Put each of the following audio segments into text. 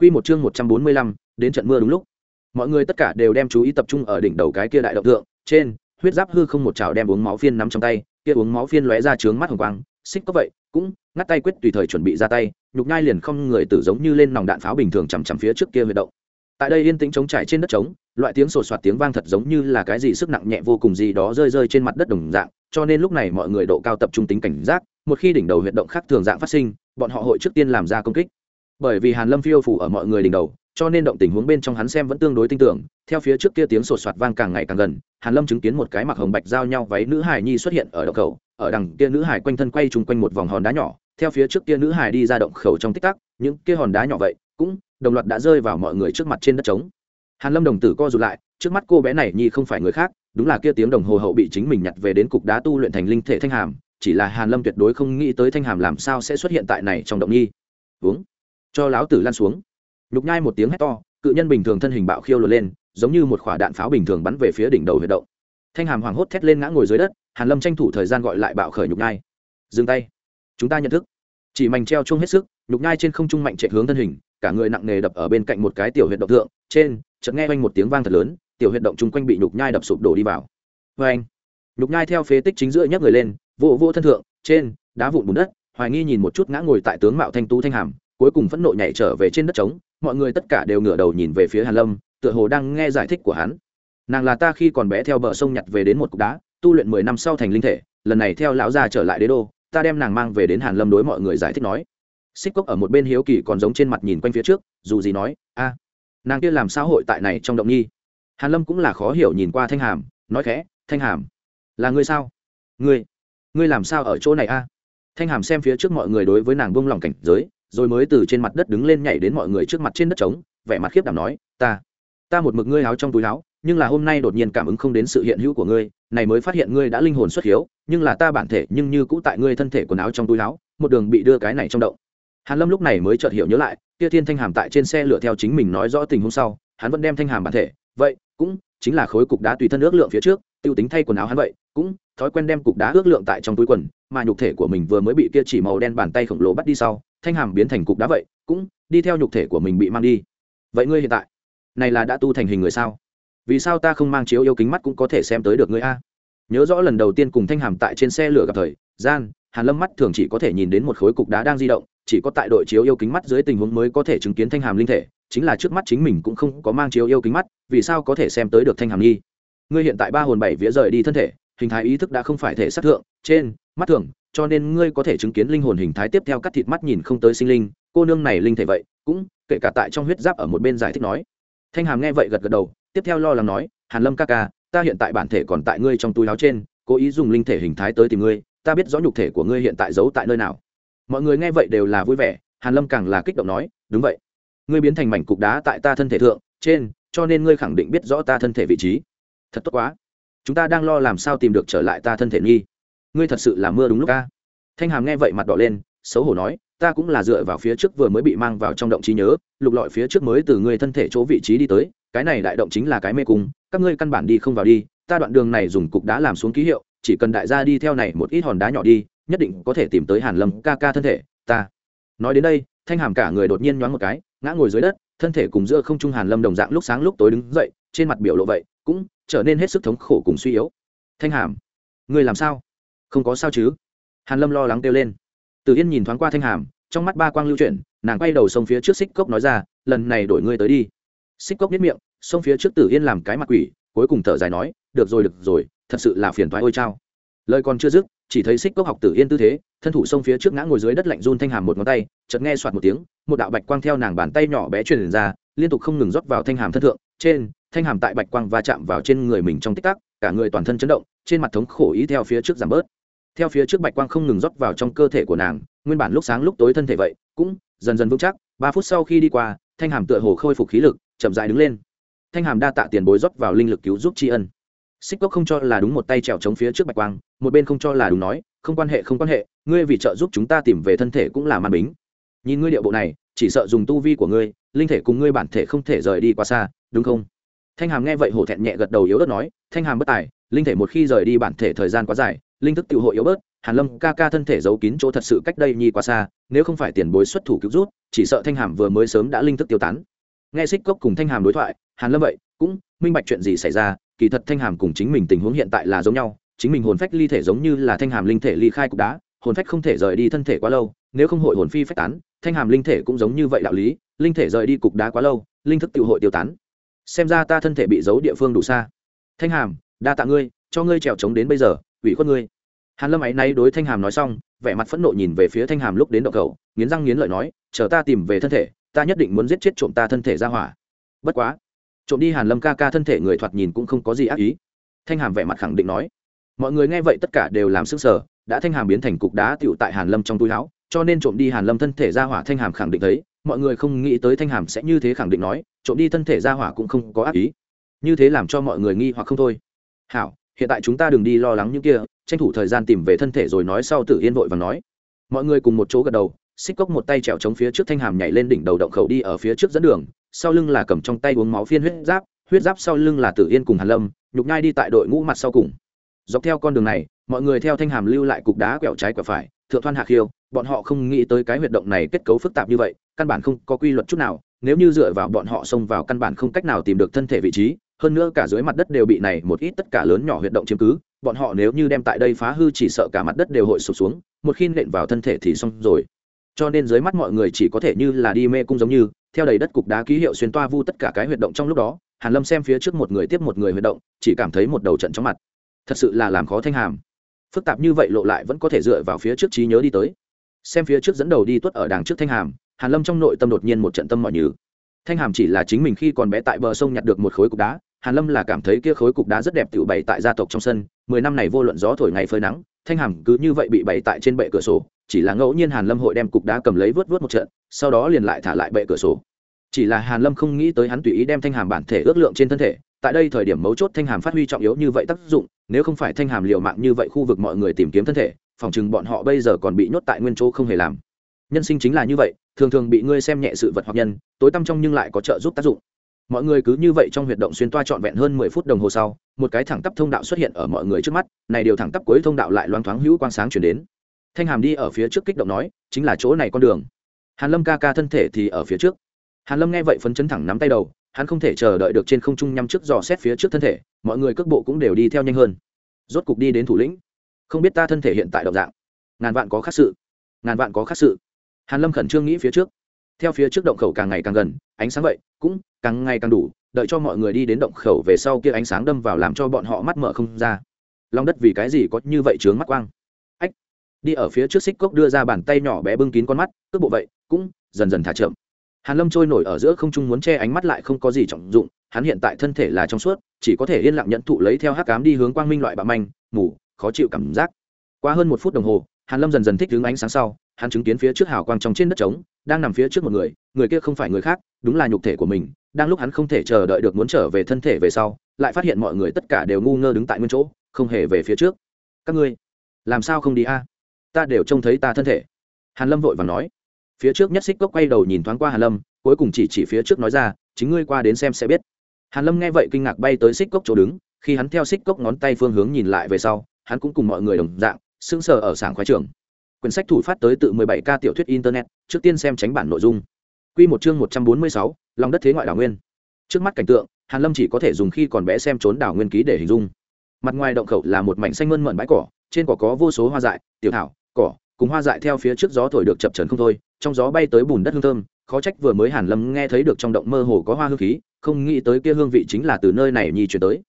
Quy một chương 145, đến trận mưa đúng lúc. Mọi người tất cả đều đem chú ý tập trung ở đỉnh đầu cái kia đại động tượng, trên, huyết giáp hư không một chảo đem uống máu phiên nắm trong tay, kia uống máu phiên lóe ra trướng mắt hồng quang, xích có vậy, cũng ngắt tay quyết tùy thời chuẩn bị ra tay, nhục nhai liền không người tử giống như lên nòng đạn pháo bình thường chằm chằm phía trước kia huy động. Tại đây yên tĩnh trống trải trên đất trống, loại tiếng sột soạt tiếng vang thật giống như là cái gì sức nặng nhẹ vô cùng gì đó rơi rơi trên mặt đất đồng dạng, cho nên lúc này mọi người độ cao tập trung tính cảnh giác, một khi đỉnh đầu huyệt động khác thường dạng phát sinh, bọn họ hội trước tiên làm ra công kích bởi vì hàn lâm phiêu phủ ở mọi người đỉnh đầu, cho nên động tình huống bên trong hắn xem vẫn tương đối tin tưởng theo phía trước kia tiếng sột soạt vang càng ngày càng gần, hàn lâm chứng kiến một cái mặc hồng bạch giao nhau váy nữ hài nhi xuất hiện ở động khẩu, ở đằng kia nữ hài quanh thân quay chung quanh một vòng hòn đá nhỏ. Theo phía trước kia nữ hài đi ra động khẩu trong tích tắc, những kia hòn đá nhỏ vậy cũng đồng loạt đã rơi vào mọi người trước mặt trên đất trống. Hàn lâm đồng tử co rụt lại, trước mắt cô bé này nhi không phải người khác, đúng là kia tiếng đồng hồ hậu bị chính mình nhặt về đến cục đá tu luyện thành linh thể thanh hàm, chỉ là hàn lâm tuyệt đối không nghĩ tới thanh hàm làm sao sẽ xuất hiện tại này trong động nhi. Uống cho láo tử lan xuống. Nhục nhai một tiếng hét to, cự nhân bình thường thân hình bạo khiêu lượn lên, giống như một quả đạn pháo bình thường bắn về phía đỉnh đầu huyệt động. Thanh hàm hoảng hốt thét lên ngã ngồi dưới đất, hàn lâm tranh thủ thời gian gọi lại bạo khởi nhục nhai. Dừng tay. Chúng ta nhận thức. Chỉ mảnh treo chung hết sức, nhục nhai trên không trung mạnh chạy hướng thân hình, cả người nặng nề đập ở bên cạnh một cái tiểu huyệt động thượng, trên, chợt nghe quanh một tiếng vang thật lớn, tiểu huyệt động chung quanh bị nhục nhai đập sụp đổ đi vào. Vê anh nhục nhai theo phế tích chính giữa nhấc người lên vô vô thân thượng, trên, đá vụn bùn đất, hoài nghi nhìn một chút ngã ngồi tại tướng mạo thanh tú thanh hàm cuối cùng phẫn nộ nhảy trở về trên đất trống, mọi người tất cả đều ngửa đầu nhìn về phía hàn lâm, tựa hồ đang nghe giải thích của hắn. Nàng là ta khi còn bé theo bờ sông nhặt về đến một cục đá, tu luyện mười năm sau thành linh thể, lần này theo lão gia trở lại đế đô, ta đem nàng mang về đến hàn lâm đối mọi người giải thích nói. Xích cốc ở một bên hiếu kỳ còn giống trên mặt nhìn quanh phía trước, dù gì nói, a, nàng kia làm sao hội tại này trong động nghi. Hàn lâm cũng là khó hiểu nhìn qua thanh hàm, nói khẽ, thanh hàm, là ngươi sao? Ngươi ngươi làm sao ở chỗ này a? Thanh hàm xem phía trước mọi người đối với nàng buông lòng cảnh giới rồi mới từ trên mặt đất đứng lên nhảy đến mọi người trước mặt trên đất trống, vẻ mặt khiếp đảm nói, ta ta một mực ngươi áo trong túi áo nhưng là hôm nay đột nhiên cảm ứng không đến sự hiện hữu của ngươi, này mới phát hiện ngươi đã linh hồn xuất hiếu, nhưng là ta bản thể nhưng như cũ tại ngươi thân thể quần áo trong túi áo một đường bị đưa cái này trong động. Hàn lâm lúc này mới chợt hiểu nhớ lại, kia thiên thanh hàm tại trên xe lửa theo chính mình nói rõ tình hôm sau, hắn vẫn đem thanh hàm bản thể, vậy, cũng chính là khối cục đá tùy thân ước lượng phía trước, tiêu tính thay quần áo hắn vậy, cũng thói quen đem cục đá ước lượng tại trong túi quần, mà nhục thể của mình vừa mới bị kia chỉ màu đen bàn tay khổng lồ bắt đi sau thanh hàm biến thành cục đá vậy, cũng đi theo nhục thể của mình bị mang đi. Vậy ngươi hiện tại, này là đã tu thành hình người sao? Vì sao ta không mang chiếu yêu kính mắt cũng có thể xem tới được ngươi a? Nhớ rõ lần đầu tiên cùng thanh hàm tại trên xe lửa gặp thời, gian, hàn lâm mắt thường chỉ có thể nhìn đến một khối cục đá đang di động, chỉ có tại đội chiếu yêu kính mắt dưới tình huống mới có thể chứng kiến thanh hàm linh thể, chính là trước mắt chính mình cũng không có mang chiếu yêu kính mắt, vì sao có thể xem tới được thanh hàm nghi? Ngươi hiện tại ba hồn bảy vía rời đi thân thể, hình thái ý thức đã không phải thể sát thượng, trên, mắt thường cho nên ngươi có thể chứng kiến linh hồn hình thái tiếp theo cắt thịt mắt nhìn không tới sinh linh. Cô nương này linh thể vậy, cũng, kể cả tại trong huyết giáp ở một bên giải thích nói. Thanh hàm nghe vậy gật gật đầu, tiếp theo lo lắng nói, hàn lâm ca ca, ta hiện tại bản thể còn tại ngươi trong túi áo trên, cố ý dùng linh thể hình thái tới tìm ngươi, ta biết rõ nhục thể của ngươi hiện tại giấu tại nơi nào. Mọi người nghe vậy đều là vui vẻ, hàn lâm càng là kích động nói, đúng vậy. Ngươi biến thành mảnh cục đá tại ta thân thể thượng, trên, cho nên ngươi khẳng định biết rõ ta thân thể vị trí. Thật tốt quá. Chúng ta đang lo làm sao tìm được trở lại ta thân thể nghi ngươi thật sự là mưa đúng lúc ca thanh hàm nghe vậy mặt đỏ lên, xấu hổ nói, ta cũng là dựa vào phía trước vừa mới bị mang vào trong động trí nhớ, lục lọi phía trước mới từ ngươi thân thể chỗ vị trí đi tới, cái này đại động chính là cái mê cung, các ngươi căn bản đi không vào đi, ta đoạn đường này dùng cục đá làm xuống ký hiệu, chỉ cần đại gia đi theo này một ít hòn đá nhỏ đi, nhất định có thể tìm tới hàn lâm ca ca thân thể, ta. Nói đến đây, thanh hàm cả người đột nhiên nhoáng một cái, ngã ngồi dưới đất, thân thể cùng giữa không trung hàn lâm đồng dạng lúc sáng lúc tối đứng dậy, trên mặt biểu lộ vậy, cũng trở nên hết sức thống khổ cùng suy yếu. Thanh hàm người làm sao? Không có sao chứ? Hàn lâm lo lắng kêu lên. Từ yên nhìn thoáng qua thanh hàm, trong mắt ba quang lưu chuyển, nàng quay đầu sông phía trước xích cốc nói ra, lần này đổi ngươi tới đi. Xích cốc biết miệng, sông phía trước tử yên làm cái mặt quỷ, cuối cùng thở dài nói, được rồi được rồi, thật sự là phiền thoái ôi trao lời còn chưa dứt, chỉ thấy xích cốc học tử yên tư thế, thân thủ sông phía trước ngã ngồi dưới đất lạnh run thanh hàm một ngón tay, chợt nghe soạt một tiếng, một đạo bạch quang theo nàng bàn tay nhỏ bé truyền ra, liên tục không ngừng rót vào thanh hàm thân thượng. Trên, thanh hàm tại bạch quang va chạm vào trên người mình trong tích tắc, cả người toàn thân chấn động, trên mặt thống khổ ý theo phía trước giảm bớt theo phía trước bạch quang không ngừng rót vào trong cơ thể của nàng, nguyên bản lúc sáng lúc tối thân thể vậy, cũng dần dần vững chắc. Ba phút sau khi đi qua, thanh hàm tựa hồ khôi phục khí lực, chậm dại đứng lên. Thanh hàm đa tạ tiền bối rót vào linh lực cứu giúp tri ân. Xích cốc không cho là đúng một tay trèo chống phía trước bạch quang, một bên không cho là đúng nói, không quan hệ, không quan hệ, ngươi vì trợ giúp chúng ta tìm về thân thể cũng là màn bính. Nhìn ngươi điệu bộ này, chỉ sợ dùng tu vi của ngươi, linh thể cùng ngươi bản thể không thể rời đi quá xa, đúng không? Thanh hàm nghe vậy hổ thẹn nhẹ gật đầu yếu ớt nói, thanh hàm bất tài, linh thể một khi rời đi bản thể thời gian quá dài linh thức tự hội yếu bớt, hàn lâm ca ca thân thể giấu kín chỗ thật sự cách đây nhi quá xa, nếu không phải tiền bối xuất thủ cứu rút, chỉ sợ thanh hàm vừa mới sớm đã linh thức tiêu tán. Nghe xích cốc cùng thanh hàm đối thoại, hàn lâm vậy, cũng minh bạch chuyện gì xảy ra, kỳ thật thanh hàm cùng chính mình tình huống hiện tại là giống nhau, chính mình hồn phách ly thể giống như là thanh hàm linh thể ly khai cục đá, hồn phách không thể rời đi thân thể quá lâu, nếu không hội hồn phi phách tán, thanh hàm linh thể cũng giống như vậy đạo lý, linh thể rời đi cục đá quá lâu, linh thức tự hội tiêu tán. Xem ra ta thân thể bị giấu địa phương đủ xa. Thanh hàm, đa tạ ngươi, cho ngươi trèo trống đến bây giờ ủy khuất ngươi. Hàn lâm ấy nay đối thanh hàm nói xong, vẻ mặt phẫn nộ nhìn về phía thanh hàm lúc đến động cầu nghiến răng nghiến lợi nói, chờ ta tìm về thân thể, ta nhất định muốn giết chết trộm ta thân thể ra hỏa. Bất quá. Trộm đi hàn lâm ca ca thân thể người thoạt nhìn cũng không có gì ác ý. Thanh hàm vẻ mặt khẳng định nói, mọi người nghe vậy tất cả đều làm sức sở đã thanh hàm biến thành cục đá tựu tại hàn lâm trong túi áo, cho nên trộm đi hàn lâm thân thể ra hỏa thanh hàm khẳng định thấy, mọi người không nghĩ tới thanh hàm sẽ như thế khẳng định nói, trộm đi thân thể ra hỏa cũng không có ác ý. Như thế làm cho mọi người nghi hoặc không thôi. Hảo hiện tại chúng ta đừng đi lo lắng những kia, tranh thủ thời gian tìm về thân thể rồi nói sau Tử yên vội và nói. Mọi người cùng một chỗ gật đầu, xích cốc một tay trèo chống phía trước thanh hàm nhảy lên đỉnh đầu động khẩu đi ở phía trước dẫn đường, sau lưng là cầm trong tay uống máu phiên huyết giáp huyết giáp sau lưng là tử yên cùng hàn lâm, nhục nhai đi tại đội ngũ mặt sau cùng. Dọc theo con đường này, mọi người theo thanh hàm lưu lại cục đá quẹo trái quẹo phải, thượng thoan hạ khiêu, bọn họ không nghĩ tới cái huyệt động này kết cấu phức tạp như vậy, căn bản không có quy luật chút nào, nếu như dựa vào bọn họ xông vào căn bản không cách nào tìm được thân thể vị trí hơn nữa cả dưới mặt đất đều bị này một ít tất cả lớn nhỏ huyệt động chiếm cứ, bọn họ nếu như đem tại đây phá hư chỉ sợ cả mặt đất đều hội sụp xuống, một khi nện vào thân thể thì xong rồi. Cho nên dưới mắt mọi người chỉ có thể như là đi mê cung giống như, theo đầy đất cục đá ký hiệu xuyên toa vu tất cả cái huyệt động trong lúc đó, hàn lâm xem phía trước một người tiếp một người huyệt động, chỉ cảm thấy một đầu trận trong mặt. Thật sự là làm khó thanh hàm. Phức tạp như vậy lộ lại vẫn có thể dựa vào phía trước trí nhớ đi tới. Xem phía trước dẫn đầu đi tuất ở đằng trước thanh hàm, hàn lâm trong nội tâm đột nhiên một trận tâm mọi như thanh hàm chỉ là chính mình khi còn bé tại bờ sông nhặt được một khối cục đá hàn lâm là cảm thấy kia khối cục đá rất đẹp tự bày tại gia tộc trong sân, mười năm này vô luận gió thổi ngày phơi nắng, thanh hàm cứ như vậy bị bày tại trên bệ cửa sổ, chỉ là ngẫu nhiên hàn lâm hội đem cục đá cầm lấy vớt vớt một trận, sau đó liền lại thả lại bệ cửa sổ. Chỉ là hàn lâm không nghĩ tới hắn tùy ý đem thanh hàm bản thể ước lượng trên thân thể, tại đây thời điểm mấu chốt thanh hàm phát huy trọng yếu như vậy tác dụng, nếu không phải thanh hàm liều mạng như vậy khu vực mọi người tìm kiếm thân thể, phòng chừng bọn họ bây giờ còn bị nhốt tại nguyên chỗ không hề làm. Nhân sinh chính là như vậy, thường thường bị ngươi xem nhẹ sự vật hoặc nhân, tối tăm trong nhưng lại có trợ giúp tác dụng mọi người cứ như vậy trong huyệt động xuyên toa trọn vẹn hơn mười phút đồng hồ sau, một cái thẳng tắp thông đạo xuất hiện ở mọi người trước mắt, này điều thẳng tắp cuối thông đạo lại loang thoáng hữu quang sáng chuyển đến. Thanh hàm đi ở phía trước kích động nói, chính là chỗ này con đường. Hàn lâm ca ca thân thể thì ở phía trước. Hàn lâm nghe vậy phấn chấn thẳng nắm tay đầu, hắn không thể chờ đợi được trên không trung nhắm trước dò xét phía trước thân thể, mọi người cước bộ cũng đều đi theo nhanh hơn. Rốt cục đi đến thủ lĩnh. Không biết ta thân thể hiện tại động dạng. Ngàn vạn có khác sự. Ngàn vạn có khác sự. Hàn lâm khẩn trương nghĩ phía trước. Theo phía trước động khẩu càng ngày càng gần ánh sáng vậy, cũng càng ngày càng đủ, đợi cho mọi người đi đến động khẩu về sau kia ánh sáng đâm vào làm cho bọn họ mắt mở không ra. Lòng đất vì cái gì có như vậy chướng mắt quang? Ách, đi ở phía trước xích cốc đưa ra bàn tay nhỏ bé bưng kín con mắt, cước bộ vậy, cũng dần dần thả chậm. Hàn lâm trôi nổi ở giữa không trung muốn che ánh mắt lại không có gì trọng dụng, hắn hiện tại thân thể là trong suốt, chỉ có thể yên lặng nhận thụ lấy theo hắc cám đi hướng quang minh loại bạ manh ngủ khó chịu cảm giác. Qua hơn một phút đồng hồ hàn lâm dần dần thích hướng ánh sáng sau, hắn chứng kiến phía trước hào quang trong trên đất trống, đang nằm phía trước một người người kia không phải người khác, đúng là nhục thể của mình, đang lúc hắn không thể chờ đợi được muốn trở về thân thể về sau, lại phát hiện mọi người tất cả đều ngu ngơ đứng tại nguyên chỗ, không hề về phía trước. Các ngươi, làm sao không đi a? Ta đều trông thấy ta thân thể. Hàn lâm vội vàng nói. Phía trước nhất xích cốc quay đầu nhìn thoáng qua hàn lâm, cuối cùng chỉ chỉ phía trước nói ra, chính ngươi qua đến xem sẽ biết. Hàn lâm nghe vậy kinh ngạc bay tới xích cốc chỗ đứng, khi hắn theo xích cốc ngón tay phương hướng nhìn lại về sau, hắn cũng cùng mọi người đồng dạng sững sờ ở sảng khoái trường. Quyển sách thủ phát tới tự 17 k tiểu thuyết internet trước tiên xem tránh bản nội dung. Quy một chương 146, lòng đất thế ngoại đảo nguyên. Trước mắt cảnh tượng hàn lâm chỉ có thể dùng khi còn bé xem trốn đảo nguyên ký để hình dung. Mặt ngoài động khẩu là một mảnh xanh mơn mởn bãi cỏ trên cỏ có vô số hoa dại tiểu thảo cỏ cùng hoa dại theo phía trước gió thổi được chập chờn không thôi trong gió bay tới bùn đất hương thơm khó trách vừa mới hàn lâm nghe thấy được trong động mơ hồ có hoa hương khí không nghĩ tới kia hương vị chính là từ nơi này nhi chuyển tới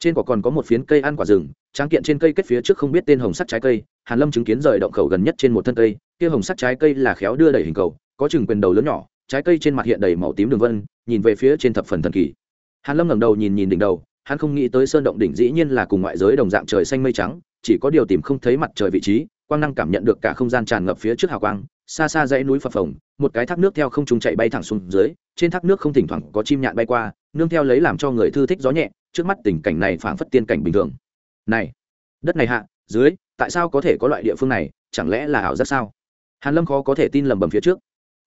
trên quả còn có một phiến cây ăn quả rừng, tráng kiện trên cây kết phía trước không biết tên hồng sắt trái cây, hàn lâm chứng kiến rời động khẩu gần nhất trên một thân cây, kia hồng sắt trái cây là khéo đưa đẩy hình cầu, có chừng quyền đầu lớn nhỏ, trái cây trên mặt hiện đầy màu tím đường vân, nhìn về phía trên thập phần thần kỳ. Hàn lâm ngẩng đầu nhìn nhìn đỉnh đầu, hắn không nghĩ tới sơn động đỉnh dĩ nhiên là cùng ngoại giới đồng dạng trời xanh mây trắng, chỉ có điều tìm không thấy mặt trời vị trí, quang năng cảm nhận được cả không gian tràn ngập phía trước hào quang, xa xa dãy núi phập phồng, một cái thác nước theo không trung chạy bay thẳng xuống dưới, trên thác nước không thỉnh thoảng có chim nhạn bay qua, nương theo lấy làm cho người thư thích gió nhẹ trước mắt tình cảnh này phảng phất tiên cảnh bình thường. Này, đất này hạ, dưới, tại sao có thể có loại địa phương này, chẳng lẽ là ảo giác sao? Hàn lâm khó có thể tin lầm bầm phía trước.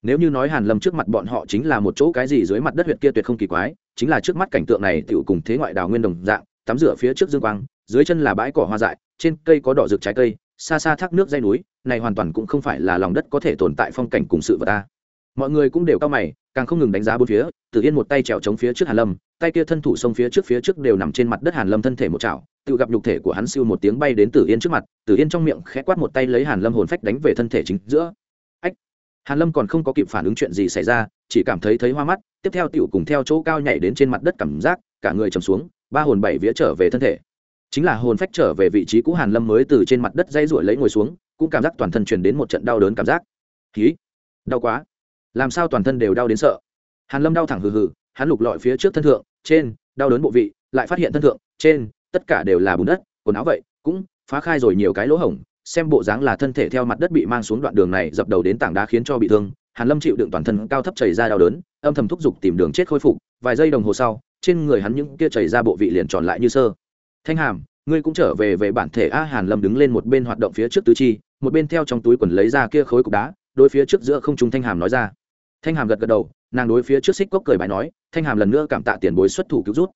Nếu như nói hàn lâm trước mặt bọn họ chính là một chỗ cái gì dưới mặt đất huyệt kia tuyệt không kỳ quái, chính là trước mắt cảnh tượng này tựu cùng thế ngoại đào nguyên đồng dạng, tắm rửa phía trước dương quang, dưới chân là bãi cỏ hoa dại, trên cây có đỏ rực trái cây, xa xa thác nước dây núi, này hoàn toàn cũng không phải là lòng đất có thể tồn tại phong cảnh cùng sự vật ta. Mọi người cũng đều cao mày càng không ngừng đánh giá bốn phía, tử yên một tay trèo chống phía trước hàn lâm, tay kia thân thủ xông phía trước phía trước đều nằm trên mặt đất hàn lâm thân thể một chảo, tự gặp nhục thể của hắn siêu một tiếng bay đến tử yên trước mặt, tử yên trong miệng khẽ quát một tay lấy hàn lâm hồn phách đánh về thân thể chính giữa. Ách! Hàn lâm còn không có kịp phản ứng chuyện gì xảy ra, chỉ cảm thấy thấy hoa mắt, tiếp theo tiểu cùng theo chỗ cao nhảy đến trên mặt đất cảm giác, cả người trầm xuống, ba hồn bảy vía trở về thân thể. Chính là hồn phách trở về vị trí cũ hàn lâm mới từ trên mặt đất dây ruổi lấy ngồi xuống, cũng cảm giác toàn thân truyền đến một trận đau đớn cảm giác. Khí đau quá làm sao toàn thân đều đau đến sợ? Hàn lâm đau thẳng hừ hừ, hắn lục lọi phía trước thân thượng, trên, đau đớn bộ vị, lại phát hiện thân thượng, trên, tất cả đều là bùn đất, quần áo vậy, cũng phá khai rồi nhiều cái lỗ hổng, xem bộ dáng là thân thể theo mặt đất bị mang xuống đoạn đường này dập đầu đến tảng đá khiến cho bị thương, hàn lâm chịu đựng toàn thân cao thấp chảy ra đau đớn, âm thầm thúc giục tìm đường chết khôi phục, vài giây đồng hồ sau, trên người hắn những kia chảy ra bộ vị liền tròn lại như sơ. Thanh hàm, ngươi cũng trở về về bản thể a, hàn lâm đứng lên một bên hoạt động phía trước tứ chi, một bên theo trong túi quần lấy ra kia khối cục đá, đối phía trước giữa không trung thanh hàm nói ra thanh hàm gật gật đầu, nàng đối phía trước xích cốc cười bài nói, thanh hàm lần nữa cảm tạ tiền bối xuất thủ cứu rút.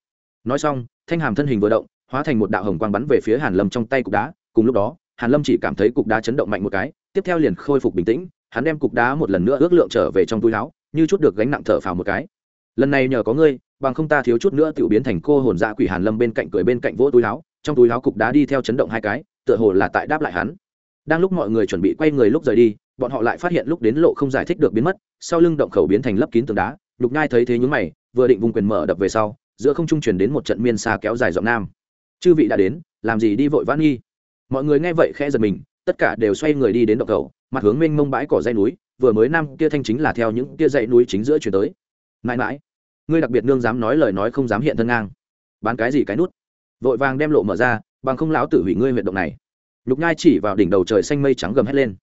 Nói xong, thanh hàm thân hình vừa động, hóa thành một đạo hồng quang bắn về phía hàn lâm trong tay cục đá. Cùng lúc đó, hàn lâm chỉ cảm thấy cục đá chấn động mạnh một cái, tiếp theo liền khôi phục bình tĩnh, hắn đem cục đá một lần nữa ước lượng trở về trong túi áo, như chút được gánh nặng thở phào một cái. Lần này nhờ có ngươi, bằng không ta thiếu chút nữa tiểu biến thành cô hồn dạ quỷ hàn lâm bên cạnh cười bên cạnh vỗ túi áo, trong túi áo cục đá đi theo chấn động hai cái, tựa hồ là tại đáp lại hắn đang lúc mọi người chuẩn bị quay người lúc rời đi, bọn họ lại phát hiện lúc đến lộ không giải thích được biến mất, sau lưng động khẩu biến thành lấp kín tường đá, nhục nhai thấy thế nhún mày, vừa định vùng quyền mở đập về sau, giữa không trung truyền đến một trận miên xa kéo dài giọng nam. Chư vị đã đến, làm gì đi vội vã nghi? Mọi người nghe vậy khẽ giật mình, tất cả đều xoay người đi đến động khẩu, mặt hướng mênh mông bãi cỏ dây núi, vừa mới năm kia thanh chính là theo những kia dãy núi chính giữa chuyển tới. Mãi mãi, ngươi đặc biệt nương dám nói lời nói không dám hiện thân ngang. Bán cái gì cái nút? Vội vàng đem lộ mở ra, bằng không láo tử hủy ngươi huyệt động này nhục nhai chỉ vào đỉnh đầu trời xanh mây trắng gầm hét lên.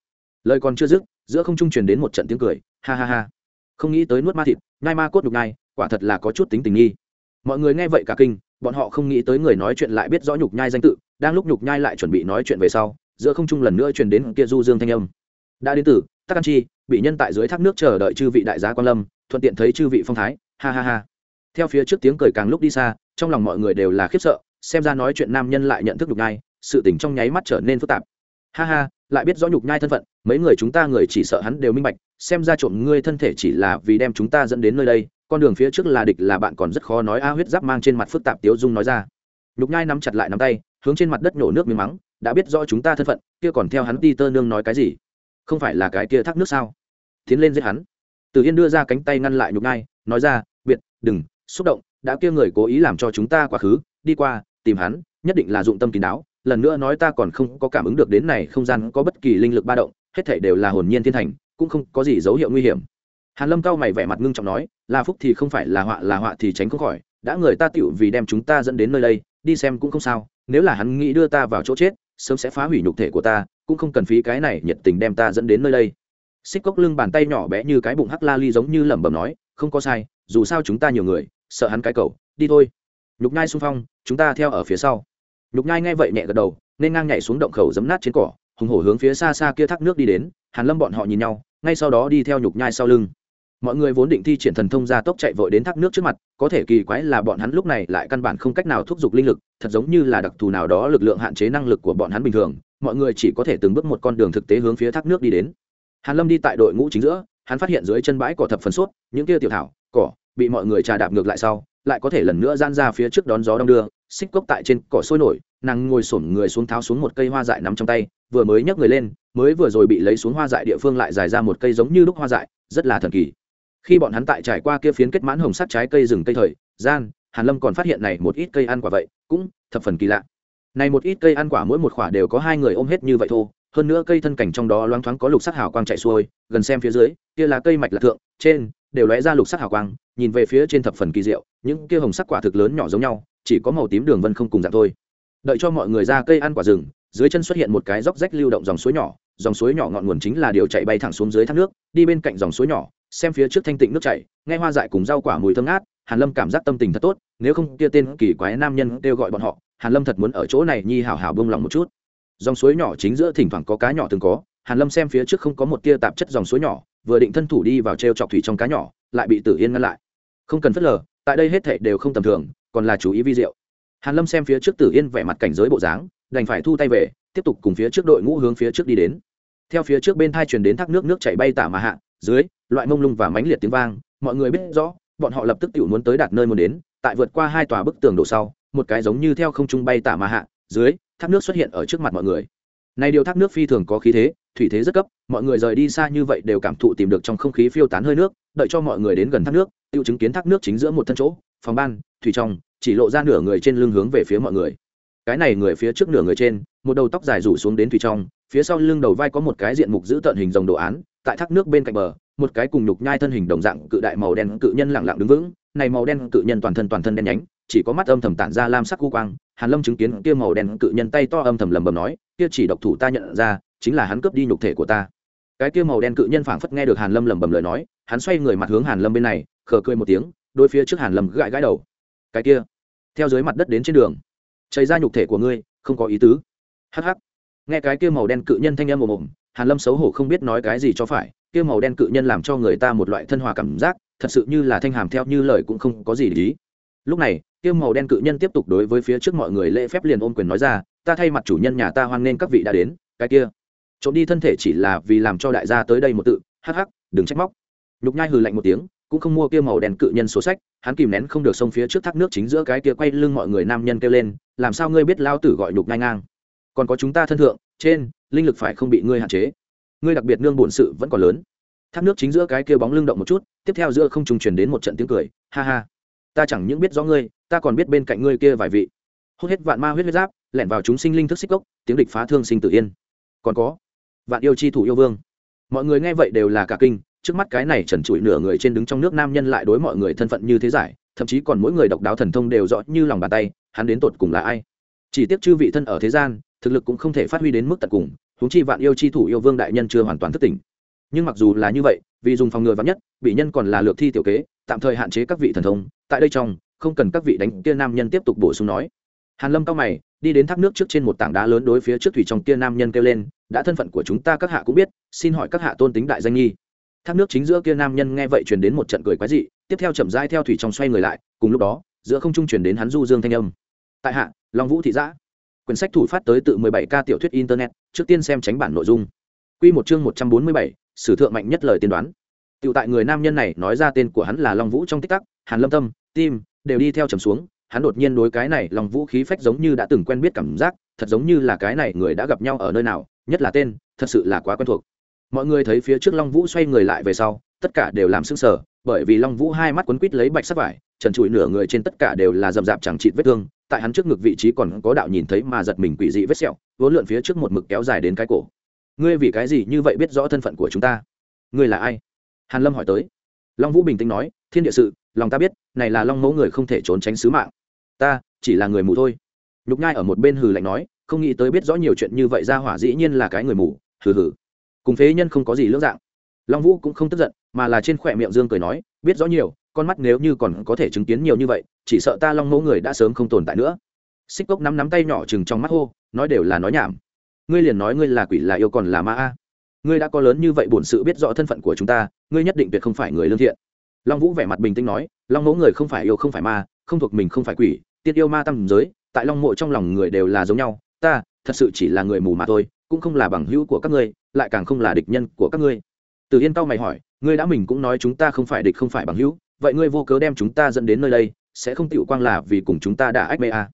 Lời còn chưa dứt, giữa không trung truyền đến một trận tiếng cười, ha ha ha. Không nghĩ tới nuốt ma thịt, nhai ma cốt nhục nhai, quả thật là có chút tính tình nghi. Mọi người nghe vậy cả kinh, bọn họ không nghĩ tới người nói chuyện lại biết rõ nhục nhai danh tự, đang lúc nhục nhai lại chuẩn bị nói chuyện về sau, giữa không trung lần nữa truyền đến kia du dương thanh âm. Đã đến từ tắc an chi, bị nhân tại dưới thác nước chờ đợi chư vị đại gia quan lâm, thuận tiện thấy chư vị phong thái, ha ha ha. Theo phía trước tiếng cười càng lúc đi xa, trong lòng mọi người đều là khiếp sợ, xem ra nói chuyện nam nhân lại nhận thức nhục nhai sự tình trong nháy mắt trở nên phức tạp. Ha ha, lại biết rõ nhục nhai thân phận, mấy người chúng ta người chỉ sợ hắn đều minh bạch, xem ra trộm ngươi thân thể chỉ là vì đem chúng ta dẫn đến nơi đây, con đường phía trước là địch là bạn còn rất khó nói, a huyết giáp mang trên mặt phức tạp tiếu dung nói ra. Nhục nhai nắm chặt lại nắm tay, hướng trên mặt đất nhổ nước miếng mắng, đã biết rõ chúng ta thân phận, kia còn theo hắn đi tơ nương nói cái gì? Không phải là cái kia thác nước sao? Tiến lên giết hắn. Từ yên đưa ra cánh tay ngăn lại nhục nhai, nói ra, biệt, đừng, xúc động, đã kia người cố ý làm cho chúng ta quá khứ, đi qua, tìm hắn, nhất định là dụng tâm kín đáo lần nữa nói ta còn không có cảm ứng được đến này không gian có bất kỳ linh lực ba động, hết thảy đều là hồn nhiên thiên thành, cũng không có gì dấu hiệu nguy hiểm. Hàn lâm cao mày vẻ mặt ngưng trọng nói là phúc thì không phải là họa là họa thì tránh không khỏi, đã người ta tiểu vì đem chúng ta dẫn đến nơi đây, đi xem cũng không sao, nếu là hắn nghĩ đưa ta vào chỗ chết, sớm sẽ phá hủy nhục thể của ta, cũng không cần phí cái này nhiệt tình đem ta dẫn đến nơi đây. Xích cốc lưng bàn tay nhỏ bé như cái bụng hắc la ly giống như lẩm bẩm nói, không có sai, dù sao chúng ta nhiều người, sợ hắn cái cầu, đi thôi. Nhục nhai xung phong, chúng ta theo ở phía sau nhục nhai nghe vậy nhẹ gật đầu, nên ngang nhảy xuống động khẩu giấm nát trên cỏ, hùng hổ hướng phía xa xa kia thác nước đi đến, hàn lâm bọn họ nhìn nhau, ngay sau đó đi theo nhục nhai sau lưng. Mọi người vốn định thi triển thần thông ra tốc chạy vội đến thác nước trước mặt, có thể kỳ quái là bọn hắn lúc này lại căn bản không cách nào thúc giục linh lực, thật giống như là đặc thù nào đó lực lượng hạn chế năng lực của bọn hắn bình thường, mọi người chỉ có thể từng bước một con đường thực tế hướng phía thác nước đi đến. Hàn lâm đi tại đội ngũ chính giữa, hắn phát hiện dưới chân bãi cỏ thập phần suốt những kia tiểu thảo, cỏ, bị mọi người trà đạp ngược lại sau, lại có thể lần nữa gian ra phía trước đón gió đông đưa xích cốc tại trên cỏ sôi nổi, nàng ngồi xổm người xuống tháo xuống một cây hoa dại nắm trong tay, vừa mới nhấc người lên, mới vừa rồi bị lấy xuống hoa dại địa phương lại dài ra một cây giống như lúc hoa dại, rất là thần kỳ. Khi bọn hắn tại trải qua kia phiến kết mãn hồng sắt trái cây rừng cây thời, gian, hàn lâm còn phát hiện này một ít cây ăn quả vậy, cũng thập phần kỳ lạ. Này một ít cây ăn quả mỗi một quả đều có hai người ôm hết như vậy thô, hơn nữa cây thân cảnh trong đó loáng thoáng có lục sắc hào quang chạy xuôi, gần xem phía dưới, kia là cây mạch lạc thượng, trên đều lóe ra lục sắc hào quang, nhìn về phía trên thập phần kỳ diệu, những kia hồng sắc quả thực lớn nhỏ giống nhau chỉ có màu tím đường vân không cùng dạng thôi. Đợi cho mọi người ra cây ăn quả rừng, dưới chân xuất hiện một cái dốc rách lưu động dòng suối nhỏ. Dòng suối nhỏ ngọn nguồn chính là điều chạy bay thẳng xuống dưới thác nước, đi bên cạnh dòng suối nhỏ, xem phía trước thanh tịnh nước chảy, nghe hoa dại cùng rau quả mùi thơm ngát, hàn lâm cảm giác tâm tình thật tốt, nếu không kia tên kỳ quái nam nhân kêu gọi bọn họ, hàn lâm thật muốn ở chỗ này nhi hảo hảo buông lòng một chút. Dòng suối nhỏ chính giữa thỉnh thoảng có cá nhỏ từng có, hàn lâm xem phía trước không có một tia tạp chất dòng suối nhỏ, vừa định thân thủ đi vào treo chọc thủy trong cá nhỏ, lại bị tử yên ngăn lại. Không cần phớt lờ, tại đây hết thảy đều không tầm thường còn là chú ý vi diệu. Hàn lâm xem phía trước tử yên vẻ mặt cảnh giới bộ dáng, đành phải thu tay về, tiếp tục cùng phía trước đội ngũ hướng phía trước đi đến. Theo phía trước bên thai truyền đến thác nước nước chảy bay tả mà hạ, dưới, loại mông lung và mãnh liệt tiếng vang, mọi người biết rõ, bọn họ lập tức tự muốn tới đạt nơi muốn đến, tại vượt qua hai tòa bức tường đổ sau, một cái giống như theo không trung bay tả mà hạ, dưới, thác nước xuất hiện ở trước mặt mọi người. Này điều thác nước phi thường có khí thế, thủy thế rất cấp, mọi người rời đi xa như vậy đều cảm thụ tìm được trong không khí phiêu tán hơi nước, đợi cho mọi người đến gần thác nước, tiêu chứng kiến thác nước chính giữa một thân chỗ phòng ban, thủy trong, chỉ lộ ra nửa người trên lưng hướng về phía mọi người. Cái này người phía trước nửa người trên, một đầu tóc dài rủ xuống đến thủy trong, phía sau lưng đầu vai có một cái diện mục giữ tận hình rồng đồ án, tại thác nước bên cạnh bờ, một cái cùng nhục nhai thân hình đồng dạng cự đại màu đen cự nhân lẳng lặng đứng vững. Này màu đen cự nhân toàn thân toàn thân đen nhánh, chỉ có mắt âm thầm tản ra lam sắc cu quang. Hàn lâm chứng kiến kia màu đen cự nhân tay to âm thầm lầm bầm nói, kia chỉ độc thủ ta nhận ra, chính là hắn cướp đi nhục thể của ta. Cái kia màu đen cự nhân phảng phất nghe được hàn lâm lầm bầm lời nói, hắn xoay người mặt hướng hàn lâm bên này, khờ cười một tiếng đôi phía trước hàn lâm gãi gãi đầu. Cái kia, theo dưới mặt đất đến trên đường. Chảy ra nhục thể của ngươi, không có ý tứ. Hắc hắc. Nghe cái kia màu đen cự nhân thanh âm ồm ồm, hàn lâm xấu hổ không biết nói cái gì cho phải. Kia màu đen cự nhân làm cho người ta một loại thân hòa cảm giác, thật sự như là thanh hàm theo như lời cũng không có gì để ý. Lúc này, kia màu đen cự nhân tiếp tục đối với phía trước mọi người lễ phép liền ôm quyền nói ra, ta thay mặt chủ nhân nhà ta hoan nghênh các vị đã đến, cái kia. Trộm đi thân thể chỉ là vì làm cho đại gia tới đây một tự. Hắc hắc, đừng trách móc. Nhục nhai hừ lạnh một tiếng cũng không mua kia màu đen cự nhân số sách, hắn kìm nén không được xông phía trước thác nước chính giữa cái kia quay lưng mọi người nam nhân kêu lên, làm sao ngươi biết lao tử gọi nhục ngay ngang? Còn có chúng ta thân thượng, trên, linh lực phải không bị ngươi hạn chế? Ngươi đặc biệt nương bổn sự vẫn còn lớn. Thác nước chính giữa cái kia bóng lưng động một chút, tiếp theo giữa không trùng truyền đến một trận tiếng cười, ha ha, ta chẳng những biết rõ ngươi, ta còn biết bên cạnh ngươi kia vài vị. Hốt hết vạn ma huyết huyết giáp, lẻn vào chúng sinh linh thức xích cốc tiếng địch phá thương sinh tự yên. Còn có, vạn yêu chi thủ yêu vương. Mọi người nghe vậy đều là cả kinh trước mắt cái này trần trụi nửa người trên đứng trong nước nam nhân lại đối mọi người thân phận như thế giải, thậm chí còn mỗi người độc đáo thần thông đều rõ như lòng bàn tay, hắn đến tột cùng là ai? Chỉ tiếc chư vị thân ở thế gian, thực lực cũng không thể phát huy đến mức tận cùng, huống chi vạn yêu chi thủ yêu vương đại nhân chưa hoàn toàn thất tình nhưng mặc dù là như vậy, vì dùng phòng ngừa vắn nhất, bị nhân còn là lược thi tiểu kế, tạm thời hạn chế các vị thần thông, tại đây trong, không cần các vị đánh kia nam nhân tiếp tục bổ sung nói. Hàn lâm cao mày, đi đến thác nước trước trên một tảng đá lớn đối phía trước thủy trong kia nam nhân kêu lên, đã thân phận của chúng ta các hạ cũng biết, xin hỏi các hạ tôn tính đại danh nghi thác nước chính giữa kia nam nhân nghe vậy truyền đến một trận cười quái dị tiếp theo chậm rãi theo thủy trong xoay người lại cùng lúc đó giữa không trung truyền đến hắn du dương thanh âm. Tại hạ long vũ thị giã. Quyển sách thủ phát tới tự 17 k tiểu thuyết internet trước tiên xem tránh bản nội dung. Quy một chương 147, sử thượng mạnh nhất lời tiên đoán. Tiểu tại người nam nhân này nói ra tên của hắn là Long Vũ trong tích tắc, Hàn Lâm Tâm, tim đều đi theo trầm xuống, hắn đột nhiên đối cái này Long Vũ khí phách giống như đã từng quen biết cảm giác, thật giống như là cái này người đã gặp nhau ở nơi nào, nhất là tên, thật sự là quá quen thuộc. Mọi người thấy phía trước Long Vũ xoay người lại về sau, tất cả đều làm sững sờ, bởi vì Long Vũ hai mắt quấn quít lấy bạch sắc vải, trần trụi nửa người trên tất cả đều là rậm rạp chẳng chịt vết thương, tại hắn trước ngực vị trí còn có đạo nhìn thấy mà giật mình quỷ dị vết sẹo, vốn lượn phía trước một mực kéo dài đến cái cổ. Ngươi vì cái gì như vậy biết rõ thân phận của chúng ta? Ngươi là ai? hàn lâm hỏi tới long vũ bình tĩnh nói thiên địa sự lòng ta biết này là long mẫu người không thể trốn tránh sứ mạng ta chỉ là người mù thôi nhục nhai ở một bên hừ lạnh nói không nghĩ tới biết rõ nhiều chuyện như vậy ra hỏa dĩ nhiên là cái người mù hừ hừ cùng phế nhân không có gì lưỡng dạng. Long vũ cũng không tức giận, mà là trên khỏe miệng dương cười nói, biết rõ nhiều, con mắt nếu như còn có thể chứng kiến nhiều như vậy, chỉ sợ ta long mẫu người đã sớm không tồn tại nữa. Xích cốc nắm nắm tay nhỏ chừng trong mắt hô, nói đều là nói nhảm. Ngươi liền nói ngươi là quỷ là yêu còn là ma a. Ngươi đã có lớn như vậy bổn sự biết rõ thân phận của chúng ta, ngươi nhất định tuyệt không phải người lương thiện. Long vũ vẻ mặt bình tĩnh nói, long mẫu người không phải yêu không phải ma, không thuộc mình không phải quỷ, tiên yêu ma tâm giới, tại long mộ trong lòng người đều là giống nhau, ta thật sự chỉ là người mù mà thôi, cũng không là bằng hữu của các ngươi lại càng không là địch nhân của các ngươi. Từ yên tao mày hỏi, ngươi đã mình cũng nói chúng ta không phải địch không phải bằng hữu, vậy ngươi vô cớ đem chúng ta dẫn đến nơi đây, sẽ không tựu quang là vì cùng chúng ta đã ách mê à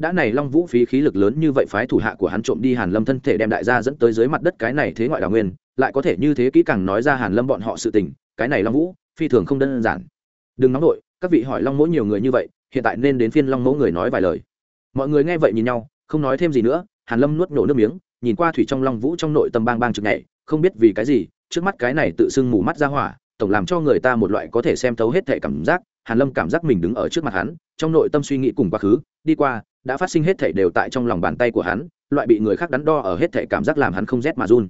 đã này long vũ phí khí lực lớn như vậy phái thủ hạ của hắn trộm đi hàn lâm thân thể đem đại gia dẫn tới dưới mặt đất cái này thế ngoại đào nguyên, lại có thể như thế kỹ càng nói ra hàn lâm bọn họ sự tình, cái này long vũ, phi thường không đơn giản. Đừng nóng nội các vị hỏi long mỗ nhiều người như vậy, hiện tại nên đến phiên long mỗ người nói vài lời. Mọi người nghe vậy nhìn nhau, không nói thêm gì nữa, hàn lâm nuốt nổ nước miếng nhìn qua thủy trong long vũ trong nội tâm bang bang trực nhảy, không biết vì cái gì, trước mắt cái này tự xưng mù mắt ra hỏa, tổng làm cho người ta một loại có thể xem thấu hết thể cảm giác, hàn lâm cảm giác mình đứng ở trước mặt hắn, trong nội tâm suy nghĩ cùng quá khứ, đi qua, đã phát sinh hết thể đều tại trong lòng bàn tay của hắn, loại bị người khác đắn đo ở hết thể cảm giác làm hắn không rét mà run.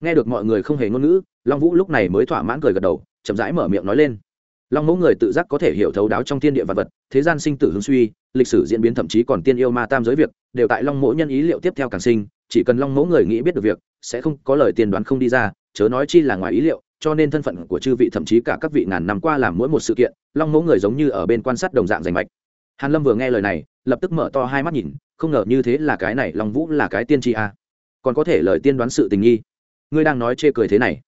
Nghe được mọi người không hề ngôn ngữ, long vũ lúc này mới thỏa mãn cười gật đầu, chậm rãi mở miệng nói lên. Long mẫu người tự giác có thể hiểu thấu đáo trong thiên địa vật vật, thế gian sinh tử hướng suy, lịch sử diễn biến thậm chí còn tiên yêu ma tam giới việc, đều tại long mẫu nhân ý liệu tiếp theo càng sinh chỉ cần long mẫu người nghĩ biết được việc, sẽ không có lời tiên đoán không đi ra, chớ nói chi là ngoài ý liệu, cho nên thân phận của chư vị thậm chí cả các vị ngàn năm qua làm mỗi một sự kiện, long mẫu người giống như ở bên quan sát đồng dạng rành mạch. Hàn lâm vừa nghe lời này, lập tức mở to hai mắt nhìn, không ngờ như thế là cái này long vũ là cái tiên tri à còn có thể lời tiên đoán sự tình nghi. Ngươi đang nói chê cười thế này.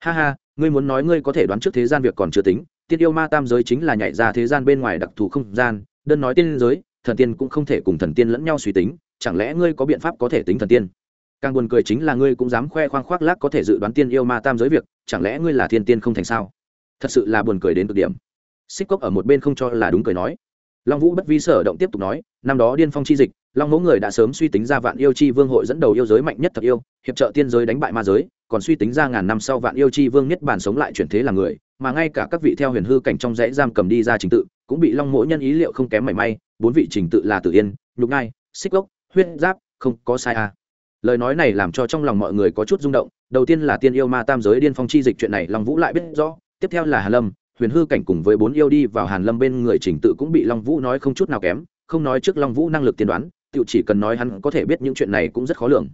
Ha ha, ngươi muốn nói ngươi có thể đoán trước thế gian việc còn chưa tính, tiên yêu ma tam giới chính là nhảy ra thế gian bên ngoài đặc thù không gian, đơn nói tiên giới, thần tiên cũng không thể cùng thần tiên lẫn nhau suy tính chẳng lẽ ngươi có biện pháp có thể tính thần tiên? Càng buồn cười chính là ngươi cũng dám khoe khoang khoác lác có thể dự đoán tiên yêu ma tam giới việc, chẳng lẽ ngươi là thiên tiên không thành sao? Thật sự là buồn cười đến cực điểm. Xích cốc ở một bên không cho là đúng cười nói. Long vũ bất vi sở động tiếp tục nói, năm đó điên phong chi dịch, long mẫu người đã sớm suy tính ra vạn yêu chi vương hội dẫn đầu yêu giới mạnh nhất thật yêu, hiệp trợ tiên giới đánh bại ma giới, còn suy tính ra ngàn năm sau vạn yêu chi vương nhất bản sống lại chuyển thế là người, mà ngay cả các vị theo huyền hư cảnh trong dãy giam cầm đi ra trình tự, cũng bị long mỗ nhân ý liệu không kém mảy may, bốn vị trình tự là tử yên, nhục ngai, xích gốc huyết giáp, không có sai à. lời nói này làm cho trong lòng mọi người có chút rung động. Đầu tiên là tiên yêu ma tam giới điên phong chi dịch chuyện này long vũ lại biết rõ. Tiếp theo là hàn lâm. Huyền hư cảnh cùng với bốn yêu đi vào hàn lâm bên người trình tự cũng bị long vũ nói không chút nào kém. Không nói trước long vũ năng lực tiên đoán tự chỉ cần nói hắn có thể biết những chuyện này cũng rất khó lường.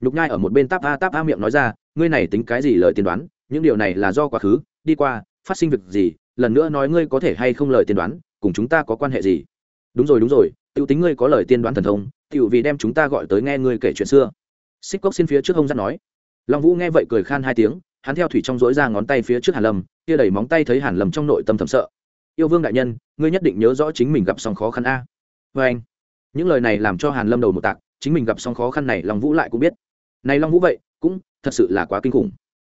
Nhục nhai ở một bên táp a táp a miệng nói ra, ngươi này tính cái gì lời tiên đoán? Những điều này là do quá khứ, đi qua, phát sinh việc gì? Lần nữa nói ngươi có thể hay không lời tiên đoán, cùng chúng ta có quan hệ gì? Đúng rồi đúng rồi tiểu tính ngươi có lời tiên đoán thần thông, tiểu vì đem chúng ta gọi tới nghe ngươi kể chuyện xưa. Xích cốc xin phía trước hông dắt nói. Long vũ nghe vậy cười khan hai tiếng, hắn theo thủy trong dối ra ngón tay phía trước hàn lâm, kia đẩy móng tay thấy hàn lâm trong nội tâm thầm sợ. Yêu vương đại nhân, ngươi nhất định nhớ rõ chính mình gặp xong khó khăn a. Vê anh, những lời này làm cho hàn lâm đầu một tạc, chính mình gặp xong khó khăn này long vũ lại cũng biết. Này long vũ vậy, cũng thật sự là quá kinh khủng.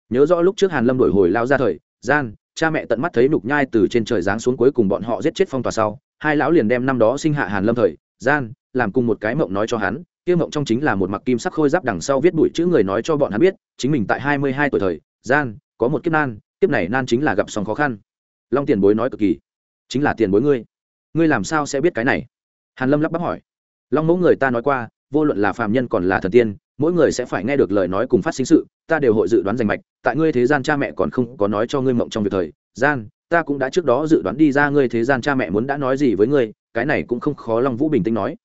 Nhớ rõ lúc trước hàn lâm đổi hồi lao ra thời, gian, cha mẹ tận mắt thấy nục nhai từ trên trời giáng xuống cuối cùng bọn họ giết chết phong tỏa sau hai lão liền đem năm đó sinh hạ hàn lâm thời, gian, làm cùng một cái mộng nói cho hắn, kia mộng trong chính là một mặc kim sắc khôi giáp đằng sau viết bụi chữ người nói cho bọn hắn biết, chính mình tại hai mươi hai tuổi thời, gian, có một kiếp nan, kiếp này nan chính là gặp xong khó khăn. Long tiền bối nói cực kỳ. Chính là tiền bối ngươi. Ngươi làm sao sẽ biết cái này? Hàn lâm lắp bắp hỏi. Long mẫu người ta nói qua, vô luận là phàm nhân còn là thần tiên, mỗi người sẽ phải nghe được lời nói cùng phát sinh sự, ta đều hội dự đoán danh mạch, tại ngươi thế gian cha mẹ còn không có nói cho ngươi mộng trong việc thời, gian ta cũng đã trước đó dự đoán đi ra ngươi thế gian cha mẹ muốn đã nói gì với ngươi, cái này cũng không khó long vũ bình tĩnh nói.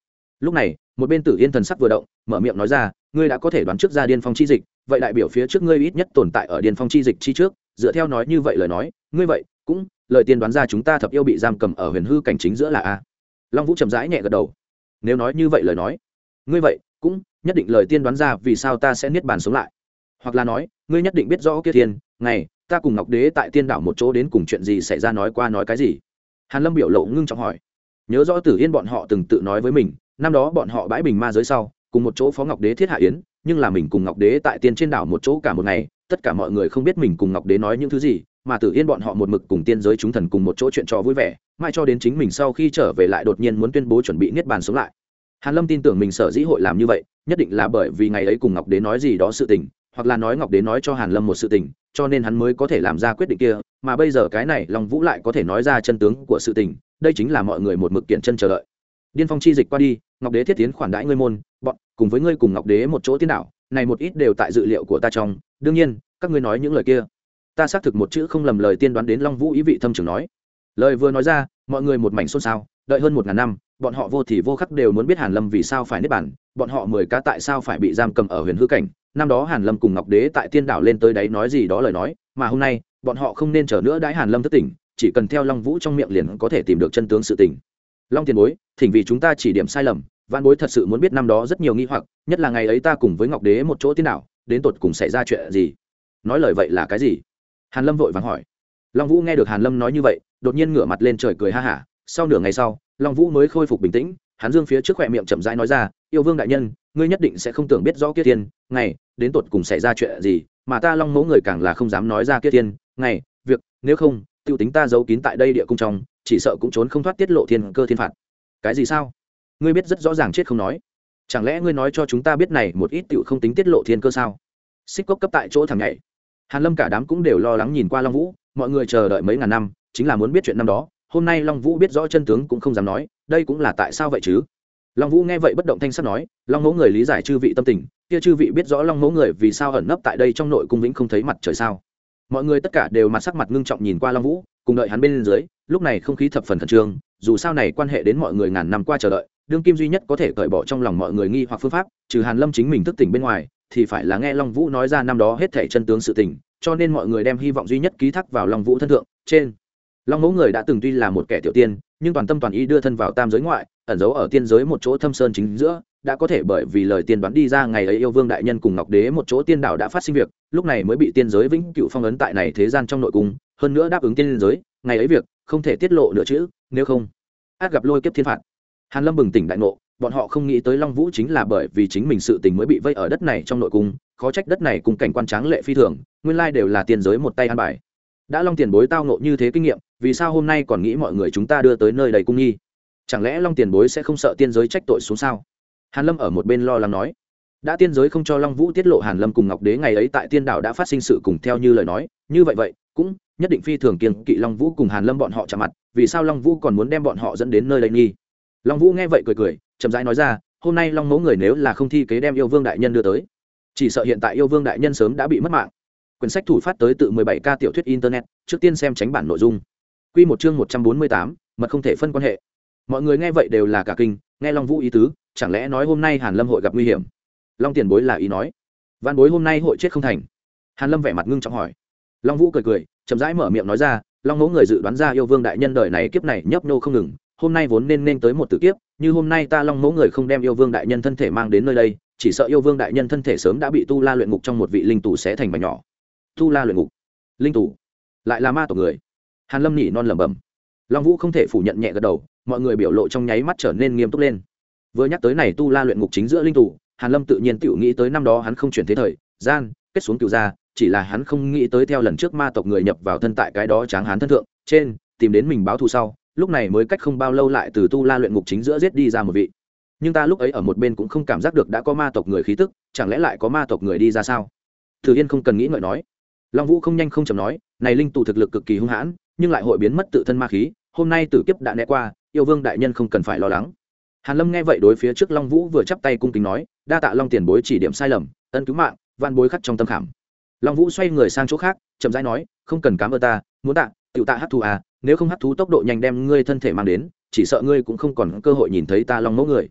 Lúc này, một bên tử yên thần sắc vừa động, mở miệng nói ra, ngươi đã có thể đoán trước ra điên phong chi dịch, vậy đại biểu phía trước ngươi ít nhất tồn tại ở điên phong chi dịch chi trước, dựa theo nói như vậy lời nói, ngươi vậy cũng, lời tiên đoán ra chúng ta thập yêu bị giam cầm ở huyền hư cảnh chính giữa là a. Long vũ chậm rãi nhẹ gật đầu. Nếu nói như vậy lời nói, ngươi vậy cũng nhất định lời tiên đoán ra vì sao ta sẽ niết bàn sống lại. Hoặc là nói, ngươi nhất định biết rõ kia thiên, ngày ta cùng ngọc đế tại tiên đảo một chỗ đến cùng chuyện gì xảy ra nói qua nói cái gì? Hàn lâm biểu lộ ngưng trọng hỏi. Nhớ rõ tử yên bọn họ từng tự nói với mình, năm đó bọn họ bãi bình ma giới sau, cùng một chỗ phó ngọc đế thiết hạ yến, nhưng là mình cùng ngọc đế tại tiên trên đảo một chỗ cả một ngày, tất cả mọi người không biết mình cùng ngọc đế nói những thứ gì, mà tử yên bọn họ một mực cùng tiên giới chúng thần cùng một chỗ chuyện trò vui vẻ, mãi cho đến chính mình sau khi trở về lại đột nhiên muốn tuyên bố chuẩn bị niết bàn sống lại. Hàn lâm tin tưởng mình sở dĩ hội làm như vậy, nhất định là bởi vì ngày ấy cùng ngọc đế nói gì đó sự tình, hoặc là nói ngọc đế nói cho hàn lâm một sự tình cho nên hắn mới có thể làm ra quyết định kia, mà bây giờ cái này long vũ lại có thể nói ra chân tướng của sự tình, đây chính là mọi người một mực kiện chân chờ đợi. Điên phong chi dịch qua đi, ngọc đế thiết tiến khoản đãi ngươi môn, bọn, cùng với ngươi cùng ngọc đế một chỗ tiến đạo này một ít đều tại dự liệu của ta trong. Đương nhiên, các ngươi nói những lời kia, ta xác thực một chữ không lầm lời tiên đoán đến long vũ ý vị thâm trường nói. Lời vừa nói ra, mọi người một mảnh xôn xao, đợi hơn một ngàn năm, bọn họ vô thì vô khắc đều muốn biết hàn lâm vì sao phải nếp bản bọn họ mười cá tại sao phải bị giam cầm ở huyền hư cảnh năm đó hàn lâm cùng ngọc đế tại tiên đảo lên tới đấy nói gì đó lời nói, mà hôm nay, bọn họ không nên chờ nữa đãi hàn lâm thất tỉnh, chỉ cần theo long vũ trong miệng liền có thể tìm được chân tướng sự tình. Long tiền bối, thỉnh vì chúng ta chỉ điểm sai lầm văn bối thật sự muốn biết năm đó rất nhiều nghi hoặc, nhất là ngày ấy ta cùng với ngọc đế một chỗ tiên đảo, đến tột cùng xảy ra chuyện gì? Nói lời vậy là cái gì? Hàn lâm vội vàng hỏi. Long vũ nghe được hàn lâm nói như vậy, đột nhiên ngửa mặt lên trời cười ha hả. Sau nửa ngày sau, long vũ mới khôi phục bình tĩnh, hắn dương phía trước khỏe miệng chậm rãi nói ra, yêu vương đại nhân ngươi nhất định sẽ không tưởng biết rõ kia thiên, ngày, đến tột cùng xảy ra chuyện gì, mà ta long mẫu người càng là không dám nói ra kia thiên, ngày, việc, nếu không, tiêu tính ta giấu kín tại đây địa cung trong, chỉ sợ cũng trốn không thoát tiết lộ thiên cơ thiên phạt. Cái gì sao? Ngươi biết rất rõ ràng chết không nói. Chẳng lẽ ngươi nói cho chúng ta biết này một ít tiểu không tính tiết lộ thiên cơ sao? Xích cốc cấp tại chỗ thằng nhảy. Hàn lâm cả đám cũng đều lo lắng nhìn qua long vũ, mọi người chờ đợi mấy ngàn năm, chính là muốn biết chuyện năm đó, hôm nay long vũ biết rõ chân tướng cũng không dám nói, đây cũng là tại sao vậy chứ? Long vũ nghe vậy bất động thanh sắt nói, long mẫu người lý giải chư vị tâm tình, kia chư vị biết rõ long mẫu người vì sao ẩn nấp tại đây trong nội cung vĩnh không thấy mặt trời sao? Mọi người tất cả đều mặt sắc mặt ngưng trọng nhìn qua long vũ, cùng đợi hắn bên dưới, lúc này không khí thập phần khẩn trương, dù sao này quan hệ đến mọi người ngàn năm qua chờ đợi, đương kim duy nhất có thể cởi bỏ trong lòng mọi người nghi hoặc phương pháp, trừ hàn lâm chính mình thức tỉnh bên ngoài, thì phải là nghe long vũ nói ra năm đó hết thể chân tướng sự tình, cho nên mọi người đem hy vọng duy nhất ký thác vào long vũ thân thượng, trên. Long mẫu người đã từng tuy là một kẻ tiểu tiên, nhưng toàn tâm toàn ý đưa thân vào tam giới ngoại ẩn giấu ở tiên giới một chỗ thâm sơn chính giữa, đã có thể bởi vì lời tiên đoán đi ra ngày ấy yêu vương đại nhân cùng ngọc đế một chỗ tiên đạo đã phát sinh việc, lúc này mới bị tiên giới vĩnh cựu phong ấn tại này thế gian trong nội cung, hơn nữa đáp ứng tiên giới, ngày ấy việc, không thể tiết lộ nữa chữ nếu không, át gặp lôi kiếp thiên phạt. Hàn lâm bừng tỉnh đại ngộ, bọn họ không nghĩ tới long vũ chính là bởi vì chính mình sự tình mới bị vây ở đất này trong nội cung, khó trách đất này cùng cảnh quan tráng lệ phi thường, nguyên lai đều là tiên giới một tay an bài. Đã long tiền bối tao nộ như thế kinh nghiệm, vì sao hôm nay còn nghĩ mọi người chúng ta đưa tới nơi đầy cung nghi? Chẳng lẽ long tiền bối sẽ không sợ tiên giới trách tội xuống sao? Hàn lâm ở một bên lo lắng nói. Đã tiên giới không cho long vũ tiết lộ hàn lâm cùng ngọc đế ngày ấy tại tiên đảo đã phát sinh sự cùng theo như lời nói. Như vậy vậy cũng nhất định phi thường kiên kỵ long vũ cùng hàn lâm bọn họ chạm mặt vì sao long vũ còn muốn đem bọn họ dẫn đến nơi đây nghi? Long vũ nghe vậy cười cười chậm rãi nói ra hôm nay long mẫu người nếu là không thi kế đem yêu vương đại nhân đưa tới chỉ sợ hiện tại yêu vương đại nhân sớm đã bị mất mạng. Quyển sách thủ phát tới tự 17 ca tiểu thuyết internet trước tiên xem tránh bản nội dung. Quy một chương 148, mật không thể phân quan hệ mọi người nghe vậy đều là cả kinh, nghe long vũ ý tứ, chẳng lẽ nói hôm nay hàn lâm hội gặp nguy hiểm? Long tiền bối là ý nói. Văn bối hôm nay hội chết không thành. Hàn lâm vẻ mặt ngưng trọng hỏi. Long vũ cười cười, chậm rãi mở miệng nói ra, long mẫu người dự đoán ra yêu vương đại nhân đời này kiếp này nhấp nô không ngừng, hôm nay vốn nên nên tới một tử kiếp, như hôm nay ta long mẫu người không đem yêu vương đại nhân thân thể mang đến nơi đây, chỉ sợ yêu vương đại nhân thân thể sớm đã bị tu la luyện ngục trong một vị linh tù sẽ thành mảnh nhỏ. Tu la luyện ngục. Linh tù. Lại là ma tổ người. Hàn lâm nhỉ non lẩm bẩm. Long vũ không thể phủ nhận nhẹ gật đầu mọi người biểu lộ trong nháy mắt trở nên nghiêm túc lên. Vừa nhắc tới này tu la luyện ngục chính giữa linh tù hàn lâm tự nhiên tự nghĩ tới năm đó hắn không chuyển thế thời, gian, kết xuống cựu gia, chỉ là hắn không nghĩ tới theo lần trước ma tộc người nhập vào thân tại cái đó tráng hán thân thượng, trên, tìm đến mình báo thù sau, lúc này mới cách không bao lâu lại từ tu la luyện ngục chính giữa giết đi ra một vị. Nhưng ta lúc ấy ở một bên cũng không cảm giác được đã có ma tộc người khí tức, chẳng lẽ lại có ma tộc người đi ra sao? Thử yên không cần nghĩ ngợi nói. Long vũ không nhanh không chầm nói, này linh tù thực lực cực kỳ hung hãn, nhưng lại hội biến mất tự thân ma khí, hôm nay tử kiếp đã né qua yêu vương đại nhân không cần phải lo lắng. Hàn lâm nghe vậy đối phía trước long vũ vừa chắp tay cung kính nói, đa tạ long tiền bối chỉ điểm sai lầm, ân cứu mạng van bối khắc trong tâm khảm. Long vũ xoay người sang chỗ khác, chậm rãi nói, không cần cám ơn ta, muốn tạ tự tạ hấp thú à nếu không hấp thú tốc độ nhanh đem ngươi thân thể mang đến, chỉ sợ ngươi cũng không còn cơ hội nhìn thấy ta long mẫu người.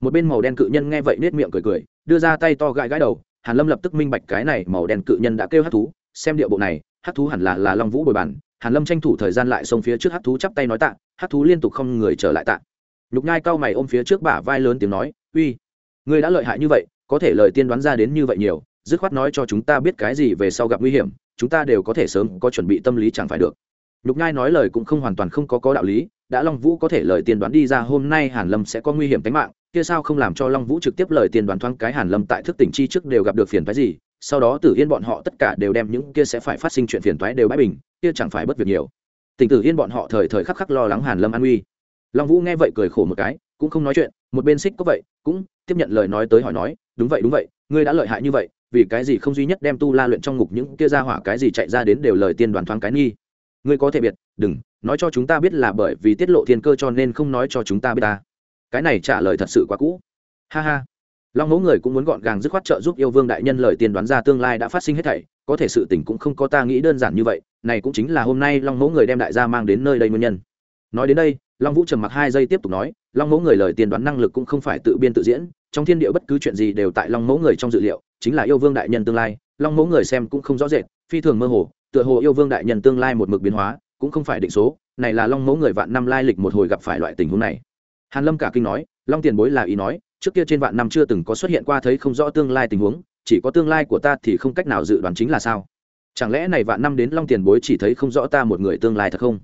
Một bên màu đen cự nhân nghe vậy nết miệng cười cười, đưa ra tay to gãi gãi đầu, hàn lâm lập tức minh bạch cái này màu đen cự nhân đã kêu hấp thú, xem điệu bộ này, hấp thú hẳn là là long vũ bồi bàn. Hàn lâm tranh thủ thời gian lại xông phía trước hấp thú chắp tay nói tạ Hát thú liên tục không người trở lại tạ. Nhục nhai cao mày ôm phía trước bả vai lớn tiếng nói, uy, ngươi đã lợi hại như vậy, có thể lời tiên đoán ra đến như vậy nhiều, dứt khoát nói cho chúng ta biết cái gì về sau gặp nguy hiểm, chúng ta đều có thể sớm có chuẩn bị tâm lý chẳng phải được. Nhục nhai nói lời cũng không hoàn toàn không có có đạo lý, đã long vũ có thể lời tiên đoán đi ra, hôm nay hàn lâm sẽ có nguy hiểm tính mạng, kia sao không làm cho long vũ trực tiếp lời tiên đoán thoáng cái hàn lâm tại thức tỉnh chi trước đều gặp được phiền phái gì, sau đó tử yên bọn họ tất cả đều đem những kia sẽ phải phát sinh chuyện phiền toái đều bãi bình, kia chẳng phải bất việc nhiều tỉnh tử yên bọn họ thời thời khắc khắc lo lắng hàn lâm an nguy. Long vũ nghe vậy cười khổ một cái, cũng không nói chuyện, một bên xích có vậy, cũng tiếp nhận lời nói tới hỏi nói, đúng vậy đúng vậy, ngươi đã lợi hại như vậy, vì cái gì không duy nhất đem tu la luyện trong ngục những kia ra hỏa cái gì chạy ra đến đều lời tiên đoàn thoáng cái nghi? Ngươi có thể biệt, đừng, nói cho chúng ta biết là bởi vì tiết lộ thiên cơ cho nên không nói cho chúng ta biết ta. Cái này trả lời thật sự quá cũ. Ha ha long mẫu người cũng muốn gọn gàng dứt khoát trợ giúp yêu vương đại nhân lời tiên đoán ra tương lai đã phát sinh hết thảy, có thể sự tình cũng không có ta nghĩ đơn giản như vậy, này cũng chính là hôm nay long mẫu người đem đại gia mang đến nơi đây nguyên nhân. Nói đến đây, long vũ trầm mặc hai giây tiếp tục nói, long mẫu người lời tiên đoán năng lực cũng không phải tự biên tự diễn, trong thiên địa bất cứ chuyện gì đều tại long mẫu người trong dự liệu, chính là yêu vương đại nhân tương lai, long mẫu người xem cũng không rõ rệt, phi thường mơ hồ, tựa hồ yêu vương đại nhân tương lai một mực biến hóa, cũng không phải định số, này là long mẫu người vạn năm lai lịch một hồi gặp phải loại tình huống này. Hàn lâm cả kinh nói, long tiền bối là ý nói trước kia trên vạn năm chưa từng có xuất hiện qua thấy không rõ tương lai tình huống, chỉ có tương lai của ta thì không cách nào dự đoán chính là sao. Chẳng lẽ này vạn năm đến long tiền bối chỉ thấy không rõ ta một người tương lai thật không?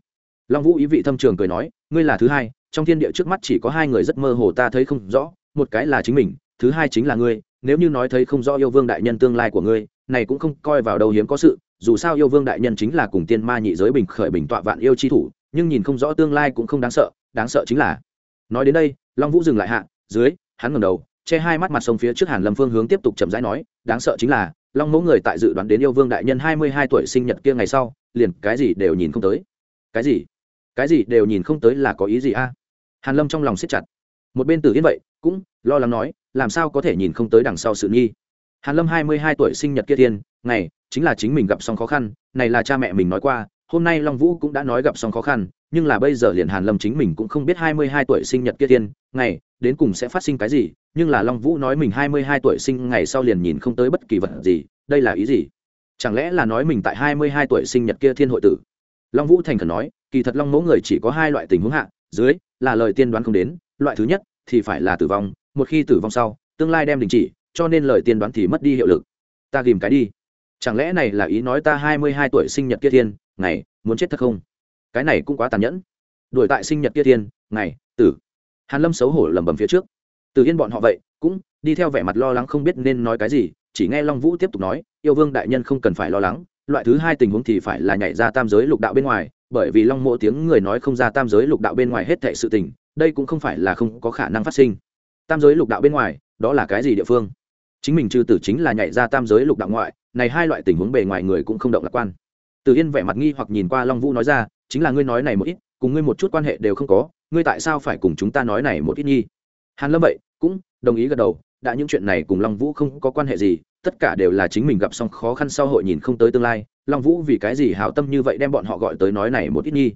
Long vũ ý vị thâm trường cười nói, ngươi là thứ hai, trong thiên địa trước mắt chỉ có hai người rất mơ hồ ta thấy không rõ, một cái là chính mình, thứ hai chính là ngươi, nếu như nói thấy không rõ yêu vương đại nhân tương lai của ngươi, này cũng không coi vào đâu hiếm có sự, dù sao yêu vương đại nhân chính là cùng tiên ma nhị giới bình khởi bình tọa vạn yêu chi thủ, nhưng nhìn không rõ tương lai cũng không đáng sợ đáng sợ chính là. Nói đến đây, long vũ dừng lại hạ, dưới hắn ngẩng đầu, che hai mắt mặt sông phía trước hàn lâm phương hướng tiếp tục chậm rãi nói, đáng sợ chính là, long mẫu người tại dự đoán đến yêu vương đại nhân hai mươi hai tuổi sinh nhật kia ngày sau, liền cái gì đều nhìn không tới. Cái gì? Cái gì đều nhìn không tới là có ý gì a? Hàn lâm trong lòng siết chặt. Một bên tử yên vậy, cũng lo lắng nói, làm sao có thể nhìn không tới đằng sau sự nghi? Hàn lâm hai mươi hai tuổi sinh nhật kia thiên, ngày, chính là chính mình gặp xong khó khăn, này là cha mẹ mình nói qua, hôm nay long vũ cũng đã nói gặp xong khó khăn, nhưng là bây giờ liền hàn lâm chính mình cũng không biết hai mươi hai tuổi sinh nhật kia thiên, ngày đến cùng sẽ phát sinh cái gì, nhưng là long vũ nói mình hai mươi hai tuổi sinh ngày sau liền nhìn không tới bất kỳ vật gì, đây là ý gì? Chẳng lẽ là nói mình tại hai mươi hai tuổi sinh nhật kia thiên hội tử? Long vũ thành khẩn nói, kỳ thật long mẫu người chỉ có hai loại tình huống hạ, dưới, là lời tiên đoán không đến, loại thứ nhất thì phải là tử vong, một khi tử vong sau, tương lai đem đình chỉ, cho nên lời tiên đoán thì mất đi hiệu lực. Ta ghìm cái đi. Chẳng lẽ này là ý nói ta hai mươi hai tuổi sinh nhật kia thiên, ngày, muốn chết thật không? Cái này cũng quá tàn nhẫn. Đuổi tại sinh nhật kia thiên, ngày, tử hàn lâm xấu hổ lẩm bẩm phía trước. Từ yên bọn họ vậy, cũng đi theo vẻ mặt lo lắng không biết nên nói cái gì, chỉ nghe long vũ tiếp tục nói, yêu vương đại nhân không cần phải lo lắng, loại thứ hai tình huống thì phải là nhảy ra tam giới lục đạo bên ngoài, bởi vì long mộ tiếng người nói không ra tam giới lục đạo bên ngoài hết thệ sự tình, đây cũng không phải là không có khả năng phát sinh. Tam giới lục đạo bên ngoài, đó là cái gì địa phương? Chính mình trừ tử chính là nhảy ra tam giới lục đạo ngoại, này hai loại tình huống bề ngoài người cũng không động lạc quan. Từ yên vẻ mặt nghi hoặc nhìn qua long vũ nói ra, chính là ngươi nói này một ít cùng ngươi một chút quan hệ đều không có, ngươi tại sao phải cùng chúng ta nói này một ít nhi? Hàn lâm vậy, cũng đồng ý gật đầu, đã những chuyện này cùng long vũ không có quan hệ gì, tất cả đều là chính mình gặp xong khó khăn sau hội nhìn không tới tương lai, long vũ vì cái gì hảo tâm như vậy đem bọn họ gọi tới nói này một ít nhi?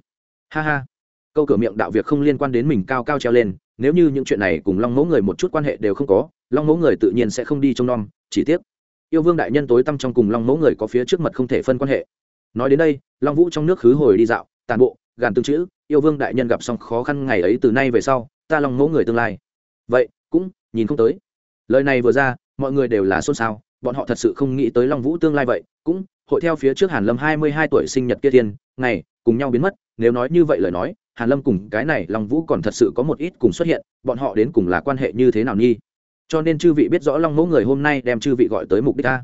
Ha ha. Câu cửa miệng đạo việc không liên quan đến mình cao cao treo lên, nếu như những chuyện này cùng long mẫu người một chút quan hệ đều không có, long mẫu người tự nhiên sẽ không đi trông nom, chỉ tiếc, yêu vương đại nhân tối tăm trong cùng long mẫu người có phía trước mặt không thể phân quan hệ. Nói đến đây, long vũ trong nước khứ hồi đi dạo, tàn bộ, gàn tương chữ yêu vương đại nhân gặp xong khó khăn ngày ấy từ nay về sau, ta lòng mẫu người tương lai. Vậy, cũng, nhìn không tới. Lời này vừa ra, mọi người đều là xôn xao, bọn họ thật sự không nghĩ tới long vũ tương lai vậy. Cũng, hội theo phía trước hàn lâm hai mươi hai tuổi sinh nhật kia thiên, ngày, cùng nhau biến mất. Nếu nói như vậy lời nói, hàn lâm cùng cái này long vũ còn thật sự có một ít cùng xuất hiện, bọn họ đến cùng là quan hệ như thế nào nhi? Cho nên chư vị biết rõ long mẫu người hôm nay đem chư vị gọi tới mục đích ta.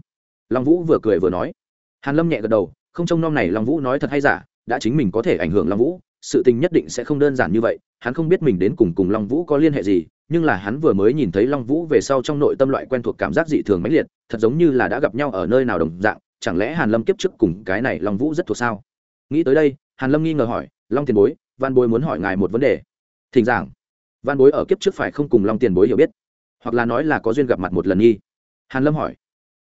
Long vũ vừa cười vừa nói. Hàn lâm nhẹ gật đầu, không trông nom này long vũ nói thật hay giả, đã chính mình có thể ảnh hưởng long vũ sự tình nhất định sẽ không đơn giản như vậy, hắn không biết mình đến cùng cùng long vũ có liên hệ gì, nhưng là hắn vừa mới nhìn thấy long vũ về sau trong nội tâm loại quen thuộc cảm giác dị thường mãnh liệt, thật giống như là đã gặp nhau ở nơi nào đồng dạng, chẳng lẽ hàn lâm kiếp trước cùng cái này long vũ rất thuộc sao? Nghĩ tới đây, hàn lâm nghi ngờ hỏi, long tiền bối, văn bối muốn hỏi ngài một vấn đề. Thỉnh giảng. Văn bối ở kiếp trước phải không cùng long tiền bối hiểu biết, hoặc là nói là có duyên gặp mặt một lần nghi? Hàn lâm hỏi.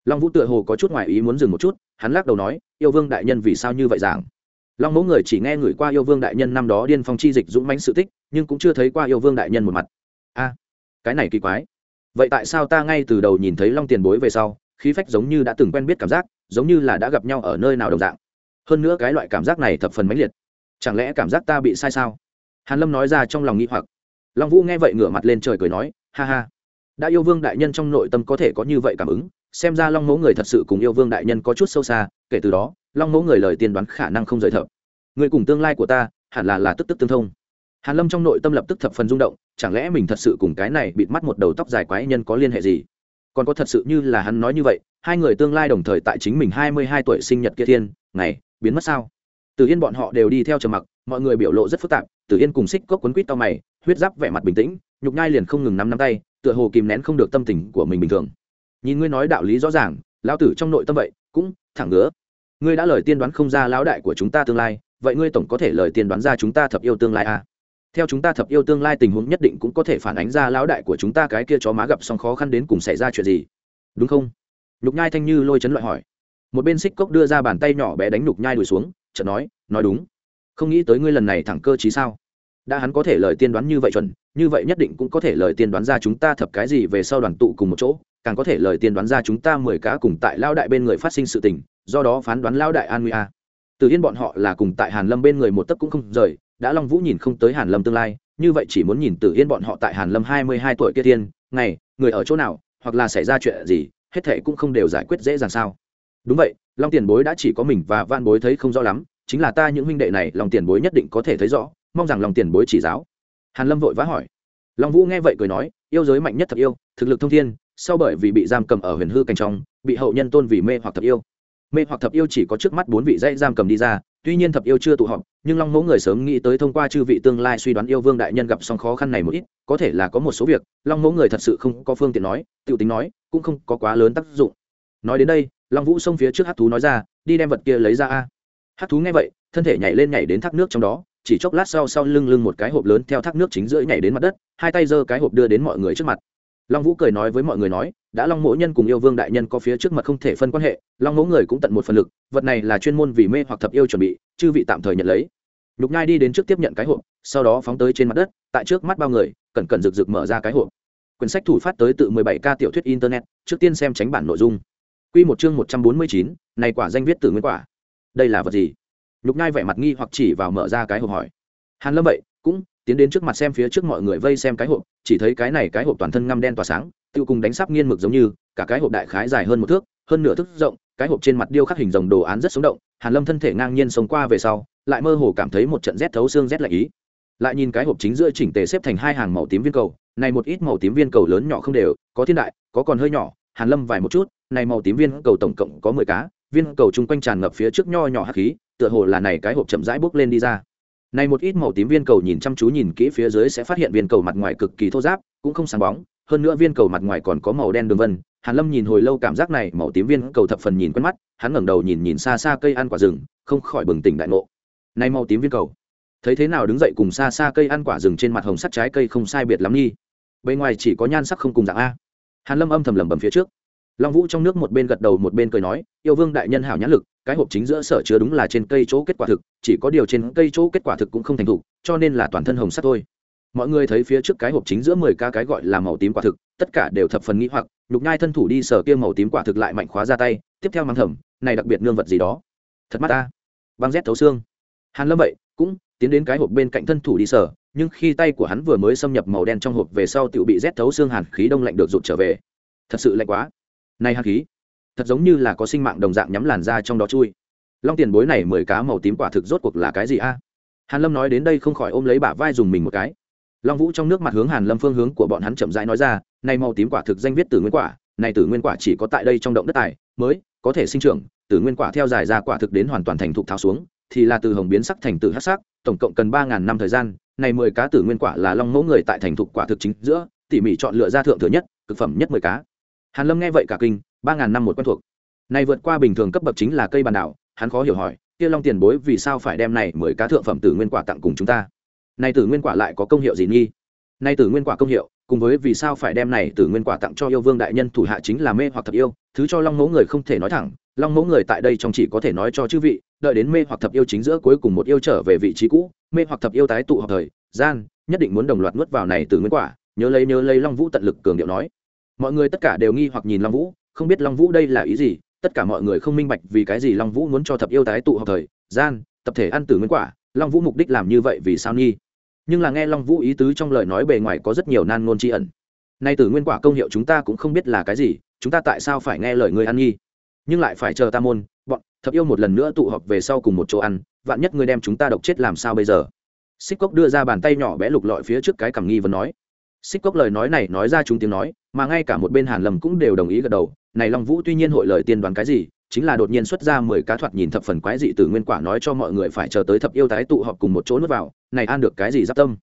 Long vũ tựa hồ có chút ngoài ý muốn dừng một chút, hắn lắc đầu nói, yêu vương đại nhân vì sao như vậy giảng? Long mẫu người chỉ nghe người qua yêu vương đại nhân năm đó điên phong chi dịch dũng mãnh sự tích, nhưng cũng chưa thấy qua yêu vương đại nhân một mặt. A, cái này kỳ quái. Vậy tại sao ta ngay từ đầu nhìn thấy long tiền bối về sau, khí phách giống như đã từng quen biết cảm giác, giống như là đã gặp nhau ở nơi nào đồng dạng? Hơn nữa cái loại cảm giác này thập phần mãnh liệt. Chẳng lẽ cảm giác ta bị sai sao? Hàn lâm nói ra trong lòng nghĩ hoặc. Long vũ nghe vậy ngửa mặt lên trời cười nói, ha ha, đã yêu vương đại nhân trong nội tâm có thể có như vậy cảm ứng, xem ra long mẫu người thật sự cùng yêu vương đại nhân có chút sâu xa, kể từ đó long mẫu người lời tiên đoán khả năng không rời thợ người cùng tương lai của ta, hẳn là là tức tức tương thông. Hàn lâm trong nội tâm lập tức thập phần rung động, chẳng lẽ mình thật sự cùng cái này bịt mắt một đầu tóc dài quái nhân có liên hệ gì? Còn có thật sự như là hắn nói như vậy, hai người tương lai đồng thời tại chính mình hai mươi hai tuổi sinh nhật kia thiên, ngày, biến mất sao? Từ yên bọn họ đều đi theo trầm mặc, mọi người biểu lộ rất phức tạp, từ yên cùng xích cốc quấn quýt to mày, huyết giáp vẻ mặt bình tĩnh, nhục nhai liền không ngừng nắm nắm tay, tựa hồ kìm nén không được tâm tình của mình bình thường. Nhìn ngươi nói đạo lý rõ ràng, lão tử trong nội tâm vậy, cũng thẳng ngứa ngươi đã lời tiên đoán không ra lão đại của chúng ta tương lai, vậy ngươi tổng có thể lời tiên đoán ra chúng ta thập yêu tương lai à? theo chúng ta thập yêu tương lai tình huống nhất định cũng có thể phản ánh ra lão đại của chúng ta cái kia chó má gặp xong khó khăn đến cùng xảy ra chuyện gì. Đúng không? Nhục nhai thanh như lôi chấn loại hỏi. Một bên xích cốc đưa ra bàn tay nhỏ bé đánh nhục nhai đùi xuống, chợt nói nói đúng. Không nghĩ tới ngươi lần này thẳng cơ chí sao? Đã hắn có thể lời tiên đoán như vậy chuẩn, như vậy nhất định cũng có thể lời tiên đoán ra chúng ta thập cái gì về sau đoàn tụ cùng một chỗ, càng có thể lời tiên đoán ra chúng ta mười cá cùng tại lao đại bên người phát sinh sự tình do đó phán đoán lao đại an nguy a. Từ yên bọn họ là cùng tại hàn lâm bên người một tấc cũng không rời, đã long vũ nhìn không tới hàn lâm tương lai, như vậy chỉ muốn nhìn từ yên bọn họ tại hàn lâm hai mươi hai tuổi kia tiên, ngày, người ở chỗ nào, hoặc là xảy ra chuyện gì, hết thệ cũng không đều giải quyết dễ dàng sao. Đúng vậy, long tiền bối đã chỉ có mình và van bối thấy không rõ lắm, chính là ta những huynh đệ này lòng tiền bối nhất định có thể thấy rõ, mong rằng lòng tiền bối chỉ giáo. Hàn lâm vội vã hỏi. Long vũ nghe vậy cười nói, yêu giới mạnh nhất thật yêu, thực lực thông thiên, sau bởi vì bị giam cầm ở huyền hư cảnh trong, bị hậu nhân tôn vì mê hoặc thập yêu mê hoặc thập yêu chỉ có trước mắt bốn vị dãy giam cầm đi ra, tuy nhiên thập yêu chưa tụ họp, nhưng long mẫu người sớm nghĩ tới thông qua chư vị tương lai suy đoán yêu vương đại nhân gặp xong khó khăn này một ít, có thể là có một số việc, long mẫu người thật sự không có phương tiện nói t i ể u tính nói, cũng không có quá lớn tác dụng. Nói đến đây, long vũ xông phía trước hát thú nói ra, đi đem vật kia lấy ra a. Hát thú nghe vậy, thân thể nhảy lên nhảy đến thác nước trong đó, chỉ chốc lát sau sau lưng lưng một cái hộp lớn theo thác nước chính giữa nhảy đến mặt đất, hai tay giơ cái hộp đưa đến mọi người trước mặt long vũ cười nói với mọi người nói đã long mỗ nhân cùng yêu vương đại nhân có phía trước mặt không thể phân quan hệ long mỗ người cũng tận một phần lực vật này là chuyên môn vì mê hoặc thập yêu chuẩn bị chư vị tạm thời nhận lấy. Nhục nhai đi đến trước tiếp nhận cái hộp sau đó phóng tới trên mặt đất tại trước mắt bao người cẩn cẩn rực rực mở ra cái hộp. Quyển sách thủ phát tới tự 17 ca tiểu thuyết internet trước tiên xem tránh bản nội dung. Quy một chương 149, này quả danh viết từ nguyên quả. Đây là vật gì? Nhục nhai vẻ mặt nghi hoặc chỉ vào mở ra cái hộp hỏi. Hàn lâm vậy cũng tiến đến trước mặt xem phía trước mọi người vây xem cái hộp, chỉ thấy cái này cái hộp toàn thân ngăm đen tỏa sáng, tiêu cùng đánh sắp nghiên mực giống như, cả cái hộp đại khái dài hơn một thước, hơn nửa thước rộng, cái hộp trên mặt điêu khắc hình rồng đồ án rất sống động, hàn lâm thân thể ngang nhiên sống qua về sau, lại mơ hồ cảm thấy một trận rét thấu xương rét lạnh ý. Lại nhìn cái hộp chính giữa chỉnh tề xếp thành hai hàng màu tím viên cầu, này một ít màu tím viên cầu lớn nhỏ không đều, có thiên đại, có còn hơi nhỏ, hàn lâm vài một chút, này màu tím viên cầu tổng cộng có mười cá, viên cầu chung quanh tràn ngập phía trước nho nhỏ hắc khí, tựa hồ là này cái hộp chậm rãi bước lên đi ra này một ít màu tím viên cầu nhìn chăm chú nhìn kỹ phía dưới sẽ phát hiện viên cầu mặt ngoài cực kỳ thô ráp, cũng không sáng bóng. Hơn nữa viên cầu mặt ngoài còn có màu đen đường vân. Hàn lâm nhìn hồi lâu cảm giác này màu tím viên cầu thập phần nhìn quen mắt, hắn ngẩng đầu nhìn nhìn xa xa cây ăn quả rừng, không khỏi bừng tỉnh đại ngộ. Này màu tím viên cầu, thấy thế nào đứng dậy cùng xa xa cây ăn quả rừng trên mặt hồng sắt trái cây không sai biệt lắm nghi bên ngoài chỉ có nhan sắc không cùng dạng a. Hàn lâm âm thầm lẩm bẩm phía trước long vũ trong nước một bên gật đầu một bên cười nói, yêu vương đại nhân hảo nhãn lực, cái hộp chính giữa sở chứa đúng là trên cây chỗ kết quả thực, chỉ có điều trên cây chỗ kết quả thực cũng không thành thục, cho nên là toàn thân hồng sắt thôi. Mọi người thấy phía trước cái hộp chính giữa mười ca cái gọi là màu tím quả thực, tất cả đều thập phần nghĩ hoặc, nhục nhai thân thủ đi sở kia màu tím quả thực lại mạnh khóa ra tay, tiếp theo mang thầm này đặc biệt nương vật gì đó? Thật mắt ta. Băng rét thấu xương. Hàn lâm vậy, cũng tiến đến cái hộp bên cạnh thân thủ đi sở, nhưng khi tay của hắn vừa mới xâm nhập màu đen trong hộp về sau tự bị rét thấu xương hàn khí đông lạnh được rụt trở về. Thật sự lạnh quá này hắc khí, thật giống như là có sinh mạng đồng dạng nhắm làn ra trong đó chui. Long tiền bối này mười cá màu tím quả thực rốt cuộc là cái gì a? Hàn lâm nói đến đây không khỏi ôm lấy bả vai dùng mình một cái. Long vũ trong nước mặt hướng hàn lâm phương hướng của bọn hắn chậm rãi nói ra, này màu tím quả thực danh viết tử nguyên quả, này tử nguyên quả chỉ có tại đây trong động đất tài, mới có thể sinh trưởng, tử nguyên quả theo dài ra quả thực đến hoàn toàn thành thục tháo xuống, thì là từ hồng biến sắc thành tử hắc sắc, tổng cộng cần ba ngàn năm thời gian, này mười cá tử nguyên quả là long mẫu người tại thành thục quả thực chính giữa, tỉ mỉ chọn lựa ra thượng thừa nhất, cực phẩm nhất mười cá hàn lâm nghe vậy cả kinh, ba ngàn năm một quen thuộc. Này vượt qua bình thường cấp bậc chính là cây bàn đảo, hắn khó hiểu hỏi, kia long tiền bối vì sao phải đem này mười cá thượng phẩm tử nguyên quả tặng cùng chúng ta? Này tử nguyên quả lại có công hiệu gì nghi? Này tử nguyên quả công hiệu, cùng với vì sao phải đem này tử nguyên quả tặng cho yêu vương đại nhân thủ hạ chính là mê hoặc thập yêu, thứ cho long mẫu người không thể nói thẳng, long mẫu người tại đây trong chỉ có thể nói cho chư vị, đợi đến mê hoặc thập yêu chính giữa cuối cùng một yêu trở về vị trí cũ, mê hoặc thập yêu tái tụ họp thời, gian, nhất định muốn đồng loạt nuốt vào này tử nguyên quả, nhớ lấy nhớ lấy long vũ tận lực cường điệu nói mọi người tất cả đều nghi hoặc nhìn long vũ, không biết long vũ đây là ý gì, tất cả mọi người không minh bạch vì cái gì long vũ muốn cho thập yêu tái tụ học thời, gian, tập thể ăn tử nguyên quả, long vũ mục đích làm như vậy vì sao nghi? Nhưng là nghe long vũ ý tứ trong lời nói bề ngoài có rất nhiều nan ngôn tri ẩn. Nay tử nguyên quả công hiệu chúng ta cũng không biết là cái gì, chúng ta tại sao phải nghe lời người ăn nghi? Nhưng lại phải chờ ta môn, bọn thập yêu một lần nữa tụ họp về sau cùng một chỗ ăn, vạn nhất ngươi đem chúng ta độc chết làm sao bây giờ? Xích cốc đưa ra bàn tay nhỏ bé lục lọi phía trước cái cằm nghi vấn nói. Xích cốc lời nói này nói ra chúng tiếng nói mà ngay cả một bên hàn lâm cũng đều đồng ý gật đầu. Này long vũ tuy nhiên hội lời tiên đoán cái gì, chính là đột nhiên xuất ra mười cá thoạt nhìn thập phần quái dị từ nguyên quả nói cho mọi người phải chờ tới thập yêu tái tụ họp cùng một chỗ nuốt vào. Này ăn được cái gì giáp tâm?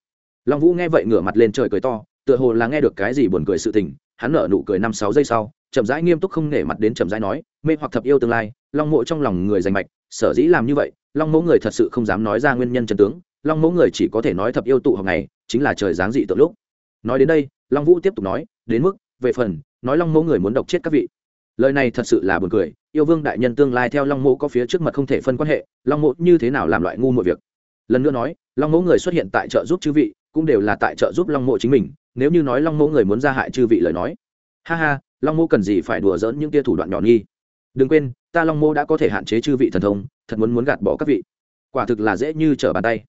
Long vũ nghe vậy ngửa mặt lên trời cười to, tựa hồ là nghe được cái gì buồn cười sự tình, hắn nở nụ cười năm sáu giây sau, chậm rãi nghiêm túc không nể mặt đến chậm rãi nói, mê hoặc thập yêu tương lai, long mộ trong lòng người giành mạch, sở dĩ làm như vậy, long mẫu người thật sự không dám nói ra nguyên nhân chân tướng, long mẫu người chỉ có thể nói thập yêu tụ họp này, chính là trời dáng dị tượng lúc. Nói đến đây, long vũ tiếp tục nói, đến mức về phần, nói long mẫu người muốn độc chết các vị. Lời này thật sự là buồn cười, yêu vương đại nhân tương lai theo long mẫu có phía trước mặt không thể phân quan hệ, long mẫu như thế nào làm loại ngu mọi việc? Lần nữa nói, long mẫu người xuất hiện tại trợ giúp chư vị, cũng đều là tại trợ giúp long mộ chính mình, nếu như nói long mẫu người muốn ra hại chư vị lời nói. Ha ha, long mẫu cần gì phải đùa dỡn những tia thủ đoạn nhỏ nghi? Đừng quên, ta long mẫu đã có thể hạn chế chư vị thần thông, thật muốn muốn gạt bỏ các vị. Quả thực là dễ như trở bàn tay.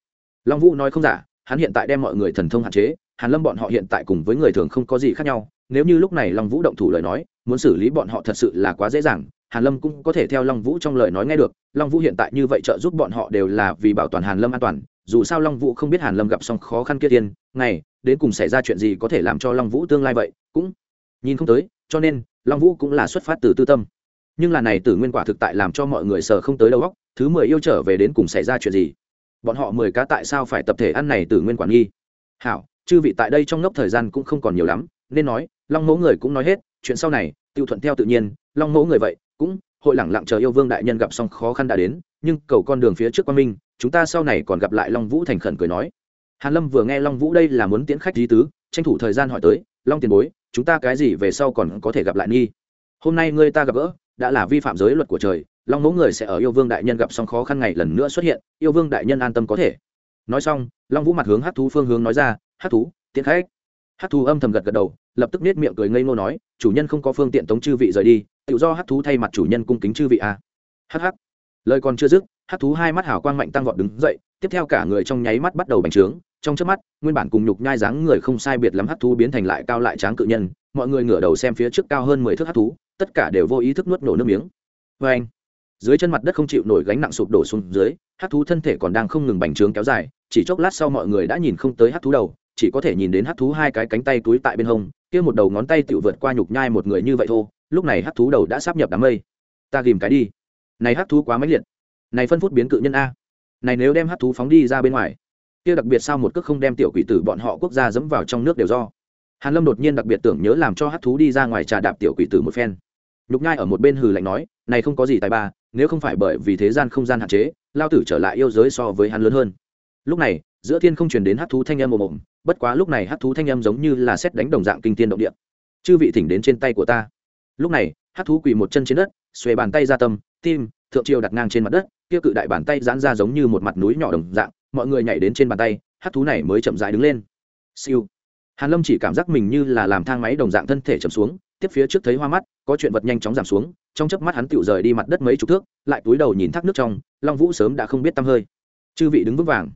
Long vũ nói không giả, hắn hiện tại đem mọi người thần thông hạn chế, hàn lâm bọn họ hiện tại cùng với người thường không có gì khác nhau nếu như lúc này long vũ động thủ lời nói, muốn xử lý bọn họ thật sự là quá dễ dàng, hàn lâm cũng có thể theo long vũ trong lời nói nghe được, long vũ hiện tại như vậy trợ giúp bọn họ đều là vì bảo toàn hàn lâm an toàn, dù sao long vũ không biết hàn lâm gặp xong khó khăn kia tiên, ngày, đến cùng xảy ra chuyện gì có thể làm cho long vũ tương lai vậy, cũng nhìn không tới, cho nên, long vũ cũng là xuất phát từ tư tâm. Nhưng là này tử nguyên quả thực tại làm cho mọi người sợ không tới đầu óc, thứ mười yêu trở về đến cùng xảy ra chuyện gì? Bọn họ mười cá tại sao phải tập thể ăn này tử nguyên quản nghi? Hảo, chư vị tại đây trong ngốc thời gian cũng không còn nhiều lắm, nên nói long mẫu người cũng nói hết, chuyện sau này, tiêu thuận theo tự nhiên, long mẫu người vậy, cũng hội lẳng lặng chờ yêu vương đại nhân gặp xong khó khăn đã đến, nhưng cầu con đường phía trước quan minh, chúng ta sau này còn gặp lại long vũ thành khẩn cười nói. Hàn lâm vừa nghe long vũ đây là muốn tiễn khách lý tứ, tranh thủ thời gian hỏi tới, long tiền bối, chúng ta cái gì về sau còn có thể gặp lại nghi? Hôm nay ngươi ta gặp gỡ, đã là vi phạm giới luật của trời, long mẫu người sẽ ở yêu vương đại nhân gặp xong khó khăn ngày lần nữa xuất hiện, yêu vương đại nhân an tâm có thể. Nói xong, long vũ mặt hướng hát thú phương hướng nói ra hát thú, tiễn khách. Hát thú âm thầm gật gật đầu lập tức nết miệng cười ngây ngô nói, chủ nhân không có phương tiện tống chư vị rời đi, tự do hát thú thay mặt chủ nhân cung kính chư vị a à. hh lời còn chưa dứt hát thú hai mắt hảo quang mạnh tăng vọt đứng dậy, tiếp theo cả người trong nháy mắt bắt đầu bành trướng, trong trước mắt, nguyên bản cùng nhục nhai dáng người không sai biệt lắm hát thú biến thành lại cao lại tráng cự nhân, mọi người ngửa đầu xem phía trước cao hơn mười thước hát thú, tất cả đều vô ý thức nuốt nổ nước miếng vê anh, dưới chân mặt đất không chịu nổi gánh nặng sụp đổ xuống dưới hát thú thân thể còn đang không ngừng bành trướng kéo dài, chỉ chốc lát sau mọi người đã nhìn không tới hát thú đầu chỉ có thể nhìn đến hắc thú hai cái cánh tay túi tại bên hông, kia một đầu ngón tay tự vượt qua nhục nhai một người như vậy thô, lúc này hắc thú đầu đã sắp nhập đám mây. Ta ghìm cái đi. Này hắc thú quá máy liệt. Này phân phút biến cự nhân a. Này nếu đem hắc thú phóng đi ra bên ngoài, kia đặc biệt sao một cước không đem tiểu quỷ tử bọn họ quốc gia dẫm vào trong nước đều do. Hàn lâm đột nhiên đặc biệt tưởng nhớ làm cho hắc thú đi ra ngoài trà đạp tiểu quỷ tử một phen. Nhục nhai ở một bên hừ lạnh nói, này không có gì tài ba, nếu không phải bởi vì thế gian không gian hạn chế, lao tử trở lại yêu giới so với hắn lớn hơn. Lúc này giữa thiên không truyền đến hắc thú thanh âm ồm ồm, bất quá lúc này hắc thú thanh âm giống như là xét đánh đồng dạng kinh tiên động địa. Chư vị thỉnh đến trên tay của ta. Lúc này hắc thú quỳ một chân trên đất, xuề bàn tay ra tâm, tim, thượng triều đặt ngang trên mặt đất, kia cự đại bàn tay giãn ra giống như một mặt núi nhỏ đồng dạng, mọi người nhảy đến trên bàn tay hắc thú này mới chậm rãi đứng lên. Siêu. Hàn lâm chỉ cảm giác mình như là làm thang máy đồng dạng thân thể chậm xuống, tiếp phía trước thấy hoa mắt, có chuyện vật nhanh chóng giảm xuống, trong chớp mắt hắn tựu rời đi mặt đất mấy chục thước, lại túi đầu nhìn thác nước trong, long vũ sớm đã không biết tăm hơi. Chư vị đứng vững vàng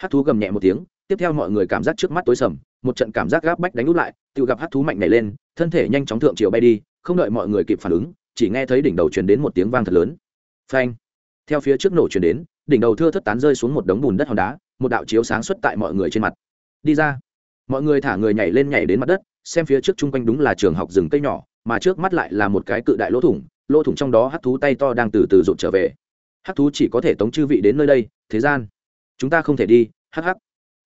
hát thú gầm nhẹ một tiếng, tiếp theo mọi người cảm giác trước mắt tối sầm, một trận cảm giác gáp bách đánh út lại, tự gặp hát thú mạnh nảy lên, thân thể nhanh chóng thượng chiều bay đi, không đợi mọi người kịp phản ứng, chỉ nghe thấy đỉnh đầu truyền đến một tiếng vang thật lớn. Phanh! Theo phía trước nổ truyền đến, đỉnh đầu thưa thất tán rơi xuống một đống bùn đất hòn đá, một đạo chiếu sáng xuất tại mọi người trên mặt. Đi ra! Mọi người thả người nhảy lên nhảy đến mặt đất, xem phía trước chung quanh đúng là trường học rừng cây nhỏ, mà trước mắt lại là một cái cự đại lỗ thủng lỗ thủng trong đó hắc thú tay to đang từ từ rụt trở về. Hắc thú chỉ có thể tống chư vị đến nơi đây, thế gian chúng ta không thể đi, hắc hắc.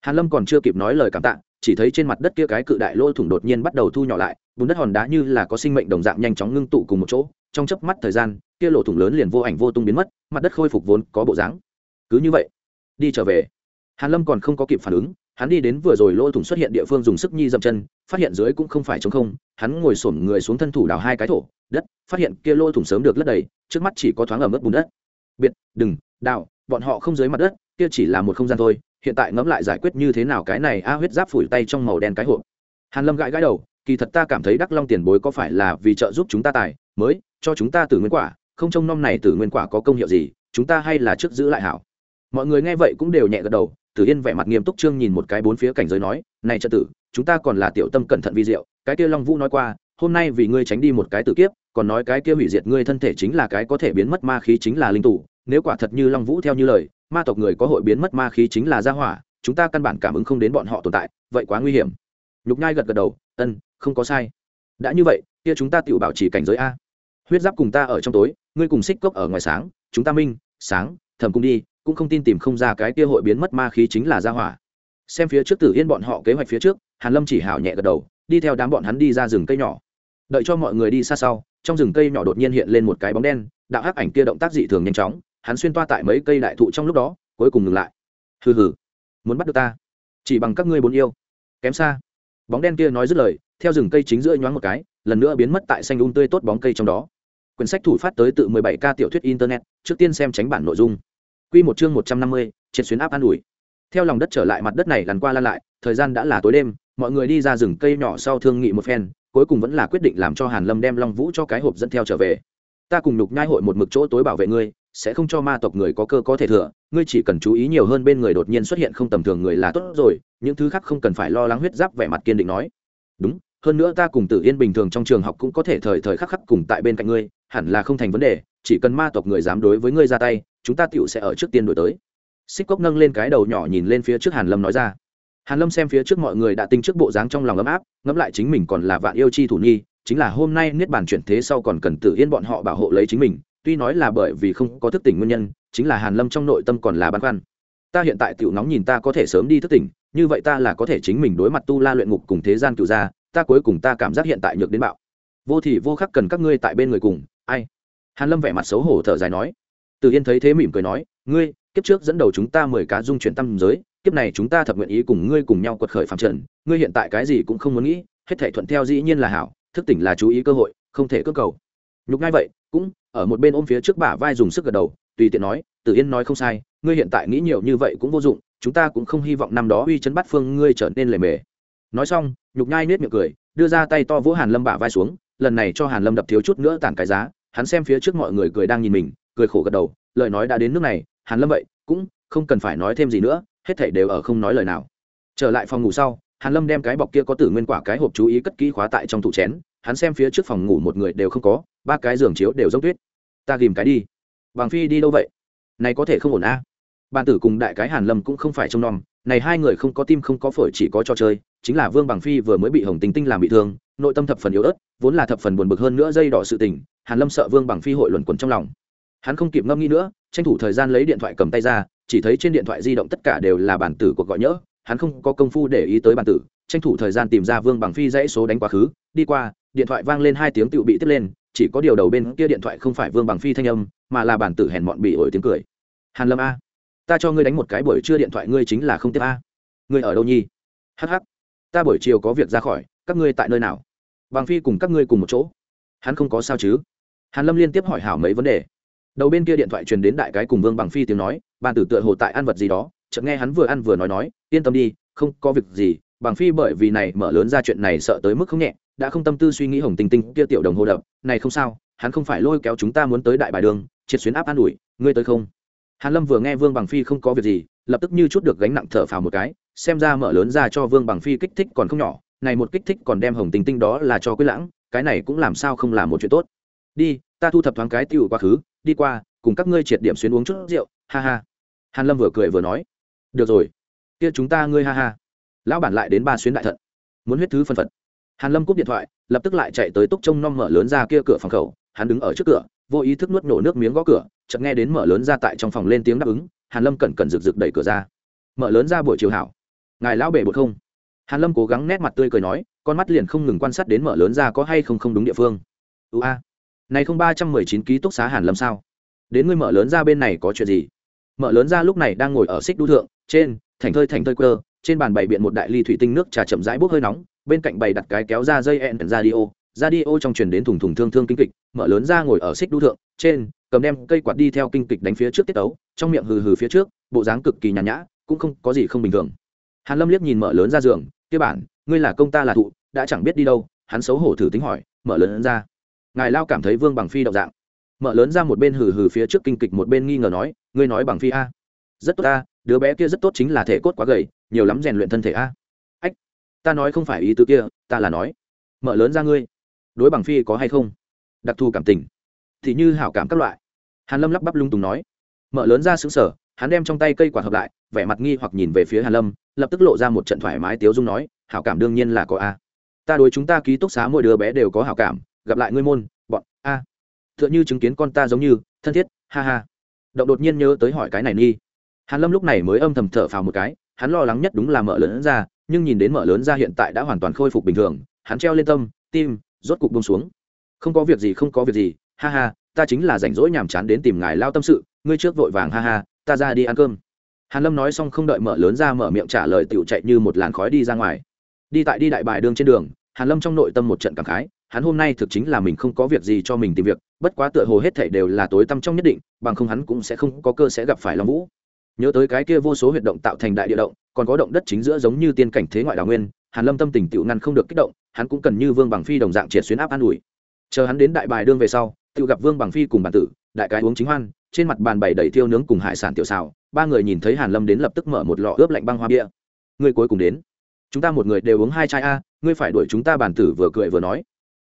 Hàn lâm còn chưa kịp nói lời cảm tạ, chỉ thấy trên mặt đất kia cái cự đại lỗ thủng đột nhiên bắt đầu thu nhỏ lại, bùn đất hòn đá như là có sinh mệnh đồng dạng nhanh chóng ngưng tụ cùng một chỗ. Trong chớp mắt thời gian, kia lỗ thủng lớn liền vô ảnh vô tung biến mất, mặt đất khôi phục vốn có bộ dáng. Cứ như vậy, đi trở về. Hàn lâm còn không có kịp phản ứng, hắn đi đến vừa rồi lỗ thủng xuất hiện địa phương dùng sức nhi dậm chân, phát hiện dưới cũng không phải trống không, hắn ngồi xổm người xuống thân thủ đào hai cái thổ, đất, phát hiện kia lỗ thủng sớm được lấp đầy, trước mắt chỉ có thoáng ở mức bùn đất. Biệt, đừng, đào, bọn họ không dưới mặt đất kia chỉ là một không gian thôi, hiện tại ngẫm lại giải quyết như thế nào cái này a huyết giáp phủi tay trong màu đen cái hộp. Hàn lâm gãi gãi đầu, kỳ thật ta cảm thấy đắc long tiền bối có phải là vì trợ giúp chúng ta tài, mới cho chúng ta tử nguyên quả, không trông nom này tử nguyên quả có công hiệu gì, chúng ta hay là trước giữ lại hảo. Mọi người nghe vậy cũng đều nhẹ gật đầu, tử yên vẻ mặt nghiêm túc trương nhìn một cái bốn phía cảnh giới nói, này trợ tử, chúng ta còn là tiểu tâm cẩn thận vi diệu, cái kia long vũ nói qua, hôm nay vì ngươi tránh đi một cái tử kiếp, còn nói cái kia hủy diệt ngươi thân thể chính là cái có thể biến mất ma khí chính là linh tủ nếu quả thật như long vũ theo như lời ma tộc người có hội biến mất ma khí chính là gia hỏa, chúng ta căn bản cảm ứng không đến bọn họ tồn tại, vậy quá nguy hiểm. Nhục nhai gật gật đầu, ân, không có sai. Đã như vậy, kia chúng ta tự bảo trì cảnh giới a. Huyết giáp cùng ta ở trong tối, ngươi cùng xích cốc ở ngoài sáng, chúng ta minh, sáng thầm cùng đi, cũng không tin tìm không ra cái kia hội biến mất ma khí chính là gia hỏa. Xem phía trước tử yên bọn họ kế hoạch phía trước, hàn lâm chỉ hảo nhẹ gật đầu, đi theo đám bọn hắn đi ra rừng cây nhỏ. Đợi cho mọi người đi xa sau, trong rừng cây nhỏ đột nhiên hiện lên một cái bóng đen, đạo hắc ảnh kia động tác dị thường nhanh chóng hắn xuyên toa tại mấy cây đại thụ trong lúc đó cuối cùng ngừng lại. Hừ hừ muốn bắt được ta? Chỉ bằng các ngươi bốn yêu. Kém xa. Bóng đen kia nói dứt lời theo rừng cây chính giữa nhoáng một cái lần nữa biến mất tại xanh un um tươi tốt bóng cây trong đó. Quyển sách thủ phát tới tự 17 k tiểu thuyết internet trước tiên xem tránh bản nội dung. Quy một chương 150, triệt xuyến áp an ủi. Theo lòng đất trở lại mặt đất này lần qua lan lại thời gian đã là tối đêm mọi người đi ra rừng cây nhỏ sau thương nghị một phen cuối cùng vẫn là quyết định làm cho hàn lâm đem long vũ cho cái hộp dẫn theo trở về. Ta cùng nhục nhai hội một mực chỗ tối bảo vệ ngươi sẽ không cho ma tộc người có cơ có thể thừa, ngươi chỉ cần chú ý nhiều hơn bên người đột nhiên xuất hiện không tầm thường người là tốt rồi, những thứ khác không cần phải lo lắng huyết giáp vẻ mặt kiên định nói. Đúng, hơn nữa ta cùng tử yên bình thường trong trường học cũng có thể thời thời khắc khắc cùng tại bên cạnh ngươi, hẳn là không thành vấn đề, chỉ cần ma tộc người dám đối với ngươi ra tay, chúng ta tựu sẽ ở trước tiên đổi tới. Xích cốc nâng lên cái đầu nhỏ nhìn lên phía trước hàn lâm nói ra. Hàn lâm xem phía trước mọi người đã tinh trước bộ dáng trong lòng ấm áp, ngẫm lại chính mình còn là vạn yêu chi thủ nhi, chính là hôm nay niết bàn chuyển thế sau còn cần Tử yên bọn họ bảo hộ lấy chính mình tuy nói là bởi vì không có thức tỉnh nguyên nhân, chính là hàn lâm trong nội tâm còn là băn khoăn. Ta hiện tại tiểu nóng nhìn ta có thể sớm đi thức tỉnh, như vậy ta là có thể chính mình đối mặt tu la luyện ngục cùng thế gian cựu gia, ta cuối cùng ta cảm giác hiện tại nhược đến bạo. Vô thì vô khắc cần các ngươi tại bên người cùng, ai? Hàn lâm vẻ mặt xấu hổ thở dài nói. Từ yên thấy thế mỉm cười nói, ngươi, kiếp trước dẫn đầu chúng ta mười cá dung chuyển tâm giới, kiếp này chúng ta thật nguyện ý cùng ngươi cùng nhau quật khởi phạm trần, ngươi hiện tại cái gì cũng không muốn nghĩ, hết thể thuận theo dĩ nhiên là hảo, thức tỉnh là chú ý cơ hội, không thể cơ cầu. Nhục ngay vậy, cũng ở một bên ôm phía trước bả vai dùng sức gật đầu, tùy tiện nói, tử yên nói không sai, ngươi hiện tại nghĩ nhiều như vậy cũng vô dụng, chúng ta cũng không hy vọng năm đó uy chấn bắt phương ngươi trở nên lề mề. Nói xong, nhục nhai nết miệng cười, đưa ra tay to vỗ hàn lâm bả vai xuống, lần này cho hàn lâm đập thiếu chút nữa tản cái giá, hắn xem phía trước mọi người cười đang nhìn mình, cười khổ gật đầu, lời nói đã đến nước này, hàn lâm vậy, cũng không cần phải nói thêm gì nữa, hết thảy đều ở không nói lời nào. Trở lại phòng ngủ sau, hàn lâm đem cái bọc kia có tử nguyên quả cái hộp chú ý cất kỹ khóa tại trong tủ chén hắn xem phía trước phòng ngủ một người đều không có, ba cái giường chiếu đều giống tuyết. Ta ghìm cái đi. Bằng phi đi đâu vậy? Này có thể không ổn a à? bàn tử cùng đại cái hàn lâm cũng không phải trông nom, này hai người không có tim không có phổi chỉ có trò chơi, chính là vương bằng phi vừa mới bị hồng tinh tinh làm bị thương, nội tâm thập phần yếu ớt, vốn là thập phần buồn bực hơn nữa dây đỏ sự tình, hàn lâm sợ vương bằng phi hội luẩn quẩn trong lòng. Hắn không kịp ngâm nghĩ nữa, tranh thủ thời gian lấy điện thoại cầm tay ra, chỉ thấy trên điện thoại di động tất cả đều là bản tử cuộc gọi nhỡ, hắn không có công phu để ý tới bản tử, tranh thủ thời gian tìm ra vương bằng phi dãy số đánh quá khứ, đi qua điện thoại vang lên hai tiếng tựu bị tiếp lên, chỉ có điều đầu bên kia điện thoại không phải vương bằng phi thanh âm, mà là bản tử hèn mọn bị ổi tiếng cười. Hàn lâm a, ta cho ngươi đánh một cái buổi trưa điện thoại ngươi chính là không tiếp a. Ngươi ở đâu nhi? Hh ta buổi chiều có việc ra khỏi, các ngươi tại nơi nào? Bằng phi cùng các ngươi cùng một chỗ. Hắn không có sao chứ? Hàn lâm liên tiếp hỏi hảo mấy vấn đề. Đầu bên kia điện thoại truyền đến đại cái cùng vương bằng phi tiếng nói bàn tử tựa hồ tại ăn vật gì đó, chợt nghe hắn vừa ăn vừa nói nói, yên tâm đi, không có việc gì, bằng phi bởi vì này mở lớn ra chuyện này sợ tới mức không nhẹ đã không tâm tư suy nghĩ hồng tinh tinh kia tiểu đồng hồ đập, này không sao, hắn không phải lôi kéo chúng ta muốn tới đại bài đường, triệt xuyến áp an ủi, ngươi tới không? Hàn lâm vừa nghe vương bằng phi không có việc gì, lập tức như chút được gánh nặng thở phào một cái, xem ra mở lớn ra cho vương bằng phi kích thích còn không nhỏ, này một kích thích còn đem hồng tinh tinh đó là cho quyết lãng, cái này cũng làm sao không làm một chuyện tốt. Đi, ta thu thập thoáng cái tiêu quá khứ, đi qua, cùng các ngươi triệt điểm xuyên uống chút rượu, ha ha. Hàn lâm vừa cười vừa nói, được rồi, kia chúng ta ngươi ha ha. Lão bản lại đến ba xuyến đại thận, muốn huyết thứ phân phật hàn lâm cúp điện thoại, lập tức lại chạy tới túc trông nom mở lớn ra kia cửa phòng khẩu. Hắn đứng ở trước cửa, vô ý thức nuốt nổ nước miếng gõ cửa, chợt nghe đến mở lớn ra tại trong phòng lên tiếng đáp ứng. Hàn lâm cẩn cẩn rực rực đẩy cửa ra. Mở lớn ra buổi chiều hảo. Ngài lão bể bột không? Hàn lâm cố gắng nét mặt tươi cười nói, con mắt liền không ngừng quan sát đến mở lớn ra có hay không không đúng địa phương. Ưu a. Này không ba trăm mười chín ký túc xá hàn lâm sao? Đến ngươi mở lớn ra bên này có chuyện gì? Mở lớn ra lúc này đang ngồi ở xích đu thượng, trên thành thơi thành thơi quơ, trên bàn bày biện một đại ly thủy tinh nước trà chậm rãi bốc hơi nóng bên cạnh bày đặt cái kéo ra dây ẹn radio radio trong truyền đến thùng thùng thương thương kinh kịch, mở lớn ra ngồi ở xích đu thượng, trên, cầm đem cây quạt đi theo kinh kịch đánh phía trước tiết tấu, trong miệng hừ hừ phía trước, bộ dáng cực kỳ nhàn nhã, cũng không có gì không bình thường. Hàn lâm liếc nhìn mở lớn ra giường, kia bản ngươi là công ta là thụ, đã chẳng biết đi đâu. Hắn xấu hổ thử tính hỏi, mở lớn ra? Ngài lao cảm thấy vương bằng phi động dạng. Mở lớn ra một bên hừ hừ phía trước kinh kịch một bên nghi ngờ nói, ngươi nói bằng phi a. Rất tốt a, đứa bé kia rất tốt chính là thể cốt quá gầy, nhiều lắm rèn luyện thân thể a ta nói không phải ý tứ kia, ta là nói, mở lớn ra ngươi. Đối bằng phi có hay không? Đặc thù cảm tình. Thì như hảo cảm các loại. Hàn lâm lắp bắp lung tùng nói. Mở lớn ra xứng sở, hắn đem trong tay cây quạt hợp lại, vẻ mặt nghi hoặc nhìn về phía hàn lâm, lập tức lộ ra một trận thoải mái tiếu dung nói, hảo cảm đương nhiên là có a. Ta đối chúng ta ký túc xá mỗi đứa bé đều có hảo cảm, gặp lại ngươi môn, bọn, a. Tựa như chứng kiến con ta giống như, thân thiết, ha ha. Động đột nhiên nhớ tới hỏi cái này nghi. Hàn lâm lúc này mới âm thầm thở phào một cái, hắn lo lắng nhất đúng là mở lớn ra nhưng nhìn đến mở lớn ra hiện tại đã hoàn toàn khôi phục bình thường, hắn treo lên tâm, tim, rốt cục buông xuống. Không có việc gì, không có việc gì, ha ha, ta chính là rảnh rỗi nhàm chán đến tìm ngài lao tâm sự, ngươi trước vội vàng, ha ha, ta ra đi ăn cơm. Hàn lâm nói xong không đợi mở lớn ra mở miệng trả lời, tiểu chạy như một làn khói đi ra ngoài. Đi tại đi đại bài đường trên đường, hàn lâm trong nội tâm một trận cảm khái, hắn hôm nay thực chính là mình không có việc gì cho mình tìm việc, bất quá tựa hồ hết thảy đều là tối tăm trong nhất định, bằng không hắn cũng sẽ không có cơ sẽ gặp phải long vũ nhớ tới cái kia vô số huyệt động tạo thành đại địa động, còn có động đất chính giữa giống như tiên cảnh thế ngoại đào nguyên, hàn lâm tâm tình tựu ngăn không được kích động, hắn cũng cần như vương bằng phi đồng dạng triệt xuyến áp an ủi. Chờ hắn đến đại bài đương về sau tự gặp vương bằng phi cùng bản tử, đại cái uống chính hoan, trên mặt bàn bày đầy thiêu nướng cùng hải sản tiểu xào, ba người nhìn thấy hàn lâm đến lập tức mở một lọ ướp lạnh băng hoa bia. Người cuối cùng đến. Chúng ta một người đều uống hai chai a, ngươi phải đuổi chúng ta. Bản tử vừa cười vừa nói.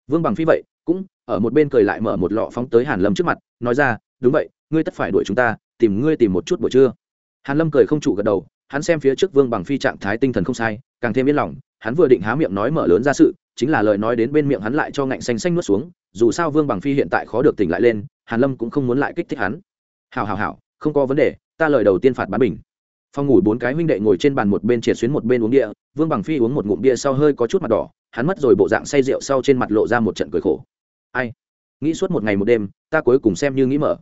Vương bằng phi vậy, cũng ở một bên cười lại mở một lọ phóng tới hàn lâm trước mặt, nói ra, đúng vậy, ngươi tất phải đuổi chúng ta, tìm ngươi tìm một chút buổi trưa hàn lâm cười không trụ gật đầu, hắn xem phía trước vương bằng phi trạng thái tinh thần không sai, càng thêm yên lòng, hắn vừa định há miệng nói mở lớn ra sự, chính là lời nói đến bên miệng hắn lại cho ngạnh xanh xanh nuốt xuống, dù sao vương bằng phi hiện tại khó được tỉnh lại lên, hàn lâm cũng không muốn lại kích thích hắn. Hào hào hào không có vấn đề, ta lời đầu tiên phạt bán bình. Phòng ngủ bốn cái huynh đệ ngồi trên bàn một bên triệt xuyến một bên uống địa vương bằng phi uống một ngụm bia sau hơi có chút mặt đỏ, hắn mất rồi bộ dạng say rượu sau trên mặt lộ ra một trận cười khổ. Ai, nghĩ suốt một ngày một đêm, ta cuối cùng xem như nghĩ mở.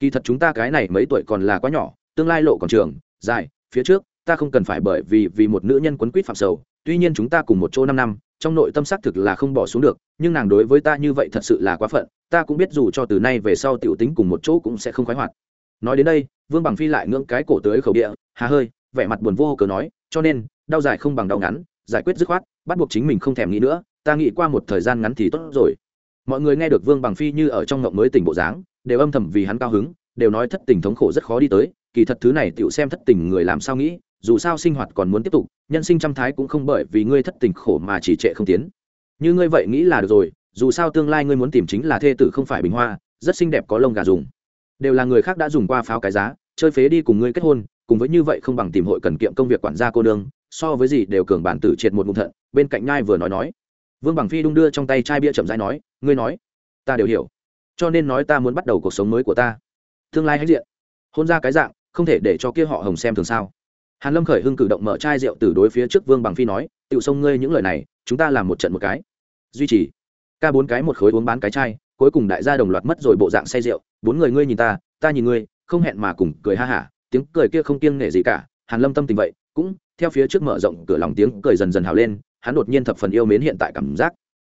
Kỳ thật chúng ta cái này mấy tuổi còn là quá nhỏ tương lai lộ còn trường, dài, phía trước, ta không cần phải bởi vì vì một nữ nhân quấn quýt phạm sầu. Tuy nhiên chúng ta cùng một chỗ năm năm, trong nội tâm xác thực là không bỏ xuống được, nhưng nàng đối với ta như vậy thật sự là quá phận, ta cũng biết dù cho từ nay về sau tiểu tính cùng một chỗ cũng sẽ không khoái hoạt. Nói đến đây, vương bằng phi lại ngưỡng cái cổ tới khẩu địa, hà hơi, vẻ mặt buồn vô cớ nói, cho nên, đau dài không bằng đau ngắn, giải quyết dứt khoát, bắt buộc chính mình không thèm nghĩ nữa, ta nghĩ qua một thời gian ngắn thì tốt rồi. Mọi người nghe được vương bằng phi như ở trong ngộng mới tỉnh bộ dáng, đều âm thầm vì hắn cao hứng, đều nói thất tình thống khổ rất khó đi tới kỳ thật thứ này tựu xem thất tình người làm sao nghĩ, dù sao sinh hoạt còn muốn tiếp tục, nhân sinh trăm thái cũng không bởi vì ngươi thất tình khổ mà chỉ trệ không tiến. Như ngươi vậy nghĩ là được rồi, dù sao tương lai ngươi muốn tìm chính là thê tử không phải bình hoa, rất xinh đẹp có lông gà dùng. Đều là người khác đã dùng qua pháo cái giá, chơi phế đi cùng ngươi kết hôn, cùng với như vậy không bằng tìm hội cần kiệm công việc quản gia cô đương so với gì đều cường bản tử triệt một ngụm thận, bên cạnh nhai vừa nói nói. Vương bằng phi đung đưa trong tay chai bia chậm rãi nói, ngươi nói, ta đều hiểu. Cho nên nói ta muốn bắt đầu cuộc sống mới của ta. Tương lai hãnh diện. Hôn ra cái dạng không thể để cho kia họ hồng xem thường sao? Hàn lâm khởi hưng cử động mở chai rượu từ đối phía trước vương bằng phi nói, tiểu xông ngươi những lời này, chúng ta làm một trận một cái. Duy trì. Ca bốn cái một khối uống bán cái chai, cuối cùng đại gia đồng loạt mất rồi bộ dạng say rượu, bốn người ngươi nhìn ta ta nhìn ngươi, không hẹn mà cùng, cười ha hả, tiếng cười kia không kiêng nể gì cả. Hàn lâm tâm tình vậy, cũng theo phía trước mở rộng cửa lòng tiếng cười dần dần hào lên, hắn đột nhiên thập phần yêu mến hiện tại cảm giác.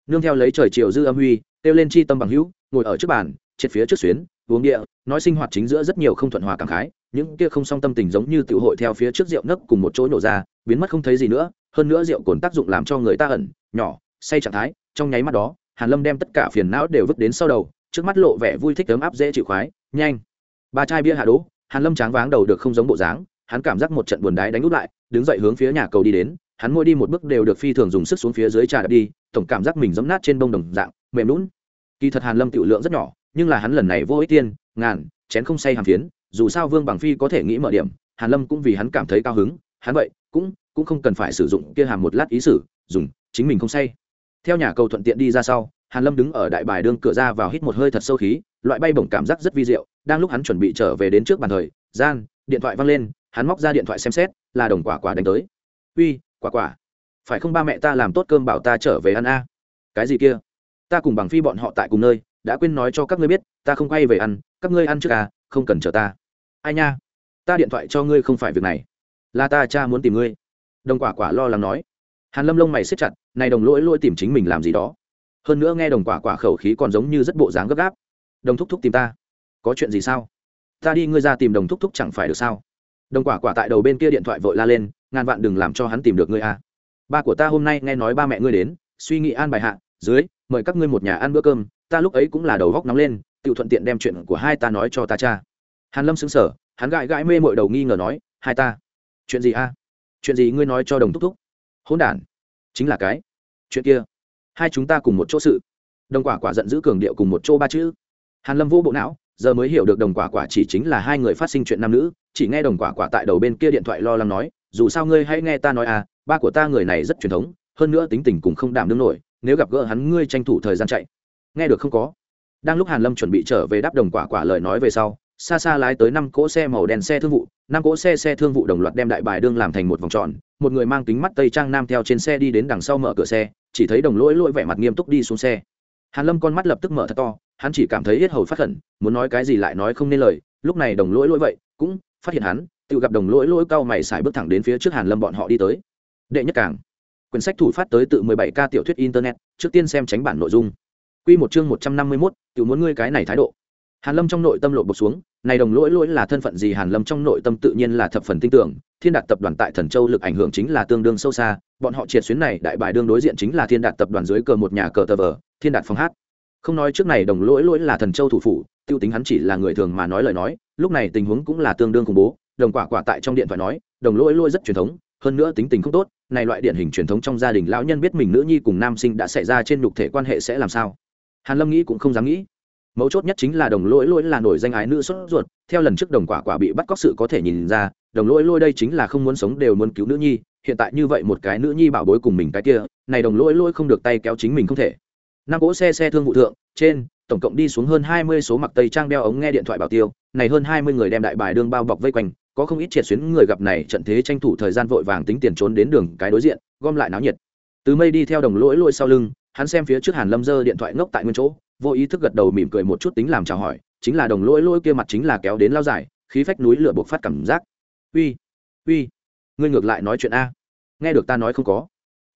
Nương theo lấy trời chiều dư âm huy, kêu lên chi tâm bằng hữu, ngồi ở trước bàn, triệt phía trước xuyến uống địa, nói sinh hoạt chính giữa rất nhiều không thuận hòa cảm khái, những kia không song tâm tình giống như tự hội theo phía trước rượu nấc cùng một chỗ nổ ra, biến mất không thấy gì nữa, hơn nữa rượu cồn tác dụng làm cho người ta ẩn, nhỏ, say trạng thái, trong nháy mắt đó, hàn lâm đem tất cả phiền não đều vứt đến sau đầu, trước mắt lộ vẻ vui thích ấm áp dễ chịu khoái, nhanh. Ba chai bia hạ đỗ, hàn lâm tráng váng đầu được không giống bộ dáng, hắn cảm giác một trận buồn đái đánh út lại, đứng dậy hướng phía nhà cầu đi đến, hắn mỗi đi một bước đều được phi thường dùng sức xuống phía dưới trà đi, tổng cảm giác mình giẫm nát trên bông đồng dạng, mềm lún kỳ thật hàn lâm tiểu lượng rất nhỏ nhưng là hắn lần này vô ích tiên, ngàn, chén không say hàm phiến, dù sao vương bằng phi có thể nghĩ mở điểm, hàn lâm cũng vì hắn cảm thấy cao hứng, hắn vậy cũng cũng không cần phải sử dụng kia hàm một lát ý sử, dùng, chính mình không say. Theo nhà cầu thuận tiện đi ra sau, hàn lâm đứng ở đại bài đương cửa ra vào hít một hơi thật sâu khí, loại bay bổng cảm giác rất vi diệu, đang lúc hắn chuẩn bị trở về đến trước bàn thời, gian, điện thoại văng lên, hắn móc ra điện thoại xem xét, là đồng quả quả đánh tới. Uy, quả quả, phải không ba mẹ ta làm tốt cơm bảo ta trở về ăn a? Cái gì kia? Ta cùng bằng phi bọn họ tại cùng nơi đã quên nói cho các ngươi biết, ta không quay về ăn, các ngươi ăn trước à không cần chờ ta. Ai nha, ta điện thoại cho ngươi không phải việc này, là ta cha muốn tìm ngươi. Đồng quả quả lo lắng nói. Hàn lâm lông mày xếp chặt, này đồng lỗi lỗi tìm chính mình làm gì đó. Hơn nữa nghe đồng quả quả khẩu khí còn giống như rất bộ dáng gấp gáp. Đồng thúc thúc tìm ta. Có chuyện gì sao? Ta đi ngươi ra tìm đồng thúc thúc chẳng phải được sao? Đồng quả quả tại đầu bên kia điện thoại vội la lên, ngàn vạn đừng làm cho hắn tìm được ngươi à. ba của ta hôm nay nghe nói ba mẹ ngươi đến, suy nghĩ an bài hạ, dưới, mời các ngươi một nhà ăn bữa cơm ta lúc ấy cũng là đầu góc nóng lên, tự thuận tiện đem chuyện của hai ta nói cho ta cha. Hàn lâm xứng sở hắn gãi gãi mê mội đầu nghi ngờ nói, hai ta. Chuyện gì a? Chuyện gì ngươi nói cho đồng thúc thúc? Hỗn đản. Chính là cái. Chuyện kia. Hai chúng ta cùng một chỗ sự. Đồng quả quả giận dữ cường điệu cùng một chỗ ba chữ. Hàn lâm vô bộ não, giờ mới hiểu được đồng quả quả chỉ chính là hai người phát sinh chuyện nam nữ, chỉ nghe đồng quả quả tại đầu bên kia điện thoại lo lắng nói, dù sao ngươi hãy nghe ta nói à ba của ta người này rất truyền thống, hơn nữa tính tình cũng không đảm đương nổi, nếu gặp gỡ hắn ngươi tranh thủ thời gian chạy nghe được không có. Đang lúc hàn lâm chuẩn bị trở về đáp đồng quả quả lời nói về sau, xa xa lái tới năm cỗ xe màu đen xe thương vụ, năm cỗ xe xe thương vụ đồng loạt đem đại bài đương làm thành một vòng tròn, một người mang kính mắt tây trang nam theo trên xe đi đến đằng sau mở cửa xe, chỉ thấy đồng lỗi lỗi vẻ mặt nghiêm túc đi xuống xe. Hàn lâm con mắt lập tức mở thật to, hắn chỉ cảm thấy hết hầu phát khẩn, muốn nói cái gì lại nói không nên lời, lúc này đồng lỗi lỗi vậy, cũng phát hiện hắn, tự gặp đồng lỗi lỗi cao mày xài bước thẳng đến phía trước hàn lâm bọn họ đi tới. Đệ nhất càng quyển sách thủ phát tới tự 17 k tiểu thuyết internet, trước tiên xem tránh bản nội dung quy một chương 151, Tiểu muốn ngươi cái này thái độ. Hàn lâm trong nội tâm lộ bộc xuống này đồng lỗi lỗi là thân phận gì? Hàn lâm trong nội tâm tự nhiên là thập phần tin tưởng thiên đạt tập đoàn tại thần châu lực ảnh hưởng chính là tương đương sâu xa bọn họ triệt xuyến này đại bài đương đối diện chính là thiên đạt tập đoàn dưới cờ một nhà cờ tờ vở, thiên đạt phòng hát. Không nói trước này đồng lỗi lỗi là thần châu thủ phủ tiêu tính hắn chỉ là người thường mà nói lời nói lúc này tình huống cũng là tương đương khủng bố đồng quả quả tại trong điện thoại nói đồng lỗi lỗi rất truyền thống hơn nữa tính tình không tốt này loại điển hình truyền thống trong gia đình lão nhân biết mình nữ nhi cùng nam sinh đã xảy ra trên nhục thể quan hệ sẽ làm sao? Hàn lâm nghĩ cũng không dám nghĩ. Mấu chốt nhất chính là đồng lỗi lỗi là nổi danh ái nữ sốt ruột, theo lần trước đồng quả quả bị bắt cóc sự có thể nhìn ra, đồng lỗi lỗi đây chính là không muốn sống đều muốn cứu nữ nhi, hiện tại như vậy một cái nữ nhi bảo bối cùng mình cái kia, này đồng lỗi lỗi không được tay kéo chính mình không thể. Năm cỗ xe xe thương vụ thượng, trên, tổng cộng đi xuống hơn hai mươi số mặc tây trang đeo ống nghe điện thoại bảo tiêu, này hơn hai mươi người đem đại bài đương bao bọc vây quanh, có không ít triệt xuyến người gặp này trận thế tranh thủ thời gian vội vàng tính tiền trốn đến đường cái đối diện, gom lại náo nhiệt. Từ mây đi theo đồng lỗi lỗi sau lưng hắn xem phía trước hàn lâm giơ điện thoại ngốc tại nguyên chỗ, vô ý thức gật đầu mỉm cười một chút tính làm chào hỏi, chính là đồng lỗi lỗi kia mặt chính là kéo đến lao dài, khí phách núi lửa buộc phát cảm giác. Uy uy, ngươi ngược lại nói chuyện a. Nghe được ta nói không có.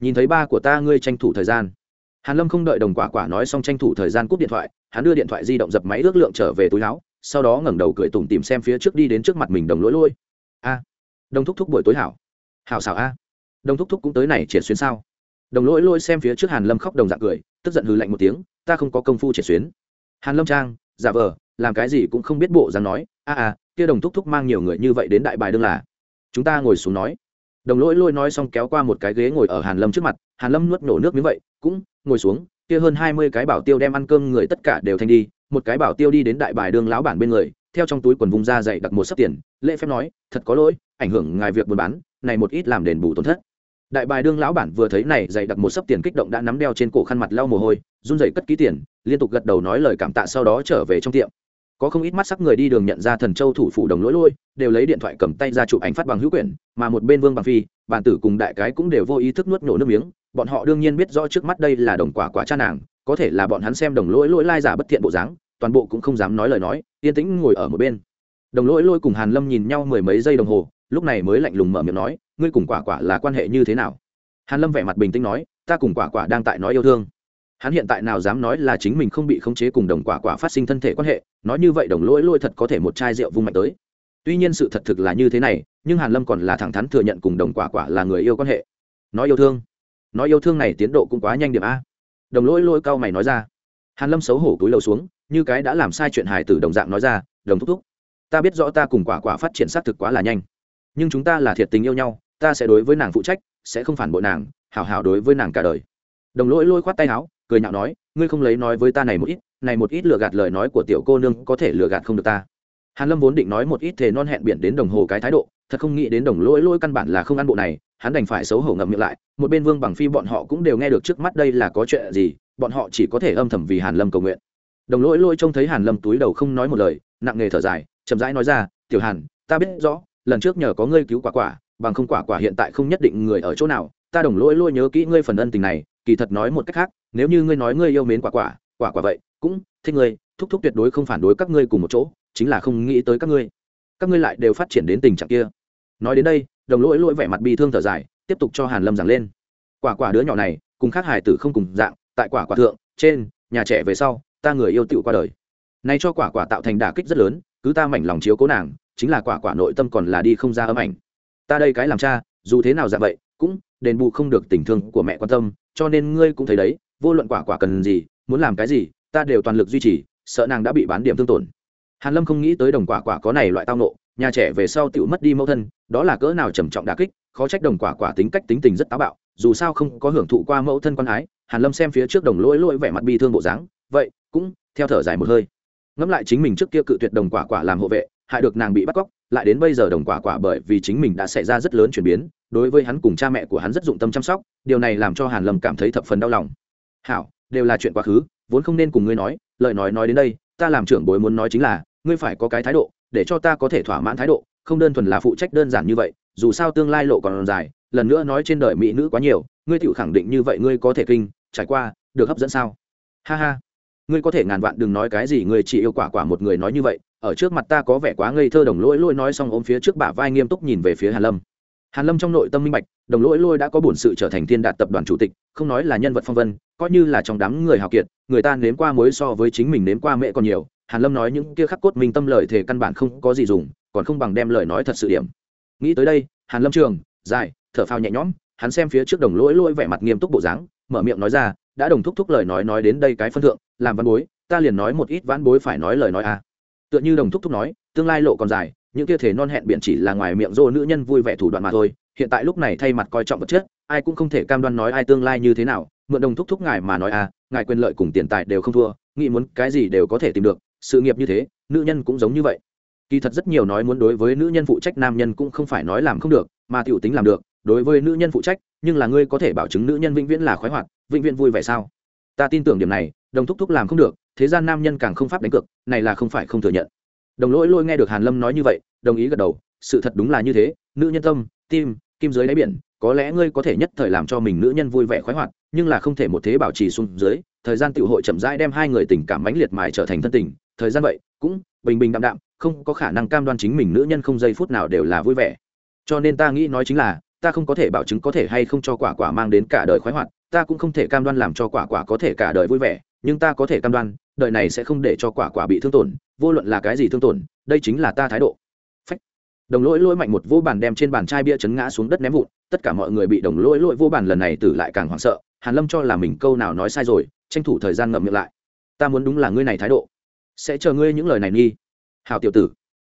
Nhìn thấy ba của ta ngươi tranh thủ thời gian. Hàn lâm không đợi đồng quả quả nói xong tranh thủ thời gian cúp điện thoại, hắn đưa điện thoại di động dập máy ước lượng trở về túi áo, sau đó ngẩng đầu cười tủm tìm xem phía trước đi đến trước mặt mình đồng lỗi lôi a, đồng thúc thúc buổi tối hảo. Hảo xảo a. Đồng thúc thúc cũng tới này triển xuyên sao? Đồng lỗi lôi xem phía trước hàn lâm khóc đồng dạng cười, tức giận hừ lạnh một tiếng, ta không có công phu triệt xuyến. Hàn lâm trang, giả vờ, làm cái gì cũng không biết bộ dáng nói, a à, a, kia đồng thúc thúc mang nhiều người như vậy đến đại bài đương là. Chúng ta ngồi xuống nói. Đồng lỗi lôi nói xong kéo qua một cái ghế ngồi ở hàn lâm trước mặt, hàn lâm nuốt nổ nước miếng vậy, cũng, ngồi xuống, kia hơn hai mươi cái bảo tiêu đem ăn cơm người tất cả đều thanh đi, một cái bảo tiêu đi đến đại bài đương lão bản bên người, theo trong túi quần vùng ra dạy đặt một sấp tiền, lễ phép nói, thật có lỗi, ảnh hưởng ngài việc buôn bán, này một ít làm đền bù tổn thất đại bài đương lão bản vừa thấy này, dày đặt một sấp tiền kích động đã nắm đeo trên cổ khăn mặt lau mồ hôi, run rẩy cất ký tiền, liên tục gật đầu nói lời cảm tạ sau đó trở về trong tiệm. Có không ít mắt sắc người đi đường nhận ra thần châu thủ phủ đồng lỗi lôi, đều lấy điện thoại cầm tay ra chụp ảnh phát bằng hữu quyển, mà một bên vương bằng phi bản tử cùng đại cái cũng đều vô ý thức nuốt nổ nước miếng, bọn họ đương nhiên biết rõ trước mắt đây là đồng quả quả cha nàng, có thể là bọn hắn xem đồng lỗi lỗi lai giả bất thiện bộ dáng, toàn bộ cũng không dám nói lời nói, yên tĩnh ngồi ở một bên. Đồng lỗi lôi cùng hàn lâm nhìn nhau mười mấy giây đồng hồ, lúc này mới lạnh lùng mở miệng nói ngươi cùng quả quả là quan hệ như thế nào? Hàn lâm vẻ mặt bình tĩnh nói, ta cùng quả quả đang tại nói yêu thương. Hắn hiện tại nào dám nói là chính mình không bị khống chế cùng đồng quả quả phát sinh thân thể quan hệ, nói như vậy đồng lỗi lôi thật có thể một chai rượu vung mạnh tới. Tuy nhiên sự thật thực là như thế này, nhưng hàn lâm còn là thẳng thắn thừa nhận cùng đồng quả quả là người yêu quan hệ. Nói yêu thương. Nói yêu thương này tiến độ cũng quá nhanh điểm a. Đồng lỗi lôi cao mày nói ra. Hàn lâm xấu hổ túi lầu xuống, như cái đã làm sai chuyện hài tử đồng dạng nói ra, đồng thúc thúc, ta biết rõ ta cùng quả quả phát triển xác thực quá là nhanh, nhưng chúng ta là thiệt tình yêu nhau ta sẽ đối với nàng phụ trách, sẽ không phản bội nàng, hảo hảo đối với nàng cả đời. Đồng lỗi lôi khoát tay áo, cười nhạo nói, ngươi không lấy nói với ta này một ít, này một ít lừa gạt lời nói của tiểu cô nương có thể lừa gạt không được ta. Hàn lâm vốn định nói một ít thề non hẹn biển đến đồng hồ cái thái độ, thật không nghĩ đến đồng lỗi lỗi căn bản là không ăn bộ này, hắn đành phải xấu hổ ngậm miệng lại, một bên vương bằng phi bọn họ cũng đều nghe được trước mắt đây là có chuyện gì, bọn họ chỉ có thể âm thầm vì hàn lâm cầu nguyện. Đồng lỗi lỗi trông thấy hàn lâm túi đầu không nói một lời, nặng nề thở dài, chậm rãi nói ra, tiểu hàn, ta biết rõ, lần trước nhờ có ngươi cứu quả quả bằng không quả quả hiện tại không nhất định người ở chỗ nào, ta đồng lỗi lỗi nhớ kỹ ngươi phần ân tình này, kỳ thật nói một cách khác, nếu như ngươi nói ngươi yêu mến quả quả quả quả vậy, cũng thích ngươi, thúc thúc tuyệt đối không phản đối các ngươi cùng một chỗ, chính là không nghĩ tới các ngươi các ngươi lại đều phát triển đến tình trạng kia. Nói đến đây, đồng lỗi lỗi vẻ mặt bi thương thở dài, tiếp tục cho hàn lâm giảng lên. Quả quả đứa nhỏ này, cùng khác hải tử không cùng dạng, tại quả quả thượng, trên nhà trẻ về sau, ta người yêu tựu qua đời. Nay cho quả quả tạo thành đả kích rất lớn, cứ ta mảnh lòng chiếu cố nàng, chính là quả quả nội tâm còn là đi không ra âm ảnh ta đây cái làm cha, dù thế nào dạ vậy, cũng đền bù không được tình thương của mẹ quan tâm, cho nên ngươi cũng thấy đấy, vô luận quả quả cần gì, muốn làm cái gì, ta đều toàn lực duy trì, sợ nàng đã bị bán điểm thương tổn. Hàn lâm không nghĩ tới đồng quả quả có này loại tao nộ nhà trẻ về sau tựu mất đi mẫu thân, đó là cỡ nào trầm trọng đả kích, khó trách đồng quả quả tính cách tính tình rất táo bạo, dù sao không có hưởng thụ qua mẫu thân quan ái, hàn lâm xem phía trước đồng lỗi lỗi vẻ mặt bi thương bộ dáng, vậy, cũng theo thở dài một hơi. Ngẫm lại chính mình trước kia cự tuyệt đồng quả quả làm hộ vệ, hại được nàng bị bắt cóc lại đến bây giờ đồng quả quả bởi vì chính mình đã xảy ra rất lớn chuyển biến, đối với hắn cùng cha mẹ của hắn rất dụng tâm chăm sóc, điều này làm cho hàn lâm cảm thấy thập phần đau lòng. Hảo, đều là chuyện quá khứ, vốn không nên cùng ngươi nói, lời nói nói đến đây, ta làm trưởng bối muốn nói chính là, ngươi phải có cái thái độ, để cho ta có thể thỏa mãn thái độ, không đơn thuần là phụ trách đơn giản như vậy, dù sao tương lai lộ còn dài, lần nữa nói trên đời mỹ nữ quá nhiều, ngươi tự khẳng định như vậy ngươi có thể kinh, trải qua, được hấp dẫn sao? Ha ha, ngươi có thể ngàn vạn đừng nói cái gì ngươi chỉ yêu quả quả một người nói như vậy ở trước mặt ta có vẻ quá ngây thơ, đồng lỗi lôi nói xong ôm phía trước bả vai nghiêm túc nhìn về phía hàn lâm. Hàn lâm trong nội tâm minh bạch, đồng lỗi lôi đã có bổn sự trở thành thiên đạt tập đoàn chủ tịch, không nói là nhân vật phong vân, coi như là trong đám người hào kiệt, người ta nếm qua mối so với chính mình nếm qua mẹ còn nhiều. Hàn lâm nói những kia khắc cốt minh tâm lời thể căn bản không có gì dùng, còn không bằng đem lời nói thật sự điểm. Nghĩ tới đây, hàn lâm trường, dài, thở phào nhẹ nhõm, hắn xem phía trước đồng lỗi lỗi vẻ mặt nghiêm túc bộ dáng, mở miệng nói ra, đã đồng thúc thúc lời nói nói đến đây cái phân thượng, làm văn bối, ta liền nói một ít vãn bối phải nói lời nói à tựa như đồng thúc thúc nói, tương lai lộ còn dài, những kia thể non hẹn biện chỉ là ngoài miệng rô nữ nhân vui vẻ thủ đoạn mà thôi, hiện tại lúc này thay mặt coi trọng vật chất, ai cũng không thể cam đoan nói ai tương lai như thế nào, mượn đồng thúc thúc ngài mà nói à ngài quyền lợi cùng tiền tài đều không thua, nghĩ muốn cái gì đều có thể tìm được, sự nghiệp như thế, nữ nhân cũng giống như vậy. Kỳ thật rất nhiều nói muốn đối với nữ nhân phụ trách, nam nhân cũng không phải nói làm không được, mà t i ể u tính làm được, đối với nữ nhân phụ trách, nhưng là ngươi có thể bảo chứng nữ nhân vĩnh viễn là khoái hoạt, vĩnh viễn vui vẻ sao? Ta tin tưởng điểm này, đồng thúc thúc làm không được thế gian nam nhân càng không pháp đánh cược, này là không phải không thừa nhận. Đồng lỗi lôi nghe được hàn lâm nói như vậy, đồng ý gật đầu, sự thật đúng là như thế, nữ nhân tâm, tim, kim dưới đáy biển, có lẽ ngươi có thể nhất thời làm cho mình nữ nhân vui vẻ khoái hoạt, nhưng là không thể một thế bảo trì xuống dưới, thời gian tiểu hội chậm rãi đem hai người tình cảm mãnh liệt mài trở thành thân tình, thời gian vậy cũng bình bình đạm đạm, không có khả năng cam đoan chính mình nữ nhân không giây phút nào đều là vui vẻ. Cho nên ta nghĩ nói chính là, ta không có thể bảo chứng có thể hay không cho quả quả mang đến cả đời khoái hoạt, ta cũng không thể cam đoan làm cho quả quả có thể cả đời vui vẻ nhưng ta có thể cam đoan, đời này sẽ không để cho quả quả bị thương tổn, vô luận là cái gì thương tổn, đây chính là ta thái độ. Phách. đồng lỗi lỗi mạnh một vô bàn đem trên bàn chai bia chấn ngã xuống đất ném vụn, tất cả mọi người bị đồng lỗi lỗi vô bàn lần này tử lại càng hoảng sợ, hàn lâm cho là mình câu nào nói sai rồi, tranh thủ thời gian ngậm miệng lại. Ta muốn đúng là ngươi này thái độ. Sẽ chờ ngươi những lời này nghi. Hào tiểu tử.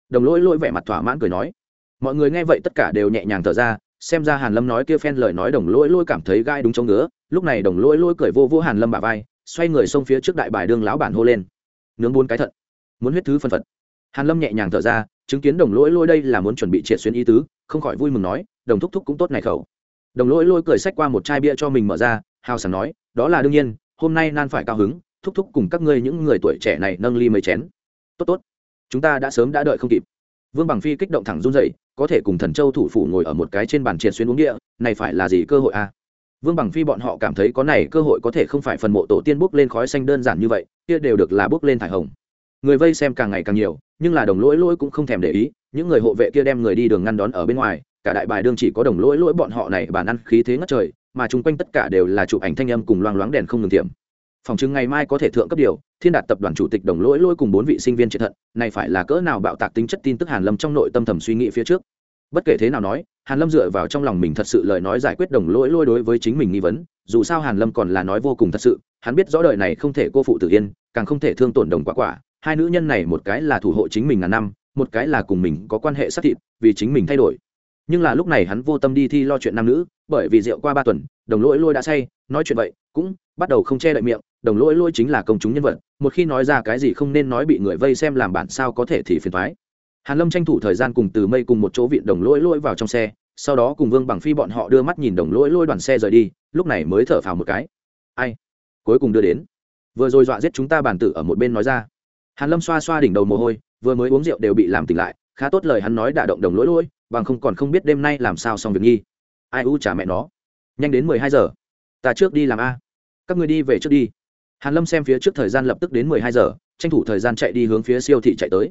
Đồng lỗi lỗi vẻ mặt thỏa mãn cười nói. Mọi người nghe vậy tất cả đều nhẹ nhàng thở ra, xem ra hàn lâm nói kia phen lời nói đồng lỗi lỗi cảm thấy gai đúng chỗ ngứa, lúc này đồng lỗi lỗi cười vô vô hàn lâm bả vai xoay người xông phía trước đại bài đương lão bản hô lên. Nướng bốn cái thận. Muốn huyết thứ phân phật. Hàn lâm nhẹ nhàng thở ra, chứng kiến đồng lỗi lôi đây là muốn chuẩn bị triệt xuyên ý tứ, không khỏi vui mừng nói, đồng thúc thúc cũng tốt này khẩu. Đồng lỗi lôi cười xách qua một chai bia cho mình mở ra, hào sảng nói, đó là đương nhiên, hôm nay nan phải cao hứng, thúc thúc cùng các ngươi những người tuổi trẻ này nâng ly mấy chén. Tốt tốt. Chúng ta đã sớm đã đợi không kịp. Vương bằng phi kích động thẳng run dậy có thể cùng thần châu thủ phủ ngồi ở một cái trên bàn triệt xuyên uống địa, này phải là gì cơ hội à? Vương bằng phi bọn họ cảm thấy có này cơ hội có thể không phải phần mộ tổ tiên bốc lên khói xanh đơn giản như vậy, kia đều được là bốc lên thải hồng. Người vây xem càng ngày càng nhiều, nhưng là đồng lỗi lỗi cũng không thèm để ý, những người hộ vệ kia đem người đi đường ngăn đón ở bên ngoài, cả đại bài đương chỉ có đồng lỗi lỗi bọn họ này bàn ăn khí thế ngất trời, mà chung quanh tất cả đều là chụp ảnh thanh âm cùng loang loáng đèn không ngừng tiệm phòng chứng ngày mai có thể thượng cấp điều, thiên đạt tập đoàn chủ tịch đồng lỗi lỗi cùng bốn vị sinh viên triệt thận, này phải là cỡ nào bạo tạc tính chất tin tức hàn lâm trong nội tâm thầm suy nghĩ phía trước. Bất kể thế nào nói hàn lâm dựa vào trong lòng mình thật sự lời nói giải quyết đồng lỗi lôi đối với chính mình nghi vấn, dù sao hàn lâm còn là nói vô cùng thật sự, hắn biết rõ đời này không thể cô phụ tử yên, càng không thể thương tổn đồng quả quả. Hai nữ nhân này một cái là thủ hộ chính mình ngàn năm, một cái là cùng mình có quan hệ sát thịt, vì chính mình thay đổi. Nhưng là lúc này hắn vô tâm đi thi lo chuyện nam nữ, bởi vì rượu qua ba tuần, đồng lỗi lôi đã say, nói chuyện vậy, cũng bắt đầu không che đậy miệng, đồng lỗi lôi chính là công chúng nhân vật, một khi nói ra cái gì không nên nói bị người vây xem làm bản sao có thể thì phiền thoái hàn lâm tranh thủ thời gian cùng từ mây cùng một chỗ viện đồng lỗi lỗi vào trong xe, sau đó cùng vương bằng phi bọn họ đưa mắt nhìn đồng lỗi lỗi đoàn xe rời đi, lúc này mới thở phào một cái. Ai? Cuối cùng đưa đến. Vừa rồi dọa giết chúng ta bản tử ở một bên nói ra. Hàn lâm xoa xoa đỉnh đầu mồ hôi, vừa mới uống rượu đều bị làm tỉnh lại, khá tốt lời hắn nói đả động đồng lỗi lỗi bằng không còn không biết đêm nay làm sao xong việc nghi. Ai u trả mẹ nó. Nhanh đến mười hai giờ. Ta trước đi làm a. Các người đi về trước đi. Hàn lâm xem phía trước thời gian lập tức đến mười hai giờ, tranh thủ thời gian chạy đi hướng phía siêu thị chạy tới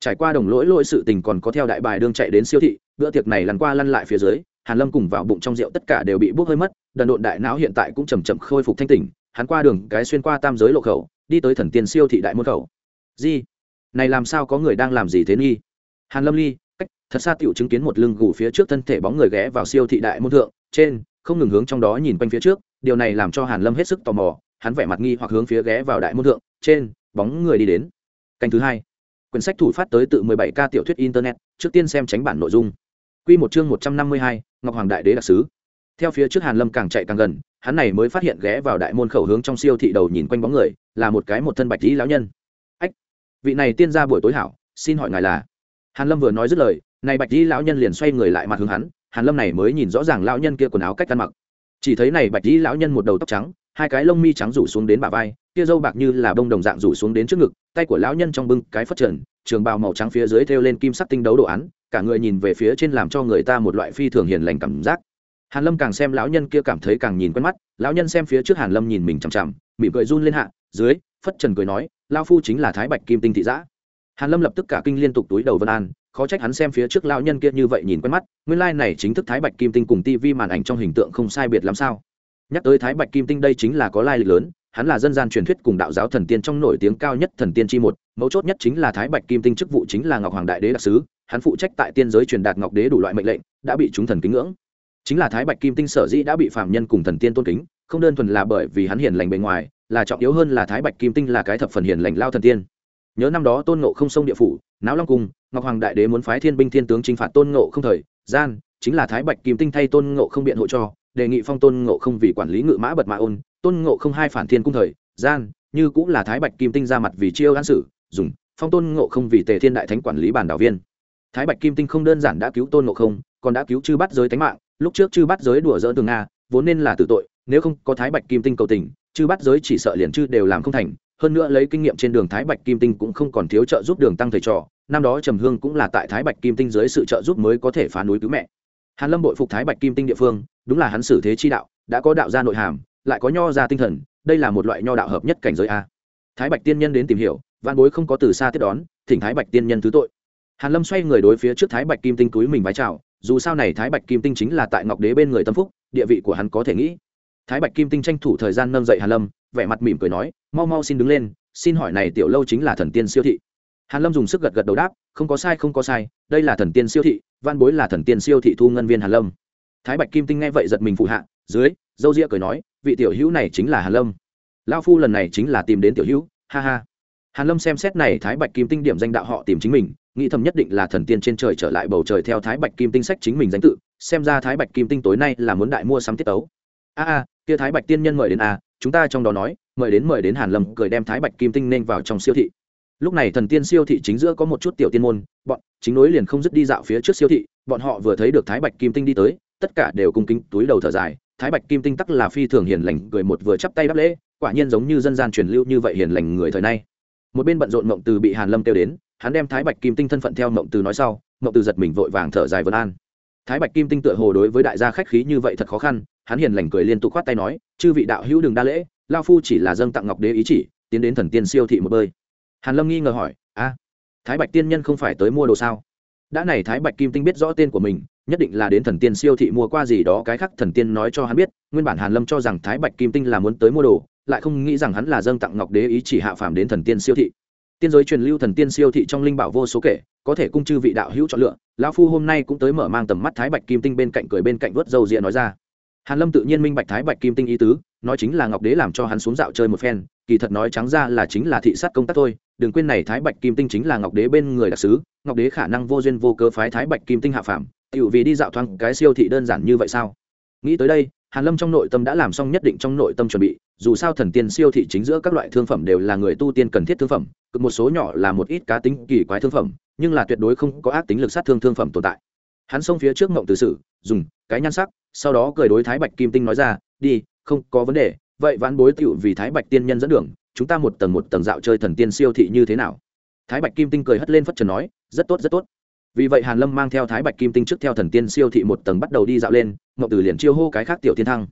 trải qua đồng lỗi lỗi sự tình còn có theo đại bài đương chạy đến siêu thị, bữa tiệc này lăn qua lăn lại phía dưới, hàn lâm cùng vào bụng trong rượu tất cả đều bị bốc hơi mất, đần độn đại não hiện tại cũng chầm chậm khôi phục thanh tỉnh, hắn qua đường cái xuyên qua tam giới lộ khẩu, đi tới thần tiên siêu thị đại môn khẩu. Gì này làm sao có người đang làm gì thế nghi hàn lâm ly, cách, thật xa tiểu chứng kiến một lưng gù phía trước thân thể bóng người ghé vào siêu thị đại môn thượng, trên, không ngừng hướng trong đó nhìn quanh phía trước, điều này làm cho hàn lâm hết sức tò mò, hắn vẻ mặt nghi hoặc hướng phía ghé vào đại môn thượng, trên, bóng người đi đến. Canh thứ hai quyển sách thủ phát tới tự 17 ca tiểu thuyết internet trước tiên xem tránh bản nội dung. Quy một chương 152, ngọc hoàng đại đế đặc sứ. Theo phía trước hàn lâm càng chạy càng gần hắn này mới phát hiện ghé vào đại môn khẩu hướng trong siêu thị đầu nhìn quanh bóng người là một cái một thân bạch lý lão nhân. Ách vị này tiên gia buổi tối hảo xin hỏi ngài là? Hàn lâm vừa nói dứt lời này bạch lý lão nhân liền xoay người lại mặt hướng hắn hàn lâm này mới nhìn rõ ràng lão nhân kia quần áo cách ăn mặc. Chỉ thấy này bạch lý lão nhân một đầu tóc trắng hai cái lông mi trắng rủ xuống đến bả vai, kia dâu bạc như là bông đồng dạng rủ xuống đến trước ngực, tay của lão nhân trong bưng cái phất trần, trường bào màu trắng phía dưới thêu lên kim sắc tinh đấu đồ án, cả người nhìn về phía trên làm cho người ta một loại phi thường hiền lành cảm giác. Hàn lâm càng xem lão nhân kia cảm thấy càng nhìn quen mắt, lão nhân xem phía trước hàn lâm nhìn mình chằm chằm, mỉm cười run lên hạ, dưới, phất trần cười nói lao phu chính là thái bạch kim tinh thị giã. Hàn lâm lập tức cả kinh liên tục túi đầu vân an, khó trách hắn xem phía trước lão nhân kia như vậy nhìn quen mắt, nguyên lai like này chính thức thái bạch kim tinh cùng tivi màn ảnh trong hình tượng không sai biệt làm sao nhắc tới thái bạch kim tinh đây chính là có lai lịch lớn, hắn là dân gian truyền thuyết cùng đạo giáo thần tiên trong nổi tiếng cao nhất thần tiên chi một, mấu chốt nhất chính là thái bạch kim tinh chức vụ chính là ngọc hoàng đại đế đặc sứ, hắn phụ trách tại tiên giới truyền đạt ngọc đế đủ loại mệnh lệnh, đã bị chúng thần kính ngưỡng. Chính là thái bạch kim tinh sở dĩ đã bị phạm nhân cùng thần tiên tôn kính, không đơn thuần là bởi vì hắn hiền lành bề ngoài, là trọng yếu hơn là thái bạch kim tinh là cái thập phần hiền lành lao thần tiên. Nhớ năm đó tôn ngộ không sông địa phủ, náo long cung, ngọc hoàng đại đế muốn phái thiên binh thiên tướng chinh phạt tôn ngộ không thời, gian, chính là thái bạch kim tinh thay tôn ngộ không biện hộ cho đề nghị phong tôn ngộ không vì quản lý ngự mã bật mã ôn, tôn ngộ không hai phản thiên cung thời, gian, như cũng là thái bạch kim tinh ra mặt vì chiêu an sử, dùng, phong tôn ngộ không vì tề thiên đại thánh quản lý bản đạo viên. Thái bạch kim tinh không đơn giản đã cứu tôn ngộ không, còn đã cứu chư bắt giới tánh mạng, lúc trước chư bắt giới đùa dỡ tường nga, vốn nên là tử tội, nếu không có thái bạch kim tinh cầu tình, chư bắt giới chỉ sợ liền chư đều làm không thành. Hơn nữa lấy kinh nghiệm trên đường thái bạch kim tinh cũng không còn thiếu trợ giúp đường tăng thầy trò, năm đó trầm hương cũng là tại thái bạch kim tinh dưới sự trợ giúp mới có thể phá núi cứu mẹ. Hàn lâm bội phục thái bạch kim tinh địa phương đúng là hắn xử thế chi đạo, đã có đạo gia nội hàm, lại có nho gia tinh thần, đây là một loại nho đạo hợp nhất cảnh giới a. Thái bạch tiên nhân đến tìm hiểu văn bối không có từ xa tiếp đón, thỉnh thái bạch tiên nhân thứ tội. Hàn lâm xoay người đối phía trước thái bạch kim tinh túi mình vái chào, dù sao này thái bạch kim tinh chính là tại ngọc đế bên người tâm phúc, địa vị của hắn có thể nghĩ. Thái bạch kim tinh tranh thủ thời gian nâng dậy hàn lâm, vẻ mặt mỉm cười nói, mau mau xin đứng lên, xin hỏi này tiểu lâu chính là thần tiên siêu thị. Hàn lâm dùng sức gật gật đầu đáp, không có sai, không có sai, đây là thần tiên siêu thị văn bối là thần tiên siêu thị thu ngân viên hàn lâm thái bạch kim tinh nghe vậy giật mình phụ hạ, dưới, dâu ria cười nói, vị tiểu hữu này chính là hàn lâm. Lao phu lần này chính là tìm đến tiểu hữu, ha ha. Hàn lâm xem xét này thái bạch kim tinh điểm danh đạo họ tìm chính mình, nghĩ thầm nhất định là thần tiên trên trời trở lại bầu trời theo thái bạch kim tinh sách chính mình danh tự, xem ra thái bạch kim tinh tối nay là muốn đại mua sắm tiết tấu. A a, kia thái bạch tiên nhân mời đến a, chúng ta trong đó nói, mời đến mời đến hàn lâm, cười đem thái bạch kim tinh nên vào trong siêu thị. Lúc này thần tiên siêu thị chính giữa có một chút tiểu tiên môn, bọn, chính nối liền không dứt đi dạo phía trước siêu thị, bọn họ vừa thấy được thái bạch kim tinh đi tới tất cả đều cung kính, túi đầu thở dài, thái bạch kim tinh tắc là phi thường hiền lành, cười một vừa chắp tay đáp lễ, quả nhiên giống như dân gian truyền lưu như vậy hiền lành người thời nay. Một bên bận rộn mộng từ bị hàn lâm kêu đến, hắn đem thái bạch kim tinh thân phận theo mộng từ nói sau, mộng từ giật mình vội vàng thở dài vân an. Thái bạch kim tinh tựa hồ đối với đại gia khách khí như vậy thật khó khăn, hắn hiền lành cười liên tục khoát tay nói, chư vị đạo hữu đừng đa lễ lao phu chỉ là dâng tặng ngọc đế ý chỉ, tiến đến thần tiên siêu thị một bơi. Hàn lâm nghi ngờ hỏi, a, thái bạch tiên nhân không phải tới mua đồ sao? Đã này thái bạch kim tinh biết rõ tên của mình nhất định là đến thần tiên siêu thị mua qua gì đó, cái khác thần tiên nói cho hắn biết, nguyên bản hàn lâm cho rằng thái bạch kim tinh là muốn tới mua đồ, lại không nghĩ rằng hắn là dâng tặng ngọc đế ý chỉ hạ phàm đến thần tiên siêu thị. Tiên giới truyền lưu thần tiên siêu thị trong linh bảo vô số kể, có thể cung chư vị đạo hữu chọn lựa, lão phu hôm nay cũng tới mở mang tầm mắt thái bạch kim tinh bên cạnh cười bên cạnh vớt dầu rịa nói ra. Hàn lâm tự nhiên minh bạch thái bạch kim tinh ý tứ, nói chính là ngọc đế làm cho hắn xuống dạo chơi một phen, kỳ thật nói trắng ra là chính là thị sát công tác thôi, đừng quên này thái bạch kim tinh chính là ngọc đế bên người đặc sứ, ngọc đế khả năng vô duyên vô cớ phái thái bạch kim tinh hạ phàm tiểu vì đi dạo thoáng cái siêu thị đơn giản như vậy sao? Nghĩ tới đây hàn lâm trong nội tâm đã làm xong nhất định trong nội tâm chuẩn bị dù sao thần tiên siêu thị chính giữa các loại thương phẩm đều là người tu tiên cần thiết thương phẩm cực một số nhỏ là một ít cá tính kỳ quái thương phẩm nhưng là tuyệt đối không có ác tính lực sát thương thương phẩm tồn tại. Hắn xông phía trước mộng từ sử, dùng cái nhan sắc sau đó cười đối thái bạch kim tinh nói ra đi không có vấn đề vậy vãn bối tựu vì thái bạch tiên nhân dẫn đường chúng ta một tầng một tầng dạo chơi thần tiên siêu thị như thế nào? Thái bạch kim tinh cười hất lên phất trần nói rất tốt rất tốt vì vậy hàn lâm mang theo thái bạch kim tinh trước theo thần tiên siêu thị một tầng bắt đầu đi dạo lên ngọc từ liền chiêu hô cái khác tiểu thiên thăng.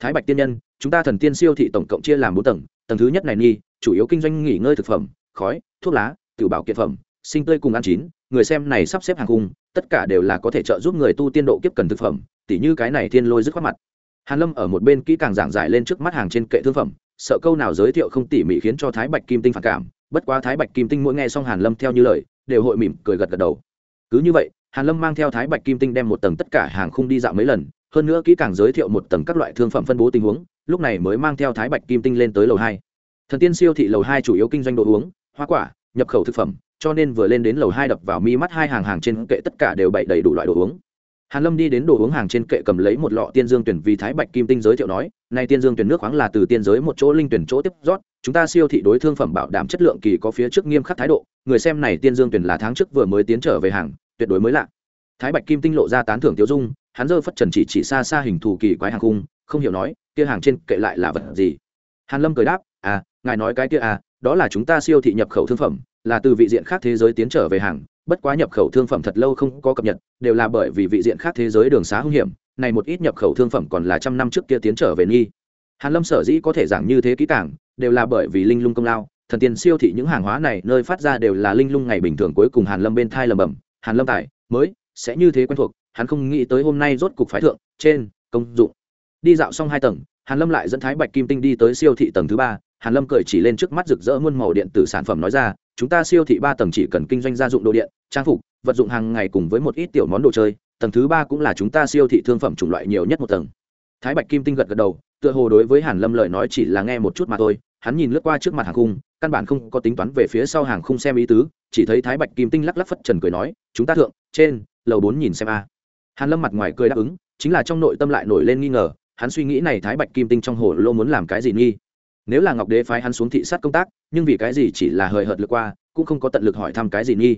Thái bạch tiên nhân, chúng ta thần tiên siêu thị tổng cộng chia làm bốn tầng tầng thứ nhất này nghi, chủ yếu kinh doanh nghỉ ngơi thực phẩm, khói, thuốc lá, tiểu bảo kiện phẩm, sinh tươi cùng ăn chín, người xem này sắp xếp hàng khung, tất cả đều là có thể trợ giúp người tu tiên độ kiếp cần thực phẩm, tỉ như cái này thiên lôi dứt khoát mặt. Hàn lâm ở một bên kỹ càng giảng giải lên trước mắt hàng trên kệ thương phẩm, sợ câu nào giới thiệu không tỉ mỉ khiến cho thái bạch kim tinh phản cảm, bất quá thái bạch kim tinh mỗi nghe xong hàn lâm theo như lời, đều hội mỉm cười gật gật đầu cứ như vậy, hàn lâm mang theo thái bạch kim tinh đem một tầng tất cả hàng khung đi dạo mấy lần, hơn nữa kỹ càng giới thiệu một tầng các loại thương phẩm phân bố tình huống, lúc này mới mang theo thái bạch kim tinh lên tới lầu hai. Thần tiên siêu thị lầu hai chủ yếu kinh doanh đồ uống, hoa quả, nhập khẩu thực phẩm, cho nên vừa lên đến lầu hai đập vào mi mắt hai hàng hàng trên kệ tất cả đều bày đầy đủ loại đồ uống hàn lâm đi đến đồ uống hàng trên kệ cầm lấy một lọ tiên dương tuyển vì thái bạch kim tinh giới thiệu nói nay tiên dương tuyển nước khoáng là từ tiên giới một chỗ linh tuyển chỗ tiếp rót, chúng ta siêu thị đối thương phẩm bảo đảm chất lượng kỳ có phía trước nghiêm khắc thái độ, người xem này tiên dương tuyển là tháng trước vừa mới tiến trở về hàng, tuyệt đối mới lạ. Thái bạch kim tinh lộ ra tán thưởng tiêu dung, hắn giơ phất trần chỉ chỉ xa xa hình thù kỳ quái hàng khung, không hiểu nói, kia hàng trên kệ lại là vật gì? Hàn lâm cười đáp à ngài nói cái kia à đó là chúng ta siêu thị nhập khẩu thương phẩm, là từ vị diện khác thế giới tiến trở về hàng bất quá nhập khẩu thương phẩm thật lâu không có cập nhật, đều là bởi vì vị diện khác thế giới đường xá hung hiểm, này một ít nhập khẩu thương phẩm còn là trăm năm trước kia tiến trở về nghi hàn lâm sở dĩ có thể giảng như thế kỹ càng, đều là bởi vì linh lung công lao, thần tiên siêu thị những hàng hóa này nơi phát ra đều là linh lung ngày bình thường cuối cùng hàn lâm bên thai lầm bẩm, hàn lâm tài, mới, sẽ như thế quen thuộc, hắn không nghĩ tới hôm nay rốt cục phái thượng, trên, công dụng. Đi dạo xong hai tầng, hàn lâm lại dẫn thái bạch kim tinh đi tới siêu thị tầng thứ ba, hàn lâm cười chỉ lên trước mắt rực rỡ muôn màu điện tử sản phẩm nói ra chúng ta siêu thị ba tầng chỉ cần kinh doanh gia dụng đồ điện, trang phục, vật dụng hàng ngày cùng với một ít tiểu món đồ chơi, tầng thứ ba cũng là chúng ta siêu thị thương phẩm chủng loại nhiều nhất một tầng. Thái bạch kim tinh gật gật đầu, tựa hồ đối với hàn lâm lời nói chỉ là nghe một chút mà thôi, hắn nhìn lướt qua trước mặt hàng khung, căn bản không có tính toán về phía sau hàng khung xem ý tứ, chỉ thấy thái bạch kim tinh lắc lắc phất trần cười nói, chúng ta thượng, trên, lầu bốn nhìn xem a. Hàn lâm mặt ngoài cười đáp ứng, chính là trong nội tâm lại nổi lên nghi ngờ, hắn suy nghĩ này thái bạch kim tinh trong hồ lô muốn làm cái gì nghi? Nếu là ngọc đế phái hắn xuống thị sát công tác, nhưng vì cái gì chỉ là hời hợt lượt qua, cũng không có tận lực hỏi thăm cái gì nghi.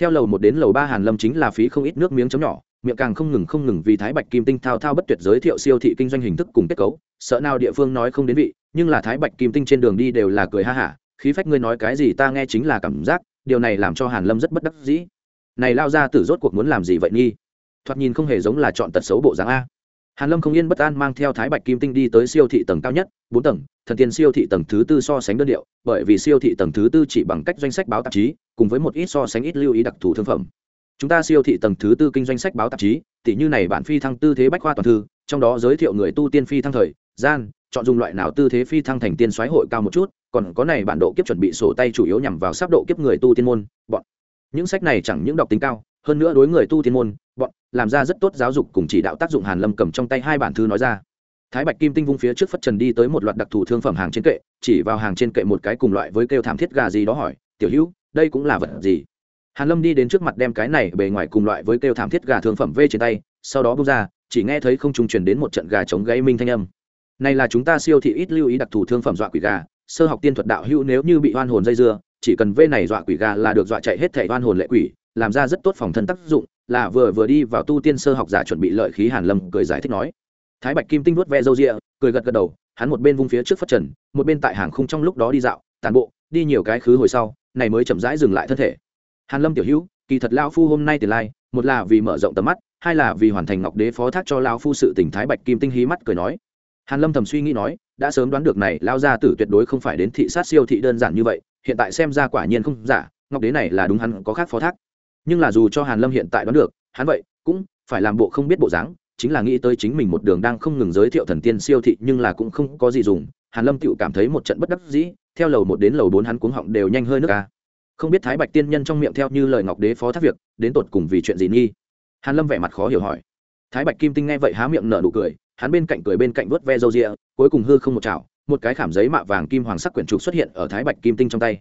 Theo lầu một đến lầu ba hàn lâm chính là phí không ít nước miếng chấm nhỏ, miệng càng không ngừng không ngừng vì thái bạch kim tinh thao thao bất tuyệt giới thiệu siêu thị kinh doanh hình thức cùng kết cấu, sợ nào địa phương nói không đến vị, nhưng là thái bạch kim tinh trên đường đi đều là cười ha hả, khí phách ngươi nói cái gì ta nghe chính là cảm giác, điều này làm cho hàn lâm rất bất đắc dĩ. Này lao ra tử rốt cuộc muốn làm gì vậy nghi? Thoạt nhìn không hề giống là chọn tật xấu bộ dáng a hàn lâm không yên bất an mang theo thái bạch kim tinh đi tới siêu thị tầng cao nhất, bốn tầng, thần tiên siêu thị tầng thứ tư so sánh đơn điệu, bởi vì siêu thị tầng thứ tư chỉ bằng cách doanh sách báo tạp chí, cùng với một ít so sánh ít lưu ý đặc thù thương phẩm. Chúng ta siêu thị tầng thứ tư kinh doanh sách báo tạp chí tỷ như này bản phi thăng tư thế bách khoa toàn thư, trong đó giới thiệu người tu tiên phi thăng thời, gian, chọn dùng loại nào tư thế phi thăng thành tiên soái hội cao một chút, còn có này bản độ kiếp chuẩn bị sổ tay chủ yếu nhằm vào sắp độ kiếp người tu tiên môn, bọn. Những sách này chẳng những đọc tính cao hơn nữa đối người tu thiên môn, bọn làm ra rất tốt giáo dục cùng chỉ đạo tác dụng hàn lâm cầm trong tay hai bản thư nói ra. Thái bạch kim tinh vung phía trước phất trần đi tới một loạt đặc thù thương phẩm hàng trên kệ, chỉ vào hàng trên kệ một cái cùng loại với kêu thảm thiết gà gì đó hỏi, tiểu hữu, đây cũng là vật gì? Hàn lâm đi đến trước mặt đem cái này bề ngoài cùng loại với kêu thảm thiết gà thương phẩm vê trên tay, sau đó bung ra, chỉ nghe thấy không trung truyền đến một trận gà chống gáy minh thanh âm. Này là chúng ta siêu thị ít lưu ý đặc thù thương phẩm dọa quỷ gà, sơ học tiên thuật đạo hữu nếu như bị oan hồn dây dưa, chỉ cần vê này dọa quỷ gà là được dọa chạy hết thể oan hồn lệ quỷ làm ra rất tốt phòng thân tác dụng, là vừa vừa đi vào tu tiên sơ học giả chuẩn bị lợi khí hàn lâm cười giải thích nói. Thái bạch kim tinh vuốt ve râu rịa cười gật gật đầu, hắn một bên vung phía trước phát trần, một bên tại hàng khung trong lúc đó đi dạo, tàn bộ, đi nhiều cái khứ hồi sau, này mới chậm rãi dừng lại thân thể. Hàn lâm tiểu hữu, kỳ thật lão phu hôm nay tiền lai, một là vì mở rộng tầm mắt, hai là vì hoàn thành ngọc đế phó thác cho lão phu sự tỉnh thái bạch kim tinh hí mắt cười nói. Hàn lâm thầm suy nghĩ nói, đã sớm đoán được này lao gia tử tuyệt đối không phải đến thị sát siêu thị đơn giản như vậy, hiện tại xem ra quả nhiên không giả, ngọc đế này là đúng hắn có khác phó thác nhưng là dù cho hàn lâm hiện tại đoán được, hắn vậy cũng phải làm bộ không biết bộ dáng, chính là nghĩ tới chính mình một đường đang không ngừng giới thiệu thần tiên siêu thị nhưng là cũng không có gì dùng, hàn lâm tựu cảm thấy một trận bất đắc dĩ, theo lầu một đến lầu bốn hắn cuống họng đều nhanh hơi nước ca không biết thái bạch tiên nhân trong miệng theo như lời ngọc đế phó thác việc, đến tột cùng vì chuyện gì nghi? Hàn lâm vẻ mặt khó hiểu hỏi. Thái bạch kim tinh nghe vậy há miệng nở nụ cười, hắn bên cạnh cười bên cạnh vớt ve râu rịa cuối cùng hư không một chảo, một cái khảm giấy mạ vàng kim hoàng sắc quyển trục xuất hiện ở thái bạch kim tinh trong tay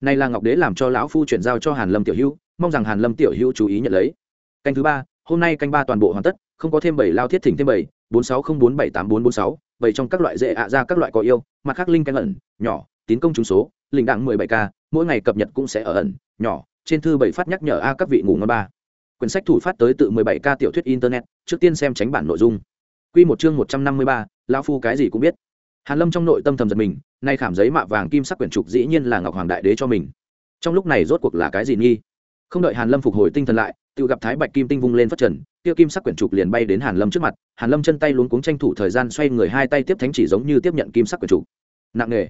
này là ngọc đế làm cho lão phu chuyển giao cho hàn lâm tiểu hữu, mong rằng hàn lâm tiểu hữu chú ý nhận lấy. Canh thứ ba, hôm nay canh ba toàn bộ hoàn tất, không có thêm bảy lao thiết thỉnh thêm bảy, bốn sáu không bốn bảy tám bốn bốn sáu, bảy trong các loại dễ ạ ra các loại có yêu, mặt khác linh canh ẩn, nhỏ, tín công trúng số linh đặng mười bảy k mỗi ngày cập nhật cũng sẽ ở ẩn, nhỏ, trên thư bảy phát nhắc nhở a các vị ngủ ngon ba. Quyển sách thủ phát tới tự mười bảy k tiểu thuyết internet, trước tiên xem tránh bản nội dung. Quy một chương một trăm năm mươi ba, lão phu cái gì cũng biết hàn lâm trong nội tâm thầm giật mình, nay khảm giấy mạ vàng kim sắc quyển trục dĩ nhiên là ngọc hoàng đại đế cho mình. Trong lúc này rốt cuộc là cái gì nghi? Không đợi hàn lâm phục hồi tinh thần lại, tự gặp thái bạch kim tinh vung lên phát trần tiêu kim sắc quyển trục liền bay đến hàn lâm trước mặt, hàn lâm chân tay luống cuống tranh thủ thời gian xoay người hai tay tiếp thánh chỉ giống như tiếp nhận kim sắc quyển trục. Nặng nề.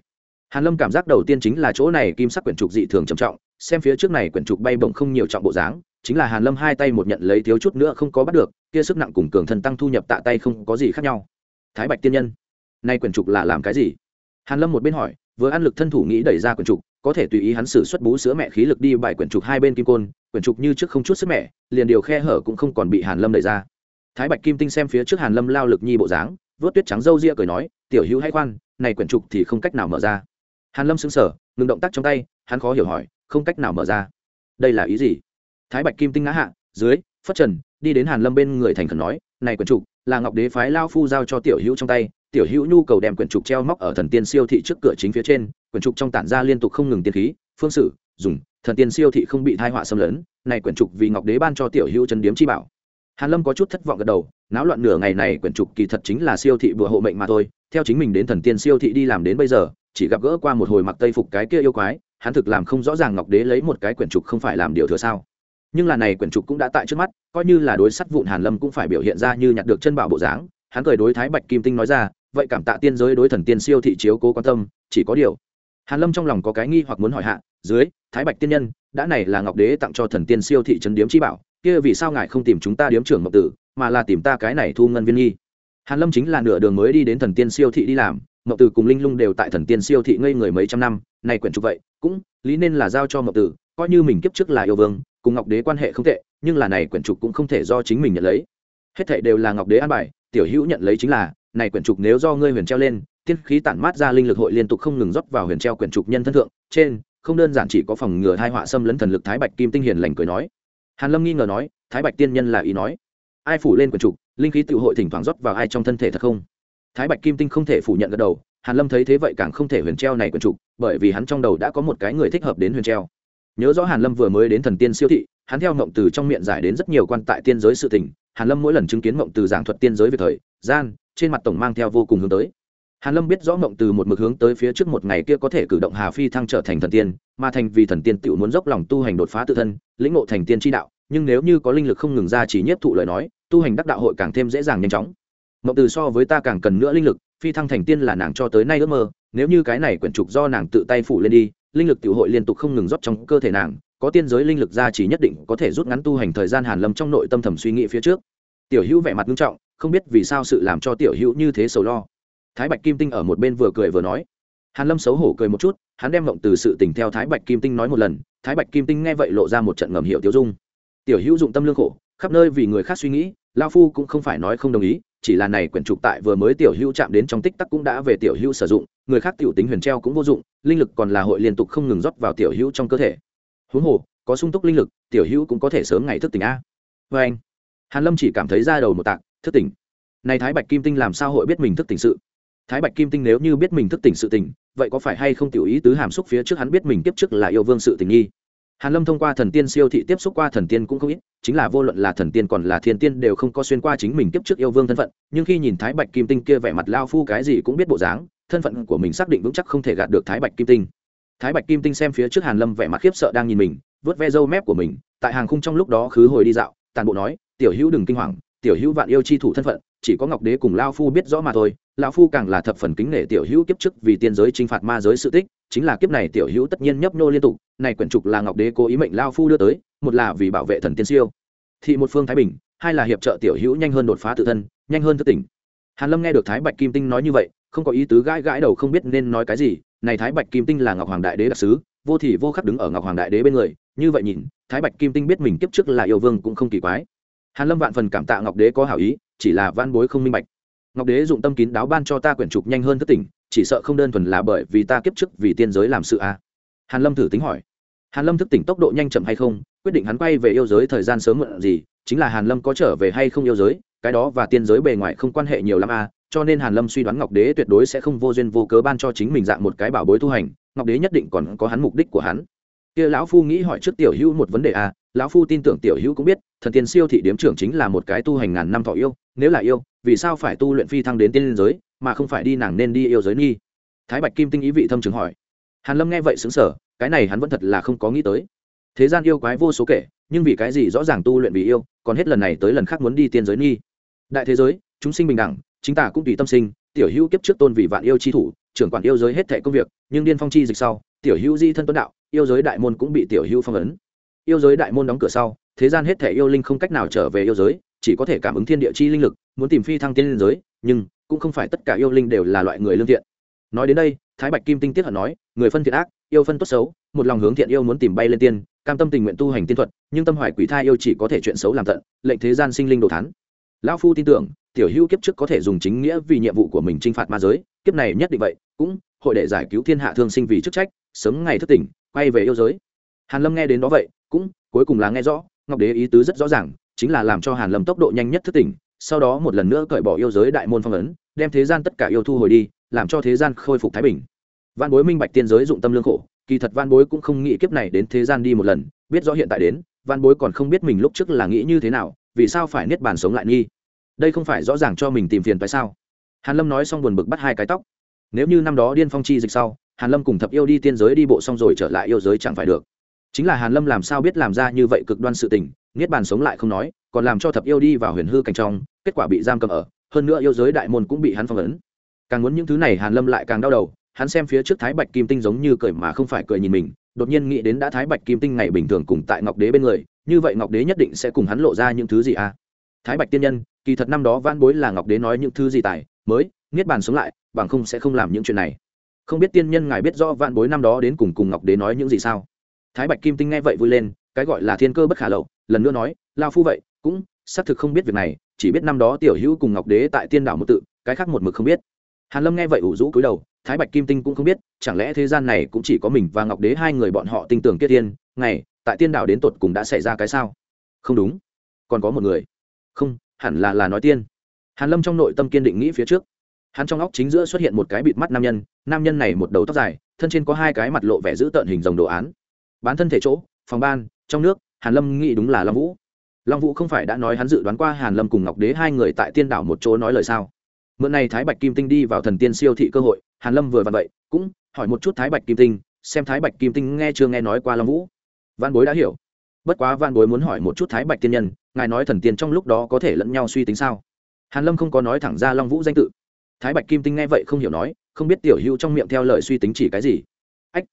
Hàn lâm cảm giác đầu tiên chính là chỗ này kim sắc quyển trục dị thường trầm trọng, xem phía trước này quyển trục bay bổng không nhiều trọng bộ dáng, chính là hàn lâm hai tay một nhận lấy thiếu chút nữa không có bắt được, kia sức nặng cùng cường thân tăng thu nhập tạ tay không có gì khác nhau. Thái bạch tiên nhân nay quyển trục là làm cái gì? Hàn lâm một bên hỏi, vừa ăn lực thân thủ nghĩ đẩy ra quyển trục, có thể tùy ý hắn sử xuất bú sữa mẹ khí lực đi bài quyển trục hai bên kim côn, quyển trục như trước không chút sức mẹ, liền điều khe hở cũng không còn bị hàn lâm đẩy ra. Thái bạch kim tinh xem phía trước hàn lâm lao lực nhi bộ dáng, vớt tuyết trắng râu ria cười nói, tiểu hữu hay khoan, này quyển trục thì không cách nào mở ra. Hàn lâm sững sờ, ngừng động tác trong tay, hắn khó hiểu hỏi, không cách nào mở ra? Đây là ý gì? Thái bạch kim tinh ngã hạ, dưới, phất trần, đi đến hàn lâm bên người thành khẩn nói, này quyển trục là ngọc đế phái lao phu giao cho tiểu hữu trong tay, tiểu hữu nhu cầu đem quyển trục treo móc ở thần tiên siêu thị trước cửa chính phía trên, quyển trục trong tản ra liên tục không ngừng tiên khí, phương sử, dùng, thần tiên siêu thị không bị thai họa xâm lấn, này quyển trục vì ngọc đế ban cho tiểu hữu chân điếm chi bảo. Hàn lâm có chút thất vọng gật đầu, náo loạn nửa ngày này quyển trục kỳ thật chính là siêu thị bùa hộ mệnh mà thôi, theo chính mình đến thần tiên siêu thị đi làm đến bây giờ, chỉ gặp gỡ qua một hồi mặc tây phục cái kia yêu quái, hắn thực làm không rõ ràng ngọc đế lấy một cái quyển trục không phải làm điều thừa sao nhưng là này quyển trục cũng đã tại trước mắt, coi như là đối sắt vụn hàn lâm cũng phải biểu hiện ra như nhặt được chân bảo bộ dáng. Hắn cười đối thái bạch kim tinh nói ra, vậy cảm tạ tiên giới đối thần tiên siêu thị chiếu cố quan tâm, chỉ có điều. Hàn lâm trong lòng có cái nghi hoặc muốn hỏi hạ, dưới, thái bạch tiên nhân, đã này là ngọc đế tặng cho thần tiên siêu thị trấn điếm chi bảo, kia vì sao ngài không tìm chúng ta điếm trưởng ngọc tử, mà là tìm ta cái này thu ngân viên nghi? Hàn lâm chính là nửa đường mới đi đến thần tiên siêu thị đi làm ngọc tử cùng linh lung đều tại thần tiên siêu thị ngây người mấy trăm năm, này quyển trục vậy, cũng, lý nên là giao cho ngọc tử, coi như mình kiếp trước là yêu vương cùng ngọc đế quan hệ không tệ, nhưng là này quyển trục cũng không thể do chính mình nhận lấy. Hết thệ đều là ngọc đế an bài, tiểu hữu nhận lấy chính là, này quyển trục nếu do ngươi huyền treo lên, tiên khí tản mát ra linh lực hội liên tục không ngừng rót vào huyền treo quyển trục nhân thân thượng, trên, không đơn giản chỉ có phòng ngừa hai họa xâm lấn thần lực thái bạch kim tinh hiền lành cười nói. Hàn lâm nghi ngờ nói, thái bạch tiên nhân là ý nói. Ai phủ lên quyển trục, linh khí tự hội thỉnh thoảng rót vào ai trong thân thể thật không? Thái bạch kim tinh không thể phủ nhận gật đầu, hàn lâm thấy thế vậy càng không thể huyền treo này quyển trục, bởi vì hắn trong đầu đã có một cái người thích hợp đến huyền treo nhớ rõ hàn lâm vừa mới đến thần tiên siêu thị, hắn theo ngộng từ trong miệng giải đến rất nhiều quan tại tiên giới sự tình. Hàn lâm mỗi lần chứng kiến ngộng từ giảng thuật tiên giới về thời, gian, trên mặt tổng mang theo vô cùng hướng tới. Hàn lâm biết rõ ngộng từ một mực hướng tới phía trước một ngày kia có thể cử động hà phi thăng trở thành thần tiên, mà thành vì thần tiên tự muốn dốc lòng tu hành đột phá tự thân, lĩnh ngộ thành tiên chi đạo. Nhưng nếu như có linh lực không ngừng ra chỉ nhiếp thụ lời nói, tu hành đắc đạo hội càng thêm dễ dàng nhanh chóng. Ngộng từ so với ta càng cần nữa linh lực, phi thăng thành tiên là nàng cho tới nay ước mơ. Nếu như cái này quyển trục do nàng tự tay phủ lên đi linh lực tiểu hội liên tục không ngừng rót trong cơ thể nàng, có tiên giới linh lực ra chỉ nhất định có thể rút ngắn tu hành thời gian hàn lâm trong nội tâm thầm suy nghĩ phía trước. Tiểu hữu vẻ mặt nghiêm trọng, không biết vì sao sự làm cho tiểu hữu như thế sầu lo. Thái bạch kim tinh ở một bên vừa cười vừa nói. Hàn lâm xấu hổ cười một chút, hắn đem động từ sự tình theo thái bạch kim tinh nói một lần, thái bạch kim tinh nghe vậy lộ ra một trận ngầm hiệu tiêu dung. Tiểu hữu dụng tâm lương khổ, khắp nơi vì người khác suy nghĩ lao phu cũng không phải nói không đồng ý, chỉ là này quyển trục tại vừa mới tiểu hữu chạm đến trong tích tắc cũng đã về tiểu hữu sử dụng người khác tiểu tính huyền treo cũng vô dụng, linh lực còn là hội liên tục không ngừng rót vào tiểu hữu trong cơ thể. Huống hồ, có sung túc linh lực, tiểu hữu cũng có thể sớm ngày thức tỉnh a. Vê anh, hàn lâm chỉ cảm thấy ra đầu một tạc, thức tỉnh. Này thái bạch kim tinh làm sao hội biết mình thức tỉnh sự? Thái bạch kim tinh nếu như biết mình thức tỉnh sự tỉnh vậy có phải hay không tiểu ý tứ hàm xúc phía trước hắn biết mình tiếp trước là yêu vương sự tình nghi? Hàn lâm thông qua thần tiên siêu thị tiếp xúc qua thần tiên cũng không ít, chính là vô luận là thần tiên còn là thiên tiên đều không có xuyên qua chính mình tiếp trước yêu vương thân phận, nhưng khi nhìn thái bạch kim tinh kia vẻ mặt lao phu cái gì cũng biết bộ dáng thân phận của mình xác định vững chắc không thể gạt được thái bạch kim tinh. Thái bạch kim tinh xem phía trước hàn lâm vẻ mặt khiếp sợ đang nhìn mình, vớt ve râu mép của mình, tại hàng khung trong lúc đó khứ hồi đi dạo, tàn bộ nói, tiểu hữu đừng kinh hoàng, tiểu hữu vạn yêu chi thủ thân phận, chỉ có ngọc đế cùng lao phu biết rõ mà thôi lão phu càng là thập phần kính nể tiểu hữu kiếp trước vì tiên giới chinh phạt ma giới sự tích, chính là kiếp này tiểu hữu tất nhiên nhấp nô liên tục, này quyển trục là ngọc đế cố ý mệnh lao phu đưa tới, một là vì bảo vệ thần tiên siêu thị một phương thái bình, hai là hiệp trợ tiểu hữu nhanh hơn đột phá tự thân, nhanh hơn thức tỉnh. Hàn lâm nghe được thái bạch kim tinh nói như vậy không có ý tứ gãi gãi đầu không biết nên nói cái gì, này thái bạch kim tinh là ngọc hoàng đại đế đặc sứ, vô thì vô khắc đứng ở ngọc hoàng đại đế bên người, như vậy nhìn, thái bạch kim tinh biết mình kiếp trước là yêu vương cũng không kỳ quái hàn lâm vạn phần cảm tạ ngọc đế có hảo ý, chỉ là van bối không minh bạch ngọc đế dụng tâm kín đáo ban cho ta quyển trục nhanh hơn thất tỉnh, chỉ sợ không đơn thuần là bởi vì ta kiếp trước vì tiên giới làm sự a à. hàn lâm thử tính hỏi hàn lâm thức tỉnh tốc độ nhanh chậm hay không, quyết định hắn quay về yêu giới thời gian sớm muộn gì, chính là hàn lâm có trở về hay không yêu giới, cái đó và tiên giới bề ngoài không quan hệ nhiều lắm a à cho nên hàn lâm suy đoán ngọc đế tuyệt đối sẽ không vô duyên vô cớ ban cho chính mình dạng một cái bảo bối tu hành, ngọc đế nhất định còn có hắn mục đích của hắn. Kia lão phu nghĩ hỏi trước tiểu hữu một vấn đề à. lão phu tin tưởng tiểu hữu cũng biết, thần tiên siêu thị điếm trưởng chính là một cái tu hành ngàn năm thọ yêu, nếu là yêu, vì sao phải tu luyện phi thăng đến tiên giới, mà không phải đi nàng nên đi yêu giới nghi? Thái bạch kim tinh ý vị thâm trường hỏi. Hàn lâm nghe vậy xứng sở cái này hắn vẫn thật là không có nghĩ tới. Thế gian yêu quái vô số kể, nhưng vì cái gì rõ ràng tu luyện vì yêu, còn hết lần này tới lần khác muốn đi tiên giới nghi? Đại thế giới, chúng sinh bình đẳng chính ta cũng tùy tâm sinh, tiểu hữu kiếp trước tôn vì vạn yêu chi thủ, trưởng quản yêu giới hết thẻ công việc, nhưng điên phong chi dịch sau, tiểu hữu di thân tuấn đạo, yêu giới đại môn cũng bị tiểu hữu phong ấn. Yêu giới đại môn đóng cửa sau, thế gian hết thẻ yêu linh không cách nào trở về yêu giới, chỉ có thể cảm ứng thiên địa chi linh lực, muốn tìm phi thăng tiên liên giới, nhưng cũng không phải tất cả yêu linh đều là loại người lương thiện. Nói đến đây, thái bạch kim tinh tiết hận nói, người phân thiện ác, yêu phân tốt xấu, một lòng hướng thiện yêu muốn tìm bay lên tiên, cam tâm tình nguyện tu hành tiên thuật, nhưng tâm hoài quỷ thai yêu chỉ có thể chuyện xấu làm tận, lệnh thế gian sinh linh đồ thán. Lão phu tin tưởng tiểu hữu kiếp trước có thể dùng chính nghĩa vì nhiệm vụ của mình chinh phạt ma giới, kiếp này nhất định vậy, cũng, hội để giải cứu thiên hạ thương sinh vì chức trách, sớm ngày thức tỉnh, quay về yêu giới. Hàn lâm nghe đến đó vậy, cũng, cuối cùng là nghe rõ, ngọc đế ý tứ rất rõ ràng, chính là làm cho hàn lâm tốc độ nhanh nhất thức tỉnh, sau đó một lần nữa cởi bỏ yêu giới đại môn phong ấn, đem thế gian tất cả yêu thu hồi đi, làm cho thế gian khôi phục thái bình. Văn bối minh bạch tiên giới dụng tâm lương khổ, kỳ thật văn bối cũng không nghĩ kiếp này đến thế gian đi một lần, biết rõ hiện tại đến văn bối còn không biết mình lúc trước là nghĩ như thế nào, vì sao phải niết bàn sống lại nghi đây không phải rõ ràng cho mình tìm phiền tại sao? Hàn lâm nói xong buồn bực bắt hai cái tóc. Nếu như năm đó điên phong chi dịch sau, hàn lâm cùng thập yêu đi tiên giới đi bộ xong rồi trở lại yêu giới chẳng phải được. Chính là hàn lâm làm sao biết làm ra như vậy cực đoan sự tình, niết bàn sống lại không nói, còn làm cho thập yêu đi vào huyền hư cảnh trong, kết quả bị giam cầm ở, hơn nữa yêu giới đại môn cũng bị hắn phong ấn. Càng muốn những thứ này hàn lâm lại càng đau đầu, hắn xem phía trước thái bạch kim tinh giống như cười mà không phải cười nhìn mình, đột nhiên nghĩ đến đã thái bạch kim tinh ngày bình thường cùng tại ngọc đế bên người, như vậy ngọc đế nhất định sẽ cùng hắn lộ ra những thứ gì à? Thái bạch tiên nhân, kỳ thật năm đó van bối là ngọc đế nói những thứ gì tài, mới, niết bàn sống lại, bằng không sẽ không làm những chuyện này. Không biết tiên nhân ngài biết rõ van bối năm đó đến cùng cùng ngọc đế nói những gì sao? Thái bạch kim tinh nghe vậy vui lên, cái gọi là thiên cơ bất khả lậu, lần nữa nói lao phu vậy, cũng xác thực không biết việc này, chỉ biết năm đó tiểu hữu cùng ngọc đế tại tiên đảo một tự, cái khác một mực không biết. Hàn lâm nghe vậy ủ rũ cúi đầu, thái bạch kim tinh cũng không biết, chẳng lẽ thế gian này cũng chỉ có mình và ngọc đế hai người bọn họ tin tưởng kết tiên, ngày, tại tiên đảo đến tột cùng đã xảy ra cái sao? Không đúng. Còn có một người không, hẳn là là nói tiên. Hàn lâm trong nội tâm kiên định nghĩ phía trước. Hắn trong óc chính giữa xuất hiện một cái bịt mắt nam nhân nam nhân này một đầu tóc dài, thân trên có hai cái mặt lộ vẻ giữ tợn hình rồng đồ án. Bán thân thể chỗ, phòng ban, trong nước, hàn lâm nghĩ đúng là long vũ. Long vũ không phải đã nói hắn dự đoán qua hàn lâm cùng ngọc đế hai người tại tiên đảo một chỗ nói lời sao? Mượn này thái bạch kim tinh đi vào thần tiên siêu thị cơ hội, hàn lâm vừa vặn vậy, cũng hỏi một chút thái bạch kim tinh, xem thái bạch kim tinh nghe chưa nghe nói qua long vũ. Văn bối đã hiểu bất quá văn bối muốn hỏi một chút thái bạch tiên nhân, ngài nói thần tiên trong lúc đó có thể lẫn nhau suy tính sao? Hàn lâm không có nói thẳng ra long vũ danh tự. Thái bạch kim tinh nghe vậy không hiểu nói, không biết tiểu hữu trong miệng theo lời suy tính chỉ cái gì. Ách,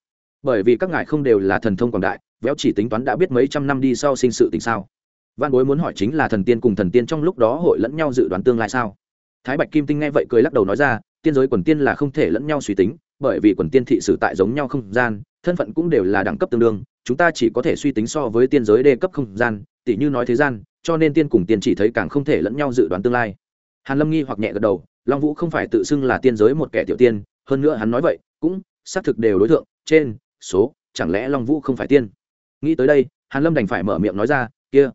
bởi vì các ngài không đều là thần thông quảng đại, véo chỉ tính toán đã biết mấy trăm năm đi sau sinh sự tình sao? Văn bối muốn hỏi chính là thần tiên cùng thần tiên trong lúc đó hội lẫn nhau dự đoán tương lai sao? Thái bạch kim tinh nghe vậy cười lắc đầu nói ra, tiên giới quần tiên là không thể lẫn nhau suy tính, bởi vì quần tiên thị sử tại giống nhau không gian thân phận cũng đều là đẳng cấp tương đương, chúng ta chỉ có thể suy tính so với tiên giới đê cấp không gian tỷ như nói thế gian, cho nên tiên cùng tiên chỉ thấy càng không thể lẫn nhau dự đoán tương lai. Hàn lâm nghi hoặc nhẹ gật đầu, long vũ không phải tự xưng là tiên giới một kẻ tiểu tiên, hơn nữa hắn nói vậy, cũng, xác thực đều đối tượng, trên, số, chẳng lẽ long vũ không phải tiên? Nghĩ tới đây, hàn lâm đành phải mở miệng nói ra, kia,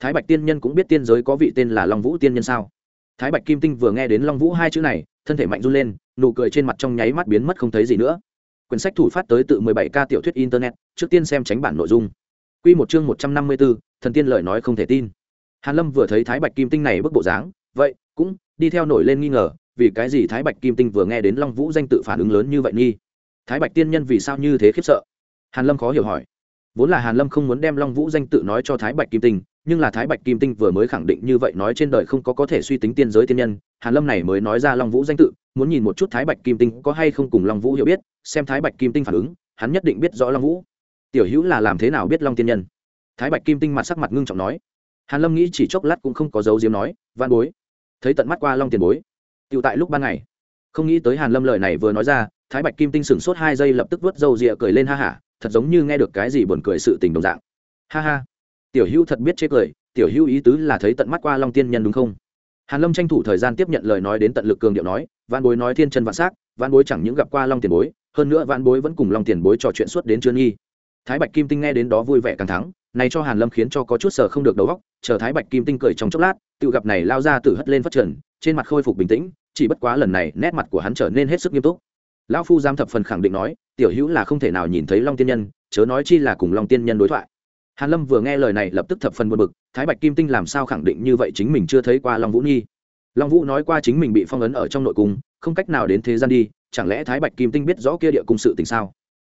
thái bạch tiên nhân cũng biết tiên giới có vị tên là long vũ tiên nhân sao? Thái bạch kim tinh vừa nghe đến long vũ hai chữ này, thân thể mạnh run lên, nụ cười trên mặt trong nháy mắt biến mất không thấy gì nữa quyển sách thủ phát tới tự 17 k tiểu thuyết internet trước tiên xem tránh bản nội dung. Quy một chương 154, thần tiên lời nói không thể tin. Hàn lâm vừa thấy thái bạch kim tinh này bức bộ dáng vậy cũng đi theo nổi lên nghi ngờ vì cái gì thái bạch kim tinh vừa nghe đến long vũ danh tự phản ứng lớn như vậy nghi? Thái bạch tiên nhân vì sao như thế khiếp sợ? Hàn lâm khó hiểu hỏi. Vốn là hàn lâm không muốn đem long vũ danh tự nói cho thái bạch kim tinh nhưng là thái bạch kim tinh vừa mới khẳng định như vậy nói trên đời không có có thể suy tính tiên giới tiên nhân hàn lâm này mới nói ra long vũ danh tự muốn nhìn một chút thái bạch kim tinh có hay không cùng long vũ hiểu biết xem thái bạch kim tinh phản ứng, hắn nhất định biết rõ long vũ. Tiểu hữu là làm thế nào biết long tiên nhân? Thái bạch kim tinh mặt sắc mặt ngưng trọng nói. Hàn lâm nghĩ chỉ chốc lát cũng không có dấu diếm nói van bối, thấy tận mắt qua long tiền bối. Tựu tại lúc ban ngày, không nghĩ tới hàn lâm lời này vừa nói ra, thái bạch kim tinh sửng sốt hai giây lập tức vớt râu rịa cười lên ha hả, thật giống như nghe được cái gì buồn cười sự tình đồng dạng. Ha ha. Tiểu hữu thật biết chế cười, tiểu hữu ý tứ là thấy tận mắt qua long tiên nhân đúng không? Hàn lâm tranh thủ thời gian tiếp nhận lời nói đến tận lực cường điệu nói văn bối nói thiên chân vạn s á c văn bối chẳng những gặp qua long tiền bối hơn nữa văn bối vẫn cùng long tiền bối trò chuyện suốt đến trưa nghi thái bạch kim tinh nghe đến đó vui vẻ càng thắng, này cho hàn lâm khiến cho có chút sờ không được đầu óc, chờ thái bạch kim tinh cười trong chốc lát tự gặp này lao ra từ hất lên phát trần, trên mặt khôi phục bình tĩnh, chỉ bất quá lần này nét mặt của hắn trở nên hết sức nghiêm túc. Lão phu giam thập phần khẳng định nói, tiểu hữu là không thể nào nhìn thấy long tiên nhân, chớ nói chi là cùng long tiên nhân đối thoại. Hàn lâm vừa nghe lời này lập tức thập phần buồn bực, thái bạch kim tinh làm sao khẳng định như vậy chính mình chưa thấy qua long vũ nhi. Long vũ nói qua chính mình bị phong ấn ở trong nội cung, không cách nào đến thế gian đi chẳng lẽ thái bạch kim tinh biết rõ kia địa cung sự tình sao?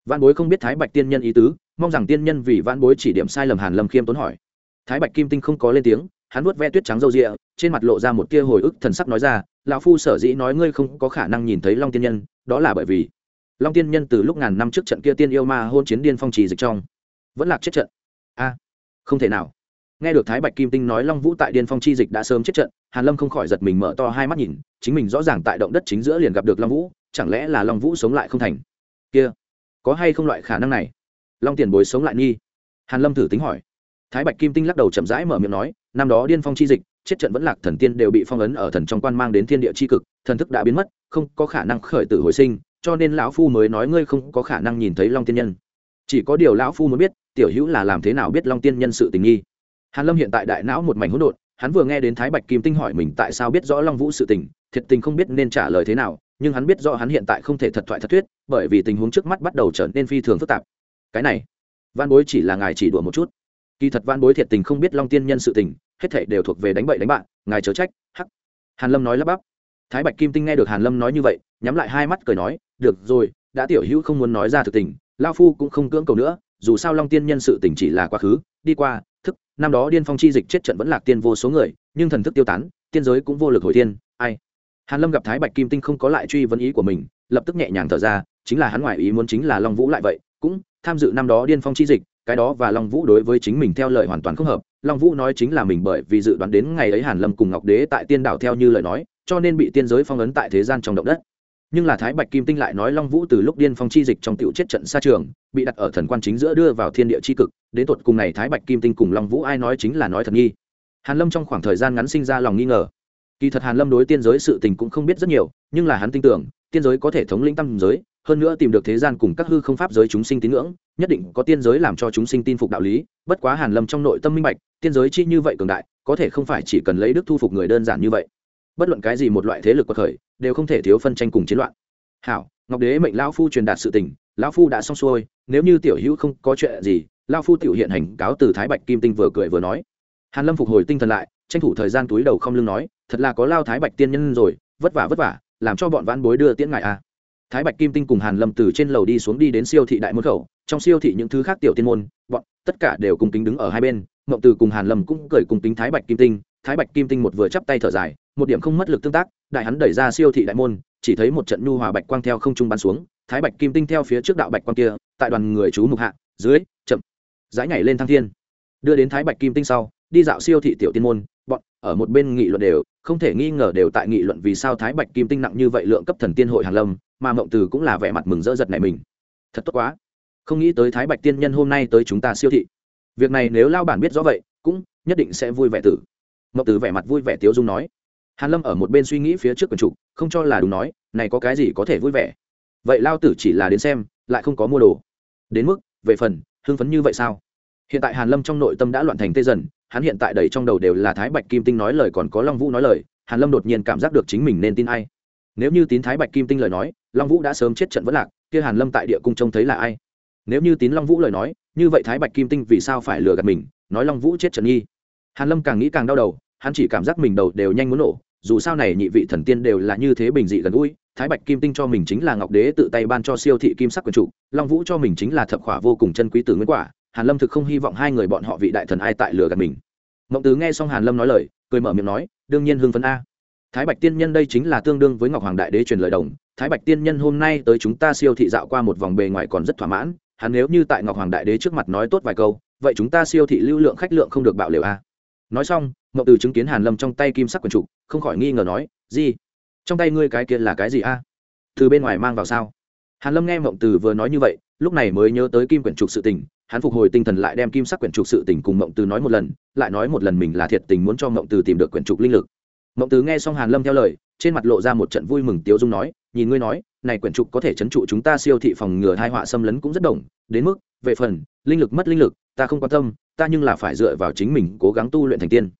Văn bối không biết thái bạch tiên nhân ý tứ, mong rằng tiên nhân vì văn bối chỉ điểm sai lầm hàn lâm khiêm tốn hỏi. Thái bạch kim tinh không có lên tiếng, hắn vuốt ve tuyết trắng râu rịa, trên mặt lộ ra một tia hồi ức thần sắc nói ra, lão phu sở dĩ nói ngươi không có khả năng nhìn thấy long tiên nhân, đó là bởi vì long tiên nhân từ lúc ngàn năm trước trận kia tiên yêu ma hôn chiến điên phong trì dịch trong, vẫn lạc chết trận. A, không thể nào nghe được thái bạch kim tinh nói long vũ tại điên phong chi dịch đã sớm chết trận, hàn lâm không khỏi giật mình mở to hai mắt nhìn, chính mình rõ ràng tại động đất chính giữa liền gặp được long vũ, chẳng lẽ là long vũ sống lại không thành? Kia, có hay không loại khả năng này? Long tiền bối sống lại nghi. Hàn lâm thử tính hỏi. Thái bạch kim tinh lắc đầu chậm rãi mở miệng nói, năm đó điên phong chi dịch, chết trận vẫn lạc thần tiên đều bị phong ấn ở thần trong quan mang đến thiên địa chi cực, thần thức đã biến mất, không có khả năng khởi tử hồi sinh, cho nên lão phu mới nói ngươi không có khả năng nhìn thấy long tiên nhân. Chỉ có điều lão phu muốn biết, tiểu hữu là làm thế nào biết long tiên nhân sự tình nghi hàn lâm hiện tại đại não một mảnh hỗn độn, hắn vừa nghe đến thái bạch kim tinh hỏi mình tại sao biết rõ long vũ sự tình, thiệt tình không biết nên trả lời thế nào, nhưng hắn biết rõ hắn hiện tại không thể thật thoại thật thuyết, bởi vì tình huống trước mắt bắt đầu trở nên phi thường phức tạp. Cái này, văn bối chỉ là ngài chỉ đùa một chút. Kỳ thật văn bối thiệt tình không biết long tiên nhân sự tình, hết thảy đều thuộc về đánh bậy đánh bạn ngài chớ trách, hắc. Hàn lâm nói lắp bắp. Thái bạch kim tinh nghe được hàn lâm nói như vậy, nhắm lại hai mắt cười nói, được rồi, đã tiểu hữu không muốn nói ra thực tình lao phu cũng không cưỡng cầu nữa, dù sao long tiên nhân sự tình chỉ là quá khứ, đi qua năm đó điên phong chi dịch chết trận vẫn lạc tiên vô số người, nhưng thần thức tiêu tán, tiên giới cũng vô lực hồi tiên ai? Hàn lâm gặp thái bạch kim tinh không có lại truy vấn ý của mình, lập tức nhẹ nhàng thở ra, chính là hắn ngoại ý muốn chính là long vũ lại vậy, cũng tham dự năm đó điên phong chi dịch, cái đó và long vũ đối với chính mình theo lời hoàn toàn không hợp, long vũ nói chính là mình bởi vì dự đoán đến ngày ấy hàn lâm cùng ngọc đế tại tiên đảo theo như lời nói, cho nên bị tiên giới phong ấn tại thế gian trong động đất nhưng là thái bạch kim tinh lại nói long vũ từ lúc điên phong chi dịch trong tiểu chết trận xa trường, bị đặt ở thần quan chính giữa đưa vào thiên địa chi cực, đến tột cùng này thái bạch kim tinh cùng long vũ ai nói chính là nói thật nghi. Hàn lâm trong khoảng thời gian ngắn sinh ra lòng nghi ngờ. Kỳ thật hàn lâm đối tiên giới sự tình cũng không biết rất nhiều, nhưng là hắn tin tưởng, tiên giới có thể thống lĩnh tâm giới, hơn nữa tìm được thế gian cùng các hư không pháp giới chúng sinh tín ngưỡng, nhất định có tiên giới làm cho chúng sinh tin phục đạo lý, bất quá hàn lâm trong nội tâm minh bạch, tiên giới chi như vậy cường đại, có thể không phải chỉ cần lấy đức thu phục người đơn giản như vậy bất luận cái gì một loại thế lực quật khởi, đều không thể thiếu phân tranh cùng chiến loạn hảo, ngọc đế mệnh lão phu truyền đạt sự tình, lão phu đã xong xuôi, nếu như tiểu hữu không có chuyện gì, lão phu tiểu hiện hành cáo từ thái bạch kim tinh vừa cười vừa nói hàn lâm phục hồi tinh thần lại, tranh thủ thời gian túi đầu không lưng nói, thật là có lao thái bạch tiên nhân rồi, vất vả vất vả, làm cho bọn vãn bối đưa tiễn ngại a à. thái bạch kim tinh cùng hàn lâm từ trên lầu đi xuống đi đến siêu thị đại môn khẩu, trong siêu thị những thứ khác tiểu tiên môn, bọn, tất cả đều cùng kính đứng ở hai bên mộng từ cùng hàn lâm cũng cười cùng kính thái bạch kim tinh thái bạch kim tinh một vừa chắp tay thở dài, một điểm không mất lực tương tác, đại hắn đẩy ra siêu thị đại môn, chỉ thấy một trận nhu hòa bạch quang theo không trung bắn xuống, thái bạch kim tinh theo phía trước đạo bạch quang kia, tại đoàn người chú mục hạ, dưới, chậm dãi nhảy lên thăng thiên. Đưa đến thái bạch kim tinh sau, đi dạo siêu thị tiểu tiên môn, bọn, ở một bên nghị luận đều, không thể nghi ngờ đều tại nghị luận vì sao thái bạch kim tinh nặng như vậy lượng cấp thần tiên hội hàn lâm, mà mộng từ cũng là vẻ mặt mừng rỡ giật này mình. Thật tốt quá. Không nghĩ tới thái bạch tiên nhân hôm nay tới chúng ta siêu thị. Việc này nếu lao bản biết rõ vậy, cũng nhất định sẽ vui vẻ tử mộng từ vẻ mặt vui vẻ tiếu dung nói. Hàn lâm ở một bên suy nghĩ phía trước quần trục không cho là đúng nói, này có cái gì có thể vui vẻ? Vậy lao tử chỉ là đến xem, lại không có mua đồ. Đến mức, về phần, hưng phấn như vậy sao? Hiện tại hàn lâm trong nội tâm đã loạn thành tê dần, hắn hiện tại đầy trong đầu đều là thái bạch kim tinh nói lời còn có long vũ nói lời, hàn lâm đột nhiên cảm giác được chính mình nên tin ai. Nếu như tín thái bạch kim tinh lời nói, long vũ đã sớm chết trận vẫn lạc, kia hàn lâm tại địa cung trông thấy là ai? Nếu như tín long vũ lời nói, như vậy thái bạch kim tinh vì sao phải lừa gạt mình, nói long vũ chết trận nghi? Hàn lâm càng nghĩ càng đau đầu hắn chỉ cảm giác mình đầu đều nhanh muốn nổ, dù sao này nhị vị thần tiên đều là như thế bình dị gần gũi, thái bạch kim tinh cho mình chính là ngọc đế tự tay ban cho siêu thị kim sắc quyền trụ long vũ cho mình chính là thập khỏa vô cùng chân quý tử nguyên quả, hàn lâm thực không hy vọng hai người bọn họ vị đại thần ai tại lừa gạt mình. Mộng tứ nghe xong hàn lâm nói lời, cười mở miệng nói, đương nhiên hưng phấn a. Thái bạch tiên nhân đây chính là tương đương với ngọc hoàng đại đế truyền lời đồng, thái bạch tiên nhân hôm nay tới chúng ta siêu thị dạo qua một vòng bề ngoài còn rất thỏa mãn, hắn nếu như tại ngọc hoàng đại đế trước mặt nói tốt vài câu, vậy chúng ta siêu thị lưu lượng khách lượng không được bạo liều a nói xong, mậu từ chứng kiến hàn lâm trong tay kim sắc quần trụ, không khỏi nghi ngờ nói gì trong tay ngươi cái kia là cái gì a? Từ bên ngoài mang vào sao? Hàn lâm nghe mộng từ vừa nói như vậy, lúc này mới nhớ tới kim quyển trục sự tình, hắn phục hồi tinh thần lại đem kim sắc quyển trục sự tình cùng mộng từ nói một lần, lại nói một lần mình là thiệt tình muốn cho mộng từ tìm được quyển trục linh lực. Mộng từ nghe xong hàn lâm theo lời, trên mặt lộ ra một trận vui mừng tiếu dung nói, nhìn ngươi nói, này quyển trục có thể chấn trụ chúng ta siêu thị phòng ngừa hai họa xâm lấn cũng rất đồng đến mức, về phần, linh lực mất linh lực ta không quan tâm, ta nhưng là phải dựa vào chính mình cố gắng tu luyện thành tiên.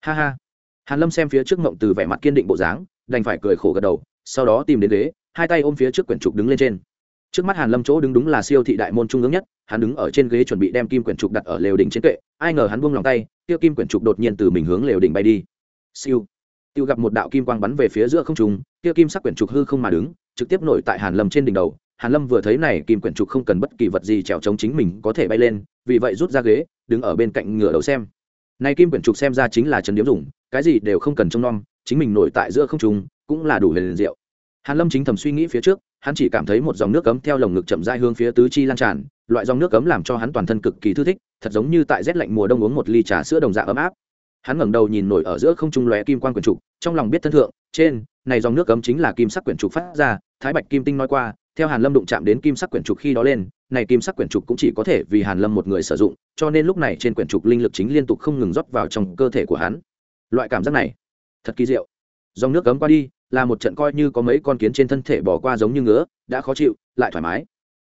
Ha ha. Hàn lâm xem phía trước mộng từ vẻ mặt kiên định bộ dáng, đành phải cười khổ gật đầu, sau đó tìm đến ghế, hai tay ôm phía trước quyển trục đứng lên trên. Trước mắt hàn lâm chỗ đứng đúng là siêu thị đại môn trung ương nhất, hắn đứng ở trên ghế chuẩn bị đem kim quyển trục đặt ở lều đỉnh trên kệ, ai ngờ hắn buông lòng tay tiêu kim quyển trục đột nhiên từ mình hướng lều đỉnh bay đi. Siêu. Tiêu gặp một đạo kim quang bắn về phía giữa không trung tiêu kim sắc quyển trục hư không mà đứng, trực tiếp nổi tại hàn lâm trên đỉnh đầu hàn lâm vừa thấy này kim quyển trục không cần bất kỳ vật gì trèo chống chính mình có thể bay lên, vì vậy rút ra ghế, đứng ở bên cạnh ngửa đầu xem. Này kim quyển trục xem ra chính là trần điếm dùng, cái gì đều không cần trông nom, chính mình nổi tại giữa không trung, cũng là đủ liền diệu. Hàn lâm chính thầm suy nghĩ phía trước, hắn chỉ cảm thấy một dòng nước cấm theo lồng ngực chậm rãi hướng phía tứ chi lan tràn, loại dòng nước cấm làm cho hắn toàn thân cực kỳ thư thích, thật giống như tại rét lạnh mùa đông uống một ly trà sữa đồng dạng ấm áp. Hắn ngẩng đầu nhìn nổi ở giữa không trung lóe kim quan quyển trục, trong lòng biết thân thượng, trên, này dòng nước cấm chính là kim sắc quyển trục phát ra, thái bạch kim tinh nói qua theo hàn lâm đụng chạm đến kim sắc quyển trục khi đó lên, này kim sắc quyển trục cũng chỉ có thể vì hàn lâm một người sử dụng, cho nên lúc này trên quyển trục linh lực chính liên tục không ngừng rót vào trong cơ thể của hắn. Loại cảm giác này, thật kỳ diệu. Dòng nước cấm qua đi, là một trận coi như có mấy con kiến trên thân thể bỏ qua giống như ngứa, đã khó chịu, lại thoải mái.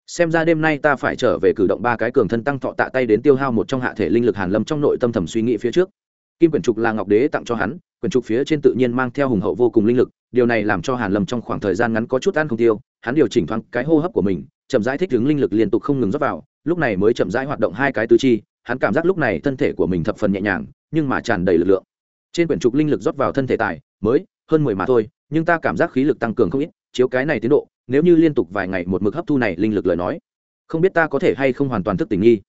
Xem ra đêm nay ta phải trở về cử động ba cái cường thân tăng thọ tạ tay đến tiêu hao một trong hạ thể linh lực hàn lâm trong nội tâm thầm suy nghĩ phía trước kim quyển trục là ngọc đế tặng cho hắn, quyển trục phía trên tự nhiên mang theo hùng hậu vô cùng linh lực, điều này làm cho hàn lâm trong khoảng thời gian ngắn có chút ăn không tiêu, hắn điều chỉnh thoáng cái hô hấp của mình, chậm rãi thích ứng linh lực liên tục không ngừng rót vào, lúc này mới chậm rãi hoạt động hai cái tứ chi, hắn cảm giác lúc này thân thể của mình thập phần nhẹ nhàng, nhưng mà tràn đầy lực lượng. Trên quyển trục linh lực rót vào thân thể tài, mới, hơn mười mà thôi, nhưng ta cảm giác khí lực tăng cường không ít, chiếu cái này tiến độ, nếu như liên tục vài ngày một mực hấp thu này linh lực lời nói, không biết ta có thể hay không hoàn toàn thức tỉnh nghi.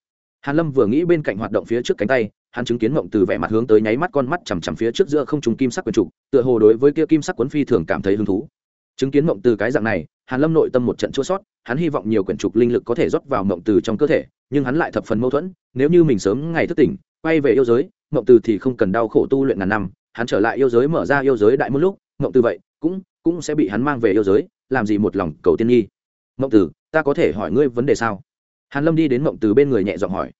Hàn lâm vừa nghĩ bên cạnh hoạt động phía trước cánh tay hắn chứng kiến mộng từ vẻ mặt hướng tới nháy mắt con mắt chằm chằm phía trước giữa không trùng kim sắc quyển trục, tựa hồ đối với kia kim sắc cuốn phi thường cảm thấy hứng thú. Chứng kiến mộng từ cái dạng này, hàn lâm nội tâm một trận chua sót hắn hy vọng nhiều quyển trục linh lực có thể rót vào mộng từ trong cơ thể, nhưng hắn lại thập phần mâu thuẫn, nếu như mình sớm ngày thức tỉnh, quay về yêu giới, mộng từ thì không cần đau khổ tu luyện ngàn năm, hắn trở lại yêu giới mở ra yêu giới đại một lúc, mộng từ vậy, cũng cũng sẽ bị hắn mang về yêu giới, làm gì một lòng cầu tiên nghi? mộng từ, ta có thể hỏi ngươi vấn đề sao? Hàn lâm đi đến mộng từ bên người nhẹ giọng hỏi.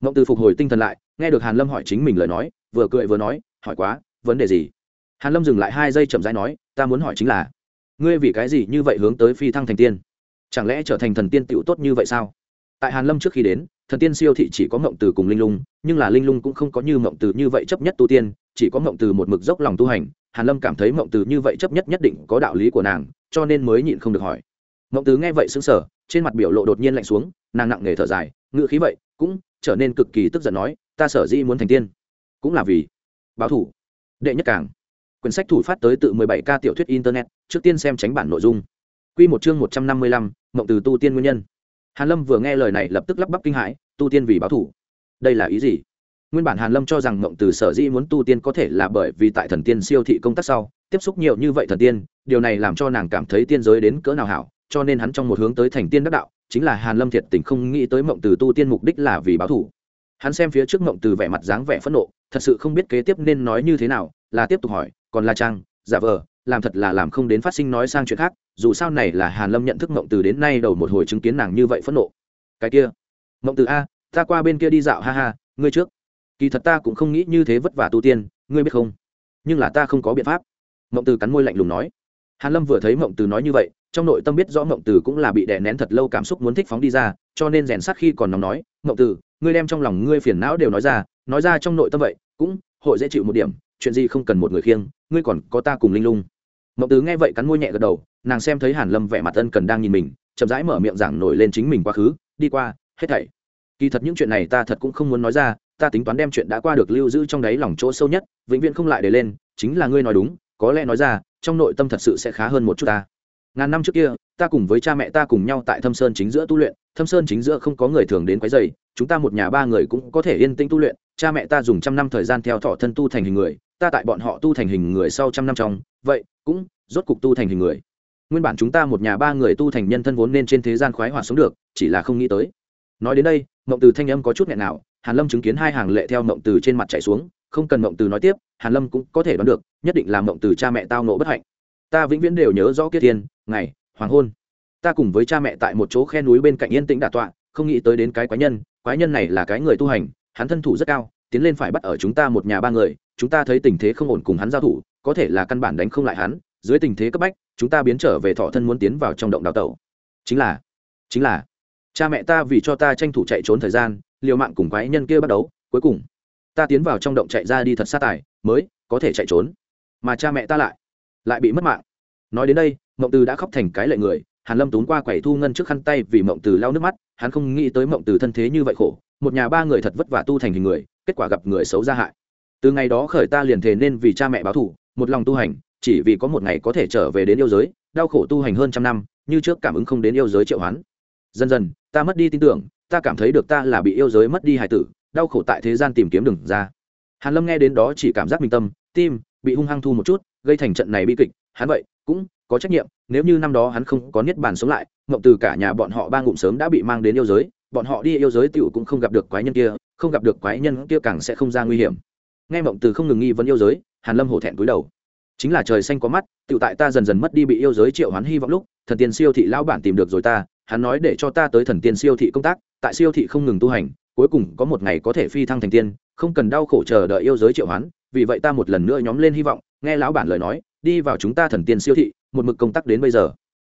Mộng từ phục hồi tinh thần lại nghe được hàn lâm hỏi chính mình lời nói, vừa cười vừa nói, hỏi quá, vấn đề gì? Hàn lâm dừng lại hai giây chậm rãi nói, ta muốn hỏi chính là, ngươi vì cái gì như vậy hướng tới phi thăng thành tiên? Chẳng lẽ trở thành thần tiên tựu tốt như vậy sao? Tại hàn lâm trước khi đến, thần tiên siêu thị chỉ có mộng từ cùng linh lung, nhưng là linh lung cũng không có như mộng từ như vậy chấp nhất tu tiên, chỉ có mộng từ một mực dốc lòng tu hành, hàn lâm cảm thấy mộng từ như vậy chấp nhất nhất định có đạo lý của nàng, cho nên mới nhịn không được hỏi. Mộng từ nghe vậy sững sờ, trên mặt biểu lộ đột nhiên lạnh xuống, nàng nặng nề thở dài ngựa khí vậy, cũng trở nên cực kỳ tức giận nói ta sở dĩ muốn thành tiên cũng là vì báo thủ. Đệ nhất cảng. Quyển sách thủ phát tới tự 17 k tiểu thuyết internet trước tiên xem tránh bản nội dung. Quy một chương 155, mộng từ tu tiên nguyên nhân. Hàn lâm vừa nghe lời này lập tức lắp bắp kinh hãi tu tiên vì báo thủ. Đây là ý gì? Nguyên bản hàn lâm cho rằng mộng từ sở dĩ muốn tu tiên có thể là bởi vì tại thần tiên siêu thị công tác sau tiếp xúc nhiều như vậy thần tiên điều này làm cho nàng cảm thấy tiên giới đến cỡ nào hảo cho nên hắn trong một hướng tới thành tiên đắc đạo chính là hàn lâm thiệt tình không nghĩ tới mộng từ tu tiên mục đích là vì báo thủ hắn xem phía trước mộng từ vẻ mặt dáng vẻ phẫn nộ, thật sự không biết kế tiếp nên nói như thế nào, là tiếp tục hỏi, còn là trang, giả vờ, làm thật là làm không đến phát sinh nói sang chuyện khác, dù sao này là hàn lâm nhận thức mộng từ đến nay đầu một hồi chứng kiến nàng như vậy phẫn nộ. Cái kia mộng từ a, ta qua bên kia đi dạo, ha ha, ngươi trước. Kỳ thật ta cũng không nghĩ như thế vất vả tu tiên, ngươi biết không? Nhưng là ta không có biện pháp. Mộng từ cắn môi lạnh lùng nói. Hàn lâm vừa thấy mộng từ nói như vậy, trong nội tâm biết rõ mộng từ cũng là bị đè nén thật lâu cảm xúc muốn thích phóng đi ra, cho nên rèn sát khi còn nóng nói mộng từ ngươi đem trong lòng ngươi phiền não đều nói ra nói ra trong nội tâm vậy, cũng, hội dễ chịu một điểm, chuyện gì không cần một người khiêng, ngươi còn có ta cùng linh lung. Mộng tứ nghe vậy cắn môi nhẹ gật đầu, nàng xem thấy hàn lâm vẻ mặt ân cần đang nhìn mình, chậm rãi mở miệng giảng nổi lên chính mình quá khứ, đi qua, hết thảy. Kỳ thật những chuyện này ta thật cũng không muốn nói ra, ta tính toán đem chuyện đã qua được lưu giữ trong đáy lòng chỗ sâu nhất, vĩnh viễn không lại để lên, chính là ngươi nói đúng, có lẽ nói ra, trong nội tâm thật sự sẽ khá hơn một chút ta ngàn năm trước kia, ta cùng với cha mẹ ta cùng nhau tại thâm sơn chính giữa tu luyện, thâm sơn chính giữa không có người thường đến quấy dày chúng ta một nhà ba người cũng có thể yên tĩnh tu luyện, cha mẹ ta dùng trăm năm thời gian theo thọ thân tu thành hình người, ta tại bọn họ tu thành hình người sau trăm năm trong, vậy cũng rốt cục tu thành hình người. Nguyên bản chúng ta một nhà ba người tu thành nhân thân vốn nên trên thế gian khoái hòa sống được, chỉ là không nghĩ tới. Nói đến đây, mộng từ thanh âm có chút nghẹn nào, hàn lâm chứng kiến hai hàng lệ theo mộng từ trên mặt chảy xuống, không cần mộng từ nói tiếp, hàn lâm cũng có thể đoán được, nhất định là mộng từ cha mẹ tao nộ bất hạnh ta vĩnh viễn đều nhớ rõ kiết thiên, ngày, hoàng hôn. Ta cùng với cha mẹ tại một chỗ khe núi bên cạnh yên tĩnh đà tọa, không nghĩ tới đến cái quái nhân quái nhân này là cái người tu hành, hắn thân thủ rất cao, tiến lên phải bắt ở chúng ta một nhà ba người, chúng ta thấy tình thế không ổn cùng hắn giao thủ, có thể là căn bản đánh không lại hắn, dưới tình thế cấp bách, chúng ta biến trở về thọ thân muốn tiến vào trong động đào tẩu. Chính là chính là, cha mẹ ta vì cho ta tranh thủ chạy trốn thời gian, liều mạng cùng quái nhân kia bắt đấu cuối cùng, ta tiến vào trong động chạy ra đi thật xa tài, mới có thể chạy trốn. Mà cha mẹ ta lại lại bị mất mạng. Nói đến đây, mộng từ đã khóc thành cái lệ người, hàn lâm tốn qua quẩy thu ngân trước khăn tay vì mộng từ lau nước mắt, hắn không nghĩ tới mộng từ thân thế như vậy khổ, một nhà ba người thật vất vả tu thành hình người, kết quả gặp người xấu ra hại. Từ ngày đó khởi ta liền thề nên vì cha mẹ báo thù, một lòng tu hành, chỉ vì có một ngày có thể trở về đến yêu giới, đau khổ tu hành hơn trăm năm, như trước cảm ứng không đến yêu giới triệu hoán. Dần dần, ta mất đi tin tưởng, ta cảm thấy được ta là bị yêu giới mất đi hài tử, đau khổ tại thế gian tìm kiếm đừng ra. Hàn lâm nghe đến đó chỉ cảm giác mình tâm, tim bị hung hăng thu một chút, gây thành trận này bi kịch, hắn vậy cũng có trách nhiệm, nếu như năm đó hắn không có niết bàn sống lại mộng từ cả nhà bọn họ ba ngụm sớm đã bị mang đến yêu giới, bọn họ đi yêu giới tiểu cũng không gặp được quái nhân kia, không gặp được quái nhân kia càng sẽ không ra nguy hiểm. Nghe mộng từ không ngừng nghi vấn yêu giới, hàn lâm hổ thẹn cúi đầu. Chính là trời xanh có mắt, tiểu tại ta dần dần mất đi bị yêu giới triệu hoán hy vọng lúc, thần tiên siêu thị lão bản tìm được rồi ta, hắn nói để cho ta tới thần tiên siêu thị công tác, tại siêu thị không ngừng tu hành, cuối cùng có một ngày có thể phi thăng thành tiên, không cần đau khổ chờ đợi yêu giới triệu hoán vì vậy ta một lần nữa nhóm lên hy vọng, nghe lão bản lời nói, đi vào chúng ta thần tiên siêu thị, một mực công tác đến bây giờ.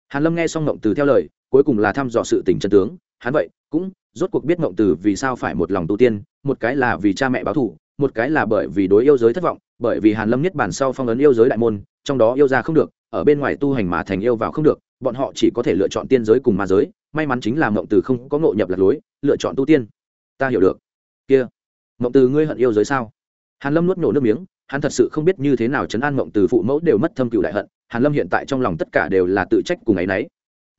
Hàn lâm nghe xong ngộng từ theo lời, cuối cùng là thăm dò sự tình chân tướng. Hắn vậy, cũng rốt cuộc biết ngộng từ vì sao phải một lòng tu tiên, một cái là vì cha mẹ báo thù, một cái là bởi vì đối yêu giới thất vọng, bởi vì hàn lâm nhất bản sau phong ấn yêu giới đại môn, trong đó yêu ra không được, ở bên ngoài tu hành mà thành yêu vào không được, bọn họ chỉ có thể lựa chọn tiên giới cùng ma giới, may mắn chính là ngộng từ không có ngộ nhập lạc lối, lựa chọn tu tiên. Ta hiểu được. Kia ngộng từ ngươi hận yêu giới sao? Hàn lâm nuốt nổ nước miếng, hắn thật sự không biết như thế nào chấn an mộng từ phụ mẫu đều mất thâm cựu đại hận, hàn lâm hiện tại trong lòng tất cả đều là tự trách cùng ấy nấy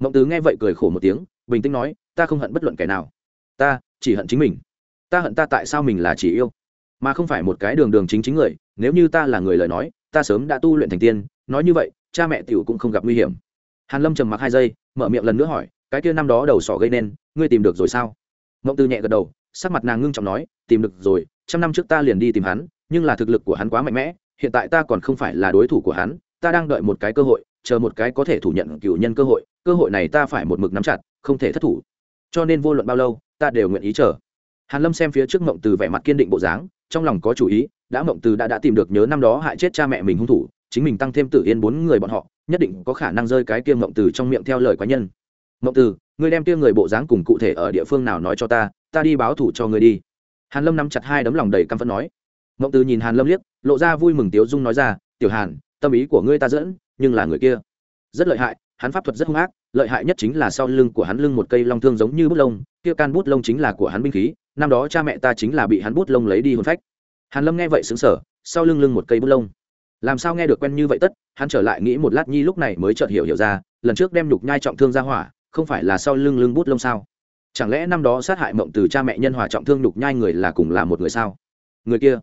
mộng từ nghe vậy cười khổ một tiếng, bình tĩnh nói, ta không hận bất luận kẻ nào. Ta chỉ hận chính mình. Ta hận ta tại sao mình là chỉ yêu, mà không phải một cái đường đường chính chính người. Nếu như ta là người lời nói, ta sớm đã tu luyện thành tiên. Nói như vậy, cha mẹ tiểu cũng không gặp nguy hiểm. Hàn lâm trầm mặc hai giây, mở miệng lần nữa hỏi, cái kia năm đó đầu sỏ gây nên, ngươi tìm được rồi sao? Mộng từ nhẹ gật đầu, sắc mặt nàng ngưng trọng nói, tìm được rồi trăm năm trước ta liền đi tìm hắn, nhưng là thực lực của hắn quá mạnh mẽ, hiện tại ta còn không phải là đối thủ của hắn, ta đang đợi một cái cơ hội, chờ một cái có thể thủ nhận cựu nhân cơ hội cơ hội này ta phải một mực nắm chặt, không thể thất thủ. Cho nên vô luận bao lâu, ta đều nguyện ý chờ. Hàn lâm xem phía trước mộng từ vẻ mặt kiên định bộ dáng, trong lòng có chủ ý, đã mộng từ đã đã tìm được nhớ năm đó hại chết cha mẹ mình hung thủ, chính mình tăng thêm tử yên bốn người bọn họ, nhất định có khả năng rơi cái kia mộng từ trong miệng theo lời quái nhân. Mộng từ, ngươi đem kia người bộ dáng cùng cụ thể ở địa phương nào nói cho ta ta đi báo thủ cho ngươi đi hàn lâm nắm chặt hai đấm lòng đầy căm phẫn nói. Mộng từ nhìn hàn lâm liếc, lộ ra vui mừng tiếu dung nói ra, tiểu hàn, tâm ý của ngươi ta dẫn, nhưng là người kia rất lợi hại, hắn pháp thuật rất hung ác, lợi hại nhất chính là sau lưng của hắn lưng một cây long thương giống như bút lông, kia can bút lông chính là của hắn binh khí, năm đó cha mẹ ta chính là bị hắn bút lông lấy đi hồn phách. Hàn lâm nghe vậy sững sờ, sau lưng lưng một cây bút lông. Làm sao nghe được quen như vậy tất, hắn trở lại nghĩ một lát nhi lúc này mới chợt hiểu hiểu ra, lần trước đem nhục nhai trọng thương ra hỏa, không phải là sau lưng lưng bút lông sao? Chẳng lẽ năm đó sát hại mộng từ cha mẹ nhân hòa trọng thương nhục nhai người là cùng là một người sao? Người kia,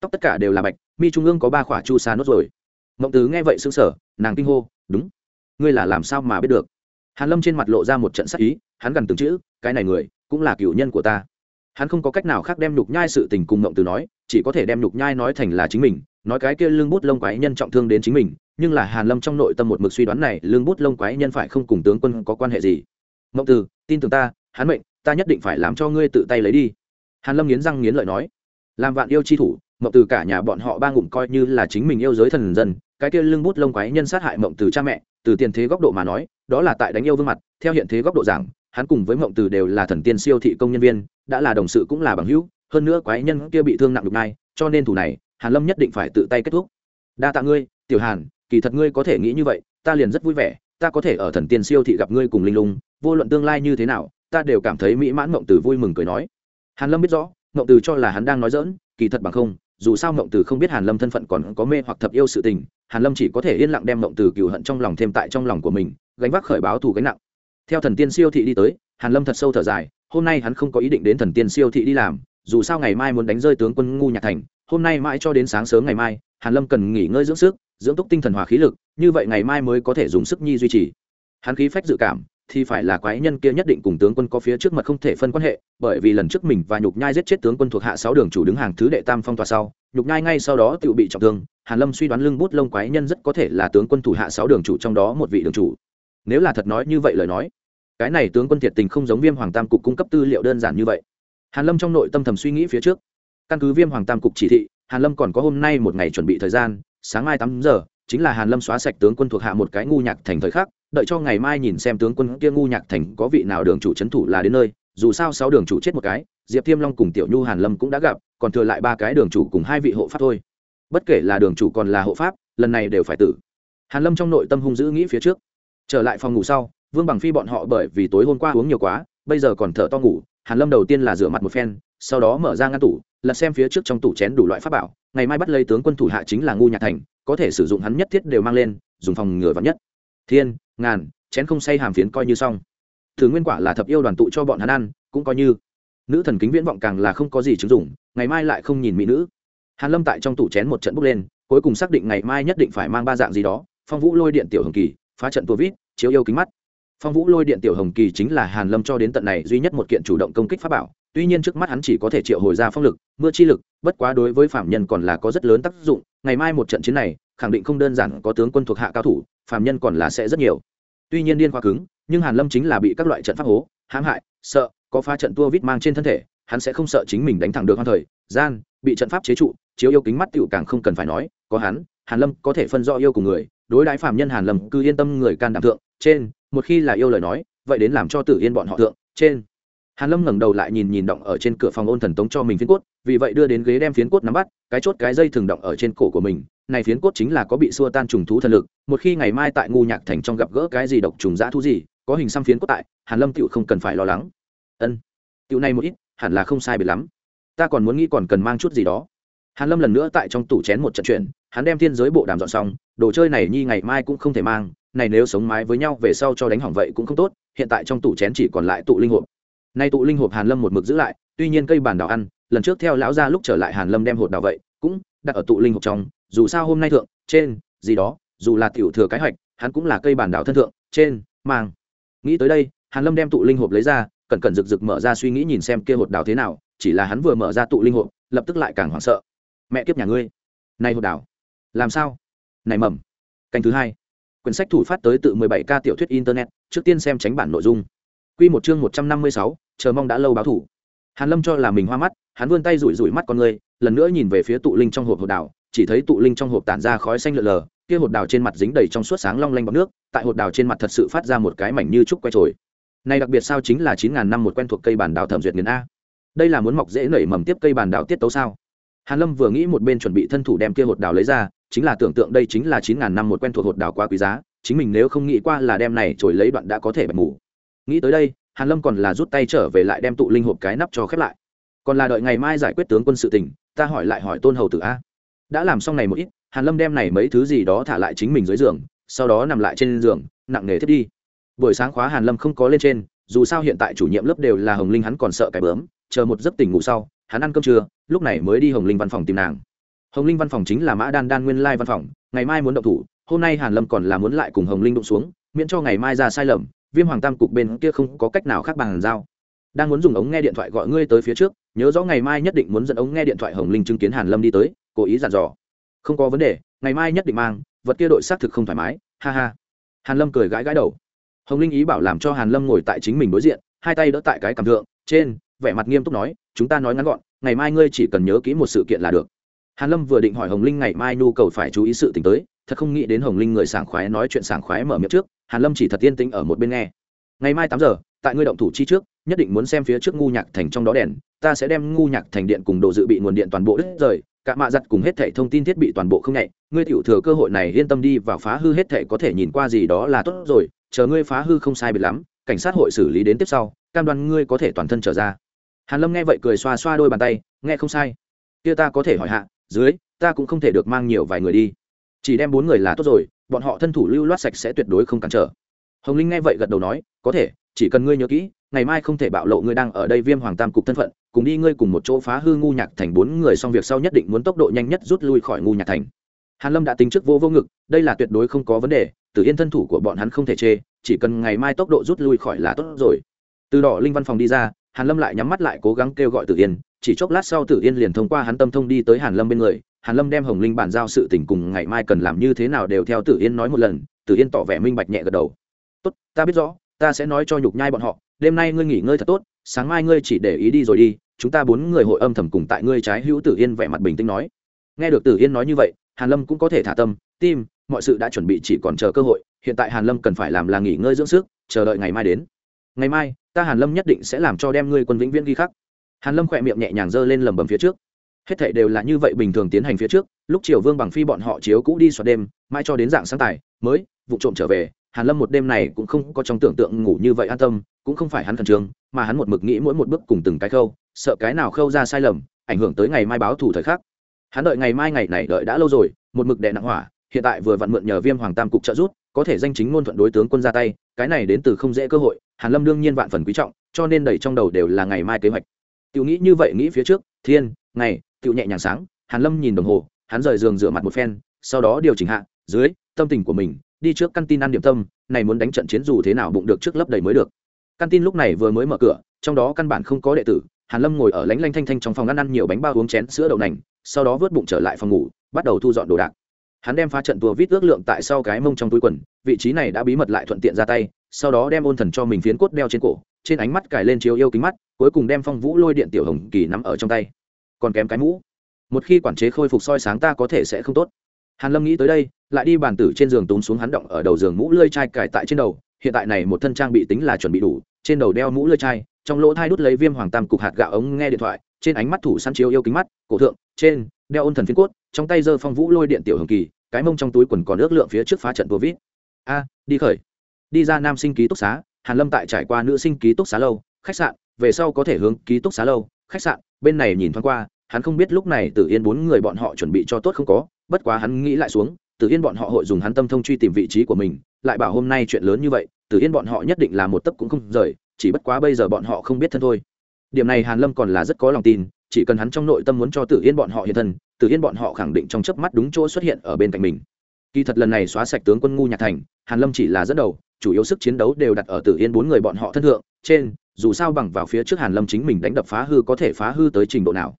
tóc tất cả đều là bạch, mi trung ương có ba khỏa chu sa nốt rồi. Mộng từ nghe vậy xứng sở nàng kinh hô, đúng, ngươi là làm sao mà biết được? Hàn lâm trên mặt lộ ra một trận sắc ý, hắn gần từng chữ, cái này người, cũng là cựu nhân của ta. Hắn không có cách nào khác đem nhục nhai sự tình cùng mộng từ nói, chỉ có thể đem nhục nhai nói thành là chính mình, nói cái kia lương bút lông quái nhân trọng thương đến chính mình, nhưng là hàn lâm trong nội tâm một mực suy đoán này lương bút lông quái nhân phải không cùng tướng quân có quan hệ gì? Mộng từ, tin tưởng ta hắn mệnh, ta nhất định phải làm cho ngươi tự tay lấy đi. Hàn lâm nghiến răng nghiến lợi nói, làm vạn yêu chi thủ, mộng từ cả nhà bọn họ ba ngụm coi như là chính mình yêu giới thần dân, cái kia lưng bút lông quái nhân sát hại mộng từ cha mẹ, từ tiền thế góc độ mà nói, đó là tại đánh yêu vương mặt, theo hiện thế góc độ giảng, hắn cùng với mộng từ đều là thần tiên siêu thị công nhân viên, đã là đồng sự cũng là bằng hữu, hơn nữa quái nhân kia bị thương nặng đục nai cho nên thủ này, hàn lâm nhất định phải tự tay kết thúc. Đa tạ ngươi, tiểu hàn, kỳ thật ngươi có thể nghĩ như vậy, ta liền rất vui vẻ, ta có thể ở thần tiên siêu thị gặp ngươi cùng linh lung, vô luận tương lai như thế nào ta đều cảm thấy mỹ mãn mộng từ vui mừng cười nói. Hàn lâm biết rõ mộng từ cho là hắn đang nói dỡn kỳ thật bằng không, dù sao mộng từ không biết hàn lâm thân phận còn có mê hoặc thập yêu sự tình, hàn lâm chỉ có thể yên lặng đem mộng từ cựu hận trong lòng thêm tại trong lòng của mình, gánh vác khởi báo thù gánh nặng. Theo thần tiên siêu thị đi tới, hàn lâm thật sâu thở dài, hôm nay hắn không có ý định đến thần tiên siêu thị đi làm, dù sao ngày mai muốn đánh rơi tướng quân ngu nhạc thành, hôm nay mãi cho đến sáng sớm ngày mai, hàn lâm cần nghỉ ngơi dưỡng sức, dưỡng túc tinh thần hòa khí lực, như vậy ngày mai mới có thể dùng sức nhi duy trì. Hắn khí phách dự cảm thì phải là quái nhân kia nhất định cùng tướng quân có phía trước mặt không thể phân quan hệ, bởi vì lần trước mình và nhục nhai giết chết tướng quân thuộc hạ sáu đường chủ đứng hàng thứ đệ tam phong tòa sau, nhục nhai ngay sau đó tự bị trọng thương, hàn lâm suy đoán lưng bút lông quái nhân rất có thể là tướng quân thủ hạ sáu đường chủ trong đó một vị đường chủ. Nếu là thật nói như vậy lời nói, cái này tướng quân thiệt tình không giống viêm hoàng tam cục cung cấp tư liệu đơn giản như vậy. Hàn lâm trong nội tâm thầm suy nghĩ phía trước. Căn cứ viêm hoàng tam cục chỉ thị, hàn lâm còn có hôm nay một ngày chuẩn bị thời gian, sáng mai tám giờ, chính là hàn lâm xóa sạch tướng quân thuộc hạ một cái ngu nhạc thành thời khắc đợi cho ngày mai nhìn xem tướng quân kia ngu nhạc thành có vị nào đường chủ c thủ là đến nơi, dù sao sáu đường chủ chết một cái, diệp thiêm long cùng tiểu nhu hàn lâm cũng đã gặp, còn thừa lại ba cái đường chủ cùng hai vị hộ pháp thôi. Bất kể là đường chủ còn là hộ pháp, lần này đều phải tử. Hàn lâm trong nội tâm hung dữ nghĩ phía trước. Trở lại phòng ngủ sau, vương bằng phi bọn họ bởi vì tối hôm qua uống nhiều quá, bây giờ còn thở to ngủ, hàn lâm đầu tiên là rửa mặt một phen, sau đó mở ra ngăn tủ, lật xem phía trước trong tủ chén đủ loại pháp bảo, ngày mai bắt lấy tướng quân thủ hạ chính là ngu nhạc thành, có thể sử dụng hắn nhất thiết đều mang lên, dùng phòng ngừa vắn nhất thiên, ngàn, chén không say hàm phiến coi như xong. Thử nguyên quả là thập yêu đoàn tụ cho bọn hắn ăn, cũng coi như. Nữ thần kính viễn vọng càng là không có gì chứng dụng, ngày mai lại không nhìn mỹ nữ. Hàn lâm tại trong tủ chén một trận bốc lên, cuối cùng xác định ngày mai nhất định phải mang ba dạng gì đó, phong vũ lôi điện tiểu hồng kỳ, phá trận tua vít, chiếu yêu kính mắt. Phong vũ lôi điện tiểu hồng kỳ chính là hàn lâm cho đến tận này duy nhất một kiện chủ động công kích pháp bảo, tuy nhiên trước mắt hắn chỉ có thể triệu hồi ra phong lực, mưa chi lực, bất quá đối với phạm nhân còn là có rất lớn tác dụng, ngày mai một trận chiến này khẳng định không đơn giản có tướng quân thuộc hạ cao thủ phạm nhân còn là sẽ rất nhiều. Tuy nhiên điên khoa cứng, nhưng hàn lâm chính là bị các loại trận pháp hố, hãm hại, sợ, có phá trận tua vít mang trên thân thể, hắn sẽ không sợ chính mình đánh thẳng được hoang thời, gian, bị trận pháp chế trụ, chiếu yêu kính mắt tựu càng không cần phải nói, có hắn, hàn lâm có thể phân rõ yêu cùng người, đối đãi phạm nhân hàn lâm cứ yên tâm người can đảm thượng, trên, một khi là yêu lời nói, vậy đến làm cho tử yên bọn họ thượng, trên hàn lâm ngẩng đầu lại nhìn nhìn động ở trên cửa phòng ôn thần tống cho mình phiến cốt, vì vậy đưa đến ghế đem phiến cốt nắm bắt, cái chốt cái dây thường động ở trên cổ của mình. Này phiến cốt chính là có bị xua tan trùng thú thần lực, một khi ngày mai tại ngu nhạc thành trong gặp gỡ cái gì độc trùng dã thú gì, có hình xăm phiến cốt tại, hàn lâm tựu không cần phải lo lắng. Ân tựu này một ít, hẳn là không sai biệt lắm. Ta còn muốn nghĩ còn cần mang chút gì đó. Hàn lâm lần nữa tại trong tủ chén một trận chuyện, hắn đem thiên giới bộ đàm dọn xong, đồ chơi này nhi ngày mai cũng không thể mang, này nếu sống mái với nhau về sau cho đánh hỏng vậy cũng không tốt, hiện tại trong tủ chén chỉ còn lại tụ linh hộp nay tụ linh hộp hàn lâm một mực giữ lại, tuy nhiên cây bản đào ăn, lần trước theo lão gia lúc trở lại hàn lâm đem hộp đào vậy, cũng đặt ở tụ linh hộp trong, dù sao hôm nay thượng, trên, gì đó, dù là tiểu thừa cái hoạch, hắn cũng là cây bản đào thân thượng, trên mang nghĩ tới đây, hàn lâm đem tụ linh hộp lấy ra, cẩn cẩn rực rực mở ra suy nghĩ nhìn xem kia hộp đào thế nào, chỉ là hắn vừa mở ra tụ linh hộp, lập tức lại càng hoảng sợ. Mẹ kiếp nhà ngươi, này hộp đào, làm sao? Này mầm. Canh thứ hai, quyển sách thủ phát tới tự 17 k tiểu thuyết internet, trước tiên xem tránh bản nội dung quy một chương 156, chờ mong đã lâu báo thủ. Hàn lâm cho là mình hoa mắt hắn vươn tay rủi rủi mắt con người lần nữa nhìn về phía tụ linh trong hộp hột đào chỉ thấy tụ linh trong hộp tản ra khói xanh lờ lờ kia hột đào trên mặt dính đầy trong suốt sáng long lanh bọt nước tại hột đào trên mặt thật sự phát ra một cái mảnh như trúc quay trồi. Này đặc biệt sao chính là chín ngàn năm một quen thuộc cây bản đào thẩm duyệt nghiền a. Đây là muốn mọc dễ nảy mầm tiếp cây bản đào tiết tấu sao? Hàn lâm vừa nghĩ một bên chuẩn bị thân thủ đem kia hột đào lấy ra chính là tưởng tượng đây chính là chín ngàn năm một quen thuộc hột đào quá quý giá chính mình nếu không nghĩ qua là đem này trồi lấy đoạn đã có thể bật mù nghĩ tới đây, hàn lâm còn là rút tay trở về lại đem tụ linh hộp cái nắp cho khép lại. Còn là đợi ngày mai giải quyết tướng quân sự tình, ta hỏi lại hỏi tôn hầu tử a. Đã làm xong này một ít, hàn lâm đem này mấy thứ gì đó thả lại chính mình dưới giường, sau đó nằm lại trên giường, nặng nề thiết đi. Buổi sáng khóa hàn lâm không có lên trên, dù sao hiện tại chủ nhiệm lớp đều là hồng linh hắn còn sợ cái bướm, chờ một giấc tỉnh ngủ sau, hắn ăn cơm trưa, lúc này mới đi hồng linh văn phòng tìm nàng. Hồng linh văn phòng chính là mã đan đan nguyên lai văn phòng, ngày mai muốn động thủ, hôm nay hàn lâm còn là muốn lại cùng hồng linh đụng xuống, miễn cho ngày mai ra sai lầm viêm hoàng tam cục bên kia không có cách nào khác bằng giao. Đang muốn dùng ống nghe điện thoại gọi ngươi tới phía trước, nhớ rõ ngày mai nhất định muốn dẫn ống nghe điện thoại hồng linh chứng kiến hàn lâm đi tới, cố ý dặn dò. Không có vấn đề, ngày mai nhất định mang, vật kia đội xác thực không thoải mái, ha ha. Hàn lâm cười gãi gãi đầu. Hồng linh ý bảo làm cho hàn lâm ngồi tại chính mình đối diện, hai tay đỡ tại cái cảm thượng, trên, vẻ mặt nghiêm túc nói, chúng ta nói ngắn gọn, ngày mai ngươi chỉ cần nhớ kỹ một sự kiện là được. Hàn lâm vừa định hỏi hồng linh ngày mai nhu cầu phải chú ý sự tình tới thật không nghĩ đến hồng linh người sảng khoái nói chuyện sảng khoái mở miệng trước, hàn lâm chỉ thật tiên tĩnh ở một bên nghe. Ngày mai tám giờ, tại ngươi động thủ chi trước, nhất định muốn xem phía trước ngu nhạc thành trong đó đèn, ta sẽ đem ngu nhạc thành điện cùng đồ dự bị nguồn điện toàn bộ đứt rời, cả mạ giặt cùng hết thảy thông tin thiết bị toàn bộ không nhạy ngươi tiểu thừa cơ hội này yên tâm đi vào phá hư hết thảy có thể nhìn qua gì đó là tốt rồi, chờ ngươi phá hư không sai biệt lắm, cảnh sát hội xử lý đến tiếp sau, cam đoan ngươi có thể toàn thân trở ra. Hàn lâm nghe vậy cười xoa xoa đôi bàn tay, nghe không sai. Kia ta có thể hỏi hạ, dưới, ta cũng không thể được mang nhiều vài người đi chỉ đem bốn người là tốt rồi, bọn họ thân thủ lưu loát sạch sẽ tuyệt đối không cản trở. Hồng linh nghe vậy gật đầu nói, có thể, chỉ cần ngươi nhớ kỹ, ngày mai không thể bạo lộ ngươi đang ở đây viêm hoàng tam cục thân phận, cùng đi ngươi cùng một chỗ phá hư ngu nhạc thành bốn người xong việc sau nhất định muốn tốc độ nhanh nhất rút lui khỏi ngu nhạc thành. Hàn lâm đã tính trước vô vô ngực, đây là tuyệt đối không có vấn đề, tử yên thân thủ của bọn hắn không thể chê, chỉ cần ngày mai tốc độ rút lui khỏi là tốt rồi. Từ đỏ linh văn phòng đi ra, hàn lâm lại nhắm mắt lại cố gắng kêu gọi tử yên, chỉ chốc lát sau tử yên liền thông qua hắn tâm thông đi tới hàn lâm bên người hàn lâm đem hồng linh bàn giao sự tình cùng ngày mai cần làm như thế nào đều theo tử yên nói một lần, tử yên tỏ vẻ minh bạch nhẹ gật đầu. Tốt, ta biết rõ, ta sẽ nói cho nhục nhai bọn họ, đêm nay ngươi nghỉ ngơi thật tốt, sáng mai ngươi chỉ để ý đi rồi đi, chúng ta bốn người hội âm thầm cùng tại ngươi trái hữu tử yên vẻ mặt bình tĩnh nói. Nghe được tử yên nói như vậy, hàn lâm cũng có thể thả tâm, tim, mọi sự đã chuẩn bị chỉ còn chờ cơ hội, hiện tại hàn lâm cần phải làm là nghỉ ngơi dưỡng sức, chờ đợi ngày mai đến. Ngày mai, ta hàn lâm nhất định sẽ làm cho đem ngươi quân vĩnh viễn ghi khắc. Hàn lâm khỏe miệng nhẹ nhàng giơ lên lầm bầm phía trước hết thảy đều là như vậy bình thường tiến hành phía trước, lúc triều vương bằng phi bọn họ chiếu cũ đi soạt đêm mai cho đến dạng sáng tài, mới vụ trộm trở về, hàn lâm một đêm này cũng không có trong tưởng tượng ngủ như vậy an tâm, cũng không phải hắn khẩn trương, mà hắn một mực nghĩ mỗi một bước cùng từng cái khâu, sợ cái nào khâu ra sai lầm, ảnh hưởng tới ngày mai báo thủ thời khắc. Hắn đợi ngày mai ngày này đợi đã lâu rồi, một mực đè nặng hỏa, hiện tại vừa vặn mượn nhờ viêm hoàng tam cục trợ rút có thể danh chính ngôn thuận đối tướng quân ra tay, cái này đến từ không dễ cơ hội, hàn lâm đương nhiên vạn phần quý trọng, cho nên đẩy trong đầu đều là ngày mai kế hoạch. Tiểu nghĩ như vậy nghĩ phía trước, thiên, ngày tiểu nhẹ nhàng sáng, hàn lâm nhìn đồng hồ, hắn rời giường rửa mặt một phen, sau đó điều chỉnh hạ, dưới, tâm tình của mình, đi trước căn tin ăn điểm tâm, này muốn đánh trận chiến dù thế nào bụng được trước lấp đầy mới được. Căn tin lúc này vừa mới mở cửa, trong đó căn bản không có đệ tử, hàn lâm ngồi ở lánh lanh thanh thanh trong phòng ăn ăn nhiều bánh bao uống chén sữa đậu nành, sau đó vớt bụng trở lại phòng ngủ, bắt đầu thu dọn đồ đạc. Hắn đem phá trận tua vít ước lượng tại sau cái mông trong túi quần, vị trí này đã bí mật lại thuận tiện ra tay, sau đó đem ôn thần cho mình phiến cốt đeo trên cổ, trên ánh mắt cài lên chiếu yêu kính mắt, cuối cùng đem phong vũ lôi điện tiểu hồng kỳ nắm ở trong tay còn kém cái mũ. Một khi quản chế khôi phục soi sáng ta có thể sẽ không tốt. Hàn lâm nghĩ tới đây, lại đi bàn tử trên giường túm xuống hắn động ở đầu giường mũ lơi chai cài tại trên đầu. Hiện tại này một thân trang bị tính là chuẩn bị đủ, trên đầu đeo mũ lơi chai, trong lỗ thai đút lấy viêm hoàng tam cục hạt gạo ống nghe điện thoại, trên ánh mắt thủ săn chiếu yêu kính mắt, cổ thượng, trên, đeo ôn thần phiến cốt, trong tay giơ phong vũ lôi điện tiểu hồng kỳ, cái mông trong túi quần còn ước lượng phía trước phá trận vô vít. A, đi khởi. Đi ra nam sinh ký túc xá, hàn lâm tại trải qua nữ sinh ký túc xá lâu, khách sạn, về sau có thể hướng ký túc xá lâu, khách sạn bên này nhìn thoáng qua, hắn không biết lúc này tử yên bốn người bọn họ chuẩn bị cho tốt không có, bất quá hắn nghĩ lại xuống, tử yên bọn họ hội dùng hắn tâm thông truy tìm vị trí của mình, lại bảo hôm nay chuyện lớn như vậy, tử yên bọn họ nhất định là một tấc cũng không rời, chỉ bất quá bây giờ bọn họ không biết thân thôi. Điểm này hàn lâm còn là rất có lòng tin, chỉ cần hắn trong nội tâm muốn cho tử yên bọn họ hiện thân, tử yên bọn họ khẳng định trong chớp mắt đúng chỗ xuất hiện ở bên cạnh mình. Kỳ thật lần này xóa sạch tướng quân ngu nhạc thành, hàn lâm chỉ là dẫn đầu, chủ yếu sức chiến đấu đều đặt ở tử yên bốn người bọn họ thân thượng, trên dù sao bằng vào phía trước hàn lâm chính mình đánh đập phá hư có thể phá hư tới trình độ nào.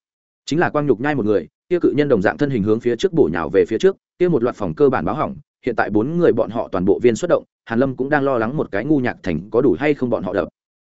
Chính là quang nhục nhai một người, kia cự nhân đồng dạng thân hình hướng phía trước bổ nhào về phía trước, kia một loạt phòng cơ bản báo hỏng, hiện tại bốn người bọn họ toàn bộ viên xuất động, hàn lâm cũng đang lo lắng một cái ngu nhạc thành có đủ hay không bọn họ đập.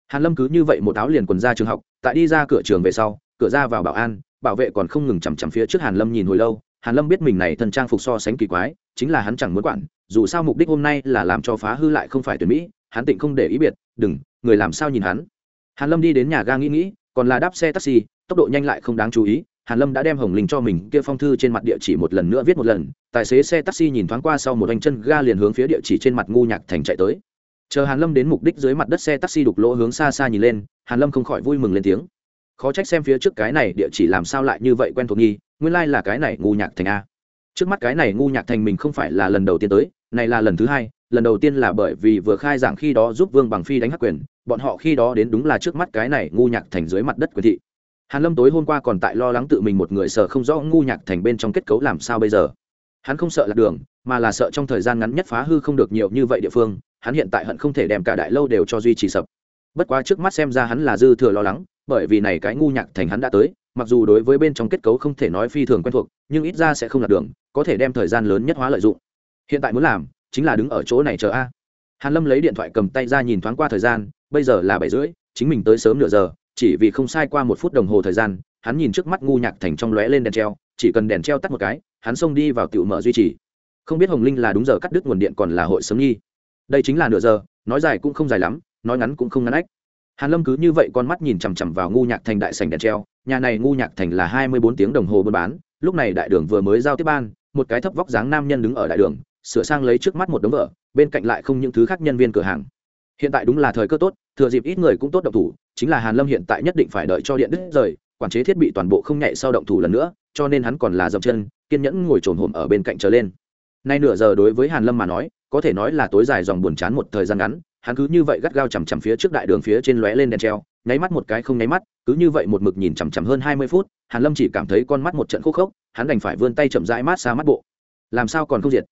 Hàn lâm cứ như vậy một áo liền quần ra trường học, tại đi ra cửa trường về sau, cửa ra vào bảo an, bảo vệ còn không ngừng chằm chằm phía trước hàn lâm nhìn hồi lâu, hàn lâm biết mình này thân trang phục so sánh kỳ quái, chính là hắn chẳng muốn quản, dù sao mục đích hôm nay là làm cho phá hư lại không phải tuyển mỹ, hắn tịnh không để ý biệt, đừng, người làm sao nhìn hắn? Hàn lâm đi đến nhà ga nghĩ nghĩ, còn là đáp xe taxi, tốc độ nhanh lại không đáng chú ý. Hàn lâm đã đem hồng linh cho mình, kia phong thư trên mặt địa chỉ một lần nữa viết một lần. Tài xế xe taxi nhìn thoáng qua sau một anh chân ga liền hướng phía địa chỉ trên mặt ngu nhạc thành chạy tới. Chờ hàn lâm đến mục đích dưới mặt đất xe taxi đục lỗ hướng xa xa nhìn lên, hàn lâm không khỏi vui mừng lên tiếng. Khó trách xem phía trước cái này địa chỉ làm sao lại như vậy quen thuộc nghi nguyên lai like là cái này ngu nhạc thành a. Trước mắt cái này ngu nhạc thành mình không phải là lần đầu tiên tới, này là lần thứ hai, lần đầu tiên là bởi vì vừa khai giảng khi đó giúp vương bằng phi đánh hắc quyền bọn họ khi đó đến đúng là trước mắt cái này ngu nhạc thành dưới mặt đất quyền thị. Hàn lâm tối hôm qua còn tại lo lắng tự mình một người sợ không rõ ngu nhạc thành bên trong kết cấu làm sao bây giờ. Hắn không sợ lạc đường, mà là sợ trong thời gian ngắn nhất phá hư không được nhiều như vậy địa phương, hắn hiện tại hận không thể đem cả đại lâu đều cho duy trì sập. Bất quá trước mắt xem ra hắn là dư thừa lo lắng, bởi vì này cái ngu nhạc thành hắn đã tới, mặc dù đối với bên trong kết cấu không thể nói phi thường quen thuộc, nhưng ít ra sẽ không lạc đường, có thể đem thời gian lớn nhất hóa lợi dụng. Hiện tại muốn làm, chính là đứng ở chỗ này chờ a hàn lâm lấy điện thoại cầm tay ra nhìn thoáng qua thời gian, bây giờ là bảy rưỡi, chính mình tới sớm nửa giờ, chỉ vì không sai qua một phút đồng hồ thời gian, hắn nhìn trước mắt ngu nhạc thành trong lóe lên đèn treo, chỉ cần đèn treo tắt một cái, hắn xông đi vào tiểu mở duy trì. Không biết hồng linh là đúng giờ cắt đứt nguồn điện còn là hội sớm nhi đây chính là nửa giờ, nói dài cũng không dài lắm, nói ngắn cũng không ngắn ách. Hàn lâm cứ như vậy con mắt nhìn chằm chằm vào ngu nhạc thành đại sảnh đèn treo, nhà này ngu nhạc thành là hai mươi bốn tiếng đồng hồ buôn bán, lúc này đại đường vừa mới giao tiếp ban, một cái thấp vóc dáng nam nhân đứng ở đại đường sửa sang lấy trước mắt một đống vợ bên cạnh lại không những thứ khác nhân viên cửa hàng. Hiện tại đúng là thời cơ tốt, thừa dịp ít người cũng tốt động thủ, chính là hàn lâm hiện tại nhất định phải đợi cho điện đứt rời, quản chế thiết bị toàn bộ không nhạy sau động thủ lần nữa, cho nên hắn còn là dậm chân, kiên nhẫn ngồi trồn hổm ở bên cạnh trở lên. Nay nửa giờ đối với hàn lâm mà nói, có thể nói là tối dài dòng buồn chán một thời gian ngắn, hắn cứ như vậy gắt gao chằm chằm phía trước đại đường phía trên lóe lên đèn treo, nháy mắt một cái không nháy mắt, cứ như vậy một mực nhìn chằm chằm hơn hai mươi phút, hàn lâm chỉ cảm thấy con mắt một trận khúc khốc, hắn đành phải vươn tay chậm rãi mát xa mắt bộ. Làm sao còn không diệt?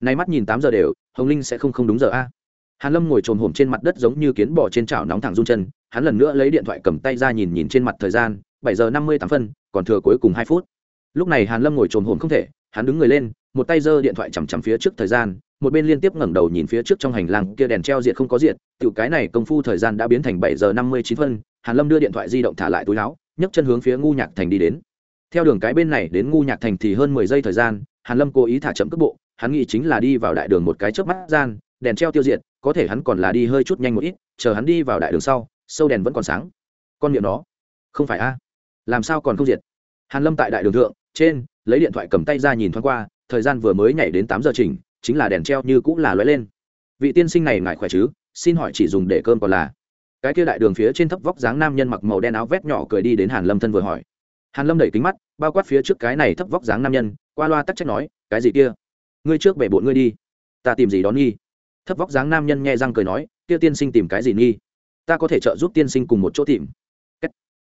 Nay mắt nhìn tám giờ đều, hồng linh sẽ không không đúng giờ a. Hàn lâm ngồi trồn hổm trên mặt đất giống như kiến bò trên chảo nóng thẳng run chân, hắn lần nữa lấy điện thoại cầm tay ra nhìn nhìn trên mặt thời gian, bảy giờ năm mươi tám phân, còn thừa cuối cùng hai phút. Lúc này hàn lâm ngồi trồn hổm không thể, hắn đứng người lên, một tay giơ điện thoại chằm chằm phía trước thời gian, một bên liên tiếp ngẩng đầu nhìn phía trước trong hành lang kia đèn treo diệt không có diệt, tiểu cái này công phu thời gian đã biến thành bảy giờ năm mươi chín phân, hàn lâm đưa điện thoại di động thả lại túi áo, nhấc chân hướng phía ngu nhạc thành đi đến. Theo đường cái bên này đến ngu nhạc thành thì hơn mười giây thời gian, hàn lâm cố ý thả chậm cước bộ hắn nghĩ chính là đi vào đại đường một cái chớp mắt gian, đèn treo tiêu diệt, có thể hắn còn là đi hơi chút nhanh một ít, chờ hắn đi vào đại đường sau, sâu đèn vẫn còn sáng. Con miệng nó. Không phải a? Làm sao còn không diệt? Hàn lâm tại đại đường thượng, trên, lấy điện thoại cầm tay ra nhìn thoáng qua, thời gian vừa mới nhảy đến tám giờ chỉnh, chính là đèn treo như cũng là lóe lên. Vị tiên sinh này ngại khỏe chứ? Xin hỏi chỉ dùng để cơm còn là? Cái kia đại đường phía trên thấp vóc dáng nam nhân mặc màu đen áo vét nhỏ cười đi đến hàn lâm thân vừa hỏi. Hàn lâm đẩy kính mắt, bao quát phía trước cái này thấp vóc dáng nam nhân, qua loa tắc trách nói, cái gì kia? Ngươi trước bể bộn ngươi đi. Ta tìm gì đó nghi. Thấp vóc dáng nam nhân nhẹ răng cười nói, kia tiên sinh tìm cái gì nghi? Ta có thể trợ giúp tiên sinh cùng một chỗ tìm.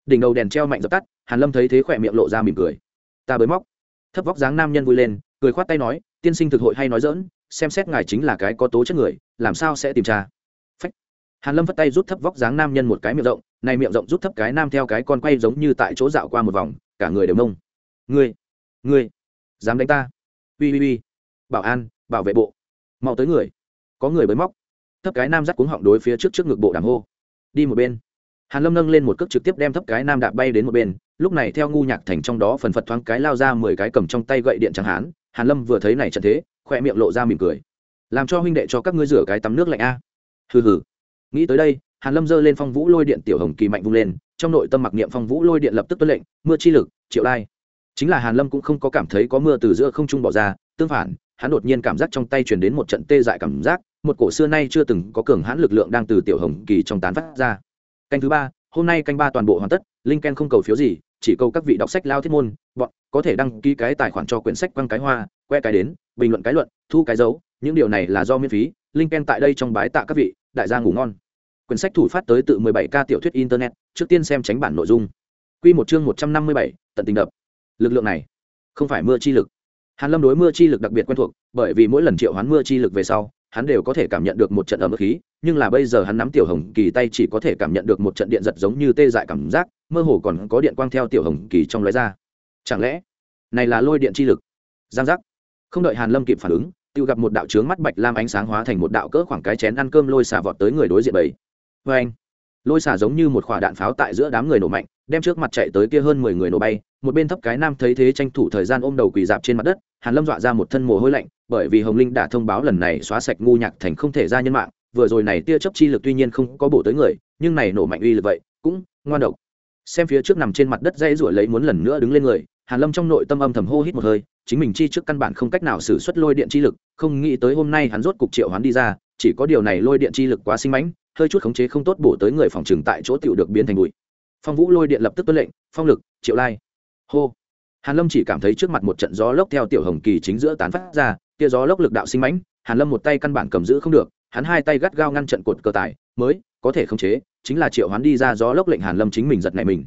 Đỉnh đầu đèn treo mạnh dập tắt, hàn lâm thấy thế khỏe miệng lộ ra mỉm cười. Ta bới móc. Thấp vóc dáng nam nhân vui lên, cười khoát tay nói, tiên sinh thực hội hay nói dỡn xem xét ngài chính là cái có tố chất người, làm sao sẽ tìm tra phách. Hàn lâm vất tay rút thấp vóc dáng nam nhân một cái miệng rộng, này miệng rộng rút thấp cái nam theo cái con quay giống như tại chỗ dạo qua một vòng, cả người đều mông ngươi. Ngươi. Dám đánh ta. Ui ui ui bảo an, bảo vệ bộ. Mau tới người. Có người bới móc. Thấp cái nam dắt cuống họng đối phía trước trước ngực bộ đàm hô. Đi một bên. Hàn lâm nâng lên một cước trực tiếp đem thấp cái nam đạp bay đến một bên. Lúc này theo ngu nhạc thành trong đó phần phật thoáng cái lao ra mười cái cầm trong tay gậy điện chẳng hán hàn lâm vừa thấy này trận thế khỏe miệng lộ ra mỉm cười. Làm cho huynh đệ cho các ngươi rửa cái tắm nước lạnh a. Hừ hừ. Nghĩ tới đây, hàn lâm giơ lên phong vũ lôi điện tiểu hồng kỳ mạnh vung lên. Trong nội tâm mặc niệm phong vũ lôi điện lập tức tuân lệnh, mưa chi lực, triệu lai. Chính là hàn lâm cũng không có cảm thấy có mưa từ giữa không trung bỏ ra, tương phản hắn đột nhiên cảm giác trong tay truyền đến một trận tê dại cảm giác một cổ xưa nay chưa từng có cường hãn lực lượng đang từ tiểu hồng kỳ trong tán phát ra. Canh thứ ba hôm nay canh ba toàn bộ hoàn tất linh ken không cầu phiếu gì chỉ cầu các vị đọc sách lao thiết môn bọn có thể đăng ký cái tài khoản cho quyển sách quăng cái hoa que cái đến bình luận cái luận thu cái dấu những điều này là do miễn phí linh ken tại đây trong bái tạ các vị đại gia ngủ ngon. Quyển sách thủ phát tới tự 17 k tiểu thuyết internet trước tiên xem tránh bản nội dung. Quy một chương 157, tận tình đập. Lực lượng này không phải mưa chi lực hàn lâm đối mưa chi lực đặc biệt quen thuộc, bởi vì mỗi lần triệu hoán mưa chi lực về sau, hắn đều có thể cảm nhận được một trận ẩm khí, nhưng là bây giờ hắn nắm tiểu hồng kỳ tay chỉ có thể cảm nhận được một trận điện giật giống như tê dại cảm giác, mơ hồ còn có điện quang theo tiểu hồng kỳ trong lóe ra. Chẳng lẽ, này là lôi điện chi lực? Giang giác. Không đợi hàn lâm kịp phản ứng tự gặp một đạo trướng mắt bạch lam ánh sáng hóa thành một đạo cỡ khoảng cái chén ăn cơm lôi xả vọt tới người đối diện bảy vê vâng. anh lôi xả giống như một quả đạn pháo tại giữa đám người nổ mạnh đem trước mặt chạy tới kia hơn mười người nổ bay, một bên thấp cái nam thấy thế tranh thủ thời gian ôm đầu quỳ dạp trên mặt đất, hàn lâm dọa ra một thân mồ hôi lạnh, bởi vì hồng linh đã thông báo lần này xóa sạch ngu nhạc thành không thể ra nhân mạng, vừa rồi này tia chấp chi lực tuy nhiên không có bổ tới người, nhưng này nổ mạnh uy lực vậy, cũng ngoan độc. Xem phía trước nằm trên mặt đất dây rủi lấy muốn lần nữa đứng lên người, hàn lâm trong nội tâm âm thầm hô hít một hơi, chính mình chi trước căn bản không cách nào sử xuất lôi điện chi lực, không nghĩ tới hôm nay hắn rốt cục triệu hắn đi ra, chỉ có điều này lôi điện chi lực quá sinh mãnh, hơi chút khống chế không tốt bổ tới người phòng trường tại chỗ tiểu được biến thành bụi phong vũ lôi điện lập tức tuân lệnh, phong lực, triệu lai. Hô. Hàn lâm chỉ cảm thấy trước mặt một trận gió lốc theo tiểu hồng kỳ chính giữa tán phát ra kia gió lốc lực đạo sinh mãnh, hàn lâm một tay căn bản cầm giữ không được, hắn hai tay gắt gao ngăn trận cột cờ tài, mới, có thể khống chế, chính là triệu hoán đi ra gió lốc lệnh hàn lâm chính mình giật này mình.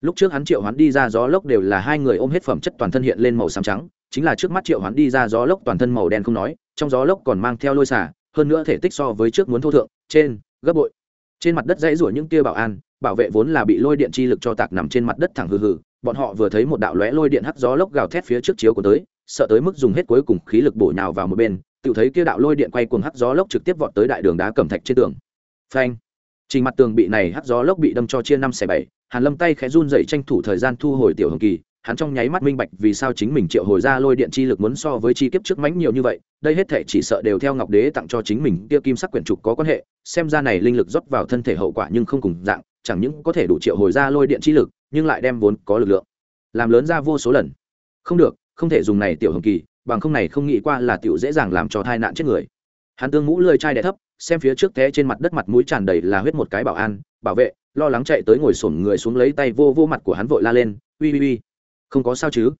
Lúc trước hắn triệu hoán đi ra gió lốc đều là hai người ôm hết phẩm chất toàn thân hiện lên màu xám trắng, chính là trước mắt triệu hoán đi ra gió lốc toàn thân màu đen không nói, trong gió lốc còn mang theo lôi xả hơn nữa thể tích so với trước muốn thô thượng, trên, gấp bội. Trên mặt đất dãy rủa những tia bảo an bảo vệ vốn là bị lôi điện chi lực cho tạc nằm trên mặt đất thẳng hừ hừ, bọn họ vừa thấy một đạo lóe lôi điện hắt gió lốc gào thét phía trước chiếu của tới, sợ tới mức dùng hết cuối cùng khí lực bổ nhào vào một bên, tự thấy kia đạo lôi điện quay cuồng hắt gió lốc trực tiếp vọt tới đại đường đá cẩm thạch trên tường. Phanh! Trình mặt tường bị này hắt gió lốc bị đâm cho chia năm xẻ bảy, hàn lâm tay khẽ run dậy tranh thủ thời gian thu hồi tiểu hồng kỳ, hắn trong nháy mắt minh bạch vì sao chính mình triệu hồi ra lôi điện chi lực muốn so với chi kiếp trước mãnh nhiều như vậy, đây hết thể chỉ sợ đều theo ngọc đế tặng cho chính mình, kia kim sắc quyển trục có quan hệ, xem ra này linh lực rót vào thân thể hậu quả nhưng không cùng dạng chẳng những có thể đủ triệu hồi ra lôi điện chi lực, nhưng lại đem vốn có lực lượng làm lớn ra vô số lần. Không được, không thể dùng này tiểu hồng kỳ, bằng không này không nghĩ qua là tiểu dễ dàng làm cho tai nạn chết người. Hắn tương mũ lơi chai đẻ thấp, xem phía trước té trên mặt đất mặt mũi tràn đầy là huyết một cái bảo an, bảo vệ, lo lắng chạy tới ngồi sổn người xuống lấy tay vô vô mặt của hắn vội la lên ui ui ui không có sao chứ?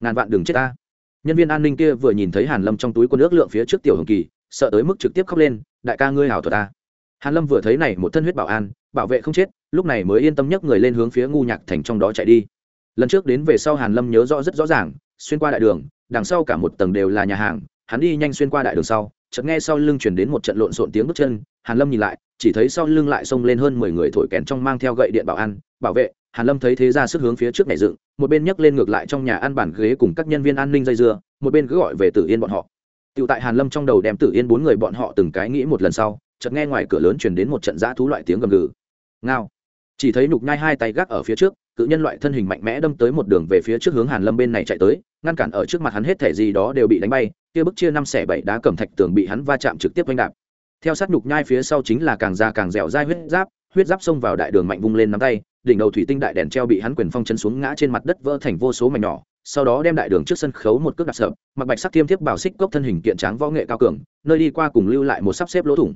Ngàn vạn đừng chết ta. Nhân viên an ninh kia vừa nhìn thấy hàn lâm trong túi quân nước lượng phía trước tiểu hồng kỳ, sợ tới mức trực tiếp khóc lên, đại ca ngươi hảo thuật ta hàn lâm vừa thấy này một thân huyết bảo an bảo vệ không chết lúc này mới yên tâm nhấc người lên hướng phía ngu nhạc thành trong đó chạy đi. Lần trước đến về sau hàn lâm nhớ rõ rất rõ ràng xuyên qua đại đường đằng sau cả một tầng đều là nhà hàng hắn đi nhanh xuyên qua đại đường sau chợt nghe sau lưng chuyển đến một trận lộn xộn tiếng bước chân hàn lâm nhìn lại chỉ thấy sau lưng lại xông lên hơn mười người thổi kèn trong mang theo gậy điện bảo an bảo vệ hàn lâm thấy thế ra sức hướng phía trước nhảy dựng một bên nhấc lên ngược lại trong nhà ăn bản ghế cùng các nhân viên an ninh dây dưa một bên cứ gọi về tử yên bọn họ. Tiểu tại Hàn Lâm trong đầu đem Tử Yên bốn người bọn họ từng cái nghĩ một lần sau, chợt nghe ngoài cửa lớn truyền đến một trận dã thú loại tiếng gầm gừ. Ngao. Chỉ thấy Nục Nhai hai tay gác ở phía trước, cự nhân loại thân hình mạnh mẽ đâm tới một đường về phía trước hướng Hàn Lâm bên này chạy tới, ngăn cản ở trước mặt hắn hết thể gì đó đều bị đánh bay, kia bức chia năm xẻ bảy đá cẩm thạch tường bị hắn va chạm trực tiếp vênh đạp. Theo sát Nục Nhai phía sau chính là càng ra càng dẻo dai huyết giáp, huyết giáp xông vào đại đường mạnh vung lên nắm tay, đỉnh đầu thủy tinh đại đèn treo bị hắn quyền phong chấn xuống ngã trên mặt đất vỡ thành vô số mảnh nhỏ, sau đó đem đại đường trước sân khấu một cước đạp sập, mặc bạch sắc thiêm thiếp bảo xích cốc thân hình kiện tráng võ nghệ cao cường nơi đi qua cùng lưu lại một sắp xếp lỗ thủng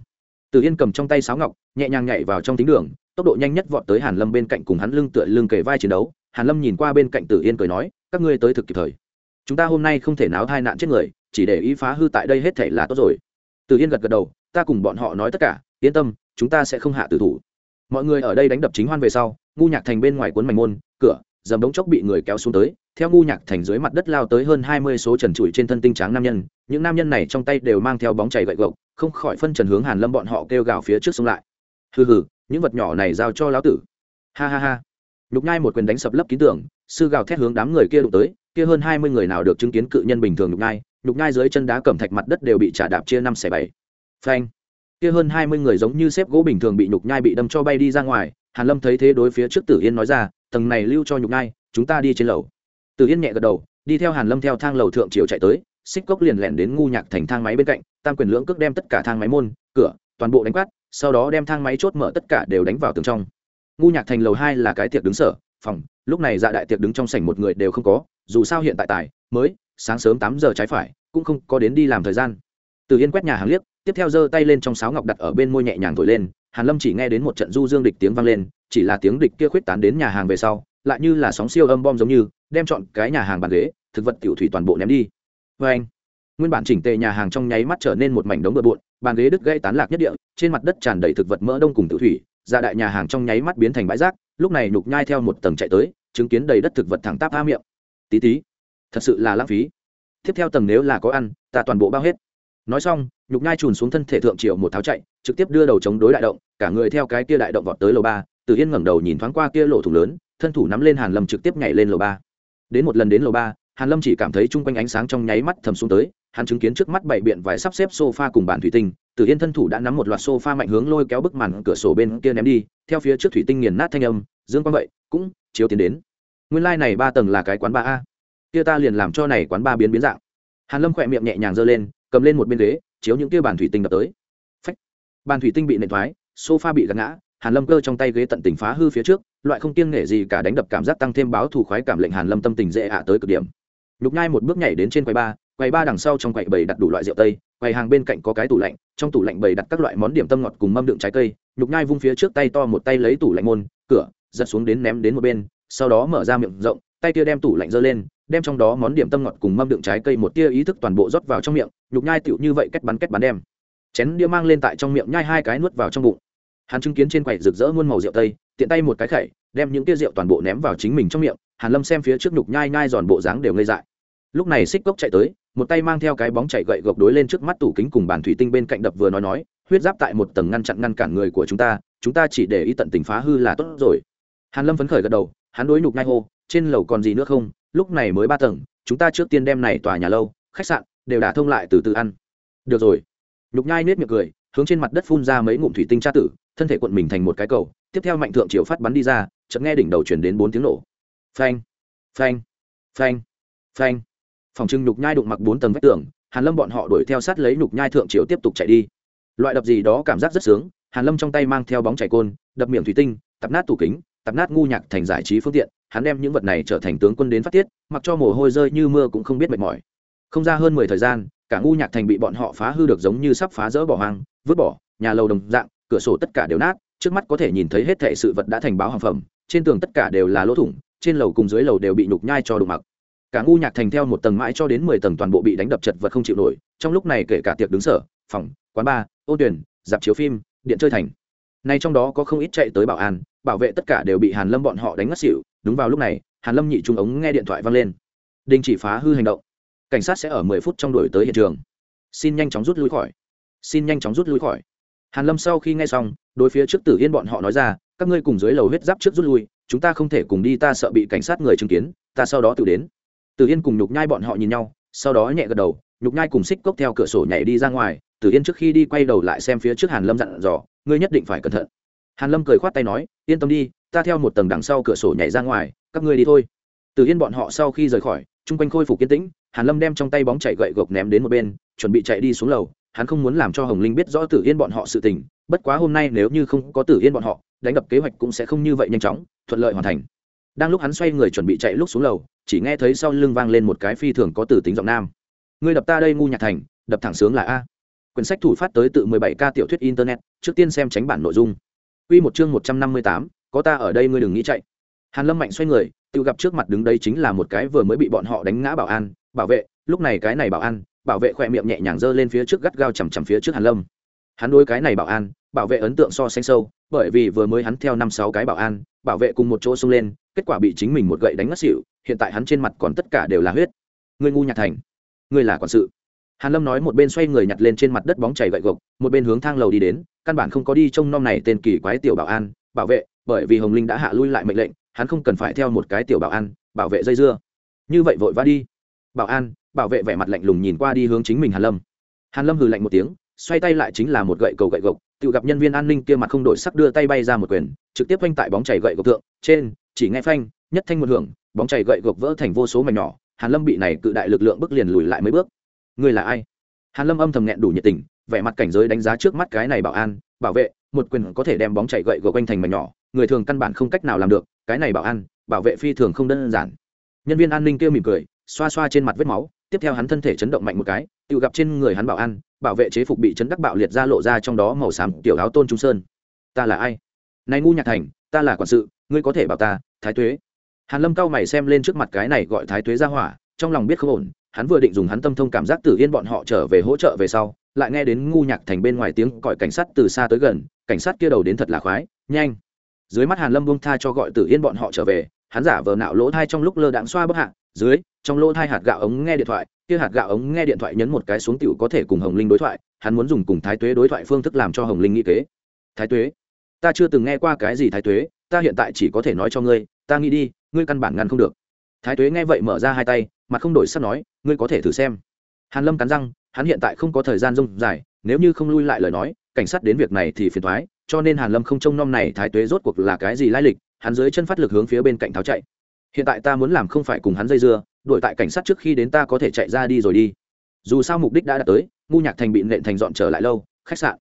từ yên cầm trong tay sáo ngọc, nhẹ nhàng nhảy vào trong tính đường, tốc độ nhanh nhất vọt tới hàn lâm bên cạnh cùng hắn lưng tựa lưng kề vai chiến đấu. Hàn lâm nhìn qua bên cạnh tử yên cười nói, các ngươi tới thực kịp thời. Chúng ta hôm nay không thể náo thai nạn chết người, chỉ để ý phá hư tại đây hết thảy là tốt rồi. Tử yên gật gật đầu, ta cùng bọn họ nói tất cả, yên tâm, chúng ta sẽ không hạ tử thủ. Mọi người ở đây đánh đập chính hoan về sau, ngu nhạc thành bên ngoài cuốn mảnh môn, cửa, dầm đống chốc bị người kéo xuống tới theo ngu nhạc thành dưới mặt đất lao tới hơn hai mươi số trần trụi trên thân tinh tráng nam nhân, những nam nhân này trong tay đều mang theo bóng chảy gậy gộc, không khỏi phân trần hướng hàn lâm bọn họ kêu gào phía trước sông lại. Hừ hừ, những vật nhỏ này giao cho lão tử. Ha ha ha. Nhục nhai một quyền đánh sập lấp ký tưởng sư gào thét hướng đám người kia đụng tới, kia hơn hai mươi người nào được chứng kiến cự nhân bình thường nhục nhai nhục nhai dưới chân đá cẩm thạch mặt đất đều bị trả đạp chia năm xẻ bảy. Phanh. Kia hơn hai mươi người giống như xếp gỗ bình thường bị nhục nhai bị đâm cho bay đi ra ngoài, hàn lâm thấy thế đối phía trước tử yên nói ra, tầng này lưu cho nhục nhai, chúng ta đi trên lầu từ yên nhẹ gật đầu, đi theo hàn lâm theo thang lầu thượng triều chạy tới, xích cốc liền lẻn đến ngu nhạc thành thang máy bên cạnh, tam quyền lưỡng cước đem tất cả thang máy môn, cửa, toàn bộ đánh quát, sau đó đem thang máy chốt mở tất cả đều đánh vào tường trong. Ngu nhạc thành lầu hai là cái tiệc đứng sở, phòng, lúc này dạ đại tiệc đứng trong sảnh một người đều không có, dù sao hiện tại tài, mới, sáng sớm tám giờ trái phải, cũng không có đến đi làm thời gian. Từ yên quét nhà hàng liếc, tiếp theo giơ tay lên trong sáo ngọc đặt ở bên môi nhẹ nhàng thổi lên, hàn lâm chỉ nghe đến một trận du dương địch tiếng vang lên, chỉ là tiếng địch kia khuyết tán đến nhà hàng về sau lại như là sóng siêu âm bom giống như, đem chọn cái nhà hàng bàn ghế, thực vật tiểu thủy toàn bộ ném đi. Vê anh, nguyên bản chỉnh tề nhà hàng trong nháy mắt trở nên một mảnh đống bừa bộn, bàn ghế đứt gãy tán lạc nhất địa, trên mặt đất tràn đầy thực vật mỡ đông cùng tự thủy, ra đại nhà hàng trong nháy mắt biến thành bãi rác, lúc này nhục nhai theo một tầng chạy tới, chứng kiến đầy đất thực vật thẳng táp tha miệng. Tí tí, thật sự là lãng phí. Tiếp theo tầng nếu là có ăn, ta toàn bộ bao hết. Nói xong, nhục nhai trùn xuống thân thể thượng triệu một tháo chạy, trực tiếp đưa đầu chống đối đại động, cả người theo cái kia đại động vọt tới lầu ba, từ yên ngẩng đầu nhìn thoáng qua kia lỗ thủng lớn thân thủ nắm lên hàn lâm trực tiếp nhảy lên lầu ba. Đến một lần đến lầu ba, hàn lâm chỉ cảm thấy chung quanh ánh sáng trong nháy mắt thầm xuống tới, hắn chứng kiến trước mắt bảy biện vải sắp xếp sofa cùng bàn thủy tinh từ yên thân thủ đã nắm một loạt sofa mạnh hướng lôi kéo bức màn cửa sổ bên kia ném đi, theo phía trước thủy tinh nghiền nát thanh âm, dương quang vậy, cũng chiếu tiến đến. Nguyên lai like này ba tầng là cái quán ba a. Kia ta liền làm cho này quán ba biến biến dạng. Hàn lâm khỏe miệng nhẹ nhàng giơ lên, cầm lên một bên ghế, chiếu những kia bàn thủy tinh đập tới. Phách! Bàn thủy tinh bị nện thoái, sofa bị gạt ngã hàn lâm cơ trong tay ghế tận tình phá hư phía trước, loại không kiêng nể gì cả đánh đập cảm giác tăng thêm báo thù khoái cảm lệnh hàn lâm tâm tình dễ hạ tới cực điểm. Lục nhai một bước nhảy đến trên quầy ba quầy ba đằng sau trong quầy bày đặt đủ loại rượu tây, quầy hàng bên cạnh có cái tủ lạnh, trong tủ lạnh bày đặt các loại món điểm tâm ngọt cùng mâm đựng trái cây lục nhai vung phía trước tay to một tay lấy tủ lạnh môn, cửa, giật xuống đến ném đến một bên, sau đó mở ra miệng rộng, tay kia đem tủ lạnh giơ lên, đem trong đó món điểm tâm ngọt cùng mâm đựng trái cây một tia ý thức toàn bộ rót vào trong miệng, nhục nhai tựu như vậy kết bắn kết bắn đem. Chén đĩa mang lên tại trong miệng nhai hai cái nuốt vào trong bụng hắn chứng kiến trên quầy rực rỡ muôn màu rượu tây, tiện tay một cái khẩy đem những tia rượu toàn bộ ném vào chính mình trong miệng, hàn lâm xem phía trước nhục nhai nhai giòn bộ dáng đều ngây dại. Lúc này xích cốc chạy tới, một tay mang theo cái bóng chạy gậy gộc đối lên trước mắt tủ kính cùng bàn thủy tinh bên cạnh đập vừa nói nói, huyết giáp tại một tầng ngăn chặn ngăn cản người của chúng ta chúng ta chỉ để ý tận tình phá hư là tốt rồi. Hàn lâm phấn khởi gật đầu, hắn đối nhục nhai hô, trên lầu còn gì nữa không, lúc này mới ba tầng, chúng ta trước tiên đem này tòa nhà lâu, khách sạn đều đã thông lại từ từ ăn. Được rồi. Nhục nhai nết miệng cười, hướng trên mặt đất phun ra mấy ngụm thủy tinh tra tử thân thể quận mình thành một cái cầu, tiếp theo mạnh thượng triều phát bắn đi ra, chợt nghe đỉnh đầu chuyển đến bốn tiếng nổ. Phanh phanh phanh phanh. Phòng trưng nhục nhai đụng mặc bốn tầng vách tường, hàn lâm bọn họ đuổi theo sát lấy nhục nhai thượng triều tiếp tục chạy đi. Loại đập gì đó cảm giác rất sướng, hàn lâm trong tay mang theo bóng chảy côn, đập miệng thủy tinh, tập nát tủ kính, tập nát ngu nhạc thành giải trí phương tiện, hắn đem những vật này trở thành tướng quân đến phát tiết, mặc cho mồ hôi rơi như mưa cũng không biết mệt mỏi. Không ra hơn mười thời gian, cả ngu nhạc thành bị bọn họ phá hư được giống như sắp phá rỡ bỏ hoang, vứt bỏ, nhà lầu đồng dạng cửa sổ tất cả đều nát, trước mắt có thể nhìn thấy hết thệ sự vật đã thành báo hàng phẩm, trên tường tất cả đều là lỗ thủng, trên lầu cùng dưới lầu đều bị nhục nhai cho đụng mặc. Cả ngu nhạc thành theo một tầng mãi cho đến mười tầng toàn bộ bị đánh đập chật vật không chịu nổi, trong lúc này kể cả tiệc đứng sở, phòng, quán bar, ô tuyển, dạp chiếu phim, điện chơi thành. Nay trong đó có không ít chạy tới bảo an, bảo vệ tất cả đều bị hàn lâm bọn họ đánh ngất xỉu, đúng vào lúc này, hàn lâm nhị trung ống nghe điện thoại vang lên. Đình chỉ phá hư hành động. Cảnh sát sẽ ở mười phút trong đuổi tới hiện trường. Xin nhanh chóng rút lui khỏi. Xin nhanh chóng rút lui khỏi hàn lâm sau khi nghe xong, đối phía trước tử yên bọn họ nói ra, các ngươi cùng dưới lầu huyết giáp trước rút lui, chúng ta không thể cùng đi, ta sợ bị cảnh sát người chứng kiến, ta sau đó tự đến. Tử yên cùng nhục nhai bọn họ nhìn nhau, sau đó nhẹ gật đầu, nhục nhai cùng xích cốc theo cửa sổ nhảy đi ra ngoài, tử yên trước khi đi quay đầu lại xem phía trước hàn lâm dặn dò, ngươi nhất định phải cẩn thận. Hàn lâm cười khoát tay nói, yên tâm đi, ta theo một tầng đằng sau cửa sổ nhảy ra ngoài, các ngươi đi thôi. Tử yên bọn họ sau khi rời khỏi, chung quanh khôi phục kiên tĩnh, hàn lâm đem trong tay bóng chạy gậy gộc ném đến một bên, chuẩn bị chạy đi xuống lầu hắn không muốn làm cho hồng linh biết rõ tử yên bọn họ sự tình bất quá hôm nay nếu như không có tử yên bọn họ đánh đập kế hoạch cũng sẽ không như vậy nhanh chóng thuận lợi hoàn thành. Đang lúc hắn xoay người chuẩn bị chạy lúc xuống lầu chỉ nghe thấy sau lưng vang lên một cái phi thường có tử tính giọng nam. Ngươi đập ta đây ngu nhạc thành đập thẳng sướng là a. Quyển sách thủ phát tới tự 17 k tiểu thuyết internet trước tiên xem tránh bản nội dung. Quy một chương 158, có ta ở đây ngươi đừng nghĩ chạy. Hàn lâm mạnh xoay người tự gặp trước mặt đứng đây chính là một cái vừa mới bị bọn họ đánh ngã bảo an bảo vệ lúc này cái này bảo an bảo vệ khỏe miệng nhẹ nhàng giơ lên phía trước gắt gao chằm chằm phía trước hàn lâm. Hắn đối cái này bảo an, bảo vệ ấn tượng so sánh sâu, bởi vì vừa mới hắn theo năm sáu cái bảo an, bảo vệ cùng một chỗ xông lên, kết quả bị chính mình một gậy đánh ngất xỉu, hiện tại hắn trên mặt còn tất cả đều là huyết. Người ngu nhạc thành, người là quản sự. Hàn lâm nói một bên xoay người nhặt lên trên mặt đất bóng chảy gậy gộc, một bên hướng thang lầu đi đến, căn bản không có đi trông nom này tên kỳ quái tiểu bảo an, bảo vệ, bởi vì hồng linh đã hạ lui lại mệnh lệnh, hắn không cần phải theo một cái tiểu bảo an, bảo vệ dây dưa. Như vậy vội vã đi. Bảo an bảo vệ vẻ mặt lạnh lùng nhìn qua đi hướng chính mình hàn lâm. Hàn lâm hừ lạnh một tiếng, xoay tay lại chính là một gậy cầu gậy gộc, tự gặp nhân viên an ninh kia mặt không đổi sắc đưa tay bay ra một quyền, trực tiếp quanh tại bóng chảy gậy gộc thượng, trên, chỉ nghe phanh, nhất thanh một hưởng, bóng chảy gậy gộc vỡ thành vô số mảnh nhỏ, hàn lâm bị này cự đại lực lượng bước liền lùi lại mấy bước. Ngươi là ai? Hàn lâm âm thầm nghẹn đủ nhiệt tình, vẻ mặt cảnh giới đánh giá trước mắt cái này bảo an, bảo vệ, một quyền có thể đem bóng chảy gậy gộc quanh thành mảnh nhỏ, người thường căn bản không cách nào làm được, cái này bảo an, bảo vệ phi thường không đơn giản. Nhân viên an ninh kia mỉm cười, xoa xoa trên mặt vết máu tiếp theo hắn thân thể chấn động mạnh một cái, tự gặp trên người hắn bảo an, bảo vệ chế phục bị chấn đắc bạo liệt ra lộ ra trong đó màu xám tiểu áo tôn trung sơn. Ta là ai? Này ngu nhạc thành, ta là quản sự, ngươi có thể bảo ta, thái tuế. Hàn lâm cao mày xem lên trước mặt cái này gọi thái tuế ra hỏa, trong lòng biết không ổn, hắn vừa định dùng hắn tâm thông cảm giác tử yên bọn họ trở về hỗ trợ về sau, lại nghe đến ngu nhạc thành bên ngoài tiếng gọi cảnh sát từ xa tới gần, cảnh sát kia đầu đến thật là khoái, nhanh. Dưới mắt hàn lâm buông tha cho gọi tử yên bọn họ trở về, hắn giả vờ nạo lỗ thai trong lúc lơ đãng xoa bức hạ dưới, trong lỗ thai hạt gạo ống nghe điện thoại, kia hạt gạo ống nghe điện thoại nhấn một cái xuống tiểu có thể cùng hồng linh đối thoại, hắn muốn dùng cùng thái tuế đối thoại phương thức làm cho hồng linh nghĩ kế. Thái tuế, ta chưa từng nghe qua cái gì thái tuế, ta hiện tại chỉ có thể nói cho ngươi, ta nghĩ đi, ngươi căn bản ngăn không được. Thái tuế nghe vậy mở ra hai tay, mặt không đổi sắp nói, ngươi có thể thử xem. Hàn lâm cắn răng, hắn hiện tại không có thời gian rông dài, nếu như không lui lại lời nói, cảnh sát đến việc này thì phiền thoái cho nên hàn lâm không trông nom này thái tuế rốt cuộc là cái gì lai lịch, hắn dưới chân phát lực hướng phía bên cạnh tháo chạy hiện tại ta muốn làm không phải cùng hắn dây dưa, đuổi tại cảnh sát trước khi đến ta có thể chạy ra đi rồi đi. Dù sao mục đích đã đạt tới, ngu nhạc thành bị nện thành dọn trở lại lâu, khách sạn.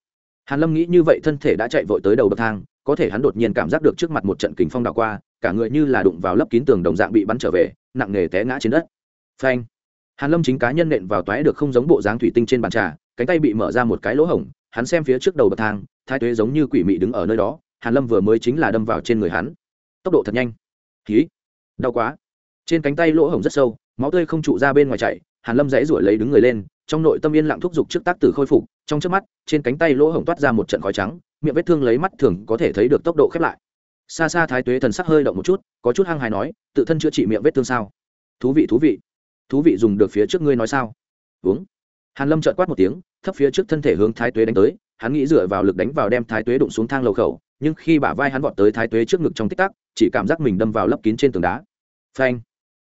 Hàn lâm nghĩ như vậy thân thể đã chạy vội tới đầu bậc thang, có thể hắn đột nhiên cảm giác được trước mặt một trận kình phong đảo qua, cả người như là đụng vào lớp kín tường đồng dạng bị bắn trở về, nặng nề té ngã trên đất. Phanh. Hàn lâm chính cá nhân nện vào toái được không giống bộ dáng thủy tinh trên bàn trà, cánh tay bị mở ra một cái lỗ hổng, hắn xem phía trước đầu bậc thang, thái tuế giống như quỷ mị đứng ở nơi đó, hàn lâm vừa mới chính là đâm vào trên người hắn. Tốc độ thật nhanh. Khí đau quá. Trên cánh tay lỗ hổng rất sâu, máu tươi không trụ ra bên ngoài chảy, hàn lâm dãy ruổi lấy đứng người lên, trong nội tâm yên lặng thúc giục trước tác tử khôi phục, trong trước mắt, trên cánh tay lỗ hổng toát ra một trận khói trắng, miệng vết thương lấy mắt thường có thể thấy được tốc độ khép lại. Xa xa thái tuế thần sắc hơi động một chút, có chút hăng hài nói, tự thân chữa trị miệng vết thương sao? Thú vị thú vị. Thú vị dùng được phía trước ngươi nói sao? Uống. Hàn lâm trợn quát một tiếng, thấp phía trước thân thể hướng thái tuế đánh tới, hắn nghĩ dựa vào lực đánh vào đem thái tuế đụng xuống thang lầu khẩu, nhưng khi bả vai hắn vọt tới thái tuế trước ngực trong tích tắc, chỉ cảm giác mình đâm vào lấp kín trên tường đá phanh.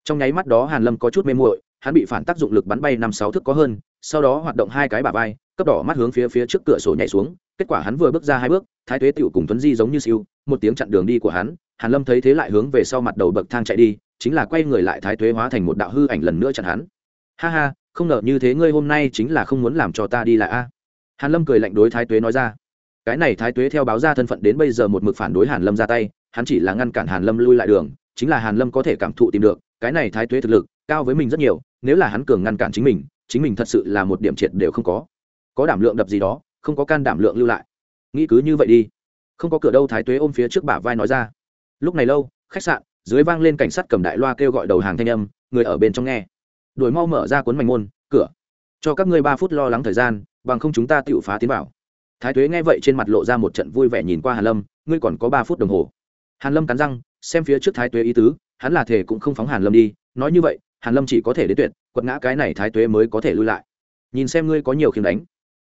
Trong nháy mắt đó hàn lâm có chút mê muội, hắn bị phản tác dụng lực bắn bay năm sáu thước có hơn, sau đó hoạt động hai cái bả vai, cấp đỏ mắt hướng phía phía trước cửa sổ nhảy xuống, kết quả hắn vừa bước ra hai bước, thái tuế tiểu cùng tuấn di giống như siêu, một tiếng chặn đường đi của hắn, hàn lâm thấy thế lại hướng về sau mặt đầu bậc thang chạy đi, chính là quay người lại thái tuế hóa thành một đạo hư ảnh lần nữa chặn hắn. Ha ha, không ngờ như thế ngươi hôm nay chính là không muốn làm cho ta đi lại a. Hàn lâm cười lạnh đối thái tuế nói ra. Cái này thái tuế theo báo ra thân phận đến bây giờ một mực phản đối hàn lâm ra tay, hắn chỉ là ngăn cản hàn lâm lui lại đường chính là hàn lâm có thể cảm thụ tìm được, cái này thái tuế thực lực, cao với mình rất nhiều, nếu là hắn cường ngăn cản chính mình chính mình thật sự là một điểm triệt đều không có. Có đảm lượng đập gì đó, không có can đảm lượng lưu lại. Nghĩ cứ như vậy đi. Không có cửa đâu thái tuế ôm phía trước bả vai nói ra. Lúc này lâu, khách sạn, dưới vang lên cảnh sát cầm đại loa kêu gọi đầu hàng thanh âm, người ở bên trong nghe. Đuổi mau mở ra cuốn mảnh môn, cửa. Cho các ngươi ba phút lo lắng thời gian, bằng không chúng ta tự phá tiến vào. Thái tuế nghe vậy trên mặt lộ ra một trận vui vẻ nhìn qua hàn lâm, ngươi còn có ba phút đồng hồ. Hàn lâm cắn răng xem phía trước thái tuế ý tứ, hắn là thể cũng không phóng hàn lâm đi, nói như vậy, hàn lâm chỉ có thể đến tuyệt, quật ngã cái này thái tuế mới có thể lui lại. Nhìn xem ngươi có nhiều khiếm đánh.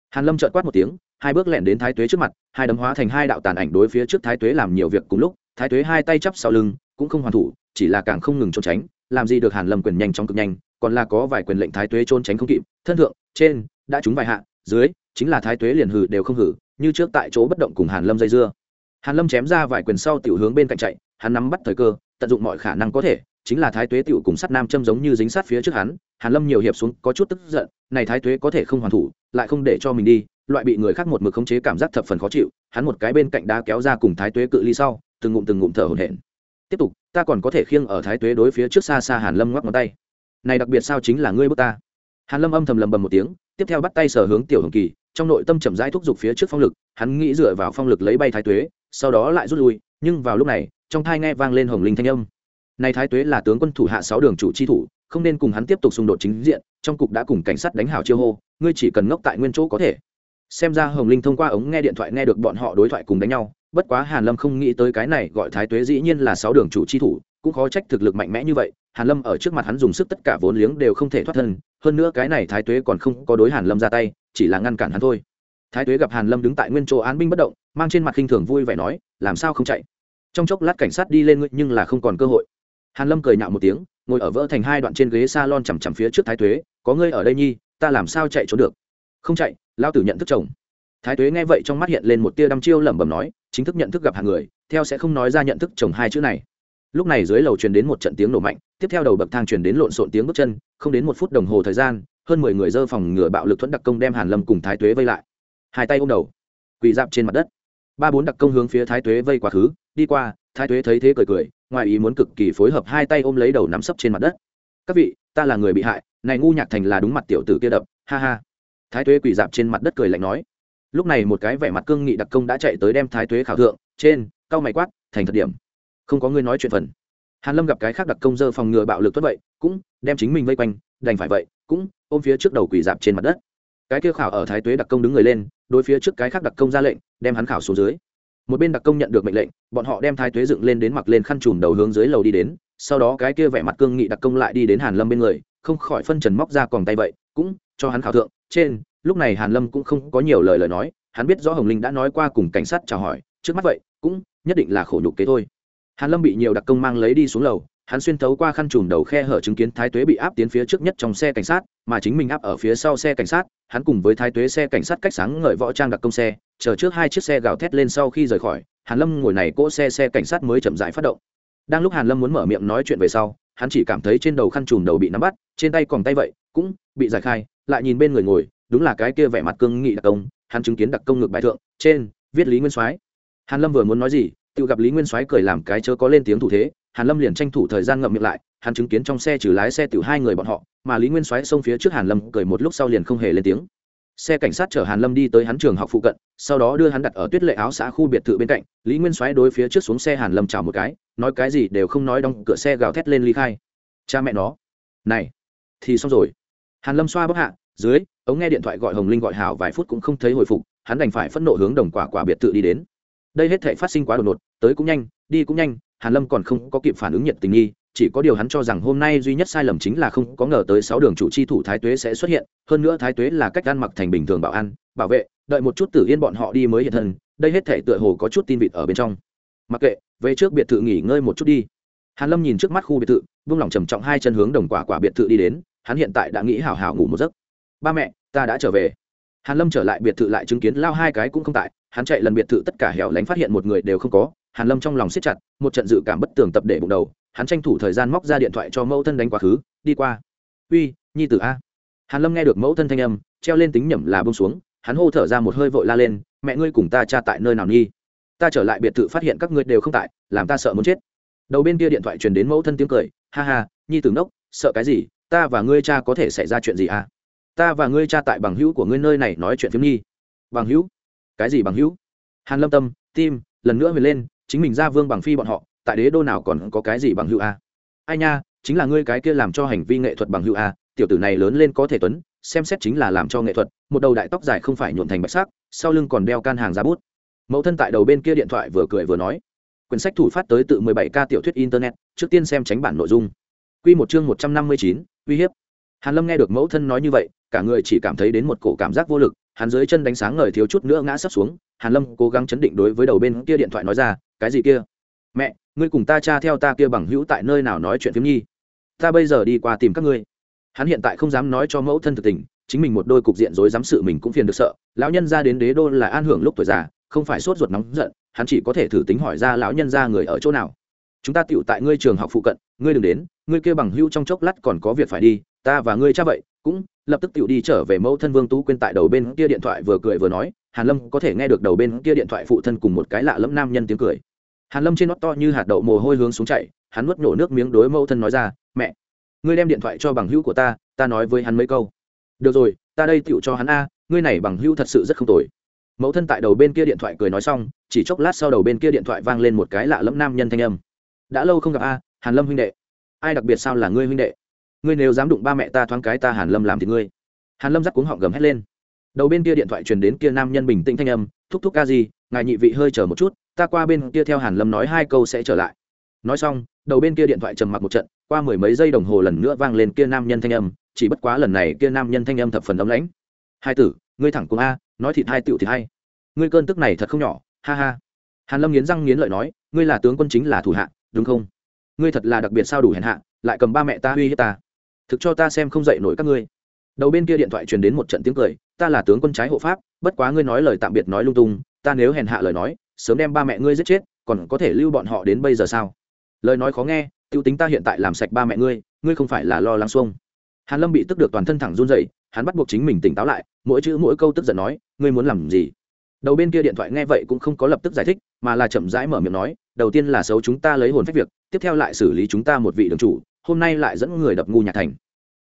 Hàn lâm trợn quát một tiếng, hai bước lẹn đến thái tuế trước mặt, hai đấm hóa thành hai đạo tàn ảnh đối phía trước thái tuế làm nhiều việc cùng lúc, thái tuế hai tay chắp sau lưng, cũng không hoàn thủ, chỉ là càng không ngừng trốn tránh, làm gì được hàn lâm quyền nhanh trong cực nhanh, còn là có vài quyền lệnh thái tuế trốn tránh không kịp, thân thượng, trên, đã trúng vài hạ, dưới, chính là thái tuế liền hử đều không hử, như trước tại chỗ bất động cùng hàn lâm dây dưa hàn lâm chém ra vài quyền sau tiểu hướng bên cạnh chạy, hắn nắm bắt thời cơ, tận dụng mọi khả năng có thể, chính là thái tuế tiểu cùng sát nam châm giống như dính sát phía trước hắn, hàn lâm nhiều hiệp xuống, có chút tức giận, này thái tuế có thể không hoàn thủ, lại không để cho mình đi, loại bị người khác một mực khống chế cảm giác thập phần khó chịu, hắn một cái bên cạnh đá kéo ra cùng thái tuế cự ly sau, từng ngụm từng ngụm thở hổn hển. Tiếp tục, ta còn có thể khiêng ở thái tuế đối phía trước xa xa hàn lâm ngoắc ngón tay. Này đặc biệt sao chính là ngươi bước ta? Hàn lâm âm thầm lầm bầm một tiếng, tiếp theo bắt tay sở hướng tiểu hồng kỳ, trong nội tâm chậm rãi thúc giục phía trước phong lực, hắn nghĩ dựa vào phong lực lấy bay thái tuế sau đó lại rút lui, nhưng vào lúc này, trong thai nghe vang lên hồng linh thanh âm. Này thái tuế là tướng quân thủ hạ sáu đường chủ chi thủ, không nên cùng hắn tiếp tục xung đột chính diện, trong cục đã cùng cảnh sát đánh hào chiêu hô, ngươi chỉ cần ngốc tại nguyên chỗ có thể. Xem ra hồng linh thông qua ống nghe điện thoại nghe được bọn họ đối thoại cùng đánh nhau, bất quá hàn lâm không nghĩ tới cái này gọi thái tuế dĩ nhiên là sáu đường chủ chi thủ, cũng khó trách thực lực mạnh mẽ như vậy, hàn lâm ở trước mặt hắn dùng sức tất cả vốn liếng đều không thể thoát thân, hơn nữa cái này thái tuế còn không có đối hàn lâm ra tay, chỉ là ngăn cản hắn thôi. Thái tuế gặp hàn lâm đứng tại nguyên chỗ án binh bất động mang trên mặt khinh thường vui vẻ nói, làm sao không chạy? Trong chốc lát cảnh sát đi lên nhưng là không còn cơ hội. Hàn lâm cười nhạo một tiếng, ngồi ở vỡ thành hai đoạn trên ghế salon chằm chằm phía trước thái tuế, có ngươi ở đây nhi, ta làm sao chạy trốn được? Không chạy lao tử nhận thức chồng. Thái tuế nghe vậy trong mắt hiện lên một tia đăm chiêu lẩm bẩm nói, chính thức nhận thức gặp hàng người, theo sẽ không nói ra nhận thức chồng hai chữ này. Lúc này dưới lầu truyền đến một trận tiếng nổ mạnh, tiếp theo đầu bậc thang truyền đến lộn xộn tiếng bước chân, không đến một phút đồng hồ thời gian, hơn mười người dơ phòng ngừa bạo lực thuẫn đặc công đem hàn lâm cùng thái tuế vây lại. Hai tay ôm đầu, quỳ dạp trên mặt đất ba bốn đặc công hướng phía thái tuế vây quá khứ, đi qua, thái tuế thấy thế cười cười, ngoài ý muốn cực kỳ phối hợp hai tay ôm lấy đầu nắm sấp trên mặt đất. Các vị, ta là người bị hại, này ngu nhạc thành là đúng mặt tiểu tử kia đập, ha ha. Thái tuế quỳ dạp trên mặt đất cười lạnh nói. Lúc này một cái vẻ mặt cương nghị đặc công đã chạy tới đem thái tuế khảo thượng, trên cao mày quát, thành thật điểm. Không có người nói chuyện phần. Hàn lâm gặp cái khác đặc công dơ phòng ngừa bạo lực tuất vậy, cũng đem chính mình vây quanh, đành phải vậy, cũng ôm phía trước đầu quỳ dạp trên mặt đất cái kia khảo ở thái tuế đặc công đứng người lên, đối phía trước cái khác đặc công ra lệnh, đem hắn khảo xuống dưới. Một bên đặc công nhận được mệnh lệnh, bọn họ đem thái tuế dựng lên đến mặc lên khăn trùm đầu hướng dưới lầu đi đến, sau đó cái kia vẻ mặt cương nghị đặc công lại đi đến hàn lâm bên người, không khỏi phân trần móc ra còn tay vậy, cũng cho hắn khảo thượng. Trên, lúc này hàn lâm cũng không có nhiều lời lời nói, hắn biết rõ hồng linh đã nói qua cùng cảnh sát chào hỏi, trước mắt vậy, cũng nhất định là khổ nhục kế thôi. Hàn lâm bị nhiều đặc công mang lấy đi xuống lầu hắn xuyên thấu qua khăn trùm đầu khe hở chứng kiến thái tuế bị áp tiến phía trước nhất trong xe cảnh sát, mà chính mình áp ở phía sau xe cảnh sát, hắn cùng với thái tuế xe cảnh sát cách sáng ngợi võ trang đặc công xe, chờ trước hai chiếc xe gào thét lên sau khi rời khỏi, hàn lâm ngồi này cỗ xe xe cảnh sát mới chậm rãi phát động. Đang lúc hàn lâm muốn mở miệng nói chuyện về sau, hắn chỉ cảm thấy trên đầu khăn trùm đầu bị nắm bắt, trên tay còn tay vậy, cũng bị giải khai, lại nhìn bên người ngồi, đúng là cái kia vẻ mặt cương nghị đặc công, hắn chứng kiến đặc công ngược bài thượng, trên viết lý nguyên soái. Hàn lâm vừa muốn nói gì, tự gặp lý nguyên soái cười làm cái chớ có lên tiếng thủ thế hàn lâm liền tranh thủ thời gian ngậm miệng lại, hắn chứng kiến trong xe trừ lái xe tiểu hai người bọn họ, mà lý nguyên soái xông phía trước hàn lâm cười một lúc sau liền không hề lên tiếng. Xe cảnh sát chở hàn lâm đi tới hắn trường học phụ cận, sau đó đưa hắn đặt ở tuyết lệ áo xã khu biệt thự bên cạnh, lý nguyên soái đối phía trước xuống xe hàn lâm chào một cái, nói cái gì đều không nói đóng cửa xe gào thét lên ly khai. Cha mẹ nó. Này, thì xong rồi. Hàn lâm xoa bóc hạ, dưới ống nghe điện thoại gọi hồng linh gọi hảo vài phút cũng không thấy hồi phục, hắn đành phải phẫn nộ hướng đồng quả quả biệt thự đi đến. Đây hết thể phát sinh quá đột ngột, tới cũng nhanh, đi cũng nhanh hàn lâm còn không có kịp phản ứng nhiệt tình nghi, chỉ có điều hắn cho rằng hôm nay duy nhất sai lầm chính là không có ngờ tới sáu đường chủ chi thủ thái tuế sẽ xuất hiện, hơn nữa thái tuế là cách ăn mặc thành bình thường bảo an bảo vệ, đợi một chút tử yên bọn họ đi mới hiện thân, đây hết thể tựa hồ có chút tin vịt ở bên trong. Mặc kệ, về trước biệt thự nghỉ ngơi một chút đi. Hàn lâm nhìn trước mắt khu biệt thự buông lòng trầm trọng hai chân hướng đồng quả quả biệt thự đi đến, hắn hiện tại đã nghĩ hảo hảo ngủ một giấc. Ba mẹ, ta đã trở về. Hàn lâm trở lại biệt thự lại chứng kiến lao hai cái cũng không tại, hắn chạy lần biệt thự tất cả hẻo lánh phát hiện một người đều không có hàn lâm trong lòng siết chặt, một trận dự cảm bất tường tập để bụng đầu, hắn tranh thủ thời gian móc ra điện thoại cho mẫu thân đánh quá khứ, đi qua. Uy, nhi tử a. Hàn lâm nghe được mẫu thân thanh âm, treo lên tính nhẩm là bông xuống, hắn hô thở ra một hơi vội la lên, mẹ ngươi cùng ta cha tại nơi nào nhi? Ta trở lại biệt thự phát hiện các ngươi đều không tại, làm ta sợ muốn chết. Đầu bên kia điện thoại truyền đến mẫu thân tiếng cười, ha ha, nhi tử nốc sợ cái gì? Ta và ngươi cha có thể xảy ra chuyện gì à? Ta và ngươi cha tại bằng hữu của ngươi nơi này nói chuyện phiếm nhi. Bằng hữu? Cái gì bằng hữu? Hàn lâm tâm, tim lần nữa về lên chính mình ra vương bằng phi bọn họ tại đế đô nào còn có cái gì bằng hữu a? Ai nha chính là ngươi cái kia làm cho hành vi nghệ thuật bằng hữu a tiểu tử này lớn lên có thể tuấn xem xét chính là làm cho nghệ thuật một đầu đại tóc dài không phải nhuộn thành bạch sắc sau lưng còn đeo can hàng giá bút. Mẫu thân tại đầu bên kia điện thoại vừa cười vừa nói quyển sách thủ phát tới tự 17 k tiểu thuyết internet trước tiên xem tránh bản nội dung. Quy một chương 159, uy hiếp. Hàn lâm nghe được mẫu thân nói như vậy cả người chỉ cảm thấy đến một cổ cảm giác vô lực hắn dưới chân đánh sáng ngời thiếu chút nữa ngã sấp xuống hàn lâm cố gắng chấn định đối với đầu bên kia điện thoại nói ra, cái gì kia? Mẹ, ngươi cùng ta cha theo ta kia bằng hữu tại nơi nào nói chuyện phiếm nhi? Ta bây giờ đi qua tìm các ngươi. Hắn hiện tại không dám nói cho mẫu thân thực tình, chính mình một đôi cục diện rối dám sự mình cũng phiền được sợ. Lão nhân ra đến đế đô là an hưởng lúc tuổi già, không phải sốt ruột nóng giận, hắn chỉ có thể thử tính hỏi ra lão nhân ra người ở chỗ nào. Chúng ta tựu tại ngươi trường học phụ cận, ngươi đừng đến, ngươi kia bằng hữu trong chốc lát còn có việc phải đi, ta và ngươi cha vậy, cũng lập tức tựu đi trở về mẫu thân vương tú quên tại đầu bên kia điện thoại vừa cười vừa nói hàn lâm có thể nghe được đầu bên kia điện thoại phụ thân cùng một cái lạ lẫm nam nhân tiếng cười. Hàn lâm trên nót to như hạt đậu mồ hôi hướng xuống chạy, hắn nuốt nổ nước miếng đối mẫu thân nói ra, mẹ, ngươi đem điện thoại cho bằng hữu của ta ta nói với hắn mấy câu. Được rồi, ta đây tựu cho hắn a, ngươi này bằng hữu thật sự rất không tồi. Mẫu thân tại đầu bên kia điện thoại cười nói xong, chỉ chốc lát sau đầu bên kia điện thoại vang lên một cái lạ lẫm nam nhân thanh âm. Đã lâu không gặp a, hàn lâm huynh đệ. Ai đặc biệt sao là ngươi huynh đệ? Ngươi nếu dám đụng ba mẹ ta thoáng cái ta hàn lâm làm thì ngươi. Hàn lâm dắt cuống họng gầm hét lên đầu bên kia điện thoại truyền đến kia nam nhân bình tĩnh thanh âm, thúc thúc ca gì, ngài nhị vị hơi chờ một chút, ta qua bên kia theo hàn lâm nói hai câu sẽ trở lại. Nói xong, đầu bên kia điện thoại trầm mặc một trận, qua mười mấy giây đồng hồ lần nữa vang lên kia nam nhân thanh âm, chỉ bất quá lần này kia nam nhân thanh âm thập phần ấm lãnh. Hai tử, ngươi thẳng cùng a, nói thịt hai tựu thì hay ngươi cơn tức này thật không nhỏ, ha ha. Hàn lâm nghiến răng nghiến lợi nói, ngươi là tướng quân chính là thủ hạ, đúng không? Ngươi thật là đặc biệt sao đủ hèn hạ, lại cầm ba mẹ ta uy hiếp ta. Thực cho ta xem không dậy nổi các ngươi đầu bên kia điện thoại truyền đến một trận tiếng cười, ta là tướng quân trái hộ pháp, bất quá ngươi nói lời tạm biệt nói lung tung, ta nếu hèn hạ lời nói, sớm đem ba mẹ ngươi giết chết, còn có thể lưu bọn họ đến bây giờ sao? Lời nói khó nghe, tiêu tính ta hiện tại làm sạch ba mẹ ngươi ngươi không phải là lo lắng xuông. Hàn lâm bị tức được toàn thân thẳng run rẩy, hắn bắt buộc chính mình tỉnh táo lại, mỗi chữ mỗi câu tức giận nói, ngươi muốn làm gì? Đầu bên kia điện thoại nghe vậy cũng không có lập tức giải thích, mà là chậm rãi mở miệng nói, đầu tiên là xấu chúng ta lấy hồn phách việc, tiếp theo lại xử lý chúng ta một vị đường chủ, hôm nay lại dẫn người đập ngu nhạc thành.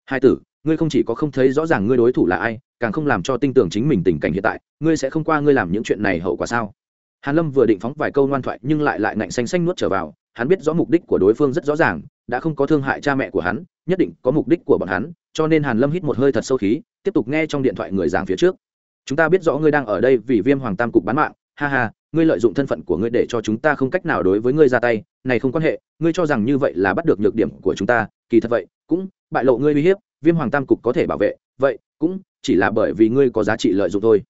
Hai tử ngươi không chỉ có không thấy rõ ràng ngươi đối thủ là ai, càng không làm cho tin tưởng chính mình tình cảnh hiện tại, ngươi sẽ không qua ngươi làm những chuyện này hậu quả sao? Hàn lâm vừa định phóng vài câu ngoan thoại nhưng lại lại ngạnh xanh xanh nuốt trở vào, hắn biết rõ mục đích của đối phương rất rõ ràng, đã không có thương hại cha mẹ của hắn, nhất định có mục đích của bọn hắn, cho nên hàn lâm hít một hơi thật sâu khí, tiếp tục nghe trong điện thoại người giảng phía trước. Chúng ta biết rõ ngươi đang ở đây vì viêm hoàng tam cục bán mạng, ha ha, ngươi lợi dụng thân phận của ngươi để cho chúng ta không cách nào đối với ngươi ra tay, này không quan hệ, ngươi cho rằng như vậy là bắt được nhược điểm của chúng ta, kỳ thật vậy, cũng bại lộ ngươi uy hiếp viêm hoàng tam cục có thể bảo vệ, vậy, cũng chỉ là bởi vì ngươi có giá trị lợi dụng thôi.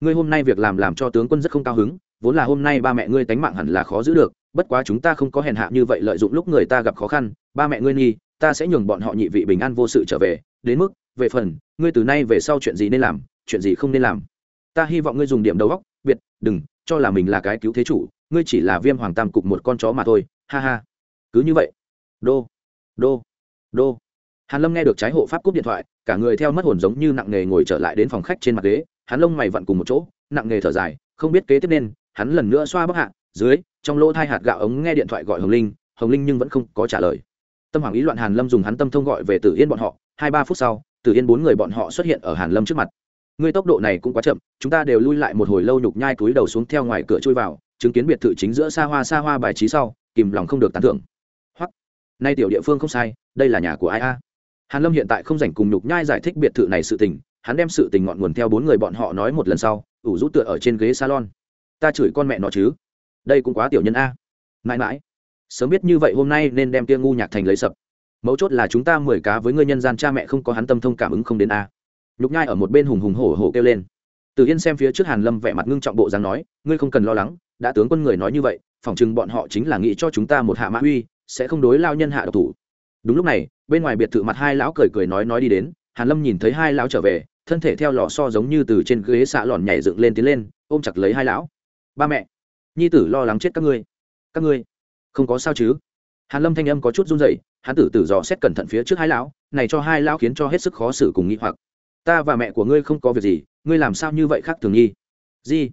Ngươi hôm nay việc làm làm cho tướng quân rất không cao hứng, vốn là hôm nay ba mẹ ngươi tánh mạng hẳn là khó giữ được, bất quá chúng ta không có hèn hạ như vậy lợi dụng lúc người ta gặp khó khăn, ba mẹ ngươi nghi ta sẽ nhường bọn họ nhị vị bình an vô sự trở về, đến mức, về phần, ngươi từ nay về sau chuyện gì nên làm, chuyện gì không nên làm. Ta hy vọng ngươi dùng điểm đầu góc biệt, đừng, cho là mình là cái cứu thế chủ, ngươi chỉ là viêm hoàng tam cục một con chó mà thôi, ha ha. Cứ như vậy. Đô đô đô hàn lâm nghe được trái hộ pháp cúp điện thoại, cả người theo mất hồn giống như nặng nghề ngồi trở lại đến phòng khách trên mặt ghế, hắn lông mày vặn cùng một chỗ, nặng nghề thở dài, không biết kế tiếp nên, hắn lần nữa xoa bóc hạ, dưới, trong lỗ thai hạt gạo ống nghe điện thoại gọi hồng linh hồng linh nhưng vẫn không có trả lời. Tâm hoàng ý loạn hàn lâm dùng hắn tâm thông gọi về tử yên bọn họ, hai ba phút sau, tử yên bốn người bọn họ xuất hiện ở hàn lâm trước mặt. Ngươi tốc độ này cũng quá chậm, chúng ta đều lui lại một hồi lâu nhục nhai túi đầu xuống theo ngoài cửa chui vào, chứng kiến biệt thự chính giữa xa hoa xa hoa bài trí sau, kìm lòng không được tán thưởng. Hoặc nay tiểu địa phương không sai, đây là nhà của ai a? Hàn lâm hiện tại không rảnh cùng nhục nhai giải thích biệt thự này sự tình, hắn đem sự tình ngọn nguồn theo bốn người bọn họ nói một lần sau, ủ rũ tựa ở trên ghế salon. Ta chửi con mẹ nó chứ? Đây cũng quá tiểu nhân a. Mãi mãi. Sớm biết như vậy hôm nay nên đem kia ngu nhạc thành lấy sập. Mấu chốt là chúng ta mười cá với ngươi nhân gian cha mẹ không có hắn tâm thông cảm ứng không đến a. Nhục nhai ở một bên hùng hùng hổ hổ kêu lên. Từ yên xem phía trước hàn lâm vẻ mặt ngưng trọng bộ dáng nói, ngươi không cần lo lắng, đã tướng quân người nói như vậy phỏng chừng bọn họ chính là nghĩ cho chúng ta một hạ mã uy, sẽ không đối lao nhân hạ độc thủ. Đúng lúc này bên ngoài biệt thự mặt hai lão cười cười nói nói đi đến, hàn lâm nhìn thấy hai lão trở về, thân thể theo lò so giống như từ trên ghế xạ lòn nhảy dựng lên tiến lên, ôm chặt lấy hai lão. Ba mẹ, nhi tử lo lắng chết các ngươi. Các ngươi? Không có sao chứ? Hàn lâm thanh âm có chút run rẩy, hắn tử tử dò xét cẩn thận phía trước hai lão, này cho hai lão khiến cho hết sức khó xử cùng nghĩ hoặc. Ta và mẹ của ngươi không có việc gì, ngươi làm sao như vậy khác thường nhi gì?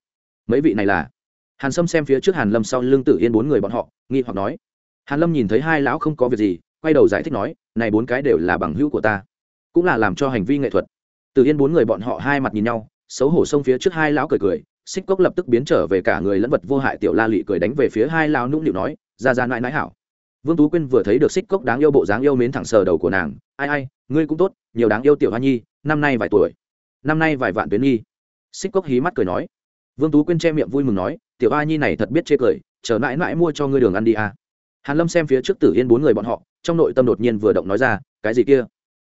Mấy vị này là? Hàn sâm xem phía trước hàn lâm sau lưng tử yên bốn người bọn họ, nghi hoặc nói. Hàn lâm nhìn thấy hai lão không có việc gì quay đầu giải thích nói, này bốn cái đều là bằng hữu của ta, cũng là làm cho hành vi nghệ thuật. Từ yên bốn người bọn họ hai mặt nhìn nhau, xấu hổ xông phía trước hai lão cười cười, xích cốc lập tức biến trở về cả người lẫn vật vô hại tiểu la lị cười đánh về phía hai lão nũng nịu nói, ra ra nãi nãi hảo. Vương tú quyên vừa thấy được xích cốc đáng yêu bộ dáng yêu mến thẳng sờ đầu của nàng, ai ai, ngươi cũng tốt, nhiều đáng yêu tiểu hoa nhi, năm nay vài tuổi, năm nay vài vạn tuyến nhi. Xích cốc hí mắt cười nói. Vương tú quyên che miệng vui mừng nói, tiểu Hoa nhi này thật biết chê cười, chờ mãi mãi mua cho ngươi đường ăn đi à hàn lâm xem phía trước tử yên bốn người bọn họ, trong nội tâm đột nhiên vừa động nói ra, cái gì kia?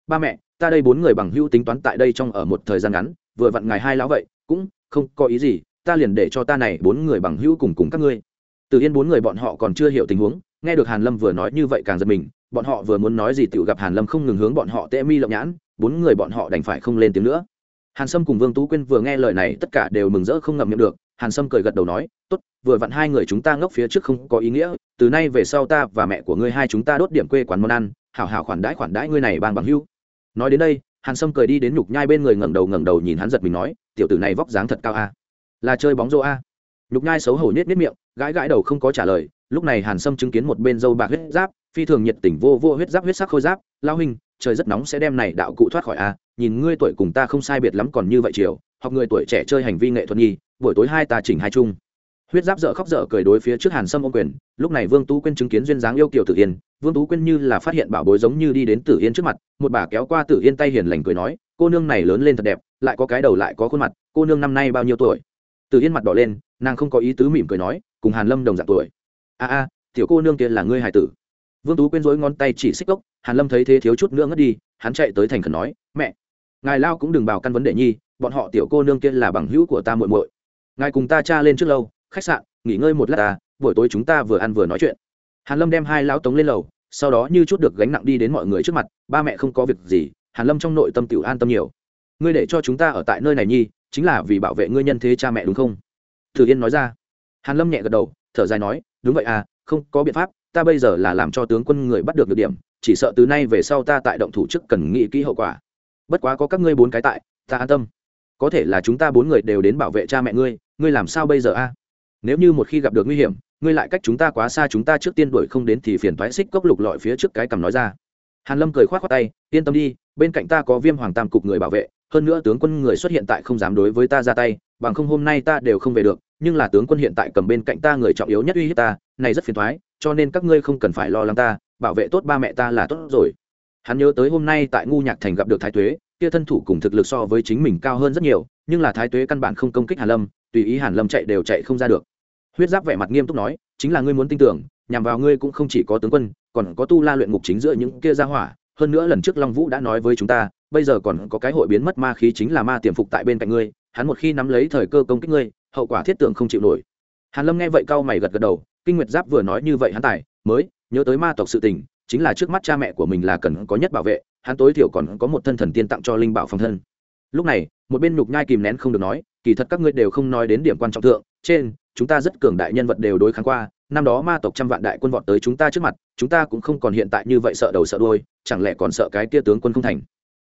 Ba mẹ, ta đây bốn người bằng hữu tính toán tại đây trong ở một thời gian ngắn, vừa vặn ngày hai lão vậy, cũng không có ý gì, ta liền để cho ta này bốn người bằng hữu cùng cùng các ngươi. Tử yên bốn người bọn họ còn chưa hiểu tình huống, nghe được hàn lâm vừa nói như vậy càng giật mình, bọn họ vừa muốn nói gì tiểu gặp hàn lâm không ngừng hướng bọn họ tê mi lộng nhãn, bốn người bọn họ đành phải không lên tiếng nữa. Hàn sâm cùng vương tú quyên vừa nghe lời này, tất cả đều mừng rỡ không ngậm miệng được, hàn sâm cười gật đầu nói, tốt vừa vặn hai người chúng ta ngốc phía trước không có ý nghĩa từ nay về sau ta và mẹ của ngươi hai chúng ta đốt điểm quê quán món ăn hảo hảo khoản đãi khoản đãi ngươi này bằng bằng hưu nói đến đây hàn sâm cười đi đến nhục nhai bên người ngẩng đầu ngẩng đầu nhìn hắn giật mình nói tiểu tử này vóc dáng thật cao a. Là chơi bóng rô a. Nhục nhai xấu hổ nhếch nhếch miệng gãi gãi đầu không có trả lời lúc này hàn sâm chứng kiến một bên dâu bạc huyết giáp phi thường nhiệt tình vô vô huyết giáp huyết sắc khôi giáp lao hình, trời rất nóng sẽ đem này đạo cụ thoát khỏi a nhìn ngươi tuổi cùng ta không sai biệt lắm còn như vậy chiều học người tuổi trẻ chơi hành vi nghệ thuật nhi buổi tối hai ta chỉnh hai chung huyết giáp dở khóc dở cười đối phía trước hàn sâm ô quyền, lúc này vương tú quyên chứng kiến duyên dáng yêu kiều tử yên, vương tú quyên như là phát hiện bảo bối giống như đi đến tử yên trước mặt, một bà kéo qua tử yên tay hiền lành cười nói, cô nương này lớn lên thật đẹp, lại có cái đầu lại có khuôn mặt, cô nương năm nay bao nhiêu tuổi? Tử yên mặt đỏ lên, nàng không có ý tứ mỉm cười nói, cùng hàn lâm đồng dạng tuổi. A a, tiểu cô nương kia là ngươi hải tử. Vương tú quyên dối ngón tay chỉ xích gốc hàn lâm thấy thế thiếu chút nữa ngất đi, hắn chạy tới thành khẩn nói, mẹ, ngài lao cũng đừng bảo căn vấn đề nhi, bọn họ tiểu cô nương kia là bằng hữu của ta muội muội. Ngài cùng ta cha lên trước lâu khách sạn, nghỉ ngơi một lát ta buổi tối chúng ta vừa ăn vừa nói chuyện. Hàn lâm đem hai lão tống lên lầu, sau đó như chút được gánh nặng đi đến mọi người trước mặt, ba mẹ không có việc gì, hàn lâm trong nội tâm tiểu an tâm nhiều. Ngươi để cho chúng ta ở tại nơi này nhi, chính là vì bảo vệ ngươi nhân thế cha mẹ đúng không? Thử yên nói ra. Hàn lâm nhẹ gật đầu, thở dài nói, đúng vậy à không có biện pháp, ta bây giờ là làm cho tướng quân người bắt được được điểm, chỉ sợ từ nay về sau ta tại động thủ chức cần nghĩ kỹ hậu quả. Bất quá có các ngươi bốn cái tại, ta an tâm. Có thể là chúng ta bốn người đều đến bảo vệ cha mẹ ngươi ngươi làm sao bây giờ a nếu như một khi gặp được nguy hiểm, ngươi lại cách chúng ta quá xa chúng ta trước tiên đuổi không đến thì phiền thoái xích cốc lục lọi phía trước cái cầm nói ra. Hàn lâm cười khoát khoát tay, yên tâm đi, bên cạnh ta có viêm hoàng tam cục người bảo vệ, hơn nữa tướng quân người xuất hiện tại không dám đối với ta ra tay, bằng không hôm nay ta đều không về được, nhưng là tướng quân hiện tại cầm bên cạnh ta người trọng yếu nhất uy hiếp ta, này rất phiền thoái cho nên các ngươi không cần phải lo lắng ta, bảo vệ tốt ba mẹ ta là tốt rồi. Hắn nhớ tới hôm nay tại ngu nhạc thành gặp được thái tuế, kia thân thủ cùng thực lực so với chính mình cao hơn rất nhiều, nhưng là thái tuế căn bản không công kích hàn lâm, tùy ý hàn lâm chạy đều chạy không ra được huyết giáp vẻ mặt nghiêm túc nói, chính là ngươi muốn tin tưởng, nhằm vào ngươi cũng không chỉ có tướng quân, còn có tu la luyện ngục chính giữa những kia gia hỏa. Hơn nữa lần trước long vũ đã nói với chúng ta, bây giờ còn có cái hội biến mất ma khí chính là ma tiềm phục tại bên cạnh ngươi, hắn một khi nắm lấy thời cơ công kích ngươi, hậu quả thiết tưởng không chịu nổi. Hàn lâm nghe vậy cau mày gật gật đầu, kinh nguyệt giáp vừa nói như vậy hắn tài, mới nhớ tới ma tộc sự tình, chính là trước mắt cha mẹ của mình là cần có nhất bảo vệ, hắn tối thiểu còn có một thân thần tiên tặng cho linh bảo phòng thân. Lúc này, một bên nhục nhai kìm nén không được nói, kỳ thật các ngươi đều không nói đến điểm quan trọng thượng, trên chúng ta rất cường đại nhân vật đều đối kháng qua, năm đó ma tộc trăm vạn đại quân vọt tới chúng ta trước mặt, chúng ta cũng không còn hiện tại như vậy sợ đầu sợ đuôi, chẳng lẽ còn sợ cái kia tướng quân không thành?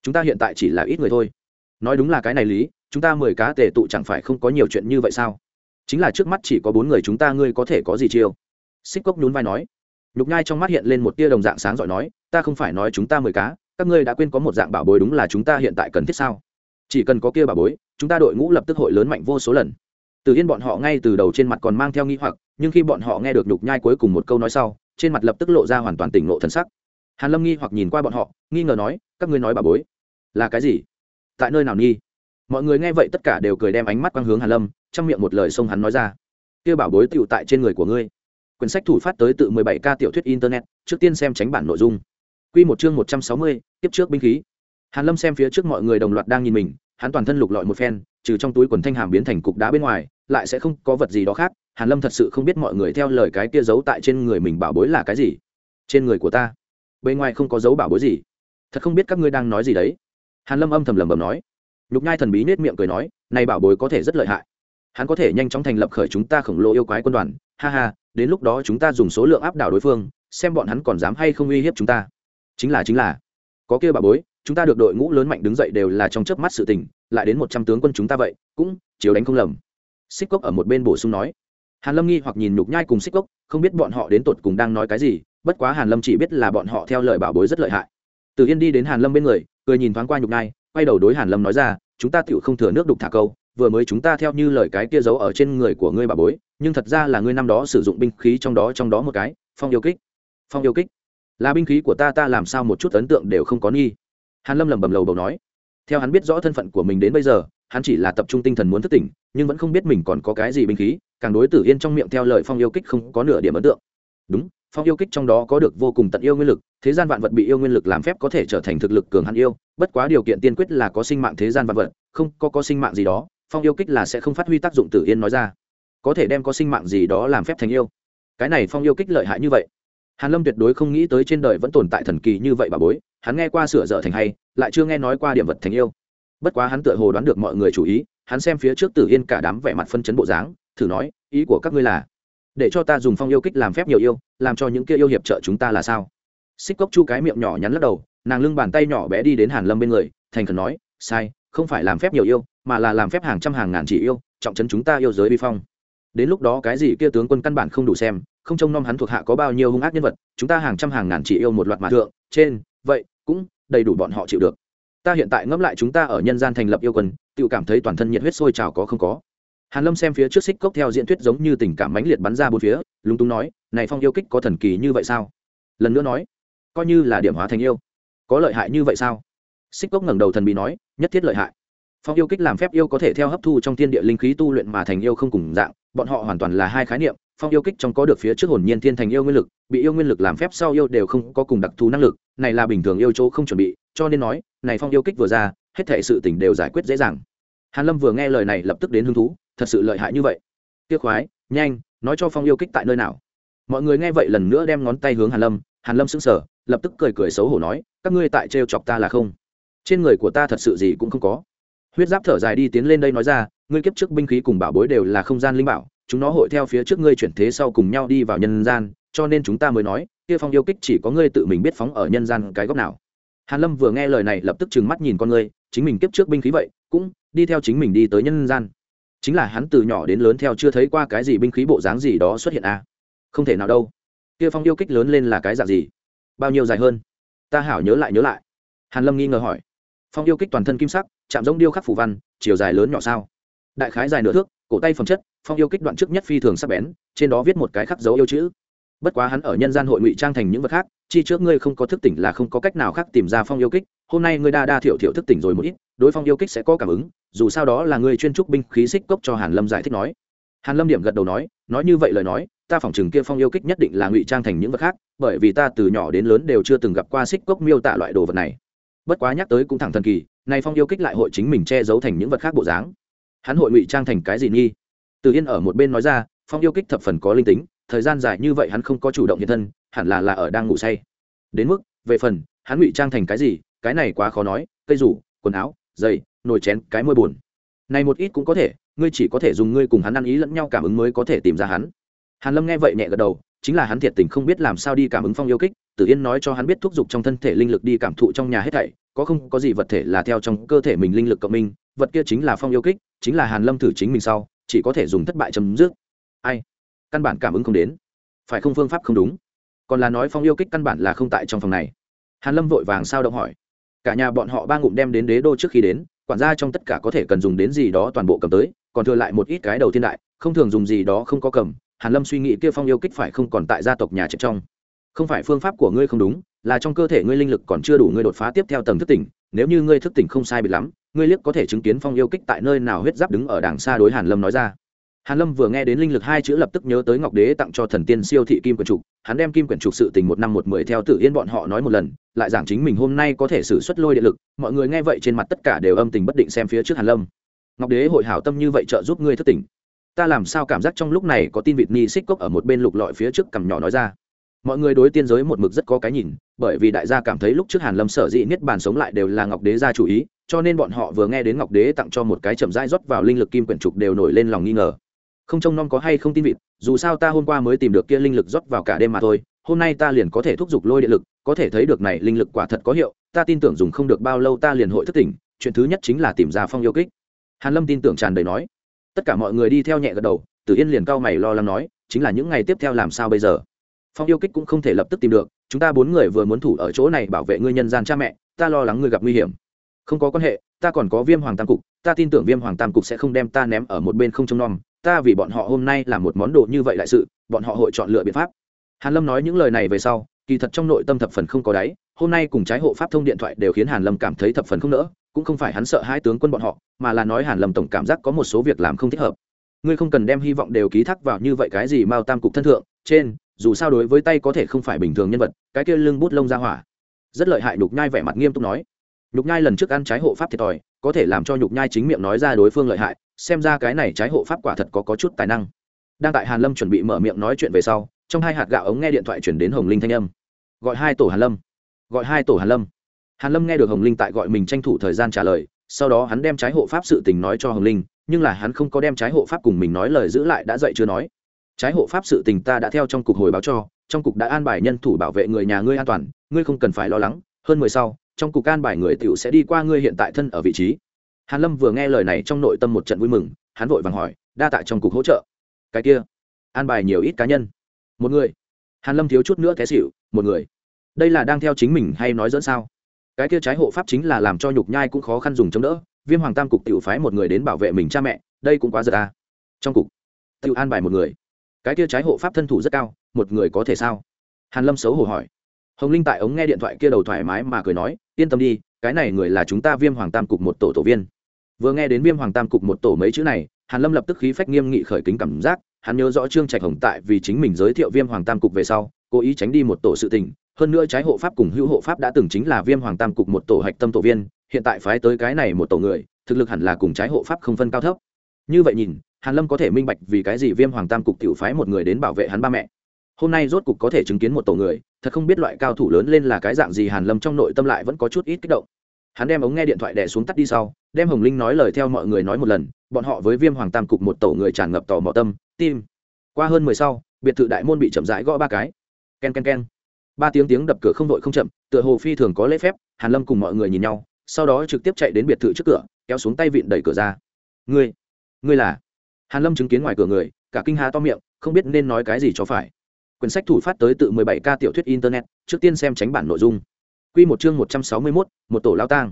Chúng ta hiện tại chỉ là ít người thôi. Nói đúng là cái này lý, chúng ta mười cá tề tụ chẳng phải không có nhiều chuyện như vậy sao? Chính là trước mắt chỉ có bốn người chúng ta, ngươi có thể có gì chiêu? Xích cốc nhún vai nói. Nhục nhai trong mắt hiện lên một tia đồng dạng sáng giỏi nói, ta không phải nói chúng ta mười cá, các ngươi đã quên có một dạng bảo bối đúng là chúng ta hiện tại cần thiết sao? Chỉ cần có kia bảo bối, chúng ta đội ngũ lập tức hội lớn mạnh vô số lần từ yên bọn họ ngay từ đầu trên mặt còn mang theo nghi hoặc nhưng khi bọn họ nghe được Lục nhai cuối cùng một câu nói sau trên mặt lập tức lộ ra hoàn toàn tỉnh ngộ thần sắc. Hàn lâm nghi hoặc nhìn qua bọn họ nghi ngờ nói các ngươi nói bảo bối là cái gì? Tại nơi nào nghi? Mọi người nghe vậy tất cả đều cười đem ánh mắt quang hướng hàn lâm trong miệng một lời xông hắn nói ra. Kia bảo bối tiểu tại trên người của ngươi. Quyển sách thủ phát tới tự 17 ca tiểu thuyết internet trước tiên xem tránh bản nội dung. Quy một chương 160, tiếp trước binh khí. Hàn lâm xem phía trước mọi người đồng loạt đang nhìn mình hắn toàn thân lục lọi một phen trừ trong túi quần thanh hàm biến thành cục đá bên ngoài lại sẽ không có vật gì đó khác, hàn lâm thật sự không biết mọi người theo lời cái kia giấu tại trên người mình bảo bối là cái gì. Trên người của ta bên ngoài không có dấu bảo bối gì. Thật không biết các ngươi đang nói gì đấy. Hàn lâm âm thầm lẩm bẩm nói. Nhục nhai thần bí nết miệng cười nói, này bảo bối có thể rất lợi hại. Hắn có thể nhanh chóng thành lập khởi chúng ta khổng lồ yêu quái quân đoàn. Ha ha, đến lúc đó chúng ta dùng số lượng áp đảo đối phương, xem bọn hắn còn dám hay không uy hiếp chúng ta. Chính là chính là. Có kia bà bối, chúng ta được đội ngũ lớn mạnh đứng dậy đều là trong chớp mắt sự tình, lại đến một trăm tướng quân chúng ta vậy, cũng chiếu đánh không lầm xích cốc ở một bên bổ sung nói. Hàn lâm nghi hoặc nhìn nhục nhai cùng xích cốc, không biết bọn họ đến tột cùng đang nói cái gì, bất quá hàn lâm chỉ biết là bọn họ theo lời bảo bối rất lợi hại. Từ yên đi đến hàn lâm bên người, cười nhìn thoáng qua nhục nhai, quay đầu đối hàn lâm nói ra, chúng ta tựu không thừa nước đục thả câu, vừa mới chúng ta theo như lời cái kia giấu ở trên người của ngươi bà bối, nhưng thật ra là ngươi năm đó sử dụng binh khí trong đó trong đó một cái, phong yêu kích. Phong yêu kích. Là binh khí của ta ta làm sao một chút ấn tượng đều không có nghi. Hàn lâm lẩm bẩm lầu bầu nói. Theo hắn biết rõ thân phận của mình đến bây giờ hắn chỉ là tập trung tinh thần muốn thức tỉnh, nhưng vẫn không biết mình còn có cái gì binh khí, càng đối tử yên trong miệng theo lời phong yêu kích không có nửa điểm ấn tượng. Đúng, phong yêu kích trong đó có được vô cùng tận yêu nguyên lực, thế gian vạn vật bị yêu nguyên lực làm phép có thể trở thành thực lực cường hắn yêu, bất quá điều kiện tiên quyết là có sinh mạng thế gian vạn vật, không có có sinh mạng gì đó, phong yêu kích là sẽ không phát huy tác dụng tử yên nói ra. Có thể đem có sinh mạng gì đó làm phép thành yêu. Cái này phong yêu kích lợi hại như vậy. Hàn lâm tuyệt đối không nghĩ tới trên đời vẫn tồn tại thần kỳ như vậy bà bối, hắn nghe qua sửa dở thành hay, lại chưa nghe nói qua điểm vật thành yêu bất quá hắn tựa hồ đoán được mọi người chú ý, hắn xem phía trước tử yên cả đám vẻ mặt phân chấn bộ dáng, thử nói, ý của các ngươi là, để cho ta dùng phong yêu kích làm phép nhiều yêu, làm cho những kia yêu hiệp trợ chúng ta là sao? Xích cốc chu cái miệng nhỏ nhắn lắc đầu, nàng lưng bàn tay nhỏ bé đi đến hàn lâm bên người, thành khẩn nói, sai, không phải làm phép nhiều yêu, mà là làm phép hàng trăm hàng ngàn chỉ yêu, trọng trấn chúng ta yêu giới bi phong. Đến lúc đó cái gì kia tướng quân căn bản không đủ xem, không trông nom hắn thuộc hạ có bao nhiêu hung ác nhân vật, chúng ta hàng trăm hàng ngàn chỉ yêu một loạt mà thượng, trên, vậy, cũng đầy đủ bọn họ chịu được ta hiện tại ngẫm lại chúng ta ở nhân gian thành lập yêu quân tự cảm thấy toàn thân nhiệt huyết sôi trào có không có. Hàn lâm xem phía trước xích cốc theo diễn thuyết giống như tình cảm mãnh liệt bắn ra bốn phía, lúng túng nói, này phong yêu kích có thần kỳ như vậy sao? Lần nữa nói, coi như là điểm hóa thành yêu, có lợi hại như vậy sao? Xích cốc ngẩng đầu thần bí nói, nhất thiết lợi hại. Phong yêu kích làm phép yêu có thể theo hấp thu trong thiên địa linh khí tu luyện mà thành yêu không cùng dạng, bọn họ hoàn toàn là hai khái niệm, phong yêu kích trong có được phía trước hồn nhiên thiên thành yêu nguyên lực, bị yêu nguyên lực làm phép sau yêu đều không có cùng đặc thù năng lực, này là bình thường yêu chỗ không chuẩn bị, cho nên nói này phong yêu kích vừa ra, hết thể sự tình đều giải quyết dễ dàng. Hàn lâm vừa nghe lời này lập tức đến hứng thú, thật sự lợi hại như vậy. Tiếc khoái, nhanh, nói cho phong yêu kích tại nơi nào. Mọi người nghe vậy lần nữa đem ngón tay hướng hàn lâm hàn lâm sững sờ, lập tức cười cười xấu hổ nói, các ngươi tại trêu chọc ta là không? Trên người của ta thật sự gì cũng không có. Huyết giáp thở dài đi tiến lên đây nói ra, ngươi kiếp trước binh khí cùng bảo bối đều là không gian linh bảo, chúng nó hội theo phía trước ngươi chuyển thế sau cùng nhau đi vào nhân gian, cho nên chúng ta mới nói, kia phong yêu kích chỉ có ngươi tự mình biết phóng ở nhân gian cái góc nào hàn lâm vừa nghe lời này lập tức trừng mắt nhìn con người, chính mình kiếp trước binh khí vậy cũng đi theo chính mình đi tới nhân gian. Chính là hắn từ nhỏ đến lớn theo chưa thấy qua cái gì binh khí bộ dáng gì đó xuất hiện à? Không thể nào đâu. Kia phong yêu kích lớn lên là cái dạng gì? Bao nhiêu dài hơn? Ta hảo nhớ lại nhớ lại. Hàn lâm nghi ngờ hỏi. Phong yêu kích toàn thân kim sắc chạm giống điêu khắc phủ văn chiều dài lớn nhỏ sao? Đại khái dài nửa thước cổ tay phẩm chất phong yêu kích đoạn trước nhất phi thường sắc bén trên đó viết một cái khắc dấu yêu chữ bất quá hắn ở nhân gian hội ngụy trang thành những vật khác, chi trước ngươi không có thức tỉnh là không có cách nào khác tìm ra phong yêu kích, hôm nay ngươi đa đa thiểu thiểu thức tỉnh rồi một ít, đối phong yêu kích sẽ có cảm ứng, dù sao đó là ngươi chuyên trúc binh khí xích cốc cho hàn lâm giải thích nói. Hàn lâm điểm gật đầu nói nói như vậy lời nói, ta phỏng chừng kia phong yêu kích nhất định là ngụy trang thành những vật khác, bởi vì ta từ nhỏ đến lớn đều chưa từng gặp qua xích cốc miêu tả loại đồ vật này. Bất quá nhắc tới cũng thẳng thần kỳ, nay phong yêu kích lại hội chính mình che giấu thành những vật khác bộ dáng. Hắn hội ngụy trang thành cái gì nghi? Từ yên ở một bên nói ra, phong yêu kích thập phần có linh tính thời gian dài như vậy hắn không có chủ động hiện thân, hẳn là là ở đang ngủ say. Đến mức, về phần, hắn ngụy trang thành cái gì, cái này quá khó nói, cây rủ, quần áo, giày, nồi chén, cái môi buồn. Này một ít cũng có thể, ngươi chỉ có thể dùng ngươi cùng hắn ăn ý lẫn nhau cảm ứng mới có thể tìm ra hắn. Hàn lâm nghe vậy nhẹ gật đầu, chính là hắn thiệt tình không biết làm sao đi cảm ứng phong yêu kích, tử yên nói cho hắn biết thúc giục trong thân thể linh lực đi cảm thụ trong nhà hết thảy, có không, có gì vật thể là theo trong cơ thể mình linh lực cộng minh, vật kia chính là phong yêu kích, chính là hàn lâm thử chính mình sau, chỉ có thể dùng thất bại chấm dứt. Ai? Căn bản cảm ứng không đến. Phải không phương pháp không đúng? Còn là nói phong yêu kích căn bản là không tại trong phòng này. Hàn lâm vội vàng sao động hỏi. Cả nhà bọn họ ba ngụm đem đến đế đô trước khi đến, quản gia trong tất cả có thể cần dùng đến gì đó toàn bộ cầm tới, còn thừa lại một ít cái đầu thiên đại, không thường dùng gì đó không có cầm. Hàn lâm suy nghĩ kia phong yêu kích phải không còn tại gia tộc nhà trực trong. Không phải phương pháp của ngươi không đúng, là trong cơ thể ngươi linh lực còn chưa đủ ngươi đột phá tiếp theo tầng thức tỉnh, nếu như ngươi thức tỉnh không sai biệt lắm, ngươi liếc có thể chứng kiến phong yêu kích tại nơi nào huyết giáp đứng ở đằng xa đối hàn lâm nói ra hàn lâm vừa nghe đến linh lực hai chữ lập tức nhớ tới ngọc đế tặng cho thần tiên siêu thị kim quyển trục. Hắn đem kim quyển trục sự tình một năm một mười theo tử yên bọn họ nói một lần, lại giảng chính mình hôm nay có thể sử xuất lôi điện lực. Mọi người nghe vậy trên mặt tất cả đều âm tình bất định xem phía trước hàn lâm. Ngọc đế hội hảo tâm như vậy trợ giúp ngươi thức tỉnh. Ta làm sao cảm giác trong lúc này có tin vịt ni xích cốc ở một bên lục lọi phía trước cầm nhỏ nói ra. Mọi người đối tiên giới một mực rất có cái nhìn, bởi vì đại gia cảm thấy lúc trước hàn lâm sở dĩ niết bàn sống lại đều là ngọc đế gia chủ ý, cho nên bọn họ vừa nghe đến ngọc đế tặng cho một cái chậm rãi rót vào linh lực kim quyển trục đều nổi lên lòng nghi ngờ không trông nom có hay không tin vịt, dù sao ta hôm qua mới tìm được kia linh lực rót vào cả đêm mà thôi, hôm nay ta liền có thể thúc giục lôi điện lực, có thể thấy được này linh lực quả thật có hiệu, ta tin tưởng dùng không được bao lâu ta liền hội thất tỉnh, chuyện thứ nhất chính là tìm ra phong yêu kích. Hàn lâm tin tưởng tràn đầy nói. Tất cả mọi người đi theo nhẹ gật đầu, tử yên liền cao mày lo lắng nói, chính là những ngày tiếp theo làm sao bây giờ? Phong yêu kích cũng không thể lập tức tìm được, chúng ta bốn người vừa muốn thủ ở chỗ này bảo vệ ngươi nhân gian cha mẹ, ta lo lắng ngươi gặp nguy hiểm. Không có quan hệ, ta còn có viêm hoàng tam cục, ta tin tưởng viêm hoàng tam cục sẽ không đem ta ném ở một bên không trông nom ta vì bọn họ hôm nay là một món đồ như vậy đại sự, bọn họ hội chọn lựa biện pháp. Hàn lâm nói những lời này về sau, kỳ thật trong nội tâm thập phần không có đáy, hôm nay cùng trái hộ pháp thông điện thoại đều khiến hàn lâm cảm thấy thập phần không nỡ, cũng không phải hắn sợ hai tướng quân bọn họ, mà là nói hàn lâm tổng cảm giác có một số việc làm không thích hợp. Ngươi không cần đem hy vọng đều ký thác vào như vậy cái gì mao tam cục thân thượng, trên, dù sao đối với tay có thể không phải bình thường nhân vật, cái kia lưng bút lông ra hỏa. Rất lợi hại đục nhai vẻ mặt nghiêm túc nói nhục nhai lần trước ăn trái hộ pháp thiệt thòi có thể làm cho nhục nhai chính miệng nói ra đối phương lợi hại xem ra cái này trái hộ pháp quả thật có, có chút tài năng. Đang tại hàn lâm chuẩn bị mở miệng nói chuyện về sau trong hai hạt gạo ống nghe điện thoại chuyển đến hồng linh thanh âm. Gọi hai tổ hàn lâm. Gọi hai tổ hàn lâm. Hàn lâm nghe được hồng linh tại gọi mình tranh thủ thời gian trả lời sau đó hắn đem trái hộ pháp sự tình nói cho hồng linh nhưng là hắn không có đem trái hộ pháp cùng mình nói lời giữ lại đã dậy chưa nói. Trái hộ pháp sự tình ta đã theo trong cục hồi báo cho trong cục đã an bài nhân thủ bảo vệ người nhà ngươi an toàn ngươi không cần phải lo lắng hơn mười sau, trong cục an bài người tiểu sẽ đi qua ngươi hiện tại thân ở vị trí. Hàn lâm vừa nghe lời này trong nội tâm một trận vui mừng, hắn vội vàng hỏi, đa tại trong cục hỗ trợ. Cái kia, an bài nhiều ít cá nhân. Một người. Hàn lâm thiếu chút nữa té xịu một người. Đây là đang theo chính mình hay nói dẫn sao? Cái kia trái hộ pháp chính là làm cho nhục nhai cũng khó khăn dùng chống đỡ, viêm hoàng tam cục tiểu phái một người đến bảo vệ mình cha mẹ, đây cũng quá giật ta trong cục, tiểu an bài một người. Cái kia trái hộ pháp thân thủ rất cao, một người có thể sao? Hàn lâm xấu hổ hỏi hồng linh tại ống nghe điện thoại kia đầu thoải mái mà cười nói, yên tâm đi, cái này người là chúng ta viêm hoàng tam cục một tổ tổ viên. Vừa nghe đến viêm hoàng tam cục một tổ mấy chữ này, hàn lâm lập tức khí phách nghiêm nghị khởi kính cảm giác, hắn nhớ rõ trương trạch hồng tại vì chính mình giới thiệu viêm hoàng tam cục về sau, cố ý tránh đi một tổ sự tình. Hơn nữa trái hộ pháp cùng hữu hộ pháp đã từng chính là viêm hoàng tam cục một tổ hạch tâm tổ viên, hiện tại phái tới cái này một tổ người, thực lực hẳn là cùng trái hộ pháp không phân cao thấp. Như vậy nhìn, hàn lâm có thể minh bạch vì cái gì viêm hoàng tam cục tiểu phái một người đến bảo vệ hắn ba mẹ. Hôm nay rốt cục có thể chứng kiến một tổ người thật không biết loại cao thủ lớn lên là cái dạng gì, hàn lâm trong nội tâm lại vẫn có chút ít kích động. Hắn đem ống nghe điện thoại đè xuống tắt đi sau, đem hồng linh nói lời theo mọi người nói một lần, bọn họ với viêm hoàng tam cục một tổ người tràn ngập tò mò tâm, tim. Qua hơn mười sau, biệt thự đại môn bị chậm rãi gõ ba cái. Ken ken ken. Ba tiếng tiếng đập cửa không vội không chậm, tựa hồ phi thường có lễ phép, hàn lâm cùng mọi người nhìn nhau, sau đó trực tiếp chạy đến biệt thự trước cửa, kéo xuống tay vịn đẩy cửa ra. Ngươi ngươi là? Hàn lâm chứng kiến ngoài cửa người, cả kinh hà to miệng, không biết nên nói cái gì cho phải quyển sách thủ phát tới tự 17 k tiểu thuyết internet trước tiên xem tránh bản nội dung. Quy một chương 161, một tổ lao tang.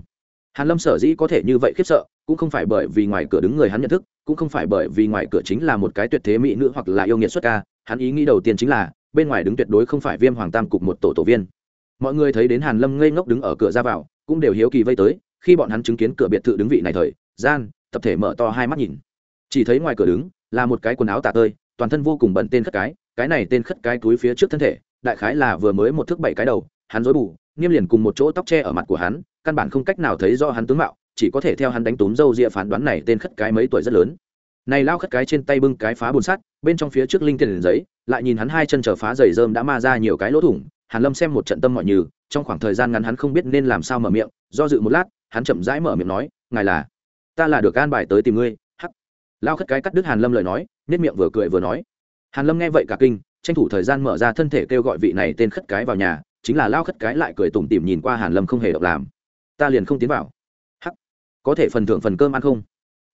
Hàn lâm sở dĩ có thể như vậy khiếp sợ cũng không phải bởi vì ngoài cửa đứng người hắn nhận thức cũng không phải bởi vì ngoài cửa chính là một cái tuyệt thế mỹ nữ hoặc là yêu nghiệt xuất ca. Hắn ý nghĩ đầu tiên chính là bên ngoài đứng tuyệt đối không phải viêm hoàng tam cục một tổ tổ viên. Mọi người thấy đến hàn lâm ngây ngốc đứng ở cửa ra vào cũng đều hiếu kỳ vây tới khi bọn hắn chứng kiến cửa biệt thự đứng vị này thời gian tập thể mở to hai mắt nhìn. Chỉ thấy ngoài cửa đứng là một cái quần áo tả tơi toàn thân vô cùng bận tên khất cái cái này tên khất cái túi phía trước thân thể, đại khái là vừa mới một thước bảy cái đầu, hắn rối bù, nghiêm liền cùng một chỗ tóc che ở mặt của hắn, căn bản không cách nào thấy do hắn tướng mạo, chỉ có thể theo hắn đánh túm dâu ria phán đoán này tên khất cái mấy tuổi rất lớn. Này lao khất cái trên tay bưng cái phá bùn sắt, bên trong phía trước linh tiền giấy, lại nhìn hắn hai chân chờ phá giày rơm đã ma ra nhiều cái lỗ thủng, hàn lâm xem một trận tâm mọi như trong khoảng thời gian ngắn hắn không biết nên làm sao mở miệng, do dự một lát, hắn chậm rãi mở miệng nói, ngài là, ta là được an bài tới tìm ngươi. Hắc. Lao khất cái cắt đứt hàn lâm lời nói, nét miệng vừa cười vừa nói hàn lâm nghe vậy cả kinh, tranh thủ thời gian mở ra thân thể kêu gọi vị này tên khất cái vào nhà, chính là lao khất cái lại cười tủm tỉm nhìn qua hàn lâm không hề động làm. Ta liền không tiến vào. Hắc. Có thể phần thưởng phần cơm ăn không?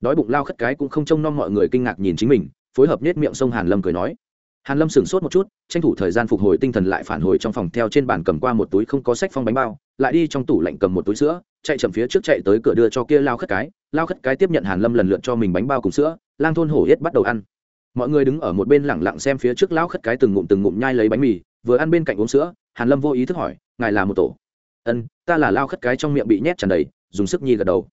Đói bụng lao khất cái cũng không trông nom mọi người kinh ngạc nhìn chính mình, phối hợp nết miệng sông hàn lâm cười nói. Hàn lâm sửng sốt một chút, tranh thủ thời gian phục hồi tinh thần lại phản hồi trong phòng theo trên bàn cầm qua một túi không có sách phong bánh bao, lại đi trong tủ lạnh cầm một túi sữa, chạy chậm phía trước chạy tới cửa đưa cho kia lao khất cái. Lao khất cái tiếp nhận hàn lâm lần lượt cho mình bánh bao cùng sữa, lang thôn hổ yết bắt đầu ăn mọi người đứng ở một bên lẳng lặng xem phía trước Lão khất cái từng ngụm từng ngụm nhai lấy bánh mì, vừa ăn bên cạnh uống sữa, hàn lâm vô ý thức hỏi, ngài là một tổ? Ân, ta là lao khất cái trong miệng bị nhét tràn đầy, dùng sức nhi gật đầu.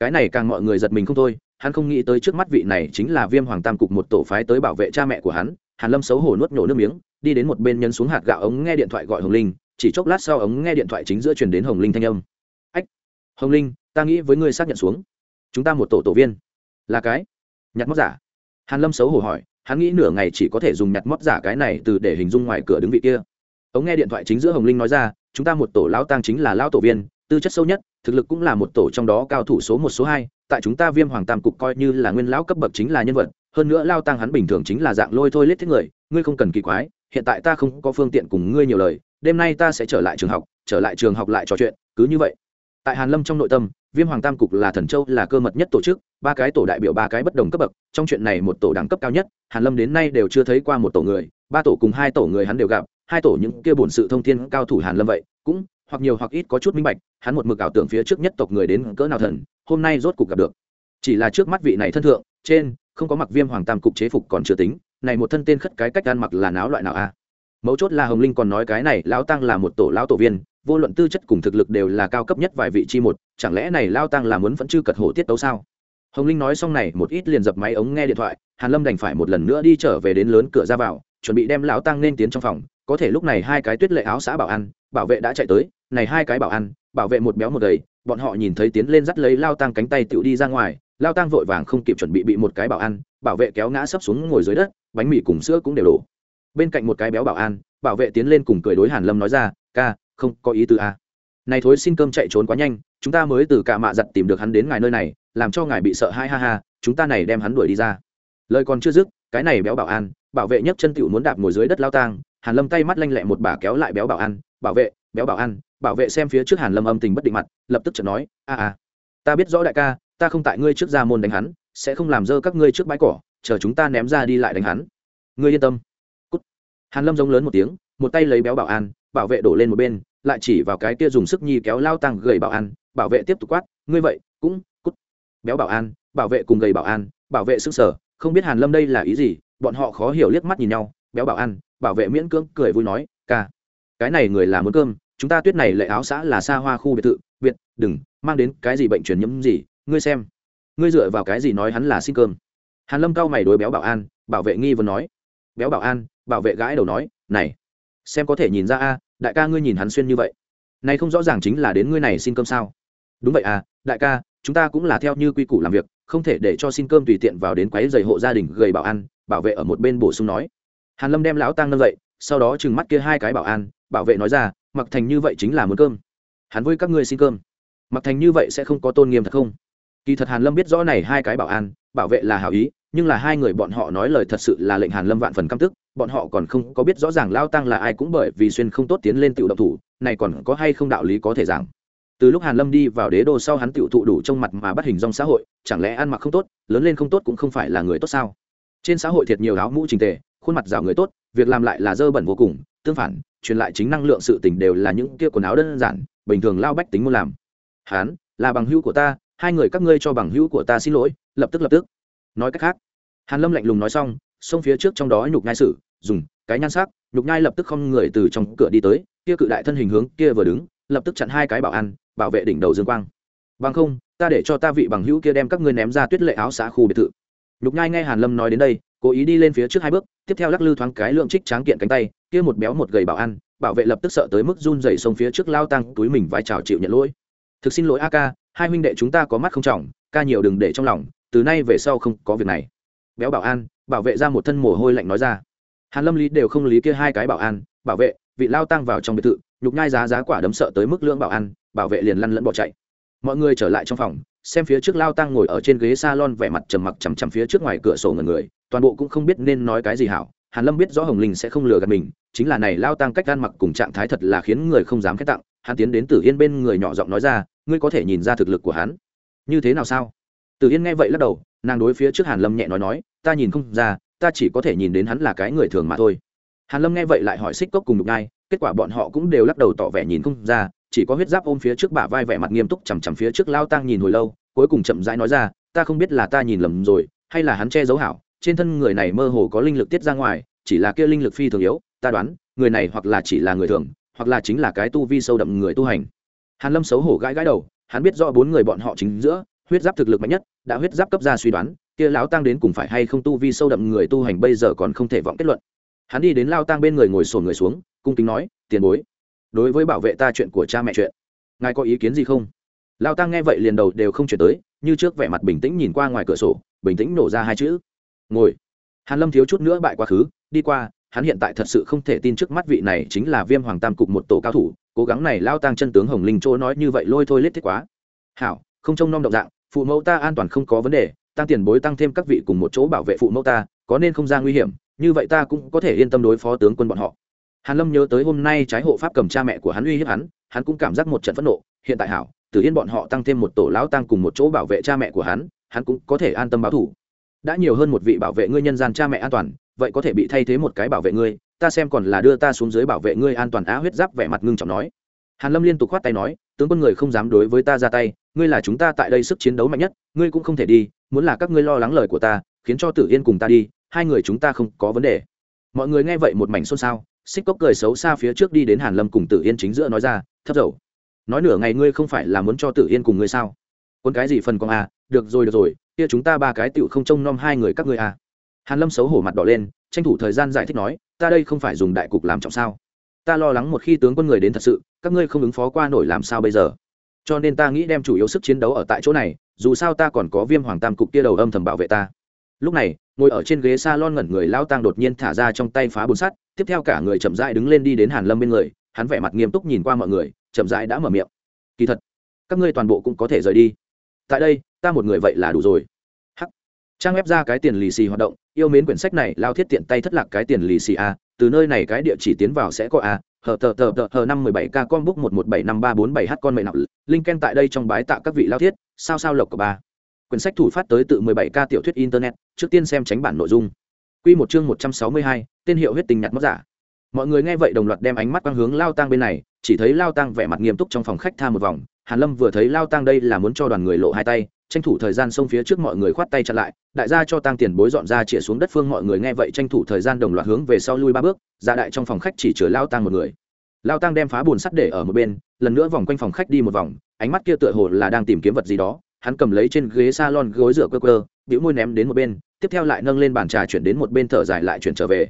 Cái này càng mọi người giật mình không thôi, hắn không nghĩ tới trước mắt vị này chính là viêm hoàng tam cục một tổ phái tới bảo vệ cha mẹ của hắn. Hàn lâm xấu hổ nuốt nhổ nước miếng, đi đến một bên nhấn xuống hạt gạo ống nghe điện thoại gọi hồng linh, chỉ chốc lát sau ống nghe điện thoại chính giữa truyền đến hồng linh thanh âm. Ách, hồng linh, ta nghĩ với ngươi xác nhận xuống. Chúng ta một tổ tổ viên. Là cái? Nhặt móc giả hàn lâm xấu hổ hỏi, hắn nghĩ nửa ngày chỉ có thể dùng nhặt mót giả cái này từ để hình dung ngoài cửa đứng vị kia. Ống nghe điện thoại chính giữa hồng linh nói ra, chúng ta một tổ lão tang chính là lão tổ viên, tư chất sâu nhất, thực lực cũng là một tổ trong đó cao thủ số một, số hai, tại chúng ta viêm hoàng tam cục coi như là nguyên lão cấp bậc chính là nhân vật, hơn nữa lao tăng hắn bình thường chính là dạng lôi thôi lết thích người, ngươi không cần kỳ quái, hiện tại ta không có phương tiện cùng ngươi nhiều lời, đêm nay ta sẽ trở lại trường học, trở lại trường học lại trò chuyện, cứ như vậy. Tại hàn lâm trong nội tâm viêm hoàng tam cục là thần châu là cơ mật nhất tổ chức, ba cái tổ đại biểu ba cái bất đồng cấp bậc, trong chuyện này một tổ đẳng cấp cao nhất, hàn lâm đến nay đều chưa thấy qua một tổ người, ba tổ cùng hai tổ người hắn đều gặp, hai tổ những kia bổn sự thông thiên cao thủ hàn lâm vậy, cũng hoặc nhiều hoặc ít có chút minh bạch, hắn một mực ảo tưởng phía trước nhất tộc người đến cỡ nào thần, hôm nay rốt cục gặp được. Chỉ là trước mắt vị này thân thượng, trên, không có mặc viêm hoàng tam cục chế phục còn chưa tính, này một thân tên khất cái cách ăn mặc là náo loại nào a? Mấu chốt là hồng linh còn nói cái này, lão tăng là một tổ lão tổ viên vô luận tư chất cùng thực lực đều là cao cấp nhất vài vị chi một, chẳng lẽ này lao tăng là muốn vẫn chưa cật hổ tiết tấu sao? Hồng linh nói xong này, một ít liền dập máy ống nghe điện thoại, hàn lâm đành phải một lần nữa đi trở về đến lớn cửa ra vào, chuẩn bị đem lão tăng nên tiến trong phòng, có thể lúc này hai cái tuyết lệ áo xã bảo an bảo vệ đã chạy tới, này hai cái bảo an bảo vệ một béo một gầy, bọn họ nhìn thấy tiến lên dắt lấy lao tăng cánh tay tựu đi ra ngoài, lao tăng vội vàng không kịp chuẩn bị bị một cái bảo an bảo vệ kéo ngã sấp xuống ngồi dưới đất, bánh mì cùng sữa cũng đều đổ. Bên cạnh một cái béo bảo an bảo vệ tiến lên cùng cười đối hàn lâm nói ra, ca không có ý tứ à. này thối xin cơm chạy trốn quá nhanh, chúng ta mới từ cả mạ giặt tìm được hắn đến ngài nơi này, làm cho ngài bị sợ hai ha ha, chúng ta này đem hắn đuổi đi ra lời còn chưa dứt, cái này béo bảo an, bảo vệ nhấc chân tiểu muốn đạp ngồi dưới đất lao tang, hàn lâm tay mắt lanh lẹ một bà kéo lại béo bảo an, bảo vệ, béo bảo an, bảo vệ xem phía trước hàn lâm âm tình bất định mặt, lập tức chợt nói, a a, ta biết rõ đại ca, ta không tại ngươi trước ra môn đánh hắn, sẽ không làm dơ các ngươi trước bãi cỏ, chờ chúng ta ném ra đi lại đánh hắn ngươi yên tâm Cút. hàn lâm giống lớn một tiếng, một tay lấy béo bảo an bảo vệ đổ lên một bên, lại chỉ vào cái kia dùng sức nhi kéo lao tăng gầy bảo an, bảo vệ tiếp tục quát, ngươi vậy, cũng cút. Béo bảo an, bảo vệ cùng gầy bảo an, bảo vệ sức sở, không biết hàn lâm đây là ý gì, bọn họ khó hiểu liếc mắt nhìn nhau, béo bảo an, bảo vệ miễn cưỡng cười vui nói, ca, cái này người là muốn cơm, chúng ta tuyết này lệ áo xã là xa hoa khu biệt thự, biệt, đừng, mang đến cái gì bệnh truyền nhiễm gì, ngươi xem. Ngươi dựa vào cái gì nói hắn là xin cơm? Hàn lâm cao mày đối béo bảo an, bảo vệ nghi vấn nói. Béo bảo an, bảo vệ gãi đầu nói, này, xem có thể nhìn ra a đại ca ngươi nhìn hắn xuyên như vậy, này không rõ ràng chính là đến ngươi này xin cơm sao? Đúng vậy à đại ca, chúng ta cũng là theo như quy củ làm việc, không thể để cho xin cơm tùy tiện vào đến quấy giày hộ gia đình gầy bảo an, bảo vệ ở một bên bổ sung nói. Hàn lâm đem lão tăng nâng dậy, sau đó trừng mắt kia hai cái bảo an, bảo vệ nói ra, mặc thành như vậy chính là muốn cơm. Hắn với các ngươi xin cơm. Mặc thành như vậy sẽ không có tôn nghiêm thật không? Kỳ thật hàn lâm biết rõ này hai cái bảo an, bảo vệ là hảo ý nhưng là hai người bọn họ nói lời thật sự là lệnh hàn lâm vạn phần căm tức, bọn họ còn không có biết rõ ràng lao tăng là ai cũng bởi vì xuyên không tốt tiến lên tiểu động thủ, này còn có hay không đạo lý có thể giảng. Từ lúc hàn lâm đi vào đế đô sau hắn tiểu thụ đủ trong mặt mà bắt hình dong xã hội, chẳng lẽ ăn mặc không tốt, lớn lên không tốt cũng không phải là người tốt sao? Trên xã hội thiệt nhiều áo mũ trình tề, khuôn mặt rào người tốt, việc làm lại là dơ bẩn vô cùng, tương phản, truyền lại chính năng lượng sự tình đều là những kia quần áo đơn giản, bình thường lao bách tính muốn làm. Hắn là bằng hữu của ta, hai người các ngươi cho bằng hữu của ta xin lỗi, lập tức lập tức nói cách khác, hàn lâm lạnh lùng nói xong, xông phía trước trong đó nhục nhai sử, dùng cái nhan sắc, nhục nhai lập tức không người từ trong cửa đi tới, kia cự đại thân hình hướng kia vừa đứng, lập tức chặn hai cái bảo an, bảo vệ đỉnh đầu dương quang. Bằng không, ta để cho ta vị bằng hữu kia đem các ngươi ném ra tuyết lệ áo xã khu biệt thự. Nhục nhai nghe hàn lâm nói đến đây, cố ý đi lên phía trước hai bước, tiếp theo lắc lư thoáng cái lượng trích tráng kiện cánh tay, kia một béo một gầy bảo an, bảo vệ lập tức sợ tới mức run rẩy xông phía trước lao tăng, túi mình vai chào chịu nhận lỗi. Thực xin lỗi a ca, hai huynh đệ chúng ta có mắt không trọng, ca nhiều đừng để trong lòng từ nay về sau không có việc này. Béo bảo an, bảo vệ ra một thân mồ hôi lạnh nói ra. Hàn lâm lý đều không lý kia hai cái bảo an, bảo vệ, vị lao tăng vào trong biệt thự, nhục nhai giá giá quả đấm sợ tới mức lưỡng bảo an, bảo vệ liền lăn lẫn bỏ chạy. Mọi người trở lại trong phòng, xem phía trước lao tăng ngồi ở trên ghế salon vẻ mặt trầm mặc chằm chằm phía trước ngoài cửa sổ ngần người, toàn bộ cũng không biết nên nói cái gì hảo. Hàn lâm biết rõ hồng linh sẽ không lừa gạt mình, chính là này lao tăng cách ăn mặc cùng trạng thái thật là khiến người không dám khét tặng. Hắn tiến đến tử yên bên người nhỏ giọng nói ra, ngươi có thể nhìn ra thực lực của hắn. Như thế nào sao? Từ yên nghe vậy lắc đầu, nàng đối phía trước hàn lâm nhẹ nói nói, ta nhìn không ra, ta chỉ có thể nhìn đến hắn là cái người thường mà thôi. Hàn lâm nghe vậy lại hỏi xích cốc cùng đục ngai, kết quả bọn họ cũng đều lắc đầu tỏ vẻ nhìn không ra, chỉ có huyết giáp ôm phía trước bả vai vẻ mặt nghiêm túc chằm chằm phía trước lao tăng nhìn hồi lâu, cuối cùng chậm rãi nói ra, ta không biết là ta nhìn lầm rồi, hay là hắn che giấu hảo, trên thân người này mơ hồ có linh lực tiết ra ngoài, chỉ là kia linh lực phi thường yếu, ta đoán, người này hoặc là chỉ là người thường, hoặc là chính là cái tu vi sâu đậm người tu hành. Hàn lâm xấu hổ gãi gãi đầu, hắn biết rõ bốn người bọn họ chính giữa huyết giáp thực lực mạnh nhất, đã huyết giáp cấp ra suy đoán, kia lão tăng đến cùng phải hay không tu vi sâu đậm người tu hành bây giờ còn không thể vọng kết luận. Hắn đi đến lao tăng bên người ngồi sổ người xuống, cung kính nói, tiền bối, đối với bảo vệ ta chuyện của cha mẹ chuyện, ngài có ý kiến gì không? Lao tăng nghe vậy liền đầu đều không chuyển tới, như trước vẻ mặt bình tĩnh nhìn qua ngoài cửa sổ, bình tĩnh nổ ra hai chữ, ngồi. Hàn lâm thiếu chút nữa bại quá khứ, đi qua, hắn hiện tại thật sự không thể tin trước mắt vị này chính là viêm hoàng tam cục một tổ cao thủ, cố gắng này lao tăng chân tướng hồng linh chỗ nói như vậy lôi thôi lết thiết quá. Hảo, không trông nom động dạng phụ mẫu ta an toàn không có vấn đề, tăng tiền bối tăng thêm các vị cùng một chỗ bảo vệ phụ mẫu ta, có nên không ra nguy hiểm, như vậy ta cũng có thể yên tâm đối phó tướng quân bọn họ. Hàn lâm nhớ tới hôm nay trái hộ pháp cầm cha mẹ của hắn uy hiếp hắn hắn cũng cảm giác một trận phẫn nộ, hiện tại hảo, tử yên bọn họ tăng thêm một tổ lão tăng cùng một chỗ bảo vệ cha mẹ của hắn hắn cũng có thể an tâm báo thủ. Đã nhiều hơn một vị bảo vệ ngươi nhân gian cha mẹ an toàn, vậy có thể bị thay thế một cái bảo vệ ngươi, ta xem còn là đưa ta xuống dưới bảo vệ ngươi an toàn á huyết giáp vẻ mặt ngưng trọng nói hàn lâm liên tục khoát tay nói, tướng quân người không dám đối với ta ra tay, ngươi là chúng ta tại đây sức chiến đấu mạnh nhất, ngươi cũng không thể đi, muốn là các ngươi lo lắng lời của ta, khiến cho tử yên cùng ta đi, hai người chúng ta không có vấn đề. Mọi người nghe vậy một mảnh xôn xao, xích cốc cười xấu xa phía trước đi đến hàn lâm cùng tử yên chính giữa nói ra, thấp dầu, nói nửa ngày ngươi không phải là muốn cho tử yên cùng ngươi sao? Quân cái gì phần con à được rồi được rồi, kia chúng ta ba cái tựu không trông nom hai người các ngươi à hàn lâm xấu hổ mặt đỏ lên, tranh thủ thời gian giải thích nói, ta đây không phải dùng đại cục làm trọng sao? Ta lo lắng một khi tướng quân người đến thật sự, các ngươi không ứng phó qua nổi làm sao bây giờ? Cho nên ta nghĩ đem chủ yếu sức chiến đấu ở tại chỗ này, dù sao ta còn có viêm hoàng tam cục kia đầu âm thầm bảo vệ ta. Lúc này, ngồi ở trên ghế s a lon ngẩn người lao tăng đột nhiên thả ra trong tay phá bùn sắt, tiếp theo cả người chậm rãi đứng lên đi đến hàn lâm bên người, hắn vẻ mặt nghiêm túc nhìn qua mọi người, chậm rãi đã mở miệng. Kỳ thật, các ngươi toàn bộ cũng có thể rời đi. Tại đây, ta một người vậy là đủ rồi. Hắc. Trang ép ra cái tiền lì xì hoạt động, yêu mến quyển sách này, lao thiết tiện tay thất lạc cái tiền lì xì a từ nơi này cái địa chỉ tiến vào sẽ có a hờ, tờ tờ tờ, hờ, năm mười bảy k con book một một bảy năm ba bốn bảy h con mẹ nặng linh ken tại đây trong bái tạ các vị lao thiết, sao sao lộc của ba quyển sách thủ phát tới tự mười bảy k tiểu thuyết internet, trước tiên xem tránh bản nội dung. Quy một chương một trăm sáu mươi hai, tên hiệu huyết tình nhặt mất giả. Mọi người nghe vậy đồng loạt đem ánh mắt quang hướng lao tang bên này, chỉ thấy lao tang vẻ mặt nghiêm túc trong phòng khách tha một vòng, hàn lâm vừa thấy lao tang đây là muốn cho đoàn người lộ hai tay tranh thủ thời gian xông phía trước mọi người khoát tay chặn lại, đại gia cho tăng tiền bối dọn ra chĩa xuống đất phương mọi người nghe vậy tranh thủ thời gian đồng loạt hướng về sau lui ba bước, ra đại trong phòng khách chỉ chứa lao tăng một người. Lao tăng đem phá bùn sắt để ở một bên, lần nữa vòng quanh phòng khách đi một vòng, ánh mắt kia tựa hồ là đang tìm kiếm vật gì đó, hắn cầm lấy trên ghế salon gối rửa cơ cơ bĩu môi ném đến một bên, tiếp theo lại nâng lên bàn trà chuyển đến một bên thở dài lại chuyển trở về.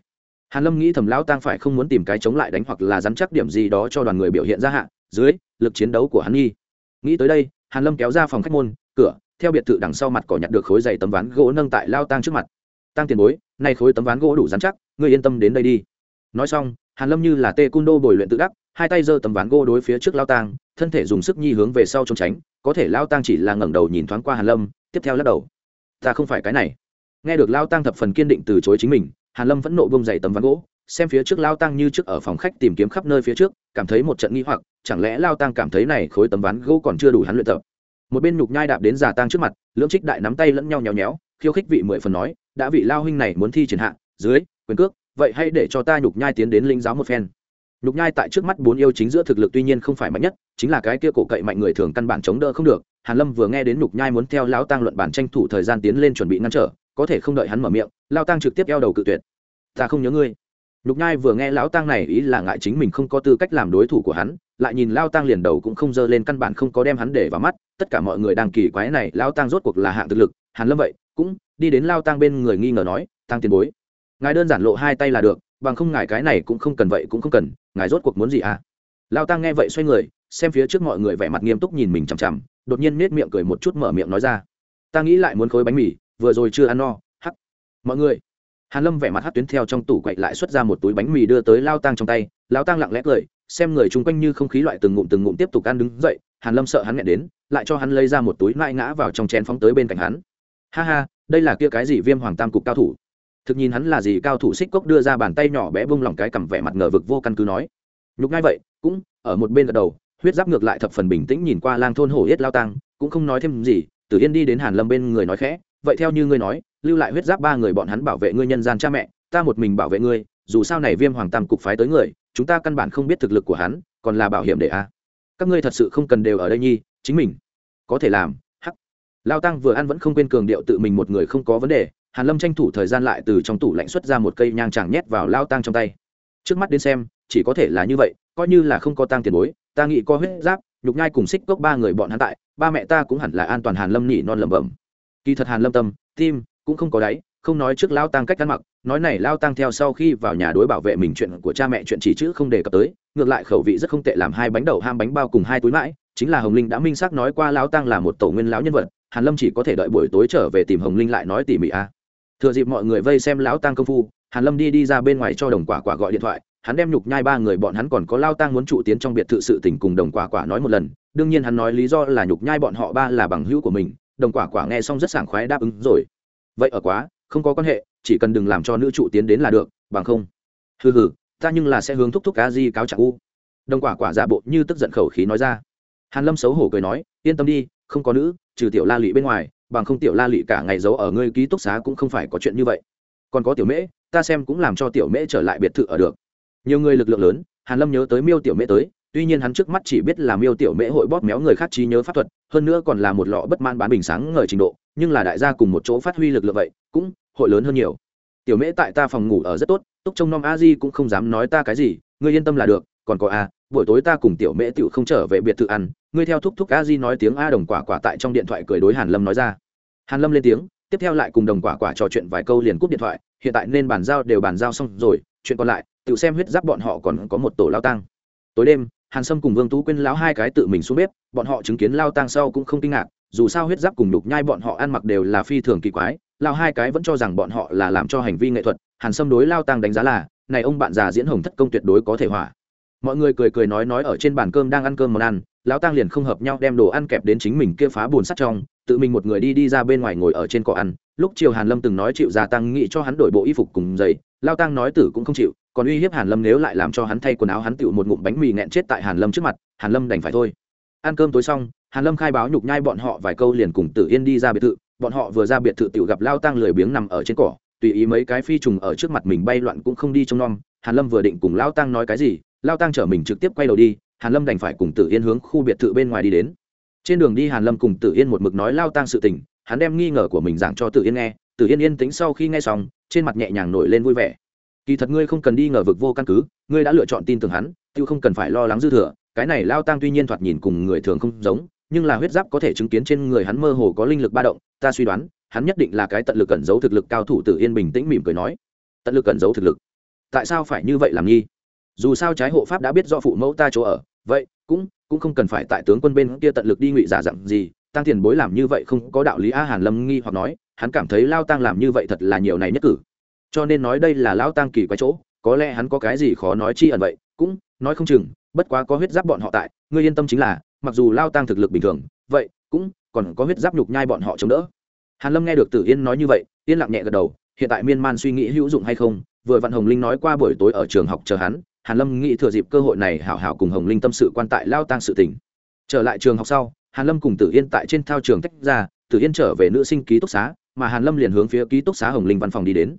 Hàn lâm nghĩ thầm lão tăng phải không muốn tìm cái chống lại đánh hoặc là dám chắc điểm gì đó cho đoàn người biểu hiện ra hạ, dưới, lực chiến đấu của hắn nghi. Nghĩ tới đây, hàn lâm kéo ra phòng khách môn, cửa theo biệt thự đằng sau mặt cỏ nhặt được khối dày tấm ván gỗ nâng tại lao tang trước mặt. Tăng tiền bối, nay khối tấm ván gỗ đủ dán chắc, ngươi yên tâm đến đây đi. Nói xong, hàn lâm như là tê cung đô bồi luyện tự đắc, hai tay giơ tấm ván gỗ đối phía trước lao tang, thân thể dùng sức nhi hướng về sau trốn tránh, có thể lao tang chỉ là ngẩng đầu nhìn thoáng qua hàn lâm, tiếp theo lắc đầu. Ta không phải cái này. Nghe được lao tang thập phần kiên định từ chối chính mình, hàn lâm vẫn nộ bông dày tấm ván gỗ, xem phía trước lao tang như trước ở phòng khách tìm kiếm khắp nơi phía trước, cảm thấy một trận nghi hoặc, chẳng lẽ lao tang cảm thấy này khối tấm ván gỗ còn chưa đủ hắn luyện tập? Một bên nhục nhai đạp đến già tang trước mặt, lưỡng trích đại nắm tay lẫn nhau nhéo nhéo, khiêu khích vị mười phần nói, đã vị lao huynh này muốn thi triển hạ, dưới, quyền cước, vậy hãy để cho ta nhục nhai tiến đến linh giáo một phen. Nhục nhai tại trước mắt bốn yêu chính giữa thực lực tuy nhiên không phải mạnh nhất, chính là cái kia cổ cậy mạnh người thường căn bản chống đỡ không được. Hàn lâm vừa nghe đến nhục nhai muốn theo lão tăng luận bản tranh thủ thời gian tiến lên chuẩn bị ngăn trở, có thể không đợi hắn mở miệng lao tăng trực tiếp eo đầu cự tuyệt. Ta không nhớ ngươi. Nhục nhai vừa nghe lão tăng này ý là ngại chính mình không có tư cách làm đối thủ của hắn lại nhìn lao tăng liền đầu cũng không dơ lên căn bản không có đem hắn để vào mắt, tất cả mọi người đang kỳ quái này, lao tăng rốt cuộc là hạng thực lực, hàn lâm vậy, cũng đi đến lao tăng bên người nghi ngờ nói tăng tiền bối, ngài đơn giản lộ hai tay là được, bằng không ngài cái này cũng không cần vậy cũng không cần, ngài rốt cuộc muốn gì à? Lao tăng nghe vậy xoay người, xem phía trước mọi người vẻ mặt nghiêm túc nhìn mình chằm chằm, đột nhiên nết miệng cười một chút mở miệng nói ra, ta nghĩ lại muốn khối bánh mì, vừa rồi chưa ăn no, hắc. Mọi người, hàn lâm vẻ mặt hắt tuyến theo trong tủ quậy lại xuất ra một túi bánh mì đưa tới lao tang trong tay, lao tang lặng lẽ cười xem người chung quanh như không khí loại từng ngụm từng ngụm tiếp tục ăn đứng dậy, hàn lâm sợ hắn nghẹn đến, lại cho hắn lấy ra một túi mãi ngã vào trong chén phóng tới bên cạnh hắn. Ha ha, đây là kia cái gì viêm hoàng tam cục cao thủ? Thực nhìn hắn là gì cao thủ xích cốc đưa ra bàn tay nhỏ bé bung lỏng cái cầm vẻ mặt ngờ vực vô căn cứ nói. Nhục ngay vậy, cũng, ở một bên gật đầu, huyết giáp ngược lại thập phần bình tĩnh nhìn qua lang thôn hổ yết lao tăng, cũng không nói thêm gì, tử yên đi đến hàn lâm bên người nói khẽ, vậy theo như ngươi nói, lưu lại huyết giáp ba người bọn hắn bảo vệ ngươi nhân gian cha mẹ, ta một mình bảo vệ ngươi, dù sao này viêm hoàng tam cục phái tới người chúng ta căn bản không biết thực lực của hắn, còn là bảo hiểm để a. À. các ngươi thật sự không cần đều ở đây nhi, chính mình. Có thể làm, hắc. Lao tăng vừa ăn vẫn không quên cường điệu tự mình một người không có vấn đề, hàn lâm tranh thủ thời gian lại từ trong tủ lạnh xuất ra một cây nhang chàng nhét vào lao tăng trong tay. Trước mắt đến xem, chỉ có thể là như vậy, coi như là không có tăng tiền bối, ta nghĩ có huyết giáp, nhục nhai cùng xích cốc ba người bọn hắn tại, ba mẹ ta cũng hẳn là an toàn hàn lâm nhị non lẩm bẩm. Kỳ thật hàn lâm tâm, tim cũng không có đáy không nói trước lao tăng cách ăn mặc, nói này lao tăng theo sau khi vào nhà đối bảo vệ mình chuyện của cha mẹ chuyện chỉ chữ không đề cập tới, ngược lại khẩu vị rất không tệ làm hai bánh đầu ham bánh bao cùng hai túi mãi, chính là hồng linh đã minh xác nói qua lao tăng là một tổ nguyên lão nhân vật, hàn lâm chỉ có thể đợi buổi tối trở về tìm hồng linh lại nói tỉ mỉ a thừa dịp mọi người vây xem lão tăng công phu, hàn lâm đi đi ra bên ngoài cho đồng quả quả gọi điện thoại, hắn đem nhục nhai ba người bọn hắn còn có lao tăng muốn trụ tiến trong biệt thự sự tình cùng đồng quả quả nói một lần, đương nhiên hắn nói lý do là nhục nhai bọn họ ba là bằng hữu của mình, đồng quả quả nghe xong rất sảng khoái đáp ứng rồi. Vậy ở quá không có quan hệ, chỉ cần đừng làm cho nữ trụ tiến đến là được, bằng không. Hừ hừ, ta nhưng là sẽ hướng thúc thúc cá di cáo trạng u. Đồng quả quả giả bộ như tức giận khẩu khí nói ra. Hàn lâm xấu hổ cười nói, yên tâm đi, không có nữ, trừ tiểu la lụy bên ngoài, bằng không tiểu la lụy cả ngày giấu ở ngươi ký túc xá cũng không phải có chuyện như vậy. Còn có tiểu mễ, ta xem cũng làm cho tiểu mễ trở lại biệt thự ở được. Nhiều người lực lượng lớn, hàn lâm nhớ tới miêu tiểu mễ tới tuy nhiên hắn trước mắt chỉ biết là miêu tiểu mễ hội bóp méo người khác trí nhớ pháp thuật, hơn nữa còn là một lọ bất man bán bình sáng ngời trình độ, nhưng là đại gia cùng một chỗ phát huy lực lượng vậy, cũng hội lớn hơn nhiều. Tiểu mễ tại ta phòng ngủ ở rất tốt, túc trông nom a di cũng không dám nói ta cái gì, ngươi yên tâm là được, còn có a, buổi tối ta cùng tiểu mễ tiểu không trở về biệt thự ăn, ngươi theo thúc thúc a di nói tiếng a đồng quả quả tại trong điện thoại cười đối hàn lâm nói ra. Hàn lâm lên tiếng, tiếp theo lại cùng đồng quả quả trò chuyện vài câu liền cúp điện thoại, hiện tại nên bàn giao đều bàn giao xong rồi, chuyện còn lại, tự xem huyết giáp bọn họ còn có một tổ lao tăng tối đêm hàn sâm cùng vương tú quyên lão hai cái tự mình xuống bếp, bọn họ chứng kiến lao tăng sau cũng không kinh ngạc, dù sao huyết giáp cùng đục nhai bọn họ ăn mặc đều là phi thường kỳ quái, lao hai cái vẫn cho rằng bọn họ là làm cho hành vi nghệ thuật, hàn sâm đối lao tăng đánh giá là, này ông bạn già diễn hồng thất công tuyệt đối có thể hỏa. Mọi người cười cười nói nói ở trên bàn cơm đang ăn cơm món ăn lão tăng liền không hợp nhau đem đồ ăn kẹp đến chính mình kia phá bùn sắt trong, tự mình một người đi đi ra bên ngoài ngồi ở trên cỏ ăn. Lúc chiều hàn lâm từng nói chịu gia tăng nghĩ cho hắn đổi bộ y phục cùng giày lao tăng nói tử cũng không chịu, còn uy hiếp hàn lâm nếu lại làm cho hắn thay quần áo hắn tựu một ngụm bánh mì nghẹn chết tại hàn lâm trước mặt, hàn lâm đành phải thôi. Ăn cơm tối xong, hàn lâm khai báo nhục nhai bọn họ vài câu liền cùng tử yên đi ra biệt thự. Bọn họ vừa ra biệt thự tựu gặp lao tăng lười biếng nằm ở trên cỏ, tùy ý mấy cái phi trùng ở trước mặt mình bay loạn cũng không đi trông nom. Hàn lâm vừa định cùng lao tăng nói cái gì, lao tăng chở mình trực tiếp quay đầu đi, hàn lâm đành phải cùng tử yên hướng khu biệt thự bên ngoài đi đến. Trên đường đi hàn lâm cùng tử yên một mực nói lao tăng sự tình, hắn đem nghi ngờ của mình giảng cho tử yên nghe tử yên yên tĩnh sau khi nghe xong, trên mặt nhẹ nhàng nổi lên vui vẻ. Kỳ thật ngươi không cần đi ngờ vực vô căn cứ, ngươi đã lựa chọn tin tưởng hắn tự không cần phải lo lắng dư thừa. Cái này lao tăng tuy nhiên thoạt nhìn cùng người thường không giống, nhưng là huyết giáp có thể chứng kiến trên người hắn mơ hồ có linh lực ba động, ta suy đoán, hắn nhất định là cái tận lực cẩn giấu thực lực cao thủ tử yên bình tĩnh mỉm cười nói. Tận lực cẩn giấu thực lực? Tại sao phải như vậy làm nghi? Dù sao trái hộ pháp đã biết do phụ mẫu ta chỗ ở, vậy cũng cũng không cần phải tại tướng quân bên kia tận lực đi ngụy giả dặn gì tăng tiền bối làm như vậy không có đạo lý a hàn lâm nghi hoặc nói hắn cảm thấy lao tăng làm như vậy thật là nhiều này nhất cử. Cho nên nói đây là lao tăng kỳ quái chỗ, có lẽ hắn có cái gì khó nói chi ẩn vậy, cũng nói không chừng, bất quá có huyết giáp bọn họ tại, ngươi yên tâm chính là, mặc dù lao tăng thực lực bình thường, vậy cũng còn có huyết giáp nhục nhai bọn họ chống đỡ. Hàn lâm nghe được tử yên nói như vậy, yên lặng nhẹ gật đầu, hiện tại miên man suy nghĩ hữu dụng hay không, vừa vạn hồng linh nói qua buổi tối ở trường học chờ hắn, hàn lâm nghĩ thừa dịp cơ hội này hảo hảo cùng hồng linh tâm sự quan tại lao tăng sự tình. Trở lại trường học sau, hàn lâm cùng tử yên tại trên thao trường tách ra, tử yên trở về nữ sinh ký túc xá mà hàn lâm liền hướng phía ký túc xá hồng linh văn phòng đi đến.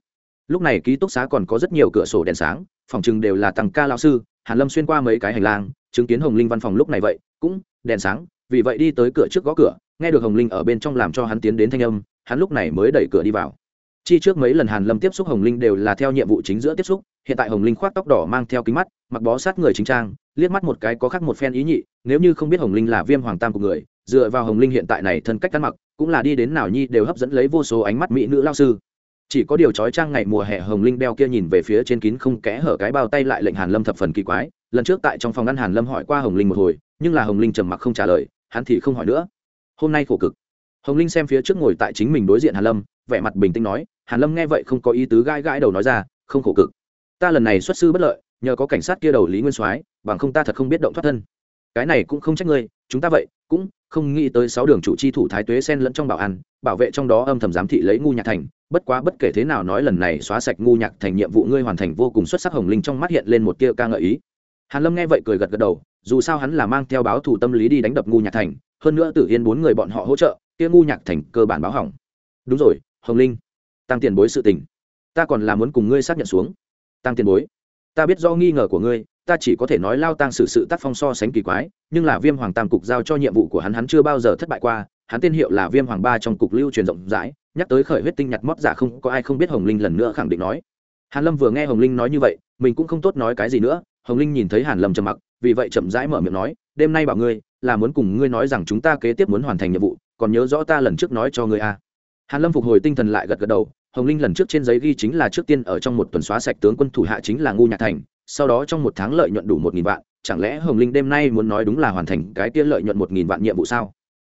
Lúc này ký túc xá còn có rất nhiều cửa sổ đèn sáng, phòng chừng đều là tăng ca lão sư, hàn lâm xuyên qua mấy cái hành lang, chứng kiến hồng linh văn phòng lúc này vậy, cũng đèn sáng, vì vậy đi tới cửa trước gõ cửa, nghe được hồng linh ở bên trong làm cho hắn tiến đến thanh âm, hắn lúc này mới đẩy cửa đi vào. Chi trước mấy lần hàn lâm tiếp xúc hồng linh đều là theo nhiệm vụ chính giữa tiếp xúc, hiện tại hồng linh khoác tóc đỏ mang theo kính mắt, mặc bó sát người chính trang, liếc mắt một cái có khác một phen ý nhị, nếu như không biết hồng linh là viêm hoàng tam của người, dựa vào hồng linh hiện tại này thân cách ăn mặc cũng là đi đến nào nhi đều hấp dẫn lấy vô số ánh mắt mỹ nữ lao sư. Chỉ có điều trói trang ngày mùa hè hồng linh đeo kia nhìn về phía trên kín không kẽ hở cái bao tay lại lệnh hàn lâm thập phần kỳ quái. Lần trước tại trong phòng ngăn hàn lâm hỏi qua hồng linh một hồi, nhưng là hồng linh trầm mặc không trả lời, hắn thì không hỏi nữa. Hôm nay khổ cực. Hồng linh xem phía trước ngồi tại chính mình đối diện hàn lâm, vẻ mặt bình tĩnh nói, hàn lâm nghe vậy không có ý tứ gãi gãi đầu nói ra, không khổ cực. Ta lần này xuất sư bất lợi, nhờ có cảnh sát kia đầu lý nguyên soái, bằng không ta thật không biết động thoát thân. Cái này cũng không trách ngươi, chúng ta vậy cũng không nghĩ tới sáu đường chủ chi thủ thái tuế sen lẫn trong bảo an, bảo vệ trong đó âm thầm giám thị lấy ngu nhạc thành. Bất quá bất kể thế nào nói lần này xóa sạch ngu nhạc thành nhiệm vụ ngươi hoàn thành vô cùng xuất sắc hồng linh trong mắt hiện lên một tia ca ngợi ý. Hàn lâm nghe vậy cười gật gật đầu, dù sao hắn là mang theo báo thủ tâm lý đi đánh đập ngu nhạc thành, hơn nữa tử yên bốn người bọn họ hỗ trợ, kia ngu nhạc thành cơ bản báo hỏng. Đúng rồi, hồng linh, tăng tiền bối sự tình. Ta còn là muốn cùng ngươi xác nhận xuống. Tăng tiền bối, ta biết do nghi ngờ của ngươi ta chỉ có thể nói lao tang xử sự tác phong so sánh kỳ quái, nhưng là viêm hoàng tam cục giao cho nhiệm vụ của hắn hắn chưa bao giờ thất bại qua, hắn tên hiệu là viêm hoàng ba trong cục lưu truyền rộng rãi, nhắc tới khởi huyết tinh nhặt mót giả không có ai không biết hồng linh lần nữa khẳng định nói hàn lâm vừa nghe hồng linh nói như vậy, mình cũng không tốt nói cái gì nữa, hồng linh nhìn thấy hàn lâm trầm mặc, vì vậy chậm rãi mở miệng nói, đêm nay bảo ngươi, là muốn cùng ngươi nói rằng chúng ta kế tiếp muốn hoàn thành nhiệm vụ, còn nhớ rõ ta lần trước nói cho ngươi à. hàn lâm phục hồi tinh thần lại gật gật đầu, hồng linh lần trước trên giấy ghi chính là trước tiên ở trong một tuần xóa sạch tướng quân thủ hạ chính là ngu nhạc thành sau đó trong một tháng lợi nhuận đủ một nghìn vạn, chẳng lẽ hồng linh đêm nay muốn nói đúng là hoàn thành cái kia lợi nhuận một nghìn vạn nhiệm vụ sao?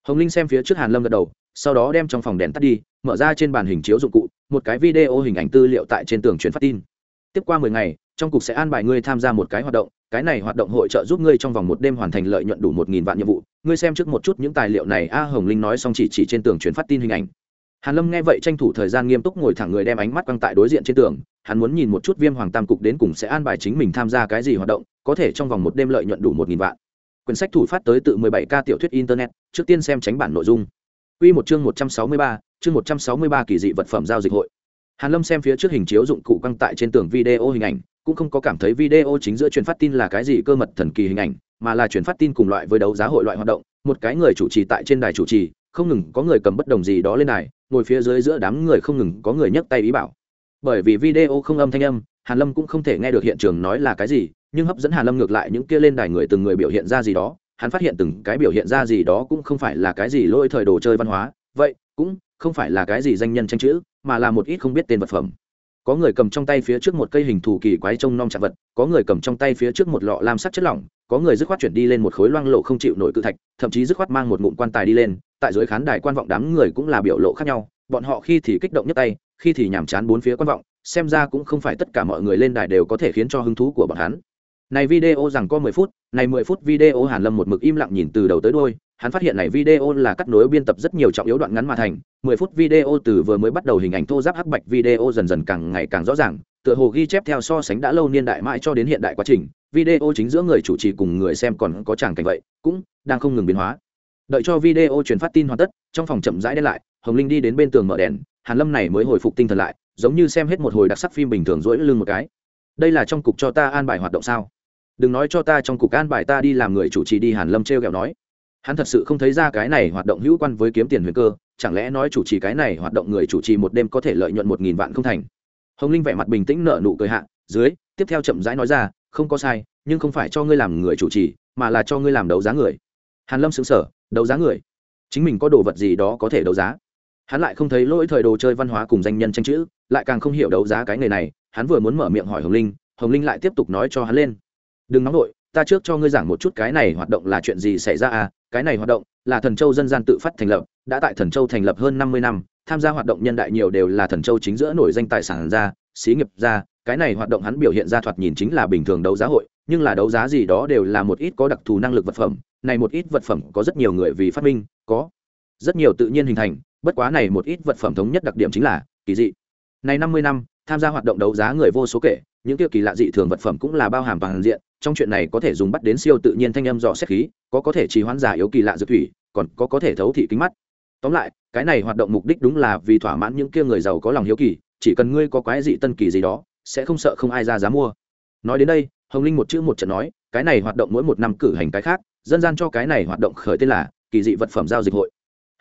Hồng linh xem phía trước hàn lâm gật đầu, sau đó đem trong phòng đèn tắt đi, mở ra trên bàn hình chiếu dụng cụ, một cái video hình ảnh tư liệu tại trên tường truyền phát tin. Tiếp qua mười ngày, trong cục sẽ an bài ngươi tham gia một cái hoạt động, cái này hoạt động hội trợ giúp ngươi trong vòng một đêm hoàn thành lợi nhuận đủ một nghìn vạn nhiệm vụ. Ngươi xem trước một chút những tài liệu này, a, hồng linh nói xong chỉ chỉ trên tường truyền phát tin hình ảnh. Hàn lâm nghe vậy tranh thủ thời gian nghiêm túc ngồi thẳng người đem ánh mắt quăng tại đối diện trên tường hắn muốn nhìn một chút viêm hoàng tam cục đến cùng sẽ an bài chính mình tham gia cái gì hoạt động có thể trong vòng một đêm lợi nhuận đủ một nghìn vạn. Quyển sách thủ phát tới tự 17 k tiểu thuyết internet trước tiên xem tránh bản nội dung. Quy một chương 163, chương 163 kỳ dị vật phẩm giao dịch hội. Hàn lâm xem phía trước hình chiếu dụng cụ căng tại trên tường video hình ảnh cũng không có cảm thấy video chính giữa truyền phát tin là cái gì cơ mật thần kỳ hình ảnh mà là truyền phát tin cùng loại với đấu giá hội loại hoạt động. Một cái người chủ trì tại trên đài chủ trì không ngừng có người cầm bất đồng gì đó lên đài ngồi phía dưới giữa đám người không ngừng có người nhấc tay ý bảo bởi vì video không âm thanh âm, hàn lâm cũng không thể nghe được hiện trường nói là cái gì, nhưng hấp dẫn hàn lâm ngược lại những kia lên đài người từng người biểu hiện ra gì đó, hắn phát hiện từng cái biểu hiện ra gì đó cũng không phải là cái gì lôi thời đồ chơi văn hóa. Vậy, cũng không phải là cái gì danh nhân tranh chữ, mà là một ít không biết tên vật phẩm. Có người cầm trong tay phía trước một cây hình thù kỳ quái trông non chạm vật, có người cầm trong tay phía trước một lọ lam sắc chất lỏng, có người dứt khoát chuyển đi lên một khối loang lộ không chịu nổi cự thạch, thậm chí dứt khoát mang một ngụm quan tài đi lên, tại dưới khán đài quan vọng đám người cũng là biểu lộ khác nhau, bọn họ khi thì kích động nhất tay khi thì nhàm chán bốn phía quan vọng, xem ra cũng không phải tất cả mọi người lên đài đều có thể khiến cho hứng thú của bọn hắn. Này video rằng có mười phút, này mười phút video hàn lâm một mực im lặng nhìn từ đầu tới đuôi, hắn phát hiện này video là cắt nối biên tập rất nhiều trọng yếu đoạn ngắn mà thành, mười phút video từ vừa mới bắt đầu hình ảnh thô giáp hắc bạch video dần dần càng ngày càng rõ ràng, tựa hồ ghi chép theo so sánh đã lâu niên đại mãi cho đến hiện đại quá trình, video chính giữa người chủ trì cùng người xem còn có chẳng cảnh vậy, cũng đang không ngừng biến hóa. Đợi cho video truyền phát tin hoàn tất, trong phòng chậm rãi đen lại, hồng linh đi đến bên tường mở đèn hàn lâm này mới hồi phục tinh thần lại, giống như xem hết một hồi đặc sắc phim bình thường rỗi lưng một cái. Đây là trong cục cho ta an bài hoạt động sao? Đừng nói cho ta trong cục an bài ta đi làm người chủ trì đi, hàn lâm treo kẹo nói. Hắn thật sự không thấy ra cái này hoạt động hữu quan với kiếm tiền huyền cơ, chẳng lẽ nói chủ trì cái này hoạt động người chủ trì một đêm có thể lợi nhuận một nghìn vạn không thành? Hồng linh vẻ mặt bình tĩnh nở nụ cười hạ, dưới, tiếp theo chậm rãi nói ra, không có sai, nhưng không phải cho ngươi làm người chủ trì, mà là cho ngươi làm đấu giá người. Hàn lâm xứng sở đấu giá người? Chính mình có đồ vật gì đó có thể đấu giá? Hắn lại không thấy lỗi thời đồ chơi văn hóa cùng danh nhân tranh chữ, lại càng không hiểu đấu giá cái nghề này, hắn vừa muốn mở miệng hỏi hồng linh hồng linh lại tiếp tục nói cho hắn lên. Đừng nóng vội, ta trước cho ngươi giảng một chút cái này hoạt động là chuyện gì xảy ra à? Cái này hoạt động là thần châu dân gian tự phát thành lập, đã tại thần châu thành lập hơn năm mươi năm, tham gia hoạt động nhân đại nhiều đều là thần châu chính giữa nổi danh tài sản ra, xí nghiệp ra. Cái này hoạt động hắn biểu hiện ra thoạt nhìn chính là bình thường đấu giá hội, nhưng là đấu giá gì đó đều là một ít có đặc thù năng lực vật phẩm, này một ít vật phẩm có rất nhiều người vì phát minh, có rất nhiều tự nhiên hình thành bất quá này một ít vật phẩm thống nhất đặc điểm chính là, kỳ dị. Này năm mươi năm, tham gia hoạt động đấu giá người vô số kể, những kia kỳ lạ dị thường vật phẩm cũng là bao hàm toàn diện, trong chuyện này có thể dùng bắt đến siêu tự nhiên thanh âm dò xét khí, có có thể trì hoãn giả yếu kỳ lạ dược thủy, còn có có thể thấu thị kính mắt. Tóm lại, cái này hoạt động mục đích đúng là vì thỏa mãn những kia người giàu có lòng hiếu kỳ, chỉ cần ngươi có quái dị tân kỳ gì đó, sẽ không sợ không ai ra giá mua. Nói đến đây, hồng linh một chữ một trận nói, cái này hoạt động mỗi một năm cử hành cái khác, dân gian cho cái này hoạt động khởi tên là kỳ dị vật phẩm giao dịch hội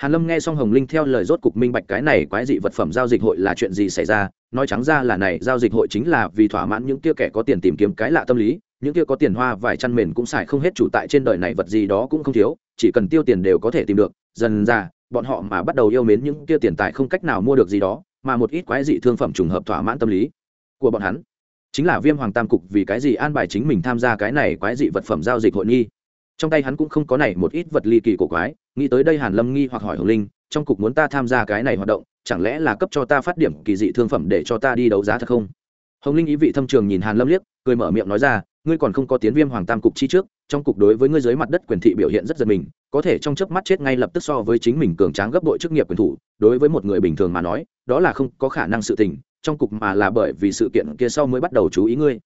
hàn lâm nghe xong hồng linh theo lời rốt cục minh bạch cái này quái dị vật phẩm giao dịch hội là chuyện gì xảy ra, nói trắng ra là này, giao dịch hội chính là vì thỏa mãn những kia kẻ có tiền tìm kiếm cái lạ tâm lý, những kia có tiền hoa vài chăn mền cũng xài không hết chủ tại trên đời này vật gì đó cũng không thiếu, chỉ cần tiêu tiền đều có thể tìm được, dần ra, bọn họ mà bắt đầu yêu mến những kia tiền tài không cách nào mua được gì đó, mà một ít quái dị thương phẩm trùng hợp thỏa mãn tâm lý của bọn hắn. Chính là viêm hoàng tam cục vì cái gì an bài chính mình tham gia cái này quái dị vật phẩm giao dịch hội nghi? Trong tay hắn cũng không có này một ít vật ly kỳ cổ quái, nghĩ tới đây hàn lâm nghi hoặc hỏi hồng linh, trong cục muốn ta tham gia cái này hoạt động, chẳng lẽ là cấp cho ta phát điểm kỳ dị thương phẩm để cho ta đi đấu giá thật không? Hồng linh ý vị thâm trường nhìn hàn lâm liếc, cười mở miệng nói ra, ngươi còn không có tiến viêm hoàng tam cục chi trước, trong cục đối với ngươi dưới mặt đất quyền thị biểu hiện rất giật mình, có thể trong chớp mắt chết ngay lập tức so với chính mình cường tráng gấp đội chức nghiệp quyền thủ, đối với một người bình thường mà nói, đó là không có khả năng sự tình, trong cục mà là bởi vì sự kiện kia sau mới bắt đầu chú ý ngươi.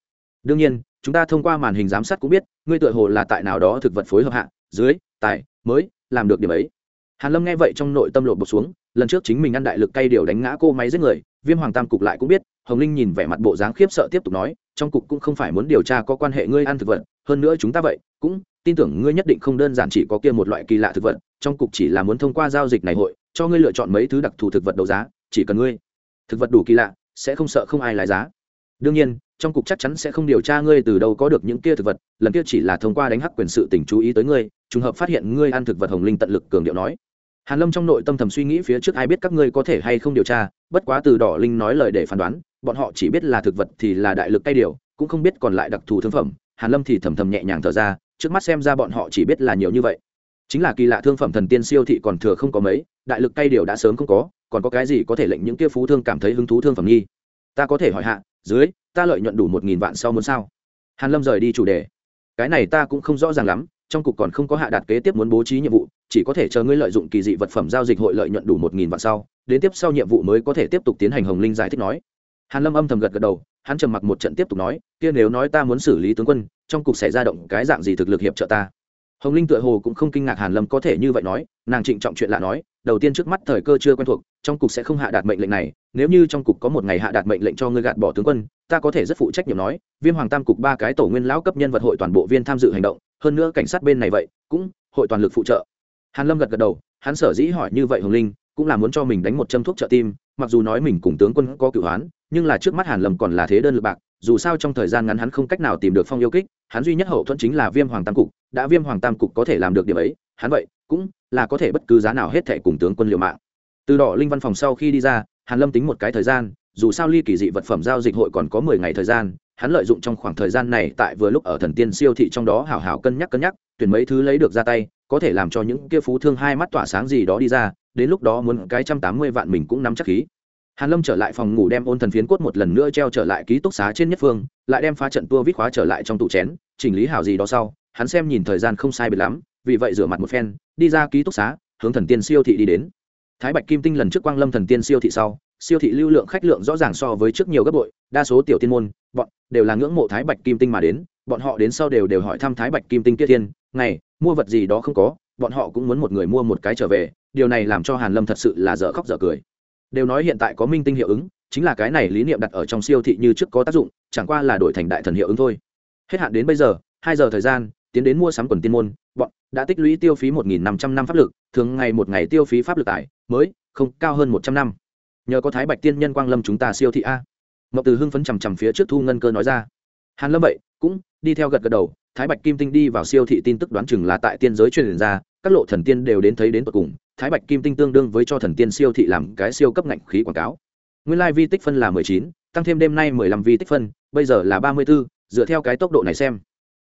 Đương nhiên chúng ta thông qua màn hình giám sát cũng biết, ngươi tựa hồ là tại nào đó thực vật phối hợp hạ, dưới, tài, mới, làm được điểm ấy. Hàn lâm nghe vậy trong nội tâm lộ bột xuống, lần trước chính mình ăn đại lực cay điều đánh ngã cô máy giết người, viêm hoàng tam cục lại cũng biết, hồng linh nhìn vẻ mặt bộ dáng khiếp sợ tiếp tục nói, trong cục cũng không phải muốn điều tra có quan hệ ngươi ăn thực vật, hơn nữa chúng ta vậy, cũng tin tưởng ngươi nhất định không đơn giản chỉ có kia một loại kỳ lạ thực vật, trong cục chỉ là muốn thông qua giao dịch này hội, cho ngươi lựa chọn mấy thứ đặc thù thực vật đấu giá, chỉ cần ngươi, thực vật đủ kỳ lạ, sẽ không sợ không ai lái giá đương nhiên, trong cục chắc chắn sẽ không điều tra ngươi từ đâu có được những kia thực vật, lần kia chỉ là thông qua đánh hắc quyền sự tỉnh chú ý tới ngươi, trùng hợp phát hiện ngươi ăn thực vật hồng linh tận lực cường điệu nói. Hàn lâm trong nội tâm thầm suy nghĩ phía trước ai biết các ngươi có thể hay không điều tra, bất quá từ đỏ linh nói lời để phán đoán, bọn họ chỉ biết là thực vật thì là đại lực tay điều, cũng không biết còn lại đặc thù thương phẩm. Hàn lâm thì thầm thầm nhẹ nhàng thở ra, trước mắt xem ra bọn họ chỉ biết là nhiều như vậy. Chính là kỳ lạ thương phẩm thần tiên siêu thị còn thừa không có mấy, đại lực tay điều đã sớm không có, còn có cái gì có thể lệnh những kia phú thương cảm thấy hứng thú thương phẩm nghi? Ta có thể hỏi hạ, dưới, ta lợi nhuận đủ một nghìn vạn sau muốn sao? Hàn lâm rời đi chủ đề. Cái này ta cũng không rõ ràng lắm, trong cục còn không có hạ đạt kế tiếp muốn bố trí nhiệm vụ, chỉ có thể chờ ngươi lợi dụng kỳ dị vật phẩm giao dịch hội lợi nhuận đủ một nghìn vạn sau, đến tiếp sau nhiệm vụ mới có thể tiếp tục tiến hành hồng linh giải thích nói. Hàn lâm âm thầm gật gật đầu, hắn trầm mặc một trận tiếp tục nói, kia nếu nói ta muốn xử lý tướng quân, trong cục sẽ ra động cái dạng gì thực lực hiệp trợ ta? Hồng linh tựa hồ cũng không kinh ngạc hàn lâm có thể như vậy nói, nàng trịnh trọng chuyện lạ nói đầu tiên trước mắt thời cơ chưa quen thuộc, trong cục sẽ không hạ đạt mệnh lệnh này, nếu như trong cục có một ngày hạ đạt mệnh lệnh cho ngươi gạt bỏ tướng quân, ta có thể rất phụ trách nhiệm nói, viêm hoàng tam cục ba cái tổ nguyên lão cấp nhân vật hội toàn bộ viên tham dự hành động, hơn nữa cảnh sát bên này vậy, cũng hội toàn lực phụ trợ. Hàn lâm gật gật đầu, hắn sở dĩ hỏi như vậy hồng linh, cũng là muốn cho mình đánh một châm thuốc trợ tim, mặc dù nói mình cùng tướng quân có cửu hoán nhưng là trước mắt hàn lâm còn là thế đơn lực bạc, dù sao trong thời gian ngắn hắn không cách nào tìm được phong yêu kích, hắn duy nhất hậu thuẫn chính là viêm hoàng tam cục, đã viêm hoàng tam cục có thể làm được điểm ấy hắn vậy cũng là có thể bất cứ giá nào hết thể cùng tướng quân liều mạng. Từ đỏ linh văn phòng sau khi đi ra, hàn lâm tính một cái thời gian, dù sao ly kỳ dị vật phẩm giao dịch hội còn có mười ngày thời gian, hắn lợi dụng trong khoảng thời gian này tại vừa lúc ở thần tiên siêu thị trong đó hảo hảo cân nhắc cân nhắc, tuyển mấy thứ lấy được ra tay, có thể làm cho những kia phú thương hai mắt tỏa sáng gì đó đi ra, đến lúc đó muốn cái trăm tám mươi vạn mình cũng nắm chắc khí. Hàn lâm trở lại phòng ngủ đem ôn thần phiến cốt một lần nữa treo trở lại ký túc xá trên nhất phương, lại đem phá trận tua vít khóa trở lại trong tủ chén, chỉnh lý hảo gì đó sau, hắn xem nhìn thời gian không sai biệt lắm vì vậy rửa mặt một phen, đi ra ký túc xá, hướng thần tiên siêu thị đi đến. Thái bạch kim tinh lần trước quang lâm thần tiên siêu thị sau, siêu thị lưu lượng khách lượng rõ ràng so với trước nhiều gấp bội, đa số tiểu tiên môn, bọn đều là ngưỡng mộ thái bạch kim tinh mà đến, bọn họ đến sau đều đều hỏi thăm thái bạch kim tinh kia thiên ngày mua vật gì đó không có, bọn họ cũng muốn một người mua một cái trở về, điều này làm cho hàn lâm thật sự là dở khóc dở cười. Đều nói hiện tại có minh tinh hiệu ứng, chính là cái này lý niệm đặt ở trong siêu thị như trước có tác dụng, chẳng qua là đổi thành đại thần hiệu ứng thôi. Hết hạn đến bây giờ, hai giờ thời gian, tiến đến mua sắm quần tiên môn đã tích lũy tiêu phí một nghìn năm trăm năm pháp lực thường ngày một ngày tiêu phí pháp lực tải mới không cao hơn một trăm năm. Nhờ có thái bạch tiên nhân quang lâm chúng ta siêu thị a. Mậu từ hưng phấn chằm chằm phía trước thu ngân cơ nói ra. Hàn lâm vậy cũng đi theo gật gật đầu thái bạch kim tinh đi vào siêu thị tin tức đoán chừng là tại tiên giới truyền ra các lộ thần tiên đều đến thấy đến tận cùng thái bạch kim tinh tương đương với cho thần tiên siêu thị làm cái siêu cấp ngạnh khí quảng cáo. Nguyên lai vi tích phân là mười chín tăng thêm đêm nay mười lăm vi tích phân bây giờ là ba mươi 34, dựa theo cái tốc độ này xem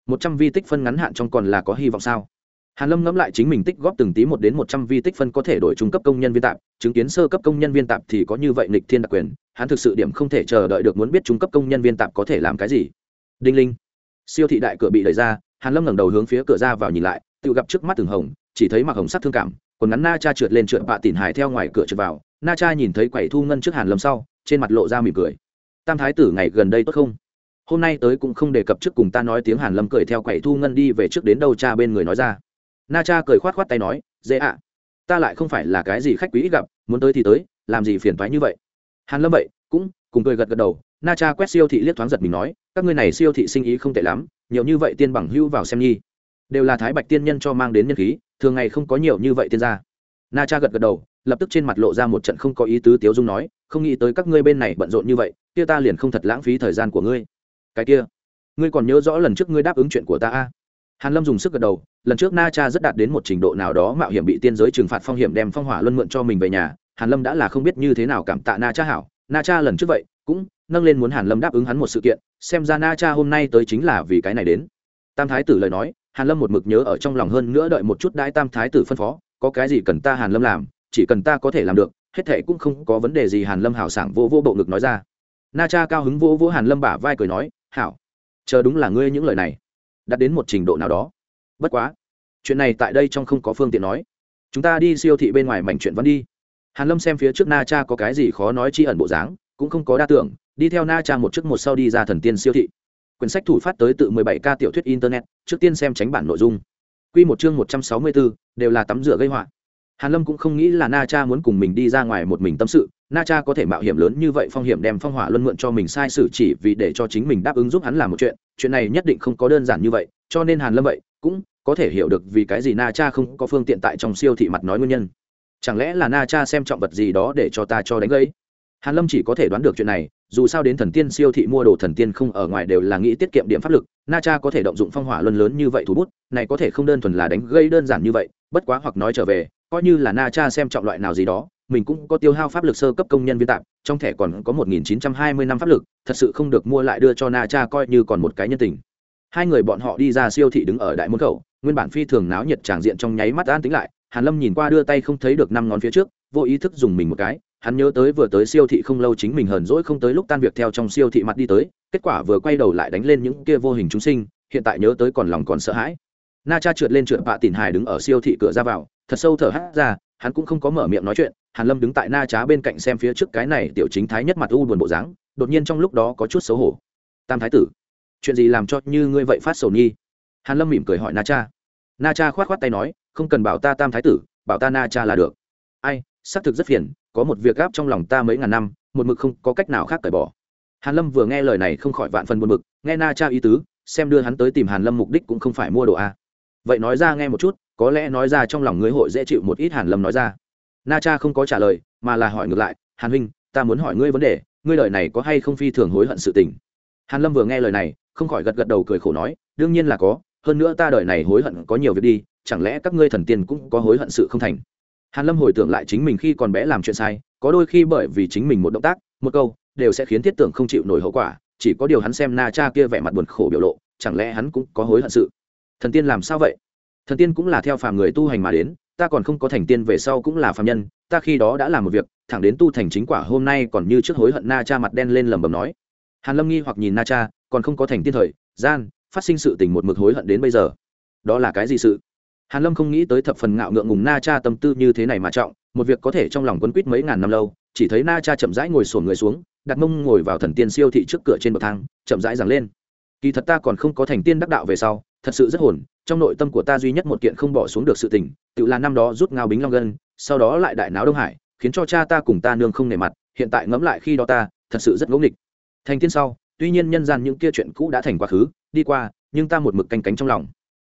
một trăm vi tích phân ngắn hạn trong còn là có hy vọng sao? Hàn lâm ngẫm lại chính mình tích góp từng tí một đến một trăm vi tích phân có thể đổi trung cấp công nhân viên tạp, chứng kiến sơ cấp công nhân viên tạp thì có như vậy nghịch thiên đặc quyền, hắn thực sự điểm không thể chờ đợi được muốn biết trung cấp công nhân viên tạp có thể làm cái gì. Đinh linh. Siêu thị đại cửa bị đẩy ra, hàn lâm ngẩng đầu hướng phía cửa ra vào nhìn lại, tự gặp trước mắt từng hồng, chỉ thấy mặc hồng sắc thương cảm còn ngắn na cha trượt lên trượt bạ tỉn hải theo ngoài cửa trượt vào, na cha nhìn thấy quầy thu ngân trước hàn lâm sau, trên mặt lộ ra mỉm cười. Tam thái tử, ngày gần đây tốt không? Hôm nay tới cũng không đề cập trước cùng ta nói tiếng hàn lâm cười theo quầy thu ngân đi về trước đến đâu cha bên người nói ra na cha cười khoát khoát tay nói dễ ạ, ta lại không phải là cái gì khách quý ít gặp, muốn tới thì tới, làm gì phiền toái như vậy? Hàn lâm vậy, cũng cùng cười gật gật đầu. Na cha quét siêu thị liếc thoáng giật mình nói, các ngươi này siêu thị sinh ý không tệ lắm, nhiều như vậy tiên bằng hữu vào xem nhi đều là thái bạch tiên nhân cho mang đến nhân khí, thường ngày không có nhiều như vậy tiên gia. Na cha gật gật đầu, lập tức trên mặt lộ ra một trận không có ý tứ tiếu dung nói, không nghĩ tới các ngươi bên này bận rộn như vậy, kia ta liền không thật lãng phí thời gian của ngươi. Cái kia, ngươi còn nhớ rõ lần trước ngươi đáp ứng chuyện của ta a? Hàn lâm dùng sức gật đầu lần trước na cha rất đạt đến một trình độ nào đó mạo hiểm bị tiên giới trừng phạt phong hiểm đem phong hỏa luân mượn cho mình về nhà, hàn lâm đã là không biết như thế nào cảm tạ na cha hảo. Na cha lần trước vậy, cũng nâng lên muốn hàn lâm đáp ứng hắn một sự kiện, xem ra na cha hôm nay tới chính là vì cái này đến. Tam thái tử lời nói, hàn lâm một mực nhớ ở trong lòng hơn nữa đợi một chút đãi tam thái tử phân phó, có cái gì cần ta hàn lâm làm, chỉ cần ta có thể làm được, hết thệ cũng không có vấn đề gì hàn lâm hảo sảng vô vô bộ ngực nói ra. Na cha cao hứng vô vô hàn lâm bả vai cười nói, hảo, chờ đúng là ngươi những lời này, đạt đến một trình độ nào đó bất quá chuyện này tại đây trong không có phương tiện nói. Chúng ta đi siêu thị bên ngoài mảnh chuyện vẫn đi. Hàn lâm xem phía trước na cha có cái gì khó nói chi ẩn bộ dáng cũng không có đa tưởng đi theo na cha một trước một sau đi ra thần tiên siêu thị. Quyển sách thủ phát tới tự 17 k tiểu thuyết internet trước tiên xem tránh bản nội dung. Quy một chương 164, đều là tắm rửa gây họa. Hàn lâm cũng không nghĩ là na cha muốn cùng mình đi ra ngoài một mình tâm sự na cha có thể mạo hiểm lớn như vậy phong hiểm đem phong hỏa luân mượn cho mình sai sử chỉ vì để cho chính mình đáp ứng giúp hắn làm một chuyện chuyện này nhất định không có đơn giản như vậy cho nên hàn lâm vậy, cũng có thể hiểu được vì cái gì na cha không có phương tiện tại trong siêu thị mặt nói nguyên nhân. Chẳng lẽ là na cha xem trọng vật gì đó để cho ta cho đánh gãy? Hàn lâm chỉ có thể đoán được chuyện này, dù sao đến thần tiên siêu thị mua đồ thần tiên không ở ngoài đều là nghĩ tiết kiệm điểm pháp lực, na cha có thể động dụng phong hỏa luân lớn như vậy thủ bút, này có thể không đơn thuần là đánh gây đơn giản như vậy, bất quá hoặc nói trở về, coi như là na cha xem trọng loại nào gì đó, mình cũng có tiêu hao pháp lực sơ cấp công nhân viên tạm, trong thẻ còn có một nghìn chín trăm hai mươi năm pháp lực, thật sự không được mua lại đưa cho na cha coi như còn một cái nhân tình hai người bọn họ đi ra siêu thị đứng ở đại môn khẩu, nguyên bản phi thường náo nhiệt tràng diện trong nháy mắt an tính lại, hàn lâm nhìn qua đưa tay không thấy được năm ngón phía trước, vô ý thức dùng mình một cái, hắn nhớ tới vừa tới siêu thị không lâu chính mình hờn dỗi không tới lúc tan việc theo trong siêu thị mặt đi tới, kết quả vừa quay đầu lại đánh lên những kia vô hình chúng sinh, hiện tại nhớ tới còn lòng còn sợ hãi. Na cha trượt lên trượt bạ tỉn hài đứng ở siêu thị cửa ra vào, thật sâu thở hắt ra, hắn cũng không có mở miệng nói chuyện, hàn lâm đứng tại na trá bên cạnh xem phía trước cái này tiểu chính thái nhất mặt u buồn bộ dáng, đột nhiên trong lúc đó có chút xấu hổ. Tam thái tử chuyện gì làm cho như ngươi vậy phát sầu nhi? Hàn lâm mỉm cười hỏi na cha. Na cha khoát khoát tay nói, không cần bảo ta tam thái tử, bảo ta na cha là được. Ai, xác thực rất phiền, có một việc gáp trong lòng ta mấy ngàn năm, một mực không có cách nào khác cởi bỏ. Hàn lâm vừa nghe lời này không khỏi vạn phần buồn mực nghe na cha ý tứ, xem đưa hắn tới tìm hàn lâm mục đích cũng không phải mua đồ a. Vậy nói ra nghe một chút, có lẽ nói ra trong lòng ngươi hội dễ chịu một ít hàn lâm nói ra. Na cha không có trả lời, mà là hỏi ngược lại, hàn huynh, ta muốn hỏi ngươi vấn đề, ngươi lời này có hay không phi thường hối hận sự tình? Hàn lâm vừa nghe lời này, không khỏi gật gật đầu cười khổ nói, đương nhiên là có, hơn nữa ta đời này hối hận có nhiều việc đi, chẳng lẽ các ngươi thần tiên cũng có hối hận sự không thành? Hàn lâm hồi tưởng lại chính mình khi còn bé làm chuyện sai, có đôi khi bởi vì chính mình một động tác, một câu, đều sẽ khiến thiết tưởng không chịu nổi hậu quả, chỉ có điều hắn xem na cha kia vẻ mặt buồn khổ biểu lộ, chẳng lẽ hắn cũng có hối hận sự? Thần tiên làm sao vậy? Thần tiên cũng là theo phàm người tu hành mà đến, ta còn không có thành tiên về sau cũng là phàm nhân, ta khi đó đã làm một việc, thẳng đến tu thành chính quả hôm nay còn như trước hối hận na cha mặt đen lên lầm bầm nói hàn lâm nghi hoặc nhìn na cha, còn không có thành tiên thời, gian, phát sinh sự tình một mực hối hận đến bây giờ. Đó là cái gì sự? Hàn lâm không nghĩ tới thập phần ngạo ngượng ngùng na cha tâm tư như thế này mà trọng, một việc có thể trong lòng quân quýt mấy ngàn năm lâu, chỉ thấy na cha chậm rãi ngồi sổn người xuống, đặt mông ngồi vào thần tiên siêu thị trước cửa trên bậc thang, chậm rãi giằng lên. Kỳ thật ta còn không có thành tiên đắc đạo về sau, thật sự rất hồn, trong nội tâm của ta duy nhất một kiện không bỏ xuống được sự tình, tự là năm đó rút ngao bính long gân, sau đó lại đại náo đông hải, khiến cho cha ta cùng ta nương không nề mặt, hiện tại ngẫm lại khi đó ta, thật sự rất ngẫu nghịch thành tiên sau, tuy nhiên nhân gian những kia chuyện cũ đã thành quá khứ, đi qua, nhưng ta một mực canh cánh trong lòng.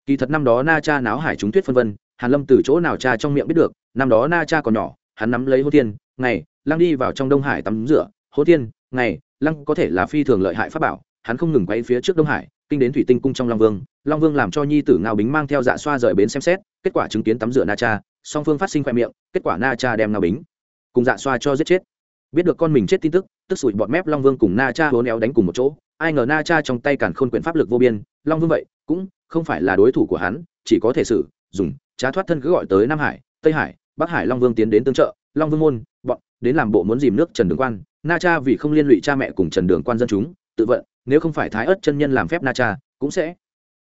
Kỳ thật năm đó na cha náo hải chúng tuyết phân vân, hàn lâm từ chỗ nào cha trong miệng biết được, năm đó na cha còn nhỏ, hắn nắm lấy hô thiên, ngày, lăng đi vào trong đông hải tắm rửa hô thiên, ngày, lăng có thể là phi thường lợi hại pháp bảo, hắn không ngừng quay phía trước đông hải, kinh đến thủy tinh cung trong long vương long vương làm cho nhi tử ngao bính mang theo dạ xoa rời bến xem xét, kết quả chứng kiến tắm rửa na cha, song phương phát sinh khoe miệng, kết quả na cha đem ngao bính cùng dạ xoa cho giết chết biết được con mình chết tin tức tức sủi bọt mép long vương cùng na cha hố néo đánh cùng một chỗ, ai ngờ na cha trong tay càn khôn quyển pháp lực vô biên, long vương vậy, cũng không phải là đối thủ của hắn, chỉ có thể xử dùng, trá thoát thân cứ gọi tới nam hải, tây hải, bắc hải long vương tiến đến tương trợ, long vương môn, bọn, đến làm bộ muốn dìm nước trần đường quan, na cha vì không liên lụy cha mẹ cùng trần đường quan dân chúng, tự vận, nếu không phải thái ớt chân nhân làm phép na cha, cũng sẽ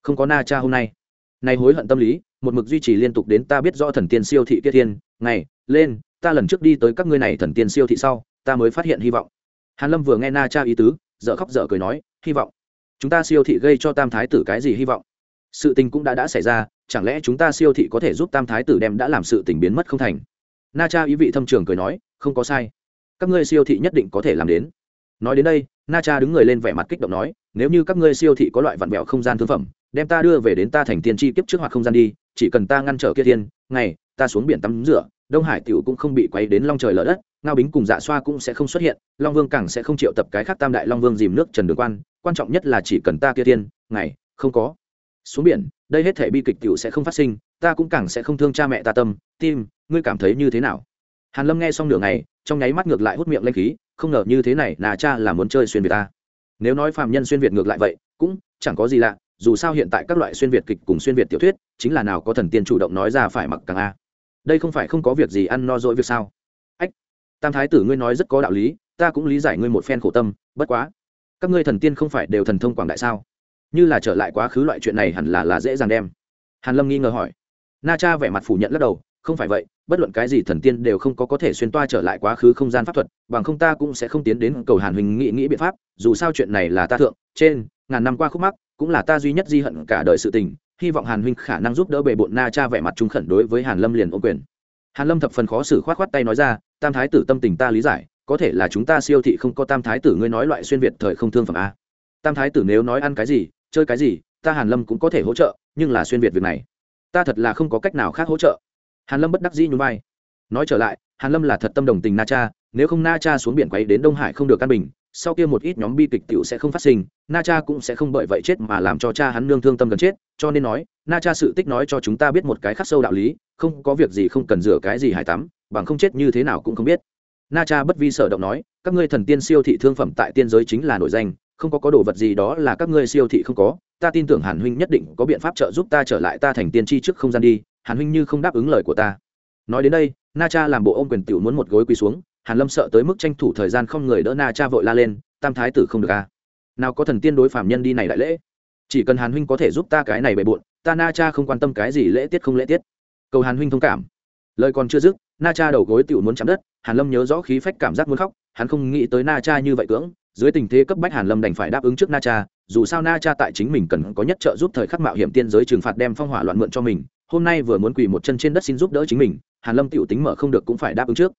không có na cha hôm nay. Nay hối hận tâm lý, một mực duy trì liên tục đến ta biết rõ thần tiên siêu thị kia thiên, ngày, lên, ta lần trước đi tới các ngươi này thần tiên siêu thị sau ta mới phát hiện hy vọng. Hàn lâm vừa nghe na cha ý tứ, dở khóc dở cười nói, hy vọng. Chúng ta siêu thị gây cho tam thái tử cái gì hy vọng? Sự tình cũng đã đã xảy ra, chẳng lẽ chúng ta siêu thị có thể giúp tam thái tử đem đã làm sự tình biến mất không thành? Na cha ý vị thâm trường cười nói, không có sai. Các ngươi siêu thị nhất định có thể làm đến. Nói đến đây, na cha đứng người lên vẻ mặt kích động nói, nếu như các ngươi siêu thị có loại vặn vẹo không gian thương phẩm, đem ta đưa về đến ta thành tiên tri kiếp trước hoặc không gian đi, chỉ cần ta ngăn trở kia thiên, ngày, ta xuống biển tắm rửa, đông hải tiểu cũng không bị quấy đến long trời lở đất ngao bính cùng dạ xoa cũng sẽ không xuất hiện, long vương càng sẽ không triệu tập cái khác tam đại long vương dìm nước trần đường quan quan trọng nhất là chỉ cần ta kia thiên ngày, không có. Xuống biển, đây hết thể bi kịch tiểu sẽ không phát sinh, ta cũng càng sẽ không thương cha mẹ ta tâm, tim, ngươi cảm thấy như thế nào? Hàn lâm nghe xong nửa ngày, trong nháy mắt ngược lại hút miệng lên khí, không ngờ như thế này là cha là muốn chơi xuyên việt ta. Nếu nói phàm nhân xuyên việt ngược lại vậy, cũng chẳng có gì lạ, dù sao hiện tại các loại xuyên việt kịch cùng xuyên việt tiểu thuyết, chính là nào có thần tiên chủ động nói ra phải mặc càng a. Đây không phải không có việc gì ăn no dỗi việc sao? Tam thái tử ngươi nói rất có đạo lý, ta cũng lý giải ngươi một phen khổ tâm, bất quá, các ngươi thần tiên không phải đều thần thông quảng đại sao? Như là trở lại quá khứ loại chuyện này hẳn là là dễ dàng đem. Hàn lâm nghi ngờ hỏi. Na cha vẻ mặt phủ nhận lắc đầu, không phải vậy, bất luận cái gì thần tiên đều không có có thể xuyên toa trở lại quá khứ không gian pháp thuật, bằng không ta cũng sẽ không tiến đến cầu hàn huỳnh nghĩ nghĩ biện pháp, dù sao chuyện này là ta thượng, trên, ngàn năm qua khúc mắc, cũng là ta duy nhất di hận cả đời sự tình, hy vọng hàn huynh khả năng giúp đỡ bề bộn na cha vẻ mặt trung khẩn đối với hàn lâm liền ô quyền hàn lâm thập phần khó xử khoát khoát tay nói ra, tam thái tử tâm tình ta lý giải, có thể là chúng ta siêu thị không có tam thái tử ngươi nói loại xuyên việt thời không thương phẩm a. Tam thái tử nếu nói ăn cái gì, chơi cái gì, ta hàn lâm cũng có thể hỗ trợ, nhưng là xuyên việt việc này, ta thật là không có cách nào khác hỗ trợ. Hàn lâm bất đắc dĩ nhún vai. Nói trở lại, hàn lâm là thật tâm đồng tình na cha, nếu không na cha xuống biển quấy đến đông hải không được căn bình sau kia một ít nhóm bi kịch tiểu sẽ không phát sinh, na cha cũng sẽ không bởi vậy chết mà làm cho cha hắn nương thương tâm gần chết, cho nên nói, na cha sự tích nói cho chúng ta biết một cái khắc sâu đạo lý, không có việc gì không cần rửa cái gì hải tắm, bằng không chết như thế nào cũng không biết. Na cha bất vi sở động nói, các ngươi thần tiên siêu thị thương phẩm tại tiên giới chính là nổi danh, không có có đồ vật gì đó là các ngươi siêu thị không có, ta tin tưởng hàn huynh nhất định có biện pháp trợ giúp ta trở lại ta thành tiên tri trước không gian đi, hàn huynh như không đáp ứng lời của ta. Nói đến đây, na cha làm bộ ôm quyền tiểu muốn một gối quỳ xuống hàn lâm sợ tới mức tranh thủ thời gian không người đỡ na cha vội la lên, tam thái tử không được a. À. nào có thần tiên đối phạm nhân đi này đại lễ? Chỉ cần hàn huynh có thể giúp ta cái này bề bộn, ta na cha không quan tâm cái gì lễ tiết không lễ tiết. Cầu hàn huynh thông cảm. Lời còn chưa dứt, na cha đầu gối tựu muốn chạm đất, hàn lâm nhớ rõ khí phách cảm giác muốn khóc, hắn không nghĩ tới na cha như vậy cưỡng, dưới tình thế cấp bách hàn lâm đành phải đáp ứng trước na cha, dù sao na cha tại chính mình cần có nhất trợ giúp thời khắc mạo hiểm tiên giới trừng phạt đem phong hỏa loạn mượn cho mình, hôm nay vừa muốn quỳ một chân trên đất xin giúp đỡ chính mình, hàn lâm tiểu tính mở không được cũng phải đáp ứng trước.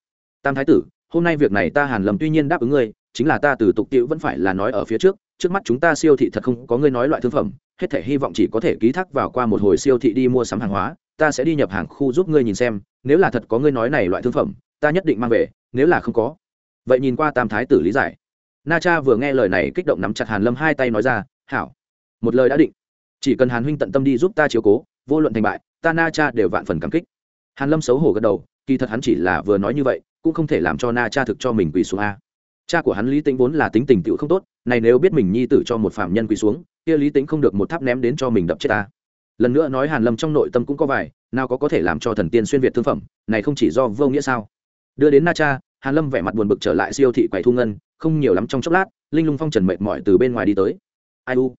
Tam thái tử hôm nay việc này ta hàn lâm tuy nhiên đáp ứng ngươi, chính là ta từ tục tiễu vẫn phải là nói ở phía trước trước mắt chúng ta siêu thị thật không có ngươi nói loại thương phẩm, hết thể hy vọng chỉ có thể ký thác vào qua một hồi siêu thị đi mua sắm hàng hóa, ta sẽ đi nhập hàng khu giúp ngươi nhìn xem, nếu là thật có ngươi nói này loại thương phẩm, ta nhất định mang về, nếu là không có. Vậy nhìn qua tam thái tử lý giải. Na cha vừa nghe lời này kích động nắm chặt hàn lâm hai tay nói ra, hảo, một lời đã định. Chỉ cần hàn huynh tận tâm đi giúp ta chiếu cố, vô luận thành bại, ta na cha đều vạn phần cảm kích. Hàn lâm xấu hổ gật đầu, kỳ thật hắn chỉ là vừa nói như vậy cũng không thể làm cho na cha thực cho mình quỳ xuống a. Cha của hắn lý tính vốn là tính tình tựu không tốt, này nếu biết mình nhi tử cho một phạm nhân quỳ xuống, kia lý tính không được một tháp ném đến cho mình đập chết ta. Lần nữa nói hàn lâm trong nội tâm cũng có vài, nào có có thể làm cho thần tiên xuyên việt thương phẩm, này không chỉ do vô nghĩa sao? Đưa đến na cha, hàn lâm vẻ mặt buồn bực trở lại siêu thị quầy thu ngân, không nhiều lắm trong chốc lát, linh lung phong trần mệt mỏi từ bên ngoài đi tới. Ai u?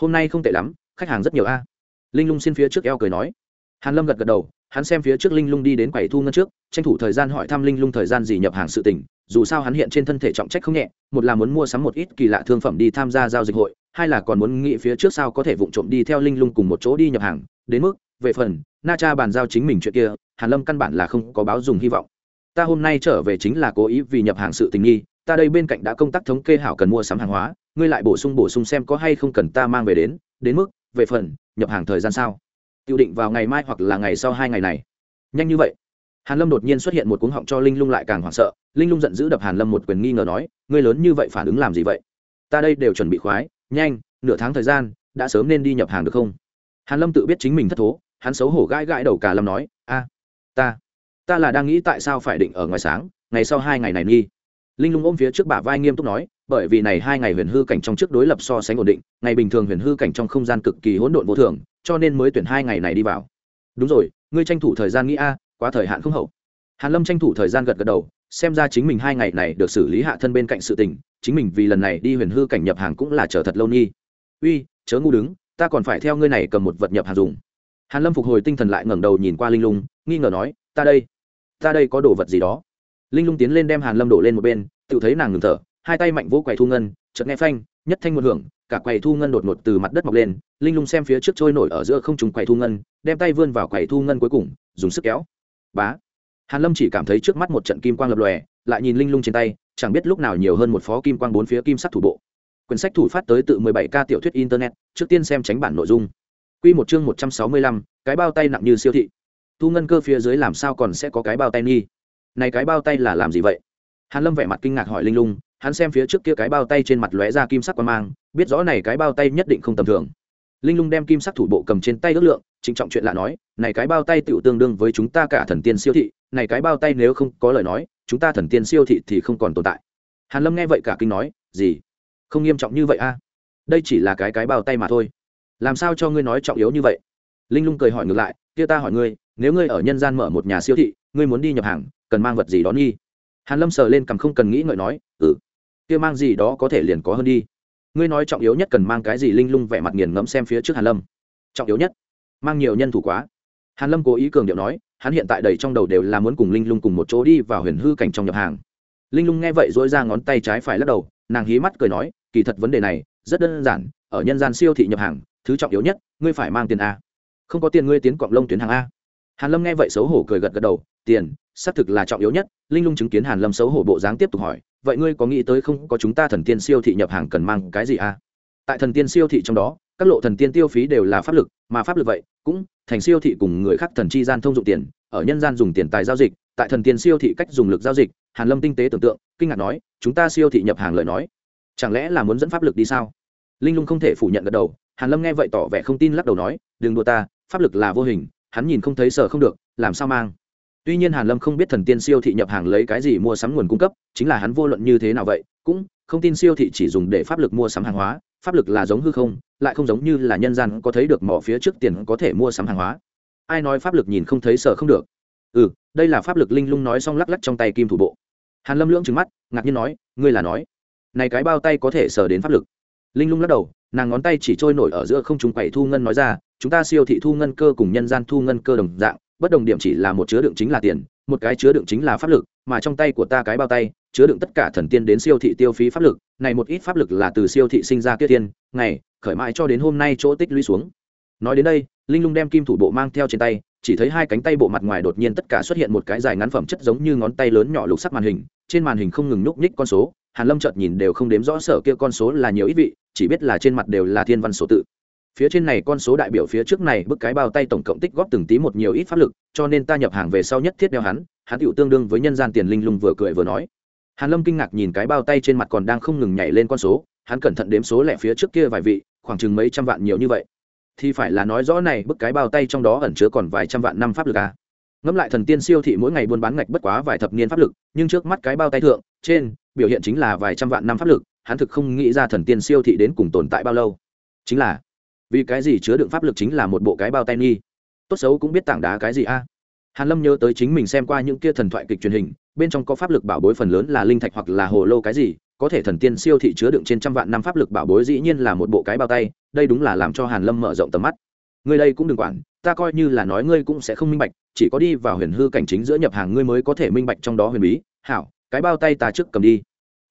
Hôm nay không tệ lắm, khách hàng rất nhiều a. Linh lung xin phía trước eo cười nói. Hàn lâm gật gật đầu hắn xem phía trước linh lung đi đến quầy thu ngân trước, tranh thủ thời gian hỏi thăm linh lung thời gian gì nhập hàng sự tình, dù sao hắn hiện trên thân thể trọng trách không nhẹ, một là muốn mua sắm một ít kỳ lạ thương phẩm đi tham gia giao dịch hội, hai là còn muốn nghĩ phía trước sao có thể vụng trộm đi theo linh lung cùng một chỗ đi nhập hàng, đến mức, về phần, na cha bàn giao chính mình chuyện kia, hàn lâm căn bản là không có báo dùng hy vọng. Ta hôm nay trở về chính là cố ý vì nhập hàng sự tình nghi, ta đây bên cạnh đã công tác thống kê hảo cần mua sắm hàng hóa, ngươi lại bổ sung bổ sung xem có hay không cần ta mang về đến đến mức, về phần, nhập hàng thời gian sao? Tiêu định vào ngày mai hoặc là ngày sau hai ngày này. Nhanh như vậy. Hàn lâm đột nhiên xuất hiện một cuống họng cho linh lung lại càng hoảng sợ. Linh lung giận dữ đập hàn lâm một quyền nghi ngờ nói, ngươi lớn như vậy phản ứng làm gì vậy? Ta đây đều chuẩn bị khoái, nhanh, nửa tháng thời gian, đã sớm nên đi nhập hàng được không? Hàn lâm tự biết chính mình thất thố, hắn xấu hổ gãi gãi đầu cả lâm nói, a, ta ta là đang nghĩ tại sao phải định ở ngoài sáng, ngày sau hai ngày này nghi linh lung ôm phía trước bả vai nghiêm túc nói, bởi vì này hai ngày huyền hư cảnh trong trước đối lập so sánh ổn định, ngày bình thường huyền hư cảnh trong không gian cực kỳ hỗn độn vô thường, cho nên mới tuyển hai ngày này đi vào. Đúng rồi, ngươi tranh thủ thời gian nghĩ a, quá thời hạn không hậu. Hàn lâm tranh thủ thời gian gật gật đầu, xem ra chính mình hai ngày này được xử lý hạ thân bên cạnh sự tình, chính mình vì lần này đi huyền hư cảnh nhập hàng cũng là chờ thật lâu nghi. Uy, chớ ngu đứng, ta còn phải theo ngươi này cầm một vật nhập hàng dùng. Hàn lâm phục hồi tinh thần lại ngẩng đầu nhìn qua linh lung, nghi ngờ nói, ta đây ta đây có đồ vật gì đó? Linh lung tiến lên đem hàn lâm đổ lên một bên tự thấy nàng ngừng thở hai tay mạnh vỗ quầy thu ngân chợt nghe phanh nhất thanh một hưởng cả quầy thu ngân đột ngột từ mặt đất mọc lên linh lung xem phía trước trôi nổi ở giữa không trùng quầy thu ngân đem tay vươn vào quầy thu ngân cuối cùng dùng sức kéo bá hàn lâm chỉ cảm thấy trước mắt một trận kim quang lập lòe lại nhìn linh lung trên tay chẳng biết lúc nào nhiều hơn một phó kim quang bốn phía kim sắc thủ bộ quyển sách thủ phát tới tự 17 k tiểu thuyết internet trước tiên xem tránh bản nội dung quy một chương 165, cái bao tay nặng như siêu thị thu ngân cơ phía dưới làm sao còn sẽ có cái bao tay nghi? Này cái bao tay là làm gì vậy? Hàn lâm vẻ mặt kinh ngạc hỏi linh lung, hắn xem phía trước kia cái bao tay trên mặt lóe ra kim sắc quan mang, biết rõ này cái bao tay nhất định không tầm thường. Linh lung đem kim sắc thủ bộ cầm trên tay ước lượng, trịnh trọng chuyện lạ nói, này cái bao tay tựu tương đương với chúng ta cả thần tiên siêu thị, này cái bao tay nếu không có lời nói, chúng ta thần tiên siêu thị thì không còn tồn tại. Hàn lâm nghe vậy cả kinh nói, gì? Không nghiêm trọng như vậy a đây chỉ là cái cái bao tay mà thôi. Làm sao cho ngươi nói trọng yếu như vậy? Linh lung cười hỏi ngược lại, kia ta hỏi ngươi, nếu ngươi ở nhân gian mở một nhà siêu thị ngươi muốn đi nhập hàng, cần mang vật gì đó nghi? Hàn lâm sờ lên cầm không cần nghĩ ngợi nói ừ kia mang gì đó có thể liền có hơn đi. Ngươi nói trọng yếu nhất cần mang cái gì linh lung vẻ mặt nghiền ngẫm xem phía trước hàn lâm. Trọng yếu nhất, mang nhiều nhân thủ quá. Hàn lâm cố ý cường điệu nói, hắn hiện tại đầy trong đầu đều là muốn cùng linh lung cùng một chỗ đi vào huyền hư cảnh trong nhập hàng. Linh lung nghe vậy dỗi ra ngón tay trái phải lắc đầu, nàng hí mắt cười nói, kỳ thật vấn đề này rất đơn giản, ở nhân gian siêu thị nhập hàng, thứ trọng yếu nhất, ngươi phải mang tiền a. Không có tiền ngươi tiến cọng lông tuyến hàng a. Hàn lâm nghe vậy xấu hổ cười gật gật đầu tiền, xác thực là trọng yếu nhất. Linh lung chứng kiến hàn lâm xấu hổ bộ dáng tiếp tục hỏi, vậy ngươi có nghĩ tới không? Có chúng ta thần tiên siêu thị nhập hàng cần mang cái gì à? tại thần tiên siêu thị trong đó, các lộ thần tiên tiêu phí đều là pháp lực, mà pháp lực vậy cũng thành siêu thị cùng người khác thần chi gian thông dụng tiền, ở nhân gian dùng tiền tài giao dịch. Tại thần tiên siêu thị cách dùng lực giao dịch, hàn lâm tinh tế tưởng tượng, kinh ngạc nói, chúng ta siêu thị nhập hàng lời nói, chẳng lẽ là muốn dẫn pháp lực đi sao? Linh lung không thể phủ nhận gật đầu. Hàn lâm nghe vậy tỏ vẻ không tin lắc đầu nói, đừng đùa ta, pháp lực là vô hình, hắn nhìn không thấy sợ không được, làm sao mang? Tuy nhiên hàn lâm không biết thần tiên siêu thị nhập hàng lấy cái gì mua sắm nguồn cung cấp, chính là hắn vô luận như thế nào vậy, cũng không tin siêu thị chỉ dùng để pháp lực mua sắm hàng hóa, pháp lực là giống hư không, lại không giống như là nhân gian có thấy được mỏ phía trước tiền có thể mua sắm hàng hóa. Ai nói pháp lực nhìn không thấy sợ không được? Ừ đây là pháp lực linh lung nói xong lắc lắc trong tay kim thủ bộ. Hàn lâm lưỡng trừng mắt, ngạc nhiên nói, ngươi là nói, này cái bao tay có thể sờ đến pháp lực? Linh lung lắc đầu, nàng ngón tay chỉ trôi nổi ở giữa không trùng quậy thu ngân nói ra, chúng ta siêu thị thu ngân cơ cùng nhân gian thu ngân cơ đồng dạng bất đồng điểm chỉ là một chứa đựng chính là tiền, một cái chứa đựng chính là pháp lực, mà trong tay của ta cái bao tay, chứa đựng tất cả thần tiên đến siêu thị tiêu phí pháp lực, này một ít pháp lực là từ siêu thị sinh ra kia tiên ngày, khởi mãi cho đến hôm nay chỗ tích lũy xuống. Nói đến đây, linh lung đem kim thủ bộ mang theo trên tay, chỉ thấy hai cánh tay bộ mặt ngoài đột nhiên tất cả xuất hiện một cái dài ngắn phẩm chất giống như ngón tay lớn nhỏ lục sắc màn hình, trên màn hình không ngừng nhúc nhích con số, hàn lâm chợt nhìn đều không đếm rõ sở kia con số là nhiều ít vị, chỉ biết là trên mặt đều là thiên văn số tự phía trên này con số đại biểu phía trước này bức cái bao tay tổng cộng tích góp từng tí một nhiều ít pháp lực, cho nên ta nhập hàng về sau nhất thiết đeo hắn hắn tựu tương đương với nhân gian tiền linh lung vừa cười vừa nói. Hàn lâm kinh ngạc nhìn cái bao tay trên mặt còn đang không ngừng nhảy lên con số, hắn cẩn thận đếm số lẻ phía trước kia vài vị, khoảng chừng mấy trăm vạn nhiều như vậy. Thì phải là nói rõ này bức cái bao tay trong đó ẩn chứa còn vài trăm vạn năm pháp lực à. ngẫm lại thần tiên siêu thị mỗi ngày buôn bán ngạch bất quá vài thập niên pháp lực, nhưng trước mắt cái bao tay thượng, trên, biểu hiện chính là vài trăm vạn năm pháp lực, hắn thực không nghĩ ra thần tiên siêu thị đến cùng tồn tại bao lâu. Chính là vì cái gì chứa đựng pháp lực chính là một bộ cái bao tay nghi? Tốt xấu cũng biết tảng đá cái gì a. Hàn lâm nhớ tới chính mình xem qua những kia thần thoại kịch truyền hình, bên trong có pháp lực bảo bối phần lớn là linh thạch hoặc là hồ lô cái gì, có thể thần tiên siêu thị chứa đựng trên trăm vạn năm pháp lực bảo bối dĩ nhiên là một bộ cái bao tay, đây đúng là làm cho hàn lâm mở rộng tầm mắt. Ngươi đây cũng đừng quản, ta coi như là nói ngươi cũng sẽ không minh bạch, chỉ có đi vào huyền hư cảnh chính giữa nhập hàng ngươi mới có thể minh bạch trong đó huyền bí. Hảo, cái bao tay ta trước cầm đi.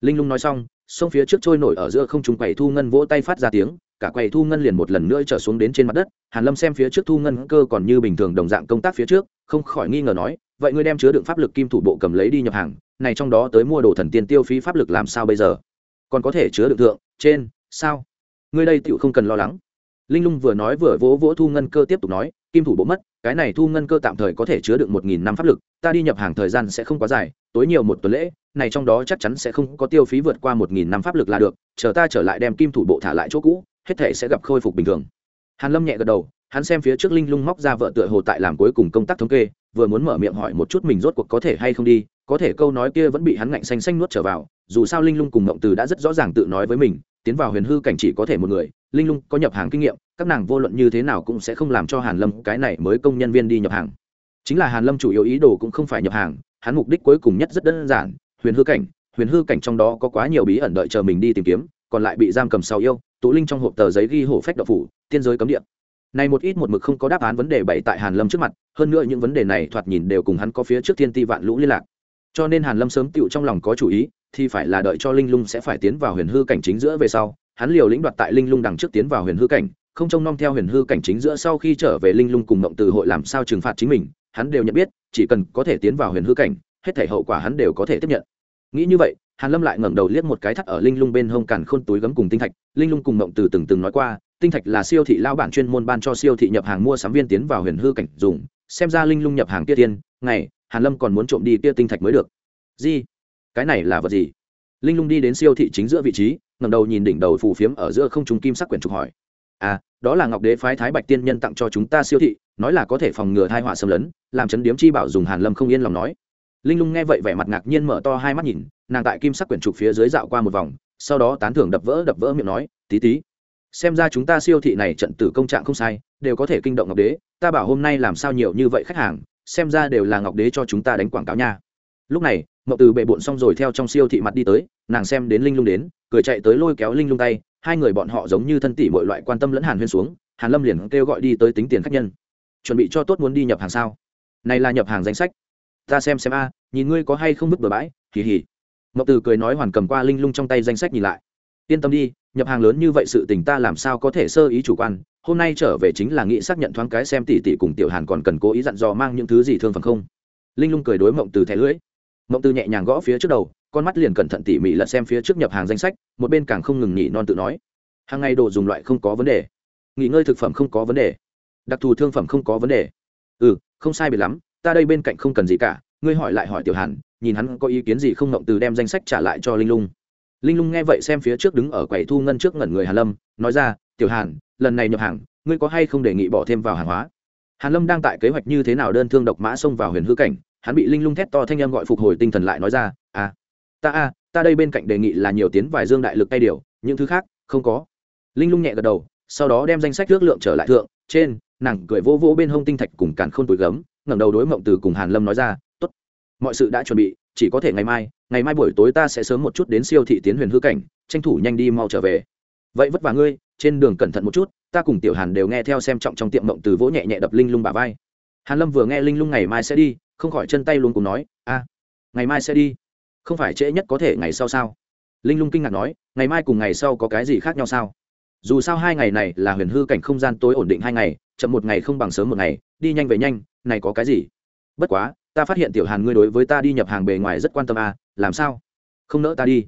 Linh lung nói xong, sông phía trước trôi nổi ở giữa không trung quầy thu ngân vỗ tay phát ra tiếng cả quầy thu ngân liền một lần nữa trở xuống đến trên mặt đất, hàn lâm xem phía trước thu ngân cơ còn như bình thường đồng dạng công tác phía trước, không khỏi nghi ngờ nói, vậy ngươi đem chứa đựng pháp lực kim thủ bộ cầm lấy đi nhập hàng, này trong đó tới mua đồ thần tiên tiêu phí pháp lực làm sao bây giờ? Còn có thể chứa đựng thượng, trên, sao? Ngươi đây tựu không cần lo lắng. Linh lung vừa nói vừa vỗ vỗ thu ngân cơ tiếp tục nói, kim thủ bộ mất, cái này thu ngân cơ tạm thời có thể chứa được một nghìn năm pháp lực, ta đi nhập hàng thời gian sẽ không quá dài, tối nhiều một tuần lễ, này trong đó chắc chắn sẽ không có tiêu phí vượt qua một nghìn năm pháp lực là được, chờ ta trở lại đem kim thủ bộ thả lại chỗ cũ hết thể sẽ gặp khôi phục bình thường. Hàn lâm nhẹ gật đầu, hắn xem phía trước linh lung móc ra vợ tựa hồ tại làm cuối cùng công tác thống kê, vừa muốn mở miệng hỏi một chút mình rốt cuộc có thể hay không đi, có thể câu nói kia vẫn bị hắn ngạnh xanh xanh nuốt trở vào, dù sao linh lung cùng ngộng từ đã rất rõ ràng tự nói với mình, tiến vào huyền hư cảnh chỉ có thể một người, linh lung có nhập hàng kinh nghiệm, các nàng vô luận như thế nào cũng sẽ không làm cho hàn lâm cái này mới công nhân viên đi nhập hàng. Chính là hàn lâm chủ yếu ý đồ cũng không phải nhập hàng, hắn mục đích cuối cùng nhất rất đơn giản, huyền hư cảnh, huyền hư cảnh trong đó có quá nhiều bí ẩn đợi chờ mình đi tìm kiếm, còn lại bị giam cầm sau yêu tụ linh trong hộp tờ giấy ghi hổ phách đậu phủ, tiên giới cấm địa. Này một ít một mực không có đáp án vấn đề bày tại hàn lâm trước mặt, hơn nữa những vấn đề này thoạt nhìn đều cùng hắn có phía trước thiên ti vạn lũ liên lạc. Cho nên hàn lâm sớm tựu trong lòng có chủ ý, thì phải là đợi cho linh lung sẽ phải tiến vào huyền hư cảnh chính giữa về sau, hắn liều lĩnh đoạt tại linh lung đằng trước tiến vào huyền hư cảnh, không trông nom theo huyền hư cảnh chính giữa sau khi trở về linh lung cùng mộng từ hội làm sao trừng phạt chính mình, hắn đều nhận biết, chỉ cần có thể tiến vào huyền hư cảnh, hết thể hậu quả hắn đều có thể tiếp nhận. Nghĩ như vậy hàn lâm lại ngẩng đầu liếc một cái thắt ở linh lung bên hông cản khôn túi gấm cùng tinh thạch. Linh lung cùng mộng từ từng từng nói qua, tinh thạch là siêu thị lao bản chuyên môn ban cho siêu thị nhập hàng mua sắm viên tiến vào huyền hư cảnh dùng. Xem ra linh lung nhập hàng kia tiên ngày, hàn lâm còn muốn trộm đi kia tinh thạch mới được. Gì? Cái này là vật gì? Linh lung đi đến siêu thị chính giữa vị trí, ngẩng đầu nhìn đỉnh đầu phù phiếm ở giữa không trung kim sắc quyển trục hỏi. À đó là ngọc đế phái thái bạch tiên nhân tặng cho chúng ta siêu thị, nói là có thể phòng ngừa thai họa xâm lấn, làm chấn điếm chi bảo dùng hàn lâm không yên lòng nói linh lung nghe vậy vẻ mặt ngạc nhiên mở to hai mắt nhìn, nàng tại kim sắc quyển trục phía dưới dạo qua một vòng, sau đó tán thưởng đập vỡ đập vỡ miệng nói, tí tí, xem ra chúng ta siêu thị này trận tử công trạng không sai, đều có thể kinh động ngọc đế, ta bảo hôm nay làm sao nhiều như vậy khách hàng, xem ra đều là ngọc đế cho chúng ta đánh quảng cáo nha. Lúc này, ngọc từ bệ bộn xong rồi theo trong siêu thị mặt đi tới, nàng xem đến linh lung đến, cười chạy tới lôi kéo linh lung tay, hai người bọn họ giống như thân tỷ mọi loại quan tâm lẫn hàn huyên xuống, hàn lâm liền kêu gọi đi tới tính tiền khách nhân. Chuẩn bị cho tốt muốn đi nhập hàng sao? Này là nhập hàng danh sách ta xem xem a, nhìn ngươi có hay không vứt bừa bãi, hì hì. Ngọc từ cười nói hoàn cầm qua linh lung trong tay danh sách nhìn lại. Yên tâm đi, nhập hàng lớn như vậy sự tình ta làm sao có thể sơ ý chủ quan, hôm nay trở về chính là nghĩ xác nhận thoáng cái xem tỷ tỷ cùng tiểu hàn còn cần cố ý dặn dò mang những thứ gì thương phần không. Linh lung cười đối mộng từ thẻ lưỡi. Mộng từ nhẹ nhàng gõ phía trước đầu, con mắt liền cẩn thận tỉ mỉ lật xem phía trước nhập hàng danh sách, một bên càng không ngừng nghỉ non tự nói. Hàng ngày đồ dùng loại không có vấn đề. Nghỉ ngơi thực phẩm không có vấn đề. Đặc thù thương phẩm không có vấn đề. Ừ không sai biệt lắm ta đây bên cạnh không cần gì cả, ngươi hỏi lại hỏi tiểu hàn, nhìn hắn có ý kiến gì không ngộng từ đem danh sách trả lại cho linh lung. Linh lung nghe vậy xem phía trước đứng ở quầy thu ngân trước ngẩn người hàn lâm, nói ra, tiểu hàn, lần này nhập hàng, ngươi có hay không đề nghị bỏ thêm vào hàng hóa? Hàn lâm đang tại kế hoạch như thế nào đơn thương độc mã xông vào huyền hư cảnh, hắn bị linh lung thét to thanh em gọi phục hồi tinh thần lại nói ra à ta a ta đây bên cạnh đề nghị là nhiều tiến vài dương đại lực tay điều, những thứ khác, không có. Linh lung nhẹ gật đầu, sau đó đem danh sách ước lượng trở lại thượng, trên, nàng cười vô vô bên hông tinh thạch cùng càn khôn túi gấm ngẩng đầu đối mộng từ cùng hàn lâm nói ra, tốt, mọi sự đã chuẩn bị, chỉ có thể ngày mai ngày mai buổi tối ta sẽ sớm một chút đến siêu thị tiến huyền hư cảnh, tranh thủ nhanh đi mau trở về. Vậy vất vả ngươi, trên đường cẩn thận một chút, ta cùng tiểu hàn đều nghe theo xem trọng trong tiệm mộng từ vỗ nhẹ nhẹ đập linh lung bà vai. Hàn lâm vừa nghe linh lung ngày mai sẽ đi, không khỏi chân tay luôn cùng nói, a, ngày mai sẽ đi, không phải trễ nhất có thể ngày sau sao? Linh lung kinh ngạc nói, ngày mai cùng ngày sau có cái gì khác nhau sao? Dù sao hai ngày này là huyền hư cảnh không gian tối ổn định hai ngày, chậm một ngày không bằng sớm một ngày, đi nhanh về nhanh này có cái gì? Bất quá, ta phát hiện tiểu hàn ngươi đối với ta đi nhập hàng bề ngoài rất quan tâm à làm sao? Không nỡ ta đi.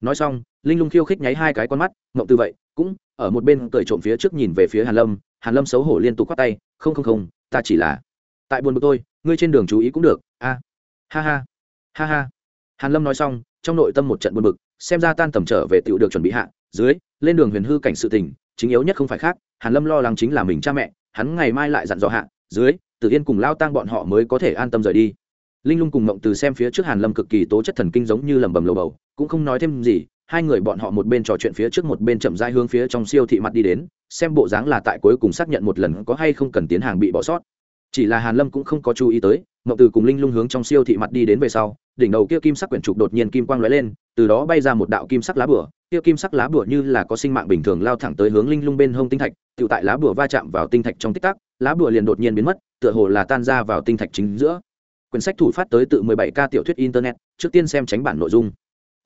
Nói xong, linh lung khiêu khích nháy hai cái con mắt, mộng tư vậy, cũng ở một bên cởi trộm phía trước nhìn về phía hàn lâm. Hàn lâm xấu hổ liên tục quát tay, không không không, ta chỉ là tại buồn bực tôi ngươi trên đường chú ý cũng được, a. Ha ha ha ha. Hàn lâm nói xong, trong nội tâm một trận buồn bực, xem ra tan tầm trở về tiểu được chuẩn bị hạ, dưới, lên đường huyền hư cảnh sự tình, chính yếu nhất không phải khác, hàn lâm lo lắng chính là mình cha mẹ, hắn ngày mai lại dặn dò hạ, dưới tử yên cùng lao tang bọn họ mới có thể an tâm rời đi. Linh lung cùng mộng từ xem phía trước hàn lâm cực kỳ tố chất thần kinh giống như lầm bầm lầu bầu, cũng không nói thêm gì, hai người bọn họ một bên trò chuyện phía trước một bên chậm rãi hướng phía trong siêu thị mặt đi đến, xem bộ dáng là tại cuối cùng xác nhận một lần có hay không cần tiến hàng bị bỏ sót. Chỉ là hàn lâm cũng không có chú ý tới, mộng từ cùng linh lung hướng trong siêu thị mặt đi đến về sau, đỉnh đầu kia kim sắc quyển trục đột nhiên kim quang lóe lên, từ đó bay ra một đạo kim sắc lá bửa kia kim sắc lá bửa như là có sinh mạng bình thường lao thẳng tới hướng linh lung bên hông tinh thạch tự tại lá bửa va chạm vào tinh thạch trong tích tắc, lá bửa liền đột nhiên biến mất tựa hồ là tan ra vào tinh thạch chính giữa. Quyển sách thủ phát tới tự 17 k tiểu thuyết internet trước tiên xem tránh bản nội dung.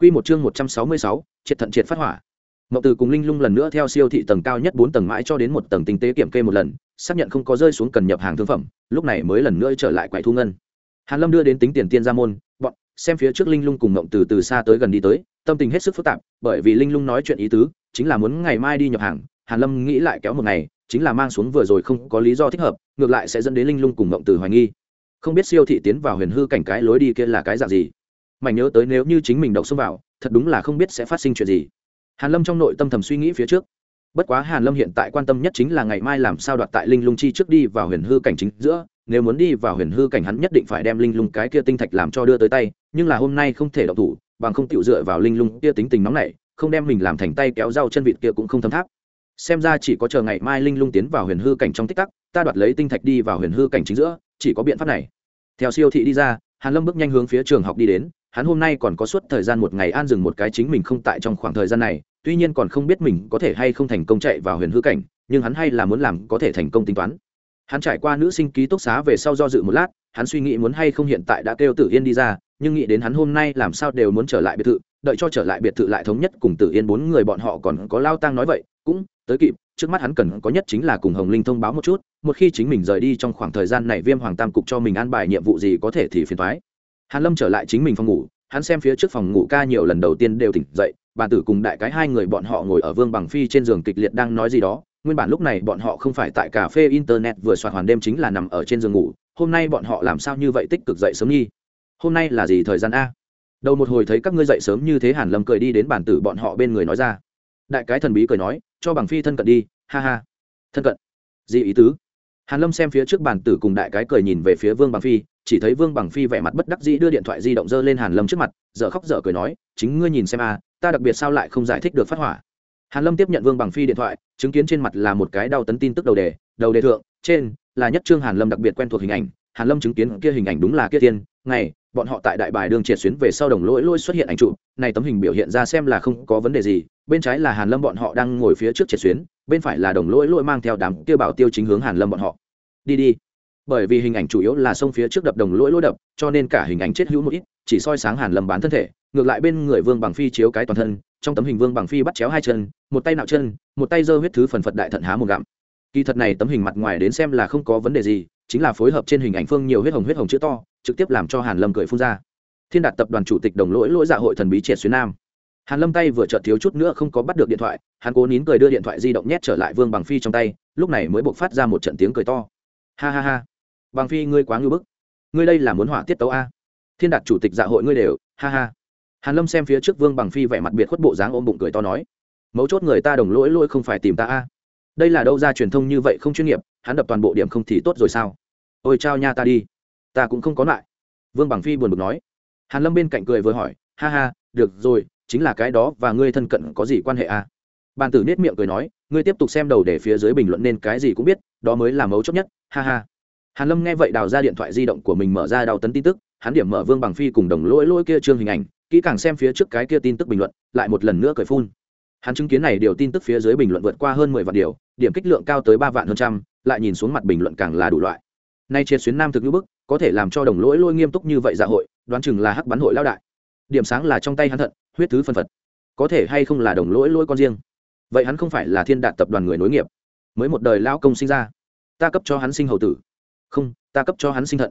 Quy một chương 166, triệt thận triệt phát hỏa. Mộng Từ cùng Linh Lung lần nữa theo siêu thị tầng cao nhất bốn tầng mãi cho đến một tầng tinh tế kiểm kê một lần, xác nhận không có rơi xuống cần nhập hàng thương phẩm, lúc này mới lần nữa trở lại quầy thu ngân. Hàn Lâm đưa đến tính tiền tiên ra môn, bọn xem phía trước Linh Lung cùng Mộng Từ từ xa tới gần đi tới, tâm tình hết sức phức tạp, bởi vì Linh Lung nói chuyện ý tứ, chính là muốn ngày mai đi nhập hàng, Hàn Lâm nghĩ lại kéo một ngày, chính là mang xuống vừa rồi không có lý do thích hợp, ngược lại sẽ dẫn đến Linh Lung cùng Mộng Từ hoài nghi. Không biết siêu thị tiến vào huyền hư cảnh cái lối đi kia là cái dạng gì. Mảnh nhớ tới nếu như chính mình độc xông vào, thật đúng là không biết sẽ phát sinh chuyện gì hàn lâm trong nội tâm thầm suy nghĩ phía trước bất quá hàn lâm hiện tại quan tâm nhất chính là ngày mai làm sao đoạt tại linh lung chi trước đi vào huyền hư cảnh chính giữa nếu muốn đi vào huyền hư cảnh hắn nhất định phải đem linh lung cái kia tinh thạch làm cho đưa tới tay nhưng là hôm nay không thể động thủ bằng không tiểu dựa vào linh lung kia tính tình nóng nảy không đem mình làm thành tay kéo rau chân vịt kia cũng không thấm tháp xem ra chỉ có chờ ngày mai linh lung tiến vào huyền hư cảnh trong tích tắc, ta đoạt lấy tinh thạch đi vào huyền hư cảnh chính giữa, chỉ có biện pháp này. Theo siêu thị đi ra, hàn lâm bước nhanh hướng phía trường học đi đến, hắn hôm nay còn có suốt thời gian một ngày an dừng một cái chính mình không tại trong khoảng thời gian này, tuy nhiên còn không biết mình có thể hay không thành công chạy vào huyền hư cảnh, nhưng hắn hay là muốn làm có thể thành công tính toán. Hắn trải qua nữ sinh ký túc xá về sau do dự một lát, hắn suy nghĩ muốn hay không hiện tại đã kêu tử yên đi ra, nhưng nghĩ đến hắn hôm nay làm sao đều muốn trở lại biệt thự, đợi cho trở lại biệt thự lại thống nhất cùng tử yên bốn người bọn họ còn có lao tang nói vậy, cũng tới kịp, trước mắt hắn cần có nhất chính là cùng hồng linh thông báo một chút, một khi chính mình rời đi trong khoảng thời gian này viêm hoàng tam cục cho mình an bài nhiệm vụ gì có thể thì phiền thoái hàn lâm trở lại chính mình phòng ngủ, hắn xem phía trước phòng ngủ ca nhiều lần đầu tiên đều tỉnh dậy bàn tử cùng đại cái hai người bọn họ ngồi ở vương bằng phi trên giường kịch liệt đang nói gì đó, nguyên bản lúc này bọn họ không phải tại cà phê internet vừa soạt hoàn đêm chính là nằm ở trên giường ngủ, hôm nay bọn họ làm sao như vậy tích cực dậy sớm nhi hôm nay là gì thời gian a? Đầu một hồi thấy các ngươi dậy sớm như thế hàn lâm cười đi đến bàn tử bọn họ bên người nói ra. Đại cái thần bí cười nói cho bằng phi thân cận đi, ha ha. Thân cận? Gì ý tứ? Hàn lâm xem phía trước bàn tử cùng đại cái cười nhìn về phía vương bằng phi, chỉ thấy vương bằng phi vẻ mặt bất đắc dĩ đưa điện thoại di động dơ lên hàn lâm trước mặt, dở khóc dở cười nói, chính ngươi nhìn xem a, ta đặc biệt sao lại không giải thích được phát hỏa? Hàn lâm tiếp nhận vương bằng phi điện thoại, chứng kiến trên mặt là một cái đau tấn tin tức đầu đề đầu đề thượng, trên là nhất trương hàn lâm đặc biệt quen thuộc hình ảnh. Hàn lâm chứng kiến kia hình ảnh đúng là kia tiên ngày bọn họ tại đại bài đường triệt xuyến về sau đồng lỗi lỗi xuất hiện ảnh trụ này tấm hình biểu hiện ra xem là không có vấn đề gì, bên trái là hàn lâm bọn họ đang ngồi phía trước triệt xuyến, bên phải là đồng lỗi lỗi mang theo đám kia bảo tiêu chính hướng hàn lâm bọn họ. Đi đi. Bởi vì hình ảnh chủ yếu là sông phía trước đập đồng lỗi lỗi đập, cho nên cả hình ảnh chết hữu một ít, chỉ soi sáng hàn lâm bán thân thể, ngược lại bên người vương bằng phi chiếu cái toàn thân, trong tấm hình vương bằng phi bắt chéo hai chân, một tay nạo chân, một tay giơ huyết thứ phần phật đại thận há một gặm. Kỳ thật này tấm hình mặt ngoài đến xem là không có vấn đề gì, chính là phối hợp trên hình ảnh phương nhiều huyết hồng huyết hồng chữ to trực tiếp làm cho hàn lâm cười phun ra. Thiên đạt tập đoàn chủ tịch đồng lỗi lỗi dạ hội thần bí triệt xuyên nam. Hàn lâm tay vừa chợt thiếu chút nữa không có bắt được điện thoại, hắn cố nín cười đưa điện thoại di động nhét trở lại vương bằng phi trong tay, lúc này mới buộc phát ra một trận tiếng cười to. Ha ha ha. Bằng phi ngươi quá ngu bức. Ngươi đây là muốn hỏa tiết tấu a. Thiên đạt chủ tịch dạ hội ngươi đều, ha ha. Hàn lâm xem phía trước vương bằng phi vẻ mặt biệt khuất bộ dáng ôm bụng cười to nói. Mấu chốt người ta đồng lỗi lỗi không phải tìm ta a. Đây là đâu ra truyền thông như vậy không chuyên nghiệp, hắn đập toàn bộ điểm không thì tốt rồi sao? Ôi trao nha ta đi ta cũng không có lại. Vương bằng phi buồn bực nói. Hàn lâm bên cạnh cười vừa hỏi, ha ha, được rồi, chính là cái đó và ngươi thân cận có gì quan hệ à? bàn tử nết miệng cười nói, ngươi tiếp tục xem đầu để phía dưới bình luận nên cái gì cũng biết, đó mới là mấu chốt nhất, ha ha. Hàn lâm nghe vậy đào ra điện thoại di động của mình mở ra đào tấn tin tức, hắn điểm mở vương bằng phi cùng đồng lỗi lỗi kia trương hình ảnh, kỹ càng xem phía trước cái kia tin tức bình luận, lại một lần nữa cười phun. Hắn chứng kiến này điều tin tức phía dưới bình luận vượt qua hơn mười vạn điều, điểm kích lượng cao tới ba vạn hơn trăm, lại nhìn xuống mặt bình luận càng là đủ loại nay triệt xuyến nam thực như bức, có thể làm cho đồng lỗi lôi nghiêm túc như vậy dạ hội, đoán chừng là hắc bắn hội lao đại. Điểm sáng là trong tay hắn thận, huyết thứ phân phật. Có thể hay không là đồng lỗi lôi con riêng? Vậy hắn không phải là thiên đạt tập đoàn người nối nghiệp. Mới một đời lao công sinh ra. Ta cấp cho hắn sinh hầu tử. Không, ta cấp cho hắn sinh thận.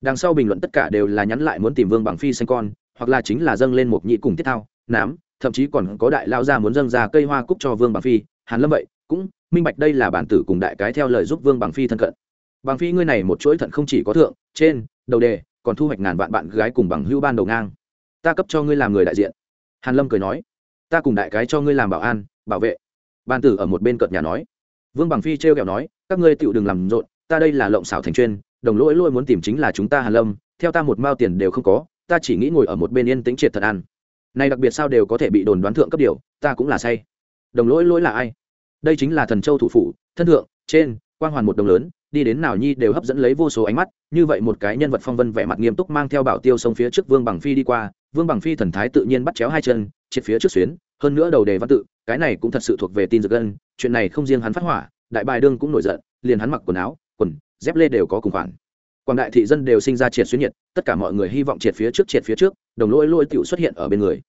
Đằng sau bình luận tất cả đều là nhắn lại muốn tìm vương bằng phi sinh con, hoặc là chính là dâng lên một nhị cùng tiết thao, nám, thậm chí còn có đại lao ra muốn dâng ra cây hoa cúc cho vương bằng phi. Hàn lâm vậy, cũng minh bạch đây là bản tử cùng đại cái theo lời giúp vương bằng phi thân cận bằng phi ngươi này một chuỗi thận không chỉ có thượng, trên, đầu đề, còn thu hoạch ngàn vạn bạn gái cùng bằng hưu ban đầu ngang. Ta cấp cho ngươi làm người đại diện. Hàn lâm cười nói. Ta cùng đại cái cho ngươi làm bảo an, bảo vệ. Ban tử ở một bên cợt nhà nói. Vương bằng phi trêu kẹo nói, các ngươi tựu đừng làm rộn, ta đây là lộng xảo thành chuyên, đồng lỗi lỗi muốn tìm chính là chúng ta hàn lâm, theo ta một mao tiền đều không có, ta chỉ nghĩ ngồi ở một bên yên tĩnh triệt thật ăn. Này đặc biệt sao đều có thể bị đồn đoán thượng cấp điều, ta cũng là say. Đồng lỗi lỗi là ai? Đây chính là thần châu thủ phủ, thân thượng, trên, quang hoàn một đồng lớn đi đến nào nhi đều hấp dẫn lấy vô số ánh mắt, như vậy một cái nhân vật phong vân vẻ mặt nghiêm túc mang theo bảo tiêu sông phía trước vương bằng phi đi qua, vương bằng phi thần thái tự nhiên bắt chéo hai chân, triệt phía trước xuyến, hơn nữa đầu đề văn tự, cái này cũng thật sự thuộc về tin dược gân chuyện này không riêng hắn phát hỏa, đại bài đương cũng nổi giận, liền hắn mặc quần áo, quần, dép lê đều có cùng khoản. Quảng đại thị dân đều sinh ra triệt xuyến nhiệt, tất cả mọi người hy vọng triệt phía trước, triệt phía trước, đồng lỗi lôi tựu xuất hiện ở bên người.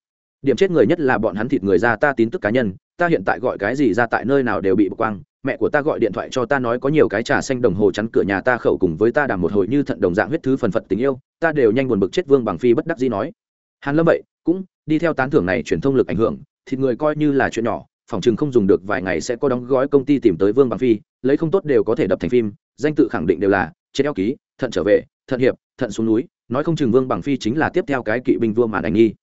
Điểm chết người nhất là bọn hắn thịt người ra ta tín tức cá nhân ta hiện tại gọi cái gì ra tại nơi nào đều bị bực quang, mẹ của ta gọi điện thoại cho ta nói có nhiều cái trà xanh đồng hồ chắn cửa nhà ta khẩu cùng với ta đàm một hồi như thận đồng dạng huyết thứ phần phật tình yêu, ta đều nhanh buồn bực chết vương bằng phi bất đắc dĩ nói. Hàn lâm vậy, cũng đi theo tán thưởng này truyền thông lực ảnh hưởng, thịt người coi như là chuyện nhỏ, phòng chừng không dùng được vài ngày sẽ có đóng gói công ty tìm tới vương bằng phi, lấy không tốt đều có thể đập thành phim, danh tự khẳng định đều là, chết eo ký, thận trở về, thận hiệp, thận xuống núi, nói không chừng vương bằng phi chính là tiếp theo cái kỵ binh vua màn ảnh nghi.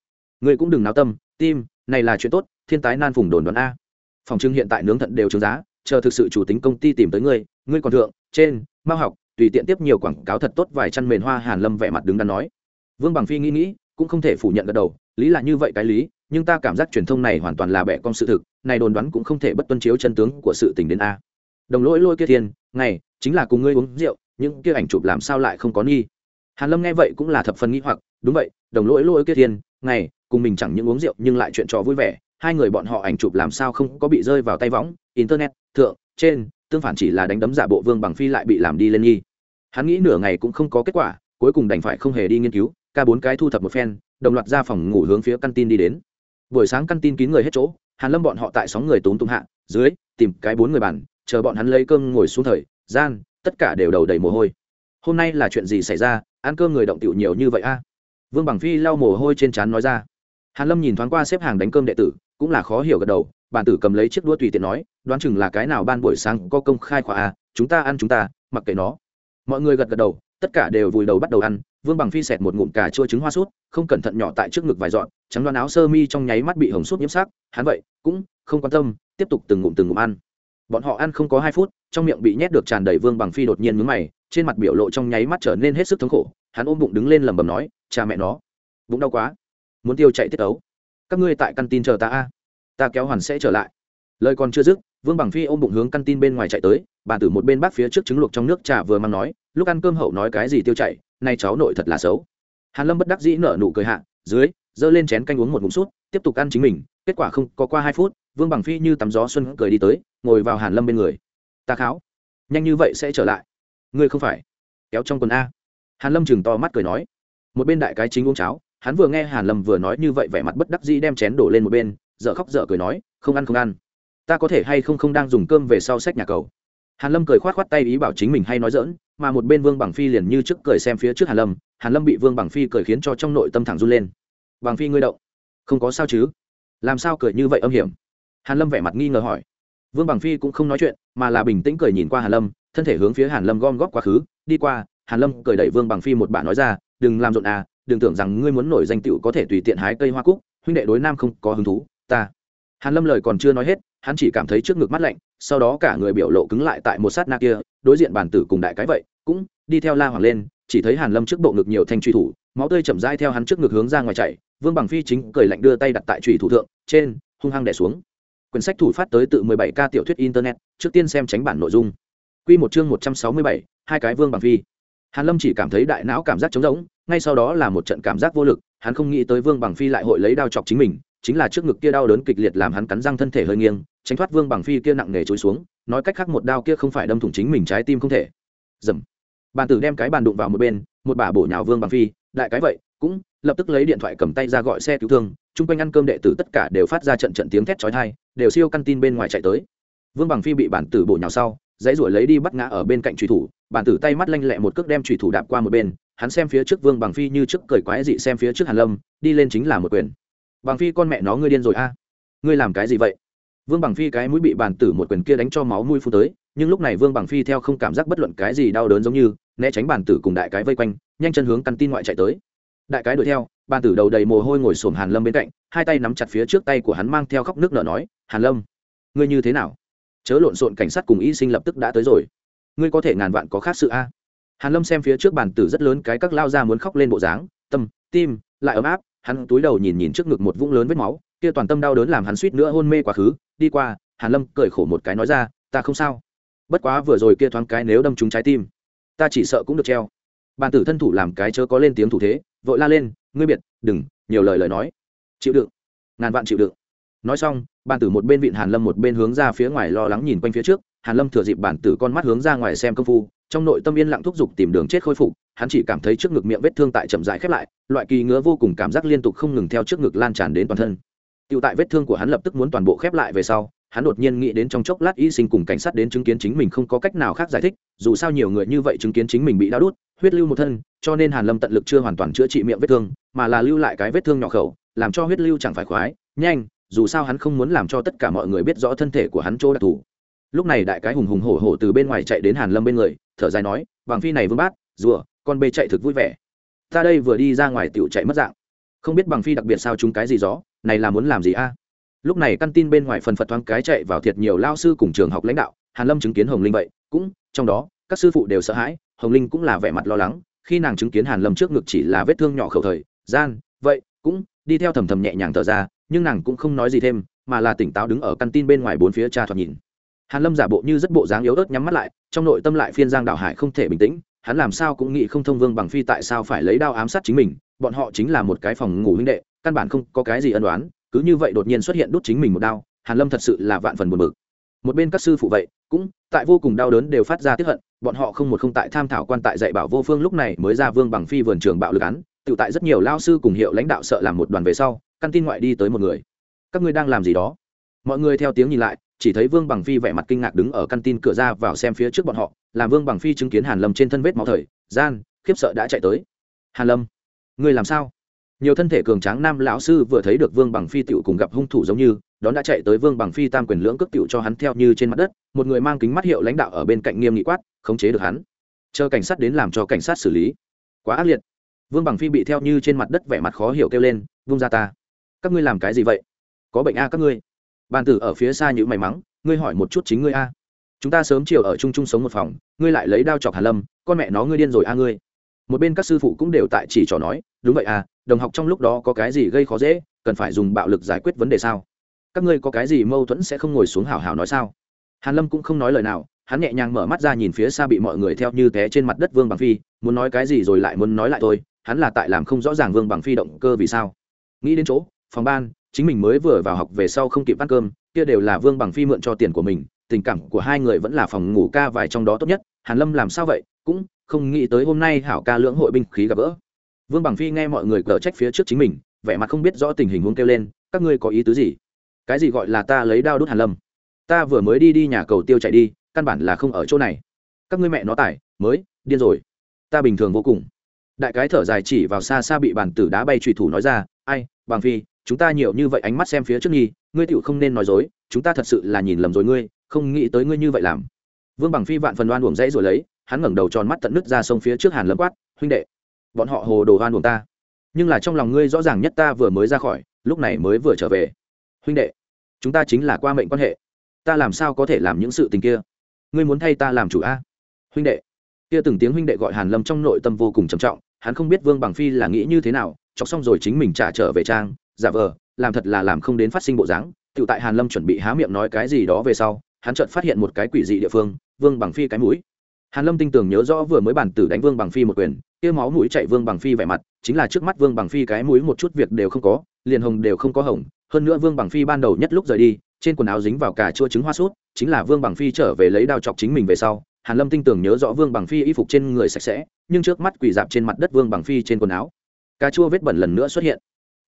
Người cũng đừng náo tâm, tim, này là chuyện tốt thiên tái nan phùng đồn đoán a. Phòng trưng hiện tại nướng thận đều trướng giá, chờ thực sự chủ tính công ty tìm tới ngươi ngươi còn thượng, trên mao học, tùy tiện tiếp nhiều quảng cáo thật tốt vài chăn mền hoa hàn lâm vẻ mặt đứng đắn nói. Vương bằng phi nghĩ nghĩ, cũng không thể phủ nhận gật đầu, lý là như vậy cái lý, nhưng ta cảm giác truyền thông này hoàn toàn là bẻ con sự thực, này đồn đoán cũng không thể bất tuân chiếu chân tướng của sự tình đến a. Đồng lỗi lôi kia thiên ngày chính là cùng ngươi uống rượu, những kia ảnh chụp làm sao lại không có nghi. Hàn lâm nghe vậy cũng là thập phần nghi hoặc, đúng vậy, đồng lỗi lôi kia thiên ngày cùng mình chẳng những uống rượu nhưng lại chuyện trò vui vẻ hai người bọn họ ảnh chụp làm sao không có bị rơi vào tay võng, internet, thượng, trên, tương phản chỉ là đánh đấm giả bộ vương bằng phi lại bị làm đi lên nghi. Hắn nghĩ nửa ngày cũng không có kết quả, cuối cùng đành phải không hề đi nghiên cứu, ca bốn cái thu thập một phen, đồng loạt ra phòng ngủ hướng phía căn tin đi đến. Buổi sáng căn tin kín người hết chỗ, hàn lâm bọn họ tại sóng người tốn tung hạ, dưới, tìm cái bốn người bàn, chờ bọn hắn lấy cơm ngồi xuống thời, gian, tất cả đều đầu đầy mồ hôi. Hôm nay là chuyện gì xảy ra, ăn cơm người động tiểu nhiều như vậy a? Vương bằng phi lau mồ hôi trên trán nói ra. Hàn lâm nhìn thoáng qua xếp hàng đánh cơm đệ tử cũng là khó hiểu gật đầu bản tử cầm lấy chiếc đũa tùy tiện nói đoán chừng là cái nào ban buổi sáng có công khai khóa à, chúng ta ăn chúng ta mặc kệ nó. Mọi người gật gật đầu tất cả đều vùi đầu bắt đầu ăn vương bằng phi xẹt một ngụm cà chua trứng hoa sút không cẩn thận nhỏ tại trước ngực vài dọn trắng đoán áo sơ mi trong nháy mắt bị hồng sút nhiễm sắc hắn vậy cũng không quan tâm tiếp tục từng ngụm từng ngụm ăn. Bọn họ ăn không có hai phút trong miệng bị nhét được tràn đầy vương bằng phi đột nhiên mướn mày trên mặt biểu lộ trong nháy mắt trở nên hết sức thống khổ hắn ôm bụng đứng lên lẩm bẩm nói cha mẹ nó bụng đau quá muốn tiêu chạy tiết ấu các ngươi tại căn tin chờ ta a. Ta kéo hoàn sẽ trở lại. Lời còn chưa dứt, vương bằng phi ôm bụng hướng căn tin bên ngoài chạy tới, bà tử một bên bác phía trước trứng luộc trong nước trà vừa mang nói, lúc ăn cơm hậu nói cái gì tiêu chạy nay cháu nội thật là xấu. Hàn lâm bất đắc dĩ nở nụ cười hạ, dưới, giơ lên chén canh uống một ngụm sút tiếp tục ăn chính mình, kết quả không có qua hai phút, vương bằng phi như tắm gió xuân cười đi tới, ngồi vào hàn lâm bên người. Ta kháo. Nhanh như vậy sẽ trở lại. Ngươi không phải. Kéo trong quần a. Hàn lâm chừng to mắt cười nói. Một bên đại cái chính uống cháo hắn vừa nghe hàn lâm vừa nói như vậy vẻ mặt bất đắc dĩ đem chén đổ lên một bên, dở khóc dở cười nói, không ăn không ăn. Ta có thể hay không không đang dùng cơm về sau sách nhà cầu? Hàn lâm cười khoát khoát tay ý bảo chính mình hay nói dỡn mà một bên vương bằng phi liền như trước cười xem phía trước hàn lâm hàn lâm bị vương bằng phi cười khiến cho trong nội tâm thẳng run lên. Bằng phi ngươi động. Không có sao chứ. Làm sao cười như vậy âm hiểm? Hàn lâm vẻ mặt nghi ngờ hỏi. Vương bằng phi cũng không nói chuyện, mà là bình tĩnh cười nhìn qua hàn lâm, thân thể hướng phía hàn lâm gom góp quá khứ. Đi qua, hàn lâm cười đẩy vương bằng phi một bà nói ra, đừng làm rộn à đừng tưởng rằng ngươi muốn nổi danh tựu có thể tùy tiện hái cây hoa cúc huynh đệ đối nam không có hứng thú ta. Hàn lâm lời còn chưa nói hết hắn chỉ cảm thấy trước ngực mắt lạnh sau đó cả người biểu lộ cứng lại tại một sát na kia đối diện bản tử cùng đại cái vậy cũng đi theo la hoàng lên chỉ thấy hàn lâm trước bộ ngực nhiều thanh truy thủ máu tươi chậm rãi theo hắn trước ngực hướng ra ngoài chạy vương bằng phi chính cười lạnh đưa tay đặt tại truy thủ thượng trên hung hăng đè xuống. Quyển sách thủ phát tới tự 17 k tiểu thuyết internet trước tiên xem tránh bản nội dung. Quy một chương 167, hai cái vương bằng phi. Hàn lâm chỉ cảm thấy đại não cảm giác trống rỗng ngay sau đó là một trận cảm giác vô lực, hắn không nghĩ tới vương bằng phi lại hội lấy đao chọc chính mình, chính là trước ngực kia đau đớn kịch liệt làm hắn cắn răng thân thể hơi nghiêng, tránh thoát vương bằng phi kia nặng nề trôi xuống, nói cách khác một đao kia không phải đâm thủng chính mình trái tim không thể. Dầm. Bàn tử đem cái bàn đụng vào một bên, một bà bổ nhào vương bằng phi, đại cái vậy, cũng lập tức lấy điện thoại cầm tay ra gọi xe cứu thương, chung quanh ăn cơm đệ tử tất cả đều phát ra trận trận tiếng thét chói tai, đều siêu căn tin bên ngoài chạy tới. Vương bằng phi bị bản tử bổ nhào sau, dãy ruổi lấy đi bắt ngã ở bên cạnh trùy thủ bản tử tay mắt lanh lẹ một cước đem trùy thủ đạp qua một bên hắn xem phía trước vương bằng phi như trước cười quái dị xem phía trước hàn lâm, đi lên chính là một quyền. Bằng phi con mẹ nó ngươi điên rồi a. Ngươi làm cái gì vậy? Vương bằng phi cái mũi bị bàn tử một quyền kia đánh cho máu mũi phun tới, nhưng lúc này vương bằng phi theo không cảm giác bất luận cái gì đau đớn giống như, né tránh bàn tử cùng đại cái vây quanh, nhanh chân hướng căn tin ngoại chạy tới. Đại cái đuổi theo, bàn tử đầu đầy mồ hôi ngồi xổm hàn lâm bên cạnh, hai tay nắm chặt phía trước tay của hắn mang theo khóc nước nở nói, hàn lâm, ngươi như thế nào? Chớ lộn xộn cảnh sát cùng y sinh lập tức đã tới rồi. Ngươi có thể ngàn vạn có khác sự a hàn lâm xem phía trước bàn tử rất lớn cái các lao ra muốn khóc lên bộ dáng, tâm, tim, lại ấm áp, hắn túi đầu nhìn nhìn trước ngực một vũng lớn vết máu, kia toàn tâm đau đớn làm hắn suýt nữa hôn mê quá khứ, đi qua, hàn lâm cười khổ một cái nói ra, ta không sao. Bất quá vừa rồi kia thoáng cái nếu đâm trúng trái tim, ta chỉ sợ cũng được treo. Bàn tử thân thủ làm cái chớ có lên tiếng thủ thế, vội la lên, ngươi biệt, đừng, nhiều lời lời nói. Chịu đựng. Ngàn vạn chịu đựng. Nói xong, bàn tử một bên vịn hàn lâm một bên hướng ra phía ngoài lo lắng nhìn quanh phía trước, hàn lâm thừa dịp bàn tử con mắt hướng ra ngoài xem công phu trong nội tâm yên lặng thúc giục tìm đường chết khôi phục hắn chỉ cảm thấy trước ngực miệng vết thương tại chậm rãi khép lại loại kỳ ngứa vô cùng cảm giác liên tục không ngừng theo trước ngực lan tràn đến toàn thân. Tựu tại vết thương của hắn lập tức muốn toàn bộ khép lại về sau, hắn đột nhiên nghĩ đến trong chốc lát y sinh cùng cảnh sát đến chứng kiến chính mình không có cách nào khác giải thích, dù sao nhiều người như vậy chứng kiến chính mình bị đau đút, huyết lưu một thân, cho nên Hàn Lâm tận lực chưa hoàn toàn chữa trị miệng vết thương, mà là lưu lại cái vết thương nhỏ khẩu, làm cho huyết lưu chẳng phải khoái, nhanh, dù sao hắn không muốn làm cho tất cả mọi người biết rõ thân thể của hắn chỗ đặc thù. Lúc này đại cái hùng hùng hổ hổ từ bên ngoài chạy đến hàn lâm bên người thở dài nói bằng phi này vương bát, rùa, con bê chạy thực vui vẻ. Ta đây vừa đi ra ngoài tiểu chạy mất dạng. Không biết bằng phi đặc biệt sao chúng cái gì gió, này là muốn làm gì a? Lúc này căn tin bên ngoài phần phật thoáng cái chạy vào thiệt nhiều lao sư cùng trường học lãnh đạo, hàn lâm chứng kiến hồng linh vậy, cũng, trong đó, các sư phụ đều sợ hãi, hồng linh cũng là vẻ mặt lo lắng, khi nàng chứng kiến hàn lâm trước ngực chỉ là vết thương nhỏ khẩu thời, gian, vậy, cũng, đi theo thầm thầm nhẹ nhàng thở ra, nhưng nàng cũng không nói gì thêm, mà là tỉnh táo đứng ở căn tin bên ngoài bốn phía cha thoạt nhìn hàn lâm giả bộ như rất bộ dáng yếu ớt nhắm mắt lại, trong nội tâm lại phiên giang đạo hải không thể bình tĩnh, hắn làm sao cũng nghĩ không thông vương bằng phi tại sao phải lấy đao ám sát chính mình, bọn họ chính là một cái phòng ngủ huynh đệ, căn bản không có cái gì ân đoán cứ như vậy đột nhiên xuất hiện đút chính mình một đao, hàn lâm thật sự là vạn phần buồn bực. Một bên các sư phụ vậy, cũng tại vô cùng đau đớn đều phát ra tiếc hận, bọn họ không một không tại tham thảo quan tại dạy bảo vô phương lúc này mới ra vương bằng phi vườn trường bạo lực án, tự tại rất nhiều lao sư cùng hiệu lãnh đạo sợ làm một đoàn về sau, căn tin ngoại đi tới một người. Các ngươi đang làm gì đó? Mọi người theo tiếng nhìn lại chỉ thấy vương bằng phi vẻ mặt kinh ngạc đứng ở căn tin cửa ra vào xem phía trước bọn họ, làm vương bằng phi chứng kiến hàn lâm trên thân vết máu thời, gian, khiếp sợ đã chạy tới. Hàn lâm, người làm sao? Nhiều thân thể cường tráng nam lão sư vừa thấy được vương bằng phi tựu cùng gặp hung thủ giống như, đón đã chạy tới vương bằng phi tam quyền lưỡng cước tựu cho hắn theo như trên mặt đất, một người mang kính mắt hiệu lãnh đạo ở bên cạnh nghiêm nghị quát, khống chế được hắn. Chờ cảnh sát đến làm cho cảnh sát xử lý. Quá ác liệt. Vương bằng phi bị theo như trên mặt đất vẻ mặt khó hiểu kêu lên vung ra ta, các ngươi làm cái gì vậy? Có bệnh a các ngươi bàn tử ở phía xa nhữ mày mắng, ngươi hỏi một chút chính ngươi a. Chúng ta sớm chiều ở chung chung sống một phòng, ngươi lại lấy đao chọc hàn lâm, con mẹ nó ngươi điên rồi a ngươi. Một bên các sư phụ cũng đều tại chỉ trò nói, đúng vậy à đồng học trong lúc đó có cái gì gây khó dễ, cần phải dùng bạo lực giải quyết vấn đề sao? Các ngươi có cái gì mâu thuẫn sẽ không ngồi xuống hào hào nói sao? Hàn lâm cũng không nói lời nào, hắn nhẹ nhàng mở mắt ra nhìn phía xa bị mọi người theo như té trên mặt đất vương bằng phi, muốn nói cái gì rồi lại muốn nói lại thôi, hắn là tại làm không rõ ràng vương bằng phi động cơ vì sao? Nghĩ đến chỗ, phòng ban chính mình mới vừa vào học về sau không kịp ăn cơm, kia đều là vương bằng phi mượn cho tiền của mình, tình cảm của hai người vẫn là phòng ngủ ca vài trong đó tốt nhất. Hàn lâm làm sao vậy? Cũng không nghĩ tới hôm nay hảo ca lưỡng hội binh khí gặp gỡ. Vương bằng phi nghe mọi người cờ trách phía trước chính mình, vẻ mặt không biết rõ tình hình huống kêu lên, các ngươi có ý tứ gì? Cái gì gọi là ta lấy đao đút hàn lâm? Ta vừa mới đi đi nhà cầu tiêu chạy đi, căn bản là không ở chỗ này. Các ngươi mẹ nó tải mới, điên rồi. Ta bình thường vô cùng. Đại cái thở dài chỉ vào xa xa bị bàn tử đá bay trùy thủ nói ra, ai, bằng phi chúng ta nhiều như vậy ánh mắt xem phía trước nghi, ngươi tựu không nên nói dối, chúng ta thật sự là nhìn lầm rồi ngươi, không nghĩ tới ngươi như vậy làm. Vương bằng phi vạn phần oan uổng dãy rồi lấy, hắn ngẩng đầu tròn mắt tận nứt ra sông phía trước hàn lâm quát, huynh đệ, bọn họ hồ đồ oan uổng ta. Nhưng là trong lòng ngươi rõ ràng nhất ta vừa mới ra khỏi, lúc này mới vừa trở về. Huynh đệ, chúng ta chính là qua mệnh quan hệ. Ta làm sao có thể làm những sự tình kia? Ngươi muốn thay ta làm chủ a? Huynh đệ, kia từng tiếng huynh đệ gọi hàn lâm trong nội tâm vô cùng trầm trọng, hắn không biết vương bằng phi là nghĩ như thế nào, chọc xong rồi chính mình trả trở về trang giả vờ, làm thật là làm không đến phát sinh bộ dáng. Tự tại hàn lâm chuẩn bị há miệng nói cái gì đó về sau, hắn chợt phát hiện một cái quỷ dị địa phương, vương bằng phi cái mũi. Hàn lâm tinh tường nhớ rõ vừa mới bản tử đánh vương bằng phi một quyền, kia máu mũi chạy vương bằng phi vẻ mặt, chính là trước mắt vương bằng phi cái mũi một chút việc đều không có, liền hồng đều không có hồng. Hơn nữa vương bằng phi ban đầu nhất lúc rời đi, trên quần áo dính vào cả chua trứng hoa sút chính là vương bằng phi trở về lấy đao chọc chính mình về sau, hàn lâm tinh tường nhớ rõ vương bằng phi y phục trên người sạch sẽ, nhưng trước mắt quỳ dạp trên mặt đất vương bằng phi trên quần áo. Cà chua vết bẩn lần nữa xuất hiện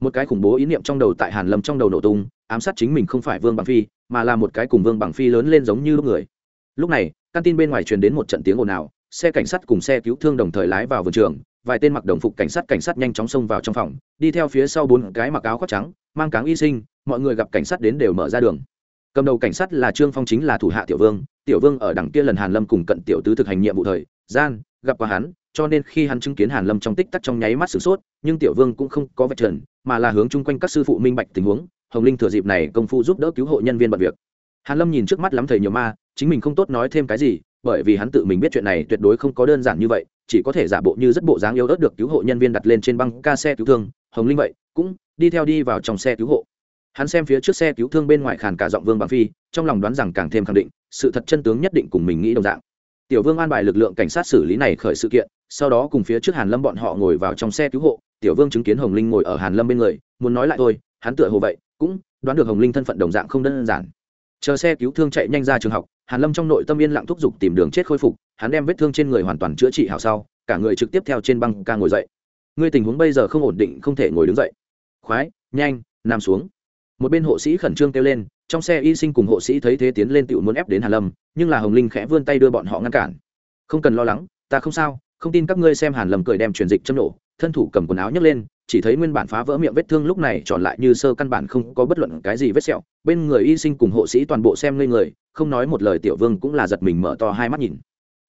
một cái khủng bố ý niệm trong đầu tại hàn lâm trong đầu nổ tung, ám sát chính mình không phải vương bằng phi, mà là một cái cùng vương bằng phi lớn lên giống như lúc người. Lúc này, căn tin bên ngoài truyền đến một trận tiếng ồn ào, xe cảnh sát cùng xe cứu thương đồng thời lái vào vườn trường, vài tên mặc đồng phục cảnh sát cảnh sát nhanh chóng xông vào trong phòng, đi theo phía sau bốn cái mặc áo khoác trắng, mang cáng y sinh, mọi người gặp cảnh sát đến đều mở ra đường. Cầm đầu cảnh sát là trương phong chính là thủ hạ tiểu vương tiểu vương ở đằng kia lần hàn lâm cùng cận tiểu tứ thực hành nhiệm vụ thời, gian, gặp qua hắn cho nên khi hắn chứng kiến hàn lâm trong tích tắc trong nháy mắt sửng sốt, nhưng tiểu vương cũng không có vạch trần, mà là hướng chung quanh các sư phụ minh bạch tình huống, hồng linh thừa dịp này công phu giúp đỡ cứu hộ nhân viên bận việc. Hàn lâm nhìn trước mắt lắm thầy nhiều ma, chính mình không tốt nói thêm cái gì, bởi vì hắn tự mình biết chuyện này tuyệt đối không có đơn giản như vậy, chỉ có thể giả bộ như rất bộ dáng yếu ớt được cứu hộ nhân viên đặt lên trên băng ca xe cứu thương, hồng linh vậy cũng đi theo đi vào trong xe cứu hộ. Hắn xem phía trước xe cứu thương bên ngoài khàn cả giọng vương bằng phi, trong lòng đoán rằng càng thêm khẳng định, sự thật chân tướng nhất định cùng mình nghĩ đồng dạng tiểu vương an bài lực lượng cảnh sát xử lý này khởi sự kiện, sau đó cùng phía trước hàn lâm bọn họ ngồi vào trong xe cứu hộ, tiểu vương chứng kiến hồng linh ngồi ở hàn lâm bên người, muốn nói lại thôi, hắn tựa hồ vậy, cũng đoán được hồng linh thân phận đồng dạng không đơn giản. Chờ xe cứu thương chạy nhanh ra trường học, hàn lâm trong nội tâm yên lặng thúc giục tìm đường chết khôi phục, hắn đem vết thương trên người hoàn toàn chữa trị hảo sau, cả người trực tiếp theo trên băng ca ngồi dậy. Ngươi tình huống bây giờ không ổn định, không thể ngồi đứng dậy. Khoái, nhanh, nằm xuống. Một bên hộ sĩ khẩn trương kêu lên trong xe y sinh cùng hộ sĩ thấy thế tiến lên tựu muốn ép đến hàn lâm, nhưng là hồng linh khẽ vươn tay đưa bọn họ ngăn cản. Không cần lo lắng, ta không sao, không tin các ngươi xem hàn lâm cười đem truyền dịch châm nổ, thân thủ cầm quần áo nhấc lên, chỉ thấy nguyên bản phá vỡ miệng vết thương lúc này tròn lại như sơ căn bản không có bất luận cái gì vết sẹo. Bên người y sinh cùng hộ sĩ toàn bộ xem ngây người, không nói một lời tiểu vương cũng là giật mình mở to hai mắt nhìn.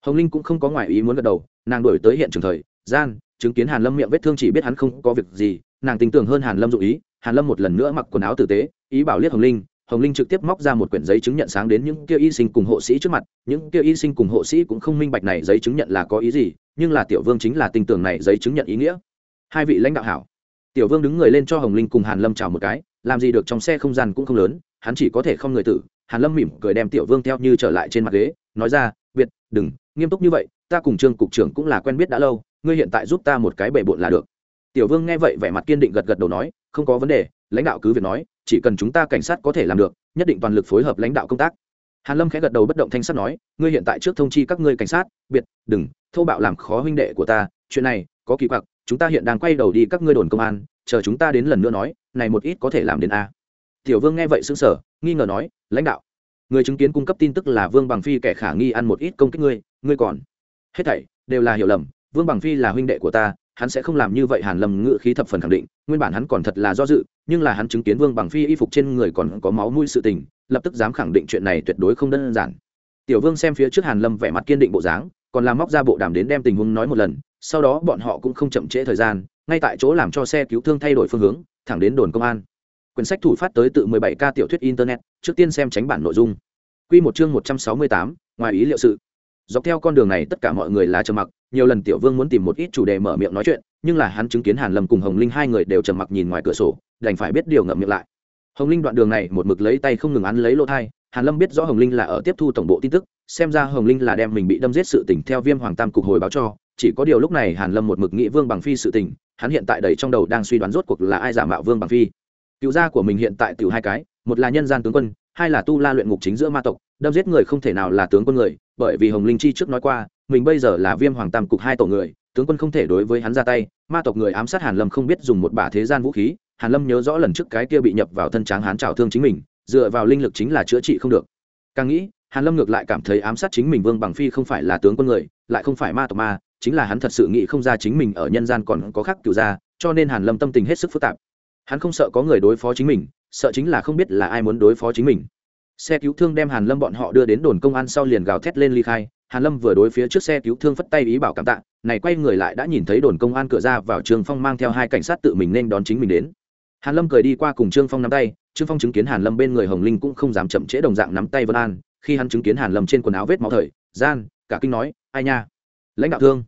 Hồng linh cũng không có ngoài ý muốn gật đầu, nàng đổi tới hiện trường thời, gian, chứng kiến hàn lâm miệng vết thương chỉ biết hắn không có việc gì, nàng tin tưởng hơn hàn lâm dụ ý, hàn lâm một lần nữa mặc quần áo tử tế, ý bảo liếc hồng linh hồng linh trực tiếp móc ra một quyển giấy chứng nhận sáng đến những kia y sinh cùng hộ sĩ trước mặt, những kia y sinh cùng hộ sĩ cũng không minh bạch này giấy chứng nhận là có ý gì, nhưng là tiểu vương chính là tin tưởng này giấy chứng nhận ý nghĩa. Hai vị lãnh đạo hảo. Tiểu vương đứng người lên cho hồng linh cùng hàn lâm chào một cái, làm gì được trong xe không gian cũng không lớn, hắn chỉ có thể không người tử. Hàn lâm mỉm cười đem tiểu vương theo như trở lại trên mặt ghế, nói ra biệt đừng, nghiêm túc như vậy, ta cùng trương cục trưởng cũng là quen biết đã lâu, ngươi hiện tại giúp ta một cái bể bộn là được. Tiểu vương nghe vậy vẻ mặt kiên định gật gật đầu nói, không có vấn đề, lãnh đạo cứ việc nói chỉ cần chúng ta cảnh sát có thể làm được, nhất định toàn lực phối hợp lãnh đạo công tác. Hàn lâm khẽ gật đầu bất động thanh sắt nói, ngươi hiện tại trước thông chi các ngươi cảnh sát, biệt, đừng, thô bạo làm khó huynh đệ của ta, chuyện này, có kỳ quặc, chúng ta hiện đang quay đầu đi các ngươi đồn công an, chờ chúng ta đến lần nữa nói, này một ít có thể làm đến a. Tiểu vương nghe vậy sững sờ, nghi ngờ nói, lãnh đạo, người chứng kiến cung cấp tin tức là vương bằng phi kẻ khả nghi ăn một ít công kích ngươi ngươi còn. Hết thảy đều là hiểu lầm, vương bằng phi là huynh đệ của ta hắn sẽ không làm như vậy hàn lâm ngự khí thập phần khẳng định nguyên bản hắn còn thật là do dự nhưng là hắn chứng kiến vương bằng phi y phục trên người còn có máu mũi sự tình lập tức dám khẳng định chuyện này tuyệt đối không đơn giản. Tiểu vương xem phía trước hàn lâm vẻ mặt kiên định bộ dáng còn làm móc ra bộ đàm đến đem tình huống nói một lần sau đó bọn họ cũng không chậm trễ thời gian ngay tại chỗ làm cho xe cứu thương thay đổi phương hướng thẳng đến đồn công an. Quyển sách thủ phát tới tự 17 k tiểu thuyết internet trước tiên xem tránh bản nội dung. Quy một chương 168, ngoài ý liệu sự. Dọc theo con đường này tất cả mọi người là trầm mặc nhiều lần tiểu vương muốn tìm một ít chủ đề mở miệng nói chuyện, nhưng là hắn chứng kiến hàn lâm cùng hồng linh hai người đều trầm mặc nhìn ngoài cửa sổ, đành phải biết điều ngậm miệng lại. Hồng linh đoạn đường này một mực lấy tay không ngừng ăn lấy lỗ thai, hàn lâm biết rõ hồng linh là ở tiếp thu tổng bộ tin tức, xem ra hồng linh là đem mình bị đâm giết sự tình theo viêm hoàng tam cục hồi báo cho, chỉ có điều lúc này hàn lâm một mực nghĩ vương bằng phi sự tình, hắn hiện tại đầy trong đầu đang suy đoán rốt cuộc là ai giả mạo vương bằng phi. Cựu gia của mình hiện tại tiểu hai cái, một là nhân gian tướng quân, hai là tu la luyện ngục chính giữa ma tộc, đâm giết người không thể nào là tướng quân người, bởi vì hồng linh chi trước nói qua mình bây giờ là viêm hoàng tam cục hai tổ người, tướng quân không thể đối với hắn ra tay, ma tộc người ám sát hàn lâm không biết dùng một bả thế gian vũ khí, hàn lâm nhớ rõ lần trước cái kia bị nhập vào thân tráng hán trào thương chính mình, dựa vào linh lực chính là chữa trị không được. Càng nghĩ, hàn lâm ngược lại cảm thấy ám sát chính mình vương bằng phi không phải là tướng quân người, lại không phải ma tộc ma, chính là hắn thật sự nghĩ không ra chính mình ở nhân gian còn có khác kiểu gia cho nên hàn lâm tâm tình hết sức phức tạp. Hắn không sợ có người đối phó chính mình, sợ chính là không biết là ai muốn đối phó chính mình. Xe cứu thương đem hàn lâm bọn họ đưa đến đồn công an sau liền gào thét lên ly khai hàn lâm vừa đối phía trước xe cứu thương phất tay ý bảo cảm tạ, này quay người lại đã nhìn thấy đồn công an cửa ra vào trương phong mang theo hai cảnh sát tự mình nên đón chính mình đến. Hàn lâm cười đi qua cùng trương phong nắm tay, trương phong chứng kiến hàn lâm bên người hồng linh cũng không dám chậm trễ đồng dạng nắm tay vân an, khi hắn chứng kiến hàn lâm trên quần áo vết máu thời, gian, cả kinh nói, ai nha, lãnh đạo thương,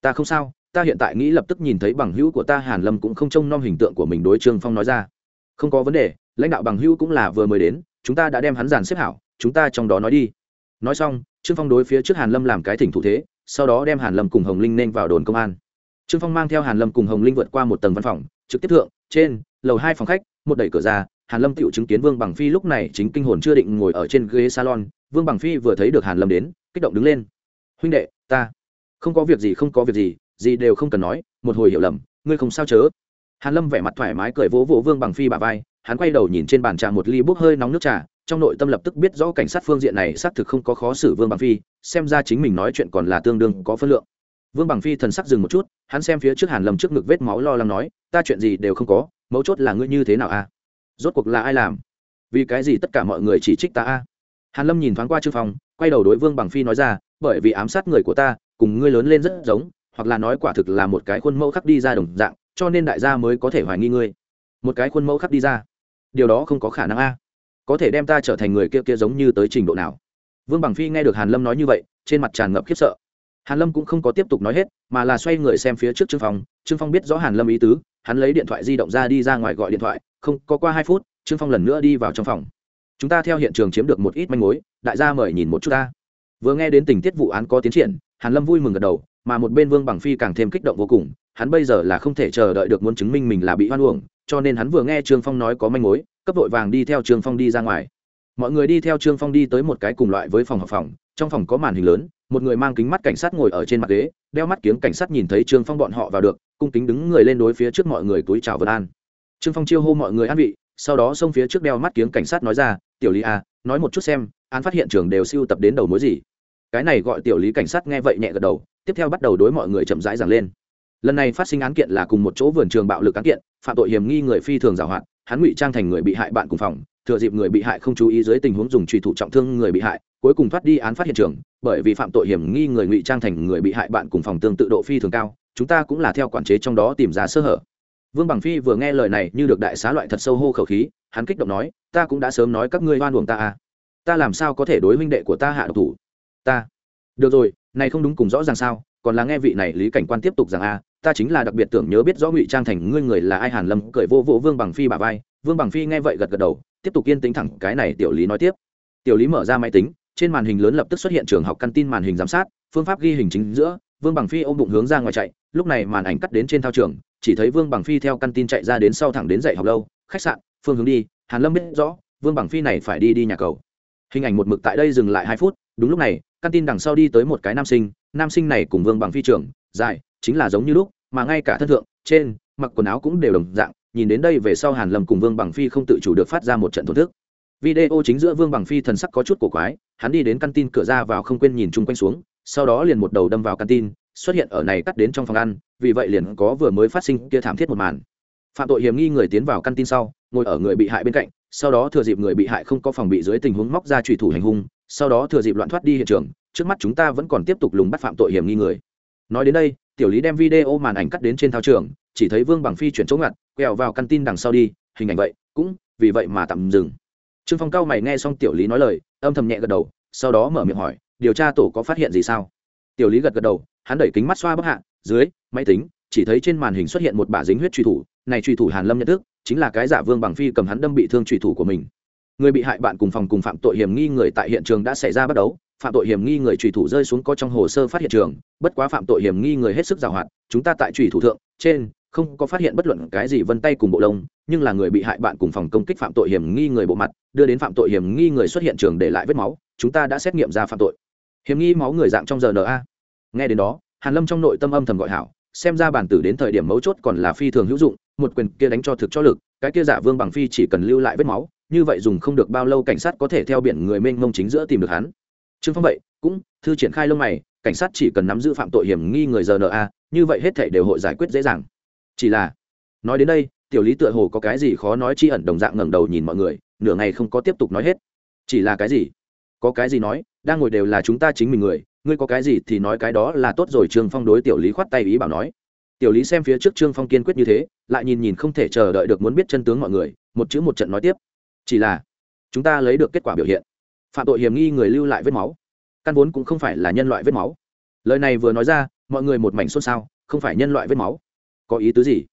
ta không sao, ta hiện tại nghĩ lập tức nhìn thấy bằng hữu của ta. Hàn lâm cũng không trông nom hình tượng của mình đối trương phong nói ra. Không có vấn đề, lãnh đạo bằng hữu cũng là vừa mới đến, chúng ta đã đem hắn dàn xếp hảo, chúng ta trong đó nói đi. Nói xong trương phong đối phía trước hàn lâm làm cái thỉnh thủ thế, sau đó đem hàn lâm cùng hồng linh nên vào đồn công an. Trương phong mang theo hàn lâm cùng hồng linh vượt qua một tầng văn phòng, trực tiếp thượng, trên, lầu hai phòng khách, một đẩy cửa ra, hàn lâm tựu chứng kiến vương bằng phi lúc này chính kinh hồn chưa định ngồi ở trên ghế salon. Vương bằng phi vừa thấy được hàn lâm đến, kích động đứng lên. Huynh đệ, ta. Không có việc gì, không có việc gì gì đều không cần nói, một hồi hiểu lầm, ngươi không sao chớ. Hàn lâm vẻ mặt thoải mái cười vỗ vỗ vương bằng phi bà vai, hắn quay đầu nhìn trên bàn trà một ly bốc hơi nóng nước trà trong nội tâm lập tức biết rõ cảnh sát phương diện này xác thực không có khó xử vương bằng phi, xem ra chính mình nói chuyện còn là tương đương có phân lượng. Vương bằng phi thần sắc dừng một chút, hắn xem phía trước hàn lâm trước ngực vết máu lo lắng nói, ta chuyện gì đều không có, mấu chốt là ngươi như thế nào a à? rốt cuộc là ai làm? Vì cái gì tất cả mọi người chỉ trích ta a hàn lâm nhìn thoáng qua trương phong, quay đầu đối vương bằng phi nói ra, bởi vì ám sát người của ta, cùng ngươi lớn lên rất giống, hoặc là nói quả thực là một cái khuôn mẫu khắc đi ra đồng dạng, cho nên đại gia mới có thể hoài nghi ngươi. Một cái khuôn mẫu khắc đi ra. Điều đó không có khả năng a có thể đem ta trở thành người kia kia giống như tới trình độ nào. Vương bằng phi nghe được hàn lâm nói như vậy, trên mặt tràn ngập khiếp sợ. Hàn lâm cũng không có tiếp tục nói hết, mà là xoay người xem phía trước trương phong. Trương phong biết rõ hàn lâm ý tứ, hắn lấy điện thoại di động ra đi ra ngoài gọi điện thoại, không có qua hai phút, trương phong lần nữa đi vào trong phòng. Chúng ta theo hiện trường chiếm được một ít manh mối, đại gia mời nhìn một chút ta. Vừa nghe đến tình tiết vụ án có tiến triển, hàn lâm vui mừng gật đầu, mà một bên vương bằng phi càng thêm kích động vô cùng, hắn bây giờ là không thể chờ đợi được muốn chứng minh mình là bị hoan uổng, cho nên hắn vừa nghe trương phong nói có manh mối cấp vội vàng đi theo trương phong đi ra ngoài. Mọi người đi theo trương phong đi tới một cái cùng loại với phòng học phòng trong phòng có màn hình lớn một người mang kính mắt cảnh sát ngồi ở trên mặt ghế đeo mắt kiếng cảnh sát nhìn thấy trương phong bọn họ vào được cung kính đứng người lên đối phía trước mọi người túi chào vân an. Trương phong chiêu hô mọi người an vị sau đó xông phía trước đeo mắt kiếng cảnh sát nói ra tiểu lý a à, nói một chút xem án phát hiện trường đều siêu tập đến đầu mối gì? Cái này gọi tiểu lý cảnh sát nghe vậy nhẹ gật đầu tiếp theo bắt đầu đối mọi người chậm rãi giảng lên. Lần này phát sinh án kiện là cùng một chỗ vườn trường bạo lực án kiện phạm tội hiểm nghi người phi thường giảo hoạt hắn ngụy trang thành người bị hại bạn cùng phòng, thừa dịp người bị hại không chú ý dưới tình huống dùng trùy thủ trọng thương người bị hại, cuối cùng thoát đi án phát hiện trường, bởi vì phạm tội hiểm nghi người ngụy trang thành người bị hại bạn cùng phòng tương tự độ phi thường cao, chúng ta cũng là theo quản chế trong đó tìm ra sơ hở. Vương bằng phi vừa nghe lời này như được đại xá loại thật sâu hô khẩu khí, hắn kích động nói, ta cũng đã sớm nói các ngươi oan uổng ta à. Ta làm sao có thể đối huynh đệ của ta hạ độc thủ? Ta. Được rồi, này không đúng cùng rõ ràng sao, còn là nghe vị này lý cảnh quan tiếp tục rằng a ta chính là đặc biệt tưởng nhớ biết rõ ngụy trang thành ngươi người là ai, hàn lâm cười vô vô vương bằng phi bà vai. Vương bằng phi nghe vậy gật gật đầu, tiếp tục yên tĩnh thẳng, cái này tiểu lý nói tiếp. Tiểu lý mở ra máy tính, trên màn hình lớn lập tức xuất hiện trường học căn tin màn hình giám sát, phương pháp ghi hình chính giữa, vương bằng phi ôm bụng hướng ra ngoài chạy, lúc này màn ảnh cắt đến trên thao trường, chỉ thấy vương bằng phi theo căn tin chạy ra đến sau thẳng đến dạy học lâu, khách sạn, phương hướng đi, hàn lâm biết rõ, vương bằng phi này phải đi đi nhà cầu. Hình ảnh một mực tại đây dừng lại hai phút, đúng lúc này, căn tin đằng sau đi tới một cái nam sinh nam sinh này cùng vương bằng phi trưởng dài, chính là giống như lúc, mà ngay cả thân thượng, trên, mặc quần áo cũng đều đồng dạng, nhìn đến đây về sau hàn lâm cùng vương bằng phi không tự chủ được phát ra một trận thổn thức. Video chính giữa vương bằng phi thần sắc có chút cổ quái, hắn đi đến căn tin cửa ra vào không quên nhìn chung quanh xuống, sau đó liền một đầu đâm vào căn tin, xuất hiện ở này cắt đến trong phòng ăn, vì vậy liền có vừa mới phát sinh kia thảm thiết một màn. Phạm tội hiểm nghi người tiến vào căn tin sau, ngồi ở người bị hại bên cạnh, sau đó thừa dịp người bị hại không có phòng bị dưới tình huống móc ra trùy thủ hành hung, sau đó thừa dịp loạn thoát đi hiện trường, trước mắt chúng ta vẫn còn tiếp tục lùng bắt phạm tội hiểm nghi người nói đến đây, tiểu lý đem video màn ảnh cắt đến trên thao trường, chỉ thấy vương bằng phi chuyển chỗ ngặt, quẹo vào căn tin đằng sau đi, hình ảnh vậy, cũng vì vậy mà tạm dừng. Trương phong cao mày nghe xong tiểu lý nói lời, âm thầm nhẹ gật đầu, sau đó mở miệng hỏi, điều tra tổ có phát hiện gì sao? Tiểu lý gật gật đầu, hắn đẩy kính mắt xoa bắc hạ, dưới, máy tính, chỉ thấy trên màn hình xuất hiện một bả dính huyết truy thủ, này truy thủ hàn lâm nhận thức, chính là cái giả vương bằng phi cầm hắn đâm bị thương truy thủ của mình. Người bị hại bạn cùng phòng cùng phạm tội hiểm nghi người tại hiện trường đã xảy ra bắt đấu phạm tội hiểm nghi người truy thủ rơi xuống có trong hồ sơ phát hiện trường, bất quá phạm tội hiểm nghi người hết sức giàu hoạt chúng ta tại truy thủ thượng, trên, không có phát hiện bất luận cái gì vân tay cùng bộ lông, nhưng là người bị hại bạn cùng phòng công kích phạm tội hiểm nghi người bộ mặt, đưa đến phạm tội hiểm nghi người xuất hiện trường để lại vết máu, chúng ta đã xét nghiệm ra phạm tội. Hiểm nghi máu người dạng trong giờ rna nghe đến đó, hàn lâm trong nội tâm âm thầm gọi hảo, xem ra bản tử đến thời điểm mấu chốt còn là phi thường hữu dụng, một quyền kia đánh cho thực cho lực, cái kia giả vương bằng phi chỉ cần lưu lại vết máu, như vậy dùng không được bao lâu cảnh sát có thể theo biển người mênh mông chính giữa tìm được hắn trương phong vậy, cũng, thư triển khai lông mày, cảnh sát chỉ cần nắm giữ phạm tội hiểm nghi người rna như vậy hết thể đều hội giải quyết dễ dàng. Chỉ là, nói đến đây, tiểu lý tựa hồ có cái gì khó nói chi ẩn đồng dạng ngẩng đầu nhìn mọi người, nửa ngày không có tiếp tục nói hết. Chỉ là cái gì? Có cái gì nói, đang ngồi đều là chúng ta chính mình người, ngươi có cái gì thì nói cái đó là tốt rồi, trương phong đối tiểu lý khoát tay ý bảo nói. Tiểu lý xem phía trước trương phong kiên quyết như thế, lại nhìn nhìn không thể chờ đợi được muốn biết chân tướng mọi người, một chữ một trận nói tiếp. Chỉ là, chúng ta lấy được kết quả biểu hiện phạm tội hiểm nghi người lưu lại vết máu. Căn vốn cũng không phải là nhân loại vết máu. Lời này vừa nói ra, mọi người một mảnh xôn xao, không phải nhân loại vết máu. Có ý tứ gì?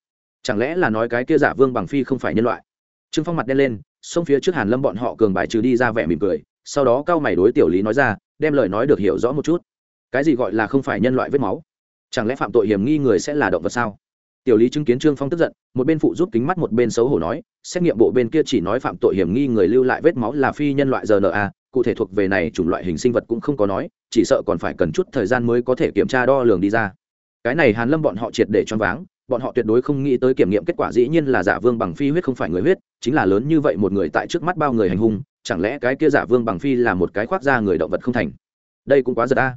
Chẳng lẽ là nói cái kia giả vương bằng phi không phải nhân loại? Trương phong mặt đen lên, xông phía trước hàn lâm bọn họ cường bài trừ đi ra vẻ mỉm cười, sau đó cao mày đối tiểu lý nói ra, đem lời nói được hiểu rõ một chút. Cái gì gọi là không phải nhân loại vết máu? Chẳng lẽ phạm tội hiểm nghi người sẽ là động vật sao? Tiểu lý chứng kiến trương phong tức giận, một bên phụ giúp kính mắt một bên xấu hổ nói, xét nghiệm bộ bên kia chỉ nói phạm tội hiểm nghi người lưu lại vết máu là phi nhân loại rna cụ thể thuộc về này chủng loại hình sinh vật cũng không có nói, chỉ sợ còn phải cần chút thời gian mới có thể kiểm tra đo lường đi ra. Cái này hàn lâm bọn họ triệt để choáng váng, bọn họ tuyệt đối không nghĩ tới kiểm nghiệm kết quả dĩ nhiên là giả vương bằng phi huyết không phải người huyết, chính là lớn như vậy một người tại trước mắt bao người hành hung, chẳng lẽ cái kia giả vương bằng phi là một cái khoác da người động vật không thành? Đây cũng quá giật a.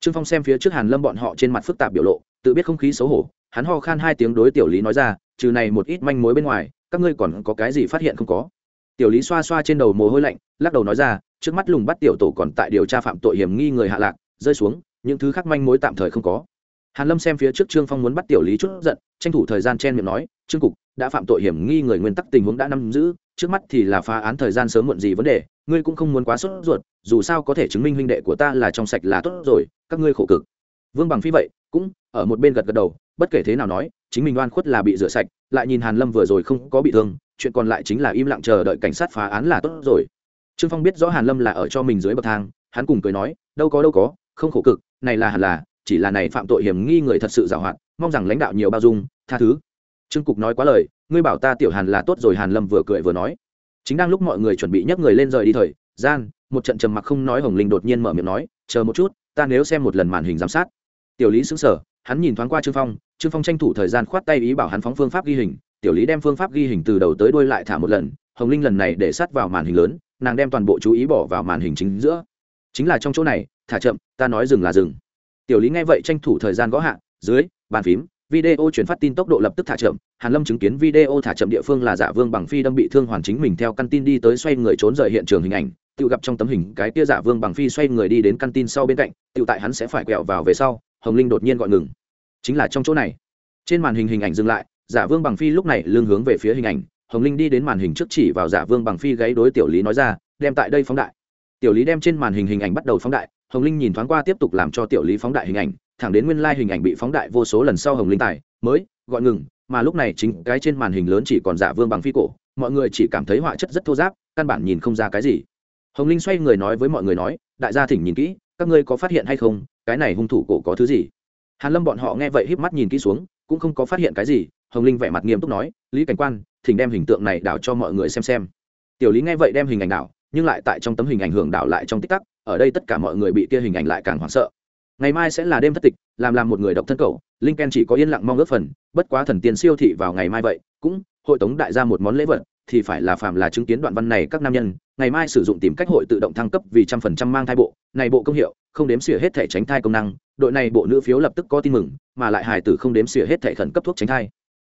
Trương phong xem phía trước hàn lâm bọn họ trên mặt phức tạp biểu lộ, tự biết không khí xấu hổ, hắn ho khan hai tiếng đối tiểu lý nói ra, trừ này một ít manh mối bên ngoài, các ngươi còn có cái gì phát hiện không có? Tiểu lý xoa xoa trên đầu mồ hôi lạnh, lắc đầu nói ra, trước mắt lùng bắt tiểu tổ còn tại điều tra phạm tội hiểm nghi người hạ lạc, rơi xuống, những thứ khác manh mối tạm thời không có. Hàn lâm xem phía trước trương phong muốn bắt tiểu lý chút giận, tranh thủ thời gian chen miệng nói, trương cục, đã phạm tội hiểm nghi người nguyên tắc tình huống đã nắm giữ, trước mắt thì là phá án thời gian sớm muộn gì vấn đề, ngươi cũng không muốn quá sốt ruột, dù sao có thể chứng minh huynh đệ của ta là trong sạch là tốt rồi, các ngươi khổ cực. Vương bằng phi vậy, cũng ở một bên gật gật đầu, bất kể thế nào nói chính mình oan khuất là bị rửa sạch, lại nhìn hàn lâm vừa rồi không có bị thương, chuyện còn lại chính là im lặng chờ đợi cảnh sát phá án là tốt rồi. Trương phong biết rõ hàn lâm là ở cho mình dưới bậc thang, hắn cùng cười nói, đâu có đâu có, không khổ cực, này là hẳn là, chỉ là này phạm tội hiểm nghi người thật sự giàu hạn mong rằng lãnh đạo nhiều bao dung, tha thứ. Trương cục nói quá lời, ngươi bảo ta tiểu hàn là tốt rồi, hàn lâm vừa cười vừa nói. Chính đang lúc mọi người chuẩn bị nhấc người lên rời đi thời gian, một trận trầm mặc không nói hồng linh đột nhiên mở miệng nói, chờ một chút, ta nếu xem một lần màn hình giám sát. Tiểu lý xứng sở hắn nhìn thoáng qua trương phong trương phong tranh thủ thời gian khoát tay ý bảo hắn phóng phương pháp ghi hình, tiểu lý đem phương pháp ghi hình từ đầu tới đuôi lại thả một lần, hồng linh lần này để sát vào màn hình lớn, nàng đem toàn bộ chú ý bỏ vào màn hình chính giữa. Chính là trong chỗ này, thả chậm, ta nói dừng là dừng. Tiểu lý nghe vậy tranh thủ thời gian gõ hạ, dưới, bàn phím, video chuyển phát tin tốc độ lập tức thả chậm, hàn lâm chứng kiến video thả chậm địa phương là giả vương bằng phi đâm bị thương hoàn chính mình theo căn tin đi tới xoay người trốn rời hiện trường hình ảnh, tự gặp trong tấm hình cái tia giả dạ vương bằng phi xoay người đi đến căn tin sau bên cạnh, tự tại hắn sẽ phải quẹo vào về sau, hồng linh đột nhiên gọi ngừng chính là trong chỗ này. Trên màn hình hình ảnh dừng lại, giả vương bằng phi lúc này lương hướng về phía hình ảnh. Hồng linh đi đến màn hình trước chỉ vào giả vương bằng phi gáy đối tiểu lý nói ra, đem tại đây phóng đại. Tiểu lý đem trên màn hình hình ảnh bắt đầu phóng đại, hồng linh nhìn thoáng qua tiếp tục làm cho tiểu lý phóng đại hình ảnh, thẳng đến nguyên lai、like、hình ảnh bị phóng đại vô số lần sau hồng linh tài, mới gọi ngừng, mà lúc này chính cái trên màn hình lớn chỉ còn giả vương bằng phi cổ, mọi người chỉ cảm thấy họa chất rất thô giáp căn bản nhìn không ra cái gì. Hồng linh xoay người nói với mọi người nói, đại gia thỉnh nhìn kỹ, các ngươi có phát hiện hay không? Cái này hung thủ cổ có thứ gì? Hàn lâm bọn họ nghe vậy híp mắt nhìn kỹ xuống, cũng không có phát hiện cái gì, hồng linh vẻ mặt nghiêm túc nói, lý cảnh quan, thỉnh đem hình tượng này đảo cho mọi người xem xem. Tiểu lý nghe vậy đem hình ảnh đảo, nhưng lại tại trong tấm hình ảnh hưởng đảo lại trong tích tắc, ở đây tất cả mọi người bị kia hình ảnh lại càng hoảng sợ. Ngày mai sẽ là đêm thất tịch, làm làm một người độc thân cầu linh ken chỉ có yên lặng mong ước phần, bất quá thần tiên siêu thị vào ngày mai vậy, cũng hội tống đại ra một món lễ vật thì phải là phạm là chứng kiến đoạn văn này các nam nhân ngày mai sử dụng tìm cách hội tự động thăng cấp vì trăm phần trăm mang thai bộ này bộ công hiệu không đếm xỉa hết thể tránh thai công năng đội này bộ nữ phiếu lập tức có tin mừng mà lại hài tử không đếm xỉa hết thể khẩn cấp thuốc tránh thai.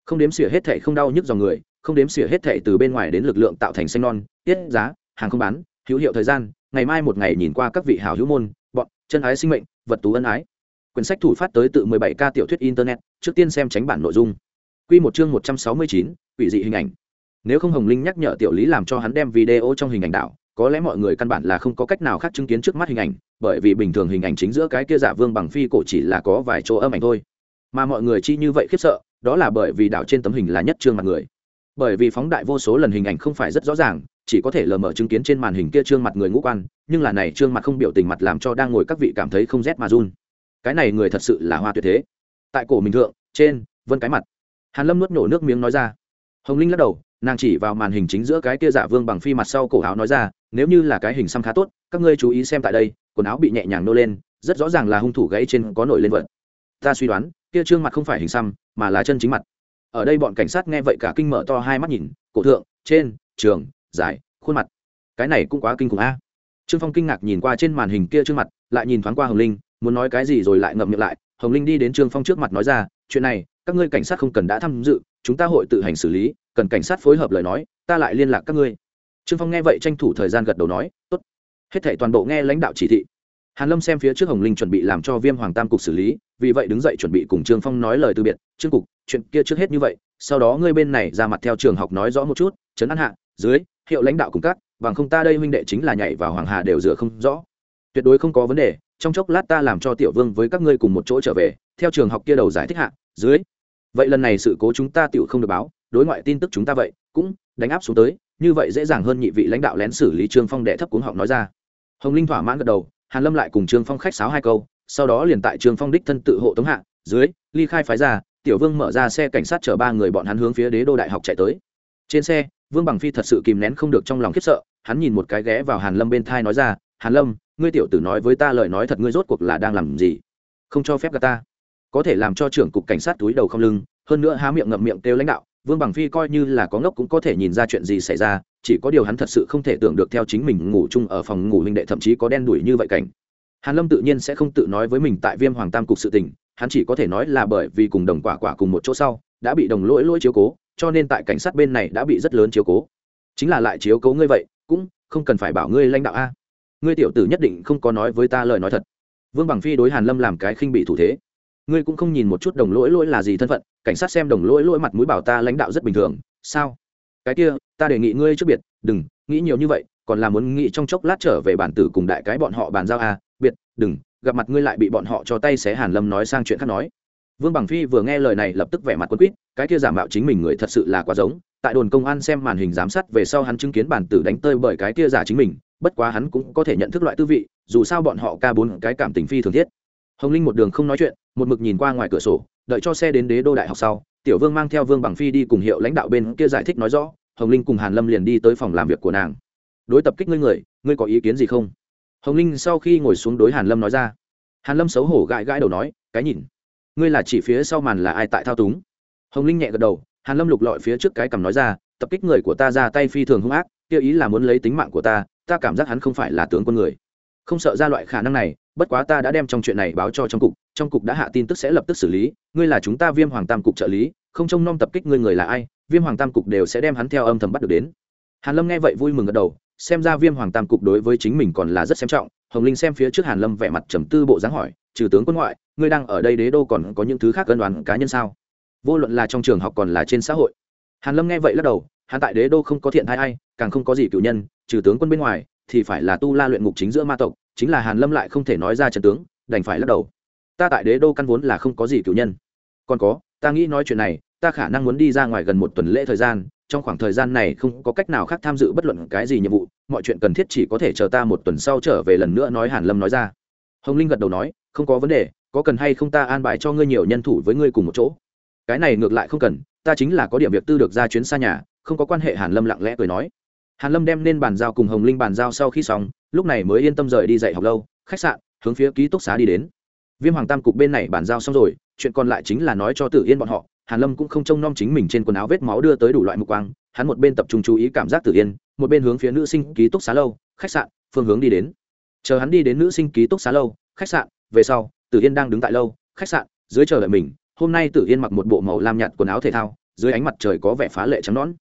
Không đếm xỉa hết thể không đau nhức dòng người không đếm xỉa hết thể từ bên ngoài đến lực lượng tạo thành xanh non tiết giá hàng không bán hữu hiệu thời gian ngày mai một ngày nhìn qua các vị hảo hữu môn bọn chân ái sinh mệnh vật tú ân ái. Quyển sách thủ phát tới tự 17 ca tiểu thuyết internet trước tiên xem tránh bản nội dung. Quy một chương 169, quỷ dị hình ảnh nếu không hồng linh nhắc nhở tiểu lý làm cho hắn đem video trong hình ảnh đảo, có lẽ mọi người căn bản là không có cách nào khác chứng kiến trước mắt hình ảnh, bởi vì bình thường hình ảnh chính giữa cái kia giả vương bằng phi cổ chỉ là có vài chỗ âm ảnh thôi. Mà mọi người chi như vậy khiếp sợ, đó là bởi vì đảo trên tấm hình là nhất trương mặt người. Bởi vì phóng đại vô số lần hình ảnh không phải rất rõ ràng, chỉ có thể lờ mờ chứng kiến trên màn hình kia trương mặt người ngũ quan, nhưng là này trương mặt không biểu tình mặt làm cho đang ngồi các vị cảm thấy không rét mà run. Cái này người thật sự là hoa tuyệt thế. Tại cổ mình thượng, trên, vân cái mặt. Hàn lâm nuốt nổ nước miếng nói ra. Hồng linh lắc đầu nàng chỉ vào màn hình chính giữa cái kia giả vương bằng phi mặt sau cổ áo nói ra, nếu như là cái hình xăm khá tốt, các ngươi chú ý xem tại đây, quần áo bị nhẹ nhàng nô lên, rất rõ ràng là hung thủ gãy trên có nổi lên vật. Ta suy đoán, kia trương mặt không phải hình xăm, mà là chân chính mặt. Ở đây bọn cảnh sát nghe vậy cả kinh mở to hai mắt nhìn, cổ thượng, trên, trường, dài, khuôn mặt. Cái này cũng quá kinh khủng a. Trương phong kinh ngạc nhìn qua trên màn hình kia trước mặt, lại nhìn thoáng qua hồng linh, muốn nói cái gì rồi lại ngậm miệng lại. Hồng linh đi đến trương phong trước mặt nói ra, chuyện này các ngươi cảnh sát không cần đã tham dự, chúng ta hội tự hành xử lý, cần cảnh sát phối hợp lời nói, ta lại liên lạc các ngươi. Trương phong nghe vậy tranh thủ thời gian gật đầu nói, tốt. Hết thảy toàn bộ nghe lãnh đạo chỉ thị. Hàn lâm xem phía trước hồng linh chuẩn bị làm cho viêm hoàng tam cục xử lý, vì vậy đứng dậy chuẩn bị cùng trương phong nói lời từ biệt, trương cục, chuyện kia trước hết như vậy, sau đó ngươi bên này ra mặt theo trường học nói rõ một chút chấn an hạ, dưới, hiệu lãnh đạo cùng các, bằng không ta đây huynh đệ chính là nhảy vào hoàng hà đều rửa không rõ. Tuyệt đối không có vấn đề, trong chốc lát ta làm cho tiểu vương với các ngươi cùng một chỗ trở về, theo trường học kia đầu giải thích hạ, dưới vậy lần này sự cố chúng ta tựu không được báo, đối ngoại tin tức chúng ta vậy, cũng đánh áp xuống tới, như vậy dễ dàng hơn nhị vị lãnh đạo lén xử lý trương phong đệ thấp cuống họng nói ra. Hồng linh thỏa mãn gật đầu, hàn lâm lại cùng trương phong khách sáo hai câu, sau đó liền tại trương phong đích thân tự hộ tống hạ, dưới, ly khai phái ra, tiểu vương mở ra xe cảnh sát chở ba người bọn hắn hướng phía đế đô đại học chạy tới. Trên xe, vương bằng phi thật sự kìm nén không được trong lòng khiếp sợ, hắn nhìn một cái ghé vào hàn lâm bên thai nói ra, hàn lâm, ngươi tiểu tử nói với ta lời nói thật ngươi rốt cuộc là đang làm gì? Không cho phép cả ta có thể làm cho trưởng cục cảnh sát túi đầu không lưng, hơn nữa há miệng ngậm miệng kêu lãnh đạo, vương bằng phi coi như là có ngốc cũng có thể nhìn ra chuyện gì xảy ra, chỉ có điều hắn thật sự không thể tưởng được theo chính mình ngủ chung ở phòng ngủ huynh đệ thậm chí có đen đuổi như vậy cảnh. Hàn lâm tự nhiên sẽ không tự nói với mình tại viêm hoàng tam cục sự tình, hắn chỉ có thể nói là bởi vì cùng đồng quả quả cùng một chỗ sau, đã bị đồng lỗi lỗi chiếu cố, cho nên tại cảnh sát bên này đã bị rất lớn chiếu cố. Chính là lại chiếu cố ngươi vậy, cũng không cần phải bảo ngươi lãnh đạo a. Ngươi tiểu tử nhất định không có nói với ta lời nói thật. Vương bằng phi đối hàn lâm làm cái khinh bị thủ thế ngươi cũng không nhìn một chút đồng lỗi lỗi là gì thân phận, cảnh sát xem đồng lỗi lỗi mặt mũi bảo ta lãnh đạo rất bình thường, sao cái kia, ta đề nghị ngươi trước biệt, đừng, nghĩ nhiều như vậy, còn là muốn nghĩ trong chốc lát trở về bản tử cùng đại cái bọn họ bàn giao à? biệt, đừng, gặp mặt ngươi lại bị bọn họ cho tay xé hàn lâm nói sang chuyện khác nói vương bằng phi vừa nghe lời này lập tức vẻ mặt quân quýt, cái kia giả mạo chính mình người thật sự là quá giống, tại đồn công an xem màn hình giám sát về sau hắn chứng kiến bản tử đánh tơi bởi cái kia giả chính mình, bất quá hắn cũng có thể nhận thức loại tư vị, dù sao bọn họ ca bốn cái cảm tình phi thường thiết hồng linh một đường không nói chuyện, một mực nhìn qua ngoài cửa sổ, đợi cho xe đến đế đô đại học sau, tiểu vương mang theo vương bằng phi đi cùng hiệu lãnh đạo bên kia giải thích nói rõ, hồng linh cùng hàn lâm liền đi tới phòng làm việc của nàng. Đối tập kích ngươi người, ngươi có ý kiến gì không? Hồng linh sau khi ngồi xuống đối hàn lâm nói ra. Hàn lâm xấu hổ gãi gãi đầu nói, cái nhìn. Ngươi là chỉ phía sau màn là ai tại thao túng? Hồng linh nhẹ gật đầu, hàn lâm lục lọi phía trước cái cầm nói ra, tập kích người của ta ra tay phi thường hung ác, kia ý là muốn lấy tính mạng của ta ta cảm giác hắn không phải là tướng quân người không sợ ra loại khả năng này, bất quá ta đã đem trong chuyện này báo cho trong cục trong cục đã hạ tin tức sẽ lập tức xử lý, ngươi là chúng ta viêm hoàng tam cục trợ lý, không trông nom tập kích ngươi người là ai, viêm hoàng tam cục đều sẽ đem hắn theo âm thầm bắt được đến. Hàn lâm nghe vậy vui mừng gật đầu, xem ra viêm hoàng tam cục đối với chính mình còn là rất xem trọng, hồng linh xem phía trước hàn lâm vẻ mặt trầm tư bộ dáng hỏi, trừ tướng quân ngoại, ngươi đang ở đây đế đô còn có những thứ khác cân đoàn cá nhân sao? Vô luận là trong trường học còn là trên xã hội. Hàn lâm nghe vậy lắc đầu, hắn tại đế đô không có thiện hay ai, càng không có gì cựu nhân, trừ tướng quân bên ngoài thì phải là tu la luyện ngục chính giữa ma tộc, chính là hàn lâm lại không thể nói ra trận tướng, đành phải lắc đầu. Ta tại đế đô căn vốn là không có gì cựu nhân. Còn có, ta nghĩ nói chuyện này, ta khả năng muốn đi ra ngoài gần một tuần lễ thời gian, trong khoảng thời gian này không có cách nào khác tham dự bất luận cái gì nhiệm vụ, mọi chuyện cần thiết chỉ có thể chờ ta một tuần sau trở về lần nữa nói hàn lâm nói ra. Hồng linh gật đầu nói, không có vấn đề, có cần hay không ta an bài cho ngươi nhiều nhân thủ với ngươi cùng một chỗ. Cái này ngược lại không cần, ta chính là có điểm việc tư được ra chuyến xa nhà, không có quan hệ hàn lâm lặng lẽ cười nói hàn lâm đem nên bàn giao cùng hồng linh bàn giao sau khi xong, lúc này mới yên tâm rời đi dạy học lâu, khách sạn, hướng phía ký túc xá đi đến. Viêm hoàng tam cục bên này bàn giao xong rồi, chuyện còn lại chính là nói cho tử yên bọn họ. Hàn lâm cũng không trông nom chính mình trên quần áo vết máu đưa tới đủ loại mục quang, hắn một bên tập trung chú ý cảm giác tử yên, một bên hướng phía nữ sinh ký túc xá lâu, khách sạn, phương hướng đi đến. Chờ hắn đi đến nữ sinh ký túc xá lâu, khách sạn, về sau, tử yên đang đứng tại lâu, khách sạn, dưới chờ đợi mình. Hôm nay tử yên mặc một bộ màu lam nhạt quần áo thể thao, dưới ánh mặt trời có vẻ phá lệ trắng nõn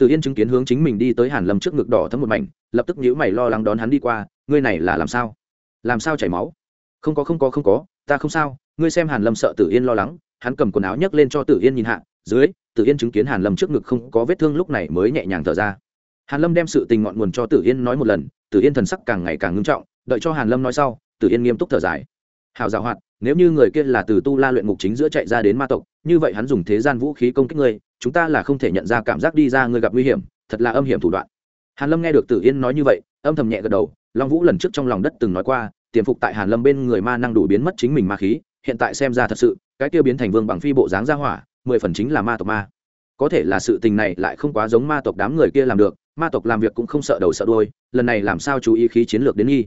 tử yên chứng kiến hướng chính mình đi tới hàn lâm trước ngực đỏ thấm một mảnh, lập tức nhíu mày lo lắng đón hắn đi qua, ngươi này là làm sao? Làm sao chảy máu? Không có không có không có, ta không sao, ngươi xem hàn lâm sợ tử yên lo lắng, hắn cầm quần áo nhấc lên cho tử yên nhìn hạ, dưới, tử yên chứng kiến hàn lâm trước ngực không có vết thương lúc này mới nhẹ nhàng thở ra. Hàn lâm đem sự tình ngọn nguồn cho tử yên nói một lần, tử yên thần sắc càng ngày càng ngưng trọng, đợi cho hàn lâm nói sau, tử yên nghiêm túc thở dài. Hào giảo hoạt, nếu như người kia là từ tu la luyện ngục chính giữa chạy ra đến ma tộc, như vậy hắn dùng thế gian vũ khí công kích ngươi chúng ta là không thể nhận ra cảm giác đi ra ngươi gặp nguy hiểm, thật là âm hiểm thủ đoạn. Hàn lâm nghe được tử yên nói như vậy, âm thầm nhẹ gật đầu, long vũ lần trước trong lòng đất từng nói qua tiềm phục tại hàn lâm bên người ma năng đủ biến mất chính mình ma khí, hiện tại xem ra thật sự, cái kia biến thành vương bằng phi bộ dáng ra hỏa, mười phần chính là ma tộc ma. Có thể là sự tình này lại không quá giống ma tộc đám người kia làm được, ma tộc làm việc cũng không sợ đầu sợ đuôi, lần này làm sao chú ý khí chiến lược đến nghi?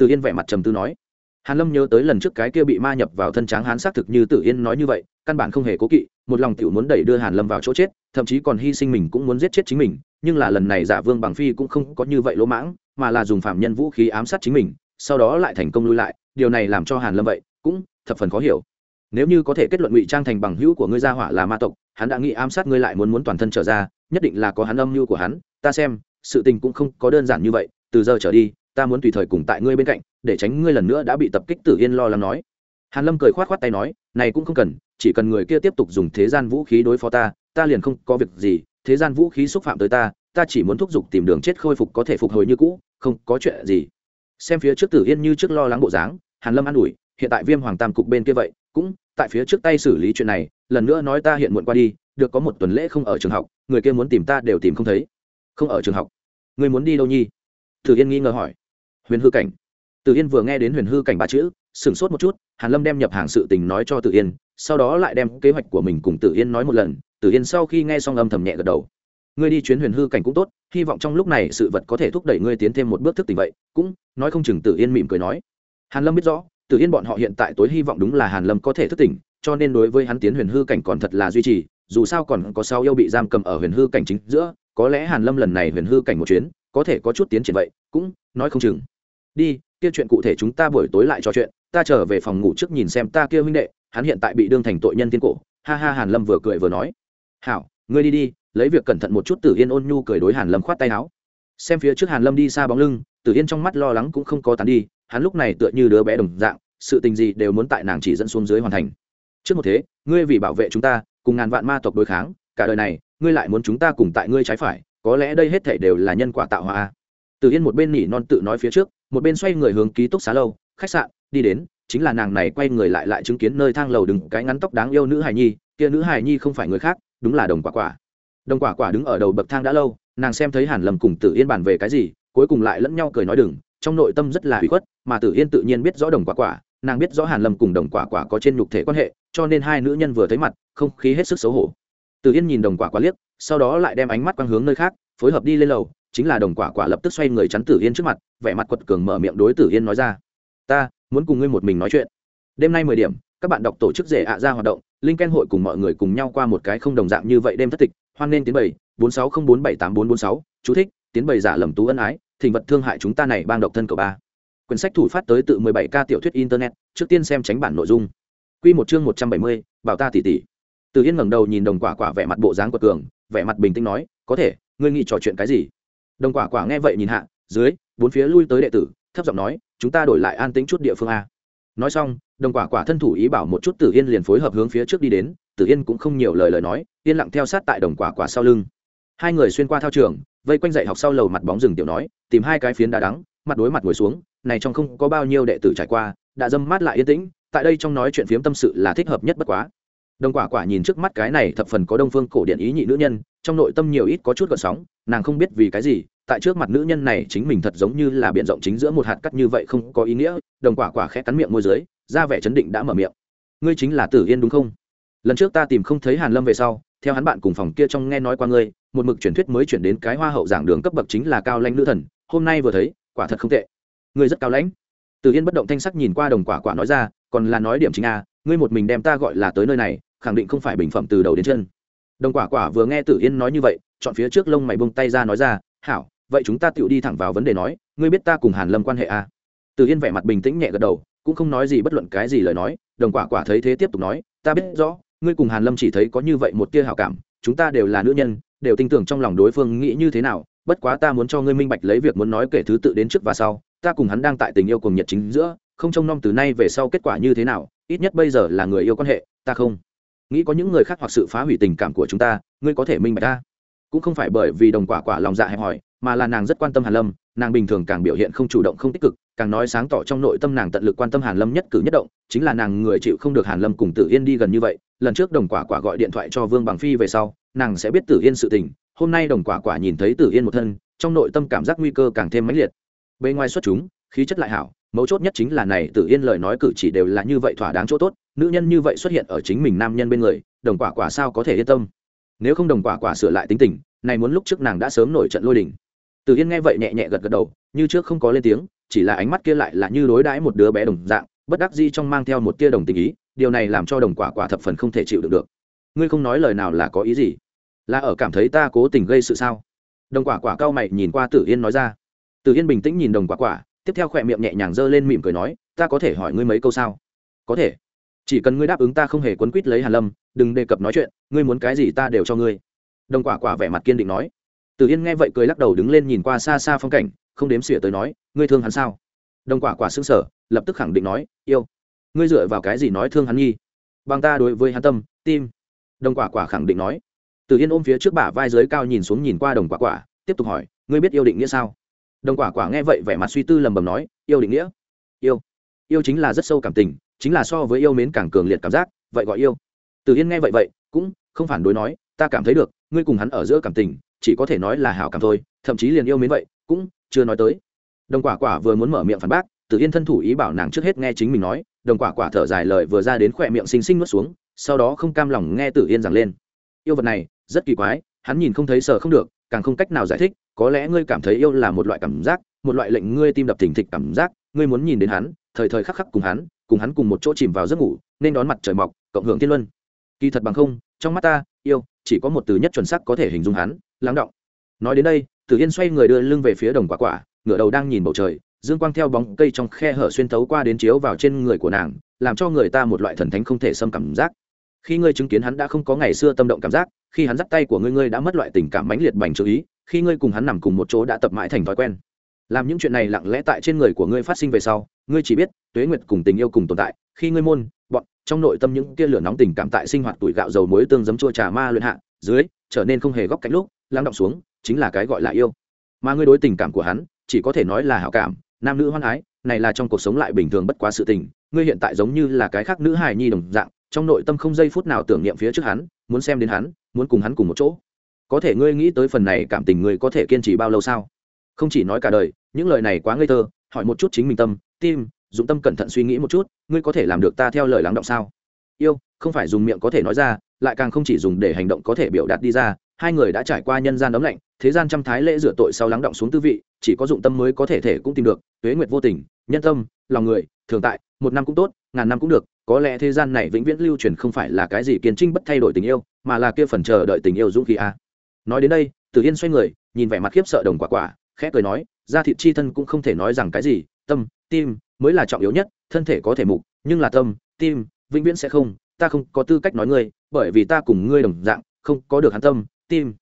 Tử yên vẻ mặt trầm tư nói. Hàn lâm nhớ tới lần trước cái kia bị ma nhập vào thân tráng hán xác thực như tử yên nói như vậy căn bản không hề cố kỵ, một lòng tiểu muốn đẩy đưa hàn lâm vào chỗ chết, thậm chí còn hy sinh mình cũng muốn giết chết chính mình, nhưng là lần này giả vương bằng phi cũng không có như vậy lỗ mãng, mà là dùng phạm nhân vũ khí ám sát chính mình, sau đó lại thành công lui lại, điều này làm cho hàn lâm vậy cũng thập phần khó hiểu. Nếu như có thể kết luận ngụy trang thành bằng hữu của ngươi gia hỏa là ma tộc, hắn đã nghĩ ám sát ngươi lại muốn muốn toàn thân trở ra, nhất định là có hắn âm mưu của hắn, ta xem, sự tình cũng không có đơn giản như vậy, từ giờ trở đi, ta muốn tùy thời cùng tại ngươi bên cạnh, để tránh ngươi lần nữa đã bị tập kích tử yên lo lắng nói. Hàn lâm cười khoát khoát tay nói, này cũng không cần chỉ cần người kia tiếp tục dùng thế gian vũ khí đối phó ta ta liền không có việc gì, thế gian vũ khí xúc phạm tới ta ta chỉ muốn thúc giục tìm đường chết khôi phục có thể phục hồi như cũ, không có chuyện gì. Xem phía trước tử yên như trước lo lắng bộ dáng, hàn lâm an ủi, hiện tại viêm hoàng tam cục bên kia vậy, cũng tại phía trước tay xử lý chuyện này, lần nữa nói ta hiện muộn qua đi, được có một tuần lễ không ở trường học, người kia muốn tìm ta đều tìm không thấy. Không ở trường học. Người muốn đi đâu nhi tử yên nghi ngờ hỏi. Huyền hư cảnh. Tử yên vừa nghe đến huyền hư cảnh ba chữ, sửng sốt một chút, hàn lâm đem nhập hàng sự tình nói cho tử yên sau đó lại đem kế hoạch của mình cùng tử yên nói một lần. Tử yên sau khi nghe xong âm thầm nhẹ gật đầu. Ngươi đi chuyến huyền hư cảnh cũng tốt, hy vọng trong lúc này sự vật có thể thúc đẩy ngươi tiến thêm một bước thức tỉnh vậy. Cũng, nói không chừng tử yên mỉm cười nói. Hàn lâm biết rõ, tử yên bọn họ hiện tại tối hy vọng đúng là hàn lâm có thể thức tỉnh, cho nên đối với hắn tiến huyền hư cảnh còn thật là duy trì, dù sao còn có sao yêu bị giam cầm ở huyền hư cảnh chính giữa, có lẽ hàn lâm lần này huyền hư cảnh một chuyến, có thể có chút tiến triển vậy. Cũng, nói không chừng. Đi, kia chuyện cụ thể chúng ta buổi tối lại trò chuyện ta trở về phòng ngủ trước nhìn xem ta kia huynh đệ, hắn hiện tại bị đương thành tội nhân thiên cổ. Ha ha, hàn lâm vừa cười vừa nói. Hảo, ngươi đi đi, lấy việc cẩn thận một chút tử yên ôn nhu cười đối hàn lâm khoát tay áo. Xem phía trước hàn lâm đi xa bóng lưng, tử yên trong mắt lo lắng cũng không có tán đi, hắn lúc này tựa như đứa bé đồng dạng, sự tình gì đều muốn tại nàng chỉ dẫn xuống dưới hoàn thành. Trước một thế, ngươi vì bảo vệ chúng ta, cùng ngàn vạn ma tộc đối kháng, cả đời này, ngươi lại muốn chúng ta cùng tại ngươi trái phải, có lẽ đây hết thể đều là nhân quả tạo hóa. Tử yên một bên nỉ non tự nói phía trước, một bên xoay người hướng ký túc xá lâu khách sạn, đi đến, chính là nàng này quay người lại lại chứng kiến nơi thang lầu đứng cái ngắn tóc đáng yêu nữ hài nhi, kia nữ hài nhi không phải người khác, đúng là đồng quả quả. Đồng quả quả đứng ở đầu bậc thang đã lâu, nàng xem thấy hàn lâm cùng tử yên bàn về cái gì, cuối cùng lại lẫn nhau cười nói đừng, trong nội tâm rất là hủy khuất, mà tử yên tự nhiên biết rõ đồng quả quả, nàng biết rõ hàn lâm cùng đồng quả quả có trên nhục thể quan hệ, cho nên hai nữ nhân vừa thấy mặt, không khí hết sức xấu hổ. Tử yên nhìn đồng quả quả liếc, sau đó lại đem ánh mắt quang hướng nơi khác, phối hợp đi lên lầu, chính là đồng quả quả lập tức xoay người chắn tử yên trước mặt, vẻ mặt quật cường mở miệng đối tử yên nói ra ta, muốn cùng ngươi một mình nói chuyện. Đêm nay mười điểm, các bạn đọc tổ chức rể ạ ra hoạt động linh ken hội cùng mọi người cùng nhau qua một cái không đồng dạng như vậy đêm thất tịch, hoan nên tiến bảy bốn sáu không bốn bảy tám bốn bốn sáu, chú thích, tiến bảy giả lầm tú ân ái, thỉnh vật thương hại chúng ta này bang độc thân cậu ba. Quyển sách thủ phát tới tự mười bảy ca tiểu thuyết internet, trước tiên xem tránh bản nội dung. Quy một chương một trăm bảy mươi, bảo ta tỷ tỷ từ yên ngẩng đầu nhìn đồng quả quả vẻ mặt bộ dáng của cường, vẻ mặt bình tĩnh nói, có thể, ngươi nghĩ trò chuyện cái gì? Đồng quả quả nghe vậy nhìn hạ, dưới, bốn phía lui tới đệ tử thấp giọng nói, chúng ta đổi lại an tĩnh chút địa phương a. Nói xong, đồng quả quả thân thủ ý bảo một chút tử yên liền phối hợp hướng phía trước đi đến, tử yên cũng không nhiều lời lời nói, yên lặng theo sát tại đồng quả quả sau lưng. Hai người xuyên qua thao trường, vây quanh dạy học sau lầu mặt bóng rừng tiểu nói, tìm hai cái phiến đá đắng, mặt đối mặt ngồi xuống, này trong không có bao nhiêu đệ tử trải qua, đã dâm mát lại yên tĩnh, tại đây trong nói chuyện phiếm tâm sự là thích hợp nhất bất quá đồng quả quả nhìn trước mắt cái này thập phần có đông phương cổ điện ý nhị nữ nhân, trong nội tâm nhiều ít có chút gợn sóng, nàng không biết vì cái gì, tại trước mặt nữ nhân này chính mình thật giống như là biện rộng chính giữa một hạt cắt như vậy không có ý nghĩa đồng quả quả khẽ cắn miệng môi dưới, ra vẻ chấn định đã mở miệng. Ngươi chính là tử yên đúng không? Lần trước ta tìm không thấy hàn lâm về sau, theo hắn bạn cùng phòng kia trong nghe nói qua ngươi, một mực truyền thuyết mới chuyển đến cái hoa hậu giảng đường cấp bậc chính là cao lãnh nữ thần, hôm nay vừa thấy, quả thật không tệ. Ngươi rất cao lãnh. Tử yên bất động thanh sắc nhìn qua đồng quả quả nói ra, còn là nói điểm chính a, ngươi một mình đem ta gọi là tới nơi này khẳng định không phải bình phẩm từ đầu đến chân đồng quả quả vừa nghe tử yên nói như vậy, chọn phía trước lông mày bông tay ra nói ra, hảo, vậy chúng ta tựu đi thẳng vào vấn đề nói, ngươi biết ta cùng hàn lâm quan hệ à? Tử yên vẻ mặt bình tĩnh nhẹ gật đầu, cũng không nói gì bất luận cái gì lời nói, đồng quả quả thấy thế tiếp tục nói, ta biết rõ, ngươi cùng hàn lâm chỉ thấy có như vậy một tia hảo cảm, chúng ta đều là nữ nhân, đều tin tưởng trong lòng đối phương nghĩ như thế nào, bất quá ta muốn cho ngươi minh bạch lấy việc muốn nói kể thứ tự đến trước và sau, ta cùng hắn đang tại tình yêu cùng nhật chính giữa, không trông nom từ nay về sau kết quả như thế nào, ít nhất bây giờ là người yêu quan hệ, ta không nghĩ có những người khác hoặc sự phá hủy tình cảm của chúng ta, ngươi có thể minh bạch ta. Cũng không phải bởi vì đồng quả quả lòng dạ hẹp hòi, mà là nàng rất quan tâm hàn lâm, nàng bình thường càng biểu hiện không chủ động, không tích cực, càng nói sáng tỏ trong nội tâm nàng tận lực quan tâm hàn lâm nhất cử nhất động, chính là nàng người chịu không được hàn lâm cùng tử yên đi gần như vậy, lần trước đồng quả quả gọi điện thoại cho vương bằng phi về sau, nàng sẽ biết tử yên sự tình, hôm nay đồng quả quả nhìn thấy tử yên một thân, trong nội tâm cảm giác nguy cơ càng thêm mãnh liệt. Bên ngoài xuất chúng, khí chất lại hảo, mấu chốt nhất chính là này tử yên lời nói cử chỉ đều là như vậy thỏa đáng chỗ tốt nữ nhân như vậy xuất hiện ở chính mình nam nhân bên người, đồng quả quả sao có thể yên tâm? Nếu không đồng quả quả sửa lại tính tình, này muốn lúc trước nàng đã sớm nổi trận lôi đình. Từ yên nghe vậy nhẹ nhẹ gật gật đầu, như trước không có lên tiếng, chỉ là ánh mắt kia lại là như đối đãi một đứa bé đồng dạng, bất đắc di trong mang theo một tia đồng tình ý, điều này làm cho đồng quả quả thập phần không thể chịu được được. Ngươi không nói lời nào là có ý gì? Là ở cảm thấy ta cố tình gây sự sao? Đồng quả quả cao mày nhìn qua tử yên nói ra. Tử yên bình tĩnh nhìn đồng quả quả, tiếp theo khỏe miệng nhẹ nhàng giơ lên mỉm cười nói, ta có thể hỏi ngươi mấy câu sao? Có thể chỉ cần ngươi đáp ứng ta không hề quấn quýt lấy hàn lâm đừng đề cập nói chuyện ngươi muốn cái gì ta đều cho ngươi đồng quả quả vẻ mặt kiên định nói Tử Yên nghe vậy cười lắc đầu đứng lên nhìn qua xa xa phong cảnh, không đếm xỉa tới nói, ngươi thương hắn sao? Đồng Quả Quả sững sờ, lập tức khẳng định nói, yêu. Ngươi dựa vào cái gì nói thương hắn nhi? Bằng ta đối với hắn tâm, tim. Đồng Quả Quả khẳng định nói. Tử Yên ôm phía trước bả vai dưới cao nhìn xuống nhìn qua Đồng Quả Quả, tiếp tục hỏi, ngươi biết yêu định nghĩa sao? Đồng Quả Quả nghe vậy vẻ mặt suy tư lầm bầm nói, yêu định nghĩa? Yêu. Yêu chính là rất sâu cảm tình, chính là so với yêu mến càng cường liệt cảm giác, vậy gọi yêu. từ Yên nghe vậy vậy, cũng không phản đối nói, ta cảm thấy được, ngươi cùng hắn ở giữa cảm tình, chỉ có thể nói là hảo cảm thôi thậm chí liền yêu mến vậy cũng chưa nói tới đồng quả quả vừa muốn mở miệng phản bác từ yên thân thủ ý bảo nàng trước hết nghe chính mình nói đồng quả quả thở dài lời vừa ra đến khỏe miệng xinh xinh nuốt xuống sau đó không cam lòng nghe tử yên giảng lên yêu vật này rất kỳ quái hắn nhìn không thấy sờ không được càng không cách nào giải thích có lẽ ngươi cảm thấy yêu là một loại cảm giác một loại lệnh ngươi tim đập thình thịch cảm giác ngươi muốn nhìn đến hắn thời thời khắc khắc cùng hắn cùng hắn cùng một chỗ chìm vào giấc ngủ, nên đón mặt trời mọc, cộng hưởng thiên luân. Kỳ thật bằng không, trong mắt ta, yêu, chỉ có một từ nhất chuẩn sắc có thể hình dung hắn, lắng động. Nói đến đây, tử yên xoay người đưa lưng về phía đồng quả quả, ngửa đầu đang nhìn bầu trời, dương quang theo bóng cây trong khe hở xuyên thấu qua đến chiếu vào trên người của nàng, làm cho người ta một loại thần thánh không thể xâm cảm giác. Khi ngươi chứng kiến hắn đã không có ngày xưa tâm động cảm giác, khi hắn dắt tay của ngươi ngươi đã mất loại tình cảm mãnh liệt bành chú ý, khi ngươi cùng hắn nằm cùng một chỗ đã tập mãi thành thói quen. Làm những chuyện này lặng lẽ tại trên người của ngươi phát sinh về sau, ngươi chỉ biết tuế nguyệt cùng tình yêu cùng tồn tại, khi ngươi môn, bọn, trong nội tâm những tia lửa nóng tình cảm tại sinh hoạt tuổi gạo dầu muối tương giấm chua trà ma luyện hạ, dưới, trở nên không hề góc cạnh lúc, lắng động xuống, chính là cái gọi là yêu. Mà ngươi đối tình cảm của hắn, chỉ có thể nói là hảo cảm, nam nữ hoan ái, này là trong cuộc sống lại bình thường bất quá sự tình, ngươi hiện tại giống như là cái khác nữ hài nhi đồng dạng, trong nội tâm không giây phút nào tưởng niệm phía trước hắn, muốn xem đến hắn, muốn cùng hắn cùng một chỗ. Có thể ngươi nghĩ tới phần này cảm tình ngươi có thể kiên trì bao lâu sao? Không chỉ nói cả đời, những lời này quá ngây thơ, hỏi một chút chính mình tâm, tim dụng tâm cẩn thận suy nghĩ một chút, ngươi có thể làm được ta theo lời lắng động sao? Yêu, không phải dùng miệng có thể nói ra, lại càng không chỉ dùng để hành động có thể biểu đạt đi ra, hai người đã trải qua nhân gian ấm lạnh, thế gian trăm thái lễ rửa tội sau lắng động xuống tư vị, chỉ có dụng tâm mới có thể thể cũng tìm được, tuế nguyệt vô tình, nhân tâm, lòng người, thường tại, một năm cũng tốt, ngàn năm cũng được, có lẽ thế gian này vĩnh viễn lưu truyền không phải là cái gì kiên trinh bất thay đổi tình yêu, mà là kia phần chờ đợi tình yêu dũng khí a. Nói đến đây, tử yên xoay người, nhìn vẻ mặt khiếp sợ đồng quả quả, khẽ cười nói ra thịt chi thân cũng không thể nói rằng cái gì, tâm, tim mới là trọng yếu nhất, thân thể có thể mục, nhưng là tâm, tim, vĩnh viễn sẽ không, ta không có tư cách nói ngươi, bởi vì ta cùng ngươi đồng dạng, không có được hắn tâm, tim.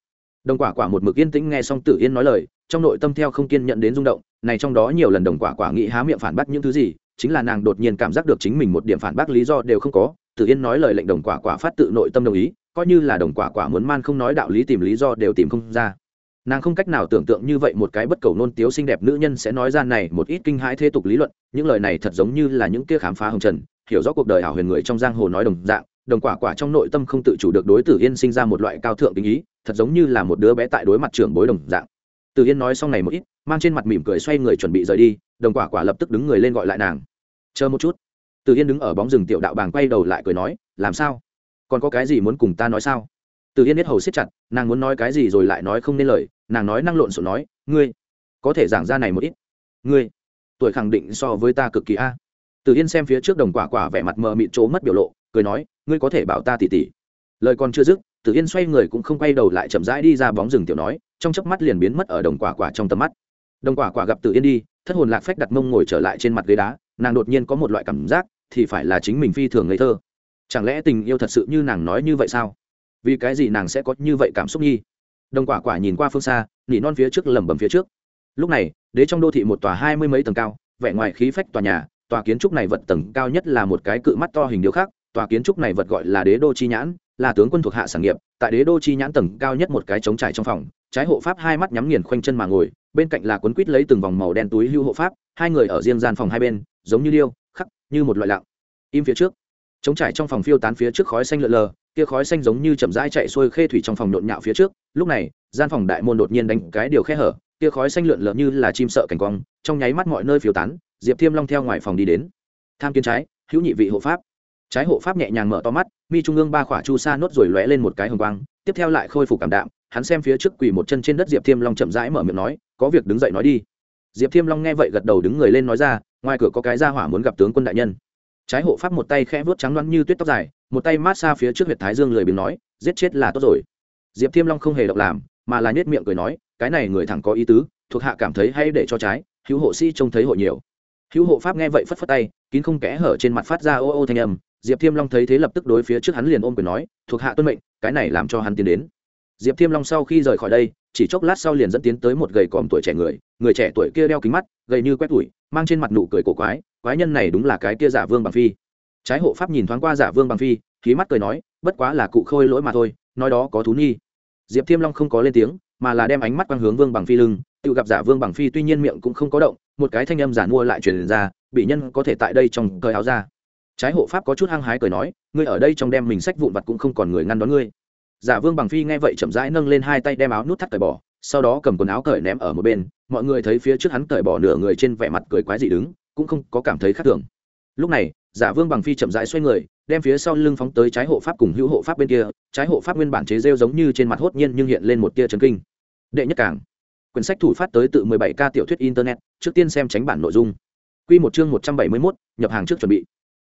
Đồng quả quả một mực yên tĩnh nghe xong tử yên nói lời, trong nội tâm theo không kiên nhận đến rung động, này trong đó nhiều lần đồng quả quả nghĩ há miệng phản bác những thứ gì, chính là nàng đột nhiên cảm giác được chính mình một điểm phản bác lý do đều không có. Tử yên nói lời lệnh đồng quả quả phát tự nội tâm đồng ý, coi như là đồng quả quả muốn man không nói đạo lý tìm lý do đều tìm không ra nàng không cách nào tưởng tượng như vậy một cái bất cầu nôn tiếu xinh đẹp nữ nhân sẽ nói ra này một ít kinh hãi thế tục lý luận, những lời này thật giống như là những kia khám phá hồng trần, hiểu rõ cuộc đời ảo huyền người trong giang hồ nói đồng dạng, đồng quả quả trong nội tâm không tự chủ được đối tử yên sinh ra một loại cao thượng tình ý, thật giống như là một đứa bé tại đối mặt trưởng bối đồng dạng. Tử yên nói xong này một ít, mang trên mặt mỉm cười xoay người chuẩn bị rời đi, đồng quả quả lập tức đứng người lên gọi lại nàng. Chờ một chút. Tử yên đứng ở bóng rừng tiểu đạo bàng quay đầu lại cười nói, làm sao? Còn có cái gì muốn cùng ta nói sao? Từ yên biết hầu siết chặt, nàng muốn nói cái gì rồi lại nói không nên lời, nàng nói năng lộn xộn nói, ngươi, có thể giảng ra này một ít. Ngươi, tuổi khẳng định so với ta cực kỳ a. Từ yên xem phía trước đồng quả quả vẻ mặt mờ mịt chỗ mất biểu lộ, cười nói, ngươi có thể bảo ta tỉ tỉ. Lời còn chưa dứt, Từ yên xoay người cũng không quay đầu lại chậm rãi đi ra bóng rừng tiểu nói, trong chớp mắt liền biến mất ở đồng quả quả trong tầm mắt. Đồng quả quả gặp Từ yên đi, thất hồn lạc phách đặt mông ngồi trở lại trên mặt ghế đá, nàng đột nhiên có một loại cảm giác, thì phải là chính mình phi thường ngây thơ. Chẳng lẽ tình yêu thật sự như nàng nói như vậy sao? Vì cái gì nàng sẽ có như vậy cảm xúc nhi đồng quả quả nhìn qua phương xa, nỉ non phía trước lẩm bẩm phía trước. Lúc này, đế trong đô thị một tòa hai mươi mấy tầng cao, vẻ ngoài khí phách tòa nhà, tòa kiến trúc này vật tầng cao nhất là một cái cự mắt to hình điêu khác tòa kiến trúc này vật gọi là đế đô chi nhãn, là tướng quân thuộc hạ sản nghiệp, tại đế đô chi nhãn tầng cao nhất một cái trống trải trong phòng, trái hộ pháp hai mắt nhắm nghiền khoanh chân mà ngồi, bên cạnh là cuốn quýt lấy từng vòng màu đen túi hưu hộ pháp, hai người ở riêng gian phòng hai bên, giống như điêu, khắc, như một loại lặng. Im phía trước, trống trải trong phòng phiêu tán phía trước khói xanh lợn lờ kia khói xanh giống như chậm rãi chạy xuôi khê thủy trong phòng nhộn nhạo phía trước. Lúc này, gian phòng đại môn đột nhiên đánh cái điều khe hở. Kia khói xanh lượn lờ như là chim sợ cảnh quang, trong nháy mắt mọi nơi phiêu tán. Diệp thiêm long theo ngoài phòng đi đến. Tham kiến trái, hữu nhị vị hộ pháp. Trái hộ pháp nhẹ nhàng mở to mắt, mi trung ương ba khỏa chu sa nốt rồi lóe lên một cái hồng quang, tiếp theo lại khôi phục cảm đạm. Hắn xem phía trước quỳ một chân trên đất diệp thiêm long chậm rãi mở miệng nói, có việc đứng dậy nói đi. Diệp thiêm long nghe vậy gật đầu đứng người lên nói ra, ngoài cửa có cái ra hỏa muốn gặp tướng quân đại nhân. Trái hộ pháp một tay khẽ vuốt trắng loăn như tuyết tóc dài một tay mát xa phía trước huyệt thái dương lười biếng nói, giết chết là tốt rồi. Diệp thiêm long không hề động làm, mà là nhét miệng cười nói, cái này người thẳng có ý tứ, thuộc hạ cảm thấy hay để cho trái, hữu hộ sĩ trông thấy hội nhiều. Hữu hộ pháp nghe vậy phất phất tay, kín không kẽ hở trên mặt phát ra ô ô thanh âm, diệp thiêm long thấy thế lập tức đối phía trước hắn liền ôm quyền nói, thuộc hạ tuân mệnh, cái này làm cho hắn tiến đến. Diệp thiêm long sau khi rời khỏi đây, chỉ chốc lát sau liền dẫn tiến tới một gầy còm tuổi trẻ người người trẻ tuổi kia đeo kính mắt, gầy như quét tuổi mang trên mặt nụ cười cổ quái quái nhân này đúng là cái kia giả vương bằng phi trái hộ pháp nhìn thoáng qua giả vương bằng phi khí mắt cười nói, bất quá là cụ khôi lỗi mà thôi, nói đó có thú nhi diệp thiêm long không có lên tiếng, mà là đem ánh mắt quang hướng vương bằng phi lưng. Tự gặp giả vương bằng phi tuy nhiên miệng cũng không có động, một cái thanh âm giả mua lại truyền ra, bị nhân có thể tại đây trong thời áo ra. Trái hộ pháp có chút hăng hái cười nói, ngươi ở đây trong đem mình sách vụn vặt cũng không còn người ngăn đón ngươi. Giả vương bằng phi nghe vậy chậm rãi nâng lên hai tay đem áo nút thắt cởi bỏ, sau đó cầm quần áo cởi ném ở một bên. Mọi người thấy phía trước hắn cởi bỏ nửa người trên vẻ mặt cười quái dị đứng, cũng không có cảm thấy khác thường. Lúc này giả vương bằng phi chậm rãi xoay người đem phía sau lưng phóng tới trái hộ pháp cùng hữu hộ pháp bên kia. Trái hộ pháp nguyên bản chế rêu giống như trên mặt hốt nhiên nhưng hiện lên một tia trấn kinh. Đệ nhất cảng. Quyển sách thủ phát tới tự 17 k tiểu thuyết internet trước tiên xem tránh bản nội dung. Quy một chương 171, nhập hàng trước chuẩn bị.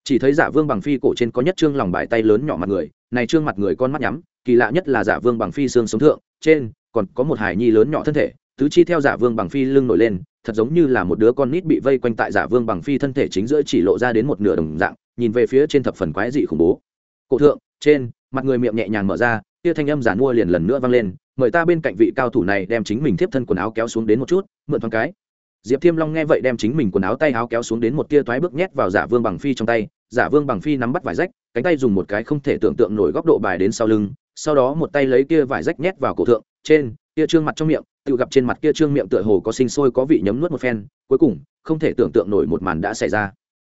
Chỉ thấy giả vương bằng phi cổ trên có nhất trương lòng bài tay lớn nhỏ mặt người này trương mặt người con mắt nhắm kỳ lạ nhất là giả vương bằng phi xương sống thượng trên còn có một hải nhi lớn nhỏ thân thể tứ chi theo giả vương bằng phi lưng nổi lên, thật giống như là một đứa con nít bị vây quanh tại giả vương bằng phi thân thể chính giữa chỉ lộ ra đến một nửa đồng dạng, nhìn về phía trên thập phần quái dị khủng bố. Cổ thượng, trên, mặt người miệng nhẹ nhàng mở ra, kia thanh âm giản mua liền lần nữa vang lên, mời ta bên cạnh vị cao thủ này đem chính mình tiếp thân quần áo kéo xuống đến một chút, mượn thoáng cái. Diệp thiêm long nghe vậy đem chính mình quần áo tay áo kéo xuống đến một tia thoái bước nhét vào giả vương bằng phi trong tay, giả vương bằng phi nắm bắt vải rách, cánh tay dùng một cái không thể tưởng tượng nổi góc độ bài đến sau lưng, sau đó một tay lấy kia vải rách nhét vào cổ thượng, trên, kia trương mặt trong miệng tự gặp trên mặt kia trương miệng tựa hồ có sinh sôi có vị nhấm nuốt một phen, cuối cùng, không thể tưởng tượng nổi một màn đã xảy ra.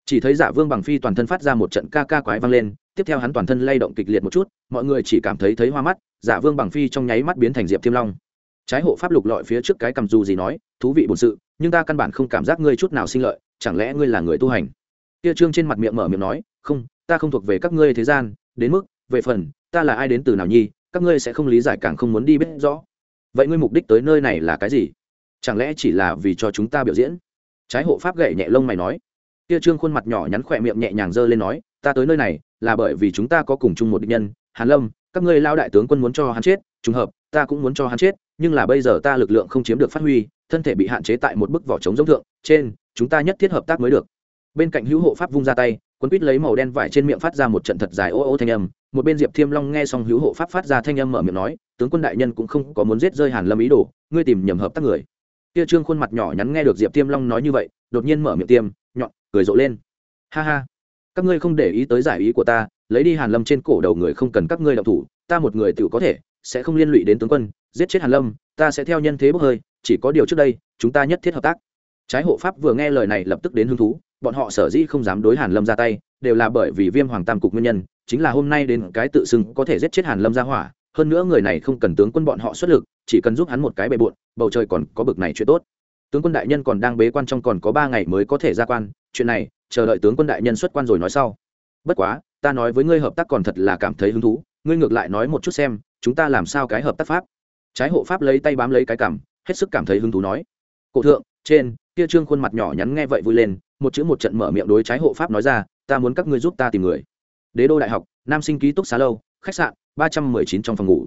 Chỉ thấy giả vương bằng phi toàn thân phát ra một trận ca ca quái vang lên, tiếp theo hắn toàn thân lay động kịch liệt một chút, mọi người chỉ cảm thấy thấy hoa mắt giả vương bằng phi trong nháy mắt biến thành diệp thiêm long. Trái hộ pháp lục lọi phía trước cái cầm dù gì nói, thú vị bổn sự, nhưng ta căn bản không cảm giác ngươi chút nào sinh lợi, chẳng lẽ ngươi là người tu hành? Kia trương trên mặt miệng mở miệng nói, không, ta không thuộc về các ngươi thế gian, đến mức, về phần, ta là ai đến từ nào nhi, các ngươi sẽ không lý giải càng không muốn đi biết rõ vậy ngươi mục đích tới nơi này là cái gì? Chẳng lẽ chỉ là vì cho chúng ta biểu diễn? Trái hộ pháp gậy nhẹ lông mày nói. Kia trương khuôn mặt nhỏ nhắn khỏe miệng nhẹ nhàng giơ lên nói, ta tới nơi này là bởi vì chúng ta có cùng chung một địch nhân, hàn lâm, các ngươi lao đại tướng quân muốn cho hắn chết, trùng hợp, ta cũng muốn cho hắn chết, nhưng là bây giờ ta lực lượng không chiếm được phát huy, thân thể bị hạn chế tại một bức vỏ chống giống thượng, trên, chúng ta nhất thiết hợp tác mới được. Bên cạnh hữu hộ pháp vung ra tay quân quýt lấy màu đen vải trên miệng phát ra một trận thật dài ô ô thanh âm một bên diệp thiêm long nghe xong hữu hộ pháp phát ra thanh âm mở miệng nói, tướng quân đại nhân cũng không có muốn giết rơi hàn lâm ý đồ, ngươi tìm nhầm hợp tác người. Kia trương khuôn mặt nhỏ nhắn nghe được diệp thiêm long nói như vậy, đột nhiên mở miệng tiêm, nhọn, cười rộ lên. Ha ha, các ngươi không để ý tới giải ý của ta, lấy đi hàn lâm trên cổ đầu người không cần các ngươi động thủ, ta một người tự có thể, sẽ không liên lụy đến tướng quân, giết chết hàn lâm, ta sẽ theo nhân thế bốc hơi, chỉ có điều trước đây, chúng ta nhất thiết hợp tác. Trái hộ pháp vừa nghe lời này lập tức đến hứng thú bọn họ sở dĩ không dám đối hàn lâm ra tay, đều là bởi vì viêm hoàng tam cục nguyên nhân, chính là hôm nay đến cái tự xưng có thể giết chết hàn lâm ra hỏa, hơn nữa người này không cần tướng quân bọn họ xuất lực, chỉ cần giúp hắn một cái bề bộn, bầu trời còn có bực này chuyện tốt. Tướng quân đại nhân còn đang bế quan trong còn có ba ngày mới có thể ra quan, chuyện này, chờ đợi tướng quân đại nhân xuất quan rồi nói sau. Bất quá, ta nói với ngươi hợp tác còn thật là cảm thấy hứng thú, ngươi ngược lại nói một chút xem, chúng ta làm sao cái hợp tác pháp. Trái hộ pháp lấy tay bám lấy cái cằm, hết sức cảm thấy hứng thú nói. Cổ thượng, trên, kia trương khuôn mặt nhỏ nhắn nghe vậy vui lên một chữ một trận mở miệng đối trái hộ pháp nói ra, ta muốn các ngươi giúp ta tìm người. Đế đô đại học, nam sinh ký túc xá lâu, khách sạn, ba trăm mười chín trong phòng ngủ.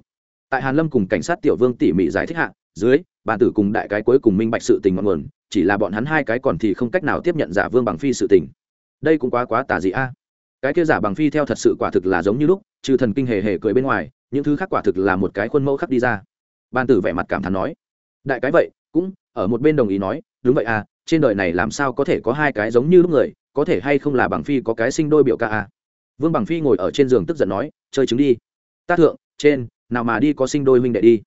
Tại hàn lâm cùng cảnh sát tiểu vương tỉ mỉ giải thích hạ, dưới bàn tử cùng đại cái cuối cùng minh bạch sự tình ngọn nguồn, chỉ là bọn hắn hai cái còn thì không cách nào tiếp nhận giả vương bằng phi sự tình. Đây cũng quá quá tà gì a. Cái kia giả bằng phi theo thật sự quả thực là giống như lúc, trừ thần kinh hề hề cười bên ngoài, những thứ khác quả thực là một cái khuôn mẫu khắc đi ra. Ban tử vẻ mặt cảm thán nói, đại cái vậy, cũng, ở một bên đồng ý nói, đúng vậy à trên đời này làm sao có thể có hai cái giống như lúc người, có thể hay không là bằng phi có cái sinh đôi biểu ca à? Vương bằng phi ngồi ở trên giường tức giận nói, chơi chứng đi. Ta thượng, trên, nào mà đi có sinh đôi huynh đệ đi.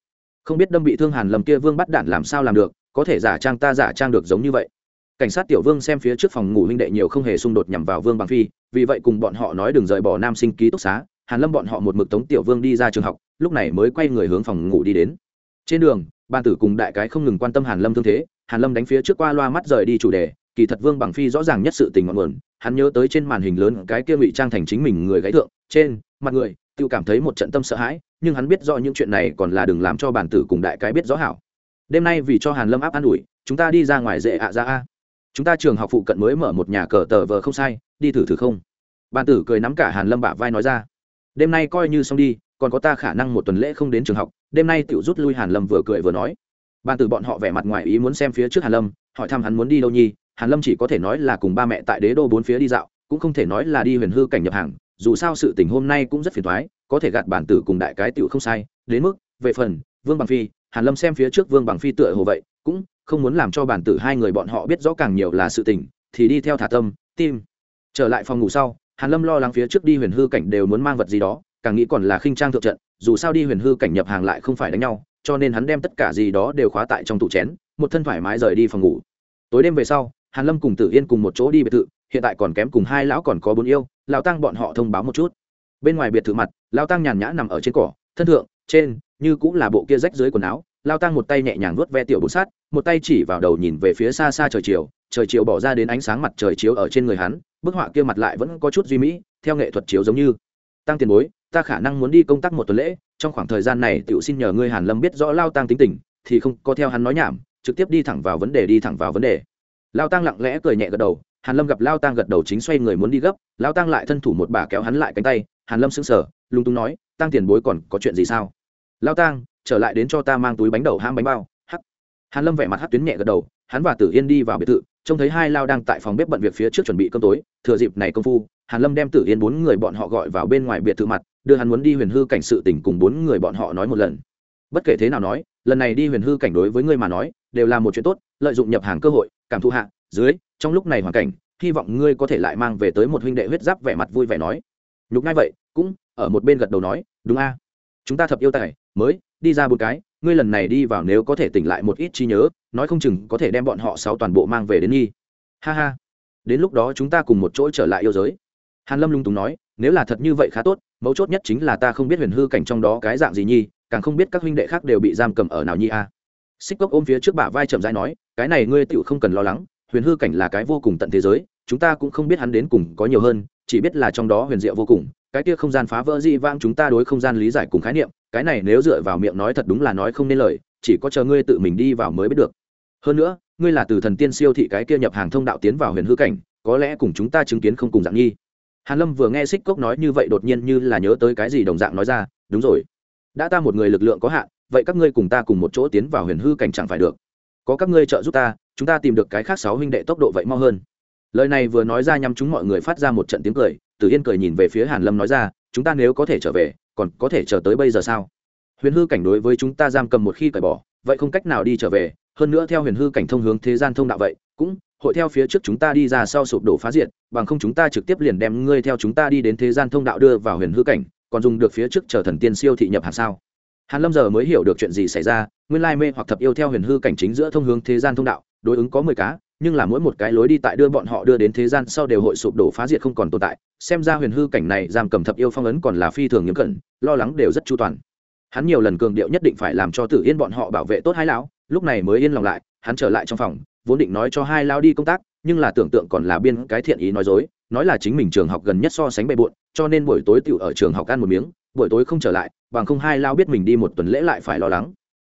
Không biết đâm bị thương hàn lầm kia vương bắt đản làm sao làm được, có thể giả trang ta giả trang được giống như vậy. Cảnh sát tiểu vương xem phía trước phòng ngủ huynh đệ nhiều không hề xung đột nhằm vào vương bằng phi, vì vậy cùng bọn họ nói đừng rời bỏ nam sinh ký túc xá, hàn lâm bọn họ một mực tống tiểu vương đi ra trường học, lúc này mới quay người hướng phòng ngủ đi đến. Trên đường ban tử cùng đại cái không ngừng quan tâm hàn lâm thương thế hàn lâm đánh phía trước qua loa mắt rời đi chủ đề, kỳ thật vương bằng phi rõ ràng nhất sự tình ngọn nguồn, hắn nhớ tới trên màn hình lớn cái kia ngụy trang thành chính mình người gãy thượng, trên mặt người, tự cảm thấy một trận tâm sợ hãi, nhưng hắn biết rõ những chuyện này còn là đừng làm cho bản tử cùng đại cái biết rõ hảo. Đêm nay vì cho hàn lâm áp an ủi, chúng ta đi ra ngoài dễ ạ ra a. Chúng ta trường học phụ cận mới mở một nhà cờ tờ vờ không sai, đi thử thử không? Bản tử cười nắm cả hàn lâm bả vai nói ra. Đêm nay coi như xong đi, còn có ta khả năng một tuần lễ không đến trường học, đêm nay tiểu rút lui hàn lâm vừa cười vừa nói bàn tử bọn họ vẻ mặt ngoài ý muốn xem phía trước hàn lâm, hỏi thăm hắn muốn đi đâu nhi hàn lâm chỉ có thể nói là cùng ba mẹ tại đế đô bốn phía đi dạo, cũng không thể nói là đi huyền hư cảnh nhập hàng, dù sao sự tình hôm nay cũng rất phiền toái, có thể gạt bản tử cùng đại cái tiểu không sai. Đến mức, về phần, vương bằng phi, hàn lâm xem phía trước vương bằng phi tựa hồ vậy, cũng không muốn làm cho bản tử hai người bọn họ biết rõ càng nhiều là sự tình, thì đi theo thả tâm, tim. Trở lại phòng ngủ sau, hàn lâm lo lắng phía trước đi huyền hư cảnh đều muốn mang vật gì đó, càng nghĩ còn là khinh trang thượng trận, dù sao đi huyền hư cảnh nhập hàng lại không phải đánh nhau cho nên hắn đem tất cả gì đó đều khóa tại trong tủ chén, một thân thoải mái rời đi phòng ngủ. Tối đêm về sau, hàn lâm cùng tử yên cùng một chỗ đi biệt thự, hiện tại còn kém cùng hai lão còn có bốn yêu, lão tăng bọn họ thông báo một chút. Bên ngoài biệt thự mặt, lão tăng nhàn nhã nằm ở trên cỏ, thân thượng, trên, như cũng là bộ kia rách dưới quần áo lao tăng một tay nhẹ nhàng vuốt ve tiểu bút sát một tay chỉ vào đầu nhìn về phía xa xa trời chiều trời chiều bỏ ra đến ánh sáng mặt trời chiếu ở trên người hắn, bức họa kia mặt lại vẫn có chút duy mỹ, theo nghệ thuật chiếu giống như. Tăng tiền bối, ta khả năng muốn đi công tác một tuần lễ trong khoảng thời gian này tiểu xin nhờ ngươi hàn lâm biết rõ lao tăng tính tình, thì không có theo hắn nói nhảm, trực tiếp đi thẳng vào vấn đề, đi thẳng vào vấn đề. Lao tăng lặng lẽ cười nhẹ gật đầu, hàn lâm gặp lao tăng gật đầu chính xoay người muốn đi gấp, lao tăng lại thân thủ một bà kéo hắn lại cánh tay, hàn lâm sững sờ lung tung nói tăng tiền bối còn có chuyện gì sao? Lao tăng trở lại đến cho ta mang túi bánh đậu ham bánh bao. Hắc. Hàn lâm vẻ mặt hắc tuyến nhẹ gật đầu, hắn và tử yên đi vào biệt thự, trông thấy hai lao đang tại phòng bếp bận việc phía trước chuẩn bị cơm tối, thừa dịp này công phu, hàn lâm đem tử yên bốn người bọn họ gọi vào bên ngoài biệt thự mặt đưa hắn muốn đi huyền hư cảnh sự tình cùng bốn người bọn họ nói một lần. Bất kể thế nào nói, lần này đi huyền hư cảnh đối với ngươi mà nói, đều là một chuyện tốt, lợi dụng nhập hàng cơ hội, cảm thụ hạ, dưới, trong lúc này hoàn cảnh, hy vọng ngươi có thể lại mang về tới một huynh đệ huyết giáp vẻ mặt vui vẻ nói. Nhục ngay vậy, cũng, ở một bên gật đầu nói, đúng a. Chúng ta thập yêu tài, mới, đi ra một cái, ngươi lần này đi vào nếu có thể tỉnh lại một ít trí nhớ, nói không chừng có thể đem bọn họ sáu toàn bộ mang về đến nghi. Ha ha. Đến lúc đó chúng ta cùng một chỗ trở lại yêu giới. Hàn lâm lung túng nói nếu là thật như vậy khá tốt, mấu chốt nhất chính là ta không biết huyền hư cảnh trong đó cái dạng gì nhi, càng không biết các huynh đệ khác đều bị giam cầm ở nào nhi a. Xích cốc ôm phía trước bả vai chậm rãi nói, cái này ngươi tựu không cần lo lắng, huyền hư cảnh là cái vô cùng tận thế giới, chúng ta cũng không biết hắn đến cùng có nhiều hơn, chỉ biết là trong đó huyền diệu vô cùng, cái kia không gian phá vỡ dị vang chúng ta đối không gian lý giải cùng khái niệm, cái này nếu dựa vào miệng nói thật đúng là nói không nên lời, chỉ có chờ ngươi tự mình đi vào mới biết được. Hơn nữa, ngươi là từ thần tiên siêu thị cái kia nhập hàng thông đạo tiến vào huyền hư cảnh, có lẽ cùng chúng ta chứng kiến không cùng dạng nhi hàn lâm vừa nghe xích cốc nói như vậy đột nhiên như là nhớ tới cái gì đồng dạng nói ra, đúng rồi, đã ta một người lực lượng có hạn, vậy các ngươi cùng ta cùng một chỗ tiến vào huyền hư cảnh chẳng phải được. Có các ngươi trợ giúp ta, chúng ta tìm được cái khác sáu huynh đệ tốc độ vậy mau hơn. Lời này vừa nói ra nhằm chúng mọi người phát ra một trận tiếng cười, tử yên cười nhìn về phía hàn lâm nói ra, chúng ta nếu có thể trở về, còn có thể chờ tới bây giờ sao? Huyền hư cảnh đối với chúng ta giam cầm một khi cởi bỏ, vậy không cách nào đi trở về, hơn nữa theo huyền hư cảnh thông hướng thế gian thông đạo vậy, cũng hội theo phía trước chúng ta đi ra sau sụp đổ phá diệt, bằng không chúng ta trực tiếp liền đem ngươi theo chúng ta đi đến thế gian thông đạo đưa vào huyền hư cảnh, còn dùng được phía trước chờ thần tiên siêu thị nhập hàng sao? Hàn lâm giờ mới hiểu được chuyện gì xảy ra, nguyên lai mê hoặc thập yêu theo huyền hư cảnh chính giữa thông hướng thế gian thông đạo, đối ứng có mười cá, nhưng là mỗi một cái lối đi tại đưa bọn họ đưa đến thế gian sau đều hội sụp đổ phá diệt không còn tồn tại, xem ra huyền hư cảnh này giam cầm thập yêu phong ấn còn là phi thường nghiêm cẩn, lo lắng đều rất chu toàn. Hắn nhiều lần cường điệu nhất định phải làm cho tử yên bọn họ bảo vệ tốt hai lão, lúc này mới yên lòng lại, hắn trở lại trong phòng vốn định nói cho hai lão đi công tác nhưng là tưởng tượng còn là biên cái thiện ý nói dối nói là chính mình trường học gần nhất so sánh bề bộn cho nên buổi tối tựu ở trường học ăn một miếng buổi tối không trở lại bằng không hai lao biết mình đi một tuần lễ lại phải lo lắng.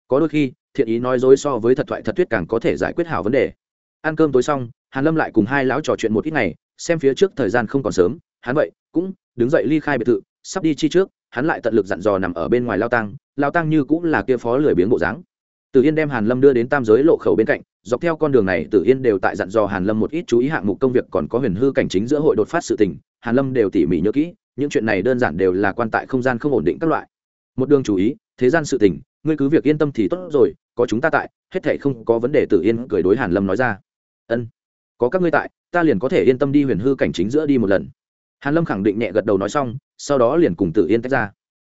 Có đôi khi thiện ý nói dối so với thật thoại thật thuyết càng có thể giải quyết hảo vấn đề. Ăn cơm tối xong hàn lâm lại cùng hai lão trò chuyện một ít ngày xem phía trước thời gian không còn sớm hắn vậy cũng đứng dậy ly khai biệt thự sắp đi chi trước hắn lại tận lực dặn dò nằm ở bên ngoài lao tăng lao tăng như cũng là kia phó lười biếng bộ dáng. Từ Yên đem Hàn Lâm đưa đến tam giới lộ khẩu bên cạnh, dọc theo con đường này Tử Yên đều tại dặn dò Hàn Lâm một ít chú ý hạng mục công việc còn có huyền hư cảnh chính giữa hội đột phát sự tình, Hàn Lâm đều tỉ mỉ nhớ kỹ, những chuyện này đơn giản đều là quan tại không gian không ổn định các loại. Một đường chú ý, thế gian sự tình, ngươi cứ việc yên tâm thì tốt rồi, có chúng ta tại, hết thảy không có vấn đề Tử Yên cười đối Hàn Lâm nói ra. "Ân, có các ngươi tại, ta liền có thể yên tâm đi huyền hư cảnh chính giữa đi một lần." Hàn Lâm khẳng định nhẹ gật đầu nói xong, sau đó liền cùng Tử Yên tách ra.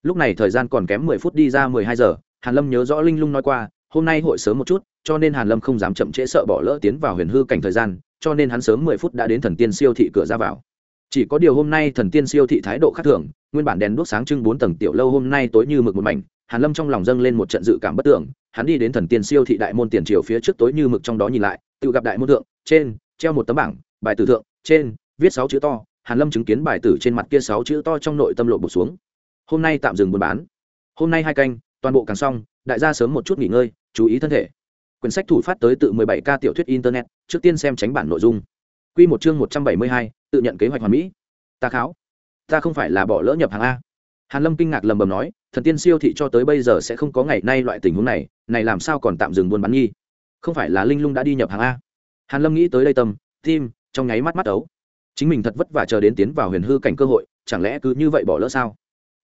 Lúc này thời gian còn kém mười phút đi ra mười hai giờ, Hàn Lâm nhớ rõ Linh Lung nói qua, hôm nay hội sớm một chút, cho nên hàn lâm không dám chậm trễ sợ bỏ lỡ tiến vào huyền hư cảnh thời gian, cho nên hắn sớm mười phút đã đến thần tiên siêu thị cửa ra vào. Chỉ có điều hôm nay thần tiên siêu thị thái độ khác thường, nguyên bản đèn đuốc sáng trưng bốn tầng tiểu lâu hôm nay tối như mực một mảnh, hàn lâm trong lòng dâng lên một trận dự cảm bất tưởng hắn đi đến thần tiên siêu thị đại môn tiền triều phía trước tối như mực trong đó nhìn lại, tự gặp đại môn thượng, trên, treo một tấm bảng, bài tử thượng, trên, viết sáu chữ to, hàn lâm chứng kiến bài tử trên mặt kia sáu chữ to trong nội tâm lộ bộ xuống. Hôm nay tạm dừng buôn bán. Hôm nay hai canh, toàn bộ càng xong, đại gia sớm một chút nghỉ ngơi chú ý thân thể. Quyển sách thủ phát tới tự 17 ca tiểu thuyết internet trước tiên xem tránh bản nội dung. Quy một chương 172, tự nhận kế hoạch hoàn mỹ. Ta kháo. Ta không phải là bỏ lỡ nhập hàng a. Hàn lâm kinh ngạc lầm bầm nói thần tiên siêu thị cho tới bây giờ sẽ không có ngày nay loại tình huống này này làm sao còn tạm dừng buôn bán nghi? Không phải là linh lung đã đi nhập hàng a? Hàn lâm nghĩ tới đây tâm tim trong nháy mắt mắt ấu. Chính mình thật vất vả chờ đến tiến vào huyền hư cảnh cơ hội chẳng lẽ cứ như vậy bỏ lỡ sao?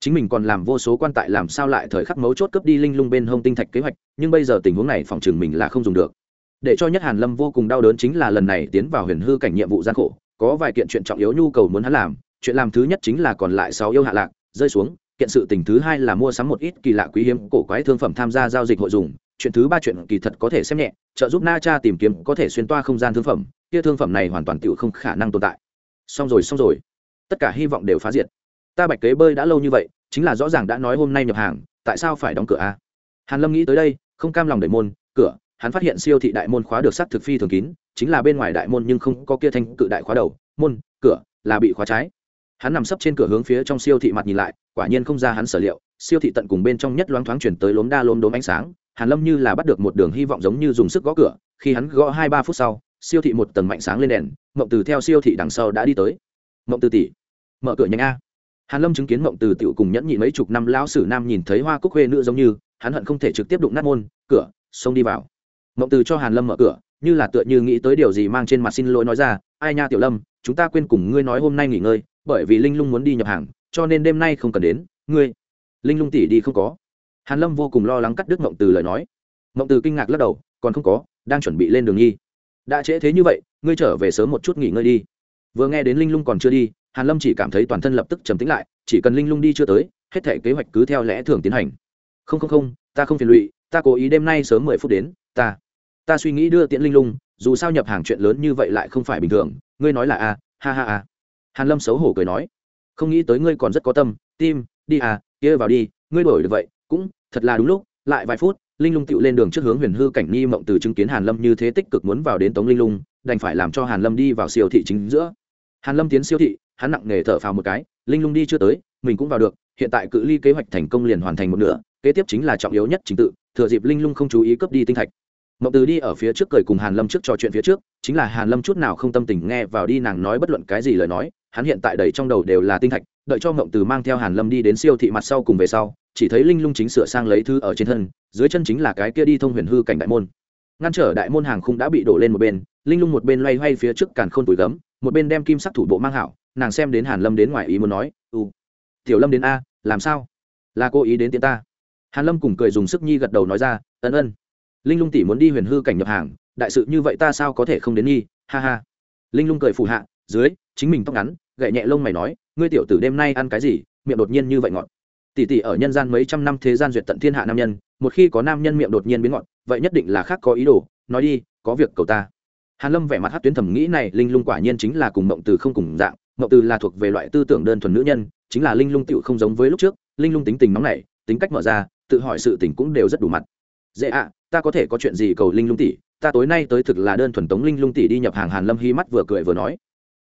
Chính mình còn làm vô số quan tại làm sao lại thời khắc mấu chốt cướp đi linh lung bên hông tinh thạch kế hoạch, nhưng bây giờ tình huống này phòng chừng mình là không dùng được. Để cho nhất hàn lâm vô cùng đau đớn chính là lần này tiến vào huyền hư cảnh nhiệm vụ gian khổ, có vài kiện chuyện trọng yếu nhu cầu muốn hắn làm, chuyện làm thứ nhất chính là còn lại sáu yêu hạ lạc, rơi xuống, kiện sự tình thứ hai là mua sắm một ít kỳ lạ quý hiếm cổ quái thương phẩm tham gia giao dịch hội dùng, chuyện thứ ba chuyện kỳ thật có thể xem nhẹ, trợ giúp na cha tìm kiếm có thể xuyên toa không gian thương phẩm, kia thương phẩm này hoàn toàn tự không khả năng tồn tại. Xong rồi xong rồi. Tất cả hy vọng đều phá diệt ta bạch kế bơi đã lâu như vậy, chính là rõ ràng đã nói hôm nay nhập hàng, tại sao phải đóng cửa a à? hàn lâm nghĩ tới đây, không cam lòng đẩy môn, cửa, hắn phát hiện siêu thị đại môn khóa được sắt thực phi thường kín, chính là bên ngoài đại môn nhưng không có kia thanh cự đại khóa đầu, môn, cửa, là bị khóa trái. Hắn nằm sấp trên cửa hướng phía trong siêu thị mặt nhìn lại, quả nhiên không ra hắn sở liệu, siêu thị tận cùng bên trong nhất loáng thoáng chuyển tới lốm đa lốm đốm ánh sáng, hàn lâm như là bắt được một đường hy vọng giống như dùng sức gõ cửa, khi hắn gõ hai ba phút sau, siêu thị một tầng mạnh sáng lên đèn, mộng từ theo siêu thị đằng sau đã đi tới. Mộng từ tỷ, mở cửa nhanh a hàn lâm chứng kiến mộng từ tiểu cùng nhẫn nhị mấy chục năm lão sử nam nhìn thấy hoa cúc huê nữ giống như, hắn hận không thể trực tiếp đụng nát môn, cửa, xông đi vào. Mộng từ cho hàn lâm mở cửa, như là tựa như nghĩ tới điều gì mang trên mặt xin lỗi nói ra, ai nha tiểu lâm, chúng ta quên cùng ngươi nói hôm nay nghỉ ngơi, bởi vì linh lung muốn đi nhập hàng, cho nên đêm nay không cần đến, ngươi, linh lung tỷ đi không có. Hàn lâm vô cùng lo lắng cắt đứt mộng từ lời nói. Mộng từ kinh ngạc lắc đầu, còn không có, đang chuẩn bị lên đường nhi đã trễ thế như vậy, ngươi trở về sớm một chút nghỉ ngơi đi. Vừa nghe đến linh lung còn chưa đi hàn lâm chỉ cảm thấy toàn thân lập tức trầm tĩnh lại, chỉ cần linh lung đi chưa tới, hết thể kế hoạch cứ theo lẽ thường tiến hành. Không không không, ta không phiền lụy, ta cố ý đêm nay sớm mười phút đến, ta ta suy nghĩ đưa tiễn linh lung, dù sao nhập hàng chuyện lớn như vậy lại không phải bình thường, ngươi nói là a, ha ha a. Hàn lâm xấu hổ cười nói, không nghĩ tới ngươi còn rất có tâm, tim, đi à kia vào đi, ngươi đổi được vậy, cũng thật là đúng lúc, lại vài phút, linh lung tựu lên đường trước hướng huyền hư cảnh ni mộng từ chứng kiến hàn lâm như thế tích cực muốn vào đến tống linh lung, đành phải làm cho hàn lâm đi vào siêu thị chính giữa. Hàn lâm tiến siêu thị hắn nặng nề thở phào một cái, linh lung đi chưa tới, mình cũng vào được, hiện tại cự ly kế hoạch thành công liền hoàn thành một nửa, kế tiếp chính là trọng yếu nhất chính tự, thừa dịp linh lung không chú ý cướp đi tinh thạch. Mộng từ đi ở phía trước cười cùng hàn lâm trước trò chuyện phía trước, chính là hàn lâm chút nào không tâm tình nghe vào đi nàng nói bất luận cái gì lời nói, hắn hiện tại đầy trong đầu đều là tinh thạch, đợi cho mộng từ mang theo hàn lâm đi đến siêu thị mặt sau cùng về sau, chỉ thấy linh lung chính sửa sang lấy thư ở trên thân, dưới chân chính là cái kia đi thông huyền hư cảnh đại môn. Ngăn trở đại môn hàng khung đã bị đổ lên một bên, linh lung một bên loay hoay phía trước càn khôn tuổi gấm, một bên đem kim sắc thủ bộ mang hảo nàng xem đến hàn lâm đến ngoài ý muốn nói, u, tiểu lâm đến a, làm sao? Là cô ý đến tiễn ta? Hàn lâm cùng cười dùng sức nhi gật đầu nói ra, ân ân, linh lung tỷ muốn đi huyền hư cảnh nhập hàng, đại sự như vậy ta sao có thể không đến nhi ha ha. Linh lung cười phủ hạ, dưới, chính mình tóc ngắn, gậy nhẹ lông mày nói, ngươi tiểu tử đêm nay ăn cái gì, miệng đột nhiên như vậy ngọt. Tỷ tỷ ở nhân gian mấy trăm năm thế gian duyệt tận thiên hạ nam nhân, một khi có nam nhân miệng đột nhiên biến ngọt, vậy nhất định là khác có ý đồ, nói đi, có việc cầu ta. Hàn lâm vẻ mặt hát tuyến thẩm nghĩ này, linh lung quả nhiên chính là cùng mộng từ không cùng dạng. Ngọc từ là thuộc về loại tư tưởng đơn thuần nữ nhân, chính là linh lung tựu không giống với lúc trước, linh lung tính tình nóng nảy, tính cách mở ra, tự hỏi sự tình cũng đều rất đủ mặt dễ ạ, ta có thể có chuyện gì cầu linh lung tỷ, ta tối nay tới thực là đơn thuần tống linh lung tỷ đi nhập hàng hàn lâm hy mắt vừa cười vừa nói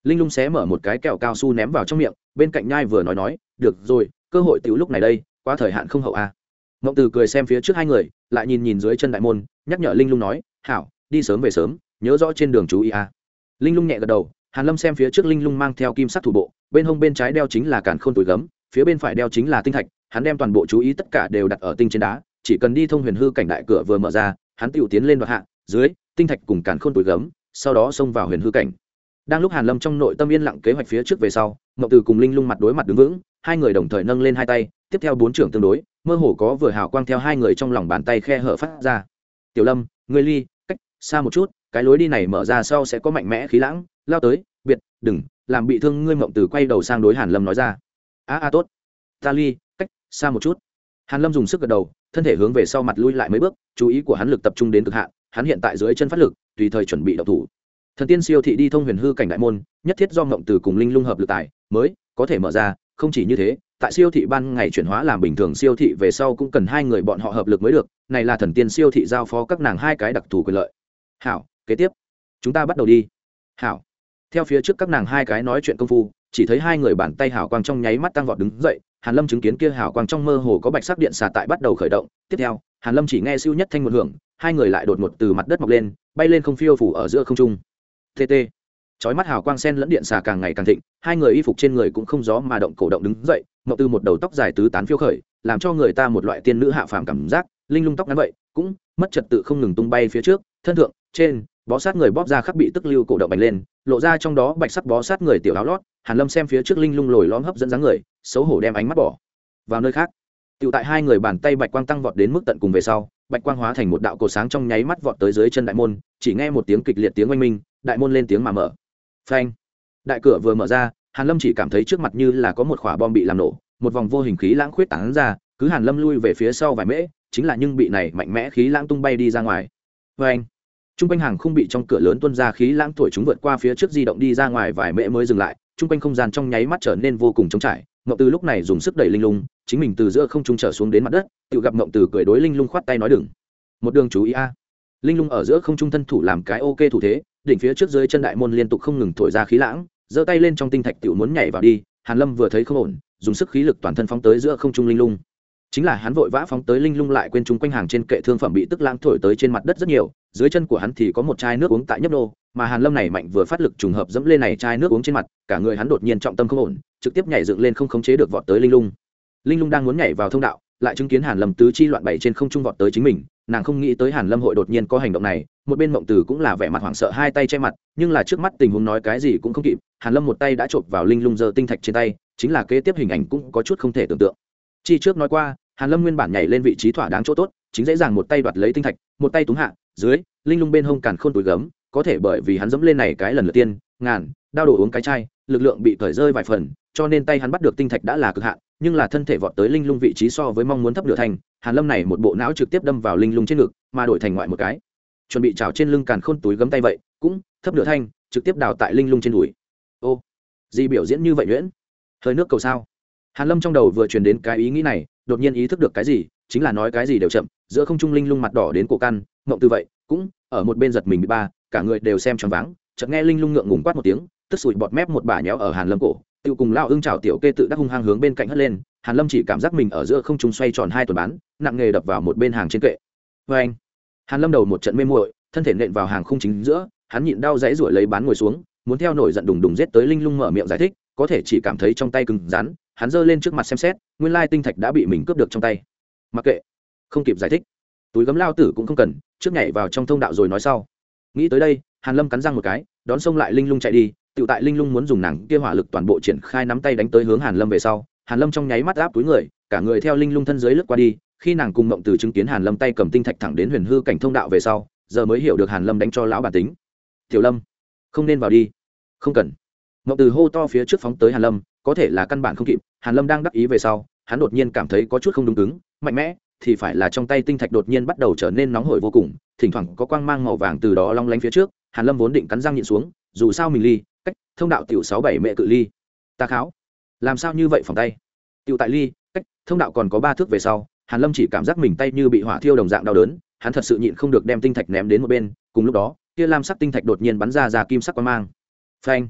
linh lung xé mở một cái kẹo cao su ném vào trong miệng, bên cạnh nhai vừa nói nói, được rồi, cơ hội tiểu lúc này đây qua thời hạn không hậu a à. mộng từ cười xem phía trước hai người, lại nhìn nhìn dưới chân đại môn, nhắc nhở linh lung nói, hảo, đi sớm về sớm, nhớ rõ trên đường chú ý a à. linh lung nhẹ gật đầu hàn lâm xem phía trước linh lung mang theo kim sắc thủ bộ, bên hông bên trái đeo chính là càn khôn tuổi gấm, phía bên phải đeo chính là tinh thạch, hắn đem toàn bộ chú ý tất cả đều đặt ở tinh trên đá, chỉ cần đi thông huyền hư cảnh đại cửa vừa mở ra, hắn tựu tiến lên đoạt hạ, dưới, tinh thạch cùng càn khôn tuổi gấm, sau đó xông vào huyền hư cảnh. Đang lúc hàn lâm trong nội tâm yên lặng kế hoạch phía trước về sau ngọc từ cùng linh lung mặt đối mặt đứng vững, hai người đồng thời nâng lên hai tay, tiếp theo bốn trưởng tương đối, mơ hồ có vừa hào quang theo hai người trong lòng bàn tay khe hở phát ra. Tiểu lâm, ngươi ly, cách xa một chút, cái lối đi này mở ra sau sẽ có mạnh mẽ khí lãng lao tới, biệt, đừng, làm bị thương ngươi mộng từ quay đầu sang đối hàn lâm nói ra. A a, tốt. Ta ly, cách xa một chút. Hàn lâm dùng sức gật đầu, thân thể hướng về sau mặt lui lại mấy bước, chú ý của hắn lực tập trung đến cực hạn, hắn hiện tại dưới chân phát lực, tùy thời chuẩn bị động thủ. Thần tiên siêu thị đi thông huyền hư cảnh đại môn, nhất thiết do mộng từ cùng linh lung hợp lực tài, mới có thể mở ra, không chỉ như thế, tại siêu thị ban ngày chuyển hóa làm bình thường siêu thị về sau cũng cần hai người bọn họ hợp lực mới được, này là thần tiên siêu thị giao phó các nàng hai cái đặc thù quyền lợi. Hảo, kế tiếp, chúng ta bắt đầu đi. Hảo theo phía trước các nàng hai cái nói chuyện công phu, chỉ thấy hai người bàn tay hào quang trong nháy mắt tăng vọt đứng dậy, hàn lâm chứng kiến kia hào quang trong mơ hồ có bạch sắc điện xà tại bắt đầu khởi động. Tiếp theo, hàn lâm chỉ nghe siêu nhất thanh một hưởng, hai người lại đột ngột từ mặt đất mọc lên, bay lên không phiêu phủ ở giữa không trung. Tt chói mắt hào quang sen lẫn điện xà càng ngày càng thịnh, hai người y phục trên người cũng không gió mà động cổ động đứng dậy mậu từ một đầu tóc dài tứ tán phiêu khởi, làm cho người ta một loại tiên nữ hạ phàm cảm giác, linh lung tóc ngắn vậy, cũng mất trật tự không ngừng tung bay phía trước, thân thượng, trên bó sát người bóp ra khắc bị tức lưu cổ động bành lên lộ ra trong đó bạch sắc bó sát người tiểu áo lót hàn lâm xem phía trước linh lung lồi lõm hấp dẫn dáng người xấu hổ đem ánh mắt bỏ vào nơi khác Tiểu tại hai người bàn tay bạch quang tăng vọt đến mức tận cùng về sau, bạch quang hóa thành một đạo cổ sáng trong nháy mắt vọt tới dưới chân đại môn, chỉ nghe một tiếng kịch liệt tiếng oanh minh, đại môn lên tiếng mà mở. Phanh! Đại cửa vừa mở ra, Hàn Lâm chỉ cảm thấy trước mặt như là có một quả bom bị làm nổ, một vòng vô hình khí lãng khuyết tán ra, cứ Hàn Lâm lui về phía sau vài mễ, chính là nhưng bị này mạnh mẽ khí lãng tung bay đi ra ngoài. Trung quanh hàng không bị trong cửa lớn tuôn ra khí lãng thổi chúng vượt qua phía trước di động đi ra ngoài vài mễ mới dừng lại, trung quanh không gian trong nháy mắt trở nên vô cùng trống trải, Ngộng Từ lúc này dùng sức đẩy linh lung, chính mình từ giữa không trung trở xuống đến mặt đất, tự gặp Ngộng Từ cười đối linh lung khoát tay nói đừng. Một đường chú ý a. À. Linh lung ở giữa không trung thân thủ làm cái ok thủ thế, đỉnh phía trước dưới chân đại môn liên tục không ngừng thổi ra khí lãng, giơ tay lên trong tinh thạch tiểu muốn nhảy vào đi, hàn lâm vừa thấy không ổn dùng sức khí lực toàn thân phóng tới giữa không trung linh lung chính là hắn vội vã phóng tới linh lung lại quên chúng quanh hàng trên kệ thương phẩm bị tức lãng thổi tới trên mặt đất rất nhiều, dưới chân của hắn thì có một chai nước uống tại nhấp nô, mà hàn lâm này mạnh vừa phát lực trùng hợp dẫm lên này chai nước uống trên mặt, cả người hắn đột nhiên trọng tâm không ổn, trực tiếp nhảy dựng lên không khống chế được vọt tới linh lung. Linh lung đang muốn nhảy vào thông đạo, lại chứng kiến hàn lâm tứ chi loạn bảy trên không trung vọt tới chính mình, nàng không nghĩ tới hàn lâm hội đột nhiên có hành động này, một bên mộng tử cũng là vẻ mặt hoảng sợ hai tay che mặt, nhưng là trước mắt tình huống nói cái gì cũng không kịp, hàn lâm một tay đã chộp vào linh lung giờ tinh thạch trên tay, chính là kế tiếp hình ảnh cũng có chút không thể tưởng tượng. Chi trước nói qua hàn lâm nguyên bản nhảy lên vị trí thỏa đáng chỗ tốt, chính dễ dàng một tay đoạt lấy tinh thạch, một tay túng hạ, dưới, linh lung bên hông càn khôn túi gấm, có thể bởi vì hắn dẫm lên này cái lần lượt tiên, ngàn, đao đổ uống cái chai, lực lượng bị cởi rơi vài phần, cho nên tay hắn bắt được tinh thạch đã là cực hạn, nhưng là thân thể vọt tới linh lung vị trí so với mong muốn thấp nửa thành, hàn lâm này một bộ não trực tiếp đâm vào linh lung trên ngực, mà đổi thành ngoại một cái. Chuẩn bị trào trên lưng càn khôn túi gấm tay vậy, cũng thấp nửa thanh trực tiếp đào tại linh lung trên đùi. Ô, gì biểu diễn như vậy nhuyễn? Hơi nước cầu sao? Hàn lâm trong đầu vừa truyền đến cái ý nghĩ này đột nhiên ý thức được cái gì, chính là nói cái gì đều chậm, giữa không trung linh lung mặt đỏ đến cổ căn, mộng từ vậy, cũng ở một bên giật mình bị ba, cả người đều xem tròn váng, chợt nghe linh lung ngượng ngùng quát một tiếng, tức sủi bọt mép một bà nhéo ở hàn lâm cổ, tiêu cùng lao ưng chảo tiểu kê tự đắc hung hăng hướng bên cạnh hất lên, hàn lâm chỉ cảm giác mình ở giữa không trung xoay tròn hai tuần bán, nặng nghề đập vào một bên hàng trên kệ. Vê anh, hàn lâm đầu một trận mê muội, thân thể nện vào hàng khung chính giữa, hắn nhịn đau dãy ruổi lấy bán ngồi xuống, muốn theo nổi giận đùng đùng giết tới linh lung mở miệng giải thích, có thể chỉ cảm thấy trong tay cứng rắn hắn giơ lên trước mặt xem xét, nguyên lai tinh thạch đã bị mình cướp được trong tay. Mặc kệ, không kịp giải thích. Túi gấm lao tử cũng không cần, trước nhảy vào trong thông đạo rồi nói sau. Nghĩ tới đây, hàn lâm cắn răng một cái, đón sông lại linh lung chạy đi tự tại linh lung muốn dùng nàng kia hỏa lực toàn bộ triển khai nắm tay đánh tới hướng hàn lâm về sau. Hàn lâm trong nháy mắt áp túi người, cả người theo linh lung thân dưới lướt qua đi, khi nàng cùng mộng từ chứng kiến hàn lâm tay cầm tinh thạch thẳng đến huyền hư cảnh thông đạo về sau, giờ mới hiểu được hàn lâm đánh cho lão bản tính. Tiểu lâm, không nên vào đi, không cần. Mộng từ hô to phía trước phóng tới hàn lâm có thể là căn bản không kịp, hàn lâm đang đắc ý về sau, hắn đột nhiên cảm thấy có chút không đúng cứng, mạnh mẽ, thì phải là trong tay tinh thạch đột nhiên bắt đầu trở nên nóng hổi vô cùng, thỉnh thoảng có quang mang màu vàng từ đó long lánh phía trước, hàn lâm vốn định cắn răng nhịn xuống, dù sao mình ly, cách thông đạo tiểu sáu bảy mẹ cự ly. Ta kháo. Làm sao như vậy phòng tay? Tiểu tại ly, cách thông đạo còn có ba thước về sau, hàn lâm chỉ cảm giác mình tay như bị hỏa thiêu đồng dạng đau đớn, hắn thật sự nhịn không được đem tinh thạch ném đến một bên, cùng lúc đó kia lam sắc tinh thạch đột nhiên bắn ra ra kim sắc quang mang. Phanh.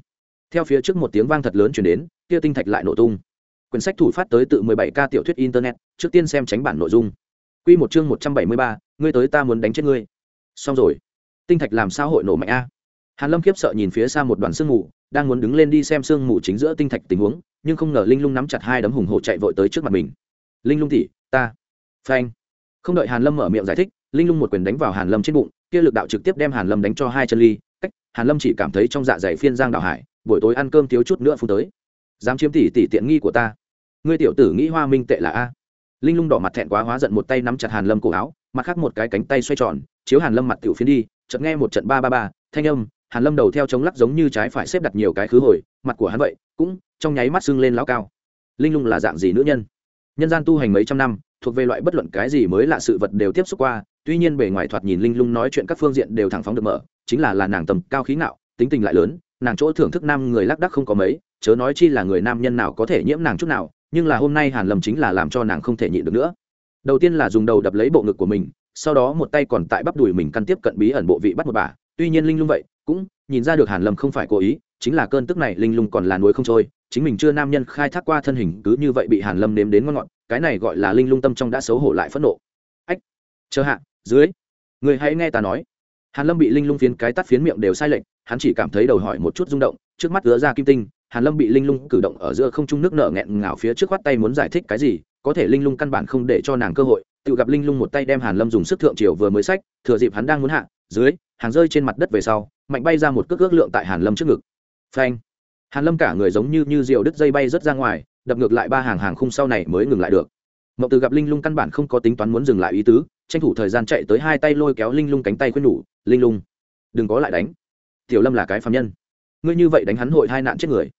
Theo phía trước một tiếng vang thật lớn chuyển đến kia tinh thạch lại nổ tung. Quyển sách thủ phát tới tự 17 k tiểu thuyết internet trước tiên xem tránh bản nội dung. Quy một chương 173, ngươi tới ta muốn đánh chết ngươi. Xong rồi. Tinh thạch làm sao hội nổ mạnh a? Hàn lâm khiếp sợ nhìn phía xa một đoàn sương mù đang muốn đứng lên đi xem sương mù chính giữa tinh thạch tình huống nhưng không ngờ linh lung nắm chặt hai đấm hùng hổ chạy vội tới trước mặt mình. Linh lung tỉ ta. Phanh. Không đợi hàn lâm mở miệng giải thích linh lung một quyền đánh vào hàn lâm trên bụng kia lực đạo trực tiếp đem hàn lâm đánh cho hai chân ly cách hàn lâm chỉ cảm thấy trong dạ dày phiên giang đảo hải buổi tối ăn cơm thiếu chút nữa phun tới dám chiếm tỷ tỷ tiện nghi của ta. Ngươi tiểu tử nghĩ hoa minh tệ là a. Linh lung đỏ mặt thẹn quá hóa giận một tay nắm chặt hàn lâm cổ áo, mặt khác một cái cánh tay xoay tròn, chiếu hàn lâm mặt tiểu phiến đi, chợt nghe một trận ba ba ba, thanh âm, hàn lâm đầu theo chống lắc giống như trái phải xếp đặt nhiều cái khứ hồi, mặt của hắn vậy, cũng trong nháy mắt sưng lên lão cao. Linh lung là dạng gì nữ nhân? Nhân gian tu hành mấy trăm năm, thuộc về loại bất luận cái gì mới lạ sự vật đều tiếp xúc qua, tuy nhiên bề ngoài thoạt nhìn linh lung nói chuyện các phương diện đều thẳng phóng được mở, chính là là nàng tầm cao khí ngạo, tính tình lại lớn, nàng chỗ thưởng thức nam người lác đắc không có mấy chớ nói chi là người nam nhân nào có thể nhiễm nàng chút nào, nhưng là hôm nay hàn lâm chính là làm cho nàng không thể nhịn được nữa. Đầu tiên là dùng đầu đập lấy bộ ngực của mình, sau đó một tay còn tại bắp đùi mình căn tiếp cận bí ẩn bộ vị bắt một bà. Tuy nhiên linh lung vậy, cũng nhìn ra được hàn lâm không phải cố ý, chính là cơn tức này linh lung còn là núi không trôi, chính mình chưa nam nhân khai thác qua thân hình cứ như vậy bị hàn lâm nếm đến ngon ngọt, cái này gọi là linh lung tâm trong đã xấu hổ lại phẫn nộ. Ách, chờ hạ, dưới, người hãy nghe ta nói. Hàn lâm bị linh lung phiến cái tắt phiến miệng đều sai lệch, hắn chỉ cảm thấy đầu hỏi một chút rung động, trước mắt ứa ra kim tinh hàn lâm bị linh lung cử động ở giữa không trung nước nở nghẹn ngào phía trước khoát tay muốn giải thích cái gì, có thể linh lung căn bản không để cho nàng cơ hội, tự gặp linh lung một tay đem hàn lâm dùng sức thượng triều vừa mới sách, thừa dịp hắn đang muốn hạ, dưới, hàng rơi trên mặt đất về sau, mạnh bay ra một cước ước lượng tại hàn lâm trước ngực. Phanh! Hàn lâm cả người giống như như diều đứt dây bay rất ra ngoài, đập ngược lại ba hàng hàng khung sau này mới ngừng lại được. Mậu từ gặp linh lung căn bản không có tính toán muốn dừng lại ý tứ, tranh thủ thời gian chạy tới hai tay lôi kéo linh lung cánh tay khuyên nhủ, linh lung, đừng có lại đánh. Tiểu lâm là cái phạm nhân. Ngươi như vậy đánh hắn hội hai nạn chết người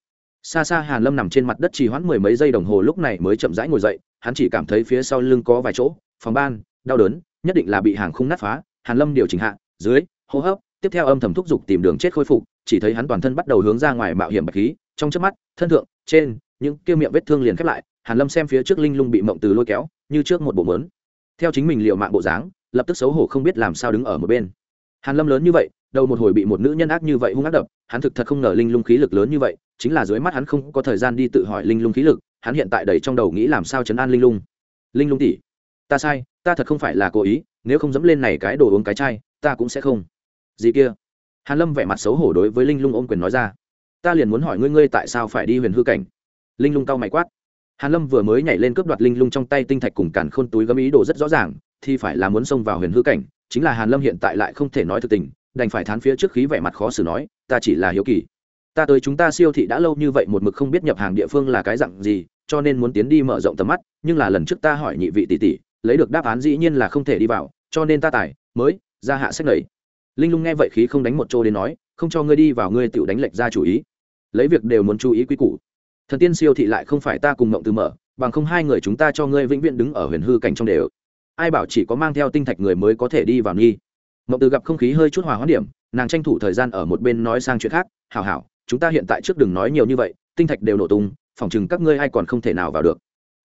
xa xa hàn lâm nằm trên mặt đất trì hoãn mười mấy giây đồng hồ lúc này mới chậm rãi ngồi dậy, hắn chỉ cảm thấy phía sau lưng có vài chỗ, phòng ban, đau đớn, nhất định là bị hàng khung nát phá. Hàn lâm điều chỉnh hạ, dưới, hô hấp, tiếp theo âm thầm thúc giục tìm đường chết khôi phục, chỉ thấy hắn toàn thân bắt đầu hướng ra ngoài mạo hiểm bạch khí, trong chớp mắt, thân thượng, trên, những kia miệng vết thương liền khép lại hàn lâm xem phía trước linh lung bị mộng từ lôi kéo, như trước một bộ mớn. Theo chính mình liệu mạng bộ dáng, lập tức xấu hổ không biết làm sao đứng ở một bên. Hàn lâm lớn như vậy đầu một hồi bị một nữ nhân ác như vậy hung ác đập, hắn thực thật không ngờ linh lung khí lực lớn như vậy, chính là dưới mắt hắn không có thời gian đi tự hỏi linh lung khí lực, hắn hiện tại đầy trong đầu nghĩ làm sao chấn an linh lung. Linh lung tỉ ta sai, ta thật không phải là cố ý, nếu không dẫm lên này cái đồ uống cái chai, ta cũng sẽ không. Gì kia? Hàn lâm vẻ mặt xấu hổ đối với linh lung ôm quyền nói ra. Ta liền muốn hỏi ngươi ngươi tại sao phải đi huyền hư cảnh? Linh lung cau mày quát. Hàn lâm vừa mới nhảy lên cướp đoạt linh lung trong tay tinh thạch cùng càn khôn túi gấm ý đồ rất rõ ràng, thì phải là muốn xông vào huyền hư cảnh, chính là hàn lâm hiện tại lại không thể nói thực tình đành phải thán phía trước khí vẻ mặt khó xử nói, ta chỉ là hiếu kỳ. Ta tới chúng ta siêu thị đã lâu như vậy một mực không biết nhập hàng địa phương là cái dạng gì, cho nên muốn tiến đi mở rộng tầm mắt, nhưng là lần trước ta hỏi nhị vị tỷ tỷ, lấy được đáp án dĩ nhiên là không thể đi vào, cho nên ta tài, mới, ra hạ sách lầy. Linh lung nghe vậy khí không đánh một chỗ đến nói, không cho ngươi đi vào ngươi tự đánh lệch ra chủ ý. Lấy việc đều muốn chú ý quy củ. Thần tiên siêu thị lại không phải ta cùng mộng từ mở, bằng không hai người chúng ta cho ngươi vĩnh viễn đứng ở huyền hư cảnh trong đều. Ai bảo chỉ có mang theo tinh thạch người mới có thể đi vào nghi? Mộng từ gặp không khí hơi chút hòa hoãn điểm, nàng tranh thủ thời gian ở một bên nói sang chuyện khác, hảo hảo, chúng ta hiện tại trước đừng nói nhiều như vậy, tinh thạch đều nổ tung phỏng chừng các ngươi ai còn không thể nào vào được.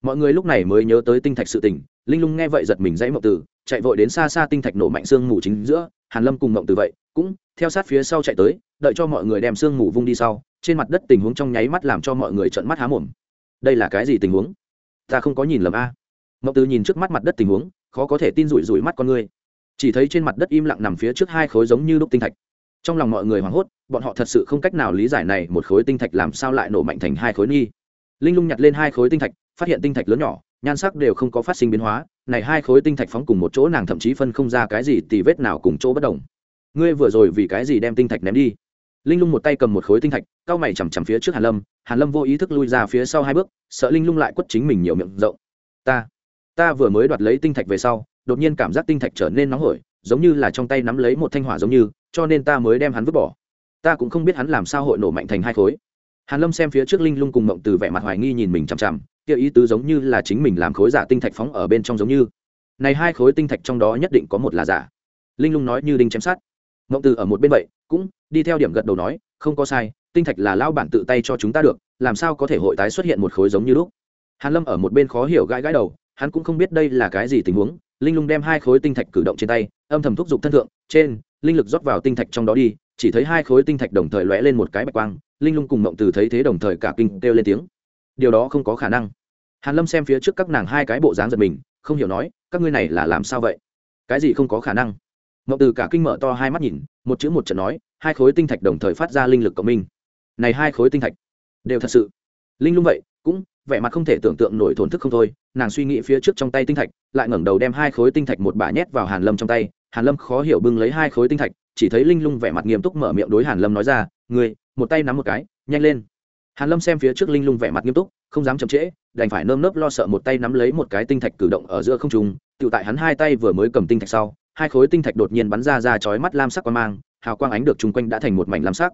Mọi người lúc này mới nhớ tới tinh thạch sự tình, linh lung nghe vậy giật mình dãy mộng từ, chạy vội đến xa xa tinh thạch nổ mạnh xương mù chính giữa, hàn lâm cùng mộng từ vậy, cũng theo sát phía sau chạy tới, đợi cho mọi người đem xương mù vung đi sau, trên mặt đất tình huống trong nháy mắt làm cho mọi người trợn mắt há mồm. Đây là cái gì tình huống? Ta không có nhìn lầm a. Mộng từ nhìn trước mắt mặt đất tình huống, khó có thể tin rủi rủi mắt con ngươi chỉ thấy trên mặt đất im lặng nằm phía trước hai khối giống như đúc tinh thạch. Trong lòng mọi người hoảng hốt, bọn họ thật sự không cách nào lý giải này một khối tinh thạch làm sao lại nổ mạnh thành hai khối nghi. Linh lung nhặt lên hai khối tinh thạch, phát hiện tinh thạch lớn nhỏ, nhan sắc đều không có phát sinh biến hóa, này hai khối tinh thạch phóng cùng một chỗ nàng thậm chí phân không ra cái gì tì vết nào cùng chỗ bất đồng ngươi vừa rồi vì cái gì đem tinh thạch ném đi? Linh lung một tay cầm một khối tinh thạch, cao mày chằm chằm phía trước hàn lâm hàn lâm vô ý thức lui ra phía sau hai bước, sợ linh lung lại quất chính mình nhiều miệng rộng. Ta ta vừa mới đoạt lấy tinh thạch về sau đột nhiên cảm giác tinh thạch trở nên nóng hổi, giống như là trong tay nắm lấy một thanh hỏa giống như, cho nên ta mới đem hắn vứt bỏ. Ta cũng không biết hắn làm sao hội nổ mạnh thành hai khối. Hàn lâm xem phía trước linh lung cùng mộng từ vẻ mặt hoài nghi nhìn mình chằm chằm, kia ý tứ giống như là chính mình làm khối giả tinh thạch phóng ở bên trong giống như. Này hai khối tinh thạch trong đó nhất định có một là giả. Linh lung nói như đinh chém sát mộng từ ở một bên vậy, cũng đi theo điểm gật đầu nói, không có sai, tinh thạch là lao bản tự tay cho chúng ta được, làm sao có thể hội tái xuất hiện một khối giống như lúc? Hàn lâm ở một bên khó hiểu gãi gãi đầu, hắn cũng không biết đây là cái gì tình huống linh lung đem hai khối tinh thạch cử động trên tay, âm thầm thúc giục thân thượng, trên, linh lực rót vào tinh thạch trong đó đi, chỉ thấy hai khối tinh thạch đồng thời lóe lên một cái bạch quang, linh lung cùng mộng từ thấy thế đồng thời cả kinh kêu lên tiếng. Điều đó không có khả năng. Hàn lâm xem phía trước các nàng hai cái bộ dáng giật mình, không hiểu nói, các ngươi này là làm sao vậy? Cái gì không có khả năng? Mộng từ cả kinh mở to hai mắt nhìn, một chữ một trận nói, hai khối tinh thạch đồng thời phát ra linh lực cộng minh. Này hai khối tinh thạch, đều thật sự. Linh lung vậy, cũng vẻ mặt không thể tưởng tượng nổi thổn thức không thôi, nàng suy nghĩ phía trước trong tay tinh thạch, lại ngẩng đầu đem hai khối tinh thạch một bả nhét vào hàn lâm trong tay, hàn lâm khó hiểu bưng lấy hai khối tinh thạch, chỉ thấy linh lung vẻ mặt nghiêm túc mở miệng đối hàn lâm nói ra người một tay nắm một cái, nhanh lên. Hàn lâm xem phía trước linh lung vẻ mặt nghiêm túc, không dám chậm trễ, đành phải nơm nớp lo sợ một tay nắm lấy một cái tinh thạch cử động ở giữa không trung tự tại hắn hai tay vừa mới cầm tinh thạch sau, hai khối tinh thạch đột nhiên bắn ra ra chói mắt lam sắc quang mang, hào quang ánh được chung quanh đã thành một mảnh lam sắc.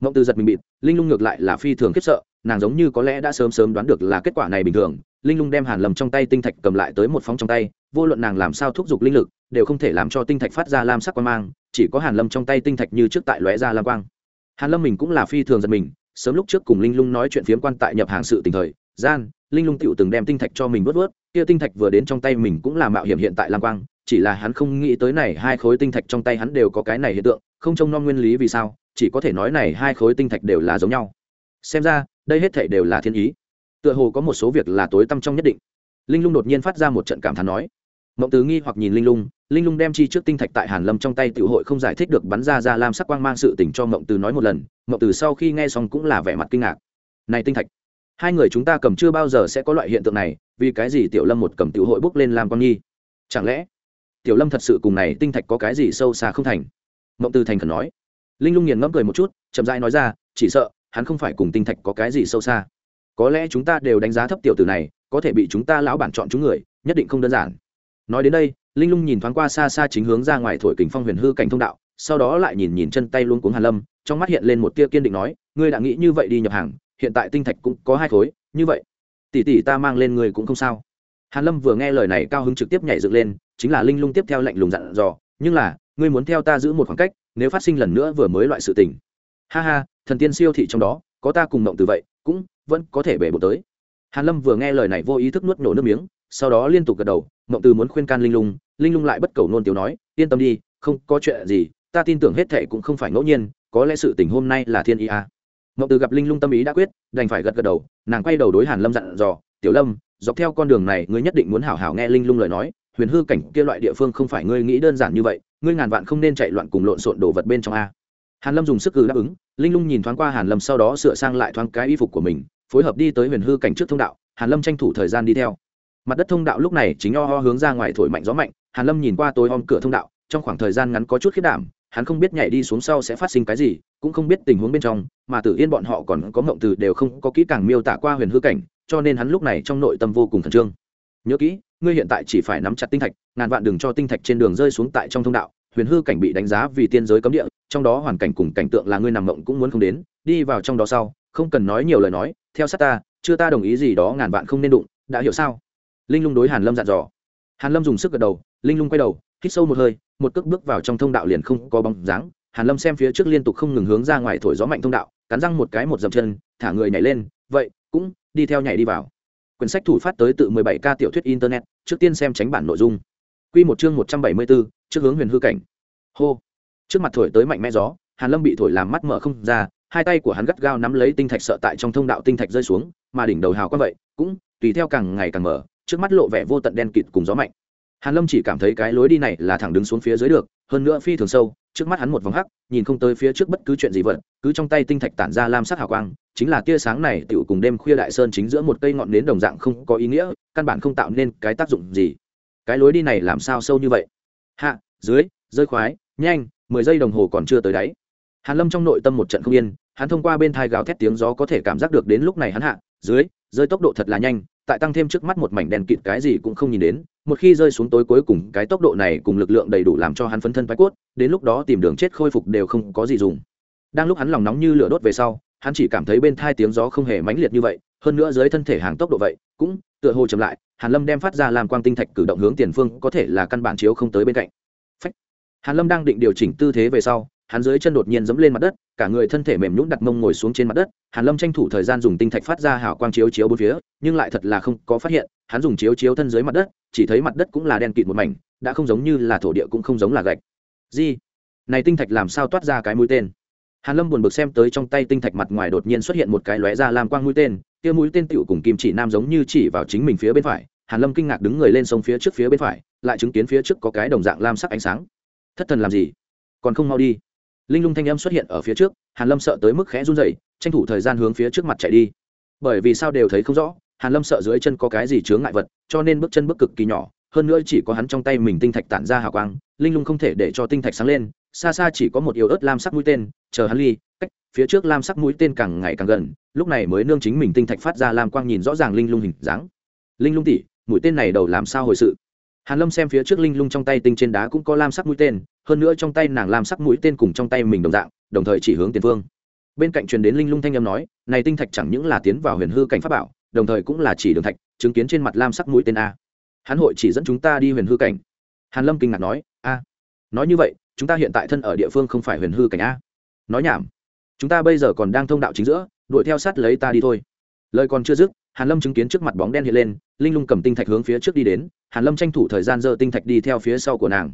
Mộng từ giật mình bịt, linh lung ngược lại là phi thường khiếp sợ nàng giống như có lẽ đã sớm sớm đoán được là kết quả này bình thường, linh lung đem hàn lâm trong tay tinh thạch cầm lại tới một phóng trong tay, vô luận nàng làm sao thúc giục linh lực, đều không thể làm cho tinh thạch phát ra lam sắc quang mang, chỉ có hàn lâm trong tay tinh thạch như trước tại lóe ra lam quang. Hàn lâm mình cũng là phi thường giật mình, sớm lúc trước cùng linh lung nói chuyện phiếm quan tại nhập hàng sự tình thời, gian, linh lung tựu từng đem tinh thạch cho mình vớt vớt kia tinh thạch vừa đến trong tay mình cũng là mạo hiểm hiện tại lam quang, chỉ là hắn không nghĩ tới này hai khối tinh thạch trong tay hắn đều có cái này hiện tượng, không trông nom nguyên lý vì sao, chỉ có thể nói này hai khối tinh thạch đều là giống nhau. Xem ra đây hết thể đều là thiên ý. Tựa hồ có một số việc là tối tăm trong nhất định. Linh lung đột nhiên phát ra một trận cảm thán nói. Mộng tứ nghi hoặc nhìn linh lung linh lung đem chi trước tinh thạch tại hàn lâm trong tay tiểu hội không giải thích được bắn ra ra làm sắc quang mang sự tình cho mộng Tứ nói một lần mộng Tứ sau khi nghe xong cũng là vẻ mặt kinh ngạc. Này tinh thạch hai người chúng ta cầm chưa bao giờ sẽ có loại hiện tượng này vì cái gì tiểu lâm một cầm tiểu hội bước lên làm con nghi, chẳng lẽ tiểu lâm thật sự cùng này tinh thạch có cái gì sâu xa không thành? Mộng Tứ thành khẩn nói. Linh lung nghiền ngẫm cười một chút chậm rãi nói ra chỉ sợ hắn không phải cùng tinh thạch có cái gì sâu xa. Có lẽ chúng ta đều đánh giá thấp tiểu tử này, có thể bị chúng ta lão bản chọn chúng người, nhất định không đơn giản. Nói đến đây, linh lung nhìn thoáng qua xa xa chính hướng ra ngoài thổi kình phong huyền hư cảnh thông đạo, sau đó lại nhìn nhìn chân tay luôn cuống hàn lâm, trong mắt hiện lên một tia kiên định nói, ngươi đã nghĩ như vậy đi nhập hàng, hiện tại tinh thạch cũng có hai khối, như vậy, tỷ tỷ ta mang lên người cũng không sao. Hàn lâm vừa nghe lời này cao hứng trực tiếp nhảy dựng lên, chính là linh lung tiếp theo lệnh lùng dặn dò, nhưng là, ngươi muốn theo ta giữ một khoảng cách, nếu phát sinh lần nữa vừa mới loại sự tình. Ha ha thần tiên siêu thị trong đó, có ta cùng mộng từ vậy, cũng vẫn có thể bể bộ tới. Hàn lâm vừa nghe lời này vô ý thức nuốt nổ nước miếng, sau đó liên tục gật đầu, mộng từ muốn khuyên can linh lung linh lung lại bất cầu nôn tiểu nói, yên tâm đi, không có chuyện gì, ta tin tưởng hết thệ cũng không phải ngẫu nhiên, có lẽ sự tình hôm nay là thiên ý a mộng từ gặp linh lung tâm ý đã quyết, đành phải gật gật đầu, nàng quay đầu đối hàn lâm dặn dò, tiểu lâm, dọc theo con đường này, ngươi nhất định muốn hảo hảo nghe linh lung lời nói, huyền hư cảnh kia loại địa phương không phải ngươi nghĩ đơn giản như vậy, ngươi ngàn vạn không nên chạy loạn cùng lộn xộn đồ vật bên trong a. Hàn lâm dùng sức cử đáp ứng linh lung nhìn thoáng qua hàn lâm sau đó sửa sang lại thoáng cái y phục của mình, phối hợp đi tới huyền hư cảnh trước thông đạo, hàn lâm tranh thủ thời gian đi theo. Mặt đất thông đạo lúc này chính o ho hướng ra ngoài thổi mạnh gió mạnh, hàn lâm nhìn qua tối om cửa thông đạo, trong khoảng thời gian ngắn có chút khiết đảm, hắn không biết nhảy đi xuống sau sẽ phát sinh cái gì, cũng không biết tình huống bên trong, mà tử yên bọn họ còn có ngộng từ đều không có kỹ càng miêu tả qua huyền hư cảnh, cho nên hắn lúc này trong nội tâm vô cùng khẩn trương. Nhớ kỹ, ngươi hiện tại chỉ phải nắm chặt tinh thạch, ngàn vạn đừng cho tinh thạch trên đường rơi xuống tại trong thông đạo huyền hư cảnh bị đánh giá vì tiên giới cấm địa, trong đó hoàn cảnh cùng cảnh tượng là ngươi nằm mộng cũng muốn không đến, đi vào trong đó sau, không cần nói nhiều lời nói, theo sát ta, chưa ta đồng ý gì đó ngàn vạn không nên đụng, đã hiểu sao? Linh lung đối hàn lâm dặn dò. Hàn lâm dùng sức gật đầu, linh lung quay đầu, hít sâu một hơi, một cước bước vào trong thông đạo liền không có bóng dáng. Hàn lâm xem phía trước liên tục không ngừng hướng ra ngoài thổi gió mạnh thông đạo, cắn răng một cái một dậm chân, thả người nhảy lên, vậy, cũng đi theo nhảy đi vào. Quyển sách thủ phát tới tự 17 k tiểu thuyết internet, trước tiên xem tránh bản nội dung quy một chương 174, trước hướng huyền hư cảnh. Hô. Trước mặt thổi tới mạnh mẽ gió hàn lâm bị thổi làm mắt mở không ra hai tay của hắn gắt gao nắm lấy tinh thạch sợ tại trong thông đạo tinh thạch rơi xuống mà đỉnh đầu hào quang vậy cũng tùy theo càng ngày càng mở trước mắt lộ vẻ vô tận đen kịt cùng gió mạnh. Hàn lâm chỉ cảm thấy cái lối đi này là thẳng đứng xuống phía dưới được hơn nữa phi thường sâu trước mắt hắn một vòng hắc nhìn không tới phía trước bất cứ chuyện gì vật cứ trong tay tinh thạch tản ra lam sắc hào quang chính là tia sáng này tựu cùng đêm khuya đại sơn chính giữa một cây ngọn nến đồng dạng không có ý nghĩa căn bản không tạo nên cái tác dụng gì cái lối đi này làm sao sâu như vậy? Hạ, dưới, rơi khoái, nhanh, mười giây đồng hồ còn chưa tới đáy. Hàn lâm trong nội tâm một trận không yên, hắn thông qua bên thai gào thét tiếng gió có thể cảm giác được đến lúc này hắn hạ, dưới, rơi tốc độ thật là nhanh, tại tăng thêm trước mắt một mảnh đèn kịt cái gì cũng không nhìn đến, một khi rơi xuống tối cuối cùng, cái tốc độ này cùng lực lượng đầy đủ làm cho hắn phấn thân phái cốt, đến lúc đó tìm đường chết khôi phục đều không có gì dùng. Đang lúc hắn lòng nóng như lửa đốt về sau, hắn chỉ cảm thấy bên thai tiếng gió không hề mãnh liệt như vậy, hơn nữa dưới thân thể hàng tốc độ vậy, cũng tựa hồ chậm lại hàn lâm đem phát ra làm quang tinh thạch cử động hướng tiền phương, có thể là căn bản chiếu không tới bên cạnh. Phách. hàn lâm đang định điều chỉnh tư thế về sau, hắn dưới chân đột nhiên dẫm lên mặt đất, cả người thân thể mềm nhũn đặt mông ngồi xuống trên mặt đất. Hàn lâm tranh thủ thời gian dùng tinh thạch phát ra hào quang chiếu chiếu bốn phía, nhưng lại thật là không có phát hiện, hắn dùng chiếu chiếu thân dưới mặt đất, chỉ thấy mặt đất cũng là đen kịt một mảnh, đã không giống như là thổ địa cũng không giống là gạch. Gì? Này tinh thạch làm sao toát ra cái mũi tên? Hàn lâm buồn bực xem tới trong tay tinh thạch mặt ngoài đột nhiên xuất hiện một cái lóe ra làm quang mũi tên kia mũi tên tựu cùng kim chỉ nam giống như chỉ vào chính mình phía bên phải, hàn lâm kinh ngạc đứng người lên sông phía trước phía bên phải, lại chứng kiến phía trước có cái đồng dạng lam sắc ánh sáng. Thất thần làm gì? Còn không mau đi. Linh lung thanh âm xuất hiện ở phía trước, hàn lâm sợ tới mức khẽ run rẩy, tranh thủ thời gian hướng phía trước mặt chạy đi. Bởi vì sao đều thấy không rõ, hàn lâm sợ dưới chân có cái gì chướng ngại vật, cho nên bước chân bước cực kỳ nhỏ, hơn nữa chỉ có hắn trong tay mình tinh thạch tản ra hào quang, linh lung không thể để cho tinh thạch sáng lên, xa xa chỉ có một yếu ớt lam sắc mũi tên, chờ hắn ly, cách phía trước lam sắc mũi tên càng ngày càng gần, lúc này mới nương chính mình tinh thạch phát ra lam quang nhìn rõ ràng linh lung hình dáng. Linh lung tỉ mũi tên này đầu làm sao hồi sự? Hàn lâm xem phía trước linh lung trong tay tinh trên đá cũng có lam sắc mũi tên, hơn nữa trong tay nàng lam sắc mũi tên cùng trong tay mình đồng dạng, đồng thời chỉ hướng tiền phương. Bên cạnh truyền đến linh lung thanh âm nói, này tinh thạch chẳng những là tiến vào huyền hư cảnh pháp bảo, đồng thời cũng là chỉ đường thạch, chứng kiến trên mặt lam sắc mũi tên a. Hắn hội chỉ dẫn chúng ta đi huyền hư cảnh. Hàn lâm kinh ngạc nói, a, nói như vậy, chúng ta hiện tại thân ở địa phương không phải huyền hư cảnh a. Nói nhảm chúng ta bây giờ còn đang thông đạo chính giữa, đuổi theo sát lấy ta đi thôi. Lời còn chưa dứt, hàn lâm chứng kiến trước mặt bóng đen hiện lên, linh lung cầm tinh thạch hướng phía trước đi đến, hàn lâm tranh thủ thời gian dơ tinh thạch đi theo phía sau của nàng.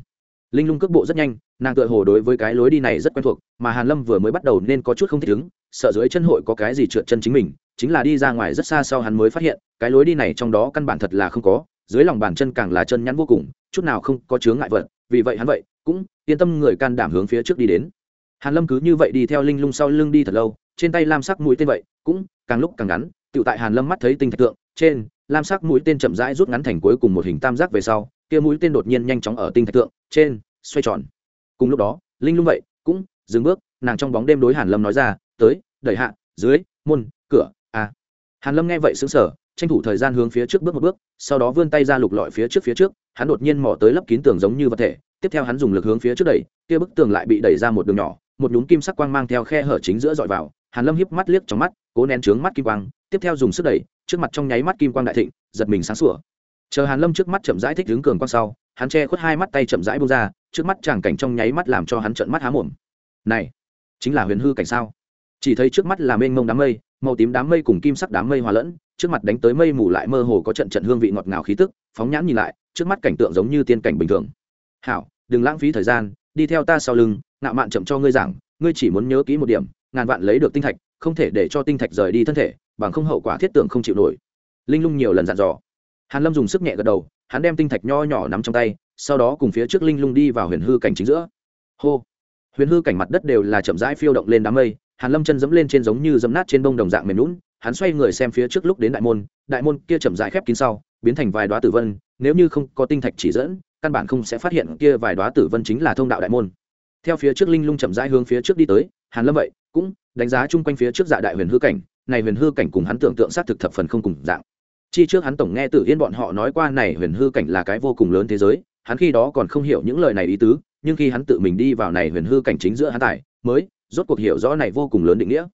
Linh lung cước bộ rất nhanh, nàng tựa hồ đối với cái lối đi này rất quen thuộc, mà hàn lâm vừa mới bắt đầu nên có chút không thích ứng, sợ dưới chân hội có cái gì trượt chân chính mình, chính là đi ra ngoài rất xa sau hắn mới phát hiện, cái lối đi này trong đó căn bản thật là không có, dưới lòng bàn chân càng là chân nhắn vô cùng, chút nào không có chướng ngại vật, vì vậy hắn vậy, cũng yên tâm người can đảm hướng phía trước đi đến hàn lâm cứ như vậy đi theo linh lung sau lưng đi thật lâu, trên tay lam sắc mũi tên vậy, cũng càng lúc càng ngắn tự tại hàn lâm mắt thấy tinh thạch tượng, trên lam sắc mũi tên chậm rãi rút ngắn thành cuối cùng một hình tam giác về sau, kia mũi tên đột nhiên nhanh chóng ở tinh thạch tượng, trên, xoay tròn. Cùng lúc đó, linh lung vậy cũng dừng bước, nàng trong bóng đêm đối hàn lâm nói ra, tới, đẩy hạ, dưới, môn, cửa a hàn lâm nghe vậy sững sờ, tranh thủ thời gian hướng phía trước bước một bước, sau đó vươn tay ra lục lọi phía trước phía trước, hắn đột nhiên mò tới lấp kín tường giống như vật thể, tiếp theo hắn dùng lực hướng phía trước đẩy, kia bức tường lại bị đẩy ra một đường nhỏ một nhúm kim sắc quang mang theo khe hở chính giữa dọi vào, hàn lâm híp mắt liếc trong mắt, cố nén trướng mắt kim quang, tiếp theo dùng sức đẩy, trước mặt trong nháy mắt kim quang đại thịnh, giật mình sáng sủa. Chờ hàn lâm trước mắt chậm rãi thích đứng cường quang sau, hắn che khuất hai mắt tay chậm rãi buông ra, trước mắt chàng cảnh trong nháy mắt làm cho hắn trợn mắt há mồm. Này, chính là huyền hư cảnh sao? Chỉ thấy trước mắt là mênh mông đám mây, màu tím đám mây cùng kim sắc đám mây hòa lẫn, trước mặt đánh tới mây mù lại mơ hồ có trận trận hương vị ngọt ngào khí tức, phóng nhãn nhìn lại, trước mắt cảnh tượng giống như tiên cảnh bình thường. Hảo, đừng lãng phí thời gian đi theo ta sau lưng ngạo mạn chậm cho ngươi giảng, ngươi chỉ muốn nhớ kỹ một điểm, ngàn vạn lấy được tinh thạch, không thể để cho tinh thạch rời đi thân thể, bằng không hậu quả thiết tưởng không chịu nổi. Linh lung nhiều lần dặn dò. Hàn lâm dùng sức nhẹ gật đầu, hắn đem tinh thạch nho nhỏ nắm trong tay, sau đó cùng phía trước linh lung đi vào huyền hư cảnh chính giữa. Hô! Huyền hư cảnh mặt đất đều là chậm rãi phiêu động lên đám mây, hàn lâm chân dẫm lên trên giống như dẫm nát trên bông đồng dạng mềm lún hắn xoay người xem phía trước lúc đến đại môn đại môn kia chậm rãi khép kín sau, biến thành vài đóa tử vân, nếu như không có tinh thạch chỉ dẫn căn bản không sẽ phát hiện kia vài đóa tử vân chính là thông đạo đại môn. Theo phía trước linh lung chậm rãi hướng phía trước đi tới, hàn lâm vậy cũng đánh giá chung quanh phía trước dạ đại huyền hư cảnh, này huyền hư cảnh cùng hắn tưởng tượng xác thực thập phần không cùng dạng. Chi trước hắn tổng nghe tử yên bọn họ nói qua này huyền hư cảnh là cái vô cùng lớn thế giới, hắn khi đó còn không hiểu những lời này ý tứ, nhưng khi hắn tự mình đi vào này huyền hư cảnh chính giữa hắn tài, mới rốt cuộc hiểu rõ này vô cùng lớn định nghĩa.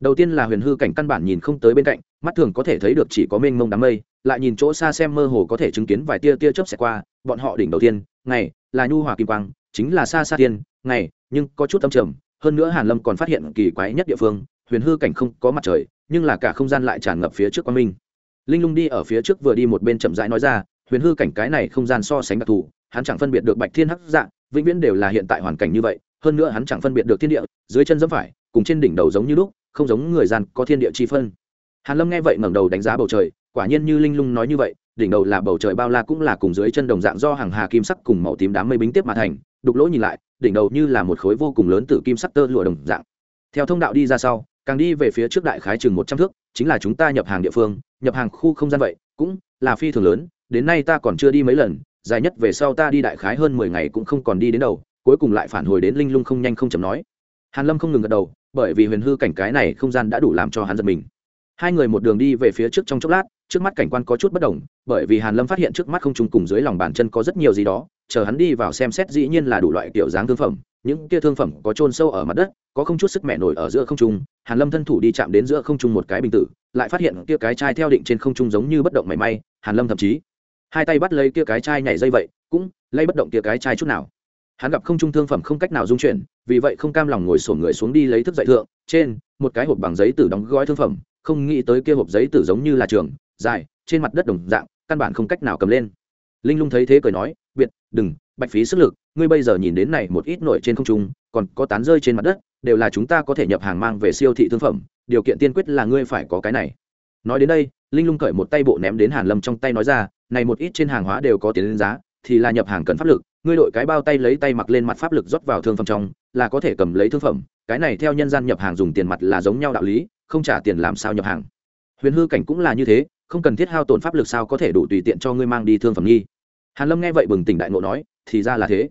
Đầu tiên là huyền hư cảnh căn bản nhìn không tới bên cạnh, mắt thường có thể thấy được chỉ có mênh mông đám mây lại nhìn chỗ xa xem mơ hồ có thể chứng kiến vài tia tia chớp xẹt qua, bọn họ đỉnh đầu tiên, ngày, là nhu hòa kim quang, chính là xa xa tiên, ngày, nhưng có chút âm trầm, hơn nữa hàn lâm còn phát hiện kỳ quái nhất địa phương, huyền hư cảnh không có mặt trời, nhưng là cả không gian lại tràn ngập phía trước quang minh. Linh lung đi ở phía trước vừa đi một bên chậm rãi nói ra, huyền hư cảnh cái này không gian so sánh đặc thù, hắn chẳng phân biệt được bạch thiên hắc dạng vĩnh viễn đều là hiện tại hoàn cảnh như vậy, hơn nữa hắn chẳng phân biệt được thiên địa, dưới chân giẫm phải, cùng trên đỉnh đầu giống như lúc, không giống người gian có thiên địa chi phân. Hàn lâm nghe vậy ngẩng đầu đánh giá bầu trời quả nhiên như linh lung nói như vậy, đỉnh đầu là bầu trời bao la cũng là cùng dưới chân đồng dạng do hàng hà kim sắc cùng màu tím đám mây bính tiếp mà thành, đục lỗ nhìn lại, đỉnh đầu như là một khối vô cùng lớn từ kim sắc tơ lụa đồng dạng. Theo thông đạo đi ra sau, càng đi về phía trước đại khái chừng một trăm thước, chính là chúng ta nhập hàng địa phương, nhập hàng khu không gian vậy, cũng là phi thường lớn, đến nay ta còn chưa đi mấy lần, dài nhất về sau ta đi đại khái hơn mười ngày cũng không còn đi đến đầu, cuối cùng lại phản hồi đến linh lung không nhanh không chậm nói. Hàn lâm không ngừng gật đầu, bởi vì huyền hư cảnh cái này không gian đã đủ làm cho hắn giật mình. Hai người một đường đi về phía trước trong chốc lát trước mắt cảnh quan có chút bất đồng, bởi vì hàn lâm phát hiện trước mắt không trùng cùng dưới lòng bàn chân có rất nhiều gì đó, chờ hắn đi vào xem xét dĩ nhiên là đủ loại kiểu dáng thương phẩm, những kia thương phẩm có trôn sâu ở mặt đất, có không chút sức mẹ nổi ở giữa không trung, hàn lâm thân thủ đi chạm đến giữa không trung một cái bình tử, lại phát hiện kia cái chai theo định trên không trung giống như bất động mảy may, hàn lâm thậm chí, hai tay bắt lấy kia cái chai nhảy dây vậy, cũng lay bất động kia cái chai chút nào. Hắn gặp không trung thương phẩm không cách nào dung chuyển, vì vậy không cam lòng ngồi sổ người xuống đi lấy thức dậy thượng, trên, một cái hộp bằng giấy tử đóng gói thương phẩm, không nghĩ tới kia hộp giấy tử giống như là trường dài, trên mặt đất đồng dạng, căn bản không cách nào cầm lên. Linh lung thấy thế cười nói, biệt, đừng, bạch phí sức lực, ngươi bây giờ nhìn đến này một ít nổi trên không trung, còn có tán rơi trên mặt đất, đều là chúng ta có thể nhập hàng mang về siêu thị thương phẩm, điều kiện tiên quyết là ngươi phải có cái này. Nói đến đây, linh lung cởi một tay bộ ném đến hàn lâm trong tay nói ra, này một ít trên hàng hóa đều có tiền lên giá, thì là nhập hàng cần pháp lực, ngươi đội cái bao tay lấy tay mặc lên mặt pháp lực rót vào thương phẩm trong, là có thể cầm lấy thương phẩm, cái này theo nhân gian nhập hàng dùng tiền mặt là giống nhau đạo lý, không trả tiền làm sao nhập hàng. Huyền hư cảnh cũng là như thế không cần thiết hao tổn pháp lực sao có thể đủ tùy tiện cho ngươi mang đi thương phẩm nghi. Hàn lâm nghe vậy bừng tỉnh đại ngộ nói, thì ra là thế.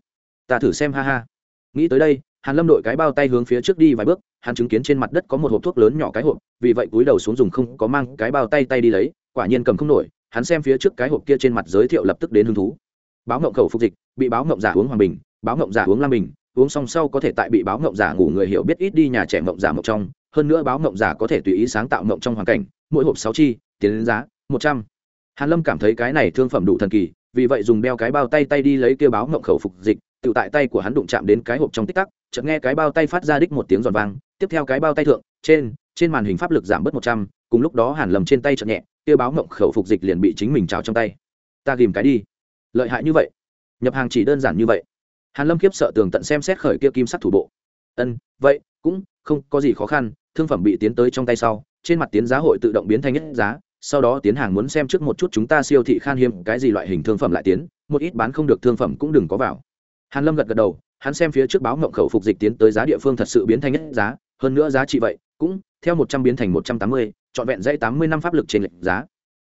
Ta thử xem, ha ha. Nghĩ tới đây, hàn lâm đội cái bao tay hướng phía trước đi vài bước, hắn chứng kiến trên mặt đất có một hộp thuốc lớn nhỏ cái hộp, vì vậy cúi đầu xuống dùng không có mang cái bao tay tay đi lấy, quả nhiên cầm không nổi, hắn xem phía trước cái hộp kia trên mặt giới thiệu lập tức đến hứng thú. Báo ngộng khẩu phục dịch, bị báo ngộng giả uống hoàng bình, báo ngộng giả uống lam bình, uống xong sau có thể tại bị báo ngộng giả ngủ người hiểu biết ít đi nhà trẻ ngộng giả mộng trong, hơn nữa báo ngộng giả có thể tùy ý sáng tạo ngộng trong hoàn cảnh, mỗi hộp sáu chi tiền đến giá, một trăm. Hàn lâm cảm thấy cái này thương phẩm đủ thần kỳ, vì vậy dùng đeo cái bao tay tay đi lấy kia báo ngậm khẩu phục dịch, tự tại tay của hắn đụng chạm đến cái hộp trong tích tắc, chợt nghe cái bao tay phát ra đích một tiếng giòn vang, tiếp theo cái bao tay thượng, trên trên màn hình pháp lực giảm bớt một trăm, cùng lúc đó hàn lầm trên tay chợt nhẹ, kia báo ngậm khẩu phục dịch liền bị chính mình trào trong tay. Ta ghìm cái đi. Lợi hại như vậy. Nhập hàng chỉ đơn giản như vậy. Hàn lâm khiếp sợ tường tận xem xét khởi kia kim sắc thủ bộ. Ân, vậy, cũng không có gì khó khăn, thương phẩm bị tiến tới trong tay sau, trên mặt tiến giá hội tự động biến thành nhất giá sau đó tiến hàng muốn xem trước một chút chúng ta siêu thị khan hiếm, cái gì loại hình thương phẩm lại tiến, một ít bán không được thương phẩm cũng đừng có vào. Hàn lâm gật gật đầu, hắn xem phía trước báo ngộng khẩu phục dịch tiến tới giá địa phương thật sự biến thành nhất giá, hơn nữa giá trị vậy, cũng theo một trăm biến thành một trăm tám mươi, trọn vẹn dãy tám mươi năm pháp lực trên lệnh giá.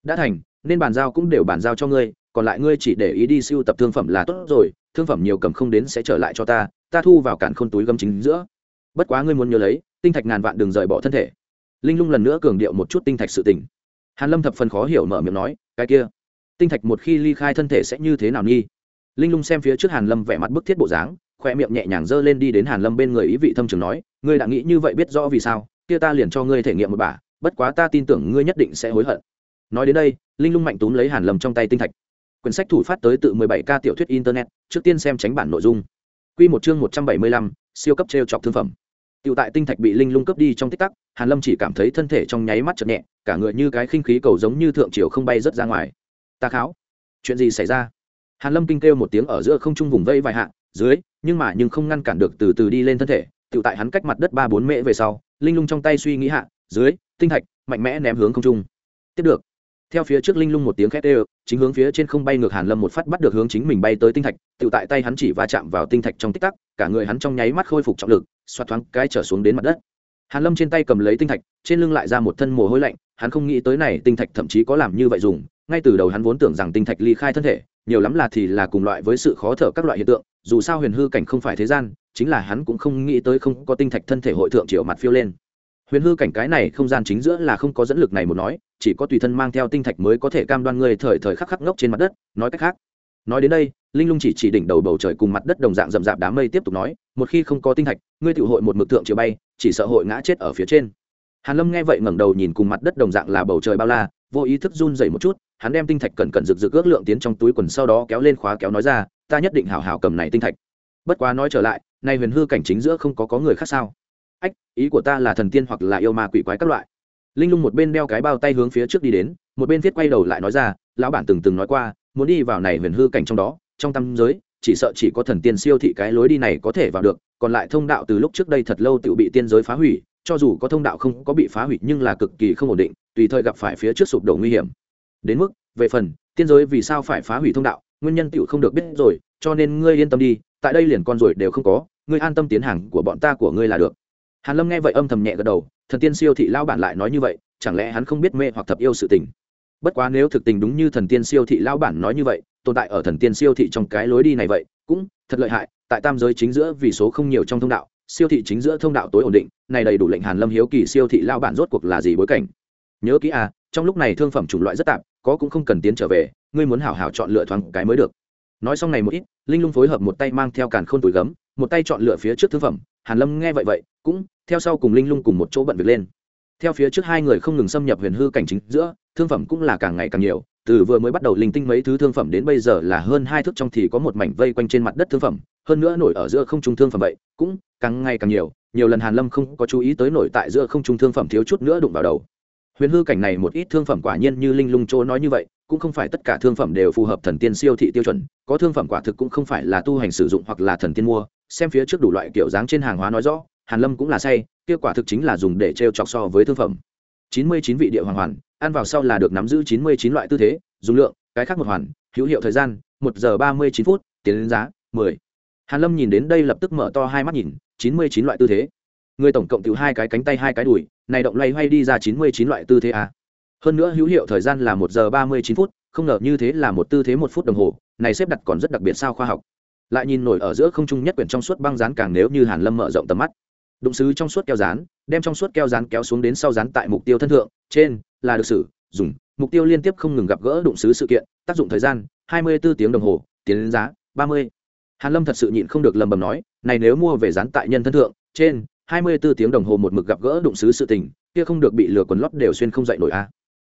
Đã thành, nên bàn giao cũng đều bàn giao cho ngươi, còn lại ngươi chỉ để ý đi siêu tập thương phẩm là tốt rồi, thương phẩm nhiều cầm không đến sẽ trở lại cho ta ta thu vào cản khôn túi gấm chính giữa. Bất quá ngươi muốn nhớ lấy, tinh thạch ngàn vạn đừng rời bỏ thân thể. Linh lung lần nữa cường điệu một chút tinh thạch sự tình hàn lâm thập phần khó hiểu mở miệng nói cái kia tinh thạch một khi ly khai thân thể sẽ như thế nào nghi? Linh lung xem phía trước hàn lâm vẻ mặt bức thiết bộ dáng khoe miệng nhẹ nhàng giơ lên đi đến hàn lâm bên người ý vị thâm trường nói ngươi đã nghĩ như vậy biết rõ vì sao kia ta liền cho ngươi thể nghiệm một bả bất quá ta tin tưởng ngươi nhất định sẽ hối hận. Nói đến đây linh lung mạnh túm lấy hàn lâm trong tay tinh thạch. Quyển sách thủ phát tới tự 17 k tiểu thuyết internet trước tiên xem tránh bản nội dung. Quy một chương 175, siêu cấp treo chọc thương phẩm. Tiểu tại tinh thạch bị linh lung cướp đi trong tích tắc, Hàn Lâm chỉ cảm thấy thân thể trong nháy mắt chợt nhẹ, cả người như cái khinh khí cầu giống như thượng triều không bay rất ra ngoài. Ta kháo, chuyện gì xảy ra? Hàn Lâm kinh kêu một tiếng ở giữa không trung vùng vây vài hạ, dưới nhưng mà nhưng không ngăn cản được từ từ đi lên thân thể Tiểu tại hắn cách mặt đất ba bốn mễ về sau linh lung trong tay suy nghĩ hạ dưới tinh thạch mạnh mẽ ném hướng không trung tiếp được theo phía trước linh lung một tiếng khét đều, chính hướng phía trên không bay ngược hàn lâm một phát bắt được hướng chính mình bay tới tinh thạch Tiểu tại tay hắn chỉ va chạm vào tinh thạch trong tích tắc cả người hắn trong nháy mắt khôi phục trọng lực xoạt thoáng cái trở xuống đến mặt đất. Hàn lâm trên tay cầm lấy tinh thạch, trên lưng lại ra một thân mồ hôi lạnh, hắn không nghĩ tới này tinh thạch thậm chí có làm như vậy dùng, ngay từ đầu hắn vốn tưởng rằng tinh thạch ly khai thân thể, nhiều lắm là thì là cùng loại với sự khó thở các loại hiện tượng, dù sao huyền hư cảnh không phải thế gian, chính là hắn cũng không nghĩ tới không có tinh thạch thân thể hội thượng triệu mặt phiêu lên. Huyền hư cảnh cái này không gian chính giữa là không có dẫn lực này một nói, chỉ có tùy thân mang theo tinh thạch mới có thể cam đoan người thời thời khắc khắc ngốc trên mặt đất, nói cách khác. Nói đến đây linh lung chỉ chỉ đỉnh đầu bầu trời cùng mặt đất đồng dạng rậm rạp đám mây tiếp tục nói, một khi không có tinh thạch, ngươi tự hội một mực tượng chiều bay, chỉ sợ hội ngã chết ở phía trên. Hàn lâm nghe vậy ngẩng đầu nhìn cùng mặt đất đồng dạng là bầu trời bao la, vô ý thức run rẩy một chút, hắn đem tinh thạch cẩn cẩn rực rực ước lượng tiến trong túi quần sau đó kéo lên khóa kéo nói ra, ta nhất định hảo hảo cầm này tinh thạch. Bất quá nói trở lại, nay huyền hư cảnh chính giữa không có có người khác sao? Ách, ý của ta là thần tiên hoặc là yêu ma quỷ quái các loại. Linh lung một bên đeo cái bao tay hướng phía trước đi đến, một bên viết quay đầu lại nói ra, lão bản từng từng nói qua, muốn đi vào này huyền hư cảnh trong đó trong tâm giới, chỉ sợ chỉ có thần tiên siêu thị cái lối đi này có thể vào được, còn lại thông đạo từ lúc trước đây thật lâu tự bị tiên giới phá hủy, cho dù có thông đạo không có bị phá hủy nhưng là cực kỳ không ổn định, tùy thời gặp phải phía trước sụp đổ nguy hiểm. Đến mức, về phần, tiên giới vì sao phải phá hủy thông đạo, nguyên nhân tựu không được biết rồi, cho nên ngươi yên tâm đi, tại đây liền con rồi đều không có, ngươi an tâm tiến hàng của bọn ta của ngươi là được. Hàn lâm nghe vậy âm thầm nhẹ gật đầu, thần tiên siêu thị lao bản lại nói như vậy, chẳng lẽ hắn không biết mê hoặc thập yêu sự tình? Bất quá nếu thực tình đúng như thần tiên siêu thị lao bản nói như vậy tồn tại ở thần tiên siêu thị trong cái lối đi này vậy, cũng thật lợi hại, tại tam giới chính giữa vì số không nhiều trong thông đạo, siêu thị chính giữa thông đạo tối ổn định, này đầy đủ lệnh hàn lâm hiếu kỳ siêu thị lao bản rốt cuộc là gì bối cảnh. Nhớ kỹ à trong lúc này thương phẩm chủng loại rất tạp, có cũng không cần tiến trở về, ngươi muốn hảo hảo chọn lựa thoáng cái mới được. Nói xong này một ít, linh lung phối hợp một tay mang theo càn khôn túi gấm, một tay chọn lựa phía trước thương phẩm, hàn lâm nghe vậy vậy, cũng theo sau cùng linh lung cùng một chỗ bận việc lên. Theo phía trước hai người không ngừng xâm nhập huyền hư cảnh chính giữa, thương phẩm cũng là càng ngày càng nhiều từ vừa mới bắt đầu linh tinh mấy thứ thương phẩm đến bây giờ là hơn hai thước trong thì có một mảnh vây quanh trên mặt đất thương phẩm, hơn nữa nổi ở giữa không trung thương phẩm vậy, cũng càng ngày càng nhiều nhiều lần hàn lâm không có chú ý tới nổi tại giữa không trung thương phẩm thiếu chút nữa đụng vào đầu. Huyền hư cảnh này một ít thương phẩm quả nhiên như linh lung chỗ nói như vậy, cũng không phải tất cả thương phẩm đều phù hợp thần tiên siêu thị tiêu chuẩn, có thương phẩm quả thực cũng không phải là tu hành sử dụng hoặc là thần tiên mua, xem phía trước đủ loại kiểu dáng trên hàng hóa nói rõ, hàn lâm cũng là say, kia quả thực chính là dùng để treo chọc so với thương phẩm. Chín mươi chín vị địa hoàng hoàn ăn vào sau là được nắm giữ chín mươi chín loại tư thế, dùng lượng, cái khác một hoàn, hữu hiệu thời gian, một giờ ba mươi chín phút tiền đến giá mười. Hàn lâm nhìn đến đây lập tức mở to hai mắt nhìn, chín mươi chín loại tư thế. Người tổng cộng thiếu hai cái cánh tay hai cái đùi, này động loay hoay đi ra chín mươi chín loại tư thế à? hơn nữa hữu hiệu thời gian là một giờ ba mươi chín phút, không ngờ như thế là một tư thế một phút đồng hồ, này xếp đặt còn rất đặc biệt sao khoa học. Lại nhìn nổi ở giữa không trung nhất quyển trong suốt băng dán càng nếu như hàn lâm mở rộng tầm mắt đụng sứ trong suốt keo dán đem trong suốt keo dán kéo xuống đến sau dán tại mục tiêu thân thượng, trên, là được sử, dùng, mục tiêu liên tiếp không ngừng gặp gỡ đụng sứ sự kiện, tác dụng thời gian, hai mươi 24 tiếng đồng hồ, tiến đến giá, ba mươi. Hàn lâm thật sự nhịn không được lầm bầm nói, này nếu mua về dán tại nhân thân thượng, trên, hai mươi 24 tiếng đồng hồ một mực gặp gỡ đụng sứ sự tình, kia không được bị lừa quần lót đều xuyên không dậy nổi a.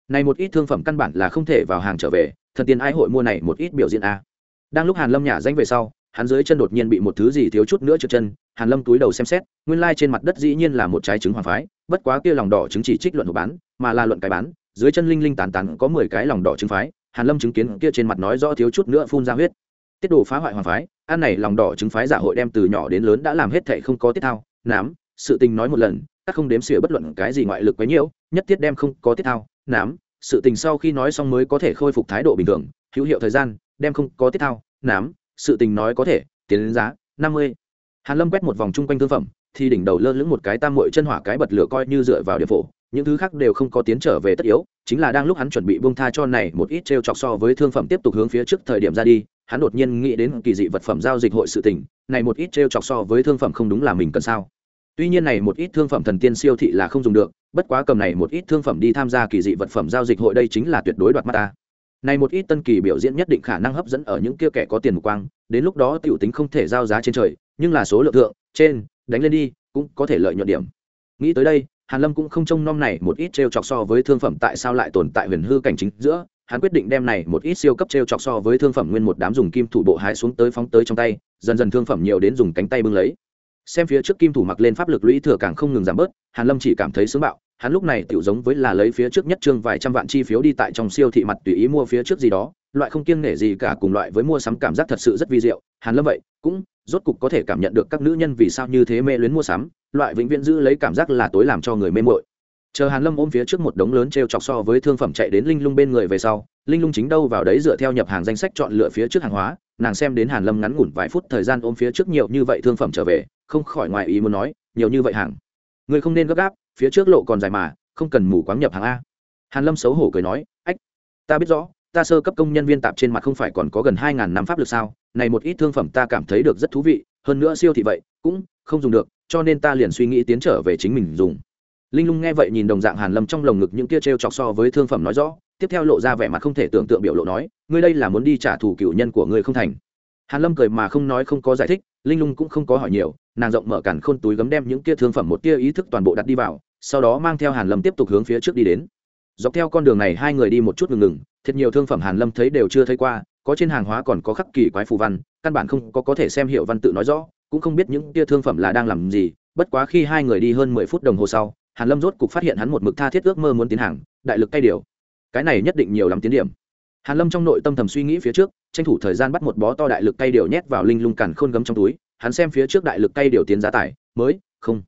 Này một ít thương phẩm căn bản là không thể vào hàng trở về, thần tiên ai hội mua này một ít biểu diễn a. Đang lúc hàn lâm nhả danh về sau hắn dưới chân đột nhiên bị một thứ gì thiếu chút nữa trượt chân, hàn lâm túi đầu xem xét, nguyên lai trên mặt đất dĩ nhiên là một trái trứng hoàng phái, bất quá kia lòng đỏ trứng chỉ trích luận hộp bán, mà là luận cái bán, dưới chân linh linh tàn tàn có mười cái lòng đỏ trứng phái, hàn lâm chứng kiến kia trên mặt nói rõ thiếu chút nữa phun ra huyết. Tiết đồ phá hoại hoàng phái ăn này lòng đỏ trứng phái giả hội đem từ nhỏ đến lớn đã làm hết thệ không có tiết thao, nám, sự tình nói một lần, các không đếm xỉa bất luận cái gì ngoại lực quấy nhiễu, nhất tiết đem không có tiết thao, nám, sự tình sau khi nói xong mới có thể khôi phục thái độ bình thường, hữu hiệu thời gian, đem không có tiết thao, nám sự tình nói có thể tiến đến giá, năm mươi. Hàn lâm quét một vòng chung quanh thương phẩm, thì đỉnh đầu lơ lửng một cái tam muội chân hỏa cái bật lửa coi như dựa vào địa phổ, những thứ khác đều không có tiến trở về tất yếu, chính là đang lúc hắn chuẩn bị buông tha cho này một ít trêu chọc so với thương phẩm tiếp tục hướng phía trước thời điểm ra đi, hắn đột nhiên nghĩ đến kỳ dị vật phẩm giao dịch hội sự tình, này một ít trêu chọc so với thương phẩm không đúng là mình cần sao. Tuy nhiên này một ít thương phẩm thần tiên siêu thị là không dùng được, bất quá cầm này một ít thương phẩm đi tham gia kỳ dị vật phẩm giao dịch hội đây chính là tuyệt đối đoạt mắt ta này một ít tân kỳ biểu diễn nhất định khả năng hấp dẫn ở những kia kẻ có tiền mục quang, đến lúc đó tiểu tính không thể giao giá trên trời, nhưng là số lượng thượng, trên, đánh lên đi, cũng có thể lợi nhuận điểm. Nghĩ tới đây, hàn lâm cũng không trông nom này một ít treo chọc so với thương phẩm tại sao lại tồn tại huyền hư cảnh chính giữa, hắn quyết định đem này một ít siêu cấp treo chọc so với thương phẩm nguyên một đám dùng kim thủ bộ hái xuống tới phóng tới trong tay, dần dần thương phẩm nhiều đến dùng cánh tay bưng lấy. Xem phía trước kim thủ mặc lên pháp lực lũy thừa càng không ngừng giảm bớt, hàn lâm chỉ cảm thấy sướng bạo hắn lúc này tiểu giống với là lấy phía trước nhất trương vài trăm vạn chi phiếu đi tại trong siêu thị mặt tùy ý mua phía trước gì đó, loại không kiêng nể gì cả cùng loại với mua sắm cảm giác thật sự rất vi diệu, hàn lâm vậy, cũng rốt cục có thể cảm nhận được các nữ nhân vì sao như thế mê luyến mua sắm, loại vĩnh viễn giữ lấy cảm giác là tối làm cho người mê muội. Chờ hàn lâm ôm phía trước một đống lớn treo chọc so với thương phẩm chạy đến linh lung bên người về sau, linh lung chính đâu vào đấy dựa theo nhập hàng danh sách chọn lựa phía trước hàng hóa, nàng xem đến hàn lâm ngắn ngủn vài phút thời gian ôm phía trước nhiều như vậy thương phẩm trở về, không khỏi ngoài ý muốn nói, nhiều như vậy hàng. Người không nên gấp gáp phía trước lộ còn dài mà, không cần mù quáng nhập hàng a. Hàn lâm xấu hổ cười nói, ách, ta biết rõ, ta sơ cấp công nhân viên tạp trên mặt không phải còn có gần hai ngàn năm pháp lực sao? Này một ít thương phẩm ta cảm thấy được rất thú vị, hơn nữa siêu thị vậy, cũng không dùng được, cho nên ta liền suy nghĩ tiến trở về chính mình dùng. Linh lung nghe vậy nhìn đồng dạng hàn lâm trong lồng ngực những kia treo chọc so với thương phẩm nói rõ, tiếp theo lộ ra vẻ mặt không thể tưởng tượng biểu lộ nói, ngươi đây là muốn đi trả thù cựu nhân của ngươi không thành? Hàn lâm cười mà không nói không có giải thích, linh lung cũng không có hỏi nhiều, nàng rộng mở cản khôn túi gấm đem những kia thương phẩm một tia ý thức toàn bộ đặt đi vào sau đó mang theo hàn lâm tiếp tục hướng phía trước đi đến. Dọc theo con đường này hai người đi một chút ngừng ngừng, thật nhiều thương phẩm hàn lâm thấy đều chưa thấy qua, có trên hàng hóa còn có khắc kỳ quái phù văn, căn bản không có có thể xem hiệu văn tự nói rõ, cũng không biết những tia thương phẩm là đang làm gì, bất quá khi hai người đi hơn mười phút đồng hồ sau, hàn lâm rốt cục phát hiện hắn một mực tha thiết ước mơ muốn tiến hàng, đại lực cay điều. Cái này nhất định nhiều lắm tiến điểm. Hàn lâm trong nội tâm thầm suy nghĩ phía trước, tranh thủ thời gian bắt một bó to đại lực cay điều nhét vào linh lung cản khôn gấm trong túi, hắn xem phía trước đại lực cay điều tiến giá tải, mới, không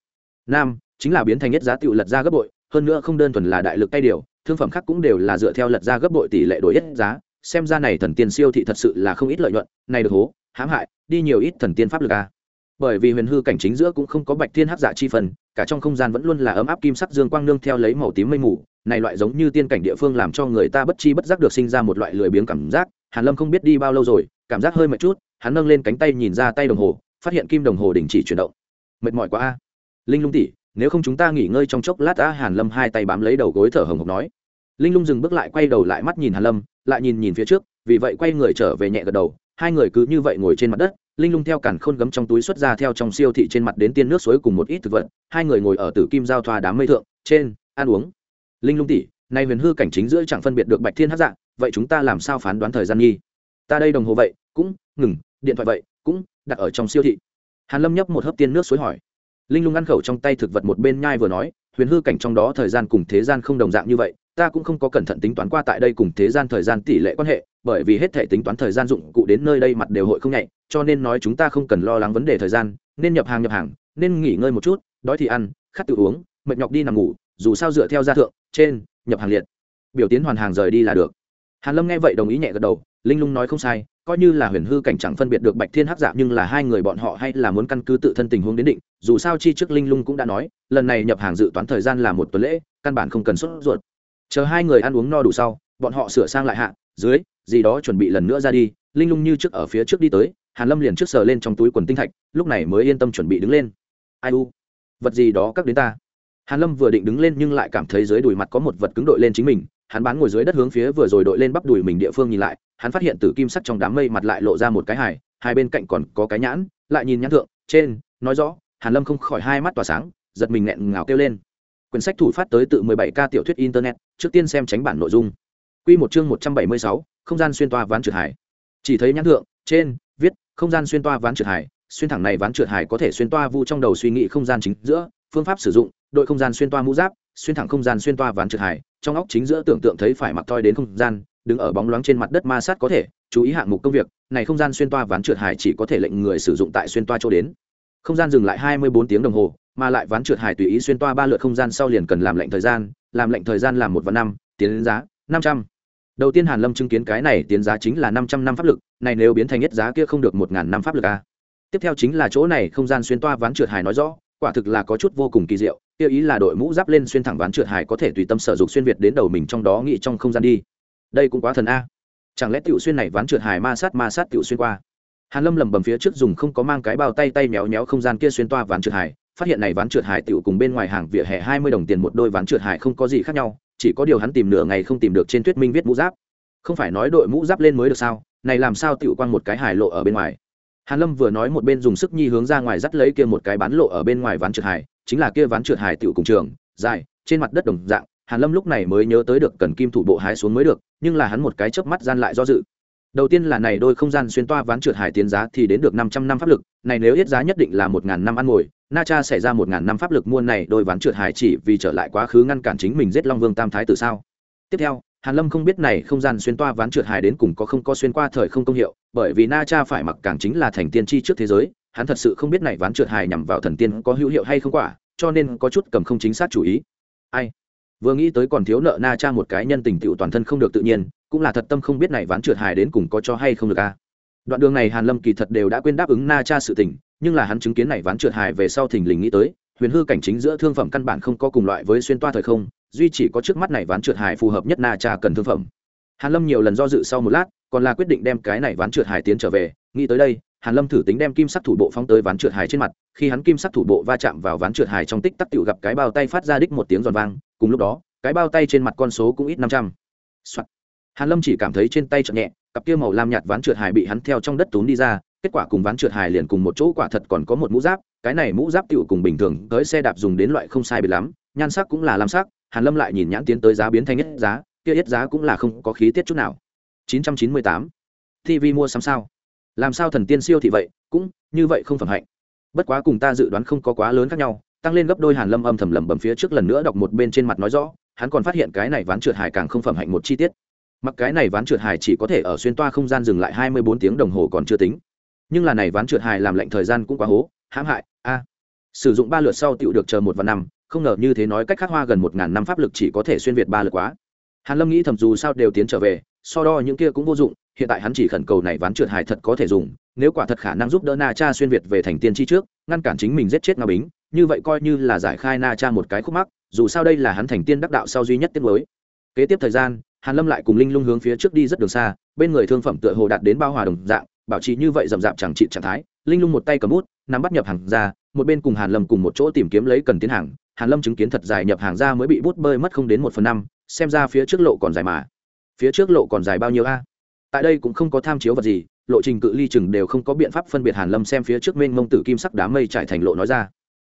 nam chính là biến thành nhất giá tiểu lật ra gấp bội, hơn nữa không đơn thuần là đại lực tay điều, thương phẩm khác cũng đều là dựa theo lật ra gấp bội tỷ lệ đổi ít giá. Xem ra này thần tiên siêu thị thật sự là không ít lợi nhuận, này được hố, hãm hại, đi nhiều ít thần tiên pháp lực a. À. bởi vì huyền hư cảnh chính giữa cũng không có bạch thiên hắc dạ chi phần, cả trong không gian vẫn luôn là ấm áp kim sắc dương quang nương theo lấy màu tím mây mù. Này loại giống như tiên cảnh địa phương làm cho người ta bất chi bất giác được sinh ra một loại lười biếng cảm giác. Hàn lâm không biết đi bao lâu rồi, cảm giác hơi mệt chút, hắn nâng lên cánh tay nhìn ra tay đồng hồ, phát hiện kim đồng hồ đình chỉ chuyển động. Mệt mỏi quá a. Linh lung tỷ nếu không chúng ta nghỉ ngơi trong chốc lát a hàn lâm hai tay bám lấy đầu gối thở hồng hộc nói. Linh lung dừng bước lại, quay đầu lại mắt nhìn hàn lâm, lại nhìn nhìn phía trước, vì vậy quay người trở về nhẹ gật đầu, hai người cứ như vậy ngồi trên mặt đất, linh lung theo cản khôn gấm trong túi xuất ra theo trong siêu thị trên mặt đến tiên nước suối cùng một ít thực vật, hai người ngồi ở tử kim giao thoa đám mây thượng, trên, ăn uống. Linh lung tỷ nay huyền hư cảnh chính giữa chẳng phân biệt được bạch thiên hát dạng vậy chúng ta làm sao phán đoán thời gian nghi? Ta đây đồng hồ vậy, cũng, ngừng, điện thoại vậy, cũng đặt ở trong siêu thị. Hàn lâm nhấp một hớp tiên nước suối hỏi linh lung ăn khẩu trong tay thực vật một bên nhai vừa nói, huyền hư cảnh trong đó thời gian cùng thế gian không đồng dạng như vậy, ta cũng không có cẩn thận tính toán qua tại đây cùng thế gian thời gian tỷ lệ quan hệ, bởi vì hết thể tính toán thời gian dụng cụ đến nơi đây mặt đều hội không nhạy, cho nên nói chúng ta không cần lo lắng vấn đề thời gian, nên nhập hàng nhập hàng, nên nghỉ ngơi một chút, đói thì ăn, khát tự uống, mệt nhọc đi nằm ngủ, dù sao dựa theo gia thượng, trên, nhập hàng liệt. Biểu tiến hoàn hàng rời đi là được. Hàn lâm nghe vậy đồng ý nhẹ gật đầu, linh lung nói không sai coi như là huyền hư cảnh chẳng phân biệt được bạch thiên hắc dạ nhưng là hai người bọn họ hay là muốn căn cứ tự thân tình huống đến định, dù sao chi trước linh lung cũng đã nói, lần này nhập hàng dự toán thời gian là một tuần lễ, căn bản không cần sốt ruột. Chờ hai người ăn uống no đủ sau, bọn họ sửa sang lại hạ, dưới, gì đó chuẩn bị lần nữa ra đi, linh lung như trước ở phía trước đi tới, hàn lâm liền trước sờ lên trong túi quần tinh thạch, lúc này mới yên tâm chuẩn bị đứng lên. Ai u, vật gì đó các đến ta. Hàn lâm vừa định đứng lên nhưng lại cảm thấy dưới đùi mặt có một vật cứng đội lên chính mình, hắn bán ngồi dưới đất hướng phía vừa rồi đội lên bắp đùi mình địa phương nhìn lại hắn phát hiện tử kim sắc trong đám mây mặt lại lộ ra một cái hài hai bên cạnh còn có cái nhãn lại nhìn nhãn thượng trên nói rõ hàn lâm không khỏi hai mắt tỏa sáng giật mình nghẹn ngào kêu lên. Quyển sách thủ phát tới tự 17 ca tiểu thuyết internet trước tiên xem tránh bản nội dung. Quy một chương 176, không gian xuyên toa ván trượt hải chỉ thấy nhãn thượng trên viết không gian xuyên toa ván trượt hải xuyên thẳng này ván trượt hải có thể xuyên toa vu trong đầu suy nghĩ không gian chính giữa phương pháp sử dụng đội không gian xuyên toa mũ giáp xuyên thẳng không gian xuyên toa ván trượt hải trong óc chính giữa tưởng tượng thấy phải mặc thoi đến không gian đứng ở bóng loáng trên mặt đất ma sát có thể, chú ý hạng mục công việc, này không gian xuyên toa ván trượt hải chỉ có thể lệnh người sử dụng tại xuyên toa chỗ đến. Không gian dừng lại hai mươi bốn tiếng đồng hồ, mà lại ván trượt hải tùy ý xuyên toa ba lượt không gian sau liền cần làm lệnh thời gian, làm lệnh thời gian làm một và năm, tiến đến giá năm trăm. Đầu tiên hàn lâm chứng kiến cái này tiến giá chính là năm trăm năm pháp lực, này nếu biến thành nhất giá kia không được một ngàn năm pháp lực a à. tiếp theo chính là chỗ này không gian xuyên toa ván trượt hải nói rõ, quả thực là có chút vô cùng kỳ diệu, kia ý là đội mũ giáp lên xuyên thẳng ván trượt hải có thể tùy tâm sở dục xuyên việt đến đầu mình trong đó nghĩ trong không gian đi đây cũng quá thần a. Chẳng lẽ tiểu xuyên này ván trượt hài ma sát ma sát tiểu xuyên qua? Hàn lâm lầm bầm phía trước dùng không có mang cái bao tay tay méo méo không gian kia xuyên toa ván trượt hài, phát hiện này ván trượt hài tiểu cùng bên ngoài hàng vỉa hè hai mươi đồng tiền một đôi ván trượt hài không có gì khác nhau, chỉ có điều hắn tìm nửa ngày không tìm được trên tuyết minh viết mũ giáp. Không phải nói đội mũ giáp lên mới được sao? Này làm sao tiểu quang một cái hài lộ ở bên ngoài? Hàn lâm vừa nói một bên dùng sức nhi hướng ra ngoài dắt lấy kia một cái bán lộ ở bên ngoài ván trượt hài, chính là kia ván trượt hài tiểu cùng trường, dài, trên mặt đất đồng dạng hàn lâm lúc này mới nhớ tới được cần kim thủ bộ hái xuống mới được, nhưng là hắn một cái chớp mắt gian lại do dự. Đầu tiên là này đôi không gian xuyên toa ván trượt hải tiến giá thì đến được năm trăm năm pháp lực, này nếu ít giá nhất định là một ngàn năm ăn ngồi, na cha xảy ra một ngàn năm pháp lực mua này đôi ván trượt hải chỉ vì trở lại quá khứ ngăn cản chính mình giết long vương tam thái tử sao. Tiếp theo, hàn lâm không biết này không gian xuyên toa ván trượt hải đến cùng có không có xuyên qua thời không công hiệu, bởi vì na cha phải mặc càng chính là thành tiên tri trước thế giới, hắn thật sự không biết này ván trượt hải nhằm vào thần tiên có hữu hiệu hay không quả, cho nên có chút cầm không chính xác chủ ý. Ai? Vừa nghĩ tới còn thiếu nợ na cha một cái nhân tình tựu toàn thân không được tự nhiên, cũng là thật tâm không biết này ván trượt hài đến cùng có cho hay không được a. Đoạn đường này hàn lâm kỳ thật đều đã quên đáp ứng na cha sự tình, nhưng là hắn chứng kiến này ván trượt hài về sau thình lình nghĩ tới, huyền hư cảnh chính giữa thương phẩm căn bản không có cùng loại với xuyên toa thời không, duy chỉ có trước mắt này ván trượt hài phù hợp nhất na cha cần thương phẩm. Hàn lâm nhiều lần do dự sau một lát, còn là quyết định đem cái này ván trượt hài tiến trở về, nghĩ tới đây, hàn lâm thử tính đem kim sắc thủ bộ phóng tới ván trượt hài trên mặt, khi hắn kim sắc thủ bộ va chạm vào ván trượt hài trong tích tắc tiểu gặp cái bao tay phát ra đích một tiếng giòn vang cùng lúc đó, cái bao tay trên mặt con số cũng ít năm trăm. Hàn lâm chỉ cảm thấy trên tay chợt nhẹ, cặp kia màu lam nhạt ván trượt hài bị hắn theo trong đất túm đi ra, kết quả cùng ván trượt hài liền cùng một chỗ quả thật còn có một mũ giáp, cái này mũ giáp tựu cùng bình thường tới xe đạp dùng đến loại không sai biệt lắm, nhan sắc cũng là lam sắc, hàn lâm lại nhìn nhãn tiến tới giá biến thành nhất giá, kia ít giá cũng là không có khí tiết chút nào. 998 TV mua sắm sao? Làm sao thần tiên siêu thị vậy, cũng như vậy không phẩm hạnh. Bất quá cùng ta dự đoán không có quá lớn khác nhau tăng lên gấp đôi hàn lâm âm thầm lẩm bẩm phía trước lần nữa đọc một bên trên mặt nói rõ, hắn còn phát hiện cái này ván trượt hải càng không phẩm hạnh một chi tiết. Mặc cái này ván trượt hải chỉ có thể ở xuyên toa không gian dừng lại hai mươi bốn tiếng đồng hồ còn chưa tính. Nhưng là này ván trượt hải làm lệnh thời gian cũng quá hố, hãm hại, a. Sử dụng ba lượt sau tựu được chờ một và năm, không ngờ như thế nói cách khắc hoa gần một ngàn năm pháp lực chỉ có thể xuyên việt ba lượt quá. Hàn lâm nghĩ thầm dù sao đều tiến trở về, so đo những kia cũng vô dụng, hiện tại hắn chỉ khẩn cầu này ván trượt hải thật có thể dùng, nếu quả thật khả năng giúp đỡ na cha xuyên việt về thành tiên chi trước, ngăn cản chính mình giết chết nga bính như vậy coi như là giải khai na cha một cái khúc mắc, dù sao đây là hắn thành tiên đắc đạo sau duy nhất tiết mới. Kế tiếp thời gian, hàn lâm lại cùng linh lung hướng phía trước đi rất đường xa, bên người thương phẩm tựa hồ đạt đến bao hòa đồng dạng, bảo trì như vậy rậm rạp chẳng trị trạng thái, linh lung một tay cầm bút, nắm bắt nhập hàng ra, một bên cùng hàn lâm cùng một chỗ tìm kiếm lấy cần tiến hàng, hàn lâm chứng kiến thật dài nhập hàng ra mới bị bút bơi mất không đến một phần năm, xem ra phía trước lộ còn dài mà. Phía trước lộ còn dài bao nhiêu a? Tại đây cũng không có tham chiếu vật gì, lộ trình cự ly chừng đều không có biện pháp phân biệt hàn lâm xem phía trước mênh mông tử kim sắc đám mây trải thành lộ nói ra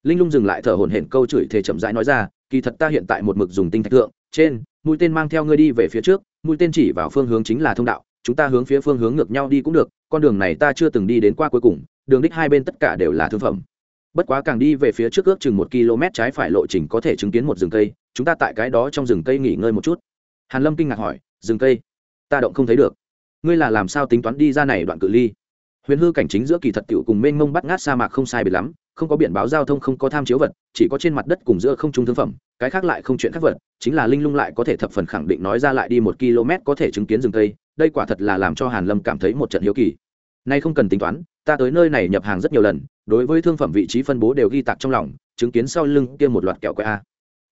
linh lung dừng lại thở hổn hển câu chửi thề chậm rãi nói ra, kỳ thật ta hiện tại một mực dùng tinh thạch thượng, trên, mũi tên mang theo ngươi đi về phía trước, mũi tên chỉ vào phương hướng chính là thông đạo, chúng ta hướng phía phương hướng ngược nhau đi cũng được, con đường này ta chưa từng đi đến qua cuối cùng, đường đích hai bên tất cả đều là thương phẩm. Bất quá càng đi về phía trước ước chừng một km trái phải lộ trình có thể chứng kiến một rừng cây, chúng ta tại cái đó trong rừng cây nghỉ ngơi một chút. Hàn lâm kinh ngạc hỏi, rừng cây? Ta động không thấy được. Ngươi là làm sao tính toán đi ra này đoạn cự ly? Huyền hư cảnh chính giữa kỳ thật tiểu cùng mênh mông bắt ngát sa mạc không sai biệt lắm không có biển báo giao thông, không có tham chiếu vật, chỉ có trên mặt đất cùng giữa không trung thương phẩm, cái khác lại không chuyện khác vật, chính là linh lung lại có thể thập phần khẳng định nói ra lại đi một km có thể chứng kiến rừng tây đây quả thật là làm cho hàn lâm cảm thấy một trận hiếu kỳ. Nay không cần tính toán, ta tới nơi này nhập hàng rất nhiều lần, đối với thương phẩm vị trí phân bố đều ghi tạc trong lòng, chứng kiến sau lưng kia một loạt kẹo que a.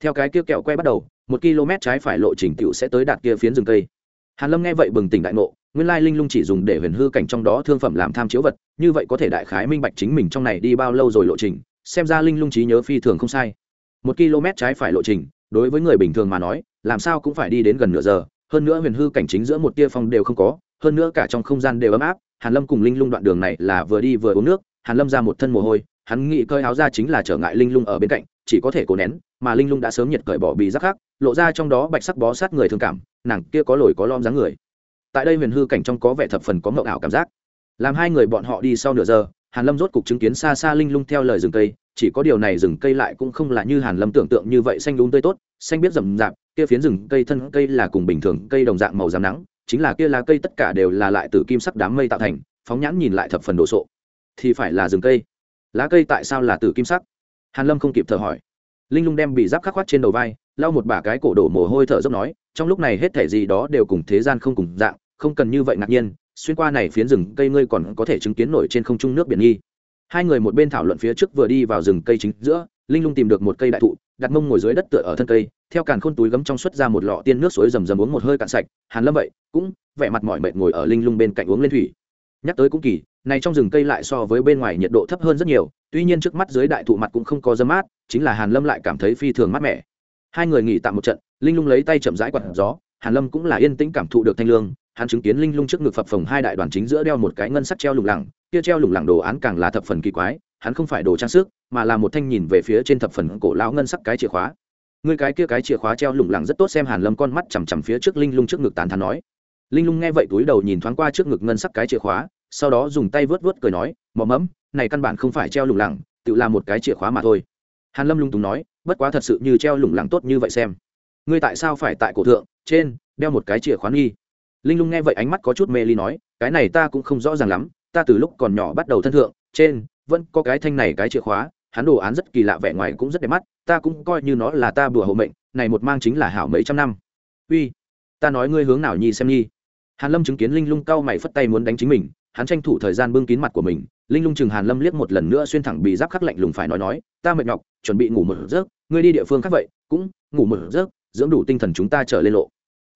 Theo cái kia kẹo que bắt đầu, một km trái phải lộ trình tiểu sẽ tới đạt kia phiến rừng tây hàn lâm nghe vậy bừng tỉnh đại ngộ, nguyên lai linh lung chỉ dùng để huyền hư cảnh trong đó thương phẩm làm tham chiếu vật, như vậy có thể đại khái minh bạch chính mình trong này đi bao lâu rồi lộ trình, xem ra linh lung trí nhớ phi thường không sai. Một km trái phải lộ trình, đối với người bình thường mà nói, làm sao cũng phải đi đến gần nửa giờ, hơn nữa huyền hư cảnh chính giữa một tia phong đều không có, hơn nữa cả trong không gian đều ấm áp, hàn lâm cùng linh lung đoạn đường này là vừa đi vừa uống nước, hàn lâm ra một thân mồ hôi, hắn nghĩ cơi áo ra chính là trở ngại linh lung ở bên cạnh, chỉ có thể cố nén, mà linh lung đã sớm nhiệt cởi bỏ bị rắc khác lộ ra trong đó bạch sắc bó sát người thương cảm nàng kia có lồi có lom dáng người. Tại đây huyền hư cảnh trong có vẻ thập phần có mậu ảo cảm giác. Làm hai người bọn họ đi sau nửa giờ, hàn lâm rốt cục chứng kiến xa xa linh lung theo lời rừng cây, chỉ có điều này rừng cây lại cũng không là như hàn lâm tưởng tượng như vậy xanh đúng tươi tốt, xanh biết rậm rạp, kia phiến rừng cây thân cây là cùng bình thường cây đồng dạng màu rám nắng, chính là kia lá cây tất cả đều là lại từ kim sắc đám mây tạo thành, phóng nhãn nhìn lại thập phần đồ sộ. Thì phải là rừng cây. Lá cây tại sao là từ kim sắc? Hàn lâm không kịp thở hỏi. Linh lung đem bị giáp khắc khoát trên đầu vai, lau một bả cái cổ đổ mồ hôi thở dốc nói trong lúc này hết thể gì đó đều cùng thế gian không cùng dạng, không cần như vậy ngạc nhiên, xuyên qua này phiến rừng cây ngươi còn có thể chứng kiến nổi trên không trung nước biển nghi. Hai người một bên thảo luận phía trước vừa đi vào rừng cây chính giữa, linh lung tìm được một cây đại thụ, đặt mông ngồi dưới đất tựa ở thân cây, theo càn khôn túi gấm trong xuất ra một lọ tiên nước suối rầm rầm uống một hơi cạn sạch, hàn lâm vậy, cũng vẻ mặt mỏi mệt ngồi ở linh lung bên cạnh uống lên thủy. Nhắc tới cũng kỳ, này trong rừng cây lại so với bên ngoài nhiệt độ thấp hơn rất nhiều, tuy nhiên trước mắt dưới đại thụ mặt cũng không có dâm mát, chính là hàn lâm lại cảm thấy phi thường mát mẻ hai người nghỉ tạm một trận, linh lung lấy tay chậm rãi quạt gió, hàn lâm cũng là yên tĩnh cảm thụ được thanh lương, hắn chứng kiến linh lung trước ngực phập phồng hai đại đoàn chính giữa đeo một cái ngân sắc treo lủng lẳng, kia treo lủng lẳng đồ án càng là thập phần kỳ quái, hắn không phải đồ trang sức, mà là một thanh nhìn về phía trên thập phần cổ lão ngân sắc cái chìa khóa. Người cái kia cái chìa khóa treo lủng lẳng rất tốt xem hàn lâm con mắt chằm chằm phía trước linh lung trước ngực tàn thán nói. Linh lung nghe vậy túi đầu nhìn thoáng qua trước ngực ngân sắc cái chìa khóa, sau đó dùng tay vớt vớt cười nói mỏm mẫm, này căn bản không phải treo lủng lẳng, tự là một cái chìa khóa mà thôi. Hàn lâm lung túng nói bất quá thật sự như treo lủng lẳng tốt như vậy xem. Ngươi tại sao phải tại cổ thượng, trên, đeo một cái chìa khóa nghi? Linh lung nghe vậy ánh mắt có chút mê ly nói, cái này ta cũng không rõ ràng lắm, ta từ lúc còn nhỏ bắt đầu thân thượng, trên, vẫn có cái thanh này cái chìa khóa, hắn đồ án rất kỳ lạ vẻ ngoài cũng rất đẹp mắt, ta cũng coi như nó là ta bùa hộ mệnh, này một mang chính là hảo mấy trăm năm. Uy, ta nói ngươi hướng nào nhi xem nhi hàn lâm chứng kiến linh lung cau mày phất tay muốn đánh chính mình, hắn tranh thủ thời gian bưng kín mặt của mình linh lung chừng hàn lâm liếc một lần nữa xuyên thẳng bị giáp khắc lạnh lùng phải nói nói, ta mệt nhọc, chuẩn bị ngủ một giấc, ngươi đi địa phương khác vậy, cũng ngủ một giấc, dưỡng đủ tinh thần chúng ta trở lên lộ.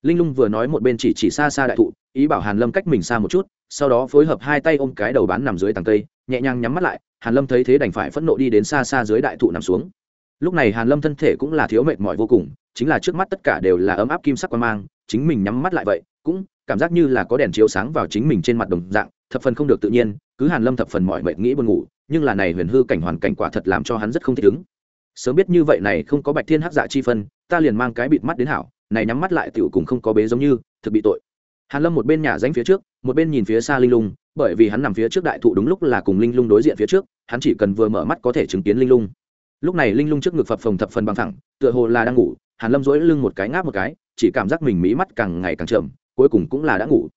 Linh lung vừa nói một bên chỉ chỉ xa xa đại thụ, ý bảo hàn lâm cách mình xa một chút, sau đó phối hợp hai tay ôm cái đầu bán nằm dưới tầng cây, nhẹ nhàng nhắm mắt lại, hàn lâm thấy thế đành phải phẫn nộ đi đến xa xa dưới đại thụ nằm xuống. Lúc này hàn lâm thân thể cũng là thiếu mệt mỏi vô cùng, chính là trước mắt tất cả đều là ấm áp kim sắc quan mang, chính mình nhắm mắt lại vậy, cũng cảm giác như là có đèn chiếu sáng vào chính mình trên mặt đồng dạng, thập phần không được tự nhiên, cứ hàn lâm thập phần mỏi mệt nghĩ buồn ngủ, nhưng là này huyền hư cảnh hoàn cảnh quả thật làm cho hắn rất không thích ứng. Sớm biết như vậy này không có bạch thiên hắc dạ chi phân, ta liền mang cái bịt mắt đến hảo, này nhắm mắt lại tiểu cùng không có bế giống như, thực bị tội. Hàn lâm một bên nhà danh phía trước, một bên nhìn phía xa linh lung, bởi vì hắn nằm phía trước đại thụ đúng lúc là cùng linh lung đối diện phía trước, hắn chỉ cần vừa mở mắt có thể chứng kiến linh lung. Lúc này linh lung trước ngực phập phồng thập phần bằng thẳng, tựa hồ là đang ngủ, hàn lâm dỗi lưng một cái ngáp một cái, chỉ cảm giác mình mí mắt càng ngày càng chậm cuối cùng cũng là đã ngủ.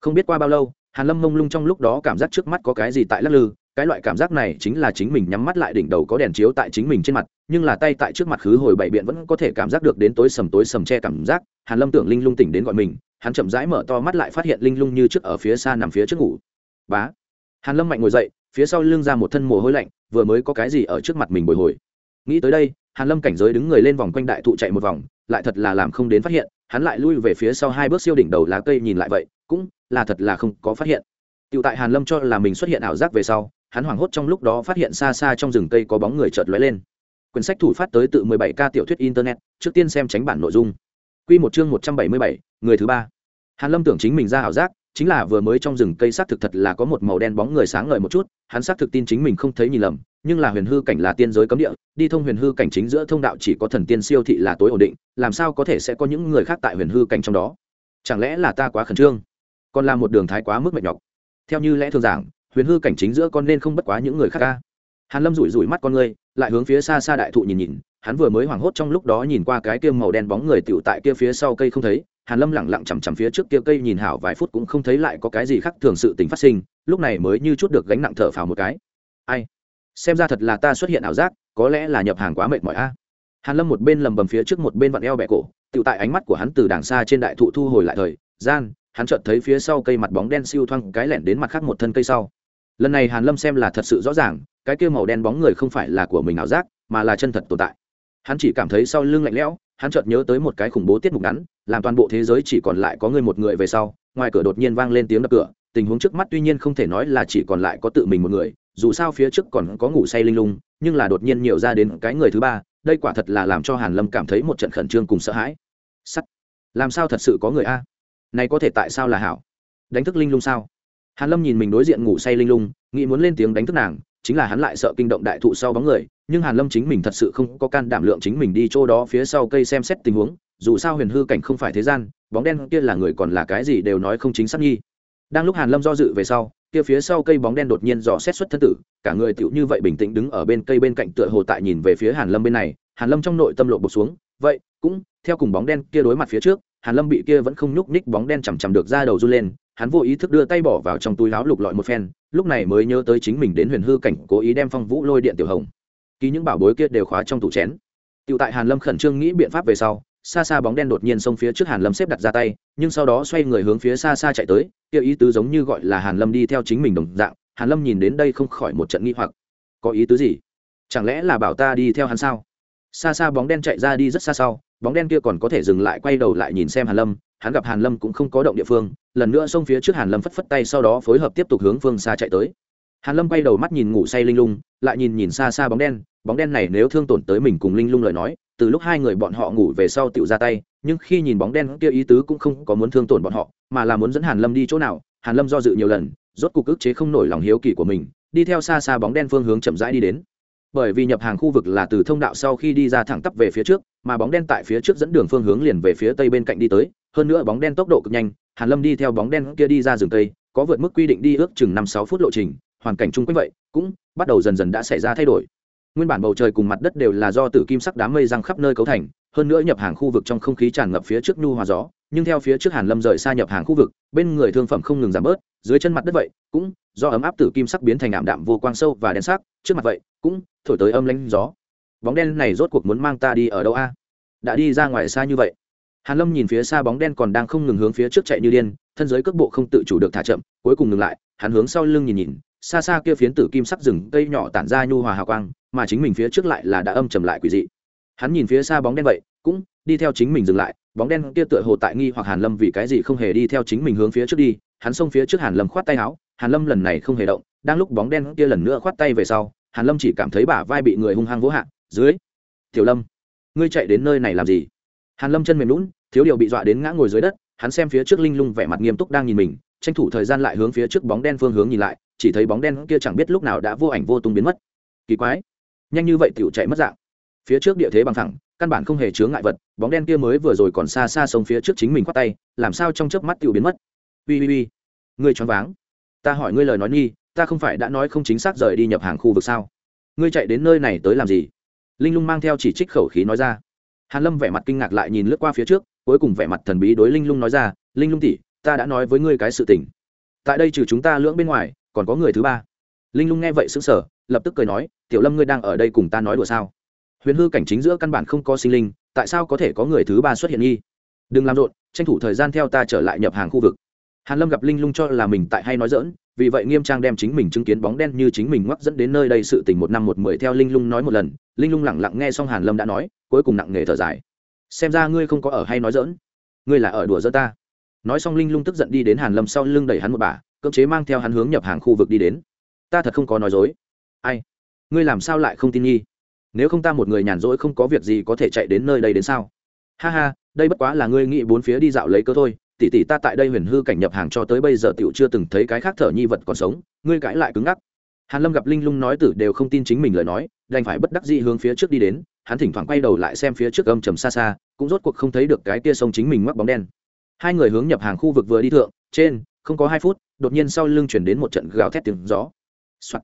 Không biết qua bao lâu, hàn lâm mông lung trong lúc đó cảm giác trước mắt có cái gì tại lắc lư, cái loại cảm giác này chính là chính mình nhắm mắt lại đỉnh đầu có đèn chiếu tại chính mình trên mặt, nhưng là tay tại trước mặt khứ hồi bảy biện vẫn có thể cảm giác được đến tối sầm tối sầm che cảm giác, hàn lâm tưởng linh lung tỉnh đến gọi mình, hắn chậm rãi mở to mắt lại phát hiện linh lung như trước ở phía xa nằm phía trước ngủ. Bá! Hàn lâm mạnh ngồi dậy, phía sau lưng ra một thân mồ hôi lạnh, vừa mới có cái gì ở trước mặt mình bồi hồi. Nghĩ tới đây, hàn lâm cảnh giới đứng người lên vòng quanh đại thụ chạy một vòng, lại thật là làm không đến phát hiện hắn lại lui về phía sau hai bước siêu đỉnh đầu lá cây nhìn lại vậy cũng là thật là không có phát hiện Tiểu tại Hàn Lâm cho là mình xuất hiện ảo giác về sau, hắn hoảng hốt trong lúc đó phát hiện xa xa trong rừng cây có bóng người chợt lóe lên. Quyển sách thủ phát tới tự 17K tiểu thuyết internet, trước tiên xem tránh bản nội dung. Quy một chương 177, người thứ ba. Hàn Lâm tưởng chính mình ra ảo giác, chính là vừa mới trong rừng cây xác thực thật là có một màu đen bóng người sáng ngời một chút, hắn xác thực tin chính mình không thấy nhìn lầm, nhưng là huyền hư cảnh là tiên giới cấm địa, đi thông huyền hư cảnh chính giữa thông đạo chỉ có thần tiên siêu thị là tối ổn định, làm sao có thể sẽ có những người khác tại huyền hư cảnh trong đó? Chẳng lẽ là ta quá khẩn trương? Còn là một đường thái quá mức mệt nhọc theo như lẽ thường giảng huyền hư cảnh chính giữa con nên không bất quá những người khác ca hàn lâm rủi rủi mắt con ngươi lại hướng phía xa xa đại thụ nhìn nhìn hắn vừa mới hoảng hốt trong lúc đó nhìn qua cái kia màu đen bóng người tựu tại kia phía sau cây không thấy hàn lâm lẳng lặng chằm chằm phía trước kia cây nhìn hảo vài phút cũng không thấy lại có cái gì khác thường sự tình phát sinh lúc này mới như chút được gánh nặng thở phào một cái ai xem ra thật là ta xuất hiện ảo giác, có lẽ là nhập hàng quá mệt mỏi a. Hàn lâm một bên lầm bầm phía trước một bên vặn eo bẹ cổ tự tại ánh mắt của hắn từ đàng xa trên đại thụ thu hồi lại thời gian, hắn chợt thấy phía sau cây mặt bóng đen siêu thoang cái lẻn đến mặt khác một thân cây sau. Lần này hàn lâm xem là thật sự rõ ràng, cái kia màu đen bóng người không phải là của mình ảo giác, mà là chân thật tồn tại. Hắn chỉ cảm thấy sau lưng lạnh lẽo, hắn chợt nhớ tới một cái khủng bố tiết mục ngắn, làm toàn bộ thế giới chỉ còn lại có người một người về sau, ngoài cửa đột nhiên vang lên tiếng đập cửa, tình huống trước mắt tuy nhiên không thể nói là chỉ còn lại có tự mình một người dù sao phía trước còn có ngủ say linh lung, nhưng là đột nhiên nhiều ra đến cái người thứ ba, đây quả thật là làm cho hàn lâm cảm thấy một trận khẩn trương cùng sợ hãi. Sắt. Làm sao thật sự có người a? Này có thể tại sao là hảo? Đánh thức linh lung sao? Hàn lâm nhìn mình đối diện ngủ say linh lung, nghĩ muốn lên tiếng đánh thức nàng, chính là hắn lại sợ kinh động đại thụ sau bóng người, nhưng hàn lâm chính mình thật sự không có can đảm lượng chính mình đi chỗ đó phía sau cây xem xét tình huống, dù sao huyền hư cảnh không phải thế gian, bóng đen kia là người còn là cái gì đều nói không chính xác nhi đang lúc hàn lâm do dự về sau, kia phía sau cây bóng đen đột nhiên dò xét xuất thân tử, cả người tựu như vậy bình tĩnh đứng ở bên cây bên cạnh tựa hồ tại nhìn về phía hàn lâm bên này, hàn lâm trong nội tâm lộ bột xuống, vậy, cũng theo cùng bóng đen kia đối mặt phía trước, hàn lâm bị kia vẫn không nhúc nhích bóng đen chằm chằm được ra đầu run lên, hắn vô ý thức đưa tay bỏ vào trong túi áo lục lọi một phen, lúc này mới nhớ tới chính mình đến huyền hư cảnh cố ý đem phong vũ lôi điện tiểu hồng, ký những bảo bối kia đều khóa trong tủ chén. Tiểu tại hàn lâm khẩn trương nghĩ biện pháp về sau xa xa bóng đen đột nhiên xông phía trước hàn lâm xếp đặt ra tay, nhưng sau đó xoay người hướng phía xa xa chạy tới, kia ý tứ giống như gọi là hàn lâm đi theo chính mình đồng dạng, hàn lâm nhìn đến đây không khỏi một trận nghi hoặc. Có ý tứ gì? Chẳng lẽ là bảo ta đi theo hắn sao? Xa xa bóng đen chạy ra đi rất xa sau, bóng đen kia còn có thể dừng lại quay đầu lại nhìn xem hàn lâm, hắn gặp hàn lâm cũng không có động địa phương, lần nữa xông phía trước hàn lâm phất phất tay sau đó phối hợp tiếp tục hướng phương xa chạy tới. Hàn lâm quay đầu mắt nhìn ngủ say linh lung, lại nhìn nhìn xa xa bóng đen bóng đen này nếu thương tổn tới mình cùng linh lung lời nói từ lúc hai người bọn họ ngủ về sau tựu ra tay, nhưng khi nhìn bóng đen kia ý tứ cũng không có muốn thương tổn bọn họ, mà là muốn dẫn hàn lâm đi chỗ nào, hàn lâm do dự nhiều lần, rốt cuộc ức chế không nổi lòng hiếu kỳ của mình, đi theo xa xa bóng đen phương hướng chậm rãi đi đến. Bởi vì nhập hàng khu vực là từ thông đạo sau khi đi ra thẳng tắp về phía trước, mà bóng đen tại phía trước dẫn đường phương hướng liền về phía tây bên cạnh đi tới, hơn nữa bóng đen tốc độ cực nhanh, hàn lâm đi theo bóng đen kia đi ra rừng tây, có vượt mức quy định đi ước chừng năm sáu phút lộ trình, hoàn cảnh chung quanh vậy, cũng bắt đầu dần dần đã xảy ra thay đổi nguyên bản bầu trời cùng mặt đất đều là do tử kim sắc đám mây răng khắp nơi cấu thành, hơn nữa nhập hàng khu vực trong không khí tràn ngập phía trước nhu hòa gió, nhưng theo phía trước hàn lâm rời xa nhập hàng khu vực, bên người thương phẩm không ngừng giảm bớt, dưới chân mặt đất vậy, cũng do ấm áp tử kim sắc biến thành ảm đạm vô quang sâu và đen sắc, trước mặt vậy, cũng thổi tới âm lanh gió. Bóng đen này rốt cuộc muốn mang ta đi ở đâu a? Đã đi ra ngoài xa như vậy. Hàn lâm nhìn phía xa bóng đen còn đang không ngừng hướng phía trước chạy như điên, thân giới cước bộ không tự chủ được thả chậm, cuối cùng ngừng lại, hắn hướng sau lưng nhìn nhìn, xa xa kia phiến tử kim sắc rừng cây nhỏ tản ra nhu hòa hào quang mà chính mình phía trước lại là đã âm trầm lại quỷ dị. Hắn nhìn phía xa bóng đen vậy, cũng đi theo chính mình dừng lại, bóng đen kia tựa hồ tại nghi hoặc hàn lâm vì cái gì không hề đi theo chính mình hướng phía trước đi, hắn xông phía trước hàn lâm khoát tay áo, hàn lâm lần này không hề động, đang lúc bóng đen kia lần nữa khoát tay về sau, hàn lâm chỉ cảm thấy bả vai bị người hung hăng vỗ hạ, dưới, tiểu lâm, ngươi chạy đến nơi này làm gì? Hàn lâm chân mềm lún thiếu điều bị dọa đến ngã ngồi dưới đất, hắn xem phía trước linh lung vẻ mặt nghiêm túc đang nhìn mình, tranh thủ thời gian lại hướng phía trước bóng đen phương hướng nhìn lại, chỉ thấy bóng đen kia chẳng biết lúc nào đã vô ảnh vô tung biến mất. Kỳ quái nhanh như vậy tiểu chạy mất dạng. Phía trước địa thế bằng thẳng căn bản không hề chướng ngại vật, bóng đen kia mới vừa rồi còn xa xa sông phía trước chính mình khoát tay, làm sao trong chớp mắt tiểu biến mất? Ui ui ui ngươi choáng váng. Ta hỏi ngươi lời nói nghi, ta không phải đã nói không chính xác rời đi nhập hàng khu vực sao? Ngươi chạy đến nơi này tới làm gì? Linh lung mang theo chỉ trích khẩu khí nói ra. Hàn lâm vẻ mặt kinh ngạc lại nhìn lướt qua phía trước, cuối cùng vẻ mặt thần bí đối linh lung nói ra, linh lung tỷ, ta đã nói với ngươi cái sự tình. Tại đây trừ chúng ta lưỡng bên ngoài, còn có người thứ ba linh lung nghe vậy sững sờ, lập tức cười nói, tiểu lâm ngươi đang ở đây cùng ta nói đùa sao? Huyền hư cảnh chính giữa căn bản không có sinh linh, tại sao có thể có người thứ ba xuất hiện nghi? Đừng làm rộn, tranh thủ thời gian theo ta trở lại nhập hàng khu vực. Hàn lâm gặp linh lung cho là mình tại hay nói dỡn vì vậy nghiêm trang đem chính mình chứng kiến bóng đen như chính mình ngoắc dẫn đến nơi đây sự tình một năm một mười theo linh lung nói một lần. Linh lung lẳng lặng nghe xong hàn lâm đã nói, cuối cùng nặng nề thở dài. Xem ra ngươi không có ở hay nói dỡn ngươi là ở đùa giỡn ta. Nói xong linh lung tức giận đi đến hàn lâm sau lưng đẩy hắn một bà, cưỡng chế mang theo hắn hướng nhập hàng khu vực đi đến ta thật không có nói dối. Ai? Ngươi làm sao lại không tin nhi? nếu không ta một người nhàn rỗi không có việc gì có thể chạy đến nơi đây đến sao? Ha ha, đây bất quá là ngươi nghĩ bốn phía đi dạo lấy cơ thôi. Tỷ tỷ ta tại đây huyền hư cảnh nhập hàng cho tới bây giờ tiểu chưa từng thấy cái khác thở nhi vật còn sống, ngươi cãi lại cứng ngắc. Hàn lâm gặp linh lung nói tử đều không tin chính mình lời nói, đành phải bất đắc dĩ hướng phía trước đi đến, hắn thỉnh thoảng quay đầu lại xem phía trước âm trầm xa xa, cũng rốt cuộc không thấy được cái kia sông chính mình mắc bóng đen. Hai người hướng nhập hàng khu vực vừa đi thượng, trên, không có hai phút, đột nhiên sau lưng chuyển đến một trận gào thét tiếng gió、Soạn.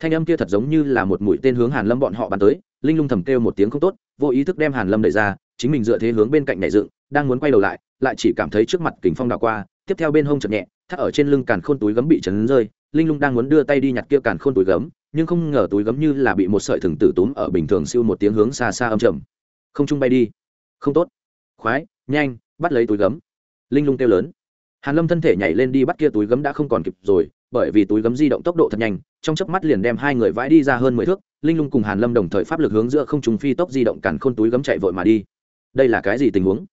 thanh âm kia thật giống như là một mũi tên hướng hàn lâm bọn họ bắn tới, linh lung thầm kêu một tiếng không tốt, vô ý thức đem hàn lâm đẩy ra, chính mình dựa thế hướng bên cạnh nhảy dựng, đang muốn quay đầu lại lại chỉ cảm thấy trước mặt kính phong đảo qua, tiếp theo bên hông chợt nhẹ, thắt ở trên lưng càn khôn túi gấm bị chấn rơi, linh lung đang muốn đưa tay đi nhặt kia càn khôn túi gấm, nhưng không ngờ túi gấm như là bị một sợi thừng tử túm ở bình thường siêu một tiếng hướng xa xa âm trầm. Không trung bay đi. Không tốt. Khoái, nhanh, bắt lấy túi gấm. Linh lung kêu lớn. Hàn lâm thân thể nhảy lên đi bắt kia túi gấm đã không còn kịp rồi bởi vì túi gấm di động tốc độ thật nhanh, trong chớp mắt liền đem hai người vãi đi ra hơn mười thước, linh lung cùng hàn lâm đồng thời pháp lực hướng giữa không trung phi tốc di động càn khôn túi gấm chạy vội mà đi. Đây là cái gì tình huống?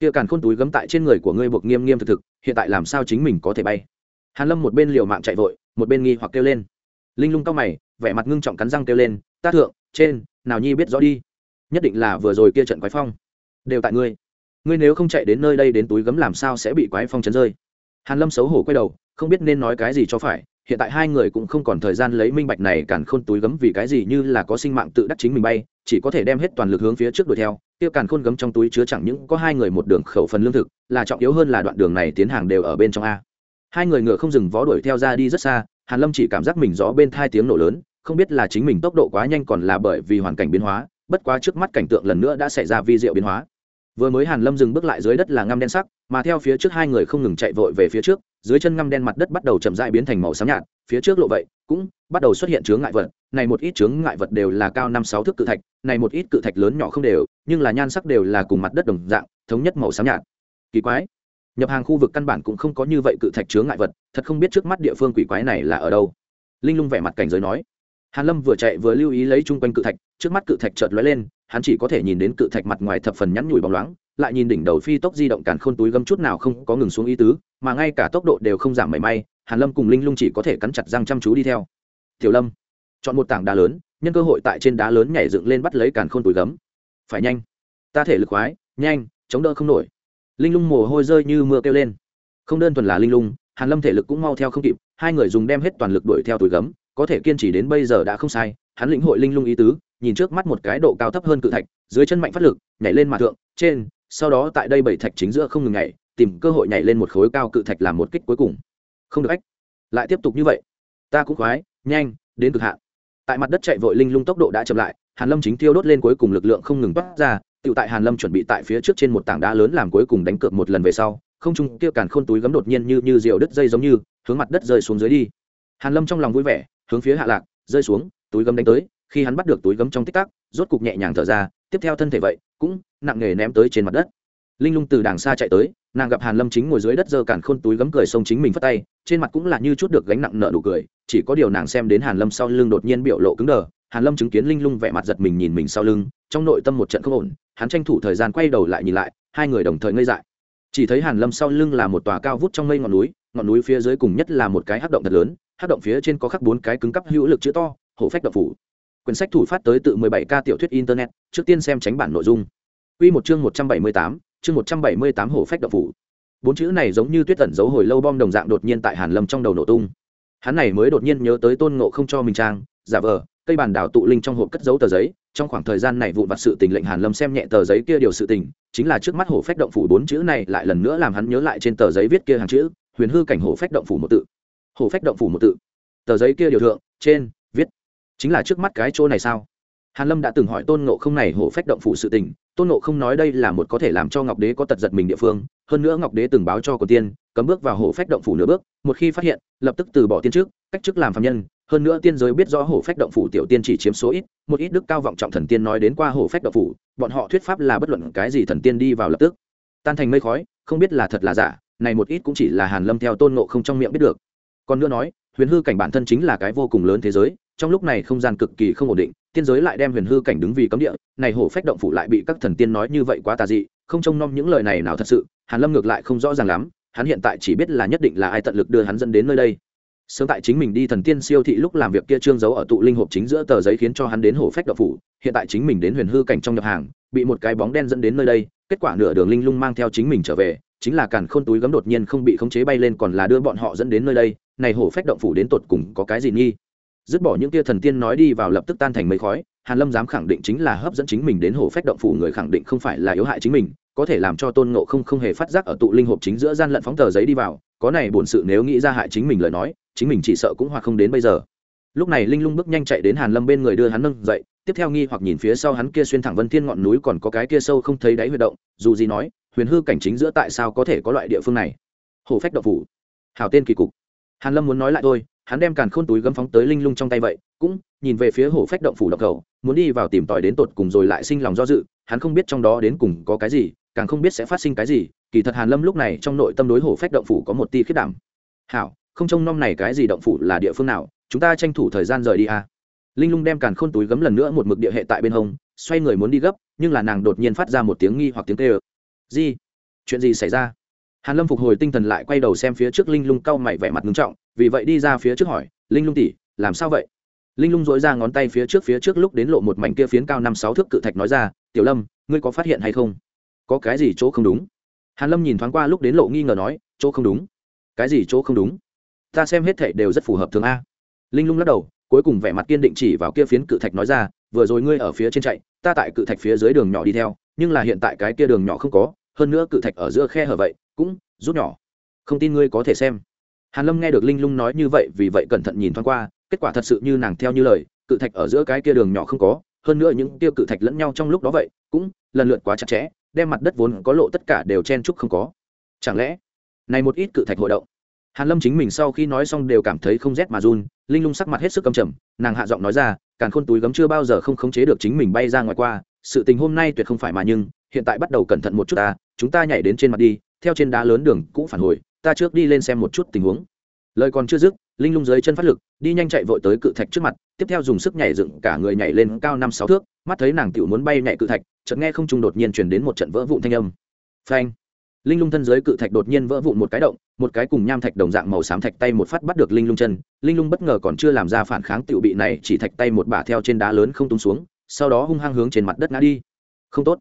Kia càn khôn túi gấm tại trên người của ngươi buộc nghiêm nghiêm thực thực, hiện tại làm sao chính mình có thể bay? Hàn lâm một bên liều mạng chạy vội, một bên nghi hoặc kêu lên. Linh lung cao mày, vẻ mặt ngưng trọng cắn răng kêu lên, ta thượng, trên, nào nhi biết rõ đi. Nhất định là vừa rồi kia trận quái phong. Đều tại ngươi. Ngươi nếu không chạy đến nơi đây đến túi gấm làm sao sẽ bị quái phong chấn rơi? Hàn lâm xấu hổ quay đầu không biết nên nói cái gì cho phải, hiện tại hai người cũng không còn thời gian lấy minh bạch này càn khôn túi gấm vì cái gì như là có sinh mạng tự đắc chính mình bay, chỉ có thể đem hết toàn lực hướng phía trước đuổi theo tiêu càn khôn gấm trong túi chứa chẳng những có hai người một đường khẩu phần lương thực, là trọng yếu hơn là đoạn đường này tiến hàng đều ở bên trong a. Hai người ngựa không dừng vó đuổi theo ra đi rất xa, hàn lâm chỉ cảm giác mình gió bên thai tiếng nổ lớn, không biết là chính mình tốc độ quá nhanh còn là bởi vì hoàn cảnh biến hóa, bất quá trước mắt cảnh tượng lần nữa đã xảy ra vi diệu biến hóa. Vừa mới hàn lâm dừng bước lại dưới đất là ngăm đen sắc mà theo phía trước hai người không ngừng chạy vội về phía trước, dưới chân ngăm đen mặt đất bắt đầu chậm rãi biến thành màu xám nhạt, phía trước lộ vậy, cũng bắt đầu xuất hiện chướng ngại vật, này một ít chướng ngại vật đều là cao năm sáu thước cự thạch, này một ít cự thạch lớn nhỏ không đều, nhưng là nhan sắc đều là cùng mặt đất đồng dạng, thống nhất màu xám nhạt. Kỳ quái, nhập hàng khu vực căn bản cũng không có như vậy cự thạch chướng ngại vật, thật không biết trước mắt địa phương quỷ quái này là ở đâu. Linh lung vẻ mặt cảnh giới nói. Hàn lâm vừa chạy vừa lưu ý lấy chung quanh cự thạch, trước mắt cự thạch chợt lóe lên, hắn chỉ có thể nhìn đến cự thạch mặt ngoài thập phần nhắn nhủi bóng loáng lại nhìn đỉnh đầu phi tốc di động càn khôn túi gấm chút nào không có ngừng xuống ý tứ, mà ngay cả tốc độ đều không giảm mảy may, hàn lâm cùng linh lung chỉ có thể cắn chặt răng chăm chú đi theo. Tiểu lâm, chọn một tảng đá lớn, nhân cơ hội tại trên đá lớn nhảy dựng lên bắt lấy càn khôn túi gấm. Phải nhanh, ta thể lực khoái, nhanh, chống đỡ không nổi. Linh lung mồ hôi rơi như mưa kêu lên. Không đơn thuần là linh lung, hàn lâm thể lực cũng mau theo không kịp, hai người dùng đem hết toàn lực đuổi theo túi gấm, có thể kiên trì đến bây giờ đã không sai, hắn lĩnh hội linh lung ý tứ, nhìn trước mắt một cái độ cao thấp hơn cự thạch, dưới chân mạnh phát lực, nhảy lên mặt thượng, trên sau đó tại đây bảy thạch chính giữa không ngừng nhảy, tìm cơ hội nhảy lên một khối cao cự thạch làm một kích cuối cùng. Không được ách. Lại tiếp tục như vậy. Ta cũng khoái, nhanh, đến cực hạn. Tại mặt đất chạy vội linh lung tốc độ đã chậm lại, hàn lâm chính tiêu đốt lên cuối cùng lực lượng không ngừng toát ra tự tại hàn lâm chuẩn bị tại phía trước trên một tảng đá lớn làm cuối cùng đánh cược một lần về sau, không trung kia càn khôn túi gấm đột nhiên như như diều đứt dây giống như, hướng mặt đất rơi xuống dưới đi. Hàn lâm trong lòng vui vẻ, hướng phía hạ lạc, rơi xuống, túi gấm đánh tới khi hắn bắt được túi gấm trong tích tắc, rốt cục nhẹ nhàng thở ra, tiếp theo thân thể vậy, cũng nặng nề ném tới trên mặt đất. Linh lung từ đàng xa chạy tới, nàng gặp hàn lâm chính ngồi dưới đất giơ cản khôn túi gấm cười xông chính mình phất tay, trên mặt cũng là như chút được gánh nặng nợ nụ cười, chỉ có điều nàng xem đến hàn lâm sau lưng đột nhiên biểu lộ cứng đờ, hàn lâm chứng kiến linh lung vẻ mặt giật mình nhìn mình sau lưng, trong nội tâm một trận không ổn, hắn tranh thủ thời gian quay đầu lại nhìn lại, hai người đồng thời ngây dại. Chỉ thấy hàn lâm sau lưng là một tòa cao vút trong mây ngọn núi ngọn núi phía dưới cùng nhất là một cái hắc động thật lớn, hắc động phía trên có khắc bốn cái cứng cắp hữu lực chữ to, hổ phách động phủ quyển sách thủ phát tới tự 17 k tiểu thuyết internet trước tiên xem tránh bản nội dung. Quy một chương 178, chương 178 hổ phách động phủ. Bốn chữ này giống như tuyết tẩn giấu hồi lâu bom đồng dạng đột nhiên tại hàn lâm trong đầu nổ tung. Hắn này mới đột nhiên nhớ tới tôn ngộ không cho mình trang giả vờ cây bàn đảo tụ linh trong hộp cất giấu tờ giấy trong khoảng thời gian này vụn vặt sự tình lệnh hàn lâm xem nhẹ tờ giấy kia điều sự tình chính là trước mắt hổ phách động phủ bốn chữ này lại lần nữa làm hắn nhớ lại trên tờ giấy viết kia hàng chữ huyền hư cảnh hổ phách động phủ một tự. Hổ phách động phủ một tự. Tờ giấy kia điều thượng trên chính là trước mắt cái chỗ này sao? Hàn lâm đã từng hỏi tôn ngộ không này hổ phách động phủ sự tình, tôn ngộ không nói đây là một có thể làm cho ngọc đế có tật giật mình địa phương, hơn nữa ngọc đế từng báo cho cổ tiên, cấm bước vào hổ phách động phủ nửa bước, một khi phát hiện, lập tức từ bỏ tiên trước, cách chức làm phạm nhân, hơn nữa tiên giới biết rõ hổ phách động phủ tiểu tiên chỉ chiếm số ít, một ít đức cao vọng trọng thần tiên nói đến qua hổ phách động phủ, bọn họ thuyết pháp là bất luận cái gì thần tiên đi vào lập tức. Tan thành mây khói, không biết là thật là giả, này một ít cũng chỉ là hàn lâm theo tôn ngộ không trong miệng biết được. Còn nữa nói, huyền hư cảnh bản thân chính là cái vô cùng lớn thế giới trong lúc này không gian cực kỳ không ổn định, tiên giới lại đem huyền hư cảnh đứng vì cấm địa, này hổ phách động phủ lại bị các thần tiên nói như vậy quá tà dị, không trông nom những lời này nào thật sự, hàn lâm ngược lại không rõ ràng lắm, hắn hiện tại chỉ biết là nhất định là ai tận lực đưa hắn dẫn đến nơi đây. Sớm tại chính mình đi thần tiên siêu thị lúc làm việc kia trương giấu ở tụ linh hộp chính giữa tờ giấy khiến cho hắn đến hổ phách động phủ, hiện tại chính mình đến huyền hư cảnh trong nhập hàng, bị một cái bóng đen dẫn đến nơi đây, kết quả nửa đường linh lung mang theo chính mình trở về, chính là càn khôn túi gấm đột nhiên không bị khống chế bay lên còn là đưa bọn họ dẫn đến nơi đây, này hổ phách động phủ đến tột cùng có cái gì nghi? Dứt bỏ những tia thần tiên nói đi vào lập tức tan thành mây khói, hàn lâm dám khẳng định chính là hấp dẫn chính mình đến hồ phách động phủ người khẳng định không phải là yếu hại chính mình, có thể làm cho tôn ngộ không không hề phát giác ở tụ linh hộp chính giữa gian lận phóng tờ giấy đi vào, có này bổn sự nếu nghĩ ra hại chính mình lời nói, chính mình chỉ sợ cũng hoặc không đến bây giờ. Lúc này linh lung bước nhanh chạy đến hàn lâm bên người đưa hắn nâng dậy, tiếp theo nghi hoặc nhìn phía sau hắn kia xuyên thẳng vân thiên ngọn núi còn có cái kia sâu không thấy đáy huy động, dù gì nói, huyền hư cảnh chính giữa tại sao có thể có loại địa phương này? Hồ phách động phủ. Hào tên kỳ cục. Hàn lâm muốn nói lại thôi hắn đem càn khôn túi gấm phóng tới linh lung trong tay vậy, cũng nhìn về phía hổ phách động phủ động cầu muốn đi vào tìm tòi đến tột cùng rồi lại sinh lòng do dự, hắn không biết trong đó đến cùng có cái gì, càng không biết sẽ phát sinh cái gì, kỳ thật hàn lâm lúc này trong nội tâm đối hổ phách động phủ có một tia khiết đảm. Hảo, không trông nom này cái gì động phủ là địa phương nào, chúng ta tranh thủ thời gian rời đi a. À. linh lung đem càn khôn túi gấm lần nữa một mực địa hệ tại bên hông, xoay người muốn đi gấp, nhưng là nàng đột nhiên phát ra một tiếng nghi hoặc tiếng kêu. Gì chuyện gì xảy ra? Hàn lâm phục hồi tinh thần lại quay đầu xem phía trước linh lung cau mày vẻ mặt nghiêm trọng vì vậy đi ra phía trước hỏi, linh lung tỷ, làm sao vậy? Linh lung dối ra ngón tay phía trước phía trước lúc đến lộ một mảnh kia phiến cao năm sáu thước cự thạch nói ra, tiểu lâm, ngươi có phát hiện hay không? Có cái gì chỗ không đúng? Hàn lâm nhìn thoáng qua lúc đến lộ nghi ngờ nói, chỗ không đúng. Cái gì chỗ không đúng? Ta xem hết thảy đều rất phù hợp thường a. Linh lung lắc đầu, cuối cùng vẻ mặt kiên định chỉ vào kia phiến cự thạch nói ra, vừa rồi ngươi ở phía trên chạy, ta tại cự thạch phía dưới đường nhỏ đi theo, nhưng là hiện tại cái kia đường nhỏ không có, hơn nữa cự thạch ở giữa khe hở vậy, cũng rút nhỏ. Không tin ngươi có thể xem hàn lâm nghe được linh lung nói như vậy vì vậy cẩn thận nhìn thoáng qua, kết quả thật sự như nàng theo như lời, cự thạch ở giữa cái kia đường nhỏ không có, hơn nữa những tiêu cự thạch lẫn nhau trong lúc đó vậy, cũng lần lượt quá chặt chẽ, đem mặt đất vốn có lộ tất cả đều chen chúc không có. Chẳng lẽ, này một ít cự thạch hội động? Hàn lâm chính mình sau khi nói xong đều cảm thấy không rét mà run, linh lung sắc mặt hết sức căm trầm, nàng hạ giọng nói ra, càn khôn túi gấm chưa bao giờ không khống chế được chính mình bay ra ngoài qua, sự tình hôm nay tuyệt không phải mà nhưng, hiện tại bắt đầu cẩn thận một chút ta, chúng ta nhảy đến trên mặt đi, theo trên đá lớn đường cũ phản hồi ta trước đi lên xem một chút tình huống. Lời còn chưa dứt, linh lung dưới chân phát lực, đi nhanh chạy vội tới cự thạch trước mặt, tiếp theo dùng sức nhảy dựng cả người nhảy lên cao năm sáu thước, mắt thấy nàng tiểu muốn bay nhảy cự thạch, chợt nghe không trung đột nhiên truyền đến một trận vỡ vụn thanh âm. Phanh! Linh lung thân dưới cự thạch đột nhiên vỡ vụn một cái động, một cái cùng nham thạch đồng dạng màu xám thạch tay một phát bắt được linh lung chân. Linh lung bất ngờ còn chưa làm ra phản kháng, tiểu bị này chỉ thạch tay một bả theo trên đá lớn không tung xuống, sau đó hung hăng hướng trên mặt đất ngã đi. Không tốt.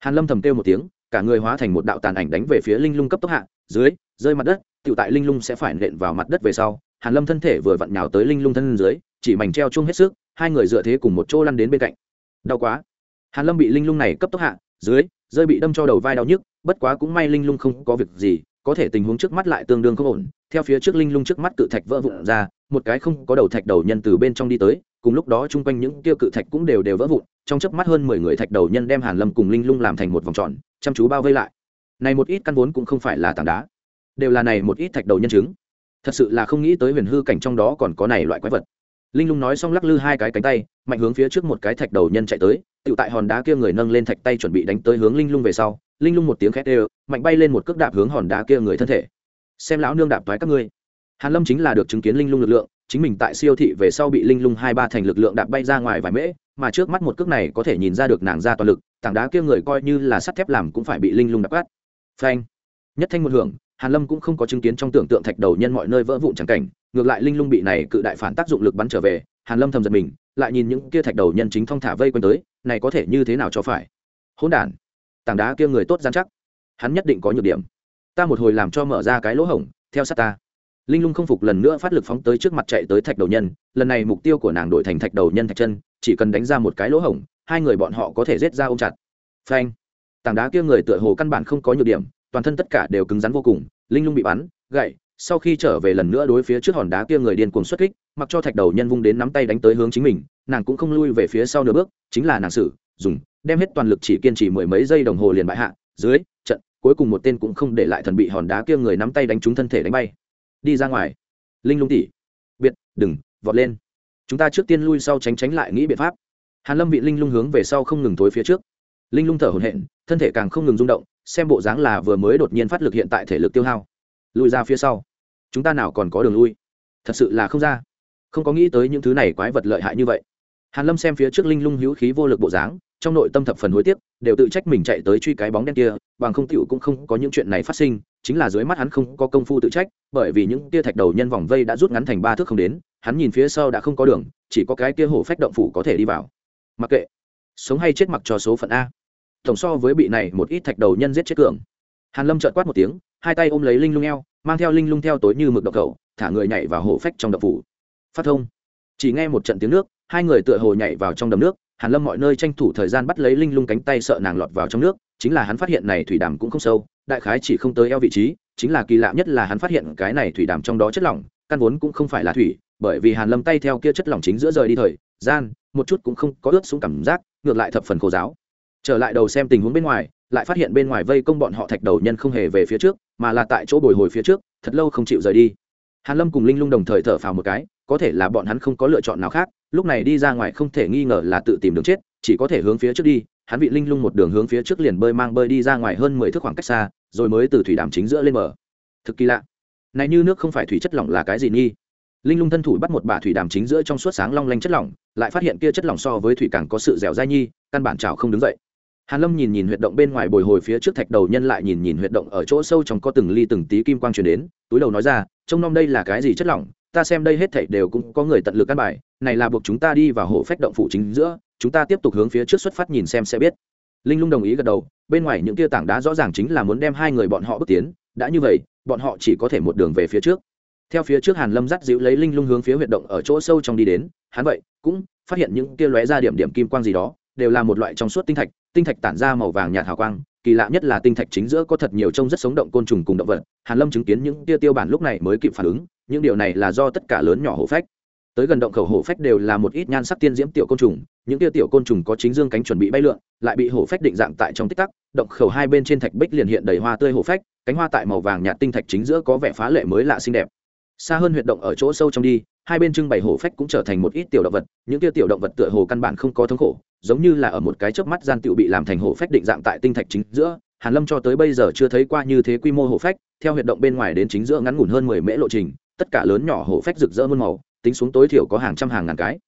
Hàn lâm thầm kêu một tiếng, cả người hóa thành một đạo tàn ảnh đánh về phía linh lung cấp tốc hạ, dưới rơi mặt đất, tiểu tại linh lung sẽ phải nện vào mặt đất về sau, hàn lâm thân thể vừa vặn nhào tới linh lung thân dưới, chỉ mảnh treo chung hết sức, hai người dựa thế cùng một chỗ lăn đến bên cạnh. Đau quá. Hàn lâm bị linh lung này cấp tốc hạ, dưới, rơi bị đâm cho đầu vai đau nhức, bất quá cũng may linh lung không có việc gì, có thể tình huống trước mắt lại tương đương không ổn. Theo phía trước linh lung trước mắt cự thạch vỡ vụn ra, một cái không có đầu thạch đầu nhân từ bên trong đi tới, cùng lúc đó chung quanh những tiêu cự thạch cũng đều đều vỡ vụn, trong chớp mắt hơn mười người thạch đầu nhân đem hàn lâm cùng linh lung làm thành một vòng tròn, chăm chú bao vây lại. Này một ít căn vốn cũng không phải là tảng đá đều là này một ít thạch đầu nhân chứng. Thật sự là không nghĩ tới huyền hư cảnh trong đó còn có này loại quái vật. Linh lung nói xong lắc lư hai cái cánh tay, mạnh hướng phía trước một cái thạch đầu nhân chạy tới tự tại hòn đá kia người nâng lên thạch tay chuẩn bị đánh tới hướng linh lung về sau, linh lung một tiếng khét đều, mạnh bay lên một cước đạp hướng hòn đá kia người thân thể. Xem lão nương đạp thoái các ngươi. Hàn lâm chính là được chứng kiến linh lung lực lượng, chính mình tại siêu thị về sau bị linh lung hai ba thành lực lượng đạp bay ra ngoài vài mễ, mà trước mắt một cước này có thể nhìn ra được nàng ra toàn lực, tảng đá kia người coi như là sắt thép làm cũng phải bị linh lung đập át phanh. Nhất thanh một hưởng hàn lâm cũng không có chứng kiến trong tưởng tượng thạch đầu nhân mọi nơi vỡ vụn chẳng cảnh, ngược lại linh lung bị này cự đại phản tác dụng lực bắn trở về, hàn lâm thầm giật mình, lại nhìn những kia thạch đầu nhân chính thong thả vây quanh tới, này có thể như thế nào cho phải? Hỗn đản, tảng đá kia người tốt gian chắc. Hắn nhất định có nhược điểm. Ta một hồi làm cho mở ra cái lỗ hổng, theo sát ta. Linh lung không phục lần nữa phát lực phóng tới trước mặt chạy tới thạch đầu nhân, lần này mục tiêu của nàng đổi thành thạch đầu nhân thạch chân, chỉ cần đánh ra một cái lỗ hổng, hai người bọn họ có thể giết ra ôm chặt. Phanh. Tảng đá kia người tựa hồ căn bản không có nhược điểm toàn thân tất cả đều cứng rắn vô cùng, linh lung bị bắn gậy sau khi trở về lần nữa đối phía trước hòn đá kia người điên cuồng xuất kích, mặc cho thạch đầu nhân vung đến nắm tay đánh tới hướng chính mình, nàng cũng không lui về phía sau nửa bước, chính là nàng sử, dùng, đem hết toàn lực chỉ kiên trì mười mấy giây đồng hồ liền bại hạ, dưới, trận, cuối cùng một tên cũng không để lại thần bị hòn đá kia người nắm tay đánh trúng thân thể đánh bay. Đi ra ngoài. Linh lung tỉ biệt, đừng, vọt lên. Chúng ta trước tiên lui sau tránh tránh lại nghĩ biện pháp. Hàn lâm bị linh lung hướng về sau không ngừng thối phía trước. Linh lung thở hổn hển, thân thể càng không ngừng rung động xem bộ dáng là vừa mới đột nhiên phát lực hiện tại thể lực tiêu hao. Lùi ra phía sau. Chúng ta nào còn có đường lui? Thật sự là không ra. Không có nghĩ tới những thứ này quái vật lợi hại như vậy. Hàn lâm xem phía trước linh lung hữu khí vô lực bộ dáng, trong nội tâm thập phần hối tiếc, đều tự trách mình chạy tới truy cái bóng đen kia, bằng không tiểu cũng không có những chuyện này phát sinh, chính là dưới mắt hắn không có công phu tự trách, bởi vì những tia thạch đầu nhân vòng vây đã rút ngắn thành ba thước không đến, hắn nhìn phía sau đã không có đường, chỉ có cái kia hổ phách động phủ có thể đi vào. Mặc kệ. Sống hay chết mặc cho số phận a tổng so với bị này một ít thạch đầu nhân giết chết cường. Hàn lâm trợn quát một tiếng, hai tay ôm lấy linh lung eo, mang theo linh lung theo tối như mực độc cầu thả người nhảy vào hổ phách trong động phủ. Phát thông. Chỉ nghe một trận tiếng nước, hai người tựa hồ nhảy vào trong đầm nước, hàn lâm mọi nơi tranh thủ thời gian bắt lấy linh lung cánh tay sợ nàng lọt vào trong nước, chính là hắn phát hiện này thủy đàm cũng không sâu, đại khái chỉ không tới eo vị trí, chính là kỳ lạ nhất là hắn phát hiện cái này thủy đàm trong đó chất lỏng, căn vốn cũng không phải là thủy, bởi vì hàn lâm tay theo kia chất lỏng chính giữa rời đi thời, gian, một chút cũng không có ướt xuống cảm giác, ngược lại thập phần khô giáo trở lại đầu xem tình huống bên ngoài, lại phát hiện bên ngoài vây công bọn họ thạch đầu nhân không hề về phía trước, mà là tại chỗ bồi hồi phía trước, thật lâu không chịu rời đi. Hàn lâm cùng linh lung đồng thời thở phào một cái, có thể là bọn hắn không có lựa chọn nào khác, lúc này đi ra ngoài không thể nghi ngờ là tự tìm đường chết, chỉ có thể hướng phía trước đi, hắn vị linh lung một đường hướng phía trước liền bơi mang bơi đi ra ngoài hơn mười thước khoảng cách xa, rồi mới từ thủy đàm chính giữa lên bờ. Thực kỳ lạ. Này như nước không phải thủy chất lỏng là cái gì nghi? Linh lung thân thủ bắt một bà thủy đàm chính giữa trong suốt sáng long lanh chất lỏng, lại phát hiện kia chất lỏng so với thủy càng có sự dẻo dai nhi căn bản trào không đứng dậy hàn lâm nhìn nhìn huyệt động bên ngoài bồi hồi phía trước thạch đầu nhân lại nhìn nhìn huyệt động ở chỗ sâu trong có từng ly từng tí kim quang truyền đến, túi đầu nói ra, trông nom đây là cái gì chất lỏng? Ta xem đây hết thảy đều cũng có người tận lực căn bài, này là buộc chúng ta đi vào hộ phách động phủ chính giữa, chúng ta tiếp tục hướng phía trước xuất phát nhìn xem sẽ biết. Linh lung đồng ý gật đầu, bên ngoài những kia tảng đá rõ ràng chính là muốn đem hai người bọn họ bước tiến, đã như vậy, bọn họ chỉ có thể một đường về phía trước. Theo phía trước hàn lâm dắt dịu lấy linh lung hướng phía huyệt động ở chỗ sâu trong đi đến, hắn vậy cũng phát hiện những kia lóe ra điểm điểm kim quang gì đó, đều là một loại trong suốt tinh thạch tinh thạch tản ra màu vàng nhạt hào quang, kỳ lạ nhất là tinh thạch chính giữa có thật nhiều trông rất sống động côn trùng cùng động vật, hàn lâm chứng kiến những tia tiêu bản lúc này mới kịp phản ứng, những điều này là do tất cả lớn nhỏ hổ phách. Tới gần động khẩu hổ phách đều là một ít nhan sắc tiên diễm tiểu côn trùng, những tia tiểu côn trùng có chính dương cánh chuẩn bị bay lượn, lại bị hổ phách định dạng tại trong tích tắc, động khẩu hai bên trên thạch bích liền hiện đầy hoa tươi hổ phách, cánh hoa tại màu vàng nhạt tinh thạch chính giữa có vẻ phá lệ mới lạ xinh đẹp. Xa hơn huyệt động ở chỗ sâu trong đi, hai bên trưng bày hổ phách cũng trở thành một ít tiểu động vật, những tia tiểu động vật tựa hồ căn bản không có thống khổ giống như là ở một cái chớp mắt gian tựu bị làm thành hổ phách định dạng tại tinh thạch chính giữa, hàn lâm cho tới bây giờ chưa thấy qua như thế quy mô hổ phách, theo huyệt động bên ngoài đến chính giữa ngắn ngủn hơn mười mễ lộ trình, tất cả lớn nhỏ hổ phách rực rỡ muôn màu, tính xuống tối thiểu có hàng trăm hàng ngàn cái.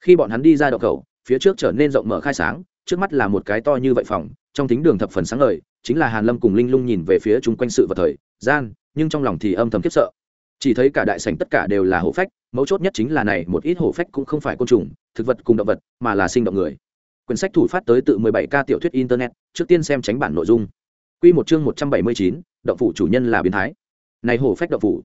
Khi bọn hắn đi ra đậu khẩu, phía trước trở nên rộng mở khai sáng, trước mắt là một cái to như vậy phòng, trong tính đường thập phần sáng ngời, chính là hàn lâm cùng linh lung nhìn về phía chúng quanh sự vật thời, gian, nhưng trong lòng thì âm thầm khiếp sợ. Chỉ thấy cả đại sảnh tất cả đều là hổ phách, mấu chốt nhất chính là này, một ít hổ phách cũng không phải côn trùng, thực vật cùng động vật, mà là sinh động người quyển sách thủ phát tới tự 17 k tiểu thuyết internet trước tiên xem tránh bản nội dung. Quy một chương 179, động phủ chủ nhân là biến thái. Này hổ phách động phủ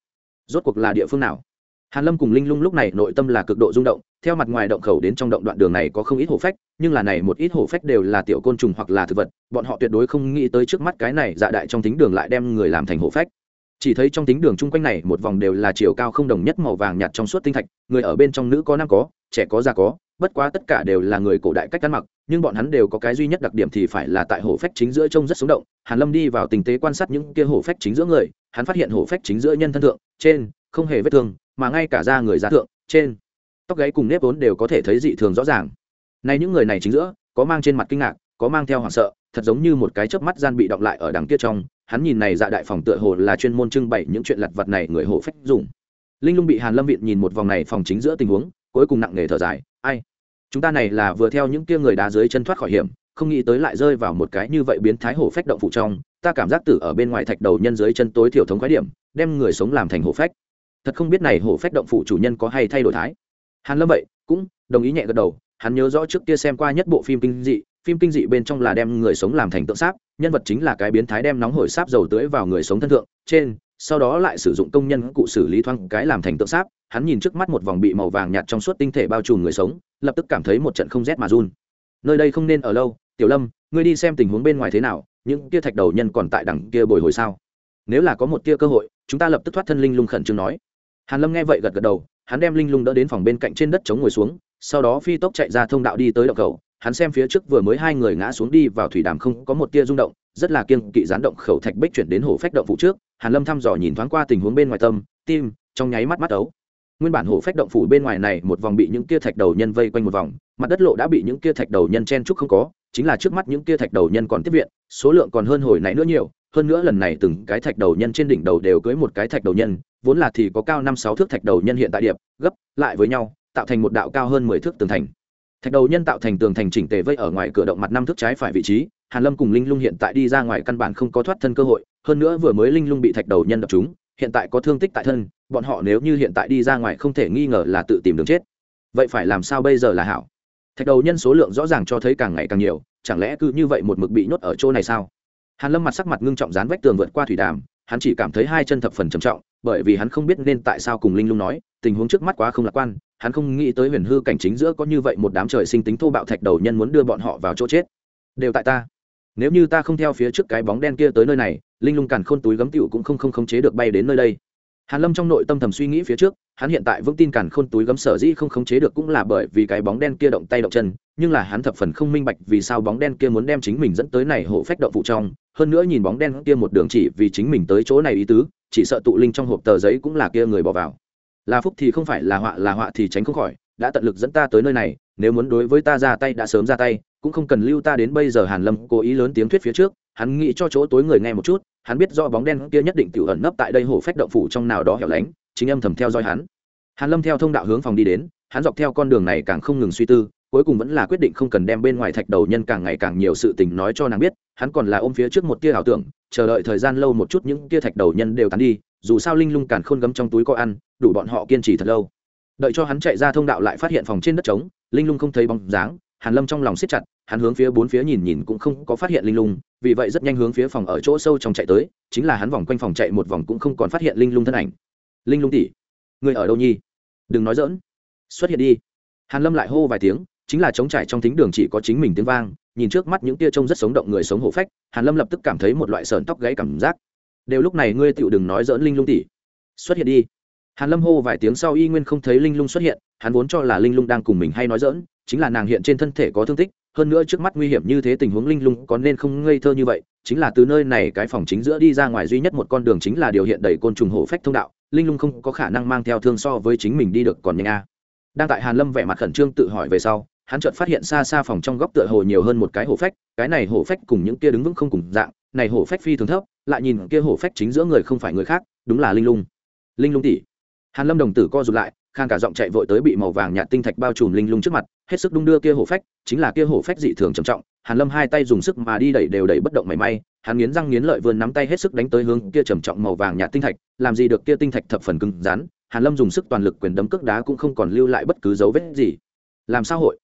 rốt cuộc là địa phương nào? Hàn lâm cùng linh lung lúc này nội tâm là cực độ rung động theo mặt ngoài động khẩu đến trong động đoạn đường này có không ít hổ phách nhưng là này một ít hổ phách đều là tiểu côn trùng hoặc là thực vật bọn họ tuyệt đối không nghĩ tới trước mắt cái này dạ đại trong tính đường lại đem người làm thành hổ phách. Chỉ thấy trong tính đường chung quanh này một vòng đều là chiều cao không đồng nhất màu vàng nhạt trong suốt tinh thạch người ở bên trong nữ có nam có trẻ có già có bất quá tất cả đều là người cổ đại cách ăn mặc, nhưng bọn hắn đều có cái duy nhất đặc điểm thì phải là tại hổ phách chính giữa trông rất sống động. Hàn lâm đi vào tình tế quan sát những kia hổ phách chính giữa người, hắn phát hiện hổ phách chính giữa nhân thân thượng, trên, không hề vết thương, mà ngay cả da người giá thượng, trên, tóc gáy cùng nếp vốn đều có thể thấy dị thường rõ ràng. Nay những người này chính giữa, có mang trên mặt kinh ngạc, có mang theo hoảng sợ, thật giống như một cái chớp mắt gian bị đọng lại ở đằng kia trong. Hắn nhìn này dạ đại phòng tựa hồ là chuyên môn trưng bày những chuyện lặt vặt này người hổ phách dùng. Linh lung bị hàn lâm viện nhìn một vòng này phòng chính giữa tình huống, cuối cùng nặng nề thở dài, ai? Chúng ta này là vừa theo những kia người đá dưới chân thoát khỏi hiểm, không nghĩ tới lại rơi vào một cái như vậy biến thái hổ phách động phụ trong, ta cảm giác tử ở bên ngoài thạch đầu nhân dưới chân tối thiểu thống khái điểm, đem người sống làm thành hổ phách. Thật không biết này hổ phách động phụ chủ nhân có hay thay đổi thái. Hàn lâm vậy, cũng đồng ý nhẹ gật đầu, hắn nhớ rõ trước kia xem qua nhất bộ phim kinh dị, phim kinh dị bên trong là đem người sống làm thành tượng sáp, nhân vật chính là cái biến thái đem nóng hổi sáp dầu tưới vào người sống thân thượng, trên, sau đó lại sử dụng công nhân cụ xử lý thoáng cái làm thành tượng sáp hắn nhìn trước mắt một vòng bị màu vàng nhạt trong suốt tinh thể bao trùm người sống, lập tức cảm thấy một trận không rét mà run. Nơi đây không nên ở lâu, tiểu lâm, ngươi đi xem tình huống bên ngoài thế nào, những kia thạch đầu nhân còn tại đằng kia bồi hồi sao? Nếu là có một tia cơ hội, chúng ta lập tức thoát thân linh lung khẩn trương nói. Hàn lâm nghe vậy gật gật đầu, hắn đem linh lung đỡ đến phòng bên cạnh trên đất chống ngồi xuống, sau đó phi tốc chạy ra thông đạo đi tới động khẩu. Hắn xem phía trước vừa mới hai người ngã xuống đi vào thủy đàm không có một tia rung động, rất là kiêng kỵ gián động khẩu thạch bích chuyển đến hồ phách động vụ trước. Hàn lâm thăm dò nhìn thoáng qua tình huống bên ngoài tâm, tim, trong nháy mắt mắt ấu nguyên bản hổ phách động phủ bên ngoài này một vòng bị những kia thạch đầu nhân vây quanh một vòng, mặt đất lộ đã bị những kia thạch đầu nhân chen trúc không có, chính là trước mắt những kia thạch đầu nhân còn tiếp viện, số lượng còn hơn hồi nãy nữa nhiều, hơn nữa lần này từng cái thạch đầu nhân trên đỉnh đầu đều cưới một cái thạch đầu nhân, vốn là thì có cao năm sáu thước thạch đầu nhân hiện tại điệp, gấp lại với nhau, tạo thành một đạo cao hơn mười thước tường thành. Thạch đầu nhân tạo thành tường thành chỉnh tề vây ở ngoài cửa động mặt năm thước trái phải vị trí, hàn lâm cùng linh lung hiện tại đi ra ngoài căn bản không có thoát thân cơ hội, hơn nữa vừa mới linh lung bị thạch đầu nhân đập trúng, hiện tại có thương tích tại thân bọn họ nếu như hiện tại đi ra ngoài không thể nghi ngờ là tự tìm đường chết. Vậy phải làm sao bây giờ là hảo? Thạch đầu nhân số lượng rõ ràng cho thấy càng ngày càng nhiều, chẳng lẽ cứ như vậy một mực bị nhốt ở chỗ này sao? Hàn lâm mặt sắc mặt ngưng trọng dán vách tường vượt qua thủy đàm, hắn chỉ cảm thấy hai chân thập phần trầm trọng, bởi vì hắn không biết nên tại sao cùng linh lung nói, tình huống trước mắt quá không lạc quan, hắn không nghĩ tới huyền hư cảnh chính giữa có như vậy một đám trời sinh tính thô bạo thạch đầu nhân muốn đưa bọn họ vào chỗ chết. Đều tại ta. Nếu như ta không theo phía trước cái bóng đen kia tới nơi này, linh lung càn khôn túi gấm tiểu cũng không không khống chế được bay đến nơi đây hàn lâm trong nội tâm thầm suy nghĩ phía trước, hắn hiện tại vững tin càn khôn túi gấm sở dĩ không khống chế được cũng là bởi vì cái bóng đen kia động tay động chân, nhưng là hắn thập phần không minh bạch vì sao bóng đen kia muốn đem chính mình dẫn tới này hộ phách động phụ trong, hơn nữa nhìn bóng đen kia một đường chỉ vì chính mình tới chỗ này ý tứ, chỉ sợ tụ linh trong hộp tờ giấy cũng là kia người bỏ vào. Là phúc thì không phải là họa là họa thì tránh không khỏi, đã tận lực dẫn ta tới nơi này, nếu muốn đối với ta ra tay đã sớm ra tay, cũng không cần lưu ta đến bây giờ hàn lâm cố ý lớn tiếng thuyết phía trước, hắn nghĩ cho chỗ tối người nghe một chút hắn biết do bóng đen kia nhất định tự ẩn nấp tại đây hổ phách động phủ trong nào đó hẻo lánh, chính âm thầm theo dõi hắn. Hàn lâm theo thông đạo hướng phòng đi đến, hắn dọc theo con đường này càng không ngừng suy tư, cuối cùng vẫn là quyết định không cần đem bên ngoài thạch đầu nhân càng ngày càng nhiều sự tình nói cho nàng biết, hắn còn là ôm phía trước một tia ảo tưởng, chờ đợi thời gian lâu một chút những tia thạch đầu nhân đều tán đi, dù sao linh lung càng khôn gấm trong túi có ăn, đủ bọn họ kiên trì thật lâu. Đợi cho hắn chạy ra thông đạo lại phát hiện phòng trên đất trống, linh lung không thấy bóng dáng, hàn lâm trong lòng siết chặt, hắn hướng phía bốn phía nhìn nhìn cũng không có phát hiện linh lung vì vậy rất nhanh hướng phía phòng ở chỗ sâu trong chạy tới, chính là hắn vòng quanh phòng chạy một vòng cũng không còn phát hiện linh lung thân ảnh. Linh lung tỷ, người ở đâu nhi? Đừng nói dỡn xuất hiện đi. Hàn lâm lại hô vài tiếng, chính là chống trải trong thính đường chỉ có chính mình tiếng vang, nhìn trước mắt những tia trông rất sống động người sống hổ phách, hàn lâm lập tức cảm thấy một loại sờn tóc gãy cảm giác. Đều lúc này ngươi tựu đừng nói dỡn linh lung tỷ. Xuất hiện đi. Hàn lâm hô vài tiếng sau y nguyên không thấy linh lung xuất hiện, hắn vốn cho là linh lung đang cùng mình hay nói dỡn chính là nàng hiện trên thân thể có thương tích, hơn nữa trước mắt nguy hiểm như thế tình huống linh lung có nên không ngây thơ như vậy, chính là từ nơi này cái phòng chính giữa đi ra ngoài duy nhất một con đường chính là điều hiện đầy côn trùng hổ phách thông đạo, linh lung không có khả năng mang theo thương so với chính mình đi được còn nhanh a. Đang tại hàn lâm vẻ mặt khẩn trương tự hỏi về sau, hắn chợt phát hiện xa xa phòng trong góc tựa hồ nhiều hơn một cái hổ phách, cái này hổ phách cùng những kia đứng vững không cùng dạng, này hổ phách phi thường thấp, lại nhìn kia hổ phách chính giữa người không phải người khác, đúng là linh lung. Linh lung tỷ. Hàn lâm đồng tử co rụt lại khan cả giọng chạy vội tới bị màu vàng nhạt tinh thạch bao trùm linh lung trước mặt hết sức đung đưa kia hổ phách, chính là kia hổ phách dị thường trầm trọng, hàn lâm hai tay dùng sức mà đi đẩy đều đẩy bất động mảy may, hắn nghiến răng nghiến lợi vươn nắm tay hết sức đánh tới hướng kia trầm trọng màu vàng nhạt tinh thạch, làm gì được kia tinh thạch thập phần cứng rắn, hàn lâm dùng sức toàn lực quyền đấm cước đá cũng không còn lưu lại bất cứ dấu vết gì. Làm sao hội?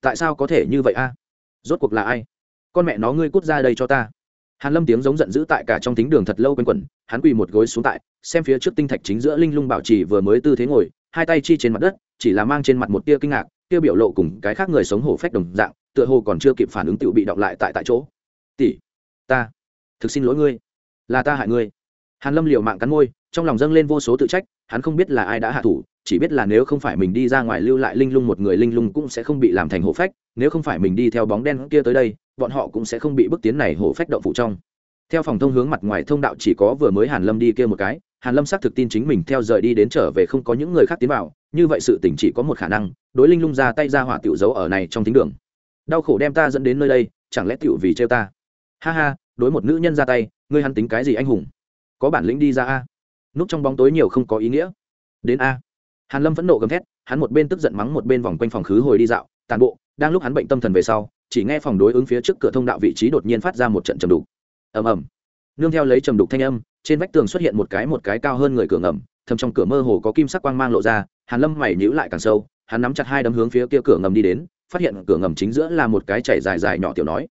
Tại sao có thể như vậy a? Rốt cuộc là ai? Con mẹ nó ngươi cút ra đây cho ta. Hàn lâm tiếng giống giận dữ tại cả trong thính đường thật lâu quanh quẩn, hắn quỳ một gối xuống tại, xem phía trước tinh thạch chính giữa linh lung bảo trì vừa mới tư thế ngồi, hai tay chi trên mặt đất, chỉ là mang trên mặt một tia kinh ngạc kia biểu lộ cùng cái khác người sống hổ phách đồng dạng, tựa hồ còn chưa kịp phản ứng tự bị động lại tại tại chỗ. Tỷ, ta, thực xin lỗi ngươi, là ta hại ngươi. Hàn lâm liều mạng cắn môi, trong lòng dâng lên vô số tự trách, hắn không biết là ai đã hạ thủ, chỉ biết là nếu không phải mình đi ra ngoài lưu lại linh lung một người linh lung cũng sẽ không bị làm thành hổ phách, nếu không phải mình đi theo bóng đen kia tới đây, bọn họ cũng sẽ không bị bước tiến này hổ phách động phụ trong. Theo phòng thông hướng mặt ngoài thông đạo chỉ có vừa mới hàn lâm đi kia một cái, hàn lâm xác thực tin chính mình theo rời đi đến trở về không có những người khác tiến vào, như vậy sự tình chỉ có một khả năng đối linh lung ra tay ra hỏa tiểu dấu ở này trong thính đường. Đau khổ đem ta dẫn đến nơi đây, chẳng lẽ tiểu vì trêu ta? Ha ha, đối một nữ nhân ra tay, ngươi hắn tính cái gì anh hùng? Có bản lĩnh đi ra a. Núp trong bóng tối nhiều không có ý nghĩa. Đến a. Hàn lâm vẫn nộ gầm thét, hắn một bên tức giận mắng một bên vòng quanh phòng khứ hồi đi dạo, tàn bộ, đang lúc hắn bệnh tâm thần về sau, chỉ nghe phòng đối ứng phía trước cửa thông đạo vị trí đột nhiên phát ra một trận trầm đục. Ầm ầm. Nương theo lấy trầm đục thanh âm, trên vách tường xuất hiện một cái một cái cao hơn người cửa ngầm, thầm trong cửa mơ hồ có kim sắc quang mang lộ ra, hàn lâm mày nhíu lại càng sâu hắn nắm chặt hai đấm hướng phía kia cửa ngầm đi đến, phát hiện cửa ngầm chính giữa là một cái chảy dài dài nhỏ tiểu nói.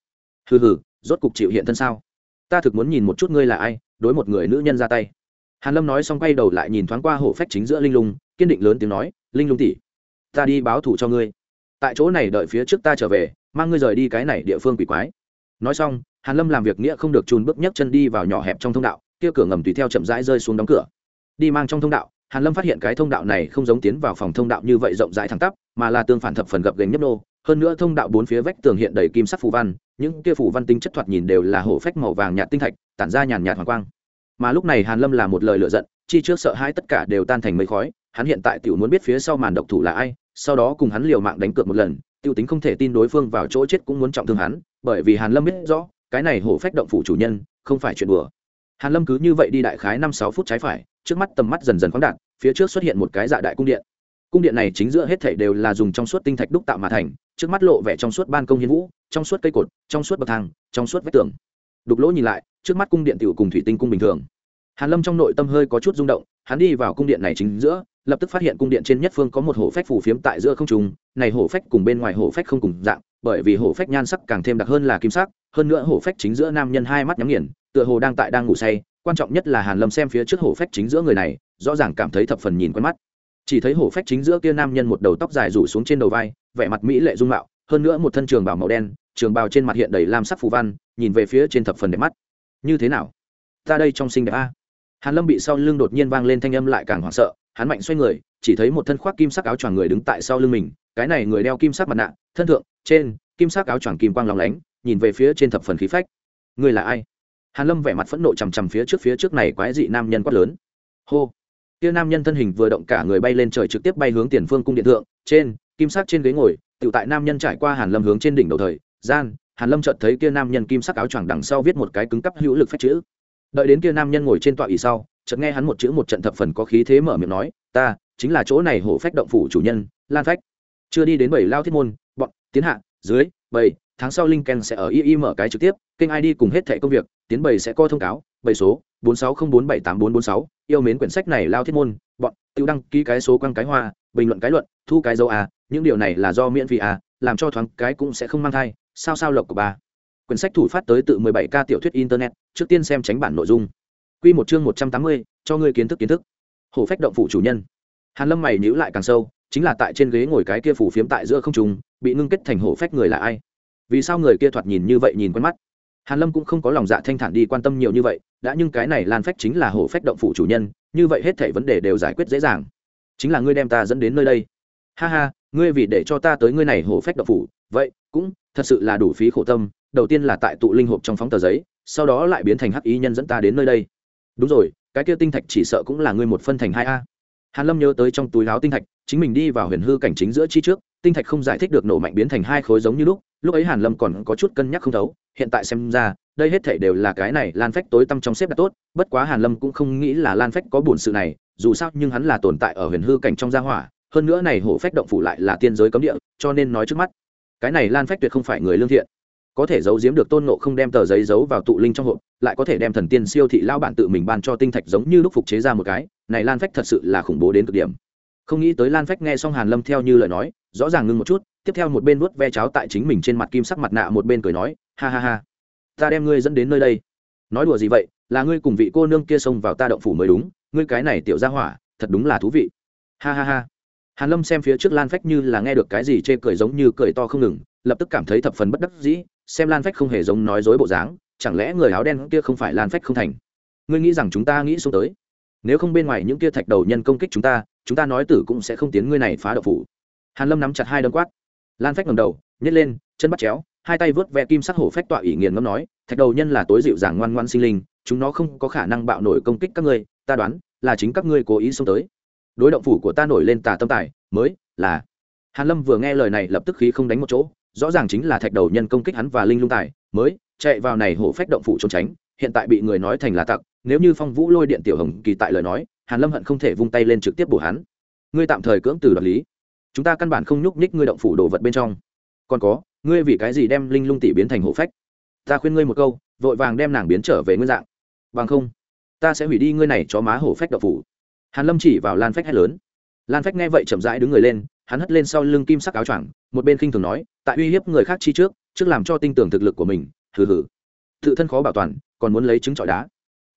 Hừ hừ, rốt cục chịu hiện thân sao? Ta thực muốn nhìn một chút ngươi là ai, đối một người nữ nhân ra tay. Hàn lâm nói xong quay đầu lại nhìn thoáng qua hổ phách chính giữa linh lung, kiên định lớn tiếng nói, linh lung tỷ, ta đi báo thủ cho ngươi. Tại chỗ này đợi phía trước ta trở về, mang ngươi rời đi cái này địa phương quỷ quái. Nói xong, hàn lâm làm việc nghĩa không được chùn bước nhấc chân đi vào nhỏ hẹp trong thông đạo, kia cửa ngầm tùy theo chậm rãi rơi xuống đóng cửa. Đi mang trong thông đạo hàn lâm phát hiện cái thông đạo này không giống tiến vào phòng thông đạo như vậy rộng rãi thẳng tắp, mà là tương phản thập phần gập ghềnh nhấp nô. Hơn nữa thông đạo bốn phía vách tường hiện đầy kim sắc phù văn, những kia phù văn tinh chất thoạt nhìn đều là hổ phách màu vàng nhạt tinh thạch, tản ra nhàn nhạt hoàng quang. Mà lúc này hàn lâm là một lời lựa giận, chi trước sợ hãi tất cả đều tan thành mây khói, hắn hiện tại tiểu muốn biết phía sau màn độc thủ là ai, sau đó cùng hắn liều mạng đánh cược một lần tiêu tính không thể tin đối phương vào chỗ chết cũng muốn trọng thương hắn, bởi vì hàn lâm biết rõ, cái này hổ phách động phủ chủ nhân, không phải chuyện đùa. Hàn lâm cứ như vậy đi đại khái năm sáu phút trái phải trước mắt tầm mắt dần dần khoáng đạt, phía trước xuất hiện một cái dạ đại cung điện. Cung điện này chính giữa hết thảy đều là dùng trong suốt tinh thạch đúc tạo mà thành, trước mắt lộ vẻ trong suốt ban công hiến vũ, trong suốt cây cột, trong suốt bậc thang, trong suốt vách tường. Đục lỗ nhìn lại, trước mắt cung điện tiểu cùng thủy tinh cung bình thường. Hàn lâm trong nội tâm hơi có chút rung động, hắn đi vào cung điện này chính giữa, lập tức phát hiện cung điện trên nhất phương có một hổ phách phủ phiếm tại giữa không trung, này hổ phách cùng bên ngoài hổ phách không cùng dạng, bởi vì hổ phách nhan sắc càng thêm đặc hơn là kim sắc, hơn nữa hổ phách chính giữa nam nhân hai mắt nhắm nghiền, tựa hồ đang tại đang ngủ say quan trọng nhất là hàn lâm xem phía trước hổ phách chính giữa người này, rõ ràng cảm thấy thập phần nhìn quen mắt. Chỉ thấy hổ phách chính giữa kia nam nhân một đầu tóc dài rủ xuống trên đầu vai, vẻ mặt mỹ lệ dung mạo, hơn nữa một thân trường bào màu đen, trường bào trên mặt hiện đầy lam sắc phù văn, nhìn về phía trên thập phần đẹp mắt. Như thế nào? Ta đây trong sinh đẹp a. Hàn lâm bị sau lưng đột nhiên vang lên thanh âm lại càng hoảng sợ, hắn mạnh xoay người, chỉ thấy một thân khoác kim sắc áo choàng người đứng tại sau lưng mình, cái này người đeo kim sắc mặt nạ, thân thượng, trên, kim sắc áo choàng kim quang lóng lánh, nhìn về phía trên thập phần khí phách. Người là ai? Hàn lâm vẻ mặt phẫn nộ chằm chằm phía trước phía trước này quái dị nam nhân quát lớn. Hô! Kia nam nhân thân hình vừa động cả người bay lên trời trực tiếp bay hướng tiền phương cung điện thượng, trên, kim sắc trên ghế ngồi tự tại nam nhân trải qua hàn lâm hướng trên đỉnh đầu thời, gian, hàn lâm chợt thấy kia nam nhân kim sắc áo choàng đằng sau viết một cái cứng cắp hữu lực phép chữ. Đợi đến kia nam nhân ngồi trên tọa ỷ sau, chợt nghe hắn một chữ một trận thập phần có khí thế mở miệng nói, ta, chính là chỗ này hổ phách động phủ chủ nhân, lan phách. Chưa đi đến bảy lao thiết môn, bọn, tiến hạ, dưới, bảy, tháng sau linh ken sẽ ở y y mở cái trực tiếp, kênh id cùng hết thẻ công việc tiến bày sẽ có thông cáo bày số bốn sáu không bốn bảy tám bốn bốn sáu yêu mến quyển sách này lao thiết môn bọn tự đăng ký cái số quăng cái hoa bình luận cái luận thu cái dấu à những điều này là do miễn phí à làm cho thoáng cái cũng sẽ không mang thai sao sao lộc của bà quyển sách thủ phát tới tự 17 k tiểu thuyết internet trước tiên xem tránh bản nội dung. Quy một chương 180, cho ngươi kiến thức kiến thức. Hổ phách động phủ chủ nhân. Hàn lâm mày nhíu lại càng sâu chính là tại trên ghế ngồi cái kia phủ phiếm tại giữa không trung bị ngưng kết thành hổ phách người là ai? Vì sao người kia thoạt nhìn như vậy nhìn quen mắt? Hàn lâm cũng không có lòng dạ thanh thản đi quan tâm nhiều như vậy, đã nhưng cái này lan phách chính là hổ phách động phủ chủ nhân, như vậy hết thảy vấn đề đều giải quyết dễ dàng. Chính là ngươi đem ta dẫn đến nơi đây. Ha ha, ngươi vì để cho ta tới ngươi này hổ phách động phủ, vậy, cũng, thật sự là đủ phí khổ tâm, đầu tiên là tại tụ linh hộp trong phóng tờ giấy, sau đó lại biến thành hắc ý nhân dẫn ta đến nơi đây. Đúng rồi, cái kia tinh thạch chỉ sợ cũng là ngươi một phân thành hai a hàn lâm nhớ tới trong túi láo tinh thạch, chính mình đi vào huyền hư cảnh chính giữa chi trước, tinh thạch không giải thích được nổ mạnh biến thành hai khối giống như lúc lúc ấy hàn lâm còn có chút cân nhắc không thấu, hiện tại xem ra, đây hết thảy đều là cái này lan phách tối tâm trong xếp đặt tốt, bất quá hàn lâm cũng không nghĩ là lan phách có buồn sự này, dù sao nhưng hắn là tồn tại ở huyền hư cảnh trong gia hỏa, hơn nữa này hổ phách động phủ lại là tiên giới cấm địa, cho nên nói trước mắt, cái này lan phách tuyệt không phải người lương thiện có thể giấu giếm được tôn nộ không đem tờ giấy giấu vào tụ linh trong hộp, lại có thể đem thần tiên siêu thị lao bản tự mình ban cho tinh thạch giống như lúc phục chế ra một cái, này lan phách thật sự là khủng bố đến cực điểm. Không nghĩ tới lan phách nghe xong hàn lâm theo như lời nói, rõ ràng ngưng một chút, tiếp theo một bên vuốt ve cháo tại chính mình trên mặt kim sắc mặt nạ một bên cười nói, ha ha ha, ta đem ngươi dẫn đến nơi đây. Nói đùa gì vậy, là ngươi cùng vị cô nương kia xông vào ta động phủ mới đúng, ngươi cái này tiểu ra hỏa, thật đúng là thú vị. Ha ha ha. Hàn lâm xem phía trước lan phách như là nghe được cái gì chê cười giống như cười to không ngừng, lập tức cảm thấy thập phần bất đắc dĩ xem lan phách không hề giống nói dối bộ dáng, chẳng lẽ người áo đen kia không phải lan phách không thành? Ngươi nghĩ rằng chúng ta nghĩ xuống tới? Nếu không bên ngoài những kia thạch đầu nhân công kích chúng ta chúng ta nói tử cũng sẽ không tiến ngươi này phá đậu phủ. Hàn lâm nắm chặt hai đấm quát. Lan phách ngầm đầu nhét lên, chân bắt chéo, hai tay vớt ve kim sắc hổ phách tọa ủy nghiền ngâm nói, thạch đầu nhân là tối dịu dàng ngoan ngoan sinh linh, chúng nó không có khả năng bạo nổi công kích các ngươi, ta đoán là chính các ngươi cố ý xông tới. Đối động phủ của ta nổi lên tà tâm tài, mới là hàn lâm vừa nghe lời này lập tức khí không đánh một chỗ rõ ràng chính là thạch đầu nhân công kích hắn và linh lung tài, mới chạy vào này hổ phách động phủ trốn tránh, hiện tại bị người nói thành là tặc, nếu như phong vũ lôi điện tiểu hồng kỳ tại lời nói, hàn lâm hận không thể vung tay lên trực tiếp bổ hắn. Ngươi tạm thời cưỡng từ đoạt lý. Chúng ta căn bản không nhúc nhích ngươi động phủ đồ vật bên trong. Còn có, ngươi vì cái gì đem linh lung tỷ biến thành hổ phách? Ta khuyên ngươi một câu, vội vàng đem nàng biến trở về nguyên dạng. Bằng không, ta sẽ hủy đi ngươi này cho má hổ phách động phủ. Hàn lâm chỉ vào lan phách hét lớn. Lan phách nghe vậy chậm rãi đứng người lên hắn hất lên sau lưng kim sắc áo choàng, một bên khinh thường nói, tại uy hiếp người khác chi trước trước làm cho tin tưởng thực lực của mình, hừ hừ. Tự thân khó bảo toàn, còn muốn lấy trứng trọi đá.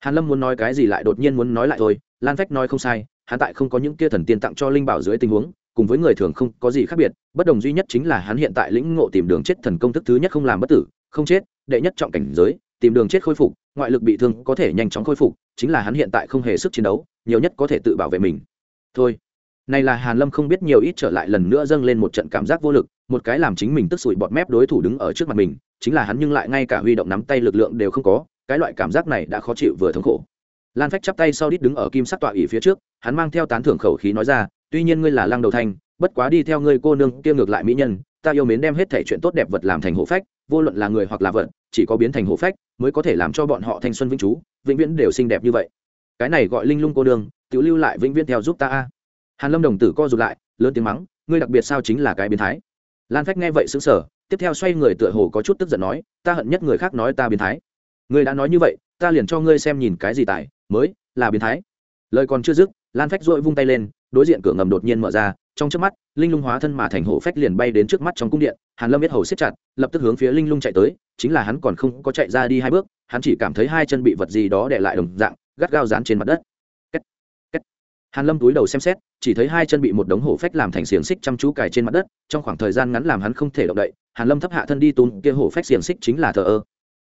Hàn lâm muốn nói cái gì lại đột nhiên muốn nói lại thôi, lan phách nói không sai, hắn tại không có những kia thần tiên tặng cho linh bảo dưới tình huống, cùng với người thường không có gì khác biệt, bất đồng duy nhất chính là hắn hiện tại lĩnh ngộ tìm đường chết thần công thức thứ nhất không làm bất tử, không chết, đệ nhất trọng cảnh giới, tìm đường chết khôi phục, ngoại lực bị thương có thể nhanh chóng khôi phục, chính là hắn hiện tại không hề sức chiến đấu, nhiều nhất có thể tự bảo vệ mình. Thôi này là hàn lâm không biết nhiều ít trở lại lần nữa dâng lên một trận cảm giác vô lực, một cái làm chính mình tức sủi bọt mép đối thủ đứng ở trước mặt mình, chính là hắn nhưng lại ngay cả huy động nắm tay lực lượng đều không có, cái loại cảm giác này đã khó chịu vừa thống khổ. Lan phách chắp tay sau đít đứng ở kim sắc tọa ỉ phía trước, hắn mang theo tán thưởng khẩu khí nói ra, tuy nhiên ngươi là lăng đầu thanh bất quá đi theo ngươi cô nương kia ngược lại mỹ nhân, ta yêu mến đem hết thể chuyện tốt đẹp vật làm thành hộ phách, vô luận là người hoặc là vật, chỉ có biến thành hộ phách mới có thể làm cho bọn họ thanh xuân vĩnh chú vĩnh viễn đều xinh đẹp như vậy. Cái này gọi linh lung cô nương, tiểu lưu lại vĩnh viễn theo giúp ta a hàn lâm đồng tử co rụt lại, lớn tiếng mắng, ngươi đặc biệt sao chính là cái biến thái? Lan phách nghe vậy sững sờ, tiếp theo xoay người tựa hồ có chút tức giận nói, ta hận nhất người khác nói ta biến thái. Ngươi đã nói như vậy, ta liền cho ngươi xem nhìn cái gì tài, mới là biến thái. Lời còn chưa dứt, lan phách dội vung tay lên, đối diện cửa ngầm đột nhiên mở ra, trong trước mắt, linh lung hóa thân mà thành hổ phách liền bay đến trước mắt trong cung điện, hàn lâm biết hầu siết chặt, lập tức hướng phía linh lung chạy tới, chính là hắn còn không có chạy ra đi hai bước, hắn chỉ cảm thấy hai chân bị vật gì đó để lại đồng dạng, gắt gao dán trên mặt đất hàn lâm túi đầu xem xét, chỉ thấy hai chân bị một đống hổ phách làm thành xiềng xích chăm chú cài trên mặt đất, trong khoảng thời gian ngắn làm hắn không thể động đậy, hàn lâm thấp hạ thân đi túm kia hổ phách xiềng xích chính là thờ ơ.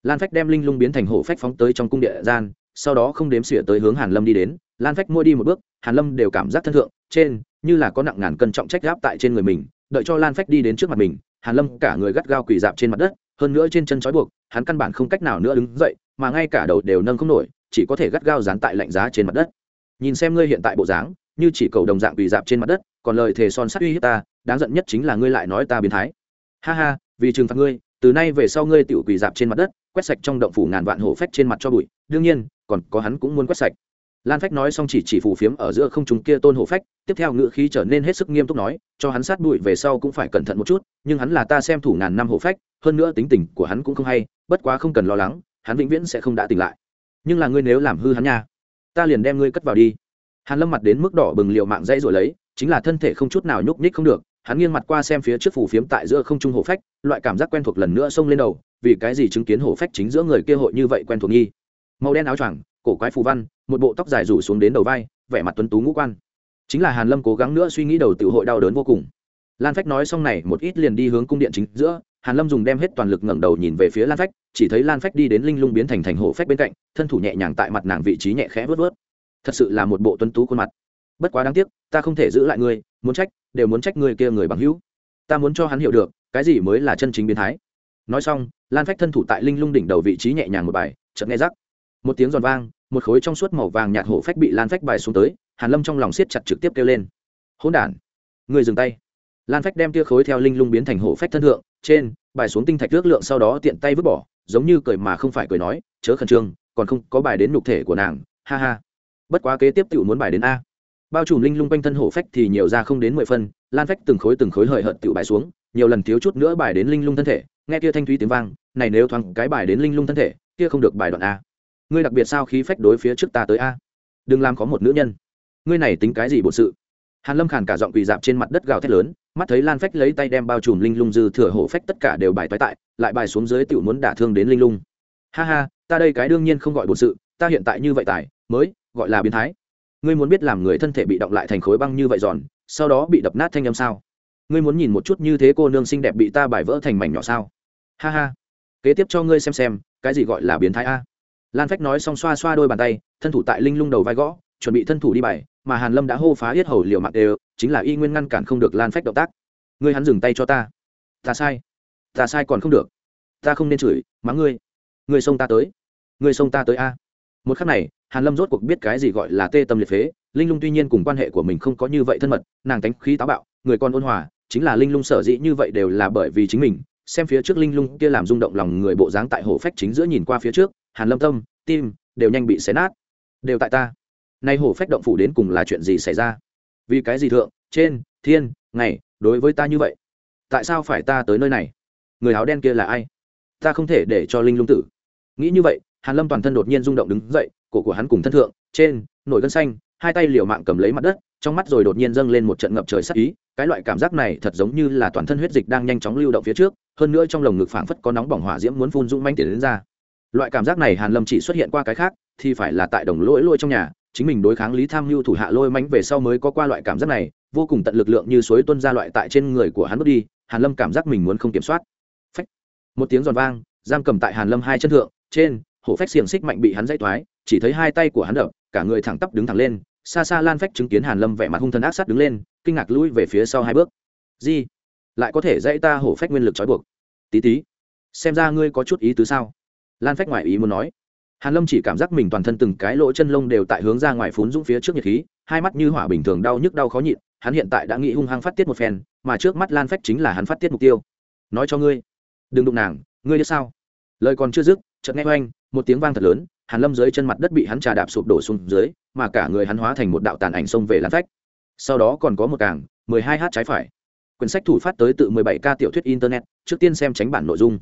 Lan phách đem linh lung biến thành hổ phách phóng tới trong cung địa gian, sau đó không đếm xỉa tới hướng hàn lâm đi đến. Lan phách mua đi một bước, hàn lâm đều cảm giác thân thượng, trên, như là có nặng ngàn cân trọng trách gáp tại trên người mình, đợi cho lan phách đi đến trước mặt mình, hàn lâm cả người gắt gao quỳ dạp trên mặt đất, hơn nữa trên chân trói buộc, hắn căn bản không cách nào nữa đứng dậy, mà ngay cả đầu đều nâng không nổi, chỉ có thể gắt gao dán tại lạnh giá trên mặt đất nhìn xem ngươi hiện tại bộ dáng, như chỉ cầu đồng dạng quỳ dạp trên mặt đất, còn lời thề son sắt uy hiếp ta, đáng giận nhất chính là ngươi lại nói ta biến thái. Ha ha, vì trừng phạt ngươi, từ nay về sau ngươi tiểu quỳ dạp trên mặt đất, quét sạch trong động phủ ngàn vạn hổ phách trên mặt cho bụi. Đương nhiên, còn có hắn cũng muốn quét sạch. Lan phách nói xong chỉ chỉ phù phiếm ở giữa không chúng kia tôn hổ phách, tiếp theo ngữ khí trở nên hết sức nghiêm túc nói, cho hắn sát bụi về sau cũng phải cẩn thận một chút, nhưng hắn là ta xem thủ ngàn năm hổ phách, hơn nữa tính tình của hắn cũng không hay, bất quá không cần lo lắng, hắn vĩnh viễn sẽ không đã tỉnh lại. Nhưng là ngươi nếu làm hư hắn nha ta liền đem ngươi cất vào đi. Hàn lâm mặt đến mức đỏ bừng liệu mạng dãy rồi lấy, chính là thân thể không chút nào nhúc nhích không được, hắn nghiêng mặt qua xem phía trước phủ phiếm tại giữa không trung hổ phách, loại cảm giác quen thuộc lần nữa xông lên đầu, vì cái gì chứng kiến hổ phách chính giữa người kia hội như vậy quen thuộc nghi? Màu đen áo choàng, cổ quái phù văn, một bộ tóc dài rủ xuống đến đầu vai, vẻ mặt tuấn tú ngũ quan. Chính là hàn lâm cố gắng nữa suy nghĩ đầu tự hội đau đớn vô cùng. Lan phách nói xong này, một ít liền đi hướng cung điện chính giữa, hàn lâm dùng đem hết toàn lực ngẩng đầu nhìn về phía lan phách chỉ thấy lan phách đi đến linh lung biến thành thành hổ phách bên cạnh, thân thủ nhẹ nhàng tại mặt nàng vị trí nhẹ khẽ vớt vớt. Thật sự là một bộ tuấn tú khuôn mặt. Bất quá đáng tiếc, ta không thể giữ lại ngươi, muốn trách, đều muốn trách người kia người bằng hữu. Ta muốn cho hắn hiểu được, cái gì mới là chân chính biến thái. Nói xong, lan phách thân thủ tại linh lung đỉnh đầu vị trí nhẹ nhàng một bài, chợt nghe rắc. Một tiếng giòn vang, một khối trong suốt màu vàng nhạt hổ phách bị lan phách bài xuống tới, hàn lâm trong lòng siết chặt trực tiếp kêu lên. Hỗn đản người dừng tay. Lan phách đem tia khối theo linh lung biến thành hổ phách thân thượng trên, bài xuống tinh thạch ước lượng sau đó tiện tay vứt bỏ, giống như cười mà không phải cười nói, chớ khẩn trương, còn không có bài đến nhục thể của nàng, ha ha. Bất quá kế tiếp tự muốn bài đến a. Bao trùm linh lung quanh thân hổ phách thì nhiều ra không đến mười phân, lan phách từng khối từng khối hời hợt tự bài xuống, nhiều lần thiếu chút nữa bài đến linh lung thân thể, nghe kia thanh thúy tiếng vang, này nếu thoáng cái bài đến linh lung thân thể, kia không được bài đoạn a. Ngươi đặc biệt sao khí phách đối phía trước ta tới a? Đừng làm có một nữ nhân. Ngươi này tính cái gì bổn sự? Hàn lâm khàn cả giọng quỳ dạp trên mặt đất gào thét lớn mắt thấy lan phách lấy tay đem bao trùm linh lung dư thừa hổ phách tất cả đều bài toái tại, lại bài xuống dưới tiểu muốn đả thương đến linh lung. Ha ha, ta đây cái đương nhiên không gọi bột sự, ta hiện tại như vậy tài, mới, gọi là biến thái. Ngươi muốn biết làm người thân thể bị động lại thành khối băng như vậy giòn, sau đó bị đập nát thanh âm sao? Ngươi muốn nhìn một chút như thế cô nương xinh đẹp bị ta bài vỡ thành mảnh nhỏ sao? Ha ha. Kế tiếp cho ngươi xem xem, cái gì gọi là biến thái a? Lan phách nói xong xoa xoa đôi bàn tay, thân thủ tại linh lung đầu vai gõ, chuẩn bị thân thủ đi bài mà hàn lâm đã hô phá hết hầu liệu mạng đều, chính là y nguyên ngăn cản không được lan phách động tác. Ngươi hắn dừng tay cho ta. Ta sai. Ta sai còn không được. Ta không nên chửi, mắng ngươi. Ngươi xông ta tới. Ngươi xông ta tới a. Một khắc này, hàn lâm rốt cuộc biết cái gì gọi là tê tâm liệt phế. Linh lung tuy nhiên cùng quan hệ của mình không có như vậy thân mật, nàng tánh khí táo bạo, người con ôn hòa, chính là linh lung sở dĩ như vậy đều là bởi vì chính mình. Xem phía trước linh lung kia làm rung động lòng người bộ dáng tại hồ phách chính giữa nhìn qua phía trước, hàn lâm tâm, tim, đều nhanh bị xé nát. Đều tại ta nay hổ phách động phủ đến cùng là chuyện gì xảy ra? Vì cái gì thượng, trên, thiên, ngày, đối với ta như vậy? Tại sao phải ta tới nơi này? Người áo đen kia là ai? Ta không thể để cho linh lung tử. Nghĩ như vậy, hàn lâm toàn thân đột nhiên rung động đứng dậy, cổ của hắn cùng thân thượng, trên, nổi gân xanh, hai tay liều mạng cầm lấy mặt đất, trong mắt rồi đột nhiên dâng lên một trận ngập trời sắc ý, cái loại cảm giác này thật giống như là toàn thân huyết dịch đang nhanh chóng lưu động phía trước, hơn nữa trong lồng ngực phảng phất có nóng bỏng hỏa diễm muốn phun dũng manh tiền đến ra. Loại cảm giác này hàn lâm chỉ xuất hiện qua cái khác, thì phải là tại đồng lỗi lôi trong nhà chính mình đối kháng lý tham mưu thủ hạ lôi mánh về sau mới có qua loại cảm giác này, vô cùng tận lực lượng như suối tuân ra loại tại trên người của hắn bước đi, hàn lâm cảm giác mình muốn không kiểm soát. Phách! Một tiếng giòn vang, giam cầm tại hàn lâm hai chân thượng, trên, hổ phách xiềng xích mạnh bị hắn dãy thoái, chỉ thấy hai tay của hắn đập, cả người thẳng tắp đứng thẳng lên, xa xa lan phách chứng kiến hàn lâm vẻ mặt hung thần ác sát đứng lên, kinh ngạc lui về phía sau hai bước. Gì lại có thể dãy ta hổ phách nguyên lực trói buộc. Tí tí, xem ra ngươi có chút ý tứ sao? Lan phách ngoại ý muốn nói hàn lâm chỉ cảm giác mình toàn thân từng cái lỗ chân lông đều tại hướng ra ngoài phún dũng phía trước nhiệt khí, hai mắt như hỏa bình thường đau nhức đau khó nhịn, hắn hiện tại đã nghĩ hung hăng phát tiết một phen, mà trước mắt lan phách chính là hắn phát tiết mục tiêu. Nói cho ngươi, đừng đụng nàng, ngươi biết sao? Lời còn chưa dứt, chợt nghe oanh, một tiếng vang thật lớn, hàn lâm dưới chân mặt đất bị hắn trà đạp sụp đổ xuống dưới, mà cả người hắn hóa thành một đạo tàn ảnh xông về lan phách. Sau đó còn có một càng 12 h trái phải. Quyển sách thủ phát tới tự 17 k tiểu thuyết internet, trước tiên xem tránh bản nội dung.